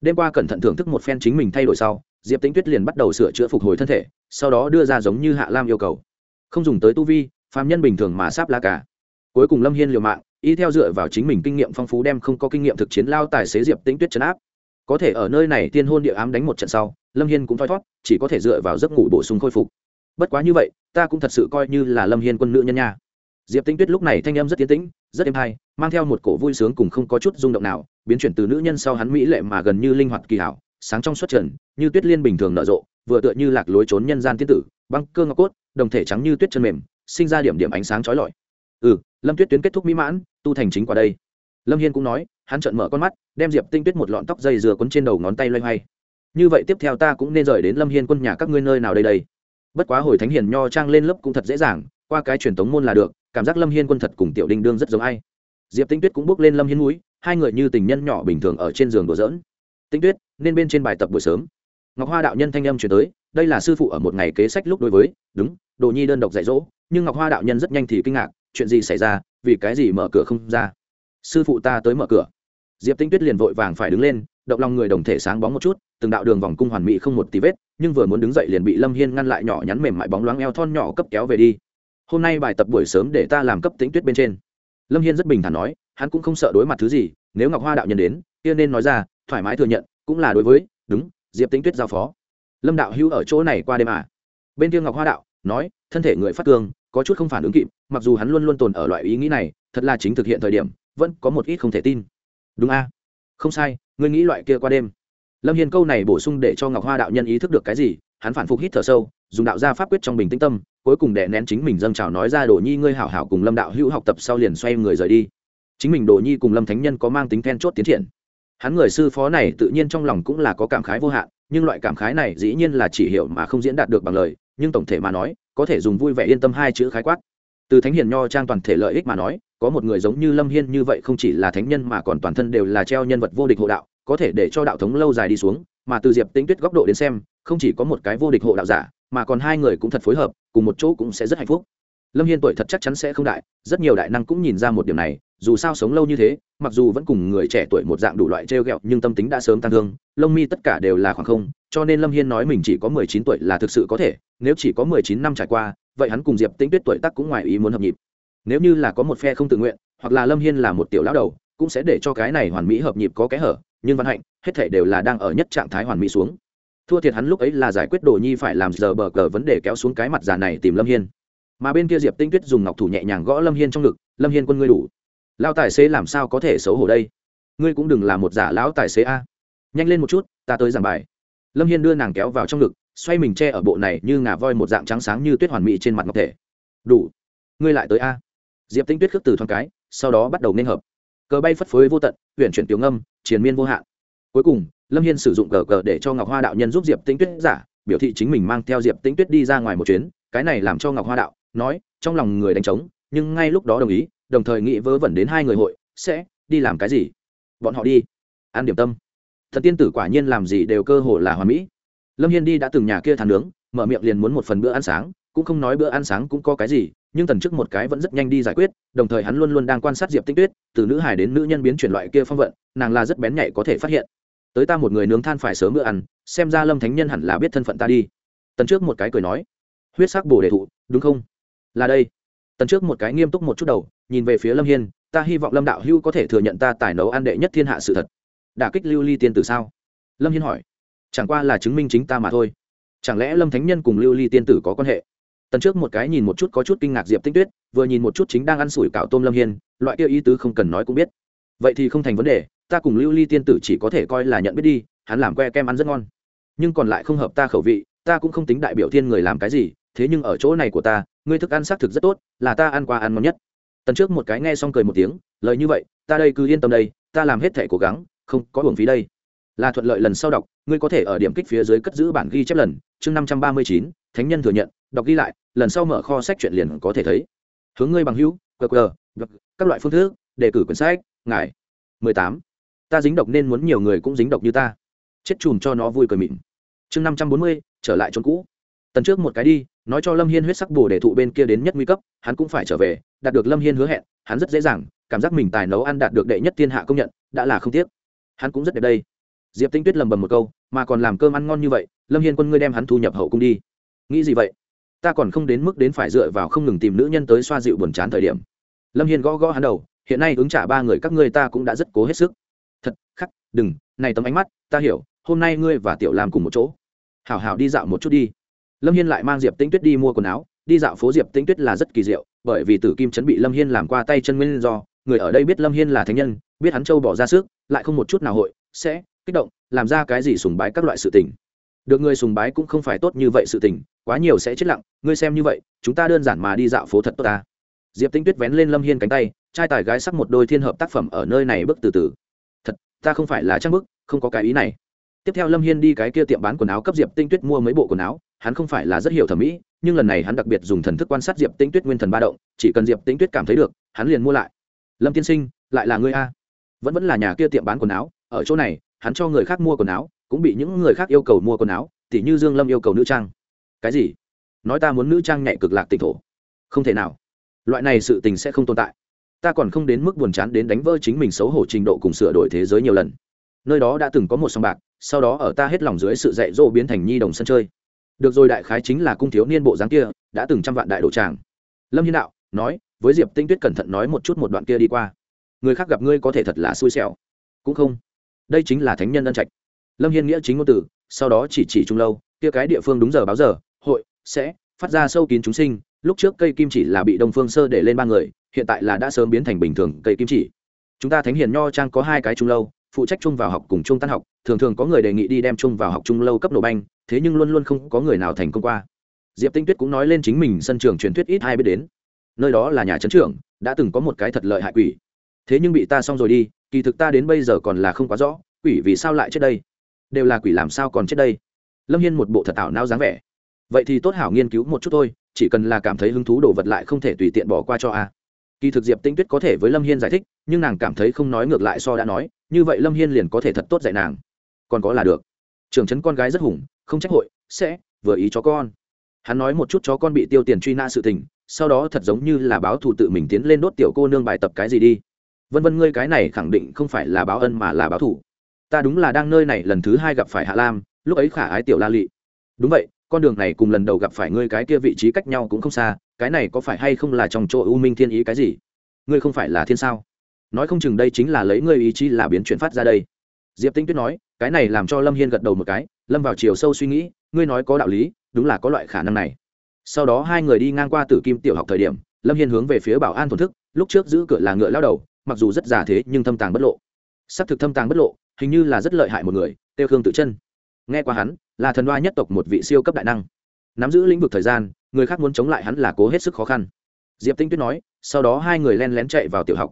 Đêm qua cẩn thận thưởng thức một phen chính mình thay đổi sau, diệp tính tuyết liền bắt đầu sửa chữa phục hồi thân thể, sau đó đưa ra giống như hạ lam yêu cầu. Không dùng tới tu vi, phàm nhân bình thường mà sáp la cả. Cuối cùng lâm hiên liều mạng, y theo dựa vào chính mình kinh nghiệm phong phú đem không có kinh nghiệm thực chiến lao tài xế diệp tính tuyết chấn áp có thể ở nơi này tiên hôn địa ám đánh một trận sau, lâm hiên cũng thoi thót, chỉ có thể dựa vào giấc ngủ bổ sung khôi phục. Bất quá như vậy, ta cũng thật sự coi như là lâm hiên quân nữ nhân nha. Diệp tinh tuyết lúc này thanh em rất tiến tĩnh, rất êm hay, mang theo một cổ vui sướng cùng không có chút rung động nào, biến chuyển từ nữ nhân sau hắn mỹ lệ mà gần như linh hoạt kỳ hảo, sáng trong suốt trần, như tuyết liên bình thường nở rộ, vừa tựa như lạc lối trốn nhân gian tiên tử, băng cơ ngọc cốt, đồng thể trắng như tuyết chân mềm, sinh ra điểm điểm ánh sáng trói lọi. Ừ lâm tuyết tuyến kết thúc mỹ mãn, tu thành chính quả đây lâm hiên cũng nói, hắn trợn mở con mắt, đem diệp tinh tuyết một lọn tóc dây dừa quấn trên đầu ngón tay loay hoay. Như vậy tiếp theo ta cũng nên rời đến lâm hiên quân nhà các ngươi nơi nào đây đây. Bất quá hồi thánh hiền nho trang lên lớp cũng thật dễ dàng, qua cái truyền thống môn là được, cảm giác lâm hiên quân thật cùng tiểu đinh đương rất giống ai. Diệp tinh tuyết cũng bước lên lâm hiên núi, hai người như tình nhân nhỏ bình thường ở trên giường đùa dỡn tinh tuyết, nên bên trên bài tập buổi sớm. Ngọc hoa đạo nhân thanh âm chuyển tới, đây là sư phụ ở một ngày kế sách lúc đối với, đúng, đồ nhi đơn độc dạy dỗ, nhưng ngọc hoa đạo nhân rất nhanh thì kinh ngạc, chuyện gì xảy ra, vì cái gì mở cửa không ra? Sư phụ ta tới mở cửa. Diệp tinh tuyết liền vội vàng phải đứng lên, động lòng người đồng thể sáng bóng một chút, từng đạo đường vòng cung hoàn mỹ không một tí vết, nhưng vừa muốn đứng dậy liền bị lâm hiên ngăn lại nhỏ nhắn mềm mại bóng loáng eo thon nhỏ cấp kéo về đi. Hôm nay bài tập buổi sớm để ta làm cấp tính tuyết bên trên. Lâm hiên rất bình thản nói, hắn cũng không sợ đối mặt thứ gì, nếu ngọc hoa đạo nhân đến, kia nên nói ra, thoải mái thừa nhận, cũng là đối với, đúng, diệp tính tuyết giao phó. Lâm đạo hữu ở chỗ này qua đêm à? Bên kia ngọc hoa đạo, nói, thân thể người phát cương, có chút không phản ứng kịp, mặc dù hắn luôn luôn tồn ở loại ý nghĩ này, thật là chính thực hiện thời điểm vẫn có một ít không thể tin. Đúng a? Không sai, ngươi nghĩ loại kia qua đêm. Lâm hiền câu này bổ sung để cho ngọc hoa đạo nhân ý thức được cái gì, hắn phản phục hít thở sâu, dùng đạo gia pháp quyết trong bình tĩnh tâm, cuối cùng đè nén chính mình dâng trào nói ra đồ nhi ngươi hảo hảo cùng lâm đạo hữu học tập sau liền xoay người rời đi. Chính mình đồ nhi cùng lâm thánh nhân có mang tính then chốt tiến triển. Hắn người sư phó này tự nhiên trong lòng cũng là có cảm khái vô hạn, nhưng loại cảm khái này dĩ nhiên là chỉ hiểu mà không diễn đạt được bằng lời, nhưng tổng thể mà nói, có thể dùng vui vẻ yên tâm hai chữ khái quát. Từ thánh hiền nho trang toàn thể lợi ích mà nói có một người giống như lâm hiên như vậy không chỉ là thánh nhân mà còn toàn thân đều là treo nhân vật vô địch hộ đạo, có thể để cho đạo thống lâu dài đi xuống, mà từ diệp tinh tuyết góc độ đến xem, không chỉ có một cái vô địch hộ đạo giả, mà còn hai người cũng thật phối hợp, cùng một chỗ cũng sẽ rất hạnh phúc. Lâm hiên tuổi thật chắc chắn sẽ không đại, rất nhiều đại năng cũng nhìn ra một điểm này, dù sao sống lâu như thế, mặc dù vẫn cùng người trẻ tuổi một dạng đủ loại trêu ghẹo, nhưng tâm tính đã sớm tăng thương, lông mi tất cả đều là khoảng không, cho nên lâm hiên nói mình chỉ có mười chín tuổi là thực sự có thể, nếu chỉ có mười chín năm trải qua, vậy hắn cùng diệp tĩnh tuyết tuổi tác cũng ngoài ý muốn hợp nhịp nếu như là có một phe không tự nguyện, hoặc là lâm hiên là một tiểu lão đầu, cũng sẽ để cho cái này hoàn mỹ hợp nhịp có kẽ hở, nhưng văn hạnh, hết thể đều là đang ở nhất trạng thái hoàn mỹ xuống. Thua thiệt hắn lúc ấy là giải quyết đồ nhi phải làm giờ bờ cờ vấn đề kéo xuống cái mặt già này tìm lâm hiên. Mà bên kia diệp tinh tuyết dùng ngọc thủ nhẹ nhàng gõ lâm hiên trong ngực, lâm hiên quân ngươi đủ. Lao tài xế làm sao có thể xấu hổ đây? Ngươi cũng đừng là một giả lão tài xế a. Nhanh lên một chút, ta tới giảng bài. Lâm hiên đưa nàng kéo vào trong ngực, xoay mình che ở bộ này như ngà voi một dạng trắng sáng như tuyết hoàn mỹ trên mặt ngọc thể. Đủ. Ngươi lại tới a diệp tinh tuyết khước từ thoáng cái, sau đó bắt đầu nên hợp. Cờ bay phất phới vô tận huyện chuyển tiểu ngâm, triền miên vô hạn. Cuối cùng, lâm hiên sử dụng cờ cờ để cho ngọc hoa đạo nhân giúp diệp tinh tuyết giả, biểu thị chính mình mang theo diệp tinh tuyết đi ra ngoài một chuyến, cái này làm cho ngọc hoa đạo nói, trong lòng người đánh trống, nhưng ngay lúc đó đồng ý, đồng thời nghĩ vớ vẩn đến hai người hội, sẽ, đi làm cái gì? Bọn họ đi. Ăn điểm tâm. Thần tiên tử quả nhiên làm gì đều cơ hồ là hoàn mỹ. Lâm hiên đi đã từng nhà kia thàn nướng, mở miệng liền muốn một phần bữa ăn sáng, cũng không nói bữa ăn sáng cũng có cái gì nhưng tần trước một cái vẫn rất nhanh đi giải quyết, đồng thời hắn luôn luôn đang quan sát diệp tinh tuyết, từ nữ hải đến nữ nhân biến chuyển loại kia phong vận, nàng là rất bén nhạy có thể phát hiện. Tới ta một người nướng than phải sớm bữa ăn, xem ra lâm thánh nhân hẳn là biết thân phận ta đi. Tần trước một cái cười nói, huyết sắc bồ đề thụ, đúng không? Là đây. Tần trước một cái nghiêm túc một chút đầu, nhìn về phía lâm hiên, ta hy vọng lâm đạo hưu có thể thừa nhận ta tài nấu ăn đệ nhất thiên hạ sự thật. Đả kích lưu ly tiên tử sao? Lâm hiên hỏi. Chẳng qua là chứng minh chính ta mà thôi. Chẳng lẽ lâm thánh nhân cùng lưu ly tiên tử có quan hệ? Tần trước một cái nhìn một chút có chút kinh ngạc diệp tinh tuyết, vừa nhìn một chút chính đang ăn sủi cảo tôm lâm hiên, loại kia ý tứ không cần nói cũng biết. Vậy thì không thành vấn đề, ta cùng lưu ly tiên tử chỉ có thể coi là nhận biết đi, hắn làm que kem ăn rất ngon. Nhưng còn lại không hợp ta khẩu vị, ta cũng không tính đại biểu thiên người làm cái gì, thế nhưng ở chỗ này của ta, ngươi thức ăn xác thực rất tốt, là ta ăn qua ăn ngon nhất. Tần trước một cái nghe xong cười một tiếng, lời như vậy, ta đây cứ yên tâm đây, ta làm hết thể cố gắng, không có hưởng phí đây. Là thuận lợi lần sau đọc, ngươi có thể ở điểm kích phía dưới cất giữ bản ghi chép lần, chương năm trăm ba mươi chín, thánh nhân thừa nhận, đọc ghi lại lần sau mở kho sách chuyện liền có thể thấy. Hướng ngươi bằng hữu qr các loại phương thức, đề cử quyển sách, ngài. Mười tám. Ta dính độc nên muốn nhiều người cũng dính độc như ta. Chết chùm cho nó vui cười mịn. Chương năm trăm bốn mươi, trở lại chốn cũ. Tần trước một cái đi, nói cho lâm hiên huyết sắc bồ để thụ bên kia đến nhất nguy cấp, hắn cũng phải trở về, đạt được lâm hiên hứa hẹn, hắn rất dễ dàng, cảm giác mình tài nấu ăn đạt được đệ nhất thiên hạ công nhận, đã là không tiếc. Hắn cũng rất đẹp đây. Diệp tinh tuyết lầm bầm một câu, mà còn làm cơm ăn ngon như vậy, lâm hiên quân ngươi đem hắn thu nhập hậu cung đi. Nghĩ gì vậy? Ta còn không đến mức đến phải dựa vào không ngừng tìm nữ nhân tới xoa dịu buồn chán thời điểm. Lâm hiên gõ gõ hắn đầu, hiện nay ứng trả ba người các ngươi ta cũng đã rất cố hết sức. Thật, khắc, đừng, này tấm ánh mắt, ta hiểu, hôm nay ngươi và tiểu làm cùng một chỗ. Hảo hảo đi dạo một chút đi. Lâm hiên lại mang diệp tĩnh tuyết đi mua quần áo, đi dạo phố diệp tĩnh tuyết là rất kỳ diệu, bởi vì tử kim chấn bị lâm hiên làm qua tay chân nguyên do, người ở đây biết lâm hiên là thánh nhân, biết hắn châu bỏ ra sức, lại không một chút nào hội, sẽ kích động, làm ra cái gì sùng bái các loại sự tình được người sùng bái cũng không phải tốt như vậy sự tình, quá nhiều sẽ chết lặng, ngươi xem như vậy, chúng ta đơn giản mà đi dạo phố thật tốt ta. Diệp tinh tuyết vén lên lâm hiên cánh tay, trai tài gái sắc một đôi thiên hợp tác phẩm ở nơi này bước từ từ. Thật, ta không phải là trang bức, không có cái ý này. Tiếp theo lâm hiên đi cái kia tiệm bán quần áo cấp diệp tinh tuyết mua mấy bộ quần áo, hắn không phải là rất hiểu thẩm mỹ, nhưng lần này hắn đặc biệt dùng thần thức quan sát diệp tinh tuyết nguyên thần ba động, chỉ cần diệp tinh tuyết cảm thấy được, hắn liền mua lại. Lâm tiên sinh, lại là ngươi a. Vẫn vẫn là nhà kia tiệm bán quần áo, ở chỗ này, hắn cho người khác mua quần áo cũng bị những người khác yêu cầu mua quần áo, tỉ như dương lâm yêu cầu nữ trang. Cái gì? Nói ta muốn nữ trang nhạy cực lạc tịnh thổ. Không thể nào. Loại này sự tình sẽ không tồn tại. Ta còn không đến mức buồn chán đến đánh vỡ chính mình xấu hổ trình độ cùng sửa đổi thế giới nhiều lần. Nơi đó đã từng có một sòng bạc, sau đó ở ta hết lòng dưới sự dạy dỗ biến thành nhi đồng sân chơi. Được rồi đại khái chính là cung thiếu niên bộ dáng kia, đã từng trăm vạn đại đổ tràng. Lâm hiên đạo, nói, với diệp tinh tuyết cẩn thận nói một chút một đoạn kia đi qua. Người khác gặp ngươi có thể thật là xui xẻo. Cũng không. Đây chính là thánh nhân ân trạch lâm hiên nghĩa chính ngôn từ, sau đó chỉ chỉ trung lâu, kia cái địa phương đúng giờ báo giờ, hội, sẽ, phát ra sâu kín chúng sinh, lúc trước cây kim chỉ là bị đông phương sơ để lên ba người, hiện tại là đã sớm biến thành bình thường cây kim chỉ. Chúng ta thánh hiền nho trang có hai cái trung lâu, phụ trách chung vào học cùng chung tan học, thường thường có người đề nghị đi đem chung vào học trung lâu cấp nổ banh, thế nhưng luôn luôn không có người nào thành công qua. Diệp tinh tuyết cũng nói lên chính mình sân trường truyền thuyết ít ai biết đến. Nơi đó là nhà trấn trưởng, đã từng có một cái thật lợi hại quỷ. Thế nhưng bị ta xong rồi đi, kỳ thực ta đến bây giờ còn là không quá rõ, quỷ vì sao lại chết đây? Đều là quỷ làm sao còn chết đây? Lâm hiên một bộ thật ảo nao dáng vẻ. Vậy thì tốt hảo nghiên cứu một chút thôi, chỉ cần là cảm thấy hứng thú đồ vật lại không thể tùy tiện bỏ qua cho a. Kỳ thực diệp tinh tuyết có thể với lâm hiên giải thích, nhưng nàng cảm thấy không nói ngược lại so đã nói, như vậy lâm hiên liền có thể thật tốt dạy nàng. Còn có là được. Trường trấn con gái rất hùng, không trách hội, sẽ vừa ý chó con. Hắn nói một chút chó con bị tiêu tiền truy na sự tình, sau đó thật giống như là báo thù tự mình tiến lên đốt tiểu cô nương bài tập cái gì đi. Vân vân, ngươi cái này khẳng định không phải là báo ân mà là báo thù ta đúng là đang nơi này lần thứ hai gặp phải hạ lam, lúc ấy khả ái tiểu la lị. Đúng vậy, con đường này cùng lần đầu gặp phải ngươi cái kia vị trí cách nhau cũng không xa, cái này có phải hay không là trong chỗ u minh thiên ý cái gì? Ngươi không phải là thiên sao? Nói không chừng đây chính là lấy ngươi ý chí là biến chuyển phát ra đây. Diệp tinh tuyết nói, cái này làm cho lâm hiên gật đầu một cái, lâm vào chiều sâu suy nghĩ, ngươi nói có đạo lý, đúng là có loại khả năng này. Sau đó hai người đi ngang qua tử kim tiểu học thời điểm, lâm hiên hướng về phía bảo an thổn thức, lúc trước giữ cửa là ngựa lao đầu, mặc dù rất già thế nhưng thâm tàng bất lộ. S ắ c thực thâm tàng bất lộ hình như là rất lợi hại một người tiêu khương tự chân. Nghe qua hắn, là thần đoa nhất tộc một vị siêu cấp đại năng. Nắm giữ lĩnh vực thời gian, người khác muốn chống lại hắn là cố hết sức khó khăn. Diệp tinh tuyết nói, sau đó hai người len lén chạy vào tiểu học.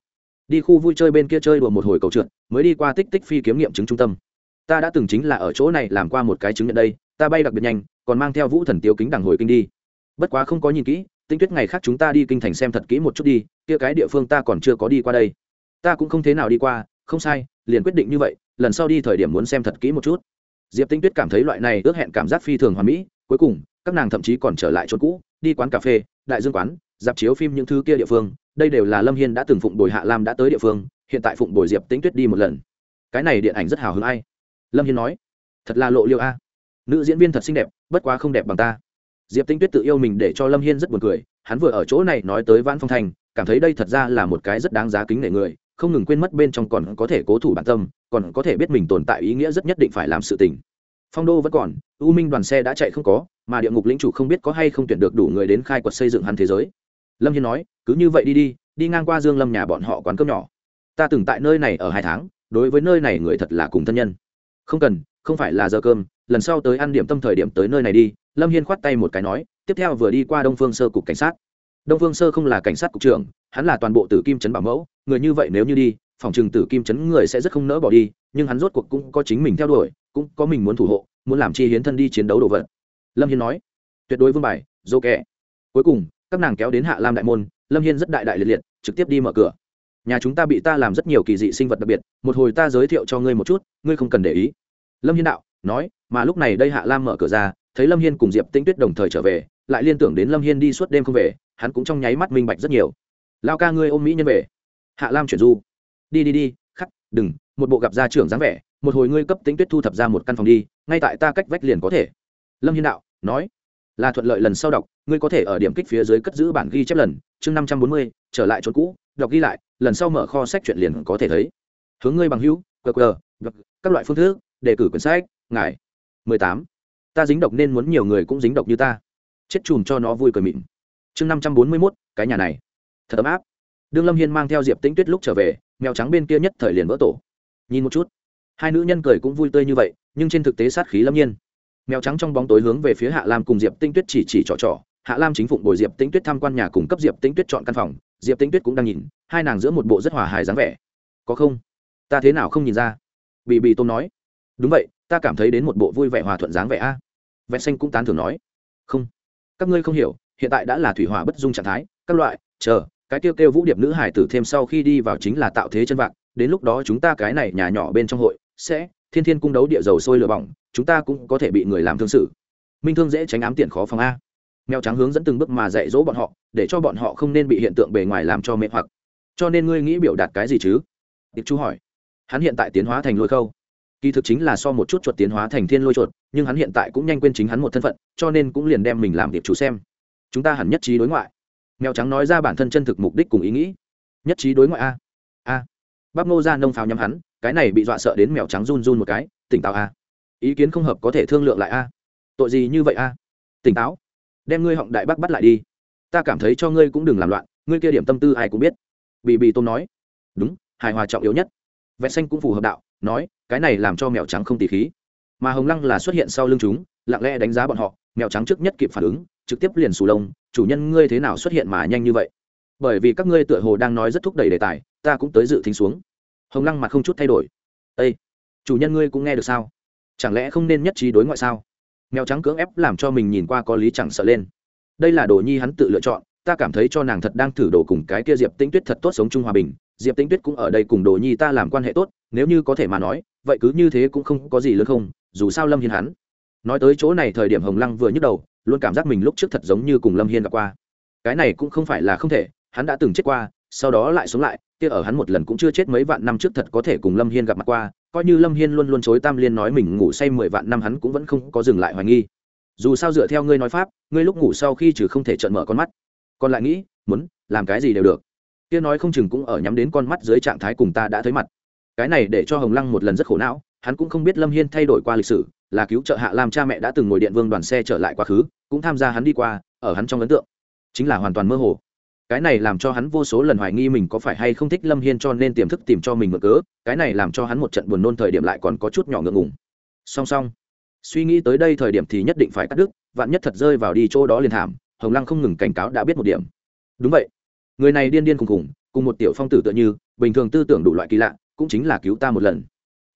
Đi khu vui chơi bên kia chơi đùa một hồi cầu trượt, mới đi qua tích tích phi kiếm nghiệm chứng trung tâm. Ta đã từng chính là ở chỗ này làm qua một cái chứng nhận đây, ta bay đặc biệt nhanh, còn mang theo vũ thần tiêu kính đằng hồi kinh đi. Bất quá không có nhìn kỹ, tinh tuyết ngày khác chúng ta đi kinh thành xem thật kỹ một chút đi, kia cái địa phương ta còn chưa có đi qua đây. Ta cũng không thế nào đi qua, không sai, liền quyết định như vậy lần sau đi thời điểm muốn xem thật kỹ một chút. Diệp tinh tuyết cảm thấy loại này ước hẹn cảm giác phi thường hoàn mỹ, cuối cùng, các nàng thậm chí còn trở lại chỗ cũ, đi quán cà phê, đại dương quán, dạp chiếu phim những thứ kia địa phương. Đây đều là lâm hiên đã từng phụng bồi hạ lam đã tới địa phương, hiện tại phụng bồi diệp tinh tuyết đi một lần. Cái này điện ảnh rất hào hứng ai? Lâm hiên nói. Thật là lộ liêu a. Nữ diễn viên thật xinh đẹp, bất quá không đẹp bằng ta. Diệp tinh tuyết tự yêu mình để cho lâm hiên rất buồn cười, hắn vừa ở chỗ này nói tới vãn phong thành, cảm thấy đây thật ra là một cái rất đáng giá kính nể người không ngừng quên mất bên trong còn có thể cố thủ bản tâm, còn có thể biết mình tồn tại ý nghĩa rất nhất định phải làm sự tình. Phong đô vẫn còn, u minh đoàn xe đã chạy không có, mà địa ngục lĩnh chủ không biết có hay không tuyển được đủ người đến khai quật xây dựng hắn thế giới. Lâm hiên nói, cứ như vậy đi đi đi ngang qua dương lâm nhà bọn họ quán cơm nhỏ. Ta từng tại nơi này ở hai tháng, đối với nơi này người thật là cùng thân nhân. Không cần, không phải là giờ cơm, lần sau tới ăn điểm tâm thời điểm tới nơi này đi, lâm hiên khoát tay một cái nói, tiếp theo vừa đi qua đông phương sơ cục cảnh sát đông phương sơ không là cảnh sát cục trưởng, hắn là toàn bộ tử kim trấn bảo mẫu, người như vậy nếu như đi, phòng trừng tử kim trấn người sẽ rất không nỡ bỏ đi, nhưng hắn rốt cuộc cũng có chính mình theo đuổi, cũng có mình muốn thủ hộ, muốn làm chi hiến thân đi chiến đấu đồ vật. Lâm hiên nói, tuyệt đối vương bài, dô kẻ cuối cùng, các nàng kéo đến hạ lam đại môn, lâm hiên rất đại đại liệt liệt, trực tiếp đi mở cửa. Nhà chúng ta bị ta làm rất nhiều kỳ dị sinh vật đặc biệt, một hồi ta giới thiệu cho ngươi một chút, ngươi không cần để ý. Lâm hiên đạo, nói, mà lúc này đây hạ lam mở cửa ra, thấy lâm hiên cùng diệp tĩnh tuyết đồng thời trở về, lại liên tưởng đến lâm hiên đi suốt đêm không về hắn cũng trong nháy mắt minh bạch rất nhiều. Lao ca ngươi ôm mỹ nhân về. Hạ lam chuyển du. Đi đi đi, khắc, đừng, một bộ gặp gia trưởng dáng vẻ, một hồi ngươi cấp tính tuyết thu thập ra một căn phòng đi, ngay tại ta cách vách liền có thể. Lâm hiên đạo, nói, là thuận lợi lần sau đọc, ngươi có thể ở điểm kích phía dưới cất giữ bản ghi chép lần, chương năm trăm bốn mươi, trở lại chỗ cũ, đọc ghi lại, lần sau mở kho sách chuyện liền có thể thấy. Hướng ngươi bằng hữu qr các loại phương thức, đề cử quyển sách, ngài. Mười tám, ta dính độc nên muốn nhiều người cũng dính độc như ta. Chết chùm cho nó vui cười mịn chương năm trăm bốn mươi mốt, cái nhà này. Thật ấm áp. Đương lâm hiên mang theo diệp tĩnh tuyết lúc trở về, mèo trắng bên kia nhất thời liền vỡ tổ. Nhìn một chút, hai nữ nhân cười cũng vui tươi như vậy, nhưng trên thực tế sát khí lâm nhiên mèo trắng trong bóng tối hướng về phía hạ lam cùng diệp tinh tuyết chỉ chỉ trò trò. Hạ lam chính phụng bồi diệp tinh tuyết tham quan nhà cùng cấp diệp tinh tuyết chọn căn phòng. Diệp tinh tuyết cũng đang nhìn, hai nàng giữa một bộ rất hòa hài dáng vẻ. Có không? Ta thế nào không nhìn ra? Bị bị tôm nói. Đúng vậy, ta cảm thấy đến một bộ vui vẻ hòa thuận dáng vẻ a. Vẹn xanh cũng tán thưởng nói. Không. Các ngươi không hiểu hiện tại đã là thủy hỏa bất dung trạng thái, các loại, chờ, cái kêu kêu vũ điệp nữ hải tử thêm sau khi đi vào chính là tạo thế chân vạc đến lúc đó chúng ta cái này nhà nhỏ bên trong hội, sẽ, thiên thiên cung đấu địa dầu sôi lửa bỏng, chúng ta cũng có thể bị người làm thương sự. Minh thương dễ tránh ám tiền khó phòng a. Mèo trắng hướng dẫn từng bước mà dạy dỗ bọn họ, để cho bọn họ không nên bị hiện tượng bề ngoài làm cho mệt hoặc. Cho nên ngươi nghĩ biểu đạt cái gì chứ? Tiệp chú hỏi. Hắn hiện tại tiến hóa thành lôi khâu. Kỳ thực chính là so một chút chuột tiến hóa thành thiên lôi chuột, nhưng hắn hiện tại cũng nhanh quên chính hắn một thân phận, cho nên cũng liền đem mình làm tiệp chủ xem chúng ta hẳn nhất trí đối ngoại. Mèo trắng nói ra bản thân chân thực mục đích cùng ý nghĩ. Nhất trí đối ngoại a. A. Bắp ngô ra nông pháo nhắm hắn, cái này bị dọa sợ đến mèo trắng run run một cái, tỉnh táo a. Ý kiến không hợp có thể thương lượng lại a. Tội gì như vậy a? Tỉnh táo. Đem ngươi họng đại bác bắt lại đi. Ta cảm thấy cho ngươi cũng đừng làm loạn, ngươi kia điểm tâm tư ai cũng biết. Bị bị tôm nói. Đúng, hài hòa trọng yếu nhất. Vẹn xanh cũng phù hợp đạo, nói, cái này làm cho mèo trắng không tỉ khí. Mà hồng lăng là xuất hiện sau lưng chúng, lặng lẽ đánh giá bọn họ, mèo trắng trước nhất kịp phản ứng trực tiếp liền sù lông, chủ nhân, ngươi thế nào xuất hiện mà nhanh như vậy? Bởi vì các ngươi tựa hồ đang nói rất thúc đẩy đề tài, ta cũng tới dự thính xuống. Hồng lăng mặt không chút thay đổi. Ây chủ nhân ngươi cũng nghe được sao? Chẳng lẽ không nên nhất trí đối ngoại sao? Mèo trắng cưỡng ép làm cho mình nhìn qua có lý chẳng sợ lên. Đây là đồ nhi hắn tự lựa chọn, ta cảm thấy cho nàng thật đang thử đồ cùng cái kia diệp tĩnh tuyết thật tốt sống chung hòa bình, diệp tĩnh tuyết cũng ở đây cùng đồ nhi ta làm quan hệ tốt, nếu như có thể mà nói, vậy cứ như thế cũng không có gì lớn không, dù sao lâm hiên hắn. Nói tới chỗ này thời điểm hồng lăng vừa nhức đầu luôn cảm giác mình lúc trước thật giống như cùng lâm hiên gặp qua. Cái này cũng không phải là không thể, hắn đã từng chết qua, sau đó lại sống lại, kia ở hắn một lần cũng chưa chết mấy vạn năm trước thật có thể cùng lâm hiên gặp mặt qua, coi như lâm hiên luôn luôn chối tam liên nói mình ngủ say mười vạn năm hắn cũng vẫn không có dừng lại hoài nghi. Dù sao dựa theo ngươi nói pháp, ngươi lúc ngủ sau khi trừ không thể trợn mở con mắt. Còn lại nghĩ, muốn, làm cái gì đều được. Kia nói không chừng cũng ở nhắm đến con mắt dưới trạng thái cùng ta đã thấy mặt. Cái này để cho hồng lăng một lần rất khổ não hắn cũng không biết lâm hiên thay đổi qua lịch sử, là cứu trợ hạ lam cha mẹ đã từng ngồi điện vương đoàn xe trở lại quá khứ, cũng tham gia hắn đi qua, ở hắn trong ấn tượng, chính là hoàn toàn mơ hồ. Cái này làm cho hắn vô số lần hoài nghi mình có phải hay không thích lâm hiên cho nên tiềm thức tìm cho mình mở cớ, cái này làm cho hắn một trận buồn nôn thời điểm lại còn có chút nhỏ ngượng ngùng. Song song, suy nghĩ tới đây thời điểm thì nhất định phải cắt đứt, vạn nhất thật rơi vào đi chỗ đó liền thảm, hồng lăng không ngừng cảnh cáo đã biết một điểm. Đúng vậy, người này điên điên khùng khùng, cùng một tiểu phong tử tựa như, bình thường tư tưởng đủ loại kỳ lạ, cũng chính là cứu ta một lần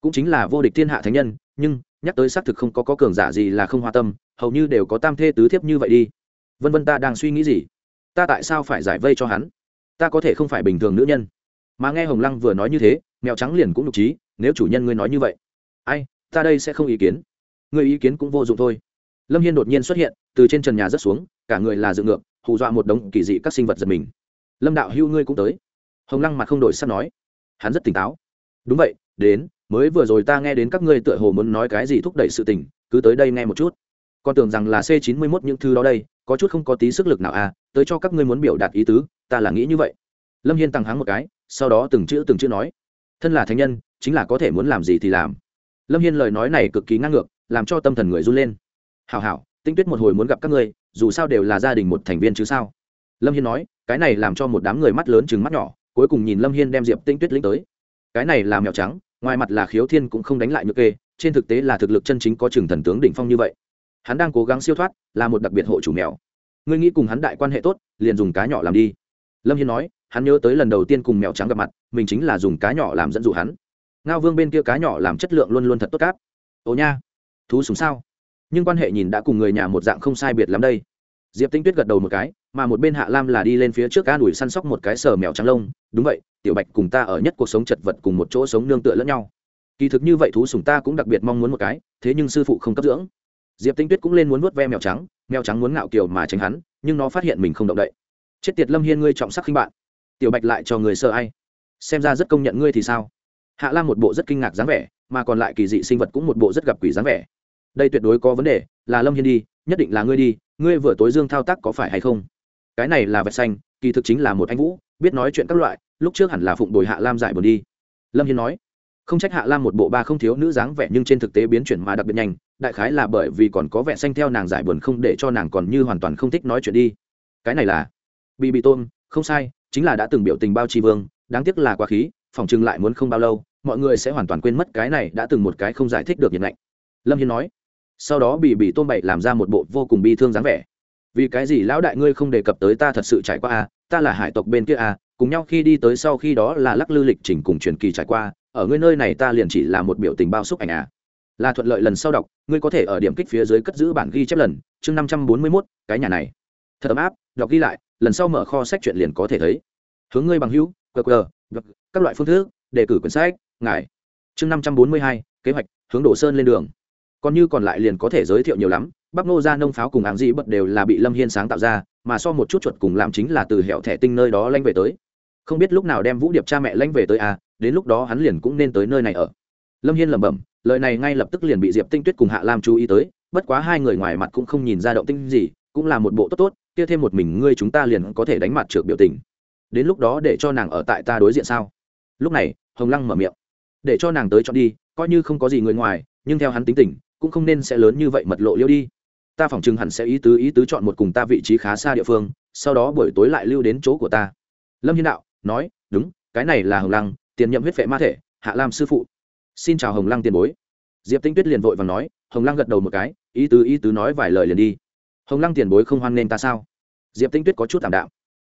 cũng chính là vô địch thiên hạ thánh nhân nhưng nhắc tới xác thực không có, có cường giả gì là không hoa tâm hầu như đều có tam thê tứ thiếp như vậy đi. Vân vân ta đang suy nghĩ gì? Ta tại sao phải giải vây cho hắn? Ta có thể không phải bình thường nữ nhân. Mà nghe hồng lăng vừa nói như thế mèo trắng liền cũng nhục trí nếu chủ nhân ngươi nói như vậy. Ai ta đây sẽ không ý kiến. Người ý kiến cũng vô dụng thôi. Lâm hiên đột nhiên xuất hiện từ trên trần nhà rớt xuống cả người là dựng ngược hù dọa một đống kỳ dị các sinh vật giật mình. Lâm đạo hưu ngươi cũng tới. Hồng lăng mặt không đổi sắp nói. Hắn rất tỉnh táo. Đúng vậy đến mới vừa rồi ta nghe đến các ngươi tựa hồ muốn nói cái gì thúc đẩy sự tình, cứ tới đây nghe một chút. Con tưởng rằng là c chín mươi mốt những thứ đó đây, có chút không có tí sức lực nào à tới cho các ngươi muốn biểu đạt ý tứ, ta là nghĩ như vậy. Lâm hiên tăng háng một cái, sau đó từng chữ từng chữ nói. Thân là thánh nhân, chính là có thể muốn làm gì thì làm. Lâm hiên lời nói này cực kỳ ngang ngược, làm cho tâm thần người run lên. Hảo hảo, tinh tuyết một hồi muốn gặp các ngươi, dù sao đều là gia đình một thành viên chứ sao? Lâm hiên nói, cái này làm cho một đám người mắt lớn chừng mắt nhỏ, cuối cùng nhìn lâm hiên đem diệp tinh tuyết lĩnh tới. Cái này là mèo trắng ngoài mặt là khiếu thiên cũng không đánh lại nhược kê, trên thực tế là thực lực chân chính có chừng thần tướng đỉnh phong như vậy. Hắn đang cố gắng siêu thoát, là một đặc biệt hộ chủ mèo. Ngươi nghĩ cùng hắn đại quan hệ tốt, liền dùng cá nhỏ làm đi. Lâm hiên nói, hắn nhớ tới lần đầu tiên cùng mèo trắng gặp mặt, mình chính là dùng cá nhỏ làm dẫn dụ hắn. Ngao vương bên kia cá nhỏ làm chất lượng luôn luôn thật tốt cáp. Ồ nha, thú súng sao? Nhưng quan hệ nhìn đã cùng người nhà một dạng không sai biệt lắm đây diệp tinh tuyết gật đầu một cái, mà một bên hạ lam là đi lên phía trước ca đuổi săn sóc một cái sờ mèo trắng lông. Đúng vậy, tiểu bạch cùng ta ở nhất cuộc sống chật vật cùng một chỗ sống nương tựa lẫn nhau. Kỳ thực như vậy thú sùng ta cũng đặc biệt mong muốn một cái, thế nhưng sư phụ không cấp dưỡng. Diệp tinh tuyết cũng lên muốn vuốt ve mèo trắng mèo trắng muốn ngạo kiều mà tránh hắn, nhưng nó phát hiện mình không động đậy. Chết tiệt lâm hiên ngươi trọng sắc khinh bạn. Tiểu bạch lại cho người sợ ai? Xem ra rất công nhận ngươi thì sao? Hạ lam một bộ rất kinh ngạc dáng vẻ, mà còn lại kỳ dị sinh vật cũng một bộ rất gặp quỷ dáng vẻ. Đây tuyệt đối có vấn đề, là lâm hiên đi, nhất định là ngươi đi ngươi vừa tối dương thao tác có phải hay không? Cái này là vạch xanh, kỳ thực chính là một anh vũ, biết nói chuyện các loại, lúc trước hẳn là phụng bồi hạ lam giải buồn đi. Lâm hiên nói, không trách hạ lam một bộ ba không thiếu nữ dáng vẻ nhưng trên thực tế biến chuyển mà đặc biệt nhanh, đại khái là bởi vì còn có vẻ xanh theo nàng giải buồn không để cho nàng còn như hoàn toàn không thích nói chuyện đi. Cái này là, bị bị tôm, không sai, chính là đã từng biểu tình bao tri vương, đáng tiếc là quá khí, phòng chừng lại muốn không bao lâu, mọi người sẽ hoàn toàn quên mất cái này đã từng một cái không giải thích được nhiệt lạnh lâm hiên nói sau đó bị bị tôm bậy làm ra một bộ vô cùng bi thương dáng vẻ. Vì cái gì lão đại ngươi không đề cập tới ta thật sự trải qua à ta là hải tộc bên kia à cùng nhau khi đi tới sau khi đó là lắc lư lịch trình cùng truyền kỳ trải qua, ở ngươi nơi này ta liền chỉ là một biểu tình bao xúc ảnh à. Là thuận lợi lần sau đọc, ngươi có thể ở điểm kích phía dưới cất giữ bản ghi chép lần, chương năm trăm bốn mươi mốt, cái nhà này. Thật ấm áp, đọc ghi lại, lần sau mở kho sách chuyện liền có thể thấy. Hướng ngươi bằng hữu qr các loại phương thức, đề cử quyển sách, ngài. Chương năm trăm bốn mươi hai, kế hoạch, hướng đổ sơn lên đường còn như còn lại liền có thể giới thiệu nhiều lắm Bắp nô ra nông pháo cùng áng dị bật đều là bị lâm hiên sáng tạo ra, mà so một chút chuột cùng làm chính là từ hẹo thẻ tinh nơi đó lanh về tới. Không biết lúc nào đem vũ điệp cha mẹ lanh về tới à đến lúc đó hắn liền cũng nên tới nơi này ở. Lâm hiên lẩm bẩm, lời này ngay lập tức liền bị diệp tinh tuyết cùng hạ lam chú ý tới, bất quá hai người ngoài mặt cũng không nhìn ra động tinh gì, cũng là một bộ tốt tốt, kia thêm một mình ngươi chúng ta liền có thể đánh mặt trượt biểu tình. Đến lúc đó để cho nàng ở tại ta đối diện sao? Lúc này, hồng lăng mở miệng. Để cho nàng tới chọn đi, coi như không có gì người ngoài, nhưng theo hắn tính tình cũng không nên sẽ lớn như vậy mật lộ liêu đi. Ta phỏng chừng hẳn sẽ ý tứ ý tứ chọn một cùng ta vị trí khá xa địa phương, sau đó buổi tối lại lưu đến chỗ của ta. Lâm hiên đạo nói, đúng, cái này là hồng lăng, tiền nhậm huyết vệ ma thể, hạ lam sư phụ. Xin chào hồng lăng tiền bối. Diệp tinh tuyết liền vội và nói, hồng lăng gật đầu một cái, ý tứ ý tứ nói vài lời liền đi. Hồng lăng tiền bối không hoan nghênh ta sao? Diệp tinh tuyết có chút t ạ m đạm.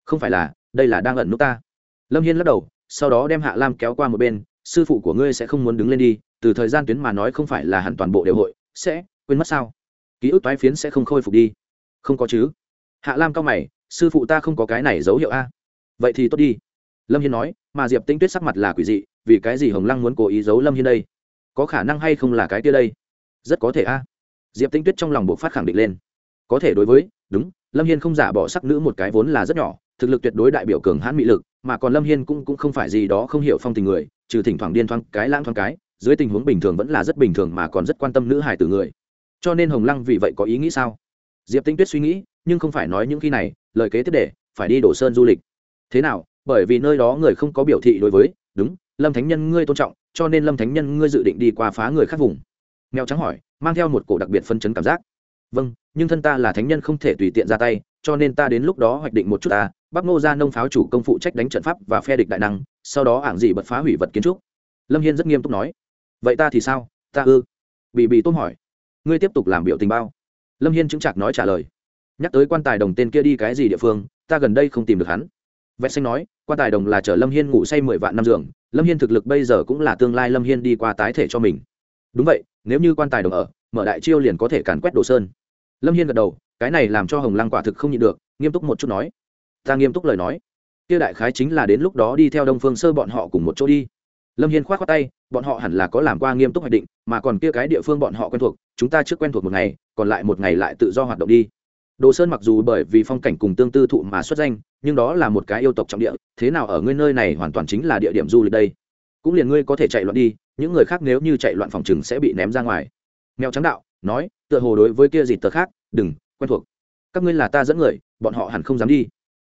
Không phải là, đây là đang ẩn nút ta. Lâm hiên lắc đầu, sau đó đem hạ lam kéo qua một bên, sư phụ của ngươi sẽ không muốn đứng lên đi từ thời gian tuyến mà nói không phải là hẳn toàn bộ đều hội, sẽ quên mất sao? Ký ức toái phiến sẽ không khôi phục đi. Không có chứ. Hạ lam cao mày, sư phụ ta không có cái này dấu hiệu a. Vậy thì tốt đi. Lâm hiên nói, mà diệp tinh tuyết sắc mặt là quỷ dị, vì cái gì hồng lăng muốn cố ý giấu lâm hiên đây? Có khả năng hay không là cái kia đây? Rất có thể a. Diệp tinh tuyết trong lòng buộc phát khẳng định lên. Có thể đối với, đúng, lâm hiên không giả bỏ sắc nữ một cái vốn là rất nhỏ, thực lực tuyệt đối đại biểu cường hãn mị lực, mà còn lâm hiên cũng cũng không phải gì đó không hiểu phong tình người, trừ thỉnh thoảng điên thoáng cái lãng thoáng cái dưới tình huống bình thường vẫn là rất bình thường mà còn rất quan tâm nữ hài tử người. Cho nên hồng lăng vì vậy có ý nghĩ sao? Diệp tinh tuyết suy nghĩ, nhưng không phải nói những khi này, lời kế tiếp để, phải đi đổ sơn du lịch. Thế nào? Bởi vì nơi đó người không có biểu thị đối với, đúng, lâm thánh nhân ngươi tôn trọng, cho nên lâm thánh nhân ngươi dự định đi qua phá người khác vùng. Nghèo trắng hỏi, mang theo một cổ đặc biệt phân chấn cảm giác. Vâng nhưng thân ta là thánh nhân không thể tùy tiện ra tay, cho nên ta đến lúc đó hoạch định một chút ta, bắc ngô ra nông pháo chủ công phụ trách đánh trận pháp và phe địch đại năng, sau đó ảng dị bật phá hủy vật kiến trúc. Lâm hiên rất nghiêm túc nói vậy ta thì sao? Ta ư? Bị bị tôm hỏi. Ngươi tiếp tục làm biểu tình bao. Lâm hiên chứng chạc nói trả lời. Nhắc tới quan tài đồng tên kia đi cái gì địa phương, ta gần đây không tìm được hắn. Vẹt xanh nói, quan tài đồng là chở lâm hiên ngủ say mười vạn năm giường. Lâm hiên thực lực bây giờ cũng là tương lai lâm hiên đi qua tái thể cho mình. Đúng vậy, nếu như quan tài đồng ở, mở đại chiêu liền có thể càn quét đồ sơn. Lâm hiên gật đầu, cái này làm cho hồng lăng quả thực không nhịn được, nghiêm túc một chút nói. Ta nghiêm túc lời nói. Kia đại khái chính là đến lúc đó đi theo đông phương sơ bọn họ cùng một chỗ đi lâm hiên k h o á t khoác tay, bọn họ hẳn là có làm qua nghiêm túc hoạch định, mà còn kia cái địa phương bọn họ quen thuộc, chúng ta trước quen thuộc một ngày, còn lại một ngày lại tự do hoạt động đi. Đồ sơn mặc dù bởi vì phong cảnh cùng tương tư thụ mà xuất danh, nhưng đó là một cái yêu tộc trọng địa, thế nào ở ngươi nơi này hoàn toàn chính là địa điểm du lịch đây. Cũng liền ngươi có thể chạy loạn đi, những người khác nếu như chạy loạn phòng chừng sẽ bị ném ra ngoài. Mèo trắng đạo nói, tựa hồ đối với kia gì tờ khác, đừng, quen thuộc. Các ngươi là ta dẫn người, bọn họ hẳn không dám đi.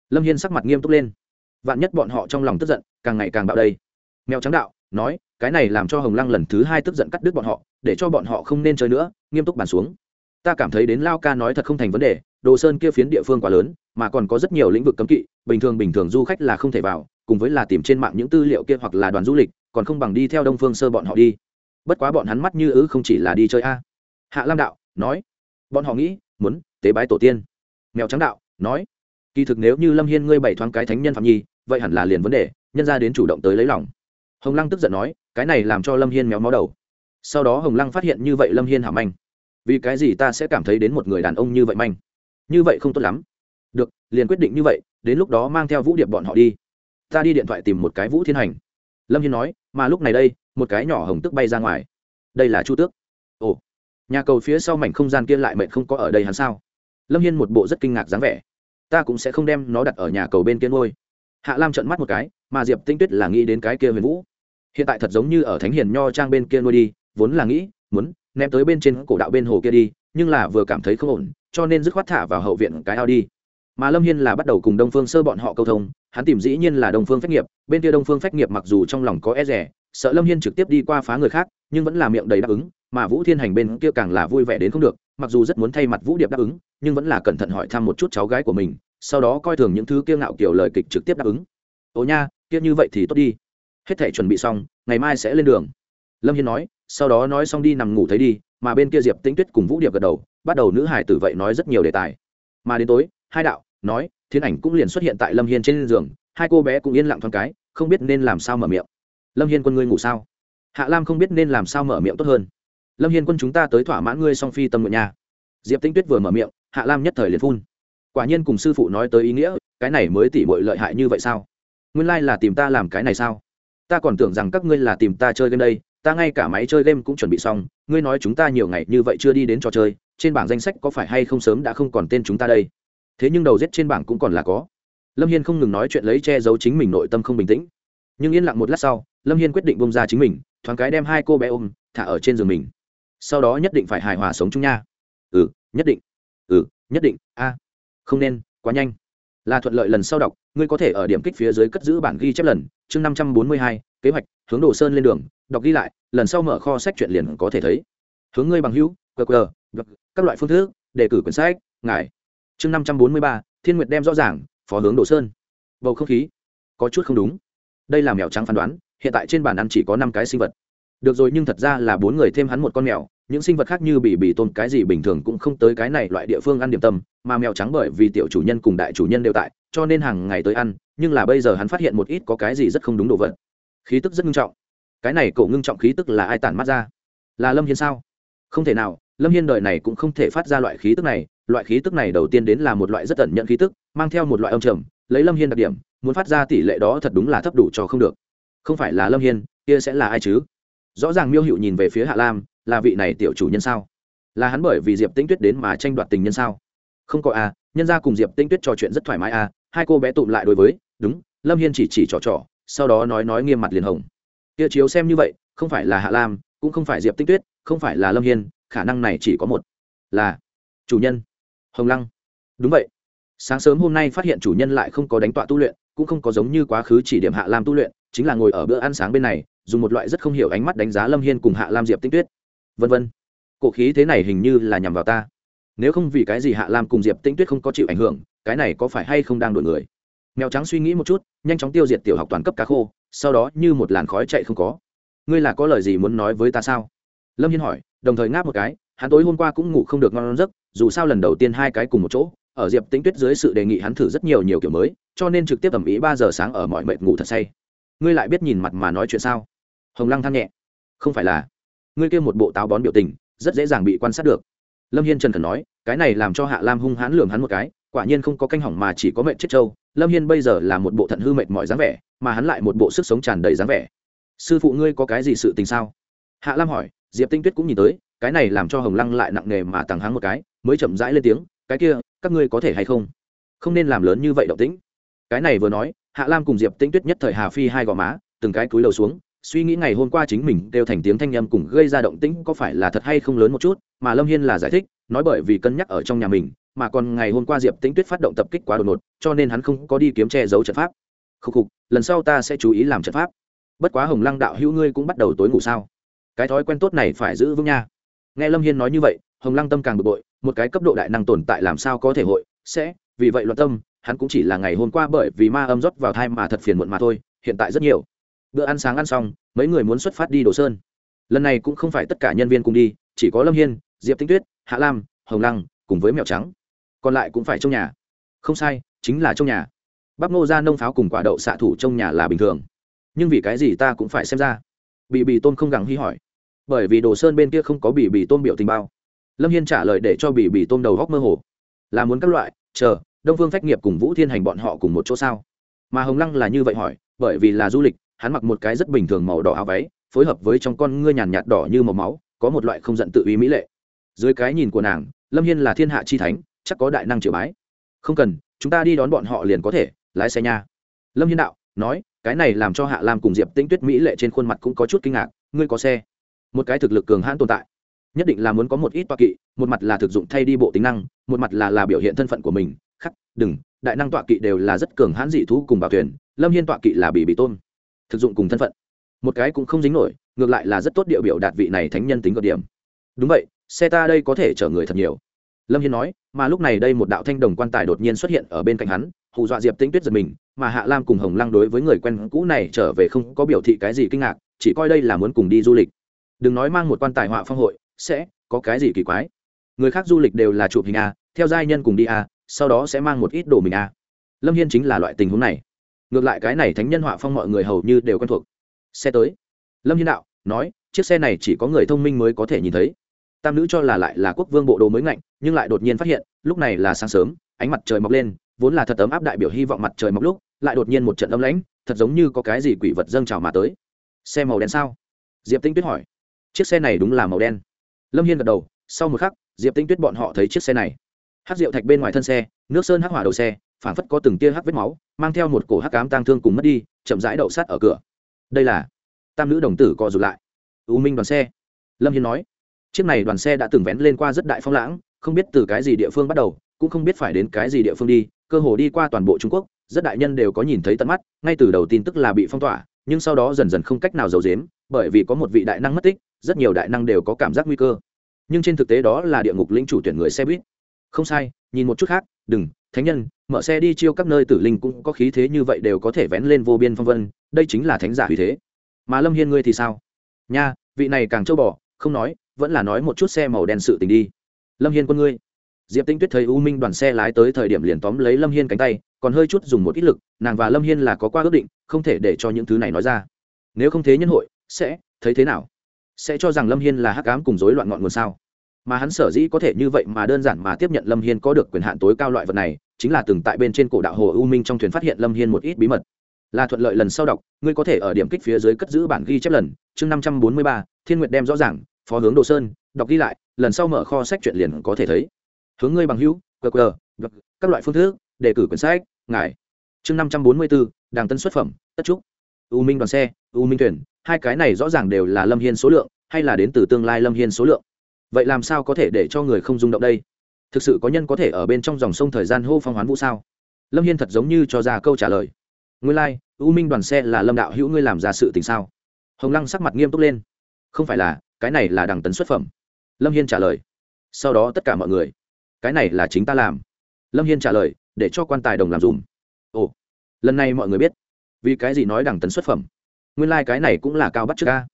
Lâm hiên sắc mặt nghiêm túc lên. Vạn nhất bọn họ trong lòng tức giận, càng ngày càng bạo đây. Mèo trắng đạo nói, cái này làm cho hồng lăng lần thứ hai tức giận cắt đứt bọn họ, để cho bọn họ không nên chơi nữa, nghiêm túc bàn xuống. Ta cảm thấy đến lao ca nói thật không thành vấn đề, đồ sơn kia phiến địa phương quá lớn, mà còn có rất nhiều lĩnh vực cấm kỵ, bình thường bình thường du khách là không thể vào, cùng với là tìm trên mạng những tư liệu kia hoặc là đoàn du lịch, còn không bằng đi theo đông phương sơ bọn họ đi. Bất quá bọn hắn mắt như ứ không chỉ là đi chơi a. Hạ lam đạo, nói, bọn họ nghĩ, muốn, tế bái tổ tiên. Mèo trắng đạo, nói, kỳ thực nếu như lâm hiên ngươi bày thoáng cái thánh nhân phạm nhi, vậy hẳn là liền vấn đề, nhân ra đến chủ động tới lấy lòng hồng lăng tức giận nói, cái này làm cho lâm hiên méo máu đầu. Sau đó hồng lăng phát hiện như vậy lâm hiên hảo manh? Vì cái gì ta sẽ cảm thấy đến một người đàn ông như vậy manh? Như vậy không tốt lắm. Được, liền quyết định như vậy, đến lúc đó mang theo vũ điệp bọn họ đi. Ta đi điện thoại tìm một cái vũ thiên hành. Lâm hiên nói, mà lúc này đây, một cái nhỏ hồng tức bay ra ngoài. Đây là chu tước. Ồ, nhà cầu phía sau mảnh không gian kia lại mệnh không có ở đây hắn sao? Lâm hiên một bộ rất kinh ngạc dáng vẻ. Ta cũng sẽ không đem nó đặt ở nhà cầu bên kia ngôi hạ lam trận mắt một cái mà diệp tinh tuyết là nghĩ đến cái kia huyền vũ. Hiện tại thật giống như ở thánh hiền nho trang bên kia nuôi đi, vốn là nghĩ, muốn ném tới bên trên cổ đạo bên hồ kia đi, nhưng là vừa cảm thấy không ổn, cho nên dứt khoát thả vào hậu viện cái ao đi. Mà lâm hiên là bắt đầu cùng đông phương sơ bọn họ câu thông, hắn tìm dĩ nhiên là đông phương phách nghiệp, bên kia đông phương phách nghiệp mặc dù trong lòng có e rẻ sợ lâm hiên trực tiếp đi qua phá người khác, nhưng vẫn là miệng đầy đáp ứng, mà vũ thiên hành bên kia càng là vui vẻ đến không được, mặc dù rất muốn thay mặt vũ điệp đáp ứng, nhưng vẫn là cẩn thận hỏi thăm một chút cháu gái của mình, sau đó coi thường những thứ kia ngạo kiểu lời kịch trực tiếp đáp ứng. Ồ nha kia như vậy thì tốt đi. Hết thể chuẩn bị xong, ngày mai sẽ lên đường. Lâm hiên nói, sau đó nói xong đi nằm ngủ thấy đi, mà bên kia diệp tĩnh tuyết cùng vũ điệp gật đầu, bắt đầu nữ hải tử vậy nói rất nhiều đề tài. Mà đến tối, hai đạo nói thiên ảnh cũng liền xuất hiện tại lâm hiên trên giường, hai cô bé cũng yên lặng thoáng cái, không biết nên làm sao mở miệng. Lâm hiên quân ngươi ngủ sao? Hạ lam không biết nên làm sao mở miệng tốt hơn. Lâm hiên quân chúng ta tới thỏa mãn ngươi song phi tâm nguyện nhà diệp tinh tuyết vừa mở miệng, hạ lam nhất thời liền phun. Quả nhiên cùng sư phụ nói tới ý nghĩa, cái này mới tỉ bội lợi hại như vậy sao? Nguyên lai、like、là tìm ta làm cái này sao? Ta còn tưởng rằng các ngươi là tìm ta chơi game đây, ta ngay cả máy chơi game cũng chuẩn bị xong, ngươi nói chúng ta nhiều ngày như vậy chưa đi đến trò chơi, trên bảng danh sách có phải hay không sớm đã không còn tên chúng ta đây? Thế nhưng đầu rết trên bảng cũng còn là có. Lâm hiên không ngừng nói chuyện lấy che giấu chính mình nội tâm không bình tĩnh. Nhưng yên lặng một lát sau, lâm hiên quyết định bông ra chính mình, thoáng cái đem hai cô bé ôm, thả ở trên giường mình. Sau đó nhất định phải hài hòa sống chung nha. Ừ nhất định. Ừ nhất định. A, không nên, quá nhanh là thuận lợi lần sau đọc, ngươi có thể ở điểm kích phía dưới cất giữ bản ghi chép lần, chương năm trăm bốn mươi hai, kế hoạch, hướng đồ sơn lên đường, đọc ghi lại, lần sau mở kho sách chuyện liền có thể thấy. Hướng ngươi bằng hữu qr các loại phương thức, đề cử quyển sách, ngài. Chương năm trăm bốn mươi ba, thiên nguyệt đem rõ ràng, phó hướng đồ sơn. Bầu không khí, có chút không đúng. Đây là mèo trắng phán đoán, hiện tại trên bàn ăn chỉ có năm cái sinh vật. Được rồi nhưng thật ra là bốn người thêm hắn một con mèo những sinh vật khác như bị bị tôn cái gì bình thường cũng không tới cái này loại địa phương ăn điểm tâm, mà mèo trắng bởi vì tiểu chủ nhân cùng đại chủ nhân đều tại, cho nên hàng ngày tới ăn, nhưng là bây giờ hắn phát hiện một ít có cái gì rất không đúng đồ vật. Khí tức rất ngưng trọng. Cái này cậu ngưng trọng khí tức là ai tản mắt ra? Là lâm hiên sao? Không thể nào, lâm hiên đời này cũng không thể phát ra loại khí tức này, loại khí tức này đầu tiên đến là một loại rất tẩn nhận khí tức, mang theo một loại âm trầm, lấy lâm hiên đặc điểm, muốn phát ra tỷ lệ đó thật đúng là thấp đủ cho không được. Không phải là lâm hiên, kia sẽ là ai chứ? Rõ ràng miêu hữu nhìn về phía hạ lam là vị này tiểu chủ nhân sao? Là hắn bởi vì diệp tĩnh tuyết đến mà tranh đoạt tình nhân sao? Không có à nhân ra cùng diệp tĩnh tuyết trò chuyện rất thoải mái à hai cô bé tụm lại đối với, đúng, lâm hiên chỉ chỉ trò trò, sau đó nói nói nghiêm mặt liền hồng. Kia chiếu xem như vậy, không phải là hạ lam, cũng không phải diệp tĩnh tuyết, không phải là lâm hiên, khả năng này chỉ có một, là chủ nhân, hồng lăng. Đúng vậy. Sáng sớm hôm nay phát hiện chủ nhân lại không có đánh tọa tu luyện, cũng không có giống như quá khứ chỉ điểm hạ lam tu luyện, chính là ngồi ở bữa ăn sáng bên này, dùng một loại rất không hiểu ánh mắt đánh giá lâm hiên cùng hạ lam diệp tinh tuyết vân vân. Cổ khí thế này hình như là nhằm vào ta. Nếu không vì cái gì hạ lam cùng diệp Tĩnh tuyết không có chịu ảnh hưởng, cái này có phải hay không đang đổi người? Mèo trắng suy nghĩ một chút, nhanh chóng tiêu diệt tiểu học toàn cấp cá khô, sau đó như một làn khói chạy không có. Ngươi là có lời gì muốn nói với ta sao? Lâm hiên hỏi, đồng thời ngáp một cái, hắn tối hôm qua cũng ngủ không được ngon giấc, dù sao lần đầu tiên hai cái cùng một chỗ, ở diệp tĩnh tuyết dưới sự đề nghị hắn thử rất nhiều nhiều kiểu mới, cho nên trực tiếp tầm ý ba giờ sáng ở mọi mệt ngủ thật say. Ngươi lại biết nhìn mặt mà nói chuyện sao? Hồng lăng than nhẹ. Không phải là ngươi kêu một bộ táo bón biểu tình, rất dễ dàng bị quan sát được. Lâm hiên trần khẩn nói, cái này làm cho hạ lam hung hãn lường hắn một cái, quả nhiên không có canh hỏng mà chỉ có mệnh chết trâu. Lâm hiên bây giờ là một bộ thận hư mệt mọi dáng vẻ, mà hắn lại một bộ sức sống tràn đầy dáng vẻ. Sư phụ ngươi có cái gì sự tình sao? Hạ lam hỏi, diệp tinh tuyết cũng nhìn tới, cái này làm cho hồng lăng lại nặng nề mà tằng hắng một cái, mới chậm rãi lên tiếng, cái kia, các ngươi có thể hay không? Không nên làm lớn như vậy động tĩnh. Cái này vừa nói, hạ lam cùng diệp Tinh tuyết nhất thời hà phi hai gò má, từng cái cúi đầu xuống suy nghĩ ngày hôm qua chính mình đều thành tiếng thanh â m cùng gây ra động tĩnh có phải là thật hay không lớn một chút, mà lâm hiên là giải thích, nói bởi vì cân nhắc ở trong nhà mình, mà còn ngày hôm qua diệp tĩnh tuyết phát động tập kích quá đột ngột, cho nên hắn không có đi kiếm che giấu trận pháp. Khục khục, lần sau ta sẽ chú ý làm trận pháp. Bất quá hồng lăng đạo hữu ngươi cũng bắt đầu tối ngủ sao? Cái thói quen tốt này phải giữ vững nha. Nghe lâm hiên nói như vậy, hồng lăng tâm càng bực bội, một cái cấp độ đại năng tồn tại làm sao có thể hội, sẽ, vì vậy loạn tâm, hắn cũng chỉ là ngày hôm qua bởi vì ma âm rót vào thai mà thật phiền muộn mà thôi, hiện tại rất nhiều bữa ăn sáng ăn xong, mấy người muốn xuất phát đi đồ sơn. Lần này cũng không phải tất cả nhân viên cùng đi, chỉ có lâm hiên, diệp tinh tuyết, hạ lam, hồng lăng cùng với mèo trắng. Còn lại cũng phải trong nhà. Không sai, chính là trong nhà. Bắp ngô ra nông pháo cùng quả đậu xạ thủ trong nhà là bình thường. Nhưng vì cái gì ta cũng phải xem ra? Bị bì tôn không gắng hy hỏi. Bởi vì đồ sơn bên kia không có bị bì tôn biểu tình bao. Lâm hiên trả lời để cho bị bì tôn đầu góc mơ hồ. Là muốn các loại, chờ, đông phương phách nghiệp cùng vũ thiên hành bọn họ cùng một chỗ sao? Mà hồng lăng là như vậy hỏi, bởi vì là du lịch hắn mặc một cái rất bình thường màu đỏ áo váy, phối hợp với trong con ngươi nhàn nhạt đỏ như màu máu, có một loại không giận tự ý mỹ lệ. Dưới cái nhìn của nàng, lâm hiên là thiên hạ chi thánh, chắc có đại năng triều bái. Không cần, chúng ta đi đón bọn họ liền có thể, lái xe nha. Lâm hiên đạo, nói, cái này làm cho hạ lam cùng diệp tĩnh tuyết mỹ lệ trên khuôn mặt cũng có chút kinh ngạc, ngươi có xe. Một cái thực lực cường hãn tồn tại. Nhất định là muốn có một ít toa kỵ, một mặt là thực dụng thay đi bộ tính năng, một mặt là là biểu hiện thân phận của mình. Khắc, đừng, đại năng tọa kỵ đều là rất cường hãn dị thú cùng bảo thuyền, lâm hiên tọa kỵ là bị bị tôn thực dụng cùng thân phận. Một cái cũng không dính nổi, ngược lại là rất tốt địa biểu đạt vị này thánh nhân tính cực điểm. Đúng vậy, xe ta đây có thể chở người thật nhiều. Lâm hiên nói, mà lúc này đây một đạo thanh đồng quan tài đột nhiên xuất hiện ở bên cạnh hắn, hù dọa diệp tĩnh tuyết giật mình, mà hạ lam cùng hồng lăng đối với người quen cũ này trở về không có biểu thị cái gì kinh ngạc, chỉ coi đây là muốn cùng đi du lịch. Đừng nói mang một quan tài họa phong hội, sẽ có cái gì kỳ quái. Người khác du lịch đều là chụp hình a, theo giai nhân cùng đi a, sau đó sẽ mang một ít đồ mình a. Lâm hiên chính là loại tình huống này ngược lại cái này thánh nhân họa phong mọi người hầu như đều quen thuộc. Xe tới. Lâm hiên đạo, nói, chiếc xe này chỉ có người thông minh mới có thể nhìn thấy. Tam nữ cho là lại là quốc vương bộ đồ mới ngạnh, nhưng lại đột nhiên phát hiện, lúc này là sáng sớm, ánh mặt trời mọc lên, vốn là thật ấm áp đại biểu hy vọng mặt trời mọc lúc, lại đột nhiên một trận âm lãnh, thật giống như có cái gì quỷ vật dâng trào mà tới. Xe màu đen sao? Diệp tinh tuyết hỏi. Chiếc xe này đúng là màu đen. Lâm hiên gật đầu, sau một khắc, diệp tinh tuyết bọn họ thấy chiếc xe này. Hát rượu thạch bên ngoài thân xe, nước sơn hắc hỏa đầu xe phản phất có từng tia hắc vết máu, mang theo một cổ hắc cám tang thương cùng mất đi, chậm rãi đậu sát ở cửa. Đây là tam nữ đồng tử co rụt lại. U minh đoàn xe. Lâm hiên nói, chiếc này đoàn xe đã từng vén lên qua rất đại phong lãng, không biết từ cái gì địa phương bắt đầu, cũng không biết phải đến cái gì địa phương đi, cơ hồ đi qua toàn bộ trung quốc, rất đại nhân đều có nhìn thấy tận mắt, ngay từ đầu tin tức là bị phong tỏa, nhưng sau đó dần dần không cách nào giấu dếm bởi vì có một vị đại năng mất tích, rất nhiều đại năng đều có cảm giác nguy cơ. Nhưng trên thực tế đó là địa ngục lĩnh chủ tuyển người xe buýt. Không sai, nhìn một chút khác, đừng thánh nhân, mở xe đi chiêu các nơi tử linh cũng có khí thế như vậy đều có thể vén lên vô biên phong vân, đây chính là thánh giả uy thế. Mà lâm hiên ngươi thì sao? Nha, vị này càng trâu bỏ không nói, vẫn là nói một chút xe màu đen sự tình đi. Lâm hiên quân ngươi. Diệp tinh tuyết thấy u minh đoàn xe lái tới thời điểm liền tóm lấy lâm hiên cánh tay, còn hơi chút dùng một ít lực, nàng và lâm hiên là có qua ước định, không thể để cho những thứ này nói ra. Nếu không thế nhân hội, sẽ, thấy thế nào? Sẽ cho rằng lâm hiên là hắc ám cùng rối loạn ngọn nguồn sao? Mà hắn sở dĩ có thể như vậy mà đơn giản mà tiếp nhận lâm hiên có được quyền hạn tối cao loại vật này, chính là từng tại bên trên cổ đạo hồ u minh trong thuyền phát hiện lâm hiên một ít bí mật. Là thuận lợi lần sau đọc, ngươi có thể ở điểm kích phía dưới cất giữ bản ghi chép lần, chương năm trăm bốn mươi ba, thiên nguyện đem rõ ràng, phó hướng đồ sơn, đọc ghi lại, lần sau mở kho sách chuyện liền có thể thấy. Hướng ngươi bằng hữu qr các loại phương thức, đề cử quyển sách, ngài. Chương năm trăm bốn mươi bốn đàng tân xuất phẩm, tất trúc. U minh đoàn xe, u minh thuyền, hai cái này rõ ràng đều là lâm hiên số lượng, hay là đến từ tương lai lâm hiên số lượng vậy làm sao có thể để cho người không rung động đây? Thực sự có nhân có thể ở bên trong dòng sông thời gian hô phong hoán vũ sao? Lâm hiên thật giống như cho ra câu trả lời. Ngươi lai、like, u minh đoàn xe là lâm đạo hữu ngươi làm ra sự tình sao? Hồng lăng sắc mặt nghiêm túc lên. Không phải là cái này là đằng tấn xuất phẩm. Lâm hiên trả lời. Sau đó tất cả mọi người. Cái này là chính ta làm. Lâm hiên trả lời để cho quan tài đồng làm dùm. Ồ lần này mọi người biết. Vì cái gì nói đằng tấn xuất phẩm? Nguyên lai、like、cái này cũng là cao bắt trước ca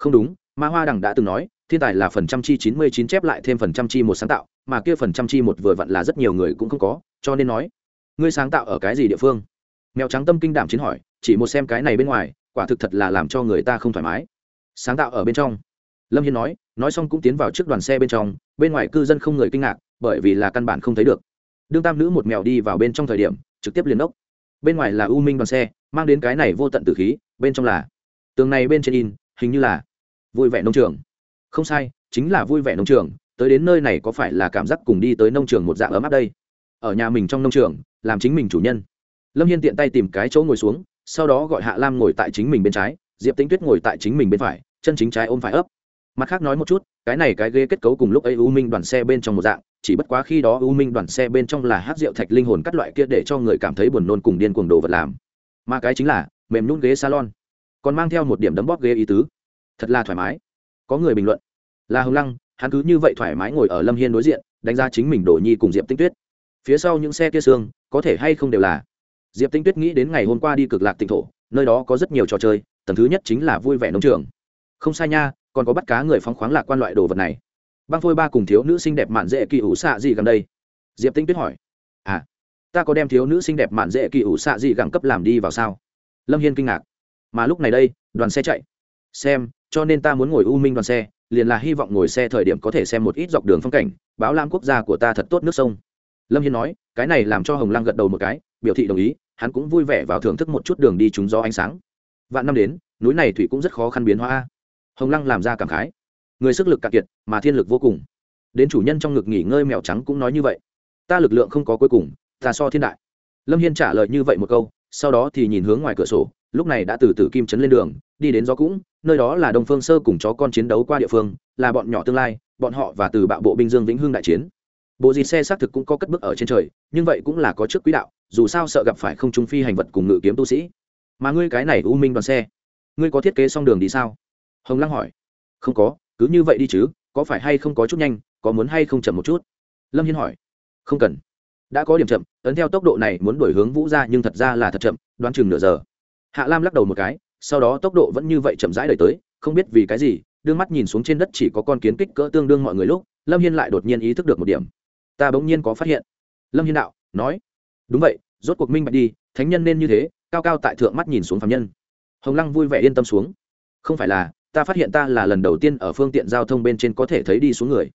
không đúng ma hoa đằng đã từng nói thiên tài là phần trăm chi chín mươi chín chép lại thêm phần trăm chi một sáng tạo, mà kia phần trăm chi một vừa vặn là rất nhiều người cũng không có, cho nên nói, ngươi sáng tạo ở cái gì địa phương? Mèo trắng tâm kinh đảm chiến hỏi, chỉ một xem cái này bên ngoài, quả thực thật là làm cho người ta không thoải mái. Sáng tạo ở bên trong. Lâm hiên nói nói xong cũng tiến vào trước đoàn xe bên trong, bên ngoài cư dân không người kinh ngạc, bởi vì là căn bản không thấy được. Đương tam nữ một mèo đi vào bên trong thời điểm, trực tiếp liền ốc. Bên ngoài là u minh đoàn xe, mang đến cái này vô tận tử khí, bên trong là, tường này bên trên in, hình như là vui vẻ nông trường không sai, chính là vui vẻ nông trường, tới đến nơi này có phải là cảm giác cùng đi tới nông trường một dạng ấm áp đây? Ở nhà mình trong nông trường, làm chính mình chủ nhân. Lâm hiên tiện tay tìm cái chỗ ngồi xuống, sau đó gọi hạ lam ngồi tại chính mình bên trái, diệp tĩnh tuyết ngồi tại chính mình bên phải, chân chính trái ôm phải ấp. Mặt khác nói một chút, cái này cái ghế kết cấu cùng lúc ấy u minh đoàn xe bên trong một dạng, chỉ bất quá khi đó u minh đoàn xe bên trong là hát rượu thạch linh hồn cắt loại kia để cho người cảm thấy buồn nôn cùng điên cuồng đồ vật làm. Mà cái chính là, mềm nhún ghế salon. Còn mang theo một điểm đấm bóp ghế ý tứ. Thật là thoải mái có người bình luận. Là hồng lăng, hắn cứ như vậy thoải mái ngồi ở lâm hiên đối diện, đánh giá chính mình đổ nhi cùng diệp tinh tuyết. Phía sau những xe kia xương, có thể hay không đều là diệp tinh tuyết nghĩ đến ngày hôm qua đi cực lạc tỉnh thổ, nơi đó có rất nhiều trò chơi, tầng thứ nhất chính là vui vẻ nông trường. Không sai nha, còn có bắt cá người phóng khoáng lạc quan loại đồ vật này. Băng phôi ba cùng thiếu nữ xinh đẹp mạn dễ kỳ ủ xạ gì gần đây? Diệp tinh tuyết hỏi. À ta có đem thiếu nữ xinh đẹp mạn dễ kỳ ủ xạ gì gẳng cấp làm đi vào sao? Lâm hiên kinh ngạc. Mà lúc này đây, đoàn xe chạy. Xem cho nên ta muốn ngồi u minh đoàn xe, liền là hy vọng ngồi xe thời điểm có thể xem một ít dọc đường phong cảnh, báo lam quốc gia của ta thật tốt nước sông. Lâm hiên nói, cái này làm cho hồng lăng gật đầu một cái, biểu thị đồng ý, hắn cũng vui vẻ vào thưởng thức một chút đường đi trúng gió ánh sáng. Vạn năm đến, núi này thủy cũng rất khó khăn biến hóa hồng lăng làm ra cảm khái. Người sức lực cạn kiệt, mà thiên lực vô cùng. Đến chủ nhân trong ngực nghỉ ngơi mèo trắng cũng nói như vậy. Ta lực lượng không có cuối cùng, ta so thiên đại. Lâm hiên trả lời như vậy một câu, sau đó thì nhìn hướng ngoài cửa sổ lúc này đã từ từ kim trấn lên đường, đi đến gió cũng, nơi đó là đông phương sơ cùng chó con chiến đấu qua địa phương, là bọn nhỏ tương lai, bọn họ và từ bạo bộ binh dương vĩnh hưng đại chiến. Bộ dịt xe xác thực cũng có cất bước ở trên trời, nhưng vậy cũng là có trước quỹ đạo, dù sao sợ gặp phải không trung phi hành vật cùng ngự kiếm tu sĩ. Mà ngươi cái này u minh đoàn xe, ngươi có thiết kế xong đường đi sao? Hồng lăng hỏi. Không có, cứ như vậy đi chứ, có phải hay không có chút nhanh, có muốn hay không chậm một chút? Lâm hiên hỏi. Không cần. Đã có điểm chậm, ấn theo tốc độ này muốn đổi hướng vũ ra nhưng thật ra là thật chậm, đoán chừng nửa giờ hạ lam lắc đầu một cái, sau đó tốc độ vẫn như vậy chậm rãi đời tới, không biết vì cái gì đương mắt nhìn xuống trên đất chỉ có con kiến kích cỡ tương đương mọi người lúc, lâm hiên lại đột nhiên ý thức được một điểm. Ta bỗng nhiên có phát hiện. Lâm hiên đạo, nói. Đúng vậy, rốt cuộc minh bạch đi, thánh nhân nên như thế, cao cao tại thượng mắt nhìn xuống phạm nhân. Hồng lăng vui vẻ yên tâm xuống. Không phải là, ta phát hiện ta là lần đầu tiên ở phương tiện giao thông bên trên có thể thấy đi xuống người.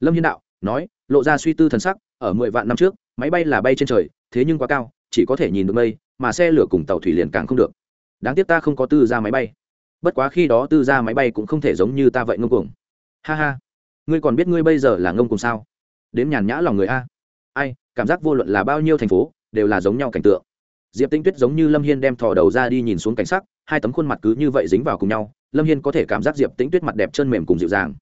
Lâm hiên đạo, nói, lộ ra suy tư thần sắc, ở mười vạn năm trước, máy bay là bay trên trời, thế nhưng quá cao, chỉ có thể nhìn được mây, mà xe lửa cùng tàu thủy liền càng không được đáng tiếc ta không có tư ra máy bay. Bất quá khi đó tư ra máy bay cũng không thể giống như ta vậy ngông cuồng. Ha ha. Ngươi còn biết ngươi bây giờ là ngông cuồng sao? Đến nhàn nhã lòng người a. Ai, cảm giác vô luận là bao nhiêu thành phố, đều là giống nhau cảnh tượng. Diệp tinh tuyết giống như lâm hiên đem thò đầu ra đi nhìn xuống cảnh sắc, hai tấm khuôn mặt cứ như vậy dính vào cùng nhau, lâm hiên có thể cảm giác diệp tĩnh tuyết mặt đẹp chân mềm cùng dịu dàng.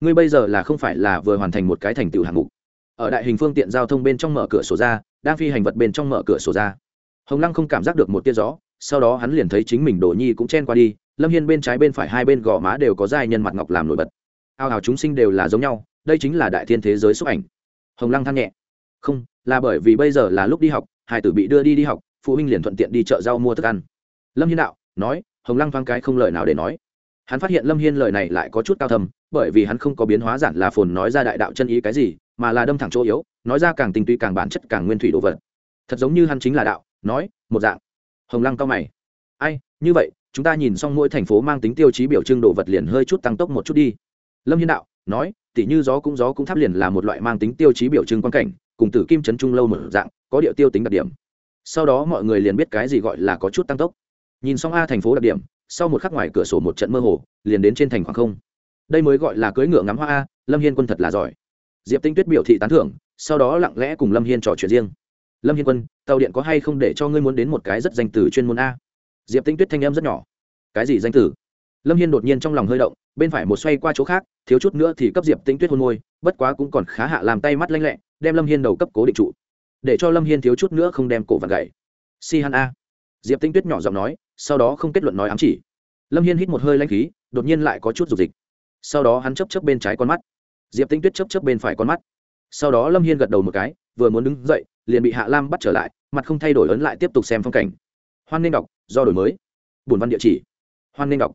Ngươi bây giờ là không phải là vừa hoàn thành một cái thành tựu hạng mục. Ở đại hình phương tiện giao thông bên trong mở cửa sổ ra, đang phi hành vật bên trong mở cửa sổ ra. Hồng lăng không cảm giác được một tia gió sau đó hắn liền thấy chính mình đồ nhi cũng chen qua đi, lâm hiên bên trái bên phải hai bên gò má đều có giai nhân mặt ngọc làm nổi bật. Ao ào chúng sinh đều là giống nhau, đây chính là đại thiên thế giới xúc ảnh. Hồng lăng than nhẹ. Không, là bởi vì bây giờ là lúc đi học hải tử bị đưa đi đi học, phụ huynh liền thuận tiện đi chợ rau mua thức ăn. Lâm hiên đạo, nói, hồng lăng thoáng cái không lời nào để nói. Hắn phát hiện lâm hiên lời này lại có chút cao thầm bởi vì hắn không có biến hóa giản là phồn nói ra đại đạo chân ý cái gì, mà là đâm thẳng chỗ yếu, nói ra càng tinh túy càng bản chất càng nguyên thủy đồ vật. Thật giống như hắn chính là đạo, nói, một dạng hồng lăng cao mày. Ai, như vậy, chúng ta nhìn xong mỗi thành phố mang tính tiêu chí biểu trưng đồ vật liền hơi chút tăng tốc một chút đi. Lâm hiên đạo, nói, tỉ như gió cũng gió cũng tháp liền là một loại mang tính tiêu chí biểu trưng quan cảnh, cùng tử kim trấn trung lâu một dạng, có địa tiêu tính đặc điểm. Sau đó mọi người liền biết cái gì gọi là có chút tăng tốc. Nhìn xong a thành phố đặc điểm, sau một khắc ngoài cửa sổ một trận mơ hồ, liền đến trên thành khoảng không. Đây mới gọi là cưỡi ngựa ngắm hoa a, lâm hiên quân thật là giỏi. Diệp tinh tuyết biểu thị tán thưởng, sau đó lặng lẽ cùng lâm hiên trò chuyện riêng lâm hiên quân, tàu điện có hay không để cho ngươi muốn đến một cái rất danh từ chuyên môn a? Diệp tinh tuyết thanh em rất nhỏ. Cái gì danh từ? Lâm hiên đột nhiên trong lòng hơi động, bên phải một xoay qua chỗ khác, thiếu chút nữa thì cấp diệp tinh tuyết hôn môi, bất quá cũng còn khá hạ làm tay mắt lanh lẹ, đem lâm hiên đầu cấp cố định trụ. Để cho lâm hiên thiếu chút nữa không đem cổ vặt gậy. Si hắn a. Diệp tinh tuyết nhỏ giọng nói, sau đó không kết luận nói ám chỉ. Lâm hiên hít một hơi lanh khí, đột nhiên lại có chút dục dịch. Sau đó hắn chấp chấp bên trái con mắt. Diệp tinh tuyết chấp chấp bên phải con mắt. Sau đó lâm hiên gật đầu một cái, vừa muốn đứng dậy liền bị hạ lam bắt trở lại, mặt không thay đổi ấn lại tiếp tục xem phong cảnh. Hoan nên đọc do đổi mới. Bổn văn địa chỉ. Hoan nên đọc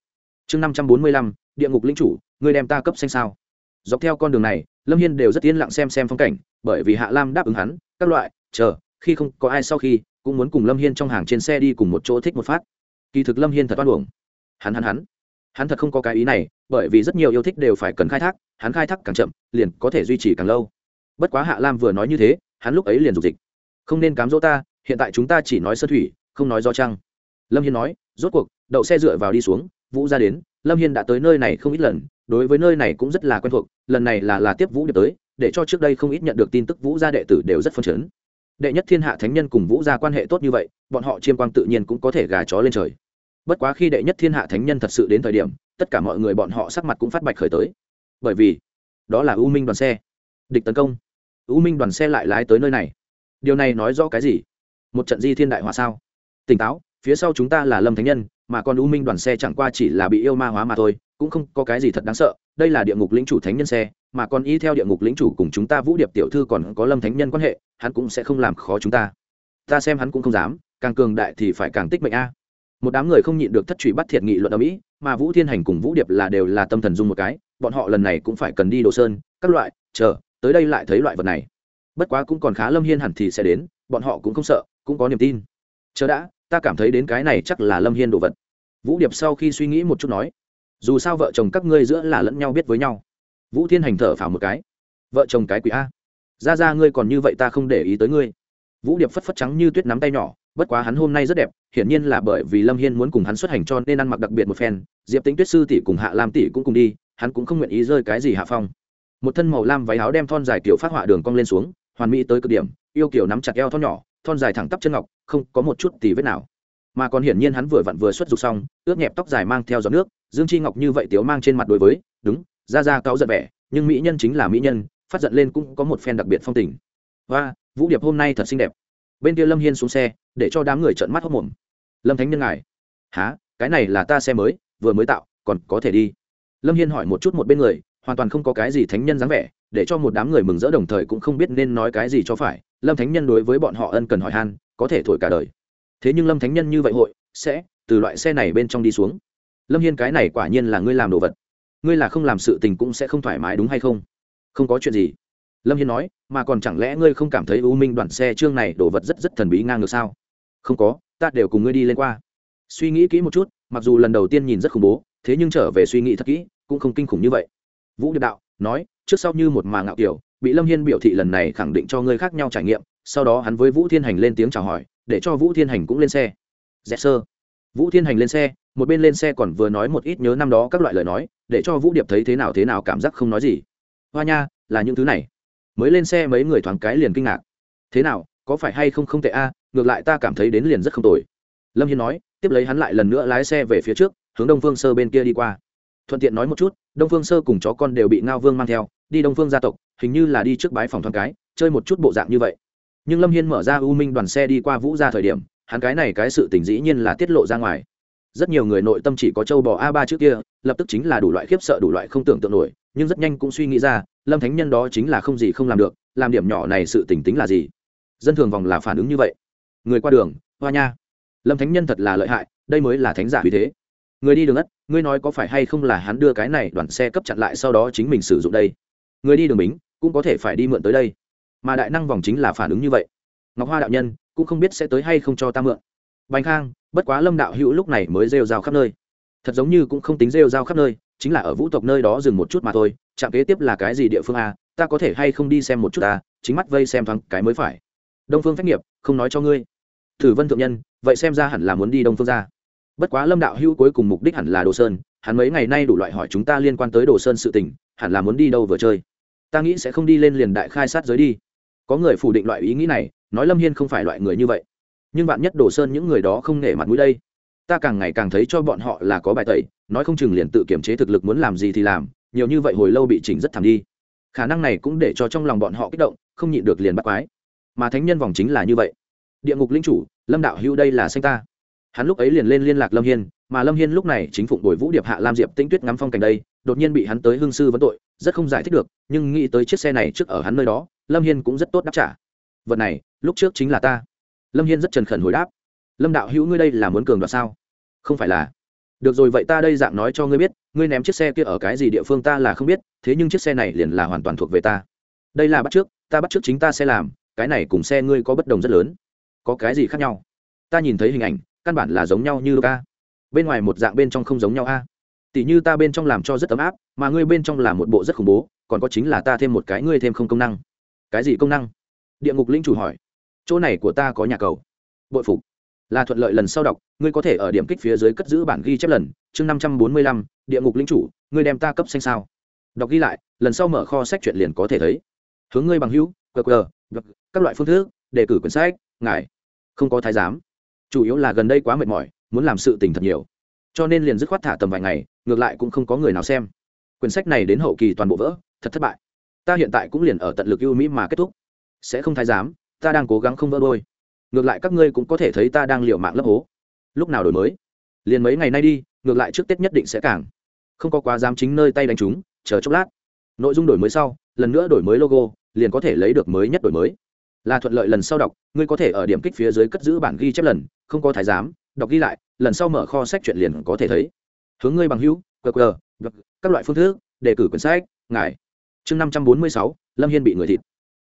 chương năm trăm bốn mươi lăm, địa ngục linh chủ người đem ta cấp xanh sao? Dọc theo con đường này, lâm hiên đều rất yên lặng xem xem phong cảnh, bởi vì hạ lam đáp ứng hắn, các loại, chờ, khi không có ai sau khi, cũng muốn cùng lâm hiên trong hàng trên xe đi cùng một chỗ thích một phát. Kỳ thực lâm hiên thật oan uổng. Hắn hắn hắn. Hắn thật không có cái ý này, bởi vì rất nhiều yêu thích đều phải cần khai thác, hắn khai thác càng chậm, liền có thể duy trì càng lâu. Bất quá hạ lam vừa nói như thế hắn lúc ấy liền dục dịch. Không nên cám dỗ ta, hiện tại chúng ta chỉ nói sơ thủy, không nói do trăng. Lâm hiên nói, rốt cuộc, đậu xe dựa vào đi xuống, vũ ra đến, lâm hiên đã tới nơi này không ít lần, đối với nơi này cũng rất là quen thuộc, lần này là là tiếp vũ điệp tới, để cho trước đây không ít nhận được tin tức vũ gia đệ tử đều rất phân chấn. Đệ nhất thiên hạ thánh nhân cùng vũ gia quan hệ tốt như vậy, bọn họ chiêm quang tự nhiên cũng có thể gà chó lên trời. Bất quá khi đệ nhất thiên hạ thánh nhân thật sự đến thời điểm, tất cả mọi người bọn họ sắc mặt cũng phát bạch khởi tới. Bởi vì, đó là ưu minh đoàn xe. Địch tấn công u minh đoàn xe lại lái tới nơi này. Điều này nói rõ cái gì? Một trận di thiên đại hỏa sao? Tỉnh táo, phía sau chúng ta là lâm thánh nhân, mà còn u minh đoàn xe chẳng qua chỉ là bị yêu ma hóa mà thôi, cũng không có cái gì thật đáng sợ. Đây là địa ngục lĩnh chủ thánh nhân xe, mà còn y theo địa ngục lĩnh chủ cùng chúng ta vũ điệp tiểu thư còn có lâm thánh nhân quan hệ, hắn cũng sẽ không làm khó chúng ta. Ta xem hắn cũng không dám, càng cường đại thì phải càng tích mệnh a. Một đám người không nhịn được thất truy bắt thiệt nghị luận ở mỹ mà vũ thiên hành cùng vũ điệp là đều là tâm thần dung một cái, bọn họ lần này cũng phải cần đi đồ sơn, các loại, chờ tới đây lại thấy loại vật này. Bất quá cũng còn khá lâm hiên hẳn thì sẽ đến, bọn họ cũng không sợ, cũng có niềm tin. Chờ đã, ta cảm thấy đến cái này chắc là lâm hiên đồ vật. Vũ điệp sau khi suy nghĩ một chút nói, dù sao vợ chồng các ngươi giữa là lẫn nhau biết với nhau. Vũ thiên hành thở phào một cái. Vợ chồng cái quỷ a. Ra ra ngươi còn như vậy ta không để ý tới ngươi. Vũ điệp phất phất trắng như tuyết nắm tay nhỏ, bất quá hắn hôm nay rất đẹp, hiển nhiên là bởi vì lâm hiên muốn cùng hắn xuất hành cho nên ăn mặc đặc biệt một phen. Diệp tính tuyết sư tỷ cùng hạ lam tỷ cũng cùng đi, hắn cũng không nguyện ý rơi cái gì hạ phong một thân màu lam váy áo đem thon dài kiểu phát họa đường cong lên xuống, hoàn mỹ tới cực điểm, yêu kiểu nắm chặt eo thon nhỏ, thon dài thẳng tắp chân ngọc, không có một chút tì vết nào. Mà còn hiển nhiên hắn vừa vặn vừa xuất dục xong, ướt nhẹp tóc dài mang theo giọt nước, dương chi ngọc như vậy tiếu mang trên mặt đối với, đúng, ra ra cáo giận vẻ, nhưng mỹ nhân chính là mỹ nhân, phát giận lên cũng có một phen đặc biệt phong tình. Và vũ điệp hôm nay thật xinh đẹp. Bên kia lâm hiên xuống xe, để cho đám người trợn mắt hốc mồm lâm thánh nhân ngài. Há cái này là ta xe mới, vừa mới tạo, còn có thể đi. Lâm hiên hỏi một chút một bên người hoàn toàn không có cái gì thánh nhân dáng vẻ, để cho một đám người mừng rỡ đồng thời cũng không biết nên nói cái gì cho phải. Lâm thánh nhân đối với bọn họ ân cần hỏi han, có thể thổi cả đời. Thế nhưng lâm thánh nhân như vậy hội, sẽ từ loại xe này bên trong đi xuống. Lâm hiên cái này quả nhiên là ngươi làm đồ vật. Ngươi là không làm sự tình cũng sẽ không thoải mái đúng hay không? Không có chuyện gì. Lâm hiên nói, mà còn chẳng lẽ ngươi không cảm thấy u minh đoàn xe chương này đồ vật rất rất thần bí ngang ngược sao? Không có, ta đều cùng ngươi đi lên qua. Suy nghĩ kỹ một chút, mặc dù lần đầu tiên nhìn rất khủng bố, thế nhưng trở về suy nghĩ thật kỹ, cũng không kinh khủng như vậy vũ điệp đạo, nói, trước sau như một mà ngạo kiểu, bị lâm hiên biểu thị lần này khẳng định cho ngươi khác nhau trải nghiệm, sau đó hắn với vũ thiên hành lên tiếng chào hỏi, để cho vũ thiên hành cũng lên xe. Dẹp sơ. Vũ thiên hành lên xe, một bên lên xe còn vừa nói một ít nhớ năm đó các loại lời nói, để cho vũ điệp thấy thế nào thế nào cảm giác không nói gì. Hoa nha, là những thứ này. Mới lên xe mấy người thoáng cái liền kinh ngạc. Thế nào, có phải hay không không tệ a, ngược lại ta cảm thấy đến liền rất không tồi. Lâm hiên nói, tiếp lấy hắn lại lần nữa lái xe về phía trước, hướng đông phương sơ bên kia đi qua thuận tiện nói một chút, đông phương sơ cùng chó con đều bị ngao vương mang theo, đi đông phương gia tộc, hình như là đi trước bái phòng thoáng cái, chơi một chút bộ dạng như vậy. Nhưng lâm hiên mở ra u minh đoàn xe đi qua vũ ra thời điểm, hắn cái này cái sự tình dĩ nhiên là tiết lộ ra ngoài. Rất nhiều người nội tâm chỉ có châu bò a ba trước kia, lập tức chính là đủ loại khiếp sợ, đủ loại không tưởng tượng nổi, nhưng rất nhanh cũng suy nghĩ ra, lâm thánh nhân đó chính là không gì không làm được, làm điểm nhỏ này sự tỉnh tính là gì? Dân thường vòng là phản ứng như vậy. Người qua đường, hoa nha. Lâm thánh nhân thật là lợi hại, đây mới là thánh giả vì thế người đi đường ất, ngươi nói có phải hay không là hắn đưa cái này đoàn xe cấp chặn lại sau đó chính mình sử dụng đây? Người đi đường bính, cũng có thể phải đi mượn tới đây. Mà đại năng vòng chính là phản ứng như vậy. Ngọc hoa đạo nhân, cũng không biết sẽ tới hay không cho ta mượn. Bánh khang, bất quá lâm đạo hữu lúc này mới rêu rao khắp nơi. Thật giống như cũng không tính rêu rao khắp nơi, chính là ở vũ tộc nơi đó dừng một chút mà thôi trạm kế tiếp là cái gì địa phương a ta có thể hay không đi xem một chút ta chính mắt vây xem thoáng cái mới phải. Đông phương phách nghiệp, không nói cho ngươi. Thử vân thượng nhân, vậy xem ra hẳn là muốn đi đông phương ra bất quá lâm đạo hữu cuối cùng mục đích hẳn là đồ sơn, hắn mấy ngày nay đủ loại hỏi chúng ta liên quan tới đồ sơn sự tình, hẳn là muốn đi đâu vừa chơi. Ta nghĩ sẽ không đi lên liền đại khai sát giới đi. Có người phủ định loại ý nghĩ này, nói lâm hiên không phải loại người như vậy. Nhưng bạn nhất đồ sơn những người đó không nể mặt mũi đây, ta càng ngày càng thấy cho bọn họ là có bài tẩy, nói không chừng liền tự kiểm chế thực lực muốn làm gì thì làm, nhiều như vậy hồi lâu bị chỉnh rất thảm đi. Khả năng này cũng để cho trong lòng bọn họ kích động, không nhịn được liền bắt quái. Mà thánh nhân vòng chính là như vậy. Địa ngục linh chủ, lâm đạo hữu đây là xanh ta hắn lúc ấy liền lên liên lạc lâm hiên, mà lâm hiên lúc này chính phụng đổi vũ điệp hạ lam diệp tĩnh tuyết ngắm phong cảnh đây, đột nhiên bị hắn tới hương sư vấn tội, rất không giải thích được, nhưng nghĩ tới chiếc xe này trước ở hắn nơi đó, lâm hiên cũng rất tốt đáp trả. Vật này, lúc trước chính là ta. Lâm hiên rất trần khẩn hồi đáp. Lâm đạo hữu ngươi đây là muốn cường đoạt sao? Không phải là. Được rồi, vậy ta đây dạng nói cho ngươi biết, ngươi ném chiếc xe kia ở cái gì địa phương ta là không biết, thế nhưng chiếc xe này liền là hoàn toàn thuộc về ta. Đây là bắt trước, ta bắt trước chính ta sẽ làm, cái này cùng xe ngươi có bất đồng rất lớn. Có cái gì khác nhau? Ta nhìn thấy hình ảnh căn bản là giống nhau như ca bên ngoài một dạng bên trong không giống nhau a. Tỷ như ta bên trong làm cho rất ấm áp, mà ngươi bên trong là một bộ rất khủng bố, còn có chính là ta thêm một cái ngươi thêm không công năng. Cái gì công năng? Địa ngục linh chủ hỏi. Chỗ này của ta có nhà cầu. Bội phục. Là thuận lợi lần sau đọc, ngươi có thể ở điểm kích phía dưới cất giữ bản ghi chép lần. Chương năm trăm bốn mươi lăm, địa ngục linh chủ, ngươi đem ta cấp xanh sao? Đọc ghi lại, lần sau mở kho sách truyện liền có thể thấy. Hướng ngươi bằng hữu qr các loại phương thức, đề cử quyển sách, ngài. Không có thái giám chủ yếu là gần đây quá mệt mỏi, muốn làm sự tình thật nhiều. Cho nên liền dứt khoát thả tầm vài ngày, ngược lại cũng không có người nào xem. Quyển sách này đến hậu kỳ toàn bộ vỡ, thật thất bại. Ta hiện tại cũng liền ở tận lực ưu mỹ mà kết thúc. Sẽ không thái giám, ta đang cố gắng không vỡ đôi. Ngược lại các ngươi cũng có thể thấy ta đang liều mạng lấp hố. Lúc nào đổi mới? Liền mấy ngày nay đi, ngược lại trước tết nhất định sẽ càng. Không có quá dám chính nơi tay đánh chúng, chờ chốc lát. Nội dung đổi mới sau, lần nữa đổi mới logo, liền có thể lấy được mới nhất đổi mới. Là thuận lợi lần sau đọc, ngươi có thể ở điểm kích phía dưới cất giữ bản ghi chép lần không có thái giám, đọc ghi lại, lần sau mở kho sách chuyện liền có thể thấy. Hướng ngươi bằng hữu qr các loại phương thức, đề cử quyển sách, ngài. Chương năm trăm bốn mươi sáu, lâm hiên bị người thịt.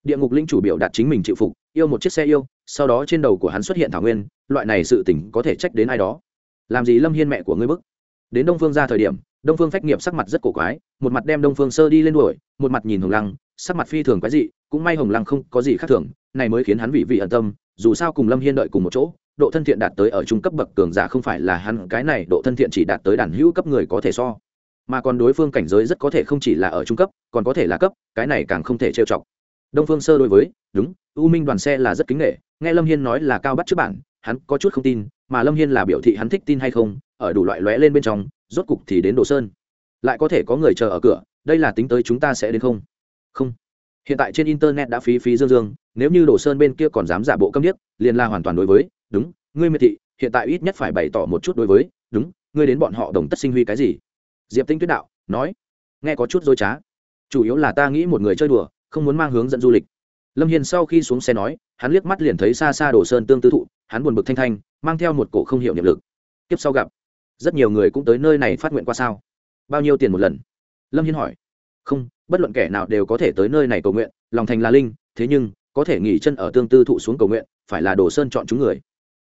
Địa ngục linh chủ biểu đạt chính mình chịu phục, yêu một chiếc xe yêu, sau đó trên đầu của hắn xuất hiện thảo nguyên, loại này sự tỉnh có thể trách đến ai đó. Làm gì lâm hiên mẹ của ngươi bức? Đến đông phương ra thời điểm, đông phương phách nghiệp sắc mặt rất cổ quái, một mặt đem đông phương sơ đi lên đuổi, một mặt nhìn hồng lăng, sắc mặt phi thường quái dị, cũng may hồng lăng không có gì khác thường, này mới khiến hắn vị vị ẩn tâm, dù sao cùng lâm hiên đợi cùng một chỗ độ thân thiện đạt tới ở trung cấp bậc cường giả không phải là hắn, cái này độ thân thiện chỉ đạt tới đàn hữu cấp người có thể so. Mà còn đối phương cảnh giới rất có thể không chỉ là ở trung cấp, còn có thể là cấp, cái này càng không thể trêu chọc. Đông phương sơ đối với, đúng, u minh đoàn xe là rất kính nghệ nghe lâm hiên nói là cao bắt trước bản, hắn có chút không tin, mà lâm hiên là biểu thị hắn thích tin hay không, ở đủ loại lóe lên bên trong, rốt cục thì đến đồ sơn. Lại có thể có người chờ ở cửa, đây là tính tới chúng ta sẽ đến không? Không. Hiện tại trên internet đã phí phí dương dương, nếu như đồ sơn bên kia còn dám giả bộ câm điếc, liền là hoàn toàn đối với đúng, ngươi miệt thị, hiện tại ít nhất phải bày tỏ một chút đối với, đúng, ngươi đến bọn họ đồng tất sinh huy cái gì? Diệp tinh tuyết đạo, nói, nghe có chút dối trá. Chủ yếu là ta nghĩ một người chơi đùa, không muốn mang hướng dẫn du lịch. Lâm hiền sau khi xuống xe nói, hắn liếc mắt liền thấy xa xa đồ sơn tương tư thụ, hắn buồn bực thanh thanh, mang theo một cổ không hiểu niệm lực. Tiếp sau gặp, rất nhiều người cũng tới nơi này phát nguyện qua sao? Bao nhiêu tiền một lần? Lâm hiên hỏi. Không, bất luận kẻ nào đều có thể tới nơi này cầu nguyện, lòng thành là linh, thế nhưng, có thể nghỉ chân ở tương tư thụ xuống cầu nguyện, phải là đồ sơn chọn chúng người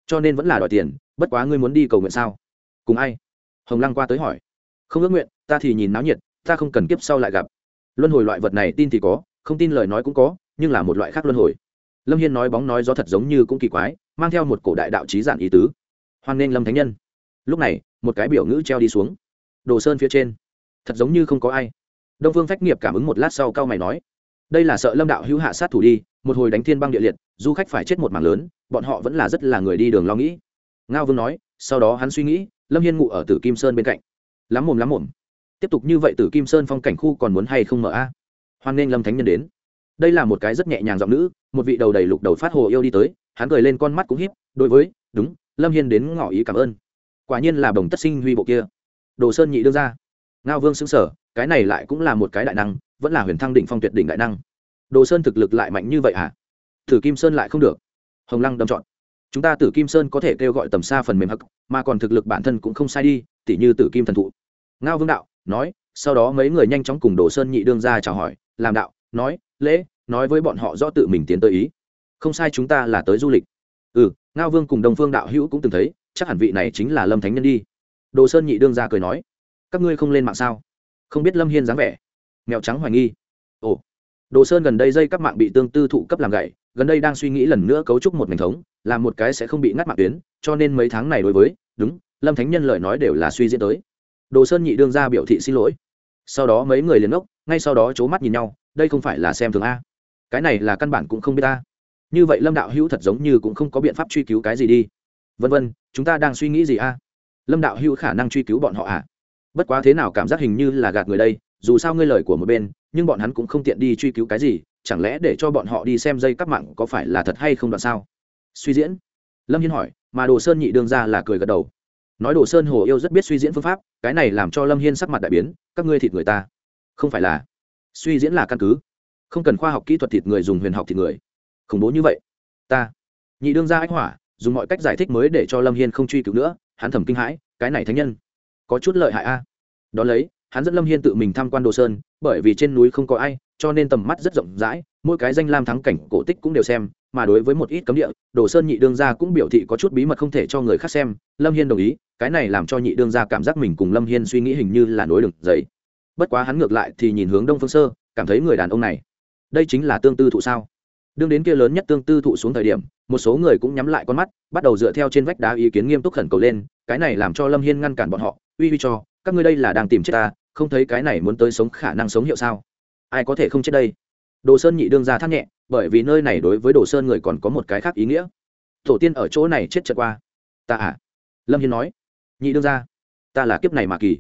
cho nên vẫn là đòi tiền, bất quá ngươi muốn đi cầu nguyện sao? Cùng ai? Hồng lăng qua tới hỏi. Không ước nguyện, ta thì nhìn náo nhiệt, ta không cần kiếp sau lại gặp. Luân hồi loại vật này tin thì có, không tin lời nói cũng có, nhưng là một loại khác luân hồi. Lâm hiên nói bóng nói gió thật giống như cũng kỳ quái, mang theo một cổ đại đạo trí giản ý tứ. Hoan nghênh lâm thánh nhân. Lúc này, một cái biểu ngữ treo đi xuống. Đồ sơn phía trên. Thật giống như không có ai. Đông phương phách nghiệp cảm ứng một lát sau cao mày nói, đây là sợ lâm đạo hữu hạ sát thủ đi một hồi đánh thiên băng địa liệt, du khách phải chết một mảng lớn, bọn họ vẫn là rất là người đi đường lo nghĩ. Ngao vương nói, sau đó hắn suy nghĩ, lâm hiên ngụ ở tử kim sơn bên cạnh. Lắm mồm lắm mồm. Tiếp tục như vậy tử kim sơn phong cảnh khu còn muốn hay không mở a? Hoan nghênh lâm thánh nhân đến. Đây là một cái rất nhẹ nhàng giọng nữ, một vị đầu đầy lục đầu phát hồ yêu đi tới, hắn cười lên con mắt cũng hiếp đối với, đúng, lâm hiên đến ngỏ ý cảm ơn. Quả nhiên là đồng tất sinh huy bộ kia. Đồ sơn nhị đương ra. Ngao vương xứng sở cái này lại cũng là một cái đại năng, vẫn là huyền thăng đỉnh phong tuyệt đỉnh đại năng đồ sơn thực lực lại mạnh như vậy à? Tử kim sơn lại không được. Hồng lăng đâm chọn chúng ta tử kim sơn có thể kêu gọi tầm xa phần mềm hắc, mà còn thực lực bản thân cũng không sai đi, tỉ như tử kim thần thụ. Ngao vương đạo nói, sau đó mấy người nhanh chóng cùng đồ sơn nhị đương ra chào hỏi, làm đạo, nói, lễ, nói với bọn họ rõ tự mình tiến tới ý. Không sai chúng ta là tới du lịch. Ừ ngao vương cùng đồng phương đạo hữu cũng từng thấy, chắc hẳn vị này chính là lâm thánh nhân đi. Đồ sơn nhị đương ra cười nói, các ngươi không lên mạng sao? Không biết lâm hiên dáng vẻ, mèo trắng hoài nghi. Ồ đồ sơn gần đây dây các mạng bị tương tư thụ cấp làm gậy, gần đây đang suy nghĩ lần nữa cấu trúc một ngành thống làm một cái sẽ không bị ngắt mạng tuyến, cho nên mấy tháng này đối với, đúng, lâm thánh nhân lời nói đều là suy diễn tới. Đồ sơn nhị đương ra biểu thị xin lỗi. Sau đó mấy người liền ngốc, ngay sau đó c h ố mắt nhìn nhau, đây không phải là xem thường a. Cái này là căn bản cũng không biết ta như vậy lâm đạo hữu thật giống như cũng không có biện pháp truy cứu cái gì đi. Vân vân, chúng ta đang suy nghĩ gì a? Lâm đạo hữu khả năng truy cứu bọn họ à? Bất quá thế nào cảm giác hình như là gạt người đây, dù sao ngươi lời của một bên nhưng bọn hắn cũng không tiện đi truy cứu cái gì, chẳng lẽ để cho bọn họ đi xem dây các mạng có phải là thật hay không đoạn sao? Suy diễn. Lâm hiên hỏi, mà đồ sơn nhị đương ra là cười gật đầu. Nói đồ sơn hồ yêu rất biết suy diễn phương pháp, cái này làm cho lâm hiên sắc mặt đại biến, các ngươi thịt người ta. Không phải là. Suy diễn là căn cứ. Không cần khoa học kỹ thuật thịt người dùng huyền học thịt người. Khủng bố như vậy. Ta. Nhị đương ra ách hỏa, dùng mọi cách giải thích mới để cho lâm hiên không truy cứu nữa, hắn thầm kinh hãi, cái này thánh nhân. Có chút lợi hại a. Đón lấy hắn dẫn lâm hiên tự mình tham quan đồ sơn, bởi vì trên núi không có ai, cho nên tầm mắt rất rộng rãi, mỗi cái danh lam thắng cảnh cổ tích cũng đều xem, mà đối với một ít cấm địa, đồ sơn nhị đương gia cũng biểu thị có chút bí mật không thể cho người khác xem, lâm hiên đồng ý, cái này làm cho nhị đương gia cảm giác mình cùng lâm hiên suy nghĩ hình như là nối đường giấy bất quá hắn ngược lại thì nhìn hướng đông phương sơ, cảm thấy người đàn ông này, đây chính là tương tư thụ sao? Đương đến kia lớn nhất tương tư thụ xuống thời điểm, một số người cũng nhắm lại con mắt, bắt đầu dựa theo trên vách đá ý kiến nghiêm túc khẩn cầu lên, cái này làm cho lâm hiên ngăn cản bọn họ, uy uy cho, các ngươi đây là đang tìm chết ta không thấy cái này muốn tới sống khả năng sống hiệu sao? Ai có thể không chết đây? Đồ sơn nhị đương ra thắt nhẹ, bởi vì nơi này đối với đồ sơn người còn có một cái khác ý nghĩa. Tổ tiên ở chỗ này chết chật qua. Ta à? Lâm hiên nói. Nhị đương ra, ta là kiếp này mà kỳ.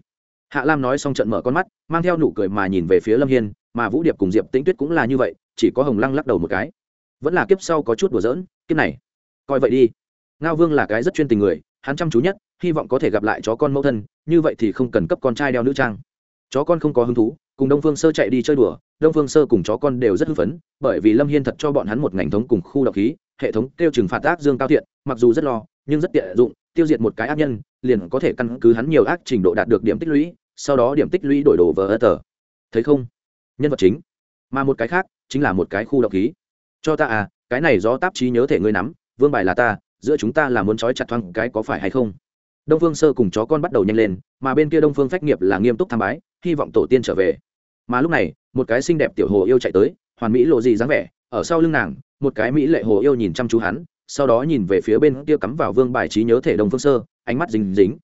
Hạ lam nói xong trận mở con mắt, mang theo nụ cười mà nhìn về phía lâm hiên, mà vũ điệp cùng diệp tĩnh tuyết cũng là như vậy, chỉ có hồng lăng lắc đầu một cái. Vẫn là kiếp sau có chút đùa giỡn, kiếp này. Coi vậy đi. Ngao vương là cái rất chuyên tình người, hắn chăm chú nhất, hy vọng có thể gặp lại chó con mẫu thân, như vậy thì không cần cấp con trai đeo nữ trang chó con không có hứng thú, cùng đông phương sơ chạy đi chơi đùa, đông phương sơ cùng chó con đều rất hưng phấn, bởi vì lâm hiên thật cho bọn hắn một ngành thống cùng khu độc khí, hệ thống tiêu trừng phạt ác dương cao thiện, mặc dù rất lo, nhưng rất tiện dụng, tiêu diệt một cái ác nhân, liền có thể căn cứ hắn nhiều ác trình độ đạt được điểm tích lũy, sau đó điểm tích lũy đổi đồ vờ ơ tờ. Thấy không? Nhân vật chính. Mà một cái khác, chính là một cái khu độc khí. Cho ta à cái này do táp trí nhớ thể ngươi nắm, vương bài là ta, giữa chúng ta là muốn trói chặt thoáng cái có phải hay không? Đông phương sơ cùng chó con bắt đầu nhanh lên, mà bên kia đông phương phách nghiệp là nghiêm túc tham bái hy vọng tổ tiên trở về. Mà lúc này, một cái xinh đẹp tiểu hồ yêu chạy tới, hoàn mỹ lộ gì dáng vẻ, ở sau lưng nàng, một cái mỹ lệ hồ yêu nhìn chăm chú hắn, sau đó nhìn về phía bên kia cắm vào vương bài trí nhớ thể đồng phương sơ, ánh mắt dính dính.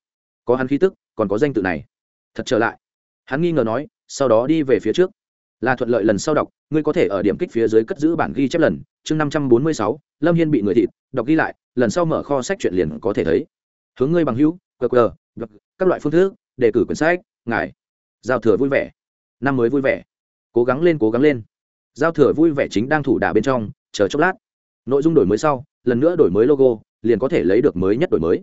Có hắn khí tức, còn có danh tự này. Thật trở lại. Hắn nghi ngờ nói, sau đó đi về phía trước. Là thuận lợi lần sau đọc, ngươi có thể ở điểm kích phía dưới cất giữ bản ghi chép lần, chương năm trăm bốn mươi sáu, lâm hiên bị người thịt, đọc ghi lại, lần sau mở kho sách chuyện liền có thể thấy. Hướng ngươi bằng hữu qr các loại phương thức, đề cử quyển sách, ngài giao thừa vui vẻ. Năm mới vui vẻ. Cố gắng lên, cố gắng lên. Giao thừa vui vẻ chính đang thủ đà bên trong, chờ chốc lát. Nội dung đổi mới sau, lần nữa đổi mới logo, liền có thể lấy được mới nhất đổi mới.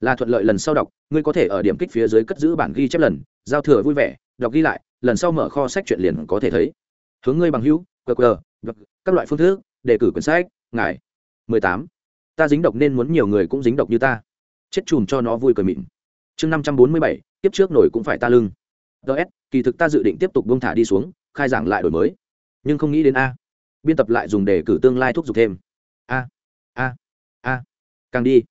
Là thuận lợi lần sau đọc, ngươi có thể ở điểm kích phía dưới cất giữ bản ghi chép lần, giao thừa vui vẻ, đọc ghi lại, lần sau mở kho sách chuyện liền có thể thấy. Hướng ngươi bằng hữu qr các loại phương thức, đề cử quyển sách, ngài. Mười tám. Ta dính độc nên muốn nhiều người cũng dính độc như ta. Chết chùm cho nó vui cười mịn. Chương năm trăm bốn mươi bảy tiếp trước nổi cũng phải ta lưng ts kỳ thực ta dự định tiếp tục bông thả đi xuống, khai giảng lại đổi mới. Nhưng không nghĩ đến a. Biên tập lại dùng để cử tương lai thúc giục thêm. A a a. Càng đi.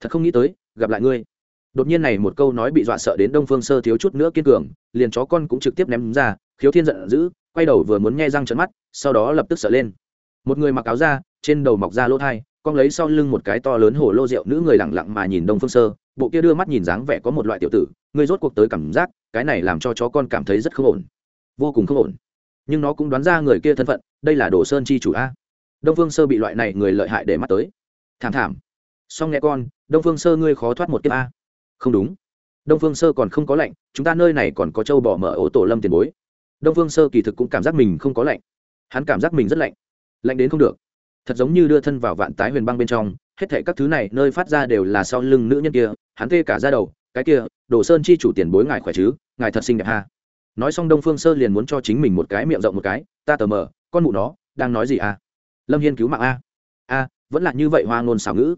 Thật không nghĩ tới, gặp lại ngươi. Đột nhiên này một câu nói bị dọa sợ đến đông phương sơ thiếu chút nữa kiên cường, liền chó con cũng trực tiếp ném ra, khiếu thiên giận dữ, quay đầu vừa muốn nghe răng trận mắt, sau đó lập tức sợ lên. Một người mặc áo da, trên đầu mọc da lỗ thai, con lấy sau lưng một cái to lớn hồ lô rượu, nữ người lẳng lặng mà nhìn đông phương sơ bộ kia đưa mắt nhìn dáng vẻ có một loại tiểu tử, ngươi rốt cuộc tới cảm giác, cái này làm cho chó con cảm thấy rất không ổn. Vô cùng không ổn. Nhưng nó cũng đoán ra người kia thân phận, đây là đồ sơn chi chủ a. Đông phương sơ bị loại này người lợi hại để mắt tới. Thảm thảm. Song nghe con, đông phương sơ ngươi khó thoát một kiếp a. Không đúng. Đông phương sơ còn không có lạnh, chúng ta nơi này còn có châu bỏ mở ổ tổ lâm tiền bối. Đông phương sơ kỳ thực cũng cảm giác mình không có lạnh. Hắn cảm giác mình rất lạnh. Lạnh đến không được. Thật giống như đưa thân vào vạn tái huyền băng bên trong hết thảy các thứ này, nơi phát ra đều là sau lưng nữ nhân kia, hắn tê cả ra đầu, cái kia, đồ sơn chi chủ tiền bối ngài khỏe chứ, ngài thật xinh đẹp ha. Nói xong đông phương sơ liền muốn cho chính mình một cái miệng rộng một cái, ta tờ mờ, con mụ nó, đang nói gì à? Lâm hiên cứu mạng a. A, vẫn là như vậy hoa ngôn xảo ngữ.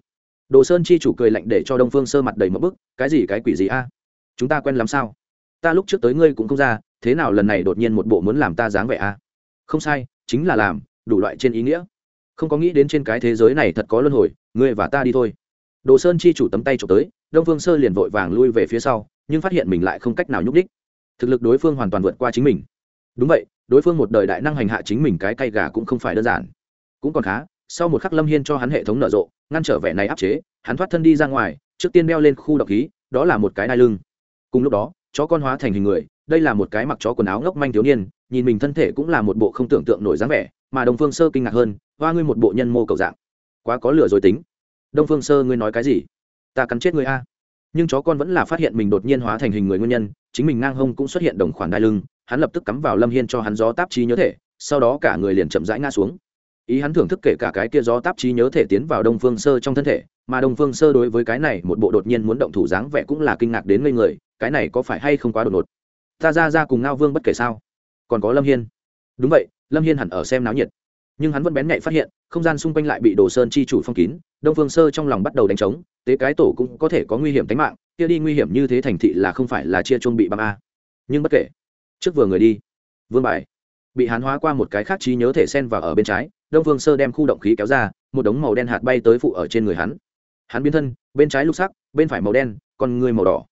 Đồ sơn chi chủ cười lạnh để cho đông phương sơ mặt đầy một bức, cái gì cái quỷ gì a? Chúng ta quen làm sao? Ta lúc trước tới ngươi cũng không ra, thế nào lần này đột nhiên một bộ muốn làm ta dáng vẻ a? Không sai, chính là làm, đủ loại trên ý nghĩa. Không có nghĩ đến trên cái thế giới này thật có luân hồi ngươi và ta đi thôi. Đồ sơn chi chủ tấm tay trộm tới, đông phương sơ liền vội vàng lui về phía sau, nhưng phát hiện mình lại không cách nào nhúc đích thực lực đối phương hoàn toàn vượt qua chính mình. Đúng vậy, đối phương một đời đại năng hành hạ chính mình cái cây gà cũng không phải đơn giản. Cũng còn khá, sau một khắc lâm hiên cho hắn hệ thống nở rộ, ngăn trở vẻ này áp chế, hắn thoát thân đi ra ngoài, trước tiên đeo lên khu độc khí, đó là một cái đai lưng. Cùng lúc đó, chó con hóa thành hình người, đây là một cái mặc chó quần áo ngốc manh thiếu niên, nhìn mình thân thể cũng là một bộ không tưởng tượng nổi dáng vẻ, mà đồng phương sơ kinh ngạc hơn, hoa ngươi một bộ nhân mô cầu dạng quá có lửa rồi tính. Đông phương sơ, ngươi nói cái gì? Ta cắn chết ngươi a. Nhưng chó con vẫn là phát hiện mình đột nhiên hóa thành hình người nguyên nhân, chính mình ngang hông cũng xuất hiện đồng khoản đai lưng, hắn lập tức cắm vào lâm hiên cho hắn gió táp trí nhớ thể, sau đó cả người liền chậm rãi ngã xuống. Ý hắn thưởng thức kể cả cái kia gió táp trí nhớ thể tiến vào đông phương sơ trong thân thể, mà đông phương sơ đối với cái này một bộ đột nhiên muốn động thủ dáng vẻ cũng là kinh ngạc đến ngây người, cái này có phải hay không quá đột ngột? Ta ra ra cùng ngao vương bất kể sao? Còn có lâm hiên. Đúng vậy, lâm hiên hẳn ở xem náo nhiệt nhưng hắn vẫn bén nhạy phát hiện, không gian xung quanh lại bị đồ sơn chi chủ phong kín, đông phương sơ trong lòng bắt đầu đánh trống, tế cái tổ cũng có thể có nguy hiểm tính mạng, kia đi nguy hiểm như thế thành thị là không phải là chia chuông bị băng a. Nhưng bất kể, trước vừa người đi, vương bài bị hán hóa qua một cái khác trí nhớ thể sen vào ở bên trái, đông phương sơ đem khu động khí kéo ra, một đống màu đen hạt bay tới phụ ở trên người hắn. Hắn biến thân, bên trái lục sắc, bên phải màu đen còn người màu đỏ.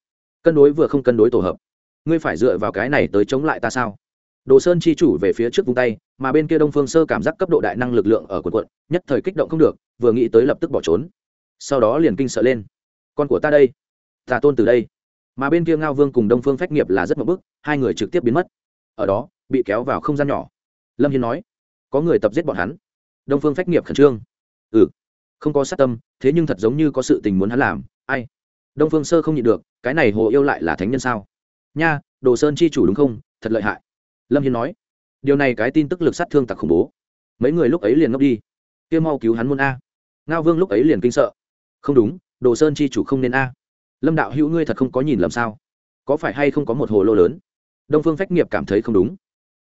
Cân đối vừa không cân đối tổ hợp. Ngươi phải dựa vào cái này tới chống lại ta sao? Đồ sơn chi chủ về phía trước vung tay, mà bên kia đông phương sơ cảm giác cấp độ đại năng lực lượng ở quần quận, nhất thời kích động không được, vừa nghĩ tới lập tức bỏ trốn. Sau đó liền kinh sợ lên. Con của ta đây, ta tôn từ đây. Mà bên kia ngao vương cùng đông phương phách nghiệp là rất mập bức hai người trực tiếp biến mất. Ở đó, bị kéo vào không gian nhỏ. Lâm hiên nói, có người tập giết bọn hắn. Đông phương phách nghiệp khẩn trương ừ không có sát tâm, thế nhưng thật giống như có sự tình muốn hắn làm, ai? Đông phương sơ không nhịn được, cái này hồ yêu lại là thánh nhân sao? Nha, đồ sơn chi chủ đúng không? Thật lợi hại lâm hiên nói, điều này cái tin tức lực sát thương tặc khủng bố. Mấy người lúc ấy liền ngốc đi. Kia mau cứu hắn môn a. Ngao vương lúc ấy liền kinh sợ. Không đúng, đồ sơn chi chủ không nên a. Lâm đạo hữu ngươi thật không có nhìn lầm sao? Có phải hay không có một hồ lô lớn? Đông phương phách nghiệp cảm thấy không đúng.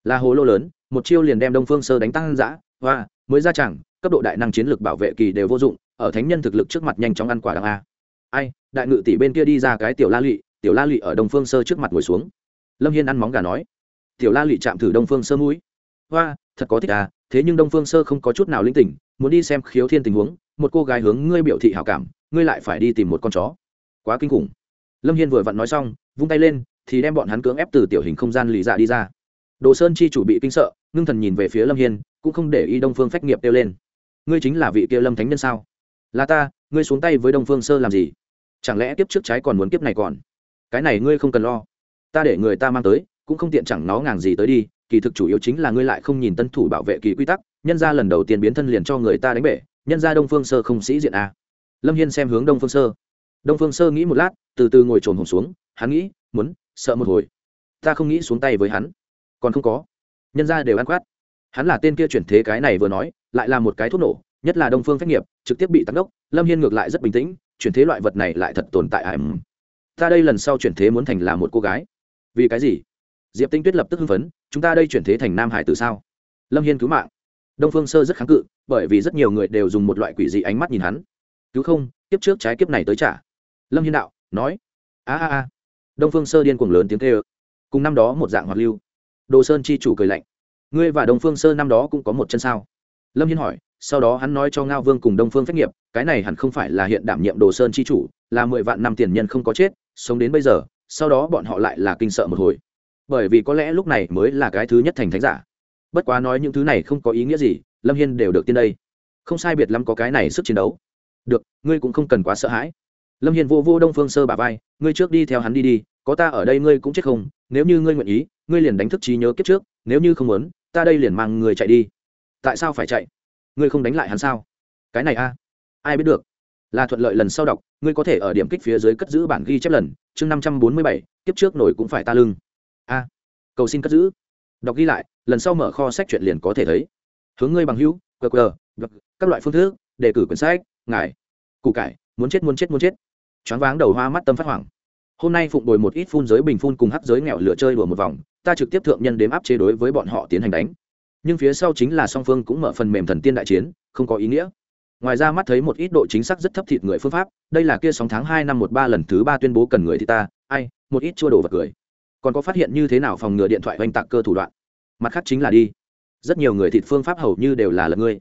Là hồ lô lớn, một chiêu liền đem đông phương sơ đánh tăng giã và mới ra chẳng, cấp độ đại năng chiến lược bảo vệ kỳ đều vô dụng, ở thánh nhân thực lực trước mặt nhanh chóng ăn quả đằng a. Ai, đại ngự tỷ bên kia đi ra cái tiểu la lụy, tiểu la lụy ở đông phương sơ trước mặt ngồi xuống. Lâm hiên ăn móng gà nói tiểu la lị chạm thử đông phương sơ mũi. Hoa, thật có thích à thế nhưng đông phương sơ không có chút nào linh tỉnh, muốn đi xem khiếu thiên tình huống, một cô gái hướng ngươi biểu thị hảo cảm, ngươi lại phải đi tìm một con chó. Quá kinh khủng. Lâm hiên vừa vặn nói xong, vung tay lên, thì đem bọn hắn cưỡng ép từ tiểu hình không gian lì dạ đi ra. Đồ sơn chi chủ bị kinh sợ, ngưng thần nhìn về phía lâm hiên, cũng không để ý đông phương phách nghiệp kêu lên. Ngươi chính là vị kia lâm thánh nhân sao? Là ta, ngươi xuống tay với đông phương sơ làm gì? Chẳng lẽ kiếp trước trái còn muốn kiếp này còn? Cái này ngươi không cần lo. Ta để người ta mang tới cũng không tiện chẳng nó ngàng gì tới đi, kỳ thực chủ yếu chính là ngươi lại không nhìn tân thủ bảo vệ kỳ quy tắc, nhân ra lần đầu tiên biến thân liền cho người ta đánh bể, nhân ra đông phương sơ không sĩ diện a. Lâm hiên xem hướng đông phương sơ. Đông phương sơ nghĩ một lát, từ từ ngồi trồn hồn xuống, hắn nghĩ, muốn, sợ một hồi. Ta không nghĩ xuống tay với hắn. Còn không có. Nhân ra đều ăn quát. Hắn là tên kia chuyển thế cái này vừa nói, lại là một cái thuốc nổ, nhất là đông phương phép nghiệp, trực tiếp bị tắc đốc, lâm hiên ngược lại rất bình tĩnh, chuyển thế loại vật này lại thật tồn tại ải ta đây lần sau chuyển thế muốn thành là một cô gái. Vì cái gì? Diệp tinh tuyết lập tức hưng phấn, chúng ta đây chuyển thế thành nam hải từ sao? Lâm hiên cứu mạng. Đông phương sơ rất kháng cự, bởi vì rất nhiều người đều dùng một loại quỷ dị ánh mắt nhìn hắn. Cứu không, kiếp trước trái kiếp này tới trả. Lâm hiên đạo, nói. A a a. Đông phương sơ điên cuồng lớn tiếng kêu. Cùng năm đó một dạng hoạt lưu. Đồ sơn chi chủ cười lạnh. Ngươi và đông phương sơ năm đó cũng có một chân sao? Lâm hiên hỏi, sau đó hắn nói cho ngao vương cùng đông phương phép nghiệp, cái này hẳn không phải là hiện đảm nhiệm đồ sơn chi chủ, là mười vạn năm tiền nhân không có chết, sống đến bây giờ, sau đó bọn họ lại là kinh sợ một hồi bởi vì có lẽ lúc này mới là cái thứ nhất thành thánh giả. Bất quá nói những thứ này không có ý nghĩa gì, lâm hiên đều được tiên đây. Không sai biệt lắm có cái này sức chiến đấu. Được, ngươi cũng không cần quá sợ hãi. Lâm hiền vô vô đông phương sơ bà vai, ngươi trước đi theo hắn đi đi, có ta ở đây ngươi cũng chết không, nếu như ngươi nguyện ý, ngươi liền đánh thức trí nhớ kiếp trước, nếu như không muốn, ta đây liền mang người chạy đi. Tại sao phải chạy? Ngươi không đánh lại hắn sao? Cái này a, ai biết được. Là thuận lợi lần sau đọc, ngươi có thể ở điểm kích phía dưới cất giữ bản ghi chép lần, chương năm trăm bốn mươi bảy, kiếp trước nổi cũng phải ta lưng a, cầu xin cất giữ. Đọc ghi lại, lần sau mở kho sách chuyện liền có thể thấy. Hướng ngươi bằng hữu qr các loại phương thức, đề cử quyển sách, ngài cụ cải, muốn chết muốn chết muốn chết. Choáng váng đầu hoa mắt tâm phát hoảng. Hôm nay phụng đổi một ít phun giới bình phun cùng hắc giới nghèo lửa chơi đùa một vòng, ta trực tiếp thượng nhân đếm áp chế đối với bọn họ tiến hành đánh. Nhưng phía sau chính là song phương cũng mở phần mềm thần tiên đại chiến, không có ý nghĩa. Ngoài ra mắt thấy một ít độ chính xác rất thấp thịt người phương pháp, đây là kia sóng tháng hai năm một ba lần thứ ba tuyên bố cần người thì ta, ai, một ít chua đồ vật cười còn có phát hiện như thế nào phòng ngừa điện thoại oanh tạc cơ thủ đoạn? Mặt khác chính là đi. Rất nhiều người thịt phương pháp hầu như đều là lật ngươi.